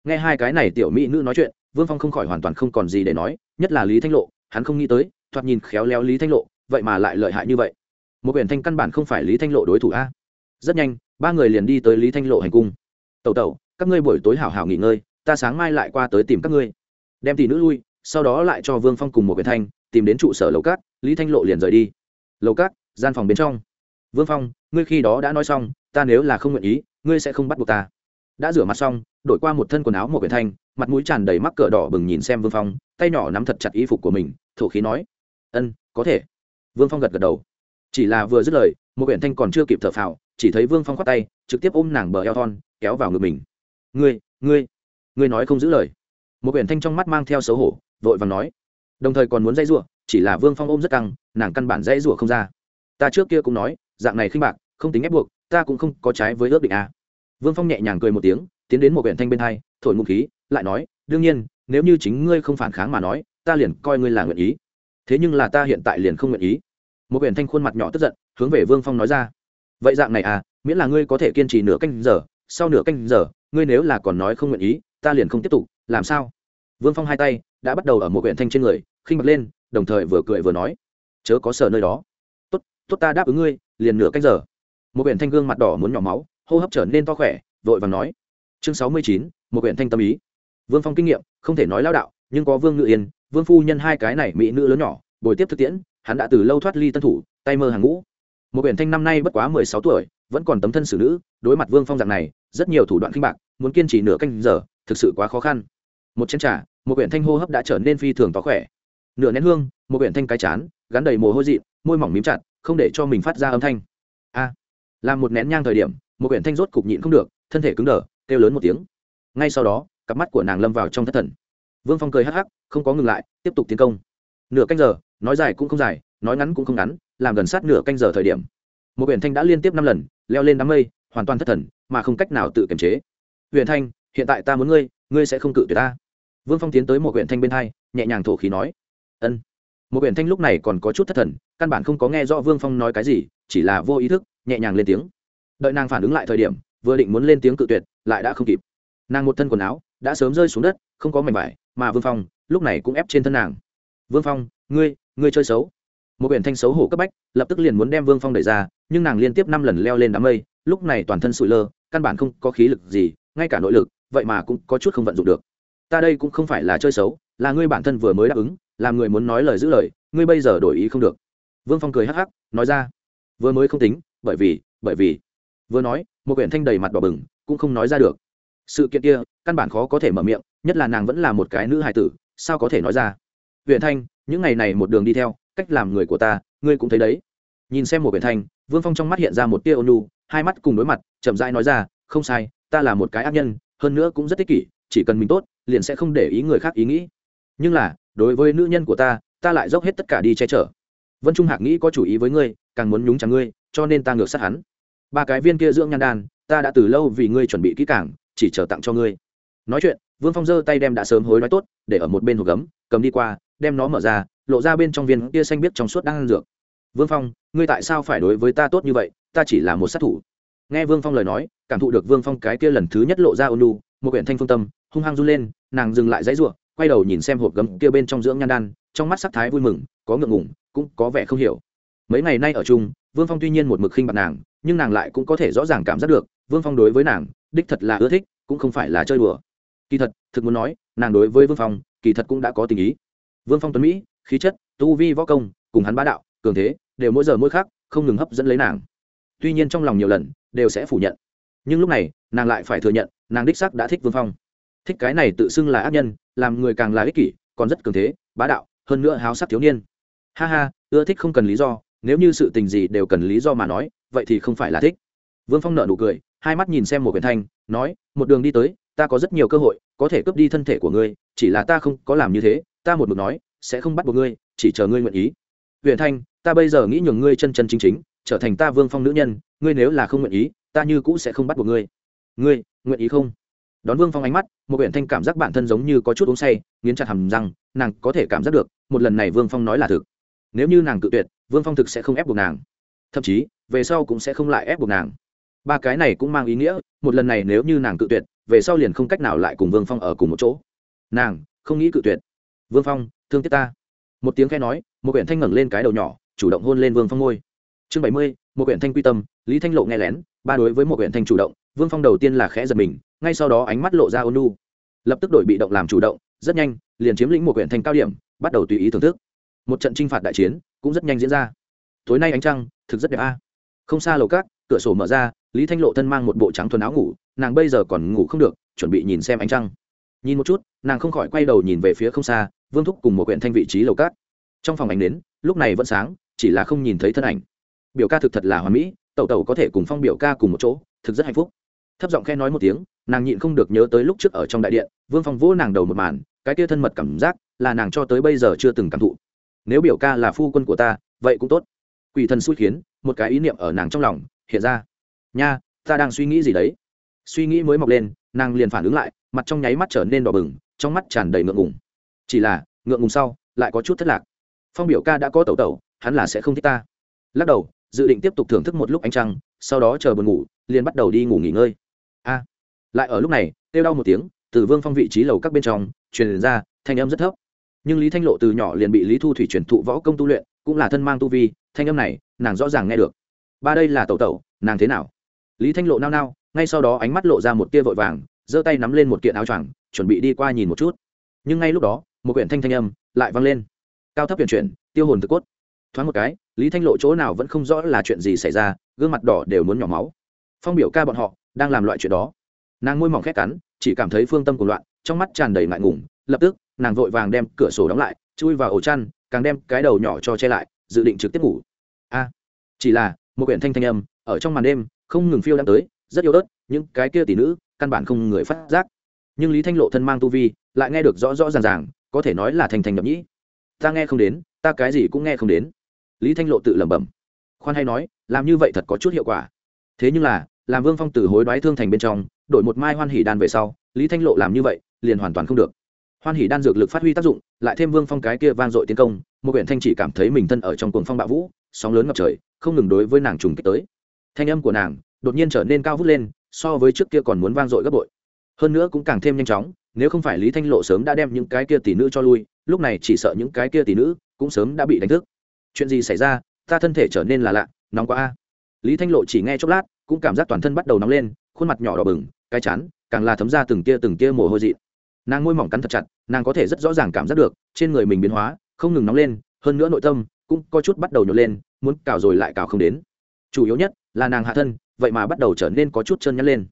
nghe hai cái này tiểu mỹ nữ nói chuyện, vương phong không khỏi hoàn toàn không còn gì để nói, nhất là lý thanh lộ, hắn không nghĩ tới, thoạt nhìn khéo léo lý thanh lộ, vậy mà lại lợi hại như vậy. Một quyển thanh căn bản không phải lý thanh lộ đối thủ a. Rất nhanh, ba người liền đi tới lý thanh lộ hành cung. Tẩu tẩu, các ngươi buổi tối hảo hảo nghỉ ngơi, ta sáng mai lại qua tới tìm các ngươi. Đem tỷ nữ lui, sau đó lại cho vương phong cùng một quyển thanh, tìm đến trụ sở lầu cát, lý thanh lộ liền rời đi. Lầu cát, gian phòng bên trong. Vương phong, ngươi khi đó đã nói xong, ta nếu là không nguyện ý, ngươi sẽ không bắt buộc ta đã rửa mặt xong, đổi qua một thân quần áo một quyển thanh, mặt mũi tràn đầy mắc cỡ đỏ bừng nhìn xem vương phong, tay nhỏ nắm thật chặt y phục của mình, thổ khí nói, ân, có thể. Vương phong gật gật đầu. Chỉ là vừa dứt lời, một quyển thanh còn chưa kịp thở phào, chỉ thấy vương phong khoát tay, trực tiếp ôm nàng bờ eo thon, kéo vào ngực mình. Ngươi ngươi ngươi nói không giữ lời. Một quyển thanh trong mắt mang theo xấu hổ, vội và nói. Đồng thời còn muốn dây rủa, chỉ là vương phong ôm rất căng, nàng căn bản dây rủa không ra. Ta trước kia cũng nói, dạng này khinh bạc, không tính ép buộc, ta cũng không có trái với ước định a vương phong nhẹ nhàng cười một tiếng, tiến đến một quyển thanh bên hai, thổi ngụ khí, lại nói, đương nhiên, nếu như chính ngươi không phản kháng mà nói, ta liền coi ngươi là nguyện ý. Thế nhưng là ta hiện tại liền không nguyện ý. Một quyển thanh khuôn mặt nhỏ tức giận, hướng về vương phong nói ra, vậy dạng này à miễn là ngươi có thể kiên trì nửa canh giờ, sau nửa canh giờ, ngươi nếu là còn nói không nguyện ý, ta liền không tiếp tục, làm sao? Vương phong hai tay đã bắt đầu ở một quyển thanh trên người, khinh bật lên, đồng thời vừa cười vừa nói, chớ có sợ nơi đó. Tốt tốt ta đáp ứng ngươi, liền nửa canh giờ. Một quyển thanh gương mặt đỏ muốn nhỏ máu hô hấp trở nên to khỏe, vội vàng nói. Chương sáu mươi chín, một quyển thanh tâm ý. Vương phong kinh nghiệm, không thể nói lao đạo, nhưng có vương ngự yên, vương phu nhân hai cái này mỹ nữ lớn nhỏ bồi tiếp thực tiễn, hắn đã từ lâu thoát ly tân thủ, tay mơ hàng ngũ. Một quyển thanh năm nay bất quá mười sáu tuổi, vẫn còn tấm thân xử nữ, đối mặt vương phong dạng này, rất nhiều thủ đoạn khinh bạc, muốn kiên trì nửa canh giờ, thực sự quá khó khăn. Một chén trà, một quyển thanh hô hấp đã trở nên phi thường to khỏe. Nửa nén hương, một quyển thanh cái chán, gắn đầy mồ hôi dị môi mỏng mím chặt, không để cho mình phát ra âm thanh. A, làm một nén nhang thời điểm một quyển thanh rốt cục nhịn không được, thân thể cứng đờ, kêu lớn một tiếng. Ngay sau đó, cặp mắt của nàng lâm vào trong thất thần. Vương phong cười hắc hắc, không có ngừng lại, tiếp tục tiến công. Nửa canh giờ, nói dài cũng không dài, nói ngắn cũng không ngắn, làm gần sát nửa canh giờ thời điểm. Một huyện thanh đã liên tiếp năm lần, leo lên đám mây, hoàn toàn thất thần, mà không cách nào tự kiềm chế. Huyện thanh, hiện tại ta muốn ngươi ngươi sẽ không cự tuyệt ta. Vương phong tiến tới một huyện thanh bên hai, nhẹ nhàng thổ khí nói. Ân. Một huyện thanh lúc này còn có chút thất thần, căn bản không có nghe rõ vương phong nói cái gì, chỉ là vô ý thức, nhẹ nhàng lên tiếng đợi nàng phản ứng lại thời điểm, vừa định muốn lên tiếng cự tuyệt, lại đã không kịp. Nàng một thân quần áo, đã sớm rơi xuống đất, không có mảnh vải, mà vương phong, lúc này cũng ép trên thân nàng. Vương phong, ngươi ngươi chơi xấu. Một biển thanh xấu hổ cấp bách, lập tức liền muốn đem vương phong đẩy ra, nhưng nàng liên tiếp năm lần leo lên đám mây, lúc này toàn thân sụi lơ, căn bản không có khí lực gì, ngay cả nội lực, vậy mà cũng có chút không vận dụng được. Ta đây cũng không phải là chơi xấu, là ngươi bản thân vừa mới đáp ứng, làm người muốn nói lời giữ lời, ngươi bây giờ đổi ý không được. Vương phong cười hắc hắc, nói ra, vừa mới không tính, bởi vì bởi vì vừa nói, một quyển thanh đầy mặt đỏ bừng, cũng không nói ra được. Sự kiện kia, căn bản khó có thể mở miệng, nhất là nàng vẫn là một cái nữ hài tử, sao có thể nói ra? Huyện thanh, những ngày này một đường đi theo, cách làm người của ta, ngươi cũng thấy đấy. Nhìn xem một quyển thanh, vương phong trong mắt hiện ra một tia ônu hai mắt cùng đối mặt, chậm rãi nói ra, không sai, ta là một cái ác nhân, hơn nữa cũng rất ích kỷ, chỉ cần mình tốt, liền sẽ không để ý người khác ý nghĩ. Nhưng là, đối với nữ nhân của ta ta lại dốc hết tất cả đi che chở. Vân trung hạc nghĩ có chủ ý với ngươi, càng muốn nhúng chẳng ngươi, cho nên ta ngược sát hắn ba cái viên kia dưỡng nhan đan, ta đã từ lâu vì ngươi chuẩn bị kỹ càng, chỉ chờ tặng cho ngươi. Nói chuyện, vương phong giơ tay đem đã sớm hối nói tốt, để ở một bên hộp gấm, cầm đi qua, đem nó mở ra, lộ ra bên trong viên kia xanh biết trong suốt đang ăn dược. Vương phong, ngươi tại sao phải đối với ta tốt như vậy? Ta chỉ là một sát thủ. Nghe vương phong lời nói, cảm thụ được vương phong cái kia lần thứ nhất lộ ra ôn lu một quyển thanh phương tâm, hung hăng run lên, nàng dừng lại dãy ruộng quay đầu nhìn xem hộp gấm kia bên trong dưỡng nhan đan, trong mắt sắc thái vui mừng, có ngượng ngủng cũng có vẻ không hiểu. Mấy ngày nay ở chung, vương phong tuy nhiên một mực khinh bạc nàng nhưng nàng lại cũng có thể rõ ràng cảm giác được, vương phong đối với nàng, đích thật là ưa thích, cũng không phải là chơi đùa. Kỳ thật, thực muốn nói, nàng đối với vương phong, kỳ thật cũng đã có tình ý. Vương phong tuấn mỹ, khí chất, tu vi võ công, cùng hắn bá đạo, cường thế, đều mỗi giờ mỗi khác không ngừng hấp dẫn lấy nàng. Tuy nhiên trong lòng nhiều lần, đều sẽ phủ nhận. Nhưng lúc này, nàng lại phải thừa nhận, nàng đích sắc đã thích vương phong. Thích cái này tự xưng là ác nhân, làm người càng là ích kỷ, còn rất cường thế, bá đạo, hơn nữa háo sắc thiếu niên. Ha ha, ưa thích không cần lý do, nếu như sự tình gì đều cần lý do mà nói vậy thì không phải là thích. Vương phong nợ nụ cười, hai mắt nhìn xem một quyển thanh, nói, một đường đi tới, ta có rất nhiều cơ hội, có thể cướp đi thân thể của ngươi, chỉ là ta không có làm như thế, ta một mực nói, sẽ không bắt buộc ngươi, chỉ chờ ngươi nguyện ý. Huyện thanh, ta bây giờ nghĩ nhường ngươi chân chân chính chính, trở thành ta vương phong nữ nhân, ngươi nếu là không nguyện ý, ta như cũ sẽ không bắt buộc ngươi. Ngươi, nguyện ý không? Đón vương phong ánh mắt, một huyện thanh cảm giác bản thân giống như có chút uống say, nghiến chặt hầm răng, nàng có thể cảm giác được, một lần này vương phong nói là thực. Nếu như nàng cự tuyệt, vương phong thực sẽ không ép buộc nàng. Thậm chí về sau cũng sẽ không lại ép buộc nàng. Ba cái này cũng mang ý nghĩa, một lần này nếu như nàng cự tuyệt, về sau liền không cách nào lại cùng vương phong ở cùng một chỗ. Nàng, không nghĩ cự tuyệt. Vương phong, thương tiếc ta. Một tiếng khe nói, một quyển thanh ngẩng lên cái đầu nhỏ, chủ động hôn lên vương phong ngôi chương bảy mươi, một quyển thanh quy tâm, lý thanh lộ nghe lén, ba đối với một quyển thanh chủ động, vương phong đầu tiên là khẽ giật mình, ngay sau đó ánh mắt lộ ra ôn nu lập tức đổi bị động làm chủ động, rất nhanh, liền chiếm lĩnh một quyển thanh cao điểm, bắt đầu tùy ý thưởng thức. Một trận t phạt đại chiến, cũng rất nhanh diễn ra. Tối nay ánh trăng, thực rất đẹp a không xa lầu cát cửa sổ mở ra, lý thanh lộ thân mang một bộ trắng thuần áo ngủ, nàng bây giờ còn ngủ không được, chuẩn bị nhìn xem ánh trăng. Nhìn một chút, nàng không khỏi quay đầu nhìn về phía không xa, vương thúc cùng một quyển thanh vị trí lầu cát trong phòng ánh đến lúc này vẫn sáng, chỉ là không nhìn thấy thân ảnh. Biểu ca thực thật là hoàn mỹ, tẩu tẩu có thể cùng phong biểu ca cùng một chỗ, thực rất hạnh phúc. Thấp giọng khe nói một tiếng, nàng nhịn không được nhớ tới lúc trước ở trong đại điện, vương phong vỗ nàng đầu một màn, cái kia thân mật cảm giác, là nàng cho tới bây giờ chưa từng cảm thụ. Nếu biểu ca là phu quân của ta, vậy cũng tốt. Quỷ thần xui khiến một cái ý niệm ở nàng trong lòng, hiện ra. Nha, ta đang suy nghĩ gì đấy? Suy nghĩ mới mọc lên, nàng liền phản ứng lại, mặt trong nháy mắt trở nên đỏ bừng, trong mắt tràn đầy ngượng ngùng. Chỉ là, ngượng ngùng sau, lại có chút thất lạc. Phong biểu ca đã có tẩu tẩu, hắn là sẽ không thích ta. Lắc đầu, dự định tiếp tục thưởng thức một lúc ánh trăng, sau đó chờ buồn ngủ, liền bắt đầu đi ngủ nghỉ ngơi. A! Lại ở lúc này, kêu đau một tiếng, từ vương phong vị trí lầu các bên trong, truyền ra thanh âm rất thấp. Nhưng lý thanh lộ từ nhỏ liền bị lý thu thủy truyền thụ võ công tu luyện, cũng là thân mang tu vi thanh âm này, nàng rõ ràng nghe được. Ba đây là tẩu tẩu, nàng thế nào? Lý thanh lộ nao nao, ngay sau đó ánh mắt lộ ra một tia vội vàng, giơ tay nắm lên một kiện áo choàng, chuẩn bị đi qua nhìn một chút. Nhưng ngay lúc đó, một quyển thanh thanh âm lại vang lên. Cao thấp huyền chuyển, tiêu hồn thực cốt. Thoáng một cái, lý thanh lộ chỗ nào vẫn không rõ là chuyện gì xảy ra, gương mặt đỏ đều muốn nhỏ máu. Phong biểu ca bọn họ đang làm loại chuyện đó. Nàng môi mỏng khét cắn, chỉ cảm thấy phương tâm của loạn, trong mắt tràn đầy ngại ngùng, lập tức, nàng vội vàng đem cửa sổ đóng lại, chui vào ổ chăn, càng đem cái đầu nhỏ cho che lại, dự định trực tiếp ngủ a, chỉ là, một quyển thanh thanh âm, ở trong màn đêm, không ngừng phiêu đang tới, rất yếu ớt, những cái kia tỷ nữ, căn bản không người phát giác. Nhưng lý thanh lộ thân mang tu vi, lại nghe được rõ rõ ràng ràng, có thể nói là thành thành nhập nhĩ. Ta nghe không đến, ta cái gì cũng nghe không đến. Lý thanh lộ tự lẩm bẩm. Khoan hay nói, làm như vậy thật có chút hiệu quả. Thế nhưng là, làm vương phong từ hối đoái thương thành bên trong, đổi một mai hoan hỉ đan về sau, lý thanh lộ làm như vậy, liền hoàn toàn không được hoan hỉ đan dược lực phát huy tác dụng, lại thêm vương phong cái kia vang dội tiến công, một huyện thanh chỉ cảm thấy mình thân ở trong cuồng phong bạo vũ, sóng lớn ngập trời, không ngừng đối với nàng trùng kích tới. Thanh âm của nàng đột nhiên trở nên cao vút lên, so với trước kia còn muốn vang dội gấp bội. Hơn nữa cũng càng thêm nhanh chóng, nếu không phải lý thanh lộ sớm đã đem những cái kia tỷ nữ cho lui, lúc này chỉ sợ những cái kia tỷ nữ cũng sớm đã bị đánh thức. Chuyện gì xảy ra? Ta thân thể trở nên là lạ, nóng quá a. Lý thanh lộ chỉ nghe chốc lát, cũng cảm giác toàn thân bắt đầu nóng lên, khuôn mặt nhỏ đỏ bừng, cái chán càng là thấm ra từng tia từng tia mồ hôi dị nàng môi mỏng cắn thật chặt, nàng có thể rất rõ ràng cảm giác được, trên người mình biến hóa, không ngừng nóng lên, hơn nữa nội tâm cũng có chút bắt đầu nhột lên, muốn cào rồi lại cào không đến. Chủ yếu nhất là nàng hạ thân, vậy mà bắt đầu trở nên có chút chân nhắn lên.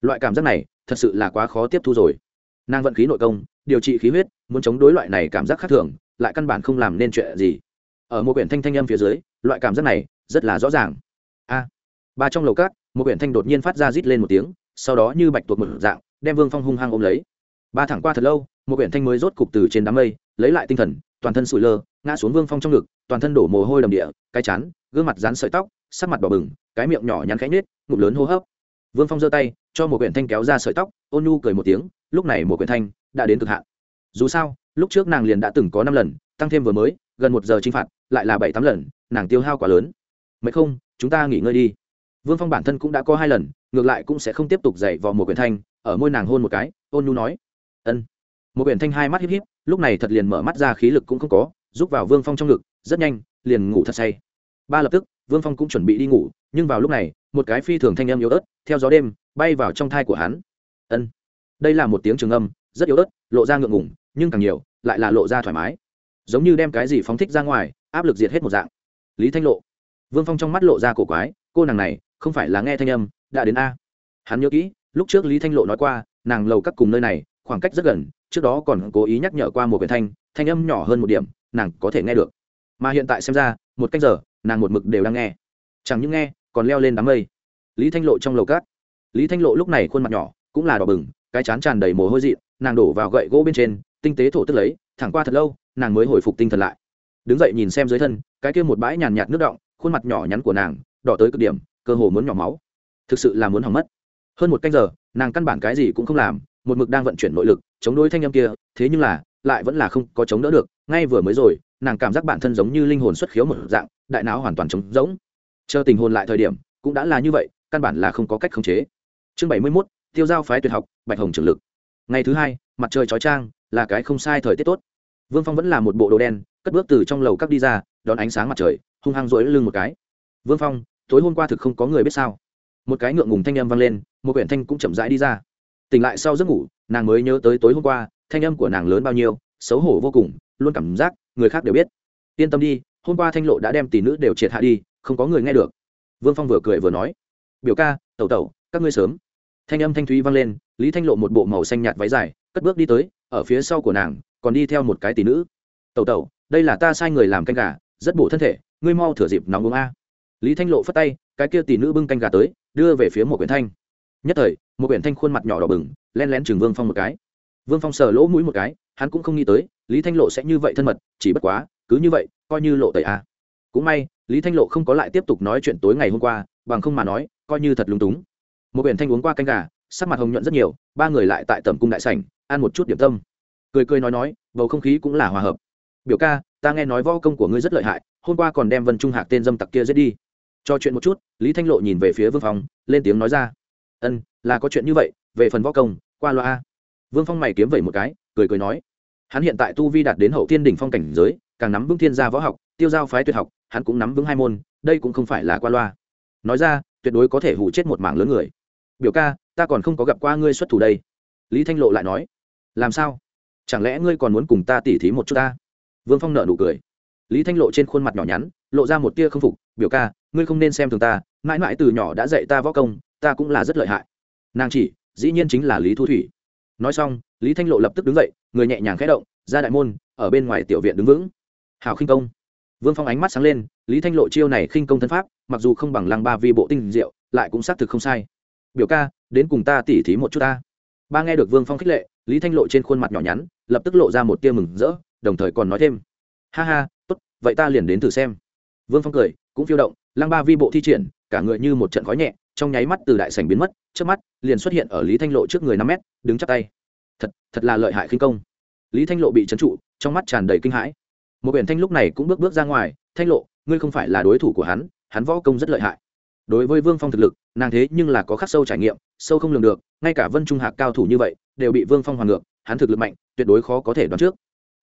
Loại cảm giác này thật sự là quá khó tiếp thu rồi. Nàng vận khí nội công, điều trị khí huyết, muốn chống đối loại này cảm giác khác thường, lại căn bản không làm nên chuyện gì. Ở một quyển thanh thanh âm phía dưới, loại cảm giác này rất là rõ ràng. A. Ba trong lầu cát một quyển thanh đột nhiên phát ra rít lên một tiếng, sau đó như bạch tuộc một dạng, đem vương phong hung hăng ôm lấy ba thẳng qua thật lâu, một quyển thanh mới rốt cục từ trên đám mây, lấy lại tinh thần, toàn thân sụi lơ, ngã xuống vương phong trong ngực, toàn thân đổ mồ hôi đầm địa, cái chán, gương mặt dán sợi tóc, sắc mặt đỏ bừng, cái miệng nhỏ nhắn khẽ nhết ngụm lớn hô hấp. Vương phong giơ tay, cho một quyển thanh kéo ra sợi tóc, ôn nhu cười một tiếng, lúc này một quyển thanh đã đến cực hạn. Dù sao, lúc trước nàng liền đã từng có năm lần, tăng thêm vừa mới, gần một giờ chinh phạt, lại là bảy tám lần, nàng tiêu hao quá lớn. Mấy không, chúng ta nghỉ ngơi đi. Vương phong bản thân cũng đã có hai lần, ngược lại cũng sẽ không tiếp tục dậy vào một quyển thanh, ở môi nàng hôn một cái, ôn nhu nói ân. Một biển thanh hai mắt híp híp, lúc này thật liền mở mắt ra khí lực cũng không có giúp vào vương phong trong ngực, rất nhanh, liền ngủ thật say. Ba lập tức, vương phong cũng chuẩn bị đi ngủ, nhưng vào lúc này, một cái phi thường thanh âm yếu ớt, theo gió đêm, bay vào trong thai của hắn. Ân. Đây là một tiếng trường âm, rất yếu ớt, lộ ra ngượng ngủng nhưng càng nhiều, lại là lộ ra thoải mái. Giống như đem cái gì phóng thích ra ngoài, áp lực diệt hết một dạng. Lý thanh lộ. Vương phong trong mắt lộ ra cổ quái, cô nàng này, không phải là nghe thanh âm, đã đến a. Hắn nhớ kỹ, lúc trước lý thanh lộ nói qua, nàng lầu các cùng nơi này khoảng cách rất gần, trước đó còn cố ý nhắc nhở qua một quyển thanh thanh âm nhỏ hơn một điểm, nàng có thể nghe được. Mà hiện tại xem ra, một cách giờ, nàng một mực đều đang nghe. Chẳng những nghe, còn leo lên đám mây. Lý thanh lộ trong lầu cát. Lý thanh lộ lúc này khuôn mặt nhỏ, cũng là đỏ bừng, cái chán tràn đầy mồ hôi dị, nàng đổ vào gậy gỗ bên trên, tinh tế thổ tức lấy, thẳng qua thật lâu, nàng mới hồi phục tinh thần lại. Đứng dậy nhìn xem dưới thân, cái kia một bãi nhàn nhạt nước động khuôn mặt nhỏ nhắn của nàng, đỏ tới cực điểm, cơ hồ muốn nhỏ máu. Thực sự là muốn hỏng mất. Hơn một canh giờ, nàng căn bản cái gì cũng không làm một mực đang vận chuyển nội lực, chống đối thanh âm kia, thế nhưng là, lại vẫn là không có chống đỡ được, ngay vừa mới rồi, nàng cảm giác bản thân giống như linh hồn xuất khiếu một dạng, đại não hoàn toàn trống rỗng. Chờ tình hồn lại thời điểm, cũng đã là như vậy, căn bản là không có cách khống chế. Chương bảy mươi mốt, tiêu giao phái tuyệt học, bạch hồng trường lực. Ngày thứ hai, mặt trời chói trang là cái không sai thời tiết tốt. Vương phong vẫn là một bộ đồ đen, cất bước từ trong lầu các đi ra, đón ánh sáng mặt trời, hung hăng rỗi lưng một cái. Vương phong, tối hôm qua thực không có người biết sao? Một cái ngượng ngùng thanh âm vang lên, một quyển thanh cũng chậm rãi đi ra tỉnh lại sau giấc ngủ, nàng mới nhớ tới tối hôm qua, thanh âm của nàng lớn bao nhiêu, xấu hổ vô cùng, luôn cảm giác người khác đều biết. Yên tâm đi, hôm qua thanh lộ đã đem tỷ nữ đều triệt hạ đi, không có người nghe được. Vương phong vừa cười vừa nói, biểu ca, tẩu tẩu, các ngươi sớm. Thanh âm thanh thúy vang lên, lý thanh lộ một bộ màu xanh nhạt váy dài, cất bước đi tới, ở phía sau của nàng, còn đi theo một cái tỷ nữ. Tẩu tẩu, đây là ta sai người làm canh gà, rất bổ thân thể, ngươi mau thửa dịp nóng uống a. Lý thanh lộ phất tay, cái kia tỷ nữ bưng canh gà tới, đưa về phía một quyển thanh nhất thời, một quyển thanh khuôn mặt nhỏ đỏ bừng, len lén chừng vương phong một cái. Vương phong sờ lỗ mũi một cái, hắn cũng không nghĩ tới, lý thanh lộ sẽ như vậy thân mật, chỉ bất quá, cứ như vậy, coi như lộ tẩy a cũng may, lý thanh lộ không có lại tiếp tục nói chuyện tối ngày hôm qua, bằng không mà nói, coi như thật lúng túng. Một quyển thanh uống qua canh gà, sắc mặt hồng nhuận rất nhiều, ba người lại tại tầm cung đại sảnh, ăn một chút điểm tâm. Cười cười nói nói, bầu không khí cũng là hòa hợp. Biểu ca, ta nghe nói võ công của ngươi rất lợi hại, hôm qua còn đem vân trung hạc tên dâm tặc kia giết đi. Cho chuyện một chút, lý thanh lộ nhìn về phía vương phong, lên tiếng nói ra ân, là có chuyện như vậy, về phần võ công, qua loa vương phong mày kiếm vẩy một cái, cười cười nói. Hắn hiện tại tu vi đạt đến hậu tiên đỉnh phong cảnh giới, càng nắm vững thiên gia võ học, tiêu giao phái tuyệt học, hắn cũng nắm vững hai môn, đây cũng không phải là qua loa. Nói ra, tuyệt đối có thể hủ chết một mảng lớn người. Biểu ca, ta còn không có gặp qua ngươi xuất thủ đây. Lý thanh lộ lại nói. Làm sao? Chẳng lẽ ngươi còn muốn cùng ta tỉ thí một chút ta? Vương phong nợ nụ cười. Lý thanh lộ trên khuôn mặt nhỏ nhắn, lộ ra một tia không phục. Biểu ca, ngươi không nên xem thường ta, mãi mãi từ nhỏ đã dạy ta võ công ta cũng là rất lợi hại. Nàng chỉ, dĩ nhiên chính là lý thu thủy. Nói xong, lý thanh lộ lập tức đứng dậy, người nhẹ nhàng khẽ động, ra đại môn, ở bên ngoài tiểu viện đứng vững. Hào khinh công. Vương phong ánh mắt sáng lên, lý thanh lộ chiêu này khinh công thân pháp, mặc dù không bằng lăng ba vi bộ tinh diệu, lại cũng xác thực không sai. Biểu ca, đến cùng ta tỉ thí một chút ta. Ba nghe được vương phong khích lệ, lý thanh lộ trên khuôn mặt nhỏ nhắn, lập tức lộ ra một tia mừng rỡ, đồng thời còn nói thêm. Ha ha, tốt, vậy ta liền đến thử xem. Vương phong cười, cũng phiêu động, lăng ba vi bộ thi triển, cả người như một trận khói nhẹ trong nháy mắt từ đại sảnh biến mất, trước mắt, liền xuất hiện ở lý thanh lộ trước người năm mét, đứng chắp tay. Thật thật là lợi hại khinh công. Lý thanh lộ bị trấn trụ, trong mắt tràn đầy kinh hãi. Một biển thanh lúc này cũng bước bước ra ngoài, thanh lộ, ngươi không phải là đối thủ của hắn hắn võ công rất lợi hại. Đối với vương phong thực lực, nàng thế nhưng là có khắc sâu trải nghiệm, sâu không lường được, ngay cả vân trung hạc cao thủ như vậy, đều bị vương phong hoàn ngược, hắn thực lực mạnh, tuyệt đối khó có thể đoán trước.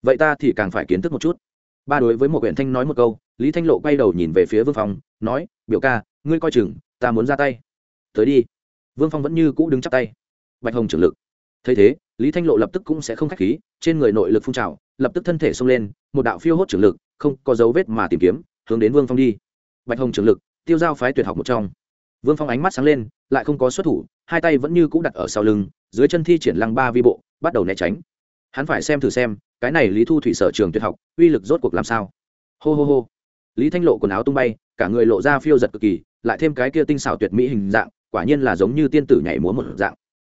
Vậy ta thì càng phải kiến thức một chút. Ba đối với một huyện thanh nói một câu, lý thanh lộ quay đầu nhìn về phía vương phong, nói, biểu ca, ngươi coi chừng, ta muốn ra tay tới đi. Vương phong vẫn như cũ đứng chắp tay. Bạch hồng trưởng lực. Thấy thế, lý thanh lộ lập tức cũng sẽ không k h á c h khí, trên người nội lực phun trào, lập tức thân thể xông lên, một đạo phiêu hốt trưởng lực, không có dấu vết mà tìm kiếm, hướng đến vương phong đi. Bạch hồng trưởng lực, tiêu giao phái tuyệt học một trong. Vương phong ánh mắt sáng lên, lại không có xuất thủ, hai tay vẫn như cũ đặt ở sau lưng, dưới chân thi triển lăng ba vi bộ, bắt đầu né tránh. Hắn phải xem thử xem, cái này lý thu thủy sở trường tuyệt học, uy lực rốt cuộc làm sao? Hô hô hô. Lý thanh lộ quần áo tung bay, cả người lộ ra phiêu giật cực kỳ, lại thêm cái kia tinh xảo tuyệt mỹ hình dạng quả nhiên là giống như tiên tử nhảy múa một dạng.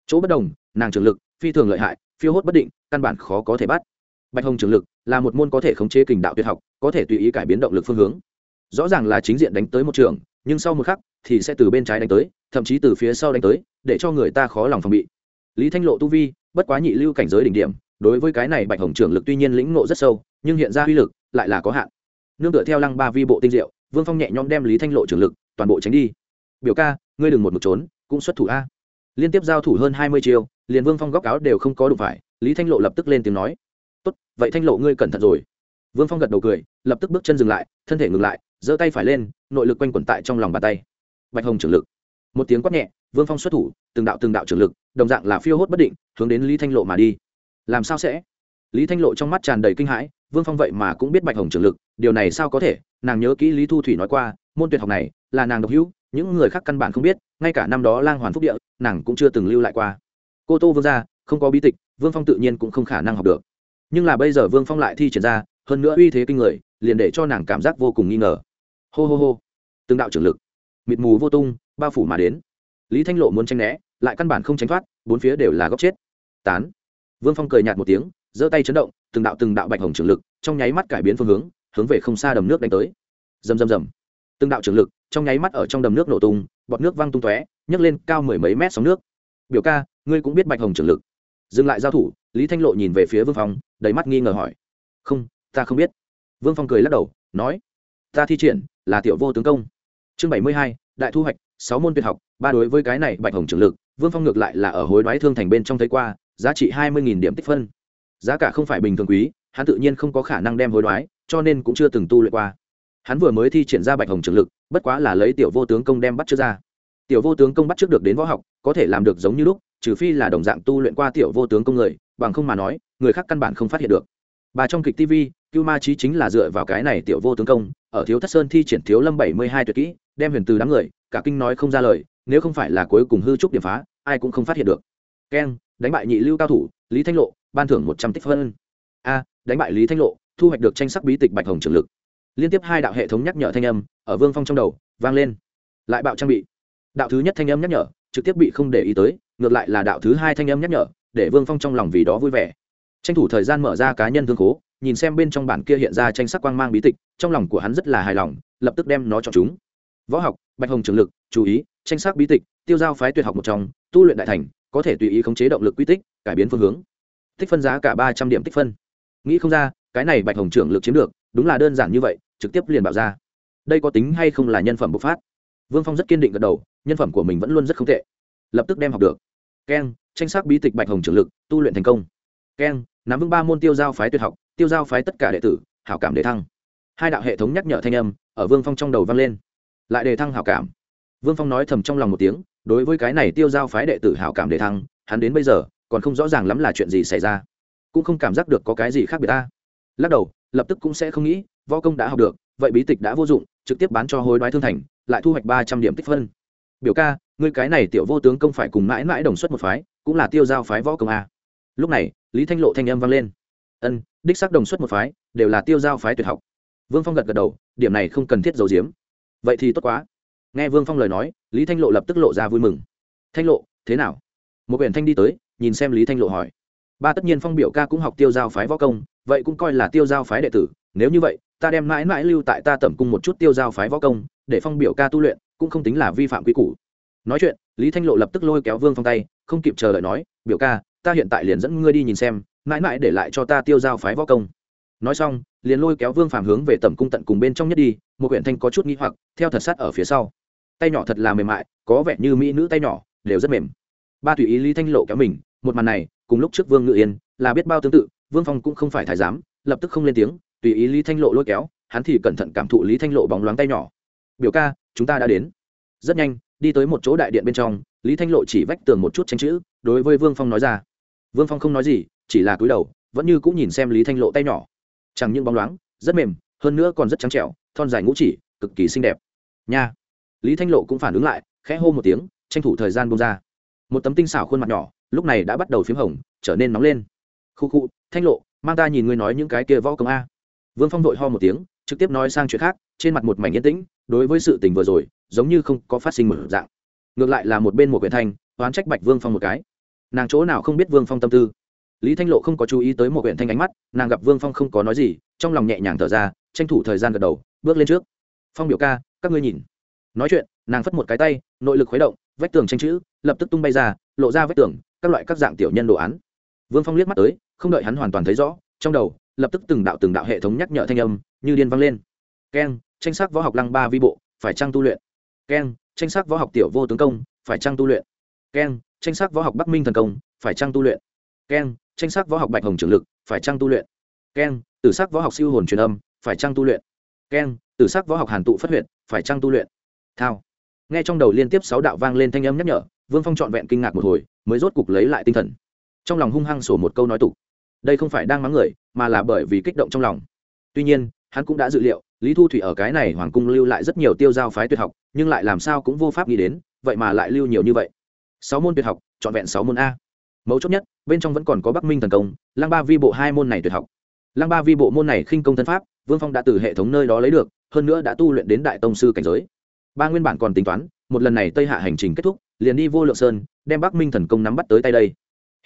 Chỗ bất đồng, nàng trường lực, phi thường lợi hại, phiêu hốt bất định, căn bản khó có thể bắt. Bạch hồng trường lực là một môn có thể khống chế kình đạo tuyệt học, có thể tùy ý cải biến động lực phương hướng. Rõ ràng là chính diện đánh tới một trường, nhưng sau một khắc thì sẽ từ bên trái đánh tới, thậm chí từ phía sau đánh tới, để cho người ta khó lòng phòng bị. Lý thanh lộ tu vi, bất quá nhị lưu cảnh giới đỉnh điểm, đối với cái này bạch hồng trường lực tuy nhiên lĩnh ngộ rất sâu, nhưng hiện ra uy lực lại là có hạn. Nương tựa theo lăng ba vi bộ tinh diệu, vương phong nhẹ nhõm đem lý thanh lộ trường lực toàn bộ tránh đi biểu ca, ngươi đừng một mực trốn, cũng xuất thủ a. Liên tiếp giao thủ hơn hai mươi chiêu, liền vương phong góc áo đều không có đụng phải, lý thanh lộ lập tức lên tiếng nói, tốt, vậy thanh lộ ngươi cẩn thận rồi. Vương phong gật đầu cười, lập tức bước chân dừng lại, thân thể ngừng lại, giơ tay phải lên, nội lực quanh quẩn tại trong lòng bàn tay. Bạch hồng trưởng lực. Một tiếng quát nhẹ, vương phong xuất thủ, từng đạo từng đạo trưởng lực, đồng dạng là phiêu hốt bất định, hướng đến lý thanh lộ mà đi. Làm sao sẽ? Lý thanh lộ trong mắt tràn đầy kinh hãi, vương phong vậy mà cũng biết bạch hồng trưởng lực, điều này sao có thể? Nàng nhớ kỹ lý thu thủy nói qua, môn tuyệt học này là nàng độc hữu những người khác căn bản không biết, ngay cả năm đó lang hoàn phúc địa, nàng cũng chưa từng lưu lại qua. Cô tô vương gia, không có bí tịch, vương phong tự nhiên cũng không khả năng học được. Nhưng là bây giờ vương phong lại thi triển ra, hơn nữa uy thế kinh người, liền để cho nàng cảm giác vô cùng nghi ngờ. Hô hô hô. Từng đạo trưởng lực. Mịt mù vô tung, bao phủ mà đến. Lý thanh lộ muốn tranh né, lại căn bản không tránh thoát, bốn phía đều là góc chết. Tán. Vương phong cười nhạt một tiếng, giơ tay chấn động, từng đạo từng đạo bạch hồng trường lực, trong nháy mắt cải biến phương hướng hướng về không xa đầm nước đánh tới. Rầm rầm rầm từng đạo trường lực trong nháy mắt ở trong đầm nước nổ tung, bọt nước văng tung tóe, nhấc lên cao mười mấy mét sóng nước. Biểu ca, ngươi cũng biết bạch hồng trường lực. Dừng lại giao thủ, lý thanh lộ nhìn về phía vương phong, đầy mắt nghi ngờ hỏi. Không, ta không biết. Vương phong cười lắc đầu, nói, ta thi triển là tiểu vô tướng công. Chương bảy mươi hai, đại thu hoạch, sáu môn tuyệt học, ba đối với cái này bạch hồng trường lực, vương phong ngược lại là ở hối đoái thương thành bên trong thấy qua, giá trị hai mươi điểm tích phân. Giá cả không phải bình thường quý, hắn tự nhiên không có khả năng đem hối đoái, cho nên cũng chưa từng tu luyện qua hắn vừa mới thi triển ra bạch hồng trường lực, bất quá là lấy tiểu vô tướng công đem bắt trước ra. Tiểu vô tướng công bắt trước được đến võ học, có thể làm được giống như lúc, trừ phi là đồng dạng tu luyện qua tiểu vô tướng công người, bằng không mà nói, người khác căn bản không phát hiện được. Bà trong kịch tv cưu ma trí chính là dựa vào cái này tiểu vô tướng công, ở thiếu thất sơn thi triển thiếu lâm bảy mươi hai tuyệt kỹ, đem huyền từ đám người, cả kinh nói không ra lời, nếu không phải là cuối cùng hư trúc điểm phá, ai cũng không phát hiện được. Keng đánh bại nhị lưu cao thủ, lý thanh lộ, ban thưởng một trăm tích phân. A, đánh bại lý thanh lộ, thu hoạch được tranh sắc bí tịch bạch hồng trường lực liên tiếp hai đạo hệ thống nhắc nhở thanh âm ở vương phong trong đầu vang lên. Lại bạo trang bị. Đạo thứ nhất thanh âm nhắc nhở trực tiếp bị không để ý tới, ngược lại là đạo thứ hai thanh âm nhắc nhở để vương phong trong lòng vì đó vui vẻ. Tranh thủ thời gian mở ra cá nhân thương khố, nhìn xem bên trong bản kia hiện ra tranh sắc quang mang bí tịch, trong lòng của hắn rất là hài lòng, lập tức đem nó cho chúng. Võ học, bạch hồng trường lực, chú ý, tranh sắc bí tịch, tiêu giao phái tuyệt học một trong, tu luyện đại thành, có thể tùy ý khống chế động lực quy tích, cải biến phương hướng. Tích phân giá cả ba trăm điểm tích phân. Nghĩ không ra, cái này bạch hồng trưởng lực chiếm được, đúng là đơn giản như vậy trực tiếp liền bảo ra. Đây có tính hay không là nhân phẩm bộc phát? Vương phong rất kiên định gật đầu, nhân phẩm của mình vẫn luôn rất không tệ. Lập tức đem học được. Keng, tranh sắc bí tịch bạch hồng trưởng lực, tu luyện thành công. Keng, nắm vững ba môn tiêu giao phái tuyệt học, tiêu giao phái tất cả đệ tử, hảo cảm đề thăng. Hai đạo hệ thống nhắc nhở thanh âm ở vương phong trong đầu vang lên. Lại đề thăng hảo cảm. Vương phong nói thầm trong lòng một tiếng, đối với cái này tiêu giao phái đệ tử hảo cảm đề thăng, hắn đến bây giờ còn không rõ ràng lắm là chuyện gì xảy ra. Cũng không cảm giác được có cái gì khác biệt ta. Lắc đầu, lập tức cũng sẽ không nghĩ võ công đã học được, vậy bí tịch đã vô dụng, trực tiếp bán cho hối đoái thương thành, lại thu hoạch ba trăm điểm tích phân. Biểu ca, ngươi cái này tiểu vô tướng công phải cùng mãi mãi đồng xuất một phái, cũng là tiêu giao phái võ công a. Lúc này, lý thanh lộ thanh âm vang lên. Ân, đích sắc đồng xuất một phái, đều là tiêu giao phái tuyệt học. Vương phong gật gật đầu, điểm này không cần thiết giấu giếm. Vậy thì tốt quá. Nghe vương phong lời nói, lý thanh lộ lập tức lộ ra vui mừng. Thanh lộ, thế nào? Một quyển thanh đi tới, nhìn xem lý thanh lộ hỏi. Ba tất nhiên phong biểu ca cũng học tiêu giao phái võ công, vậy cũng coi là tiêu giao phái đệ tử, nếu như vậy ta đem mãi mãi lưu tại ta tẩm cung một chút tiêu giao phái võ công, để phong biểu ca tu luyện, cũng không tính là vi phạm quy củ. Nói chuyện, lý thanh lộ lập tức lôi kéo vương phong tay, không kịp chờ đợi nói, biểu ca, ta hiện tại liền dẫn ngươi đi nhìn xem, mãi mãi để lại cho ta tiêu giao phái võ công. Nói xong, liền lôi kéo vương phàm hướng về tẩm cung tận cùng bên trong nhất đi, một huyện thanh có chút nghĩ hoặc, theo thật sắt ở phía sau. Tay nhỏ thật là mềm mại, có vẻ như mỹ nữ tay nhỏ, đều rất mềm. Ba tùy ý lý thanh lộ kéo mình, một màn này, cùng lúc trước vương ngự yên, là biết bao tương tự, vương phong cũng không phải thái giám, lập tức không lên tiếng tùy ý lý thanh lộ lôi kéo, hắn thì cẩn thận cảm thụ lý thanh lộ bóng loáng tay nhỏ. Biểu ca, chúng ta đã đến. Rất nhanh, đi tới một chỗ đại điện bên trong, lý thanh lộ chỉ vách tường một chút tranh chữ, đối với vương phong nói ra. Vương phong không nói gì, chỉ là cúi đầu, vẫn như cũng nhìn xem lý thanh lộ tay nhỏ. Chẳng những bóng loáng, rất mềm, hơn nữa còn rất trắng trẻo, thon dài ngũ chỉ, cực kỳ xinh đẹp. Nha. Lý thanh lộ cũng phản ứng lại, khẽ hô một tiếng, tranh thủ thời gian bông ra. Một tấm tinh xảo khuôn mặt nhỏ, lúc này đã bắt đầu p h í m hồng, trở nên nóng lên. Khu khu, thanh lộ, mang ta nhìn ngươi nói những cái kia võ công a vương phong vội ho một tiếng, trực tiếp nói sang chuyện khác, trên mặt một mảnh yên tĩnh, đối với sự tình vừa rồi, giống như không có phát sinh một dạng. Ngược lại là một bên một quyển thanh, oán trách bạch vương phong một cái. Nàng chỗ nào không biết vương phong tâm tư. Lý thanh lộ không có chú ý tới một quyển thanh ánh mắt, nàng gặp vương phong không có nói gì, trong lòng nhẹ nhàng thở ra, tranh thủ thời gian gật đầu, bước lên trước. Phong biểu ca, các ngươi nhìn. Nói chuyện, nàng phất một cái tay, nội lực khuấy động, vách tường tranh chữ, lập tức tung bay ra, lộ ra vách tường, các loại các dạng tiểu nhân đồ án. Vương phong liếc mắt tới, không đợi hắn hoàn toàn thấy rõ, trong đầu lập tức từng đạo từng đạo hệ thống nhắc nhở thanh âm như điên vang lên. Keng, tranh sắc võ học lăng ba vi bộ, phải trang tu luyện? Keng, tranh sắc võ học tiểu vô tướng công, phải trang tu luyện? Keng, tranh sắc võ học bắc minh thần công, phải trang tu luyện? Keng, tranh sắc võ học bạch hồng trưởng lực, phải trang tu luyện? Keng, tử sắc võ học siêu hồn truyền âm, phải trang tu luyện? Keng, tử sắc võ học hàn tụ phát huyện phải trang tu luyện? Thao. Nghe trong đầu liên tiếp sáu đạo vang lên thanh âm nhắc nhở, vương phong trọn vẹn kinh ngạc một hồi, mới rốt cục lấy lại tinh thần. Trong lòng hung hăng sổ một câu nói tục đây không phải đang mắng người, mà là bởi vì kích động trong lòng. Tuy nhiên, hắn cũng đã dự liệu, lý thu thủy ở cái này hoàng cung lưu lại rất nhiều tiêu giao phái tuyệt học, nhưng lại làm sao cũng vô pháp nghĩ đến, vậy mà lại lưu nhiều như vậy. Sáu môn tuyệt học, trọn vẹn sáu môn a. Mấu chốt nhất, bên trong vẫn còn có bắc minh thần công, lăng ba vi bộ hai môn này tuyệt học. Lăng ba vi bộ môn này khinh công thân pháp, vương phong đã từ hệ thống nơi đó lấy được, hơn nữa đã tu luyện đến đại tông sư cảnh giới. Ba nguyên bản còn tính toán, một lần này tây hạ hành trình kết thúc, liền đi vô lượng sơn, đem bắc minh thần công nắm bắt tới tay đây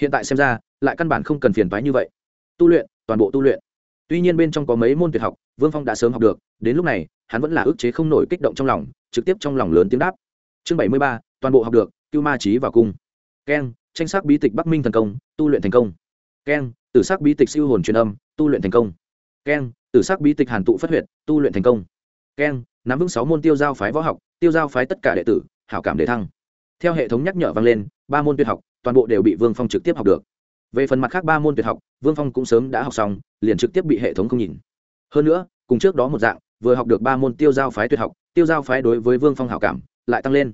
hiện tại xem ra, lại căn bản không cần phiền toái như vậy. Tu luyện, toàn bộ tu luyện. Tuy nhiên bên trong có mấy môn tuyệt học, vương phong đã sớm học được, đến lúc này, hắn vẫn là ức chế không nổi kích động trong lòng, trực tiếp trong lòng lớn tiếng đáp. Chương bảy mươi ba, toàn bộ học được, cưu ma trí vào cung. Keng, tranh sắc bí tịch bắc minh thần công, tu luyện thành công. Keng, tử sắc bí tịch siêu hồn truyền âm, tu luyện thành công. Keng, tử sắc bí tịch hàn tụ phát huyệt, tu luyện thành công. Keng, nắm vững sáu môn tiêu giao phái võ học, tiêu giao phái tất cả đệ tử, hảo cảm đề thăng. Theo hệ thống nhắc nhở vang lên, ba môn tuyệt học toàn bộ đều bị vương phong trực tiếp học được. Về phần mặt khác ba môn tuyệt học, vương phong cũng sớm đã học xong, liền trực tiếp bị hệ thống không nhìn. Hơn nữa, cùng trước đó một dạng, vừa học được ba môn tiêu giao phái tuyệt học, tiêu giao phái đối với vương phong hảo cảm lại tăng lên.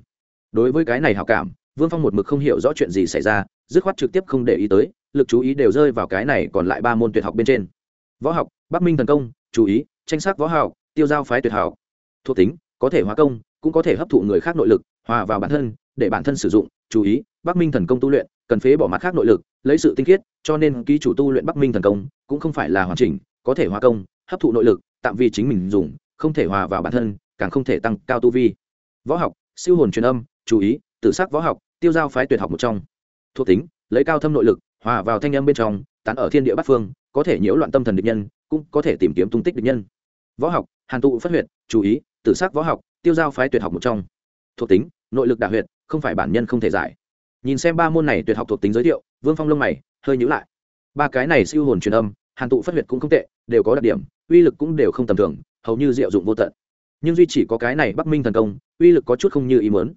Đối với cái này hảo cảm, vương phong một mực không hiểu rõ chuyện gì xảy ra, dứt khoát trực tiếp không để ý tới, lực chú ý đều rơi vào cái này còn lại ba môn tuyệt học bên trên. Võ học, bắc minh thần công, chú ý, tranh sắc võ học, tiêu giao phái tuyệt học. Thuộc tính, có thể hóa công, cũng có thể hấp thụ người khác nội lực, hòa vào bản thân để bản thân sử dụng, chú ý, bắc minh thần công tu luyện, cần phế bỏ mặt khác nội lực, lấy sự tinh khiết, cho nên ký chủ tu luyện bắc minh thần công cũng không phải là hoàn chỉnh, có thể hòa công, hấp thụ nội lực, tạm vì chính mình dùng, không thể hòa vào bản thân, càng không thể tăng cao tu vi. Võ học, siêu hồn truyền âm, chú ý, tự sắc võ học, tiêu giao phái tuyệt học một trong. Thuộc tính, lấy cao thâm nội lực, hòa vào thanh âm bên trong, tán ở thiên địa bát phương, có thể nhiễu loạn tâm thần địch nhân, cũng có thể tìm kiếm tung tích địch nhân. Võ học, hàn tụ phát huyệt, chú ý, tự sắc võ học, tiêu giao phái tuyệt học một trong. Thuộc tính, nội lực đả huyệt không phải bản nhân không thể giải. Nhìn xem ba môn này tuyệt học thuộc tính giới thiệu, vương phong lông mày, hơi nhữ lại. Ba cái này siêu hồn truyền âm, hàn tụ phát huyệt cũng không tệ, đều có đặc điểm, uy lực cũng đều không tầm thường, hầu như diệu dụng vô tận. Nhưng duy chỉ có cái này bắc minh thần công, uy lực có chút không như ý muốn.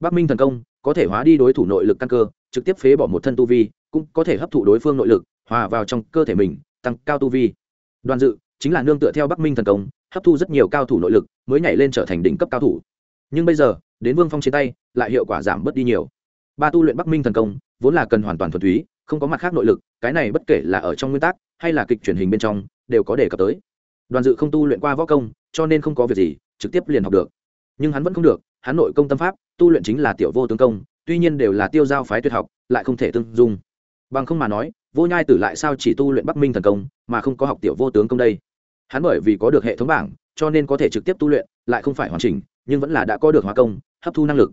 Bắc minh thần công có thể hóa đi đối thủ nội lực căn cơ, trực tiếp phế bỏ một thân tu vi, cũng có thể hấp thụ đối phương nội lực, hòa vào trong cơ thể mình, tăng cao tu vi. Đoàn dự chính là nương tựa theo bắc minh thần công, hấp thu rất nhiều cao thủ nội lực, mới nhảy lên trở thành đỉnh cấp cao thủ nhưng bây giờ, đến vương phong trên tay, lại hiệu quả giảm bớt đi nhiều. Ba tu luyện bắc minh thần công, vốn là cần hoàn toàn thuần túy, không có mặt khác nội lực, cái này bất kể là ở trong nguyên tắc, hay là kịch truyền hình bên trong, đều có đề cập tới. Đoàn dự không tu luyện qua võ công, cho nên không có việc gì, trực tiếp liền học được. Nhưng hắn vẫn không được, hắn nội công tâm pháp, tu luyện chính là tiểu vô tướng công, tuy nhiên đều là tiêu giao phái tuyệt học, lại không thể tương dung. Bằng không mà nói, vô nhai tử lại sao chỉ tu luyện bắc minh thần công, mà không có học tiểu vô tướng công đây? Hắn bởi vì có được hệ thống bảng, cho nên có thể trực tiếp tu luyện, lại không phải hoàn chỉnh nhưng vẫn là đã có được hóa công, hấp thu năng lực.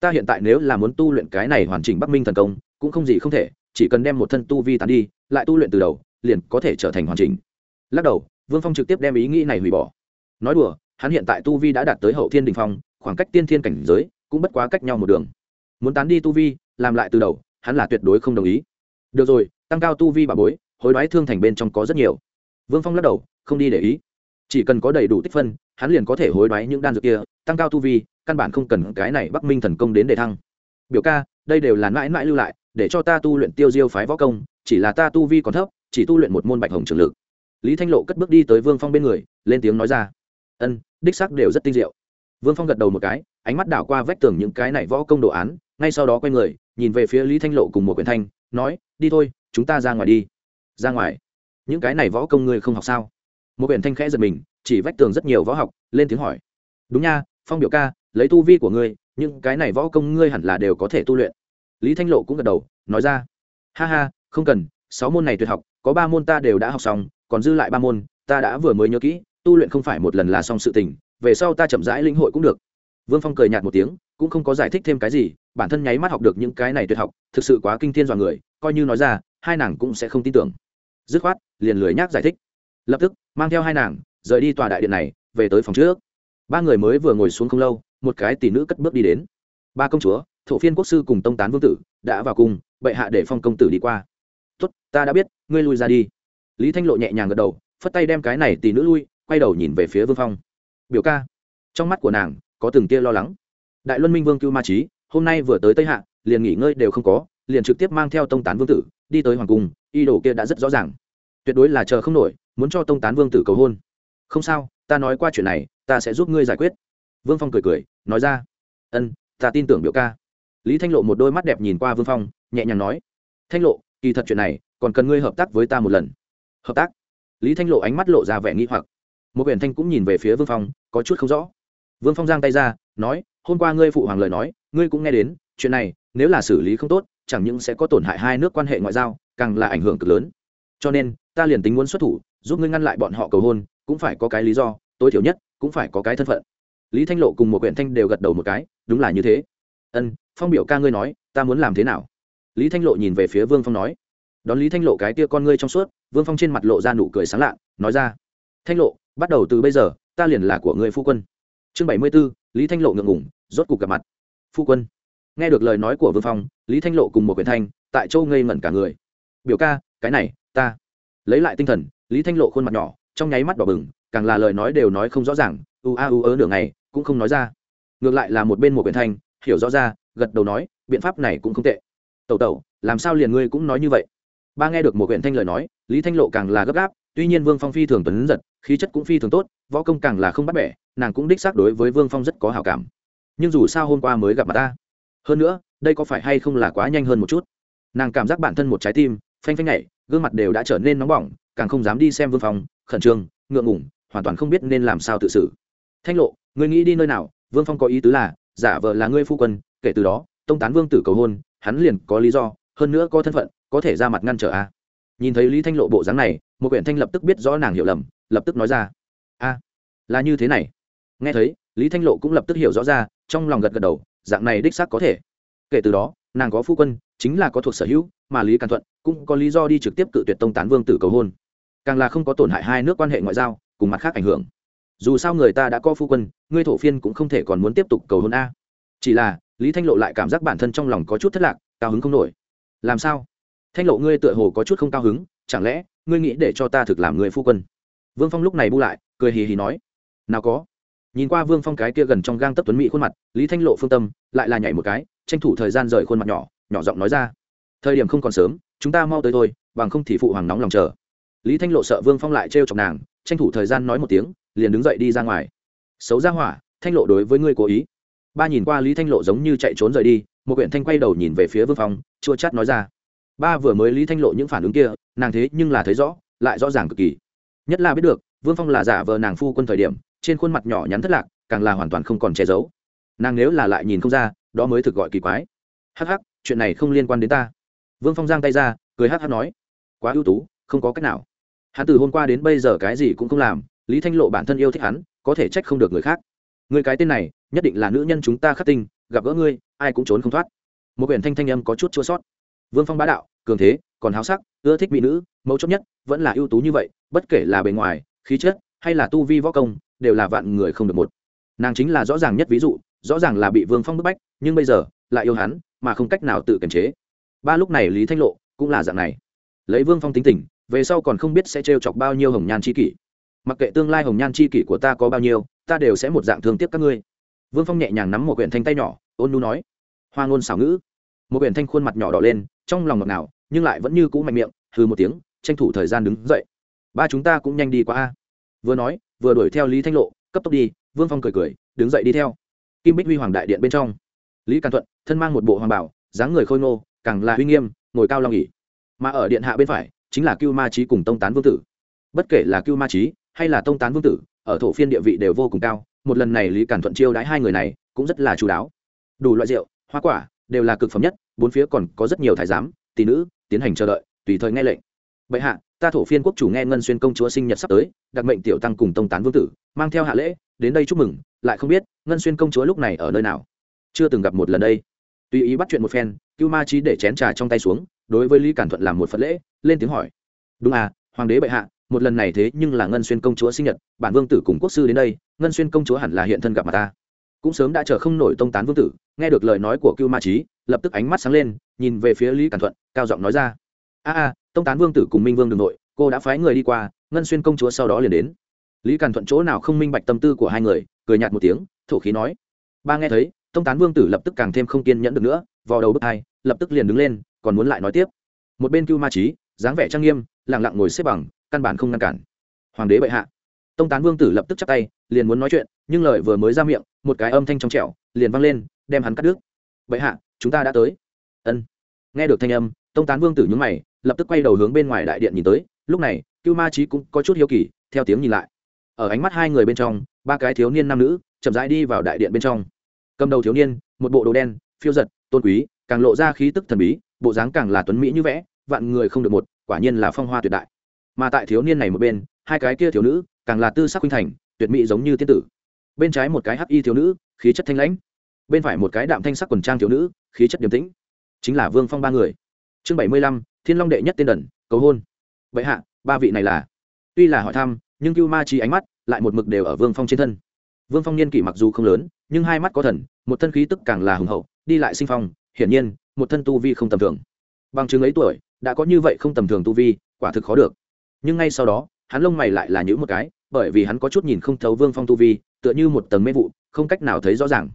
Ta hiện tại nếu là muốn tu luyện cái này hoàn chỉnh bắc minh thần công, cũng không gì không thể, chỉ cần đem một thân tu vi tán đi, lại tu luyện từ đầu, liền có thể trở thành hoàn chỉnh. Lắc đầu, vương phong trực tiếp đem ý nghĩ này hủy bỏ. Nói đùa, hắn hiện tại tu vi đã đạt tới hậu thiên đình phong, khoảng cách tiên thiên cảnh giới cũng bất quá cách nhau một đường. Muốn tán đi tu vi, làm lại từ đầu, hắn là tuyệt đối không đồng ý. Được rồi, tăng cao tu vi bà bối, hối đoái thương thành bên trong có rất nhiều. Vương phong lắc đầu, không đi để ý. Chỉ cần có đầy đủ tích phân hắn liền có thể hối đoái những đan dược kia, tăng cao tu vi, căn bản không cần cái này bắc minh thần công đến để thăng. Biểu ca, đây đều là mãi mãi lưu lại, để cho ta tu luyện tiêu diêu phái võ công, chỉ là ta tu vi còn thấp, chỉ tu luyện một môn bạch hồng trường lực. Lý thanh lộ cất bước đi tới vương phong bên người, lên tiếng nói ra. Ân, đích sắc đều rất tinh diệu. Vương phong gật đầu một cái, ánh mắt đảo qua vách tường những cái này võ công đồ án, ngay sau đó quay người, nhìn về phía lý thanh lộ cùng một quyển thanh, nói, đi thôi, chúng ta ra ngoài đi. Ra ngoài? Những cái này võ công ngươi không học sao? Một quyển thanh khẽ giật mình chỉ vách tường rất nhiều võ học, lên tiếng hỏi. Đúng nha, phong biểu ca, lấy tu vi của ngươi, những cái này võ công ngươi hẳn là đều có thể tu luyện. Lý thanh lộ cũng gật đầu, nói ra. Ha ha, không cần, sáu môn này tuyệt học, có ba môn ta đều đã học xong, còn dư lại ba môn, ta đã vừa mới nhớ kỹ, tu luyện không phải một lần là xong sự tình, về sau ta chậm rãi lĩnh hội cũng được. Vương phong cười nhạt một tiếng, cũng không có giải thích thêm cái gì, bản thân nháy mắt học được những cái này tuyệt học, thực sự quá kinh thiên dọa người, coi như nói ra, hai nàng cũng sẽ không tin tưởng. Dứt khoát, liền lười nhác giải thích. Lập tức, mang theo hai nàng rời đi tòa đại điện này, về tới phòng trước. Ba người mới vừa ngồi xuống không lâu, một cái tỷ nữ cất bước đi đến. Ba công chúa, thổ phiên quốc sư cùng tông tán vương tử, đã vào cùng, bệ hạ để phong công tử đi qua. Tốt, ta đã biết, ngươi lui ra đi. Lý thanh lộ nhẹ nhàng gật đầu, phất tay đem cái này tỷ nữ lui, quay đầu nhìn về phía vương phong. Biểu ca, trong mắt của nàng, có từng tia lo lắng. Đại luân minh vương cưu ma trí hôm nay vừa tới tây hạ, liền nghỉ ngơi đều không có, liền trực tiếp mang theo tông tán vương tử, đi tới hoàng cung y đồ kia đã rất rõ ràng. Tuyệt đối là chờ không nổi, muốn cho tông tán vương tử cầu hôn không sao, ta nói qua chuyện này, ta sẽ giúp ngươi giải quyết. Vương phong cười cười, nói ra. Ân, ta tin tưởng biểu ca. Lý thanh lộ một đôi mắt đẹp nhìn qua vương phong, nhẹ nhàng nói. Thanh lộ, kỳ thật chuyện này, còn cần ngươi hợp tác với ta một lần. Hợp tác? Lý thanh lộ ánh mắt lộ ra vẻ nghĩ hoặc. Một quyển thanh cũng nhìn về phía vương phong, có chút không rõ. Vương phong giang tay ra, nói, hôm qua ngươi phụ hoàng lời nói, ngươi cũng nghe đến, chuyện này, nếu là xử lý không tốt, chẳng những sẽ có tổn hại hai nước quan hệ ngoại giao, càng là ảnh hưởng cực lớn. Cho nên, ta liền tính muốn xuất thủ, giúp ngươi ngăn lại bọn họ cầu hôn cũng phải có cái lý do, tối thiểu nhất cũng phải có cái thân phận. Lý thanh lộ cùng một quyển thanh đều gật đầu một cái, đúng là như thế. Ân, phong biểu ca ngươi nói, ta muốn làm thế nào? Lý thanh lộ nhìn về phía vương phong nói. Đón lý thanh lộ cái tia con ngươi trong suốt, vương phong trên mặt lộ ra nụ cười sáng lạ, nói ra. Thanh lộ, bắt đầu từ bây giờ, ta liền là của người phu quân. Chương bảy mươi b ố lý thanh lộ ngượng ngủng rốt cuộc gặp mặt. Phu quân. Nghe được lời nói của vương phong, lý thanh lộ cùng một quyển thanh, tại châu ngây ngẩn cả người. Biểu ca, cái này, ta. Lấy lại tinh thần, lý thanh lộ khuôn mặt nhỏ trong nháy mắt đỏ bừng, càng là lời nói đều nói không rõ ràng, u a u ớ nửa ngày, cũng không nói ra. Ngược lại là một bên một quyển thanh, hiểu rõ ra, gật đầu nói, biện pháp này cũng không tệ. Tẩu tẩu, làm sao liền ngươi cũng nói như vậy? Ba nghe được một quyển thanh lời nói, lý thanh lộ càng là gấp gáp, tuy nhiên vương phong phi thường tuấn giật, khí chất cũng phi thường tốt, võ công càng là không bắt bẻ, nàng cũng đích xác đối với vương phong rất có hào cảm. Nhưng dù sao hôm qua mới gặp mặt ta. Hơn nữa, đây có phải hay không là quá nhanh hơn một chút? Nàng cảm giác bản thân một trái tim, phanh phanh nhảy, gương mặt đều đã trở nên nóng bỏng, càng không dám đi xem vương phong khẩn trương, ngượng ngủng hoàn toàn không biết nên làm sao tự xử. Thanh lộ, ngươi nghĩ đi nơi nào? Vương phong có ý tứ là, giả vờ là ngươi phu quân, kể từ đó, tông tán vương tử cầu hôn, hắn liền có lý do, hơn nữa có thân phận, có thể ra mặt ngăn trở a. Nhìn thấy lý thanh lộ bộ dáng này, một quyển thanh lập tức biết rõ nàng hiểu lầm, lập tức nói ra. A, là như thế này. Nghe thấy, lý thanh lộ cũng lập tức hiểu rõ ra, trong lòng gật gật đầu, dạng này đích xác có thể. Kể từ đó, nàng có phu quân, chính là có thuộc sở hữu, mà lý càn thuận cũng có lý do đi trực tiếp cự tuyệt tông tán vương tử cầu hôn càng là không có tổn hại hai nước quan hệ ngoại giao, cùng mặt khác ảnh hưởng. Dù sao người ta đã có phu quân, ngươi thổ phiên cũng không thể còn muốn tiếp tục cầu hôn a. Chỉ là, lý thanh lộ lại cảm giác bản thân trong lòng có chút thất lạc, cao hứng không nổi. Làm sao? Thanh lộ ngươi tựa hồ có chút không cao hứng, chẳng lẽ, ngươi nghĩ để cho ta thực làm người phu quân? Vương phong lúc này bu lại, cười hì hì nói. Nào có. Nhìn qua vương phong cái kia gần trong gang tấp tuấn mỹ khuôn mặt, lý thanh lộ phương tâm, lại là nhảy một cái, tranh thủ thời gian rời khuôn mặt nhỏ nhỏ giọng nói ra. Thời điểm không còn sớm, chúng ta mau tới thôi, bằng không thì phụ hoàng nóng lòng chờ lý thanh lộ sợ vương phong lại trêu chọc nàng, tranh thủ thời gian nói một tiếng, liền đứng dậy đi ra ngoài. Xấu ra hỏa, thanh lộ đối với ngươi cố ý. Ba nhìn qua lý thanh lộ giống như chạy trốn rời đi, một huyện thanh quay đầu nhìn về phía vương phong, chua chát nói ra. Ba vừa mới lý thanh lộ những phản ứng kia, nàng thế nhưng là thấy rõ, lại rõ ràng cực kỳ. Nhất là biết được, vương phong là giả vờ nàng phu quân thời điểm, trên khuôn mặt nhỏ nhắn thất lạc, càng là hoàn toàn không còn che giấu. Nàng nếu là lại nhìn không ra, đó mới thực gọi kỳ quái. Hắc hắc, chuyện này không liên quan đến ta. Vương phong giang tay ra, cười hắc hắc nói. Quá ưu tú, không có cách nào hắn từ hôm qua đến bây giờ cái gì cũng không làm, lý thanh lộ bản thân yêu thích hắn, có thể trách không được người khác. Người cái tên này, nhất định là nữ nhân chúng ta khắc tinh, gặp gỡ ngươi, ai cũng trốn không thoát. Một quyển thanh thanh âm có chút chua sót. Vương phong bá đạo, cường thế, còn háo sắc, ưa thích mỹ nữ, mấu chốt nhất, vẫn là ưu tú như vậy, bất kể là bề ngoài, khí chất, hay là tu vi võ công, đều là vạn người không được một. Nàng chính là rõ ràng nhất ví dụ, rõ ràng là bị vương phong bức bách, nhưng bây giờ, lại yêu hắn, mà không cách nào tự kiềm chế. Ba lúc này lý thanh lộ cũng là dạng này. Lấy vương phong tính tình về sau còn không biết sẽ trêu chọc bao nhiêu hồng nhan c h i kỷ. Mặc kệ tương lai hồng nhan c h i kỷ của ta có bao nhiêu ta đều sẽ một dạng thương tiếc các ngươi. Vương phong nhẹ nhàng nắm một quyển thanh tay nhỏ ôn nu nói. Hoa ngôn xảo ngữ. Một quyển thanh khuôn mặt nhỏ đỏ lên trong lòng ngọt nào, nhưng lại vẫn như cũ mạnh miệng hư một tiếng tranh thủ thời gian đứng dậy. Ba chúng ta cũng nhanh đi qua a. Vừa nói vừa đuổi theo lý thanh lộ cấp tốc đi vương phong cười cười đứng dậy đi theo. Kim bích huy hoàng đại điện bên trong. Lý càn thuận thân mang một bộ hoàng bảo dáng người khôi ngô càng là uy nghiêm ngồi cao long nghỉ mà ở điện hạ bên phải chính là cưu ma trí cùng tông tán vương tử. Bất kể là cưu ma trí hay là tông tán vương tử, ở thổ phiên địa vị đều vô cùng cao, một lần này lý cản thuận chiêu đãi hai người này cũng rất là chú đáo. Đủ loại rượu, hoa quả đều là cực phẩm nhất, bốn phía còn có rất nhiều thái giám, tỷ nữ tiến hành chờ đợi, tùy thời nghe lệnh. Bệ hạ, ta thổ phiên quốc chủ nghe ngân xuyên công chúa sinh nhật sắp tới, đặc mệnh tiểu tăng cùng tông tán vương tử, mang theo hạ lễ, đến đây chúc mừng, lại không biết ngân xuyên công chúa lúc này ở nơi nào. Chưa từng gặp một lần đây. Tùy ý bắt chuyện một phen, cưu ma trí để chén trà trong tay xuống đối với lý cản thuận làm một phật lễ, lên tiếng hỏi. Đúng à hoàng đế bệ hạ, một lần này thế nhưng là ngân xuyên công chúa sinh nhật, bản vương tử cùng quốc sư đến đây, ngân xuyên công chúa hẳn là hiện thân gặp mặt ta. Cũng sớm đã chờ không nổi tông tán vương tử, nghe được lời nói của cưu ma trí lập tức ánh mắt sáng lên, nhìn về phía lý cản thuận, cao giọng nói ra. A a, tông tán vương tử cùng minh vương đường nội, cô đã phái người đi qua, ngân xuyên công chúa sau đó liền đến. Lý cản thuận chỗ nào không minh bạch tâm tư của hai người, cười nhạt một tiếng, thổ khí nói. Ba nghe thấy, tông tán vương tử lập tức càng thêm không kiên nhẫn được nữa vào đầu bước hai, lập tức liền đứng lên còn muốn lại nói tiếp. Một bên cưu ma trí dáng vẻ trang nghiêm lẳng lặng ngồi xếp bằng, căn bản không ngăn cản. Hoàng đế bệ hạ. Tông tán vương tử lập tức chắp tay, liền muốn nói chuyện, nhưng lời vừa mới ra miệng, một cái âm thanh trong trẻo, liền vang lên, đem hắn cắt đứt. Bệ hạ, chúng ta đã tới. Ân. Nghe được thanh âm, tông tán vương tử nhúng mày, lập tức quay đầu hướng bên ngoài đại điện nhìn tới. Lúc này, cưu ma trí cũng có chút hiếu kỳ, theo tiếng nhìn lại. Ở ánh mắt hai người bên trong, ba cái thiếu niên nam nữ chậm rãi đi vào đại điện bên trong. Cầm đầu thiếu niên, một bộ đồ đen, phiêu giật, tôn quý, càng lộ ra khí tức thần bí bộ dáng càng là tuấn mỹ như vẽ, vạn người không được một, quả nhiên là phong hoa tuyệt đại. Mà tại thiếu niên này một bên, hai cái kia thiếu nữ càng là tư sắc khuynh thành, tuyệt mỹ giống như tiên tử. Bên trái một cái hắc y thiếu nữ, khí chất thanh lãnh. Bên phải một cái đạm thanh sắc quần trang thiếu nữ, khí chất điềm tĩnh. Chính là vương phong ba người. Chương bảy mươi lăm, thiên long đệ nhất tên đần, cầu hôn. Vậy hạ, ba vị này là? Tuy là hỏi thăm, nhưng cưu ma chi ánh mắt lại một mực đều ở vương phong trên thân. Vương phong niên kỷ mặc dù không lớn, nhưng hai mắt có thần, một thân khí tức càng là hùng hậu, đi lại sinh phong, hiển nhiên một thân tu vi không tầm thường. Bằng chứng ấy tuổi, đã có như vậy không tầm thường tu vi, quả thực khó được. Nhưng ngay sau đó, hắn lông mày lại là những một cái, bởi vì hắn có chút nhìn không thấu vương phong tu vi, tựa như một tầng mê vụ, không cách nào thấy rõ ràng.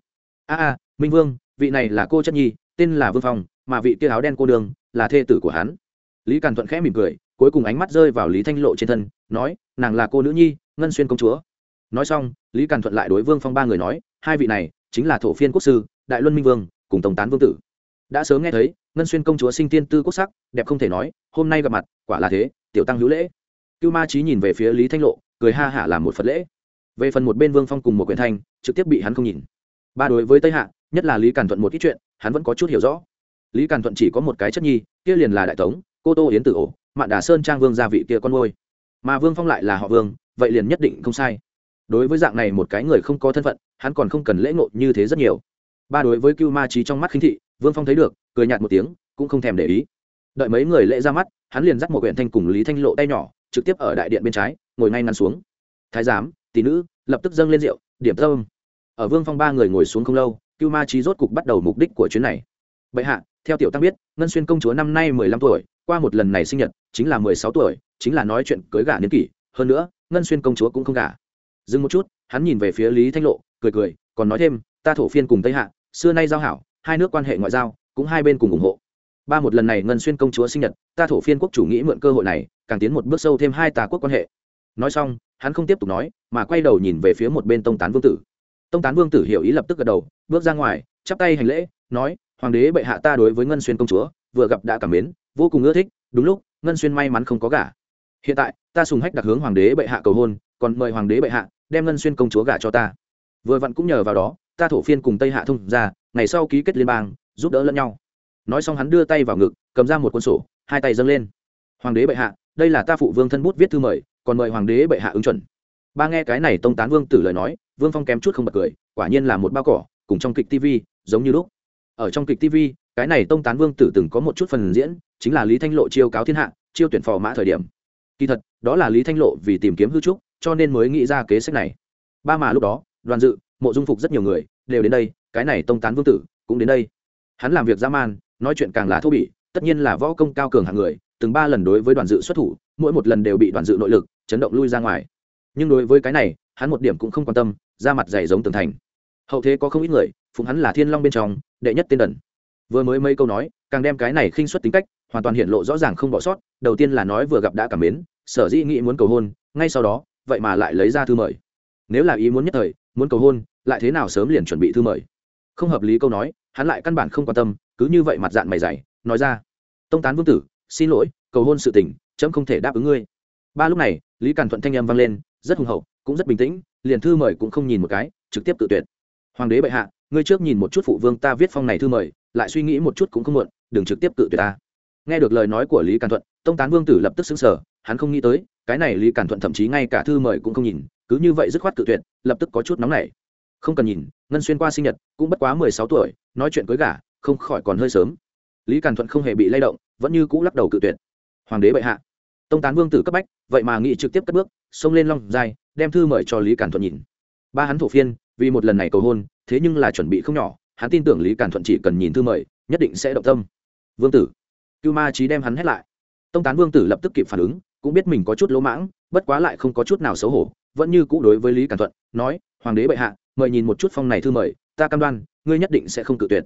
A a, minh vương, vị này là cô chất nhi, tên là vương phong, mà vị kia áo đen cô đường là thê tử của hắn. Lý càn thuận khẽ mỉm cười, cuối cùng ánh mắt rơi vào lý thanh lộ trên thân, nói, nàng là cô nữ nhi, ngân xuyên công chúa. Nói xong, lý càn thuận lại đối vương phong ba người nói, hai vị này chính là thổ phiên quốc sư, đại luân minh vương, cùng tổng tán vương tử đã sớm nghe thấy, ngân xuyên công chúa sinh tiên tư quốc sắc, đẹp không thể nói, hôm nay gặp mặt, quả là thế, tiểu tăng hữu lễ. Cưu ma trí nhìn về phía lý thanh lộ, cười ha hả làm một phật lễ. Về phần một bên vương phong cùng một quyển thanh, trực tiếp bị hắn không nhìn. Ba đối với tây hạ, nhất là lý càn thuận một ít chuyện, hắn vẫn có chút hiểu rõ. Lý càn thuận chỉ có một cái chất nhi, kia liền là đại tống, cô tô yến tử ổ, mạn đà sơn trang vương gia vị kia con ngôi mà vương phong lại là họ vương, vậy liền nhất định không sai. Đối với dạng này một cái người không có thân phận, hắn còn không cần lễ ngộ như thế rất nhiều. Ba đối với cưu ma trí trong mắt khinh thị vương phong thấy được, cười nhạt một tiếng, cũng không thèm để ý. Đợi mấy người lễ ra mắt, hắn liền dắt một huyện thanh cùng lý thanh lộ tay nhỏ, trực tiếp ở đại điện bên trái, ngồi ngay ngăn xuống. Thái giám, tỷ nữ, lập tức dâng lên rượu, điểm thơm ở vương phong ba người ngồi xuống không lâu, cưu ma trí rốt cục bắt đầu mục đích của chuyến này. Bệ hạ, theo tiểu tăng biết, ngân xuyên công chúa năm nay mười lăm tuổi, qua một lần này sinh nhật, chính là mười sáu tuổi, chính là nói chuyện cưới gả niên kỷ. Hơn nữa, ngân xuyên công chúa cũng không gả. Dừng một chút, hắn nhìn về phía lý thanh lộ, cười cười, còn nói thêm, ta thổ phiên cùng tây hạ, xưa nay giao hảo hai nước quan hệ ngoại giao cũng hai bên cùng ủng hộ. Ba một lần này ngân xuyên công chúa sinh nhật, ta thổ phiên quốc chủ nghĩ mượn cơ hội này, càng tiến một bước sâu thêm hai tà quốc quan hệ. Nói xong, hắn không tiếp tục nói, mà quay đầu nhìn về phía một bên tông tán vương tử. Tông tán vương tử hiểu ý lập tức gật đầu, bước ra ngoài, chắp tay hành lễ, nói, hoàng đế bệ hạ ta đối với ngân xuyên công chúa, vừa gặp đã cảm mến, vô cùng ưa thích, đúng lúc, ngân xuyên may mắn không có gả. Hiện tại, ta sùng hách đặc hướng hoàng đế bệ hạ cầu hôn, còn mời hoàng đế bệ hạ đem ngân xuyên công chúa gả cho ta. Vừa vặn cũng nhờ vào đó, ta thổ phiên cùng tây hạ thông ra ngày sau ký kết liên bang, giúp đỡ lẫn nhau. Nói xong hắn đưa tay vào ngực, cầm ra một cuốn sổ, hai tay dâng lên. Hoàng đế bệ hạ, đây là ta phụ vương thân bút viết thư mời, còn mời hoàng đế bệ hạ ứng chuẩn. Ba nghe cái này tông tán vương tử lời nói, vương phong kém chút không bật cười, quả nhiên là một bao cỏ, cùng trong kịch tv giống như lúc. Ở trong kịch tv cái này tông tán vương tử từng có một chút phần diễn, chính là lý thanh lộ chiêu cáo thiên hạ, chiêu tuyển phò mã thời điểm. Kỳ thật, đó là lý thanh lộ vì tìm kiếm hư trúc, cho nên mới nghĩ ra kế sách này. Ba mà lúc đó, đoàn dự, mộ dung phục rất nhiều người, đều đến đây cái này tông tán vương tử cũng đến đây. Hắn làm việc dã man, nói chuyện càng là thô bỉ, tất nhiên là võ công cao cường hạng người, từng ba lần đối với đoàn dự xuất thủ, mỗi một lần đều bị đoàn dự nội lực chấn động lui ra ngoài. Nhưng đối với cái này, hắn một điểm cũng không quan tâm, ra mặt dày giống tường thành. Hậu thế có không ít người, phụng hắn là thiên long bên trong, đệ nhất tên đần. Vừa mới mấy câu nói, càng đem cái này khinh xuất tính cách, hoàn toàn hiện lộ rõ ràng không bỏ sót, đầu tiên là nói vừa gặp đã cảm mến, sở dĩ nghĩ muốn cầu hôn, ngay sau đó, vậy mà lại lấy ra thư mời. Nếu là ý muốn nhất thời, muốn cầu hôn, lại thế nào sớm liền chuẩn bị thư mời? Không hợp lý câu nói, hắn lại căn bản không quan tâm, cứ như vậy mặt dạng mày dày, nói ra. Tông tán vương tử, xin lỗi, cầu hôn sự tình, chấm không thể đáp ứng ngươi. Ba lúc này, lý càn thuận thanh âm vang lên, rất hùng hậu, cũng rất bình tĩnh, liền thư mời cũng không nhìn một cái, trực tiếp tự tuyệt. Hoàng đế bệ hạ, ngươi trước nhìn một chút phụ vương ta viết phong này thư mời, lại suy nghĩ một chút cũng không muộn, đừng trực tiếp tự tuyệt ta. Nghe được lời nói của lý càn thuận, tông tán vương tử lập tức xứng sở hắn không nghĩ tới, cái này lý càn thuận thậm chí ngay cả thư mời cũng không nhìn, cứ như vậy dứt khoát tự tuyệt, lập tức có chút nóng nảy. Không cần nhìn ngân xuyên qua sinh nhật, cũng bất quá mười sáu tuổi, nói chuyện cưới gả, không khỏi còn hơi sớm. Lý càn thuận không hề bị lay động, vẫn như cũ lắc đầu cự tuyệt. Hoàng đế bệ hạ. Tông tán vương tử cấp bách, vậy mà nghị trực tiếp cất bước, xông lên long dài đem thư mời cho lý càn thuận nhìn. Ba hắn thổ phiên, vì một lần này cầu hôn, thế nhưng là chuẩn bị không nhỏ, hắn tin tưởng lý càn thuận chỉ cần nhìn thư mời, nhất định sẽ động tâm. Vương tử. Cưu ma trí đem hắn hét lại. Tông tán vương tử lập tức kịp phản ứng, cũng biết mình có chút lỗ mãng, bất quá lại không có chút nào xấu hổ, vẫn như cũ đối với lý càn thuận, nói, hoàng đế bệ hạ mời nhìn một chút phong này thư mời, ta cam đoan, ngươi nhất định sẽ không cự tuyệt.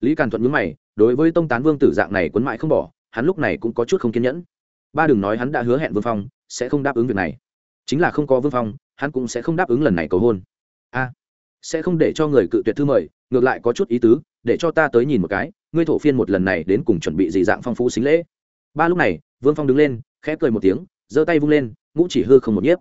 Lý càn thuận nhướng mày, đối với tông tán vương tử dạng này quấn mãi không bỏ, hắn lúc này cũng có chút không kiên nhẫn. Ba đừng nói hắn đã hứa hẹn vương phong, sẽ không đáp ứng việc này. Chính là không có vương phong, hắn cũng sẽ không đáp ứng lần này cầu hôn. A, sẽ không để cho người cự tuyệt thư mời, ngược lại có chút ý tứ, để cho ta tới nhìn một cái, ngươi thổ phiên một lần này đến cùng chuẩn bị gì dạng phong phú xính lễ. Ba lúc này, vương phong đứng lên, khẽ cười một tiếng, giơ tay vung lên, ngũ chỉ hư không một nhiếp.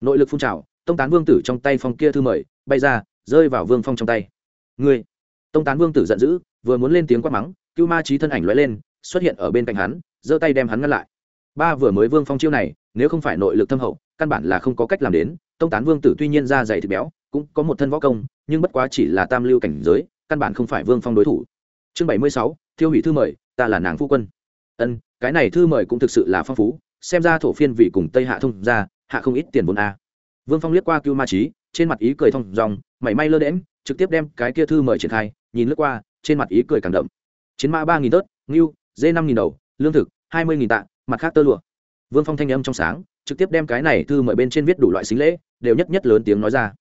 Nội lực phun trào tông tán vương tử trong tay phong kia thư mời, bay ra, rơi vào vương phong trong tay. Ngươi, tông tán vương tử giận dữ, vừa muốn lên tiếng quát mắng, cưu ma trí thân ảnh lóe lên, xuất hiện ở bên cạnh hắn, giơ tay đem hắn ngăn lại. Ba vừa mới vương phong chiêu này, nếu không phải nội lực thâm hậu, căn bản là không có cách làm đến, tông tán vương tử tuy nhiên da dày thịt béo, cũng có một thân võ công, nhưng bất quá chỉ là tam lưu cảnh giới, căn bản không phải vương phong đối thủ. Chương bảy mươi sáu, thiêu hủy thư mời, ta là nàng phu quân. Ân, cái này thư mời cũng thực sự là phong phú, xem ra thổ phiên vị cùng tây hạ thông ra hạ không ít tiền vốn a vương phong liếc qua cưu ma trí trên mặt ý cười thông dòng, mảy may lơ đễm trực tiếp đem cái kia thư mời triển khai, nhìn lướt qua, trên mặt ý cười càng đậm. Chiến mã ba nghìn tớt, ngưu, dê năm nghìn đầu, lương thực, hai mươi nghìn tạ, mặt khác tơ lụa. Vương phong thanh âm trong sáng, trực tiếp đem cái này thư mời bên trên viết đủ loại xính lễ, đều nhất nhất lớn tiếng nói ra.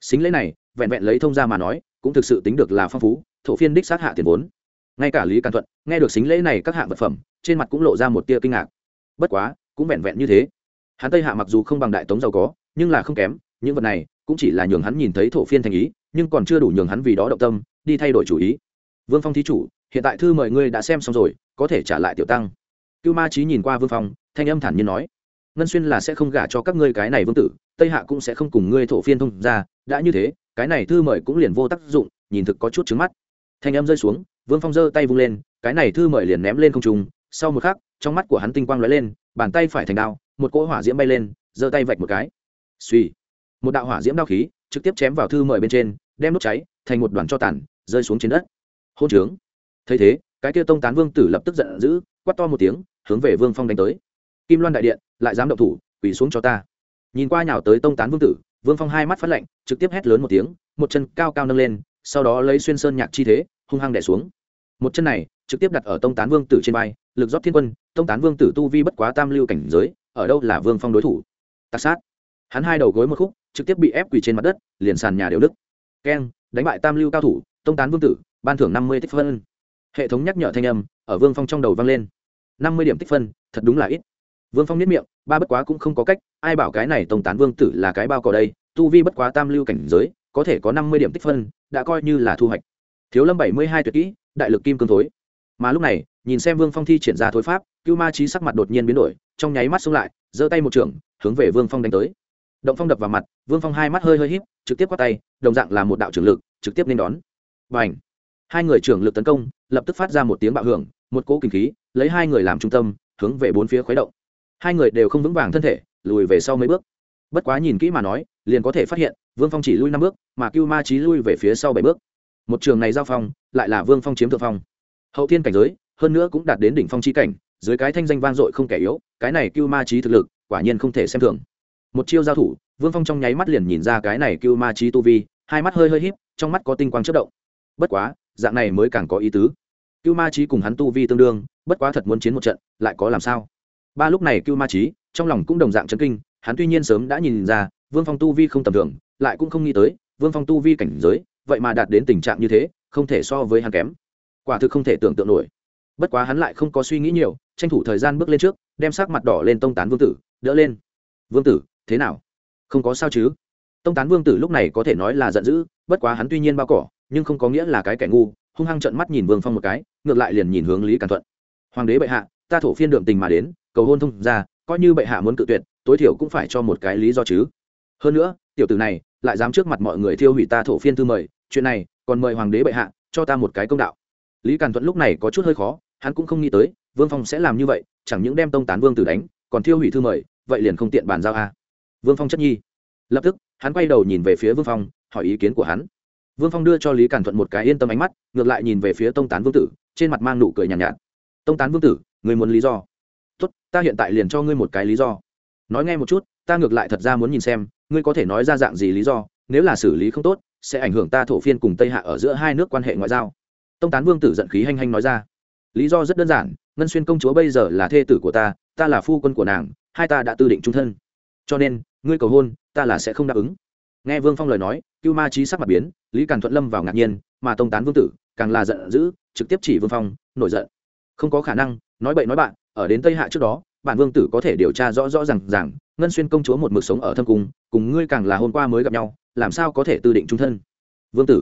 Xính lễ này, vẹn vẹn lấy thông ra mà nói, cũng thực sự tính được là phong phú, thổ phiên đích sát hạ tiền vốn. Ngay cả lý càn thuận, nghe được xính lễ này các hạng vật phẩm, trên mặt cũng lộ ra một tia kinh ngạc. Bất quá, cũng vẹn vẹn như thế. Hắn tây hạ mặc dù không bằng đại tống giàu có nhưng là không kém, những vật này cũng chỉ là nhường hắn nhìn thấy thổ phiên thành ý, nhưng còn chưa đủ nhường hắn vì đó động tâm, đi thay đổi chủ ý. Vương phong thí chủ, hiện tại thư mời ngươi đã xem xong rồi, có thể trả lại tiểu tăng. Cưu ma trí nhìn qua vương phong, thanh âm thản nhiên nói, ngân xuyên là sẽ không gả cho các ngươi cái này vương tử, tây hạ cũng sẽ không cùng ngươi thổ phiên thông ra đã như thế, cái này thư mời cũng liền vô tác dụng, nhìn thực có chút trứng mắt. Thanh âm rơi xuống, vương phong giơ tay vung lên, cái này thư mời liền ném lên không trung, sau một khắc, trong mắt của hắn tinh quang lóe lên, bàn tay phải thành đao, một cỗ hỏa diễm bay lên, giơ tay vạch một cái suy. Một đạo hỏa diễm đao khí trực tiếp chém vào thư mời bên trên, đem đốt cháy, thành một đoàn cho tàn, rơi xuống trên đất. Hôn trướng. Thấy thế, cái kia tông tán vương tử lập tức giận dữ, quát to một tiếng, hướng về vương phong đánh tới. Kim loan đại điện, lại dám động thủ, quỳ xuống cho ta. Nhìn qua nhào tới tông tán vương tử, vương phong hai mắt phát lạnh, trực tiếp hét lớn một tiếng, một chân cao cao nâng lên, sau đó lấy xuyên sơn nhạc chi thế, hung hăng đẻ xuống. Một chân này, trực tiếp đặt ở tông tán vương tử trên vai, lực rót thiên quân, tông tán vương tử tu vi bất quá tam lưu cảnh giới, ở đâu là vương phong đối thủ? Tạc sát hắn hai đầu gối một khúc, trực tiếp bị ép quỳ trên mặt đất, liền sàn nhà đều đức keng, đánh bại tam lưu cao thủ, tông tán vương tử, ban thưởng năm mươi tích phân. Hệ thống nhắc nhở thanh âm, ở vương phong trong đầu vang lên. năm mươi điểm tích phân, thật đúng là ít. Vương phong nhất miệng, ba bất quá cũng không có cách, ai bảo cái này tông tán vương tử là cái bao cỏ đây, tu vi bất quá tam lưu cảnh giới, có thể có năm mươi điểm tích phân, đã coi như là thu hoạch. Thiếu lâm bảy mươi hai tuyệt kỹ, đại lực kim cương thối. Mà lúc này, nhìn xem vương phong thi triển ra thối pháp, cưu ma trí sắc mặt đột nhiên biến đổi, trong nháy mắt xông lại, giơ tay một trường hướng về vương phong đánh tới động phong đập vào mặt, vương phong hai mắt hơi hơi h í p trực tiếp quát tay, đồng dạng là một đạo trưởng lực, trực tiếp nên đón. Và ảnh hai người trưởng lực tấn công, lập tức phát ra một tiếng bạo hưởng, một cỗ kinh khí, lấy hai người làm trung tâm, hướng về bốn phía khuấy động. Hai người đều không vững vàng thân thể, lùi về sau mấy bước. Bất quá nhìn kỹ mà nói, liền có thể phát hiện, vương phong chỉ lui năm bước, mà cưu ma trí lui về phía sau bảy bước. Một trường này giao phong, lại là vương phong chiếm thượng phong. Hậu thiên cảnh giới, hơn nữa cũng đạt đến đỉnh phong chi cảnh, dưới cái thanh danh vang dội không kẻ yếu, cái này cưu ma trí thực lực, quả nhiên không thể xem thường một chiêu giao thủ, vương phong trong nháy mắt liền nhìn ra cái này cưu ma trí tu vi, hai mắt hơi hơi híp, trong mắt có tinh quang chất động. Bất quá, dạng này mới càng có ý tứ. Cưu ma trí cùng hắn tu vi tương đương, bất quá thật muốn chiến một trận, lại có làm sao? Ba lúc này cưu ma trí trong lòng cũng đồng dạng chấn kinh, hắn tuy nhiên sớm đã nhìn ra, vương phong tu vi không tầm thường, lại cũng không nghĩ tới, vương phong tu vi cảnh giới, vậy mà đạt đến tình trạng như thế, không thể so với hắn kém. Quả thực không thể tưởng tượng nổi. Bất quá hắn lại không có suy nghĩ nhiều, tranh thủ thời gian bước lên trước, đem sắc mặt đỏ lên tông tán vương tử, đỡ lên. Vương tử thế nào? Không có sao chứ? Tông tán vương tử lúc này có thể nói là giận dữ, bất quá hắn tuy nhiên bao cỏ, nhưng không có nghĩa là cái kẻ ngu, hung hăng trận mắt nhìn vương phong một cái, ngược lại liền nhìn hướng lý càn thuận. Hoàng đế bệ hạ, ta thổ phiên đượm tình mà đến, cầu hôn thông ra coi như bệ hạ muốn cự tuyệt, tối thiểu cũng phải cho một cái lý do chứ. Hơn nữa, tiểu tử này lại dám trước mặt mọi người thiêu hủy ta thổ phiên thư mời, chuyện này còn mời hoàng đế bệ hạ cho ta một cái công đạo. Lý càn thuận lúc này có chút hơi khó, hắn cũng không nghĩ tới, vương phong sẽ làm như vậy, chẳng những đem tông tán vương tử đánh, còn thiêu hủy thư mời, vậy liền không tiện bàn giao a vương phong chất nhi. Lập tức hắn quay đầu nhìn về phía vương phong hỏi ý kiến của hắn. Vương phong đưa cho lý càn thuận một cái yên tâm ánh mắt ngược lại nhìn về phía tông tán vương tử trên mặt mang nụ cười nhàn nhạt, nhạt. Tông tán vương tử người muốn lý do? Tốt ta hiện tại liền cho ngươi một cái lý do. Nói nghe một chút ta ngược lại thật ra muốn nhìn xem ngươi có thể nói ra dạng gì lý do nếu là xử lý không tốt sẽ ảnh hưởng ta thổ phiên cùng tây hạ ở giữa hai nước quan hệ ngoại giao. Tông tán vương tử giận khí hanh hanh nói ra. Lý do rất đơn giản ngân xuyên công chúa bây giờ là thê tử của ta ta là phu quân của nàng hai ta đã tư định trung thân cho nên, ngươi cầu hôn, ta là sẽ không đáp ứng. Nghe vương phong lời nói, cưu ma trí sắc mặt biến, lý càn thuận lâm vào ngạc nhiên, mà tông tán vương tử, càng là giận dữ, trực tiếp chỉ vương phong, nổi giận. Không có khả năng, nói bậy nói bạn, ở đến tây hạ trước đó bản vương tử có thể điều tra rõ rõ r à n g rằng ngân xuyên công chúa một mực sống ở thâm cung, cùng ngươi càng là hôm qua mới gặp nhau, làm sao có thể tư định trung thân? Vương tử.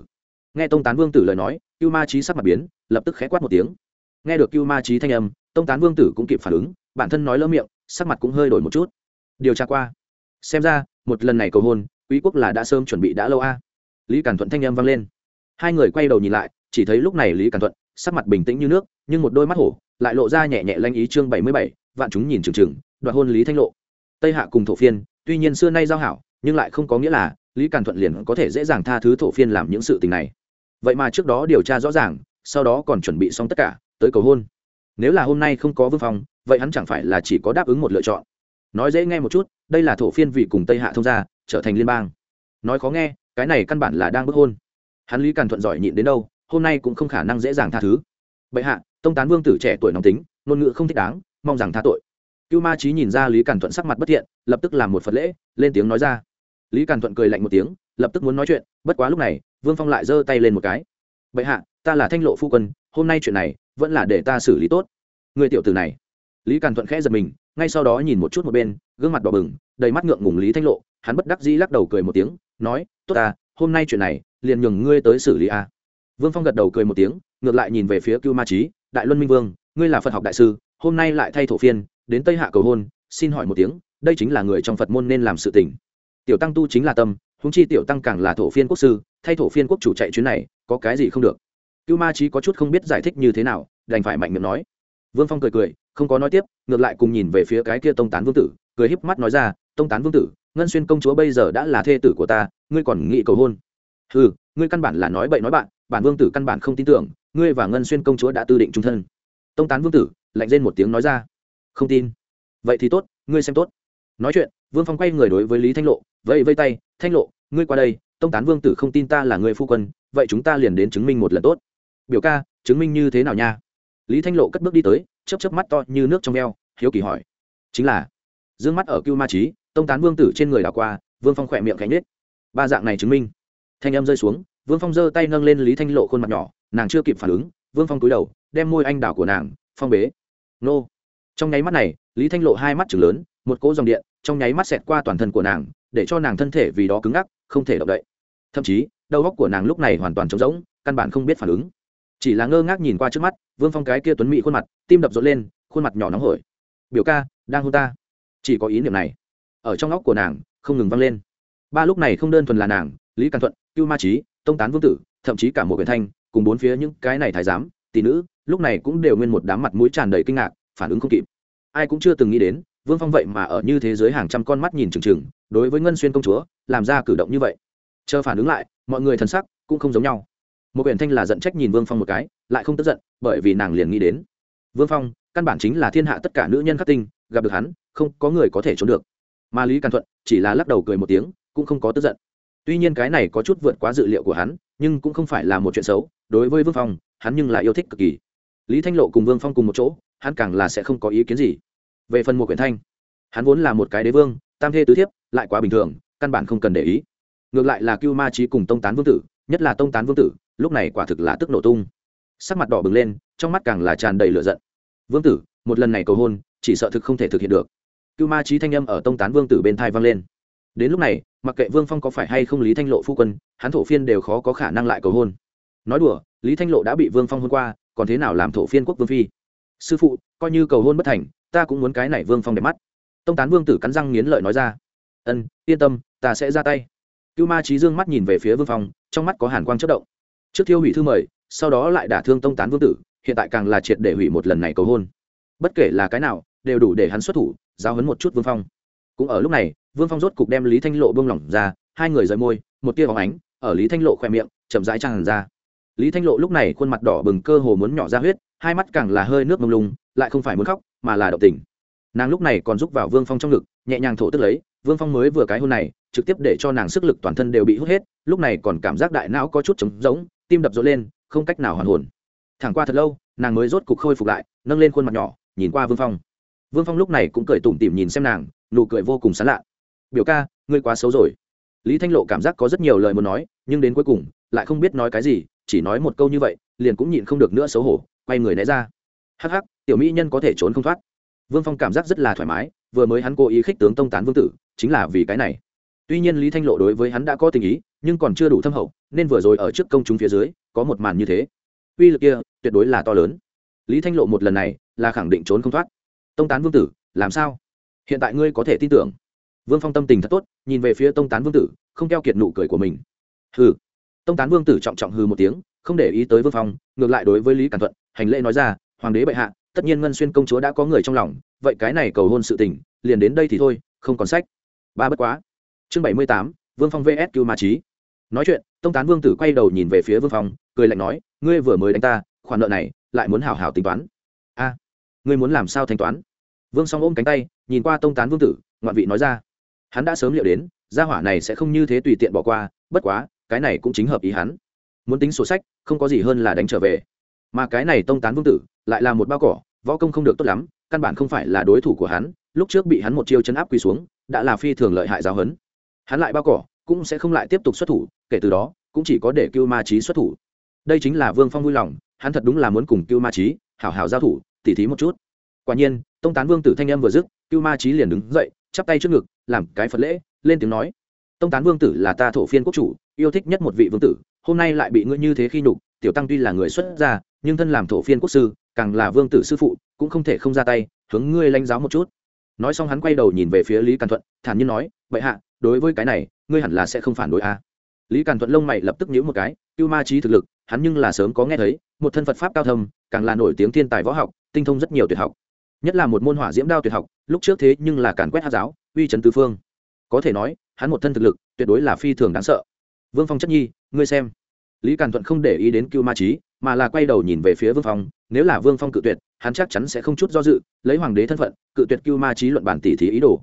Nghe tông tán vương tử lời nói, cưu ma trí sắc mặt biến, lập tức khẽ quát một tiếng. Nghe được cưu ma trí thanh âm, tông tán vương tử cũng kịp phản ứng, bản thân nói lỡ miệng, sắc mặt cũng hơi đổi một chút điều tra qua. Xem ra, một lần này cầu hôn, quý quốc là đã sớm chuẩn bị đã lâu a. Lý cản thuận thanh âm vang lên. Hai người quay đầu nhìn lại, chỉ thấy lúc này lý cản thuận, sắc mặt bình tĩnh như nước, nhưng một đôi mắt hổ, lại lộ ra nhẹ nhẹ lanh ý chương bảy mươi bảy, vạn chúng nhìn trừng trừng đoạt hôn lý thanh lộ. Tây hạ cùng thổ phiên, tuy nhiên xưa nay giao hảo, nhưng lại không có nghĩa là lý càn thuận liền có thể dễ dàng tha thứ thổ phiên làm những sự tình này. Vậy mà trước đó điều tra rõ ràng, sau đó còn chuẩn bị xong tất cả, tới cầu hôn. Nếu là hôm nay không có vương phong, vậy hắn chẳng phải là chỉ có đáp ứng một lựa chọn nói dễ nghe một chút, đây là thổ phiên vị cùng tây hạ thông gia, trở thành liên bang. Nói khó nghe, cái này căn bản là đang bức hôn. Hắn lý càn thuận giỏi nhịn đến đâu, hôm nay cũng không khả năng dễ dàng tha thứ. Bệ hạ, tông tán vương tử trẻ tuổi nóng tính, ngôn ngữ không thích đáng, mong rằng tha tội. Cưu ma trí nhìn ra lý càn thuận sắc mặt bất thiện, lập tức làm một phật lễ, lên tiếng nói ra. Lý càn thuận cười lạnh một tiếng, lập tức muốn nói chuyện, bất quá lúc này, vương phong lại giơ tay lên một cái. Bệ hạ, ta là thanh lộ phu quân, hôm nay chuyện này, vẫn là để ta xử lý tốt. Người tiểu tử này. Lý càn thuận khẽ giật mình ngay sau đó nhìn một chút một bên, gương mặt đỏ bừng, đầy mắt ngượng ngùng lý thanh lộ, hắn bất đắc dĩ lắc đầu cười một tiếng, nói, tốt ta hôm nay chuyện này, liền nhường ngươi tới xử lý a vương phong gật đầu cười một tiếng, ngược lại nhìn về phía cưu ma trí đại luân minh vương, ngươi là phật học đại sư, hôm nay lại thay thổ phiên, đến tây hạ cầu hôn, xin hỏi một tiếng, đây chính là người trong phật môn nên làm sự tình. Tiểu tăng tu chính là tâm húng chi tiểu tăng càng là thổ phiên quốc sư, thay thổ phiên quốc chủ chạy chuyến này, có cái gì không được? Cưu ma trí có chút không biết giải thích như thế nào, đành phải mạnh miệng nói vương phong cười cười, không có nói tiếp, ngược lại cùng nhìn về phía cái kia tông tán vương tử, cười híp mắt nói ra, tông tán vương tử, ngân xuyên công chúa bây giờ đã là thê tử của ta, ngươi còn nghĩ cầu hôn? Ừ ngươi căn bản là nói bậy nói bạn, bản vương tử căn bản không tin tưởng, ngươi và ngân xuyên công chúa đã tư định trung thân. Tông tán vương tử lạnh lên một tiếng nói ra, không tin. Vậy thì tốt, ngươi xem tốt. Nói chuyện, vương phong quay người đối với lý thanh lộ, vẫy vây tay, thanh lộ, ngươi qua đây, tông tán vương tử không tin ta là người phu quân, vậy chúng ta liền đến chứng minh một lần tốt. Biểu ca, chứng minh như thế nào nha? Lý thanh lộ cất bước đi tới chấp chấp mắt to như nước trong veo hiếu kỳ hỏi. Chính là d ư ơ n g mắt ở cưu ma trí tông tán vương tử trên người đảo qua, vương phong khỏe miệng cánh nết ba dạng này chứng minh. Thanh âm rơi xuống, vương phong giơ tay nâng lên lý thanh lộ khuôn mặt nhỏ, nàng chưa kịp phản ứng, vương phong cúi đầu, đem môi anh đảo của nàng, phong bế. Nô. Trong nháy mắt này, lý thanh lộ hai mắt chừng lớn, một cỗ dòng điện trong nháy mắt xẹt qua toàn thân của nàng, để cho nàng thân thể vì đó cứng ngắc, không thể động đậy. Thậm chí, đầu óc của nàng lúc này hoàn toàn trống rỗng, căn bản không biết phản ứng chỉ là ngơ ngác nhìn qua trước mắt, vương phong cái kia tuấn mỹ khuôn mặt, tim đập rộn lên, khuôn mặt nhỏ nóng hổi. Biểu ca, đang hôn ta. Chỉ có ý niệm này ở trong óc của nàng không ngừng vang lên. Ba lúc này không đơn thuần là nàng, lý càn thuận, cưu ma trí tông tán vương tử, thậm chí cả một quyền thanh, cùng bốn phía những cái này thái giám, tỷ nữ, lúc này cũng đều nguyên một đám mặt mũi tràn đầy kinh ngạc, phản ứng không kịp. Ai cũng chưa từng nghĩ đến, vương phong vậy mà ở như thế giới hàng trăm con mắt nhìn trừng trừng đối với ngân xuyên công chúa, làm ra cử động như vậy. Chờ phản ứng lại, mọi người thần sắc cũng không giống nhau một quyển thanh là giận trách nhìn vương phong một cái, lại không tức giận, bởi vì nàng liền nghĩ đến. Vương phong, căn bản chính là thiên hạ tất cả nữ nhân khắc tinh, gặp được hắn, không có người có thể trốn được. Mà lý càn thuận, chỉ là lắc đầu cười một tiếng, cũng không có tức giận. Tuy nhiên cái này có chút vượt quá dự liệu của hắn, nhưng cũng không phải là một chuyện xấu, đối với vương phong, hắn nhưng là yêu thích cực kỳ. Lý thanh lộ cùng vương phong cùng một chỗ, hắn càng là sẽ không có ý kiến gì. Về phần một quyển thanh, hắn vốn là một cái đế vương, tam thê tứ thiếp, lại quá bình thường, căn bản không cần để ý. Ngược lại là cưu ma trí cùng tông tán vương tử, nhất là tông tán vương tử lúc này quả thực là tức nổ tung. Sắc mặt đỏ bừng lên, trong mắt càng là tràn đầy lửa giận. Vương tử, một lần này cầu hôn, chỉ sợ thực không thể thực hiện được. Cưu ma trí thanh âm ở tông tán vương tử bên thai vang lên. Đến lúc này, mặc kệ vương phong có phải hay không lý thanh lộ phu quân, hắn thổ phiên đều khó có khả năng lại cầu hôn. Nói đùa, lý thanh lộ đã bị vương phong hôn qua, còn thế nào làm thổ phiên quốc vương phi? Sư phụ, coi như cầu hôn bất thành, ta cũng muốn cái này vương phong đẹp mắt. Tông tán vương tử cắn răng nghiến lợi nói ra. Ân, yên tâm, ta sẽ ra tay. Cưu ma trí dương mắt nhìn về phía vương phong, trong mắt có hàn quang chất động trước thiêu hủy thư mời, sau đó lại đả thương tông tán vương tử, hiện tại càng là triệt để hủy một lần này cầu hôn. Bất kể là cái nào, đều đủ để hắn xuất thủ giao hấn một chút vương phong. Cũng ở lúc này, vương phong rốt cục đem lý thanh lộ bông lỏng ra, hai người rời môi, một tia bóng ánh, ở lý thanh lộ khoe miệng, chậm rãi tràn ra. Lý thanh lộ lúc này khuôn mặt đỏ bừng cơ hồ muốn nhỏ ra huyết, hai mắt càng là hơi nước mông lung, lại không phải muốn khóc, mà là động tình. Nàng lúc này còn rúc vào vương phong trong ngực, nhẹ nhàng thổ tức lấy vương phong mới vừa cái hôn này, trực tiếp để cho nàng sức lực toàn thân đều bị hút hết, lúc này còn cảm giác đại não có chút trống rỗng, tim đập rộn lên, không cách nào hoàn hồn. Thẳng qua thật lâu, nàng mới rốt cục khôi phục lại, nâng lên khuôn mặt nhỏ, nhìn qua vương phong. Vương phong lúc này cũng cười tủm tỉm nhìn xem nàng, nụ cười vô cùng sán lạ. Biểu ca, ngươi quá xấu rồi. Lý thanh lộ cảm giác có rất nhiều lời muốn nói, nhưng đến cuối cùng, lại không biết nói cái gì, chỉ nói một câu như vậy, liền cũng nhịn không được nữa xấu hổ, quay người né ra. Hắc hắc, tiểu mỹ nhân có thể trốn không thoát. Vương phong cảm giác rất là thoải mái, vừa mới hắn cố ý khích tướng tông tán vương tử chính là vì cái này. Tuy nhiên lý thanh lộ đối với hắn đã có tình ý, nhưng còn chưa đủ thâm hậu, nên vừa rồi ở trước công chúng phía dưới, có một màn như thế. Uy lực kia, tuyệt đối là to lớn. Lý thanh lộ một lần này, là khẳng định trốn không thoát. Tông tán vương tử, làm sao? Hiện tại ngươi có thể tin tưởng. Vương phong tâm tình thật tốt, nhìn về phía tông tán vương tử, không keo kiệt nụ cười của mình. Hừ. Tông tán vương tử trọng trọng hừ một tiếng, không để ý tới vương phong, ngược lại đối với lý cản thuận, hành lễ nói ra, hoàng đế bệ hạ, tất nhiên ngân xuyên công chúa đã có người trong lòng, vậy cái này cầu hôn sự tình, liền đến đây thì thôi, không còn sách ba bất quá. Chương bảy mươi tám, vương phong vs cưu ma trí. Nói chuyện, tông tán vương tử quay đầu nhìn về phía vương phong, cười lạnh nói, ngươi vừa mới đánh ta, khoản nợ này lại muốn hảo hảo tính toán. A, ngươi muốn làm sao thanh toán? Vương song ôm cánh tay, nhìn qua tông tán vương tử, ngoạn vị nói ra, hắn đã sớm liệu đến, gia hỏa này sẽ không như thế tùy tiện bỏ qua, bất quá, cái này cũng chính hợp ý hắn. Muốn tính sổ sách, không có gì hơn là đánh trở về. Mà cái này tông tán vương tử lại là một bao cỏ, võ công không được tốt lắm, căn bản không phải là đối thủ của hắn, lúc trước bị hắn một chiêu chấn áp quỳ xuống đã là phi thường lợi hại giáo hấn hắn lại bao cỏ, cũng sẽ không lại tiếp tục xuất thủ, kể từ đó, cũng chỉ có để cưu ma trí xuất thủ. Đây chính là vương phong vui lòng, hắn thật đúng là muốn cùng cưu ma trí hảo hảo giao thủ, tỉ thí một chút. Quả nhiên, tông tán vương tử thanh em vừa dứt, cưu ma trí liền đứng dậy, chắp tay trước ngực, làm cái phật lễ, lên tiếng nói, tông tán vương tử là ta thổ phiên quốc chủ, yêu thích nhất một vị vương tử, hôm nay lại bị ngươi như thế khi nhục, tiểu tăng tuy là người xuất gia, nhưng thân làm thổ phiên quốc sư, càng là vương tử sư phụ, cũng không thể không ra tay, hướng ngươi lãnh giáo một chút nói xong hắn quay đầu nhìn về phía lý càn thuận, thản nhiên nói vậy hạ, đối với cái này, ngươi hẳn là sẽ không phản đối a à. lý càn thuận lông mày lập tức nhíu một cái, cưu ma trí thực lực, hắn nhưng là sớm có nghe thấy, một thân phật pháp cao thâm, càng là nổi tiếng thiên tài võ học, tinh thông rất nhiều tuyệt học. Nhất là một môn hỏa diễm đao tuyệt học, lúc trước thế nhưng là càn quét hát giáo, uy trấn tứ phương. Có thể nói, hắn một thân thực lực, tuyệt đối là phi thường đáng sợ. Vương phong chất nhi, ngươi xem. Lý càn thuận không để ý đến cưu ma trí mà là quay đầu nhìn về phía vương phong, nếu là vương phong cự tuyệt, hắn chắc chắn sẽ không chút do dự, lấy hoàng đế thân phận, cự tuyệt cưu ma trí luận bản tỷ thí ý đồ.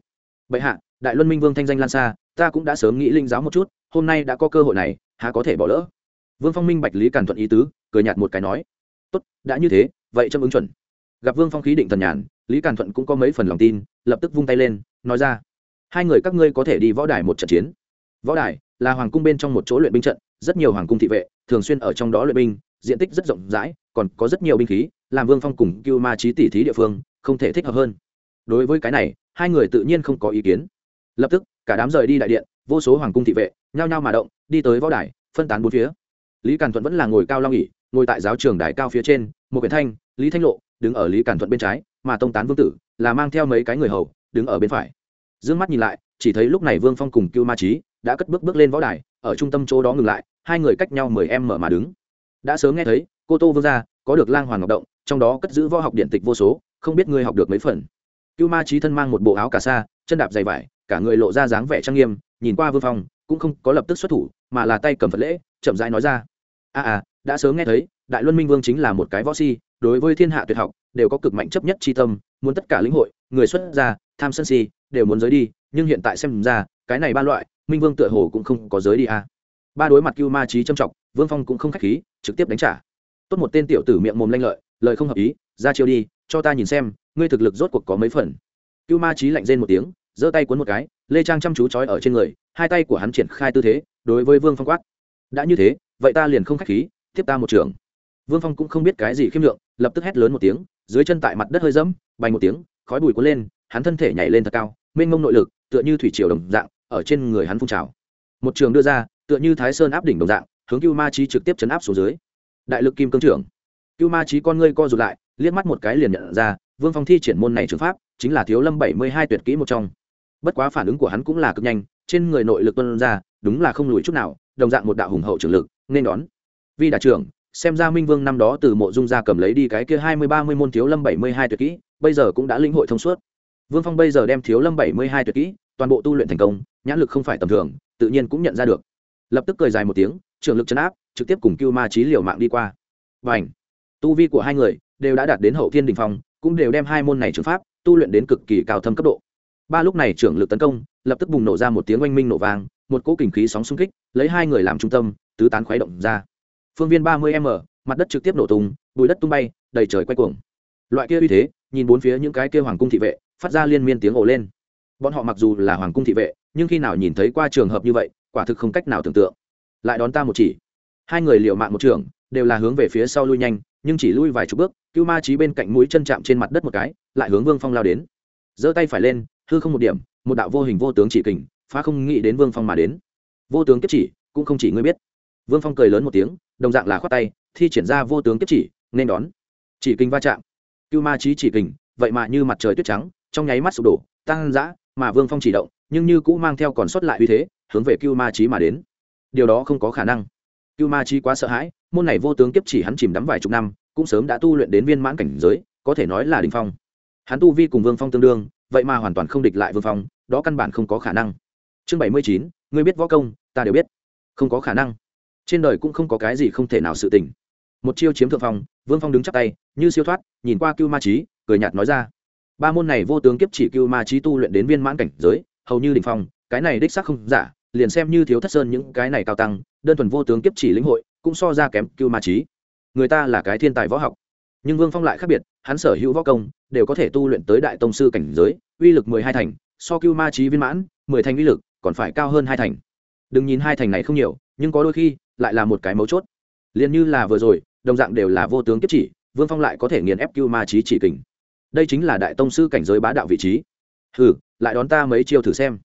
Bệ hạ, đại luân minh vương thanh danh lan xa, ta cũng đã sớm nghĩ linh giáo một chút, hôm nay đã có cơ hội này, há có thể bỏ lỡ? Vương phong minh bạch lý càn thuận ý tứ, cười nhạt một cái nói. Tốt, đã như thế, vậy trâm ứng chuẩn. Gặp vương phong khí định thần nhàn, lý càn thuận cũng có mấy phần lòng tin, lập tức vung tay lên, nói ra. Hai người các ngươi có thể đi võ đài một trận chiến. Võ đài là hoàng cung bên trong một chỗ luyện binh trận, rất nhiều hoàng cung thị vệ thường xuyên ở trong đó luyện binh diện tích rất rộng rãi, còn có rất nhiều binh khí, làm vương phong cùng cưu ma trí tỷ thí địa phương, không thể thích hợp hơn. Đối với cái này, hai người tự nhiên không có ý kiến. Lập tức, cả đám rời đi đại điện, vô số hoàng cung thị vệ, nhao nhao mà động, đi tới võ đài, phân tán bốn phía. Lý càn thuận vẫn là ngồi cao long nghỉ ngồi tại giáo trường đài cao phía trên, một quyển thanh, lý thanh lộ, đứng ở lý càn thuận bên trái, mà tông tán vương tử, là mang theo mấy cái người hầu, đứng ở bên phải. D ư ơ n g mắt nhìn lại, chỉ thấy lúc này vương phong cùng cưu ma trí đã cất bước bước lên võ đài, ở trung tâm chỗ đó ngừng lại, hai người cách nhau mười em mở mà đứng đã sớm nghe thấy cô tô vương gia có được lang hoàng ngọc động trong đó cất giữ võ học điện tịch vô số không biết ngươi học được mấy phần cưu ma trí thân mang một bộ áo cà sa chân đạp dày vải cả người lộ ra dáng vẻ trang nghiêm nhìn qua vương phong cũng không có lập tức xuất thủ mà là tay cầm phật lễ chậm rãi nói ra a à, à đã sớm nghe thấy đại luân minh vương chính là một cái võ si đối với thiên hạ tuyệt học đều có cực mạnh chấp nhất tri tâm muốn tất cả lĩnh hội người xuất gia tham sân si đều muốn giới đi nhưng hiện tại xem ra cái này ba loại minh vương tựa hồ cũng không có giới đi à. ba đối mặt cưu ma trí châm trọng vương phong cũng không k h á c h khí, trực tiếp đánh trả. Tốt một tên tiểu tử miệng mồm lanh lợi, lời không hợp ý, ra chiêu đi, cho ta nhìn xem, ngươi thực lực rốt cuộc có mấy phần. Cưu ma trí lạnh rên một tiếng, giơ tay cuốn một cái, lê trang chăm chú trói ở trên người, hai tay của hắn triển khai tư thế, đối với vương phong quát. Đã như thế, vậy ta liền không k h á c h khí, tiếp ta một trường. Vương phong cũng không biết cái gì khiêm lượng, lập tức hét lớn một tiếng, dưới chân tại mặt đất hơi dẫm bay một tiếng, khói bùi cuốn lên, hắn thân thể nhảy lên thật cao, mênh mông nội lực, tựa như thủy triều đồng dạng, ở trên người hắn phun trào. Một trường đưa ra, tựa như thái sơn áp đỉnh đồng dạng hướng cưu ma trí trực tiếp chấn áp xuống dưới. Đại lực kim cương trưởng. Cưu ma trí con ngươi co rụt lại, liếc mắt một cái liền nhận ra, vương phong thi triển môn này trường pháp, chính là thiếu lâm bảy mươi hai tuyệt kỹ một trong. Bất quá phản ứng của hắn cũng là cực nhanh, trên người nội lực tuân ra, đúng là không lùi chút nào, đồng dạng một đạo hùng hậu trường lực, nên đón. Vi đà trưởng, xem ra minh vương năm đó từ mộ dung ra cầm lấy đi cái kia hai mươi ba mươi môn thiếu lâm bảy mươi hai tuyệt kỹ, bây giờ cũng đã lĩnh hội thông suốt. Vương phong bây giờ đem thiếu lâm bảy mươi hai tuyệt kỹ, toàn bộ tu luyện thành công, nhãn lực không phải tầm thường, tự nhiên cũng nhận ra được. Lập tức cười dài một tiếng Trưởng lực chấn áp, trực tiếp cùng cưu ma trí liều mạng đi qua. Và ảnh tu vi của hai người đều đã đạt đến hậu thiên đình phong, cũng đều đem hai môn này trường pháp tu luyện đến cực kỳ cao thâm cấp độ. Ba lúc này trưởng lực tấn công, lập tức bùng nổ ra một tiếng oanh minh nổ vang, một cỗ kình khí sóng xung kích, lấy hai người làm trung tâm, tứ tán khuấy động ra. Phương viên ba mươi m, mặt đất trực tiếp nổ tung, bùi đất tung bay, đầy trời quay cuồng. Loại kia uy thế, nhìn bốn phía những cái kia hoàng cung thị vệ, phát ra liên miên tiếng ồ lên. Bọn họ mặc dù là hoàng cung thị vệ, nhưng khi nào nhìn thấy qua trường hợp như vậy, quả thực không cách nào tưởng tượng lại đón ta một chỉ. Hai người liều mạng một trường, đều là hướng về phía sau lui nhanh, nhưng chỉ lui vài chục bước, cưu ma trí bên cạnh mũi chân chạm trên mặt đất một cái, lại hướng vương phong lao đến. Giơ tay phải lên, hư không một điểm, một đạo vô hình vô tướng chỉ kình, phá không nghĩ đến vương phong mà đến. Vô tướng kiếp chỉ, cũng không chỉ ngươi biết. Vương phong cười lớn một tiếng, đồng dạng là khoát tay, thi triển ra vô tướng kiếp chỉ, nên đón. Chỉ kình va chạm. Cưu ma trí chỉ kình, vậy mà như mặt trời tuyết trắng, trong nháy mắt sụp đổ, tăng dã, mà vương phong chỉ động, nhưng như cũ mang theo còn sót lại uy thế, hướng về cưu ma trí mà đến điều đó không có khả năng. Cưu ma chi quá sợ hãi, môn này vô tướng kiếp chỉ hắn chìm đắm vài chục năm, cũng sớm đã tu luyện đến viên mãn cảnh giới, có thể nói là đình phong. Hắn tu vi cùng vương phong tương đương, vậy mà hoàn toàn không địch lại vương phong, đó căn bản không có khả năng. Chương bảy mươi chín, ngươi biết võ công, ta đều biết. Không có khả năng. Trên đời cũng không có cái gì không thể nào sự tình. Một chiêu chiếm thượng phong, vương phong đứng chắp tay, như siêu thoát, nhìn qua cưu ma trí cười nhạt nói ra. Ba môn này vô tướng kiếp chỉ cưu ma trí tu luyện đến viên mãn cảnh giới, hầu như đỉnh phong, cái này đích xác không giả liền xem như thiếu thất sơn những cái này cao tăng, đơn thuần vô tướng kiếp chỉ lĩnh hội, cũng so ra kém cưu ma trí người ta là cái thiên tài võ học. Nhưng vương phong lại khác biệt, hắn sở hữu võ công, đều có thể tu luyện tới đại tông sư cảnh giới, uy lực mười hai thành, so cưu ma trí viên mãn, mười thành uy lực, còn phải cao hơn hai thành. Đừng nhìn hai thành này không nhiều, nhưng có đôi khi, lại là một cái mấu chốt. Liền như là vừa rồi, đồng dạng đều là vô tướng kiếp chỉ, vương phong lại có thể nghiền ép cưu ma trí chỉ kình. Đây chính là đại tông sư cảnh giới bá đạo vị trí. Hừ, lại đón ta mấy chiêu thử xem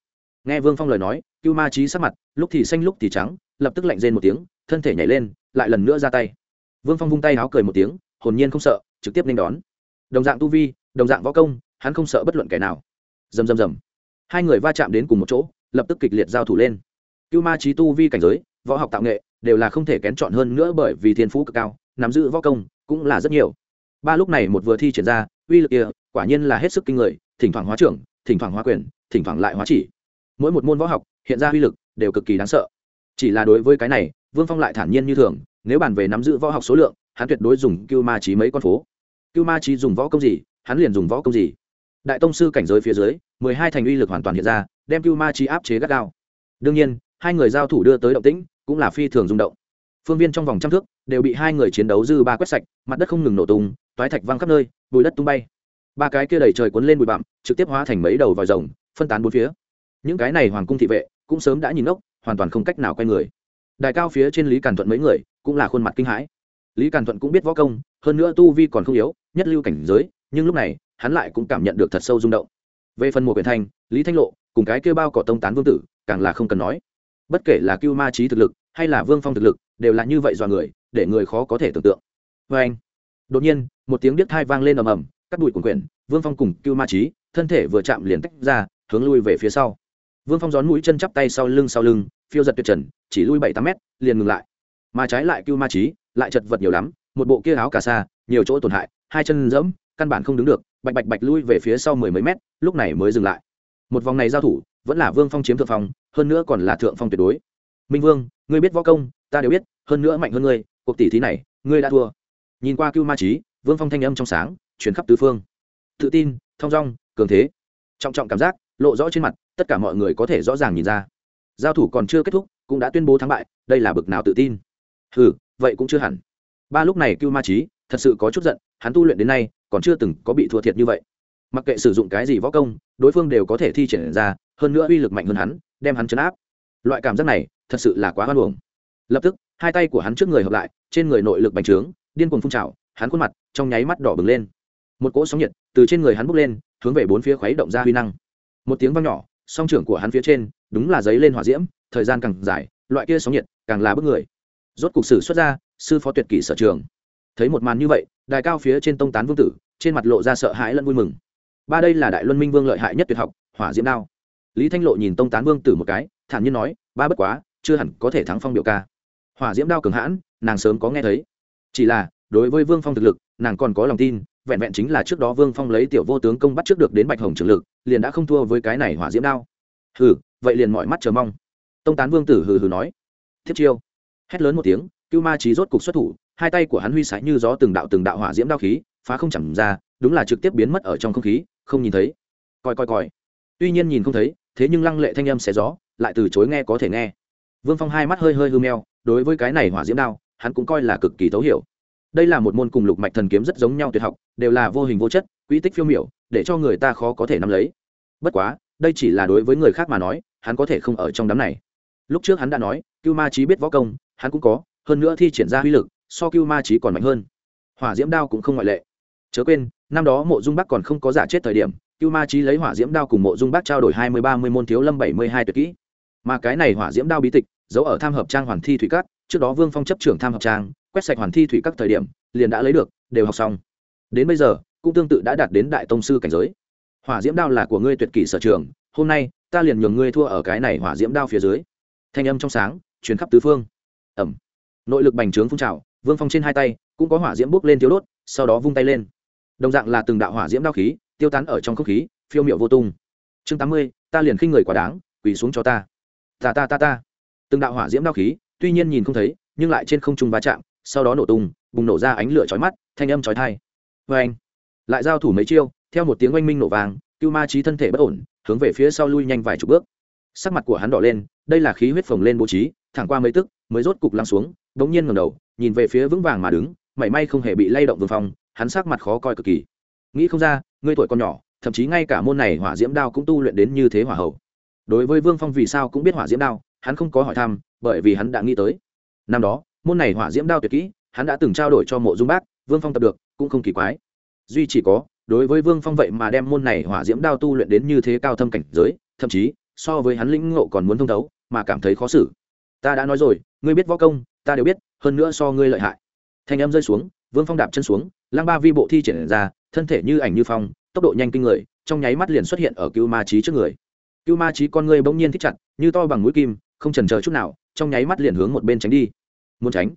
nghe vương phong lời nói, cưu ma trí sắc mặt, lúc thì xanh lúc thì trắng, lập tức lạnh rên một tiếng, thân thể nhảy lên, lại lần nữa ra tay. Vương phong vung tay áo cười một tiếng, hồn nhiên không sợ, trực tiếp nên đón. Đồng dạng tu vi, đồng dạng võ công, hắn không sợ bất luận kẻ nào. Dầm dầm dầm hai người va chạm đến cùng một chỗ, lập tức kịch liệt giao thủ lên. Cưu ma trí tu vi cảnh giới, võ học tạo nghệ, đều là không thể kén chọn hơn nữa bởi vì thiên phú cực cao, nắm giữ võ công, cũng là rất nhiều. Ba lúc này một vừa thi triển ra, uy lực kia, quả nhiên là hết sức kinh người, thỉnh thoảng hóa trưởng, thỉnh thoảng hóa quyền, thỉnh thoảng lại hóa chỉ mỗi một môn võ học, hiện ra uy lực đều cực kỳ đáng sợ. Chỉ là đối với cái này, vương phong lại thản nhiên như thường, nếu bàn về nắm giữ võ học số lượng, hắn tuyệt đối dùng cưu ma trí mấy con phố. Cưu ma trí dùng võ công gì, hắn liền dùng võ công gì. Đại tông sư cảnh giới phía dưới, mười hai thành uy lực hoàn toàn hiện ra, đem cưu ma trí áp chế gắt gao. Đương nhiên, hai người giao thủ đưa tới động tĩnh, cũng là phi thường rung động. Phương viên trong vòng trăm thước, đều bị hai người chiến đấu dư ba quét sạch, mặt đất không ngừng nổ tung, toái thạch văng khắp nơi, bùi đất tung bay. Ba cái kia đầy trời cuốn lên bụi bặm, trực tiếp hóa thành mấy đầu vòi rồng, phân tán bốn phía những cái này hoàng cung thị vệ cũng sớm đã nhìn ngốc hoàn toàn không cách nào quay người. Đại cao phía trên lý càn thuận mấy người cũng là khuôn mặt kinh hãi. Lý càn thuận cũng biết võ công, hơn nữa tu vi còn không yếu, nhất lưu cảnh giới, nhưng lúc này, hắn lại cũng cảm nhận được thật sâu rung động. Về phần mùa quyền thanh lý thanh lộ cùng cái kêu bao cỏ tông tán vương tử, càng là không cần nói. Bất kể là cưu ma trí thực lực, hay là vương phong thực lực, đều là như vậy dọa người, để người khó có thể tưởng tượng. Vê anh, đột nhiên, một tiếng điếc thai vang lên ầm ầm, cắt đùi cuồng quyển vương phong cùng cưu ma trí thân thể vừa chạm liền tách ra, hướng lui về phía sau vương phong gión mũi chân chắp tay sau lưng sau lưng, phiêu giật tuyệt trần, chỉ lui bảy tám mét, liền ngừng lại. Mà trái lại cưu ma trí lại chật vật nhiều lắm, một bộ kia áo cà sa, nhiều chỗ tổn hại, hai chân dẫm căn bản không đứng được, bạch bạch bạch lui về phía sau mười mấy mét, lúc này mới dừng lại. Một vòng này giao thủ, vẫn là vương phong chiếm thượng phong, hơn nữa còn là thượng phong tuyệt đối. Minh vương, ngươi biết võ công, ta đều biết, hơn nữa mạnh hơn ngươi, cuộc tỷ thí này, ngươi đã thua. Nhìn qua cưu ma trí vương phong thanh âm trong sáng chuyển khắp tứ phương. Tự tin, thong dong, cường thế. Trọng trọng cảm giác lộ rõ trên mặt, tất cả mọi người có thể rõ ràng nhìn ra. Giao thủ còn chưa kết thúc, cũng đã tuyên bố thắng bại, đây là bực nào tự tin. Ừ vậy cũng chưa hẳn. Ba lúc này cưu ma trí thật sự có chút giận, hắn tu luyện đến nay, còn chưa từng có bị thua thiệt như vậy. Mặc kệ sử dụng cái gì võ công, đối phương đều có thể thi triển ra, hơn nữa uy lực mạnh hơn hắn, đem hắn chấn áp. Loại cảm giác này, thật sự là quá hoan hồng lập tức, hai tay của hắn trước người hợp lại, trên người nội lực bành trướng, điên cuồng phun trào, hắn khuôn mặt trong nháy mắt đỏ bừng lên. Một cỗ sóng nhiệt từ trên người hắn bốc lên, hướng về bốn phía khuấy động ra huy năng một tiếng vang nhỏ, song trưởng của hắn phía trên, đúng là giấy lên hỏa diễm, thời gian càng dài, loại kia sóng nhiệt càng là bức người. Rốt cục sử xuất ra, sư phó tuyệt kỷ sở trường. Thấy một màn như vậy, đài cao phía trên tông tán vương tử, trên mặt lộ ra sợ hãi lẫn vui mừng. Ba đây là đại luân minh vương lợi hại nhất tuyệt học, hỏa diễm đao. Lý thanh lộ nhìn tông tán vương tử một cái, thản nhiên nói, ba bất quá, chưa hẳn có thể thắng phong biểu ca. Hỏa diễm đao cường hãn, nàng sớm có nghe thấy. Chỉ là, đối với vương phong thực lực, nàng còn có lòng tin vẹn vẹn chính là trước đó vương phong lấy tiểu vô tướng công bắt trước được đến bạch hồng trường lực, liền đã không thua với cái này hỏa diễm đao. Hừ, vậy liền mọi mắt chờ mong. Tông tán vương tử hừ hừ nói. Thiết chiêu, hét lớn một tiếng, cưu ma trí rốt cục xuất thủ, hai tay của hắn huy sái như gió từng đạo từng đạo hỏa diễm đao khí, phá không chẳng ra, đúng là trực tiếp biến mất ở trong không khí, không nhìn thấy. Coi coi coi. Tuy nhiên nhìn không thấy, thế nhưng lăng lệ thanh âm xé gió, lại từ chối nghe có thể nghe. Vương phong hai mắt hơi hơi hư meo, đối với cái này hỏa diễm đao, hắn cũng coi là cực kỳ thấu hiểu đây là một môn cùng lục mạch thần kiếm rất giống nhau tuyệt học, đều là vô hình vô chất quỹ tích phiêu miểu, để cho người ta khó có thể nắm lấy. Bất quá, đây chỉ là đối với người khác mà nói, hắn có thể không ở trong đám này. Lúc trước hắn đã nói, cưu ma trí biết võ công, hắn cũng có, hơn nữa thi triển ra uy lực, so cưu ma trí còn mạnh hơn. Hỏa diễm đao cũng không ngoại lệ. Chớ quên, năm đó mộ dung bắc còn không có giả chết thời điểm, cưu ma trí lấy hỏa diễm đao cùng mộ dung bắc trao đổi hai mươi ba mươi môn thiếu lâm bảy mươi hai tuyệt kỹ. Mà cái này hỏa diễm đao bí tịch, giấu ở tham hợp trang hoàn thi thủy cát trước đó vương phong chấp trưởng tham học trang, quét sạch hoàn thi thủy các thời điểm, liền đã lấy được, đều học xong. Đến bây giờ, cũng tương tự đã đạt đến đại tông sư cảnh giới. Hỏa diễm đao là của ngươi tuyệt kỷ sở trường, hôm nay, ta liền nhường ngươi thua ở cái này hỏa diễm đao phía dưới. Thanh âm trong sáng chuyến khắp tứ phương. Ẩm. Nội lực bành trướng phun trào, vương phong trên hai tay, cũng có hỏa diễm bốc lên thiếu đốt, sau đó vung tay lên. Đồng dạng là từng đạo hỏa diễm đao khí, tiêu tán ở trong không khí, phiêu miệu vô tung. Chương tám mươi, ta liền khinh người quá đáng, quỳ xuống cho ta. Ta ta ta ta. Từng đạo hỏa diễm đao khí tuy nhiên nhìn không thấy, nhưng lại trên không trung va chạm, sau đó nổ tung, bùng nổ ra ánh lửa chói mắt, thanh âm chói thai vê anh, lại giao thủ mấy chiêu, theo một tiếng oanh minh nổ vàng cưu ma trí thân thể bất ổn, hướng về phía sau lui nhanh vài chục bước. Sắc mặt của hắn đỏ lên, đây là khí huyết phồng lên bố trí, thẳng qua mấy tức, mới rốt cục lăng xuống đ ỗ n g nhiên ngầm đầu, nhìn về phía vững vàng mà đứng, mảy may không hề bị lay động vương phong, hắn sắc mặt khó coi cực kỳ. Nghĩ không ra, ngươi tuổi còn nhỏ, thậm chí ngay cả môn này hỏa diễm đao cũng tu luyện đến như thế hỏa hậu. Đối với vương phong vì sao cũng biết hỏa diễm đao, hắn không có hỏi thăm bởi vì hắn đã nghĩ tới. Năm đó, môn này hỏa diễm đao tuyệt kỹ, hắn đã từng trao đổi cho mộ dung bác, vương phong tập được, cũng không kỳ quái. Duy chỉ có, đối với vương phong vậy mà đem môn này hỏa diễm đao tu luyện đến như thế cao thâm cảnh giới, thậm chí, so với hắn lĩnh ngộ còn muốn thông thấu, mà cảm thấy khó xử. Ta đã nói rồi, ngươi biết võ công, ta đều biết, hơn nữa so ngươi lợi hại. Thanh âm rơi xuống, vương phong đạp chân xuống lang ba vi bộ thi triển ra, thân thể như ảnh như phong, tốc độ nhanh kinh người, trong nháy mắt liền xuất hiện ở cưu ma trí trước người. Cưu ma trí con ngươi bỗng nhiên thích chặt, như to bằng mũi kim không trần chờ chút nào, trong nháy mắt liền hướng một bên tránh đi. Muốn tránh?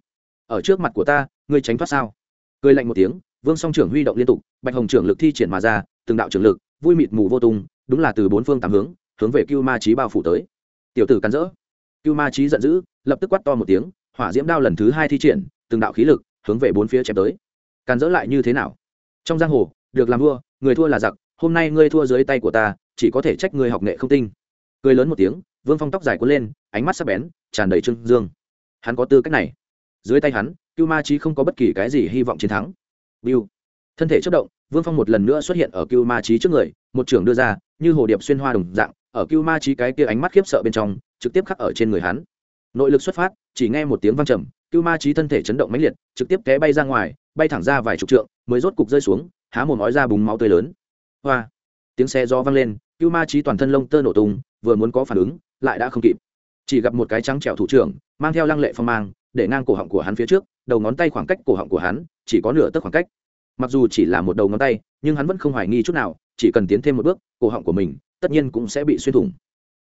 Ở trước mặt của ta, ngươi tránh thoát sao? Cười lạnh một tiếng, vương song trưởng huy động liên tục, bạch hồng trưởng lực thi triển mà ra, từng đạo trưởng lực, vui mịt mù vô tung, đúng là từ bốn phương tám hướng hướng về cưu ma trí bao phủ tới. Tiểu tử cắn rỡ. Cưu ma trí giận dữ, lập tức quát to một tiếng, hỏa diễm đao lần thứ hai thi triển, từng đạo khí lực, hướng về bốn phía chém tới. Càn dỡ lại như thế nào? Trong giang hồ, được làm vua, người thua là giặc, hôm nay ngươi thua dưới tay của ta, chỉ có thể trách ngươi học nghệ không tinh. Cười lớn một tiếng, vương phong tóc dài cuốn lên ánh mắt sắc bén tràn đầy trương dương hắn có tư cách này dưới tay hắn cưu ma trí không có bất kỳ cái gì hy vọng chiến thắng Biu. Thân thể chất động, Vương Phong một lần nữa xuất hiện ở Cưu Ma Chí trước người, một trường đưa ra, như hồ điệp xuyên hoa đồng dạng, ở Cưu Ma Chí cái kia ánh mắt khiếp sợ bên trong, trực tiếp khắc ở trên người hắn. Nội lực xuất phát, chỉ nghe một tiếng vang trầm, Cưu Ma Chí thân thể chấn động mãnh liệt, trực tiếp té bay ra ngoài, bay thẳng ra vài chục trượng, mới rốt cục rơi xuống, há mồm ói ra bùng máu tươi lớn. Hoa! Tiếng xe gió vang lên, Cưu Ma Chí toàn thân lông tơ nổ tung, vừa muốn có phản ứng, lại đã không kịp. Chỉ gặp một cái trắng trẻo thủ trưởng, mang theo lăng lệ phong mang, để ngang cổ họng của hắn phía trước, đầu ngón tay khoảng cách cổ họng của hắn, chỉ có nửa tấc khoảng cách. Mặc dù chỉ là một đầu ngón tay nhưng hắn vẫn không hoài nghi chút nào chỉ cần tiến thêm một bước cổ họng của mình tất nhiên cũng sẽ bị xuyên thủng.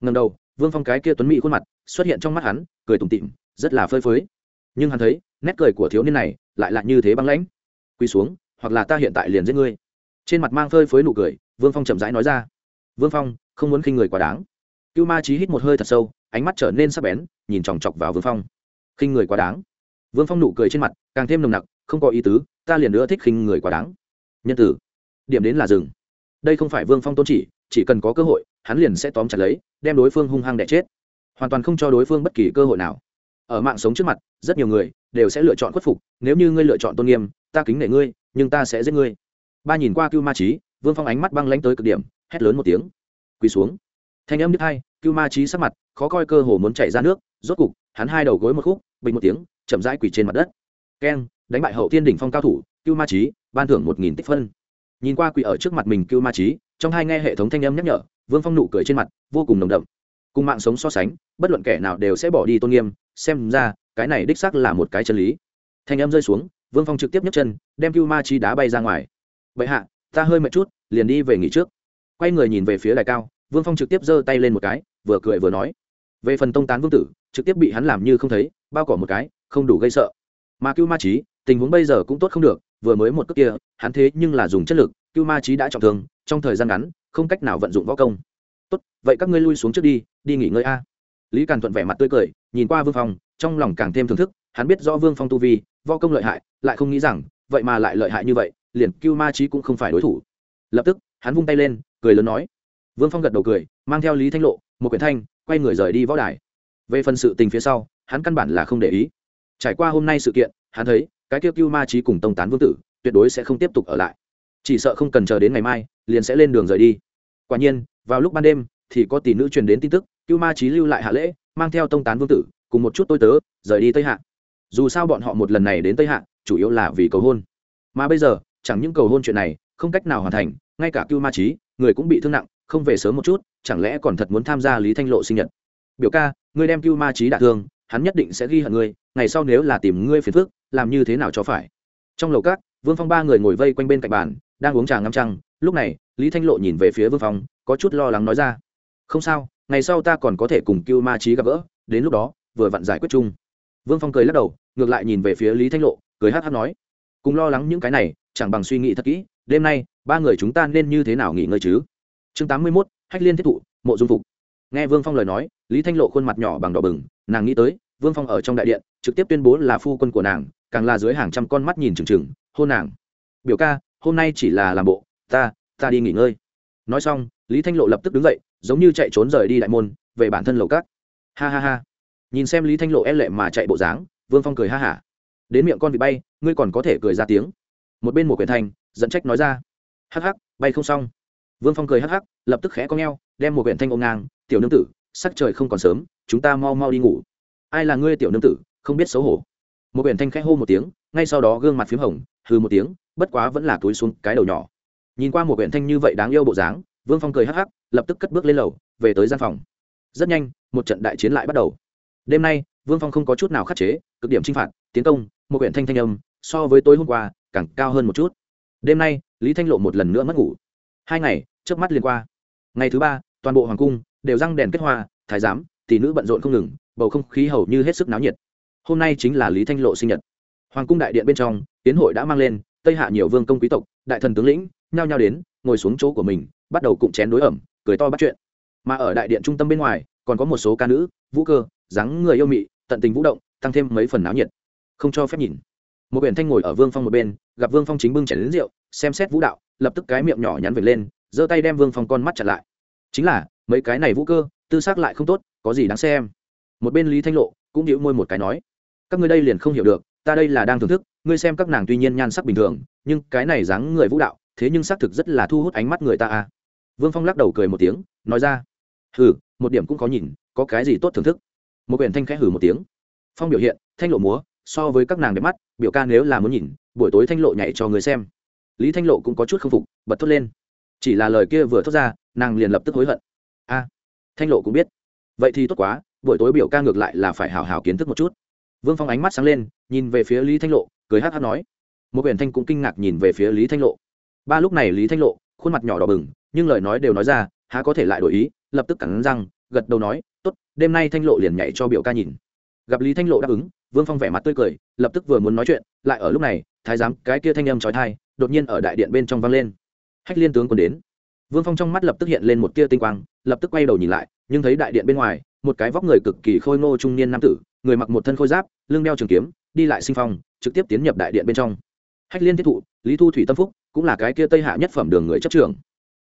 Ngần đầu vương phong cái kia tuấn mỹ khuôn mặt xuất hiện trong mắt hắn cười tủm tịm rất là phơi phới. Nhưng hắn thấy nét cười của thiếu niên này lại là như thế băng lãnh. Quỳ xuống hoặc là ta hiện tại liền giết ngươi. Trên mặt mang phơi phới nụ cười vương phong chậm rãi nói ra. Vương phong không muốn khinh người quá đáng cưu ma trí hít một hơi thật sâu, ánh mắt trở nên sắc bén, nhìn chòng chọc vào vương phong. Khinh người quá đáng. Vương phong nụ cười trên mặt, càng thêm nồng nặc, không có ý tứ, ta liền nữa thích khinh người quá đáng. Nhân tử, điểm đến là rừng đây không phải vương phong tôn chỉ chỉ cần có cơ hội, hắn liền sẽ tóm chặt lấy, đem đối phương hung hăng đẻ chết. Hoàn toàn không cho đối phương bất kỳ cơ hội nào. Ở mạng sống trước mặt, rất nhiều người đều sẽ lựa chọn khuất phục, nếu như ngươi lựa chọn tôn nghiêm, ta kính nể ngươi, nhưng ta sẽ giết ngươi. Ba nhìn qua cưu ma trí vương phong ánh mắt băng lãnh tới cực điểm, hét lớn một tiếng. Quỳ xuống thanh âm đứt hai, cưu ma trí sắc mặt, khó coi cơ hồ muốn chảy ra nước, rốt cục, hắn hai đầu gối một khúc, bình một tiếng, chậm rãi quỳ trên mặt đất. Keng, đánh bại hậu thiên đỉnh phong cao thủ, cưu ma trí ban thưởng một nghìn tích phân. Nhìn qua quỷ ở trước mặt mình cưu ma trí trong hai nghe hệ thống thanh âm nhắc nhở, vương phong nụ cười trên mặt, vô cùng nồng đậm. Cùng mạng sống so sánh, bất luận kẻ nào đều sẽ bỏ đi tôn nghiêm, xem ra, cái này đích xác là một cái chân lý. Thanh âm rơi xuống, vương phong trực tiếp nhấc chân, đem cưu ma trí đá bay ra ngoài. Vậy hạ, ta hơi mệt chút, liền đi về nghỉ trước. Quay người nhìn về phía đài cao vương phong trực tiếp giơ tay lên một cái, vừa cười vừa nói. Về phần tông tán vương tử, trực tiếp bị hắn làm như không thấy, bao cỏ một cái, không đủ gây sợ. Mà cưu ma trí tình huống bây giờ cũng tốt không được, vừa mới một cước kia, hắn thế nhưng là dùng chất lực, cưu ma trí đã trọng thương, trong thời gian ngắn, không cách nào vận dụng võ công. Tốt, vậy các ngươi lui xuống trước đi đi nghỉ ngơi a. Lý càn thuận vẻ mặt tươi cười, nhìn qua vương phong, trong lòng càng thêm thưởng thức, hắn biết rõ vương phong tu vi, võ công lợi hại, lại không nghĩ rằng, vậy mà lại lợi hại như vậy, liền cưu ma trí cũng không phải đối thủ. Lập tức, hắn vung tay lên, cười lớn nói vương phong gật đầu cười, mang theo lý thanh lộ, một quyển thanh, quay người rời đi võ đài. Về phần sự tình phía sau, hắn căn bản là không để ý. Trải qua hôm nay sự kiện, hắn thấy, cái kia cưu ma trí cùng tông tán vương tử, tuyệt đối sẽ không tiếp tục ở lại. Chỉ sợ không cần chờ đến ngày mai, liền sẽ lên đường rời đi. Quả nhiên, vào lúc ban đêm, thì có tỷ nữ truyền đến tin tức, cưu ma trí lưu lại hạ lễ, mang theo tông tán vương tử, cùng một chút tôi tớ, rời đi tây hạ. Dù sao bọn họ một lần này đến tây hạ, chủ yếu là vì cầu hôn. Mà bây giờ, chẳng những cầu hôn chuyện này không cách nào hoàn thành, ngay cả cưu ma trí người cũng bị thương nặng không về sớm một chút, chẳng lẽ còn thật muốn tham gia lý thanh lộ sinh nhật? Biểu ca, ngươi đem cưu ma trí đả thương, hắn nhất định sẽ ghi hận ngươi, ngày sau nếu là tìm ngươi phiền phước làm như thế nào cho phải? Trong lầu cát vương phong ba người ngồi vây quanh bên cạnh bàn, đang uống trà ngắm trăng, lúc này, lý thanh lộ nhìn về phía vương phong, có chút lo lắng nói ra. Không sao, ngày sau ta còn có thể cùng cưu ma trí gặp gỡ, đến lúc đó, vừa vặn giải quyết chung. Vương phong cười lắc đầu, ngược lại nhìn về phía lý thanh lộ, cười hát hát nói. Cùng lo lắng những cái này, chẳng bằng suy nghĩ thật kỹ, đêm nay, ba người chúng ta nên như thế nào nghỉ ngơi chứ? Chương tám mươi mốt, hách liên thiết thụ, mộ dung phục. Nghe vương phong lời nói, lý thanh lộ khuôn mặt nhỏ bằng đỏ bừng, nàng nghĩ tới, vương phong ở trong đại điện, trực tiếp tuyên bố là phu quân của nàng, càng là dưới hàng trăm con mắt nhìn trừng trừng hôn nàng. Biểu ca, hôm nay chỉ là làm bộ, ta ta đi nghỉ ngơi. Nói xong, lý thanh lộ lập tức đứng dậy, giống như chạy trốn rời đi đại môn, về bản thân lầu cát ha ha ha. Nhìn xem lý thanh lộ e lệ mà chạy bộ dáng, vương phong cười ha hả. Đến miệng con bị bay, ngươi còn có thể cười ra tiếng. Một bên một Quyền thành dẫn trách nói ra. Hắc hắc, bay không xong vương phong cười hắc hắc lập tức khẽ cong ngheo, đem một quyển thanh ôm ngang tiểu nương tử sắc trời không còn sớm chúng ta mau mau đi ngủ. Ai là ngươi tiểu nương tử không biết xấu hổ. Một quyển thanh khẽ hô một tiếng ngay sau đó gương mặt p h í m hồng hừ một tiếng bất quá vẫn là túi xuống cái đầu nhỏ. Nhìn qua một quyển thanh như vậy đáng yêu bộ dáng vương phong cười hắc hắc lập tức cất bước lên lầu về tới gian phòng. Rất nhanh một trận đại chiến lại bắt đầu. Đêm nay vương phong không có chút nào khắc chế cực điểm chinh phạt tiến công một quyển thanh thanh âm so với tối hôm qua càng cao hơn một chút. Đêm nay lý thanh lộ một lần nữa mất ngủ hai ngày trước mắt liền qua. Ngày thứ ba, toàn bộ hoàng cung đều răng đèn kết hoa, thái giám, tỷ nữ bận rộn không ngừng, bầu không khí hầu như hết sức náo nhiệt. Hôm nay chính là lý thanh lộ sinh nhật. Hoàng cung đại điện bên trong, tiến hội đã mang lên, tây hạ nhiều vương công quý tộc, đại thần tướng lĩnh, nhao nhao đến, ngồi xuống chỗ của mình, bắt đầu cụm chén đối ẩm, cười to bắt chuyện. Mà ở đại điện trung tâm bên ngoài, còn có một số ca nữ, vũ cơ, dáng người yêu mị, tận tình vũ động, tăng thêm mấy phần náo nhiệt. Không cho phép nhìn. Một biển thanh ngồi ở vương phong một bên, gặp vương phong chính bưng chảy đến rượu, xem xét vũ đạo lập tức cái miệng nhỏ nhắn về lên, giơ tay đem vương phong con mắt chặt lại. Chính là, mấy cái này vũ cơ, tư xác lại không tốt, có gì đáng xem? Một bên lý thanh lộ cũng đĩu môi một cái nói, các ngươi đây liền không hiểu được, ta đây là đang thưởng thức, ngươi xem các nàng tuy nhiên nhan sắc bình thường, nhưng cái này dáng người vũ đạo, thế nhưng xác thực rất là thu hút ánh mắt người ta à. Vương phong lắc đầu cười một tiếng, nói ra, hừ, một điểm cũng có nhìn, có cái gì tốt thưởng thức? Một quyển thanh khẽ hử một tiếng. Phong biểu hiện, thanh lộ múa, so với các nàng đẹp mắt, biểu ca nếu là muốn nhìn, buổi tối thanh lộ nhảy cho người xem lý thanh lộ cũng có chút k phục, bật thốt lên. Chỉ là lời kia vừa thốt ra, nàng liền lập tức hối hận. A, thanh lộ cũng biết. Vậy thì tốt quá, buổi tối biểu ca ngược lại là phải hào hào kiến thức một chút. Vương phong ánh mắt sáng lên, nhìn về phía lý thanh lộ, cười hát hát nói. Một quyển thanh cũng kinh ngạc nhìn về phía lý thanh lộ. Ba lúc này lý thanh lộ, khuôn mặt nhỏ đỏ bừng, nhưng lời nói đều nói ra, há có thể lại đổi ý, lập tức cẳng răng, gật đầu nói t ố t đêm nay thanh lộ liền nhảy cho biểu ca nhìn. Gặp lý thanh lộ đáp ứng vương phong vẻ mặt tươi cười, lập tức vừa muốn nói chuyện, lại ở lúc này, thái giám, cái kia thanh âm trói thai đột nhiên ở đại điện bên trong vang lên. Hách liên tướng quân đến. Vương phong trong mắt lập tức hiện lên một tia tinh quang, lập tức quay đầu nhìn lại, nhưng thấy đại điện bên ngoài, một cái vóc người cực kỳ khôi ngô trung niên nam tử, người mặc một thân khôi giáp, lưng đeo trường kiếm, đi lại sinh phong, trực tiếp tiến nhập đại điện bên trong. Hách liên thiết thụ, lý thu thủy tâm phúc, cũng là cái kia tây hạ nhất phẩm đường người chấp trường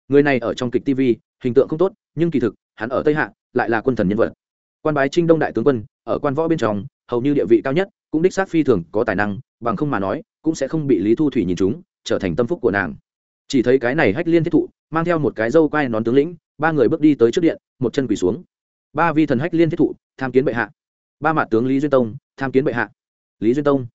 người này ở trong kịch tv hình tượng không tốt, nhưng kỳ thực, hắn ở tây hạ, lại là quân thần nhân vật. Quan bái trinh đông đại tướng quân, ở quan võ bên trong hầu như địa vị cao nhất, cũng đích xác phi thường có tài năng, bằng không mà nói, cũng sẽ không bị lý thu thủy nhìn chúng trở thành tâm phúc của nàng. Chỉ thấy cái này hách liên thiết thụ, mang theo một cái dâu quai nón tướng lĩnh, ba người bước đi tới trước điện, một chân quỳ xuống. Ba vi thần hách liên thiết thụ, tham kiến bệ hạ. Ba mặt tướng lý duyên tông, tham kiến bệ hạ. Lý duyên tông.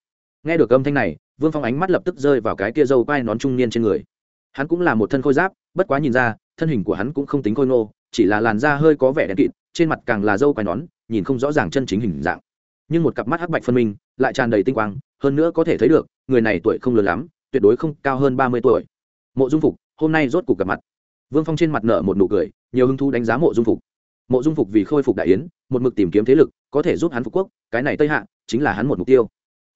Nghe được âm thanh này, vương phong ánh mắt lập tức rơi vào cái kia dâu quai nón trung niên trên người. Hắn cũng là một thân khôi giáp, bất quá nhìn ra, thân hình của hắn cũng không tính khôi ngô, chỉ là làn da hơi có vẻ đen kịt, trên mặt càng là dâu quai nón, nhìn không rõ ràng chân chính hình dạng nhưng một cặp mắt hắc bạch phân minh lại tràn đầy tinh quang, hơn nữa có thể thấy được, người này tuổi không lớn lắm, tuyệt đối không cao hơn ba mươi tuổi. Mộ dung phục, hôm nay rốt cuộc gặp mặt. Vương phong trên mặt nở một nụ cười, nhiều hứng thú đánh giá mộ dung phục. Mộ dung phục vì khôi phục đại yến, một mực tìm kiếm thế lực, có thể giúp hắn phục quốc, cái này tây hạ chính là hắn một mục tiêu.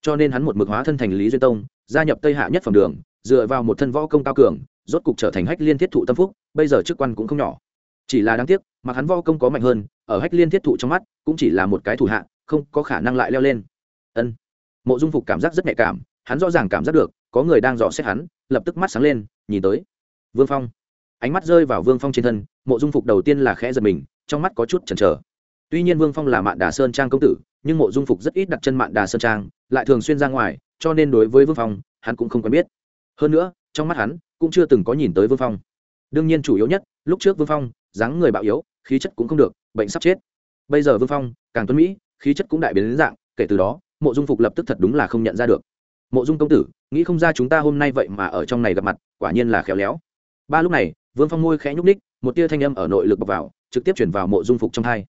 Cho nên hắn một mực hóa thân thành lý duyên tông, gia nhập tây hạ nhất phẩm đường, dựa vào một thân võ công cao cường, rốt cục trở thành hách liên thiết thụ tâm phúc, bây giờ chức quan cũng không nhỏ. Chỉ là đáng tiếc, mà hắn võ công có mạnh hơn, ở hách liên thiết thụ trong mắt, cũng chỉ là một cái thủ hạ không có khả năng lại leo lên. Ân. Mộ dung phục cảm giác rất nhạy cảm, hắn rõ ràng cảm giác được, có người đang dò xét hắn, lập tức mắt sáng lên, nhìn tới. Vương phong. Ánh mắt rơi vào vương phong trên thân, mộ dung phục đầu tiên là khẽ giật mình, trong mắt có chút chần chờ. Tuy nhiên vương phong là mạn đà sơn trang công tử, nhưng mộ dung phục rất ít đặt chân mạn đà sơn trang, lại thường xuyên ra ngoài, cho nên đối với vương phong, hắn cũng không quen biết. Hơn nữa, trong mắt hắn cũng chưa từng có nhìn tới vương phong. Đương nhiên chủ yếu nhất, lúc trước vương phong, dáng người bạo yếu, khí chất cũng không được, bệnh sắp chết. Bây giờ vương phong, càng tuấn mỹ khí chất cũng đại biến đến dạng, kể từ đó, mộ dung phục lập tức thật đúng là không nhận ra được. Mộ dung công tử, nghĩ không ra chúng ta hôm nay vậy mà ở trong này gặp mặt, quả nhiên là khéo léo. Ba lúc này, vương phong môi khẽ nhúc ních một tia thanh âm ở nội lực bọc vào, trực tiếp chuyển vào mộ dung phục trong hai.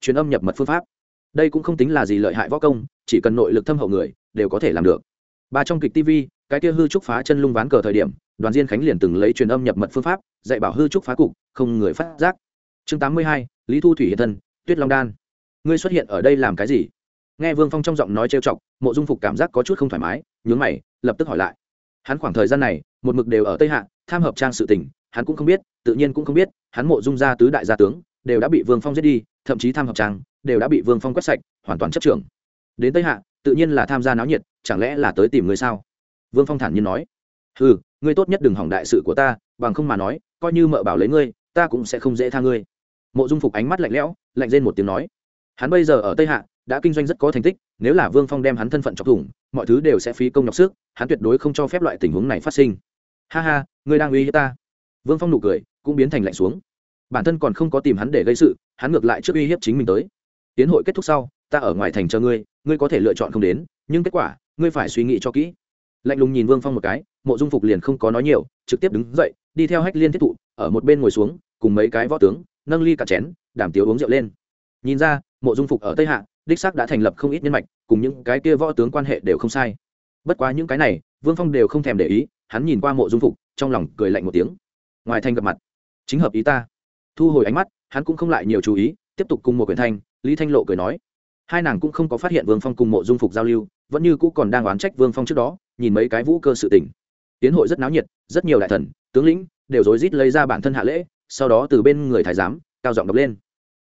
Truyền âm nhập mật phương pháp. Đây cũng không tính là gì lợi hại võ công, chỉ cần nội lực thâm hậu người, đều có thể làm được. Ba trong kịch tv cái tia hư trúc phá chân lung ván cờ thời điểm, đoàn diên khánh liền từng lấy truyền âm nhập mật phương pháp, dạy bảo hư trúc phá cục, không người phát giác. Chương tám mươi hai, lý thu thủy hiện thân, tuyết long đan ngươi xuất hiện ở đây làm cái gì? Nghe vương phong trong giọng nói trêu chọc, mộ dung phục cảm giác có chút không thoải mái, nhướng mày, lập tức hỏi lại. Hắn khoảng thời gian này, một mực đều ở tây hạ, tham hợp trang sự tình, hắn cũng không biết, tự nhiên cũng không biết, hắn mộ dung gia tứ đại gia tướng, đều đã bị vương phong giết đi, thậm chí tham hợp trang, đều đã bị vương phong quét sạch, hoàn toàn chấp trưởng. Đến tây hạ, tự nhiên là tham gia náo nhiệt, chẳng lẽ là tới tìm người sao? Vương phong thản nhiên nói. Ừ ngươi tốt nhất đừng hỏng đại sự của ta, bằng không mà nói, coi như mợ bảo lấy ngươi, ta cũng sẽ không dễ tha ngươi. Mộ dung phục ánh mắt lạnh lẽo, lạnh lên một tiếng nói hắn bây giờ ở tây hạ, đã kinh doanh rất có thành tích, nếu là vương phong đem hắn thân phận chọc thủng, mọi thứ đều sẽ phí công nhọc sức, hắn tuyệt đối không cho phép loại tình huống này phát sinh. Ha ha, ngươi đang uy hiếp ta. Vương phong nụ cười, cũng biến thành lạnh xuống. Bản thân còn không có tìm hắn để gây sự, hắn ngược lại trước uy hiếp chính mình tới. Tiến hội kết thúc sau, ta ở ngoài thành chờ ngươi ngươi có thể lựa chọn không đến, nhưng kết quả, ngươi phải suy nghĩ cho kỹ. Lạnh lùng nhìn vương phong một cái, mộ dung phục liền không có nói nhiều, trực tiếp đứng dậy, đi theo hách liên thiết thụ, ở một bên ngồi xuống, cùng mấy cái võ tướng, nâng ly cả chén đảm tiếu uống rượu lên. Nhìn ra mộ dung phục ở tây hạ, đích xác đã thành lập không ít nhân mạch, cùng những cái kia võ tướng quan hệ đều không sai. Bất quá những cái này, vương phong đều không thèm để ý, hắn nhìn qua mộ dung phục, trong lòng cười lạnh một tiếng. Ngoài thanh gặp mặt, chính hợp ý ta. Thu hồi ánh mắt, hắn cũng không lại nhiều chú ý, tiếp tục cùng một quyển thanh, lý thanh lộ cười nói. Hai nàng cũng không có phát hiện vương phong cùng mộ dung phục giao lưu, vẫn như cũ còn đang oán trách vương phong trước đó, nhìn mấy cái vũ cơ sự tình. Tiến hội rất náo nhiệt, rất nhiều đại thần, tướng lĩnh đều rối rít lấy ra bản thân hạ lễ, sau đó từ bên người thái giám, cao giọng đọc lên.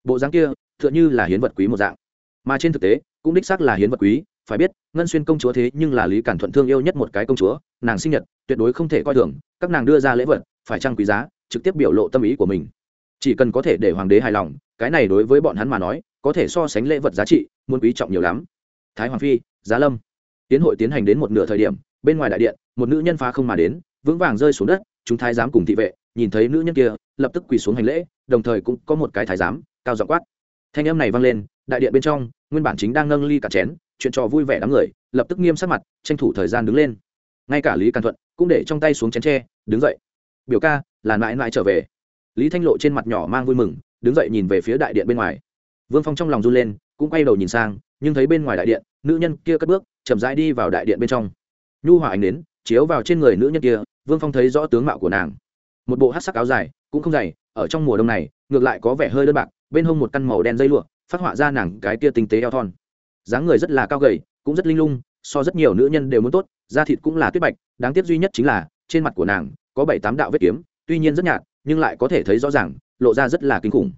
Bộ dáng kia tựa như là hiến vật quý một dạng. Mà trên thực tế, cũng đích xác là hiến vật quý, phải biết, ngân xuyên công chúa thế nhưng là lý cản thuận thương yêu nhất một cái công chúa, nàng sinh nhật, tuyệt đối không thể coi thường, các nàng đưa ra lễ vật, phải trăng quý giá, trực tiếp biểu lộ tâm ý của mình. Chỉ cần có thể để hoàng đế hài lòng, cái này đối với bọn hắn mà nói, có thể so sánh lễ vật giá trị, muốn quý trọng nhiều lắm. Thái hoàng phi, giá lâm. Tiến hội tiến hành đến một nửa thời điểm, bên ngoài đại điện, một nữ nhân phá không mà đến, vững vàng rơi xuống đất, chúng thái giám cùng thị vệ, nhìn thấy nữ nhân kia, lập tức quỳ xuống hành lễ, đồng thời cũng có một cái thái giám, cao giọng quát thanh âm này vang lên, đại điện bên trong, nguyên bản chính đang nâng ly cả chén, chuyện trò vui vẻ đám người, lập tức nghiêm sắc mặt, tranh thủ thời gian đứng lên. Ngay cả lý càn thuận cũng để trong tay xuống chén tre, đứng dậy. Biểu ca, là mãi mãi trở về. Lý thanh lộ trên mặt nhỏ mang vui mừng, đứng dậy nhìn về phía đại điện bên ngoài. Vương phong trong lòng run lên, cũng quay đầu nhìn sang, nhưng thấy bên ngoài đại điện, nữ nhân kia cất bước, chậm rãi đi vào đại điện bên trong. Nhu hòa ánh đến chiếu vào trên người nữ nhân kia, vương phong thấy rõ tướng mạo của nàng. Một bộ hát sắc áo dài, cũng không dày, ở trong mùa đông này, ngược lại có vẻ hơi đơn bạc bên hông một căn màu đen dây lụa, phát họa ra nàng cái tia tinh tế eo thon. Dáng người rất là cao gầy, cũng rất linh lung, so rất nhiều nữ nhân đều muốn tốt, da thịt cũng là tuyết bạch, đáng tiếc duy nhất chính là, trên mặt của nàng có bảy tám đạo vết kiếm, tuy nhiên rất nhạt, nhưng lại có thể thấy rõ ràng, lộ ra rất là kinh khủng.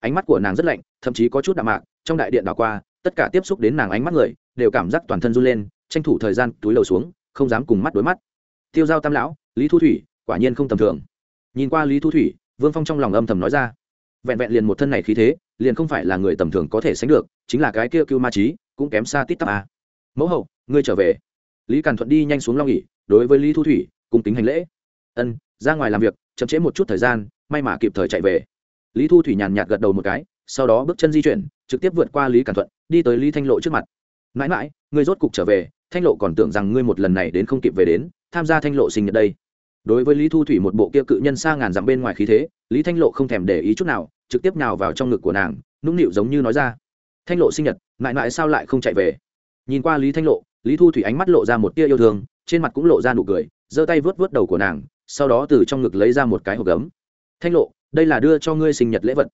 Ánh mắt của nàng rất lạnh, thậm chí có chút đạm mạc, trong đại điện đảo qua, tất cả tiếp xúc đến nàng ánh mắt người, đều cảm giác toàn thân run lên, tranh thủ thời gian túi lầu xuống, không dám cùng mắt đối mắt. Tiêu giao tam lão, lý thu thủy, quả nhiên không tầm thường. Nhìn qua lý thu thủy, vương phong trong lòng âm thầm nói ra vẹn vẹn liền một thân này khí thế, liền không phải là người tầm thường có thể sánh được, chính là cái kia cưu ma trí cũng kém xa tít tắp a. Mẫu hậu, ngươi trở về. Lý càn thuận đi nhanh xuống long nghỉ đối với lý thu thủy, cùng tính hành lễ. Ân, ra ngoài làm việc, chậm trễ một chút thời gian, may mà kịp thời chạy về. Lý thu thủy nhàn nhạt gật đầu một cái, sau đó bước chân di chuyển, trực tiếp vượt qua lý càn thuận, đi tới lý thanh lộ trước mặt. Mãi mãi, ngươi rốt cục trở về, thanh lộ còn tưởng rằng ngươi một lần này đến không kịp về đến, tham gia thanh lộ sinh nhật đây đối với lý thu thủy một bộ kia cự nhân xa ngàn dặm bên ngoài khí thế, lý thanh lộ không thèm để ý chút nào, trực tiếp nào vào trong ngực của nàng, nũng nịu giống như nói ra. Thanh lộ sinh nhật, mãi mãi sao lại không chạy về? Nhìn qua lý thanh lộ, lý thu thủy ánh mắt lộ ra một tia yêu thương, trên mặt cũng lộ ra nụ cười, giơ tay vớt vớt đầu của nàng, sau đó từ trong ngực lấy ra một cái hộp gấm. Thanh lộ, đây là đưa cho ngươi sinh nhật lễ vật.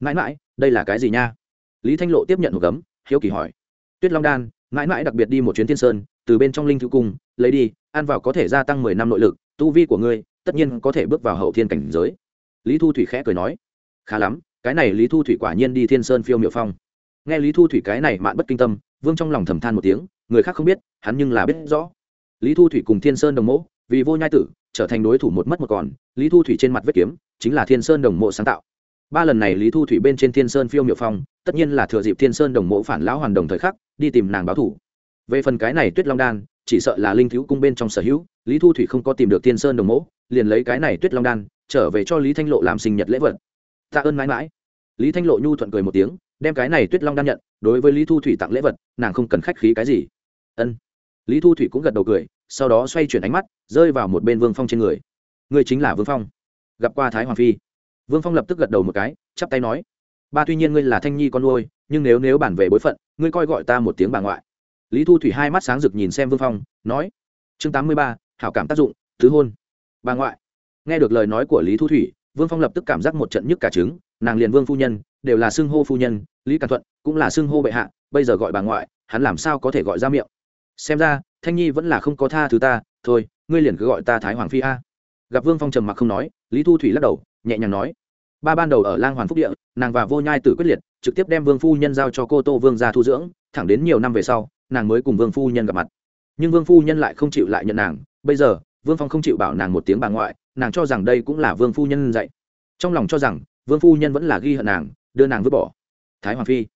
Mãi mãi, đây là cái gì nha? Lý thanh lộ tiếp nhận hộp gấm, hiếu kỳ hỏi. Tuyết long đan, mãi mãi đặc biệt đi một chuyến thiên sơn, từ bên trong linh thư cung, lấy đi, ăn vào có thể gia tăng mười năm nội lực tu vi của ngươi tất nhiên có thể bước vào hậu thiên cảnh giới. Lý thu thủy khẽ cười nói, khá lắm, cái này lý thu thủy quả nhiên đi thiên sơn phiêu miệu phong. Nghe lý thu thủy cái này mạn bất kinh tâm, vương trong lòng thầm than một tiếng, người khác không biết, hắn nhưng là biết rõ. Lý thu thủy cùng thiên sơn đồng Mộ, vì vô nhai tử, trở thành đối thủ một mất một còn, lý thu thủy trên mặt vết kiếm, chính là thiên sơn đồng mộ sáng tạo. Ba lần này lý thu thủy bên trên thiên sơn phiêu miệu phong, tất nhiên là thừa dịp thiên sơn đồng mộ phản lão hoàn đồng thời khắc, đi tìm nàng báo thủ. Về phần cái này tuyết long đan chỉ sợ là linh thiếu cung bên trong sở hữu, lý thu thủy không có tìm được thiên sơn đồng mẫu liền lấy cái này tuyết long đan, trở về cho lý thanh lộ làm sinh nhật lễ vật. Tạ ơn mãi mãi. Lý thanh lộ nhu thuận cười một tiếng, đem cái này tuyết long đan nhận, đối với lý thu thủy tặng lễ vật, nàng không cần khách khí cái gì. Ân. Lý thu thủy cũng gật đầu cười, sau đó xoay chuyển ánh mắt, rơi vào một bên vương phong trên người. Người chính là vương phong. Gặp qua thái hoàng phi. Vương phong lập tức gật đầu một cái, chắp tay nói, ba tuy nhiên ngươi là thanh nhi con nuôi, nhưng nếu nếu bản về bối phận, ngươi coi gọi ta một tiếng bà ngoại lý thu thủy hai mắt sáng rực nhìn xem vương phong, nói, chương tám mươi ba, hảo cảm tác dụng thứ hôn. Bà ngoại, nghe được lời nói của lý thu thủy, vương phong lập tức cảm giác một trận nhức cả trứng, nàng liền vương phu nhân, đều là xưng hô phu nhân, lý càn thuận cũng là xưng hô bệ hạ, bây giờ gọi bà ngoại, hắn làm sao có thể gọi ra miệng? Xem ra, thanh nhi vẫn là không có tha thứ ta, thôi, ngươi liền cứ gọi ta thái hoàng phi a. Gặp vương phong trầm mặc không nói, lý thu thủy lắc đầu, nhẹ nhàng nói, ba ban đầu ở lang hoàn phúc địa, nàng và vô nhai tử quyết liệt, trực tiếp đem vương phu nhân giao cho cô tô vương ra thu dưỡng, thẳng đến nhiều năm về sau nàng mới cùng vương phu nhân gặp mặt. Nhưng vương phu nhân lại không chịu lại nhận nàng. Bây giờ, vương phong không chịu bảo nàng một tiếng bà ngoại, nàng cho rằng đây cũng là vương phu nhân dạy. Trong lòng cho rằng, vương phu nhân vẫn là ghi hận nàng, đưa nàng vứt bỏ. Thái hoàng phi.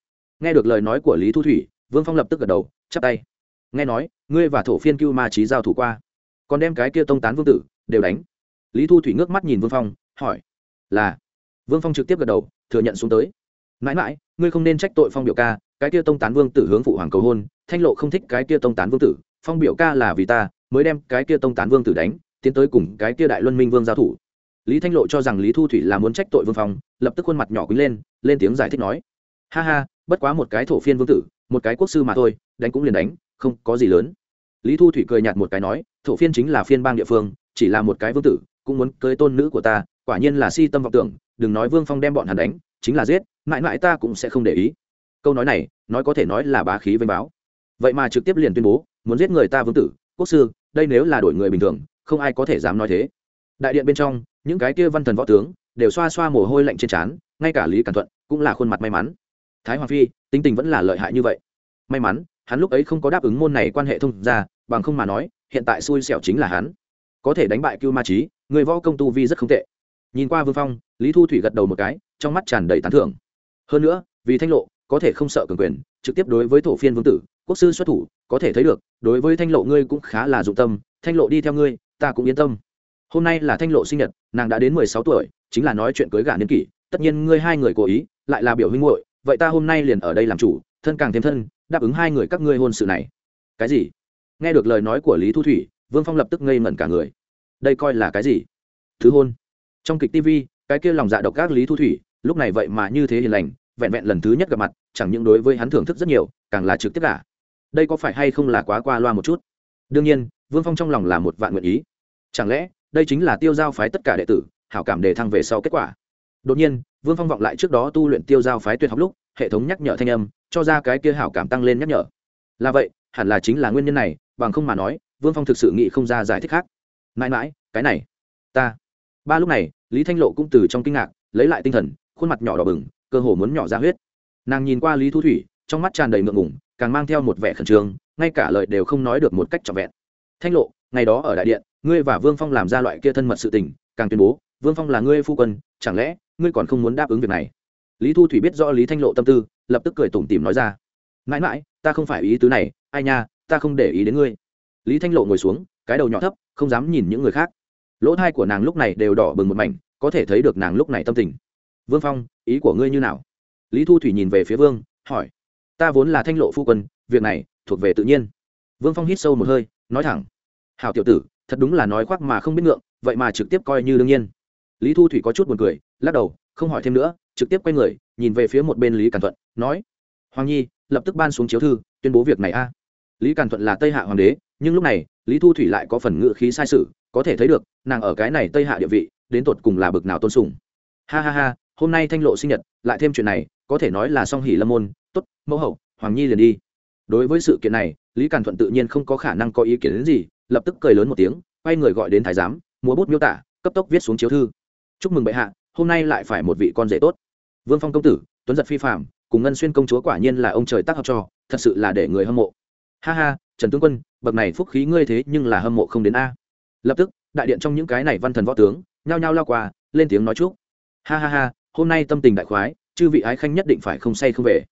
Nghe được lời nói của lý thu thủy, vương phong lập tức gật đầu, chắp tay. Nghe nói, ngươi và thổ phiên cưu ma trí giao thủ qua. Còn đem cái kia tông tán vương tử, đều đánh. Lý thu thủy ngước mắt nhìn vương phong, hỏi. Là. Vương phong trực tiếp gật đầu, thừa nhận xuống tới. Mãi mãi, ngươi không nên trách tội phong biểu ca, cái kia tông tán vương tử hướng phụ hoàng cầu hôn thanh lộ không thích cái kia tông tán vương tử, phong biểu ca là vì ta, mới đem cái kia tông tán vương tử đánh, tiến tới cùng cái kia đại luân minh vương giao thủ. Lý thanh lộ cho rằng lý thu thủy là muốn trách tội vương phong, lập tức khuôn mặt nhỏ quý lên lên tiếng giải thích nói, ha ha, bất quá một cái thổ phiên vương tử, một cái quốc sư mà thôi, đánh cũng liền đánh, không có gì lớn. Lý thu thủy cười nhạt một cái nói, thổ phiên chính là phiên bang địa phương, chỉ là một cái vương tử, cũng muốn cưới tôn nữ của ta, quả nhiên là si tâm vọng tưởng, đừng nói vương phong đem bọn hắn đánh, chính là giết, mãi mãi ta cũng sẽ không để ý. Câu nói này, nói có thể nói là bá khí vênh báo vậy mà trực tiếp liền tuyên bố, muốn giết người ta vương tử, quốc sư, đây nếu là đổi người bình thường, không ai có thể dám nói thế. Đại điện bên trong, những cái kia văn thần võ tướng, đều xoa xoa mồ hôi lạnh trên trán, ngay cả lý cản thuận cũng là khuôn mặt may mắn. Thái hoàng phi, tính tình vẫn là lợi hại như vậy. May mắn, hắn lúc ấy không có đáp ứng môn này quan hệ thông ra bằng không mà nói, hiện tại xui xẻo chính là hắn. Có thể đánh bại cưu ma trí người võ công tu vi rất không tệ. Nhìn qua vương phong, lý thu thủy gật đầu một cái, trong mắt tràn đầy tán thưởng. Hơn nữa, vì thanh lộ, có thể không sợ cường quyền, trực tiếp đối với thổ phiên vương tử quốc sư xuất thủ, có thể thấy được, đối với thanh lộ ngươi cũng khá là dụng tâm, thanh lộ đi theo ngươi, ta cũng yên tâm. Hôm nay là thanh lộ sinh nhật, nàng đã đến mười sáu tuổi, chính là nói chuyện cưới gả niên kỷ, tất nhiên ngươi hai người cố ý, lại là biểu huynh muội, vậy ta hôm nay liền ở đây làm chủ, thân càng thêm thân, đáp ứng hai người các ngươi hôn sự này. Cái gì? Nghe được lời nói của lý thu thủy, vương phong lập tức ngây ngẩn cả người. Đây coi là cái gì? Thứ hôn. Trong kịch tv cái kia lòng dạ độc các lý thu thủy, lúc này vậy mà như thế hiền lành, vẹn vẹn lần thứ nhất gặp mặt, chẳng những đối với hắn thưởng thức rất nhiều, càng là trực tiếp cả đây có phải hay không là quá qua loa một chút? Đương nhiên, vương phong trong lòng là một vạn nguyện ý. Chẳng lẽ, đây chính là tiêu giao phái tất cả đệ tử, hảo cảm đề thăng về sau kết quả? Đột nhiên, vương phong vọng lại trước đó tu luyện tiêu giao phái tuyệt học lúc, hệ thống nhắc nhở thanh âm, cho ra cái kia hảo cảm tăng lên nhắc nhở. Là vậy, hẳn là chính là nguyên nhân này, bằng không mà nói, vương phong thực sự nghĩ không ra giải thích khác. Mãi mãi, cái này, ta. Ba lúc này, lý thanh lộ cũng từ trong kinh ngạc, lấy lại tinh thần, khuôn mặt nhỏ đỏ bừng, cơ hồ muốn nhỏ ra huyết. Nàng nhìn qua lý thu thủy, trong mắt tràn đầy ngượng ngủng càng mang theo một vẻ khẩn trương, ngay cả lời đều không nói được một cách trọn vẹn. Thanh lộ, ngày đó ở đại điện, ngươi và vương phong làm ra loại kia thân mật sự tình, càng tuyên bố, vương phong là ngươi phu quân, chẳng lẽ ngươi còn không muốn đáp ứng việc này? Lý thu thủy biết rõ lý thanh lộ tâm tư, lập tức cười tủm tìm nói ra. Mãi mãi, ta không phải ý tứ này, ai nha, ta không để ý đến ngươi. Lý thanh lộ ngồi xuống, cái đầu nhỏ thấp, không dám nhìn những người khác. Lỗ thai của nàng lúc này đều đỏ bừng một mảnh, có thể thấy được nàng lúc này tâm tình. Vương phong, ý của ngươi như nào? Lý thu thủy nhìn về phía vương, hỏi ta vốn là thanh lộ phu quân, việc này thuộc về tự nhiên. Vương phong hít sâu một hơi, nói thẳng. Hảo tiểu tử, thật đúng là nói khoác mà không biết ngượng, vậy mà trực tiếp coi như đương nhiên. Lý thu thủy có chút buồn cười, lắc đầu, không hỏi thêm nữa, trực tiếp quay người, nhìn về phía một bên lý càn thuận, nói. Hoàng nhi, lập tức ban xuống chiếu thư, tuyên bố việc này a. Lý càn thuận là tây hạ hoàng đế, nhưng lúc này, lý thu thủy lại có phần ngự khí sai sự, có thể thấy được, nàng ở cái này tây hạ địa vị, đến tột cùng là bực nào tôn sùng. Ha ha ha, hôm nay thanh lộ sinh nhật, lại thêm chuyện này, có thể nói là song hỷ lâm môn tốt, mẫu hậu, hoàng nhi liền đi. Đối với sự kiện này, lý càn thuận tự nhiên không có khả năng có ý kiến đến gì, lập tức cười lớn một tiếng, quay người gọi đến thái giám, múa bút miêu tả, cấp tốc viết xuống chiếu thư. Chúc mừng bệ hạ, hôm nay lại phải một vị con rể tốt. Vương phong công tử, tuấn giật phi phạm cùng ngân xuyên công chúa quả nhiên là ông trời tác hợp cho, thật sự là để người hâm mộ. Ha ha, trần tướng quân, bậc này phúc khí ngươi thế nhưng là hâm mộ không đến a. Lập tức, đại điện trong những cái này văn thần võ tướng, nhao nhao lao qua, lên tiếng nói chúc. Ha ha ha, hôm nay tâm tình đại khoái, chư vị ái khanh nhất định phải không say không về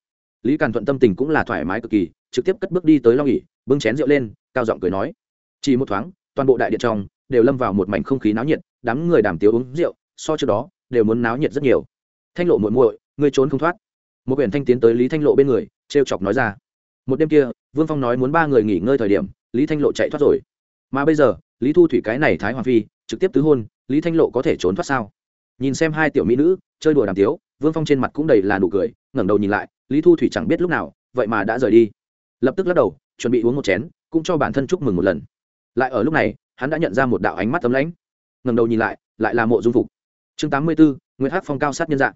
lý càn thuận tâm tình cũng là thoải mái cực kỳ, trực tiếp cất bước đi tới lo nghỉ bưng chén rượu lên, cao giọng cười nói, chỉ một thoáng, toàn bộ đại điện trong đều lâm vào một mảnh không khí náo nhiệt, đám người đàm tiếu uống rượu, so trước đó đều muốn náo nhiệt rất nhiều. Thanh lộ muội muội, ngươi trốn không thoát. Một biển thanh tiến tới lý thanh lộ bên người, trêu chọc nói ra, một đêm kia, vương phong nói muốn ba người nghỉ ngơi thời điểm, lý thanh lộ chạy thoát rồi. Mà bây giờ, lý thu thủy cái này thái hoàng phi, trực tiếp tứ hôn, lý thanh lộ có thể trốn thoát sao? Nhìn xem hai tiểu mỹ nữ, chơi đùa đàm tiếu, vương phong trên mặt cũng đầy là nụ cười, ngẩng đầu nhìn lại lý thu thủy chẳng biết lúc nào, vậy mà đã rời đi. Lập tức lắc đầu, chuẩn bị uống một chén, cũng cho bản thân chúc mừng một lần. Lại ở lúc này, hắn đã nhận ra một đạo ánh mắt tấm lãnh. Ngẩng đầu nhìn lại lại là mộ dung phục. Chương tám mươi bốn nguyễn hát phong cao sát nhân dạng.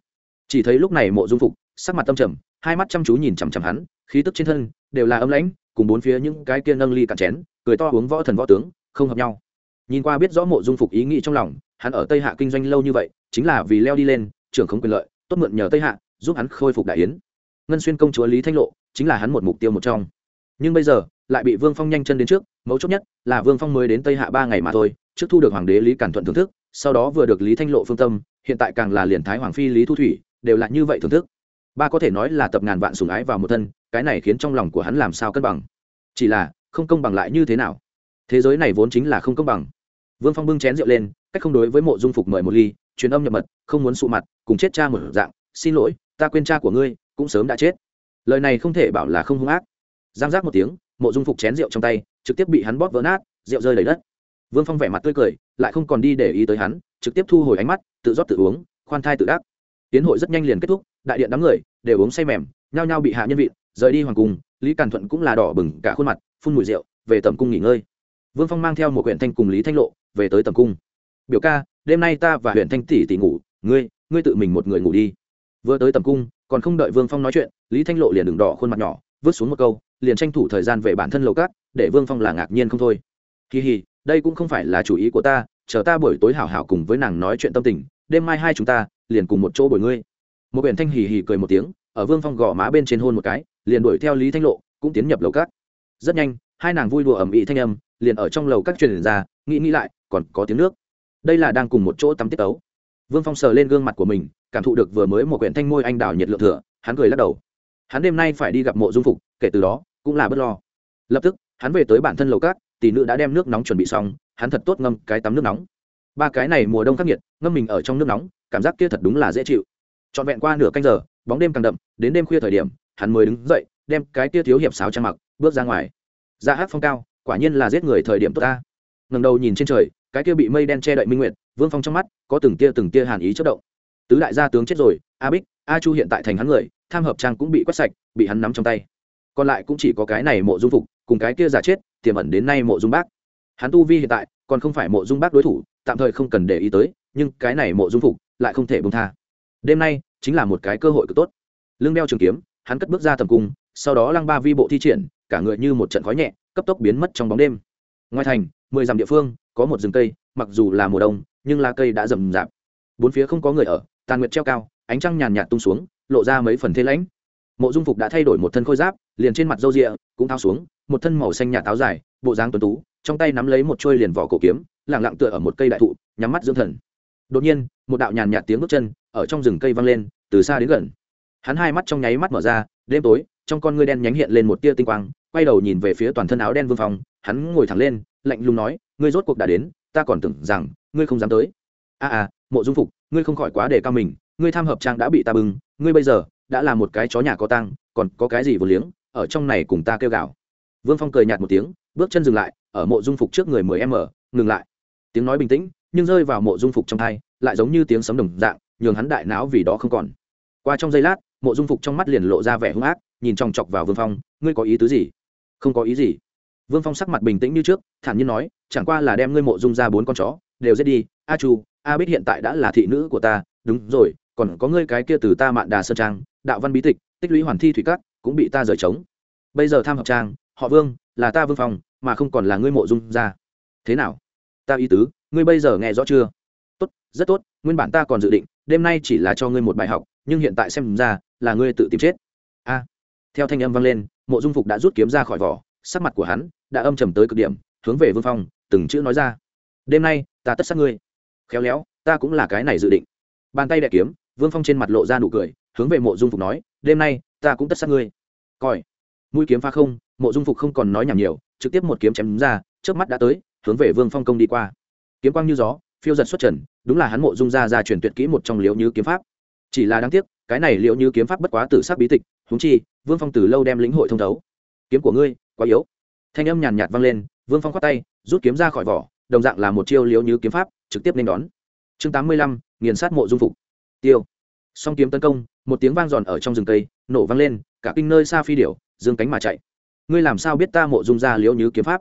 Chỉ thấy lúc này mộ dung phục, sắc mặt tâm trầm, hai mắt chăm chú nhìn chằm chằm hắn, khí tức trên thân đều là âm lãnh, cùng bốn phía những cái kia nâng ly cạn chén, cười to uống võ thần võ tướng, không hợp nhau. Nhìn qua biết rõ mộ dung phục ý nghĩ trong lòng, hắn ở tây hạ kinh doanh lâu như vậy, chính là vì leo đi lên, trưởng không quyền lợi, tốt mượn nhờ tây hạ, giúp hắn khôi phục đại yến ngân xuyên công chúa lý thanh lộ chính là hắn một mục tiêu một trong nhưng bây giờ lại bị vương phong nhanh chân đến trước mấu chốt nhất là vương phong mới đến tây hạ ba ngày mà thôi trước thu được hoàng đế lý cản thuận thưởng thức sau đó vừa được lý thanh lộ phương tâm hiện tại càng là liền thái hoàng phi lý thu thủy đều là như vậy thưởng thức ba có thể nói là tập ngàn vạn sùng ái vào một thân cái này khiến trong lòng của hắn làm sao cân bằng chỉ là không công bằng lại như thế nào thế giới này vốn chính là không công bằng vương phong bưng chén rượu lên cách không đối với mộ dung phục mời một ly truyền âm nhập mật không muốn sụ mặt cùng chết cha một dạng xin lỗi ta quên cha của ngươi cũng sớm đã chết. Lời này không thể bảo là không hung ác. Giang giác một tiếng, mộ dung phục chén rượu trong tay, trực tiếp bị hắn bóp vỡ nát, rượu rơi đầy đất. Vương phong vẻ mặt tươi cười, lại không còn đi để ý tới hắn, trực tiếp thu hồi ánh mắt, tự rót tự uống, khoan thai tự đắc. Tiến hội rất nhanh liền kết thúc, đại điện đám người đều uống say mềm, nhao nhao bị hạ nhân vị, rời đi hoàng cung, lý càn thuận cũng là đỏ bừng cả khuôn mặt, phun mùi rượu, về tầm cung nghỉ ngơi. Vương phong mang theo một huyện thanh cùng lý thanh lộ, về tới tầm cung. Biểu ca, đêm nay ta và huyện thanh tỷ tỷ ngủ, ngươi ngươi tự mình một người ngủ đi. Vừa tới tầm cung còn không đợi vương phong nói chuyện, lý thanh lộ liền đường đỏ khuôn mặt nhỏ, vứt xuống một câu, liền tranh thủ thời gian về bản thân lầu cát, để vương phong là ngạc nhiên không thôi. Kỳ hì, đây cũng không phải là chủ ý của ta, chờ ta buổi tối hảo hảo cùng với nàng nói chuyện tâm tình, đêm mai hai chúng ta liền cùng một chỗ bồi ngươi. Một biển thanh hì hì cười một tiếng, ở vương phong gò má bên trên hôn một cái, liền đuổi theo lý thanh lộ, cũng tiến nhập lầu cát. Rất nhanh, hai nàng vui đùa ẩm ĩ thanh âm, liền ở trong lầu các truyền ra, nghĩ nghĩ lại, còn có tiếng nước. Đây là đang cùng một chỗ tắm tiết tấu. Vương phong sờ lên gương mặt của mình cảm thụ được vừa mới một quyển thanh môi anh đào nhiệt lượng thừa, hắn cười lắc đầu. Hắn đêm nay phải đi gặp mộ dung phục, kể từ đó, cũng là b ấ t lo. Lập tức, hắn về tới bản thân lầu cát, tỷ nữ đã đem nước nóng chuẩn bị xong, hắn thật tốt ngâm cái tắm nước nóng. Ba cái này mùa đông khắc nghiệt, ngâm mình ở trong nước nóng, cảm giác kia thật đúng là dễ chịu. Trọn vẹn qua nửa canh giờ, bóng đêm càng đậm, đến đêm khuya thời điểm, hắn mới đứng dậy, đem cái kia thiếu hiệp sáo trang mặc, bước ra ngoài. Ra hát phong cao, quả nhiên là giết người thời điểm tốt ta. Ngầm đầu nhìn trên trời, cái kia bị mây đen che đậy minh nguyệt, vương phong trong mắt, có từng tia từng tia hàn ý chất động tứ đại gia tướng chết rồi, a bích, a chu hiện tại thành hắn người, tham hợp trang cũng bị quét sạch, bị hắn nắm trong tay. Còn lại cũng chỉ có cái này mộ dung phục, cùng cái kia giả chết, tiềm ẩn đến nay mộ dung bác. Hắn tu vi hiện tại, còn không phải mộ dung bác đối thủ, tạm thời không cần để ý tới, nhưng cái này mộ dung phục lại không thể bông tha. Đêm nay, chính là một cái cơ hội cực tốt. Lương đeo trường kiếm, hắn cất bước ra tầm cung, sau đó lăng ba vi bộ thi triển, cả người như một trận khói nhẹ, cấp tốc biến mất trong bóng đêm. Ngoài thành, mười dặm địa phương, có một rừng cây, mặc dù là mùa đông, nhưng lá cây đã rầm rạp. Bốn phía không có người ở tàn nguyệt treo cao ánh trăng nhàn nhạt tung xuống lộ ra mấy phần thế lãnh mộ dung phục đã thay đổi một thân khôi giáp liền trên mặt râu rịa cũng thao xuống một thân màu xanh nhạt táo dài bộ dáng tuấn tú trong tay nắm lấy một trôi liền vỏ cổ kiếm lẳng lặng tựa ở một cây đại thụ nhắm mắt dưỡng thần. Đột nhiên một đạo nhàn nhạt tiếng bước chân ở trong rừng cây vang lên từ xa đến gần. Hắn hai mắt trong nháy mắt mở ra đêm tối trong con ngươi đen nhánh hiện lên một tia tinh quang quay đầu nhìn về phía toàn thân áo đen vương phòng, hắn ngồi thẳng lên lạnh lùng nói ngươi rốt cuộc đã đến ta còn tưởng rằng ngươi không dám tới a à, à mộ dung phục ngươi không khỏi quá để cao mình ngươi tham hợp trang đã bị ta bưng ngươi bây giờ đã là một cái chó nhà có tăng còn có cái gì vừa liếng ở trong này cùng ta kêu gào. Vương phong cười nhạt một tiếng bước chân dừng lại ở mộ dung phục trước người mười m ngừng lại. Tiếng nói bình tĩnh nhưng rơi vào mộ dung phục trong thai lại giống như tiếng sấm đồng dạng nhường hắn đại não vì đó không còn. Qua trong giây lát mộ dung phục trong mắt liền lộ ra vẻ hung ác nhìn chòng chọc vào vương phong ngươi có ý tứ gì? Không có ý gì. Vương phong sắc mặt bình tĩnh như trước thản nhiên nói chẳng qua là đem ngươi mộ dung ra bốn con chó đều giết đi a chu a bích hiện tại đã là thị nữ của ta đúng rồi còn có ngươi cái kia từ ta mạn đà sơn trang đạo văn bí tịch tích lũy hoàn thi thủy cát cũng bị ta rời trống. Bây giờ tham học trang họ vương là ta vương phòng, mà không còn là ngươi mộ dung ra. Thế nào? Ta ý tứ ngươi bây giờ nghe rõ chưa? Tốt rất tốt nguyên bản ta còn dự định đêm nay chỉ là cho ngươi một bài học nhưng hiện tại xem ra là ngươi tự tìm chết. A. Theo thanh âm vang lên mộ dung phục đã rút kiếm ra khỏi vỏ sắc mặt của hắn đã âm trầm tới cực điểm hướng về vương phong từng chữ nói ra. Đêm nay ta tất sát ngươi khéo léo, ta cũng là cái này dự định. Bàn tay đại kiếm, vương phong trên mặt lộ ra nụ cười, hướng về mộ dung phục nói, đêm nay, ta cũng tất sát ngươi. Coi mũi kiếm pha không, mộ dung phục không còn nói nhảm nhiều, trực tiếp một kiếm chém ra trước mắt đã tới, hướng về vương phong công đi qua. Kiếm quang như gió, phiêu giật xuất trần, đúng là hắn mộ dung ra ra truyền tuyệt kỹ một trong liễu như kiếm pháp. Chỉ là đáng tiếc, cái này liễu như kiếm pháp bất quá tử sắc bí tịch húng chi, vương phong từ lâu đem lĩnh hội thông thấu. Kiếm của ngươi, quá yếu. Thanh âm nhàn nhạt vang lên, vương phong khoát tay, rút kiếm ra khỏi vỏ, đồng dạng là một chiêu liễu như kiếm pháp trực tiếp nên đón. Chương tám mươi lăm, nghiền sát mộ dung phục. Tiêu. Song kiếm tấn công, một tiếng vang giòn ở trong rừng cây, nổ vang lên, cả kinh nơi xa phi điểu, dương cánh mà chạy. Ngươi làm sao biết ta mộ dung ra liễu như kiếm pháp?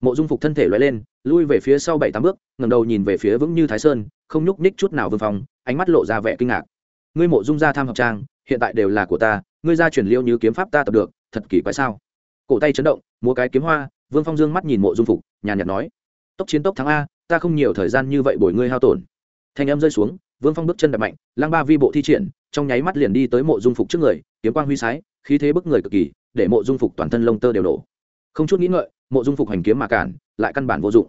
Mộ dung phục thân thể loại lên, lui về phía sau bảy tám bước ngầm đầu nhìn về phía vững như thái sơn, không nhúc ních chút nào vương phong, ánh mắt lộ ra vẻ kinh ngạc. Ngươi mộ dung ra tham học trang, hiện tại đều là của ta, ngươi ra truyền liễu như kiếm pháp ta tập được, thật kỳ quái sao? Cổ tay chấn động, múa cái kiếm hoa, vương phong dương mắt nhìn mộ dung phục, nhàn nhạt nói. Tốc chiến tốc thắng a ta không nhiều thời gian như vậy bồi ngươi hao tổn. Thanh em rơi xuống, vương phong bước chân đập mạnh, lang ba vi bộ thi triển, trong nháy mắt liền đi tới mộ dung phục trước người, kiếm quang huy sái, khí thế bức người cực kỳ, để mộ dung phục toàn thân lông tơ đều nổ. Không chút nghĩ ngợi, mộ dung phục hành kiếm mà cản, lại căn bản vô dụng.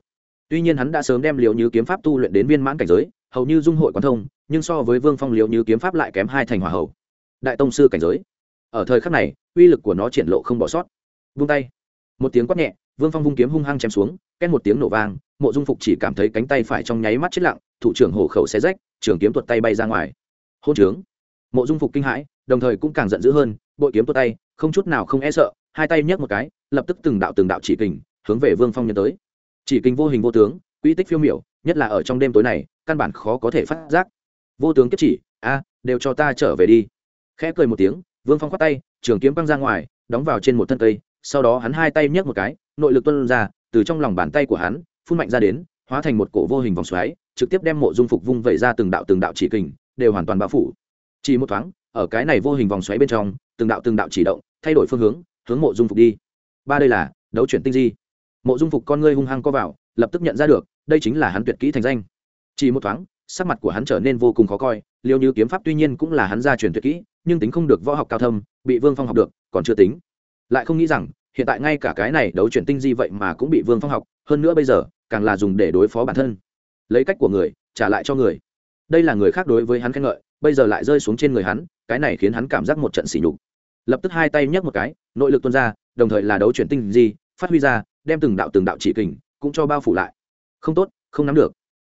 Tuy nhiên hắn đã sớm đem liều như kiếm pháp tu luyện đến viên mãn cảnh giới, hầu như dung hội quán thông, nhưng so với vương phong liều như kiếm pháp lại kém hai thành hòa hầu. Đại tông sư cảnh giới. Ở thời khắc này, uy lực của nó triển lộ không bỏ sót. Vung tay. Một tiếng quát nhẹ, vương phong vung kiếm hung hăng chém xuống, két một tiếng nổ vang mộ dung phục chỉ cảm thấy cánh tay phải trong nháy mắt chết lặng, thủ trưởng hổ khẩu xé rách, trường kiếm tuột tay bay ra ngoài. Hôn trướng. Mộ dung phục kinh hãi, đồng thời cũng càng giận dữ hơn, bội kiếm tuột tay, không chút nào không e sợ, hai tay nhấc một cái, lập tức từng đạo từng đạo chỉ kình, hướng về vương phong nhân tới. Chỉ kình vô hình vô tướng quỹ tích phiêu miểu, nhất là ở trong đêm tối này, căn bản khó có thể phát giác. Vô tướng kiếp chỉ, a, đều cho ta trở về đi. Khẽ cười một tiếng, vương phong khoát tay, trường kiếm băng ra ngoài, đóng vào trên một thân cây, sau đó hắn hai tay nhấc một cái, nội lực tuân ra, từ trong lòng bàn tay của hắn phun mạnh ra đến, hóa thành một cổ vô hình vòng xoáy, trực tiếp đem mộ dung phục vung vẩy ra từng đạo từng đạo chỉ kình, đều hoàn toàn bao phủ. Chỉ một thoáng, ở cái này vô hình vòng xoáy bên trong, từng đạo từng đạo chỉ động, thay đổi phương hướng hướng mộ dung phục đi. Ba đây là, đấu chuyển tinh di. Mộ dung phục con ngươi hung hăng co vào, lập tức nhận ra được, đây chính là hắn tuyệt kỹ thành danh. Chỉ một thoáng, sắc mặt của hắn trở nên vô cùng khó coi, liêu như kiếm pháp tuy nhiên cũng là hắn gia truyền tuyệt kỹ, nhưng tính không được võ học cao thâm, bị vương phong học được, còn chưa tính. Lại không nghĩ rằng, hiện tại ngay cả cái này đấu chuyển tinh di vậy mà cũng bị vương phong học hơn nữa bây giờ, càng là dùng để đối phó bản thân. Lấy cách của người, trả lại cho người. Đây là người khác đối với hắn khen ngợi, bây giờ lại rơi xuống trên người hắn, cái này khiến hắn cảm giác một trận sỉ nhục. Lập tức hai tay nhấc một cái, nội lực tuôn ra, đồng thời là đấu chuyển tinh di, phát huy ra, đem từng đạo từng đạo chỉ kình cũng cho bao phủ lại. Không tốt, không nắm được.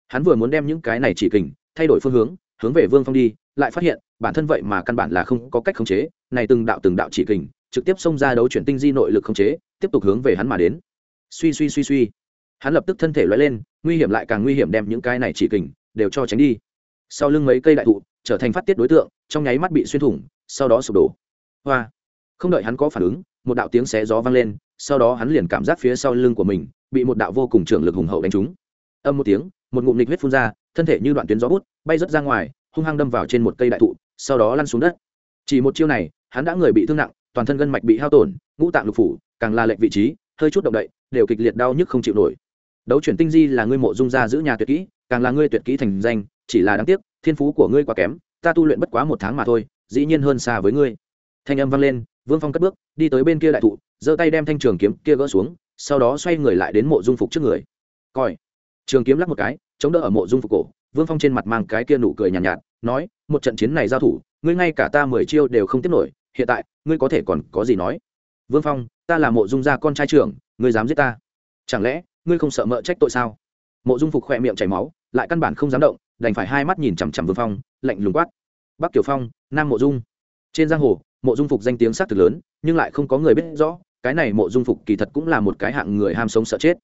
Hắn vừa muốn đem những cái này chỉ kình thay đổi phương hướng hướng về vương phong đi, lại phát hiện, bản thân vậy mà căn bản là không có cách khống chế, này từng đạo từng đạo chỉ kình, trực tiếp xông ra đấu chuyển tinh di nội lực khống chế, tiếp tục hướng về hắn mà đến. Suy suy suy suy hắn lập tức thân thể loay lên, nguy hiểm lại càng nguy hiểm đem những cái này chỉ kình đều cho tránh đi. Sau lưng mấy cây đại thụ trở thành phát tiết đối tượng, trong nháy mắt bị xuyên thủng, sau đó sụp đổ. Hoa! Không đợi hắn có phản ứng, một đạo tiếng xé gió vang lên, sau đó hắn liền cảm giác phía sau lưng của mình bị một đạo vô cùng trưởng lực hùng hậu đánh trúng. Âm một tiếng, một ngụm nịch huyết phun ra, thân thể như đoạn tuyến gió bút, bay rớt ra ngoài, hung hăng đâm vào trên một cây đại thụ, sau đó lăn xuống đất. Chỉ một chiêu này, hắn đã người bị thương nặng, toàn thân gân mạch bị hao tổn, ngũ tạng lục phủ, càng là lệch vị trí, hơi chút động đậy, đều kịch liệt đau nhức không chịu nổi đấu chuyển tinh di là ngươi mộ dung gia giữ nhà tuyệt kỹ càng là ngươi tuyệt kỹ thành danh chỉ là đáng tiếc thiên phú của ngươi quá kém ta tu luyện bất quá một tháng mà thôi dĩ nhiên hơn xa với ngươi. Thanh âm vang lên vương phong cất bước đi tới bên kia đại thụ giơ tay đem thanh trường kiếm kia gỡ xuống sau đó xoay người lại đến mộ dung phục trước người. Coi trường kiếm lắc một cái chống đỡ ở mộ dung phục cổ vương phong trên mặt mang cái kia nụ cười nhàn nhạt, nhạt nói một trận chiến này giao thủ ngươi ngay cả ta mười chiêu đều không tiếp nổi hiện tại ngươi có thể còn có gì nói? Vương phong ta là mộ dung gia con trai trưởng ngươi dám giết ta? Chẳng lẽ ngươi không sợ mợ trách tội sao? Mộ dung phục khỏe miệng chảy máu, lại căn bản không dám động, đành phải hai mắt nhìn chằm chằm vương phong, lạnh lùng quát. Bắc kiều phong, nam mộ dung. Trên giang hồ, mộ dung phục danh tiếng s á c thực lớn, nhưng lại không có người biết rõ, cái này mộ dung phục kỳ thật cũng là một cái hạng người ham sống sợ chết.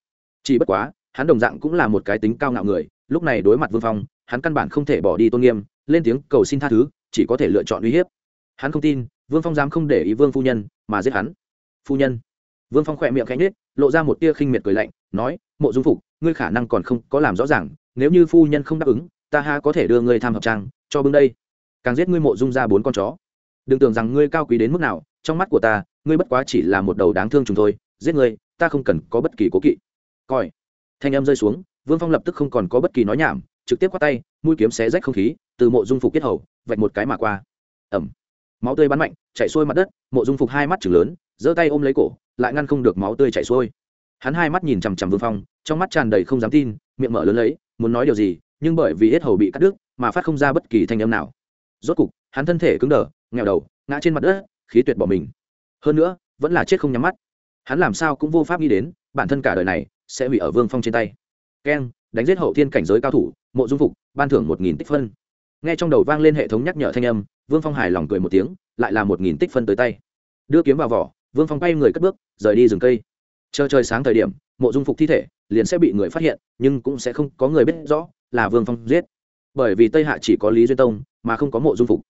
Chỉ bất quá, hắn đồng dạng cũng là một cái tính cao ngạo người, lúc này đối mặt vương phong, hắn căn bản không thể bỏ đi tôn nghiêm, lên tiếng cầu xin tha thứ, chỉ có thể lựa chọn uy hiếp. Hắn không tin, vương phong dám không để ý vương phu nhân, mà giết hắn. Phu nhân. Vương phong khỏe miệng khẽ nhết lộ ra một tia khinh miệt cười lạnh nói, mộ dung phục, ngươi khả năng còn không có làm rõ ràng, nếu như phu nhân không đáp ứng, ta ha có thể đưa ngươi tham hợp trang, cho bưng đây. Càng giết ngươi mộ dung ra bốn con chó. Đừng tưởng rằng ngươi cao quý đến mức nào, trong mắt của ta, ngươi bất quá chỉ là một đầu đáng thương chúng thôi, giết ngươi, ta không cần có bất kỳ cố kỵ. Coi. Thanh em rơi xuống, vương phong lập tức không còn có bất kỳ nói nhảm, trực tiếp qua tay, mũi kiếm xé rách không khí, từ mộ dung phục kết hầu, vạch một cái mà qua. Ẩm. Máu tươi bắn mạnh chạy xuôi mặt đất, mộ dung phục hai mắt chừng lớn, giơ tay ôm lấy cổ, lại ngăn không được máu tươi chảy xuôi hắn hai mắt nhìn chằm chằm vương phong, trong mắt tràn đầy không dám tin, miệng mở lớn lấy, muốn nói điều gì, nhưng bởi vì hết hầu bị cắt đứt, mà phát không ra bất kỳ thanh âm nào. Rốt cục, hắn thân thể cứng đờ nghèo đầu, ngã trên mặt đất, khí tuyệt bỏ mình. Hơn nữa, vẫn là chết không nhắm mắt. Hắn làm sao cũng vô pháp nghĩ đến, bản thân cả đời này sẽ hủy ở vương phong trên tay. Keng, đánh giết hậu thiên cảnh giới cao thủ, mộ dung phục, ban thưởng một nghìn tích phân. Nghe trong đầu vang lên hệ thống nhắc nhở thanh âm, vương phong hài lòng cười một tiếng, lại là một nghìn tích phân tới tay. Đưa kiếm vào vỏ, vương phong bay người cất bước, rời đi rừng cây chờ trời sáng thời điểm, mộ dung phục thi thể liền sẽ bị người phát hiện, nhưng cũng sẽ không có người biết rõ là vương phong giết. Bởi vì tây hạ chỉ có lý duyên tông mà không có mộ dung phục.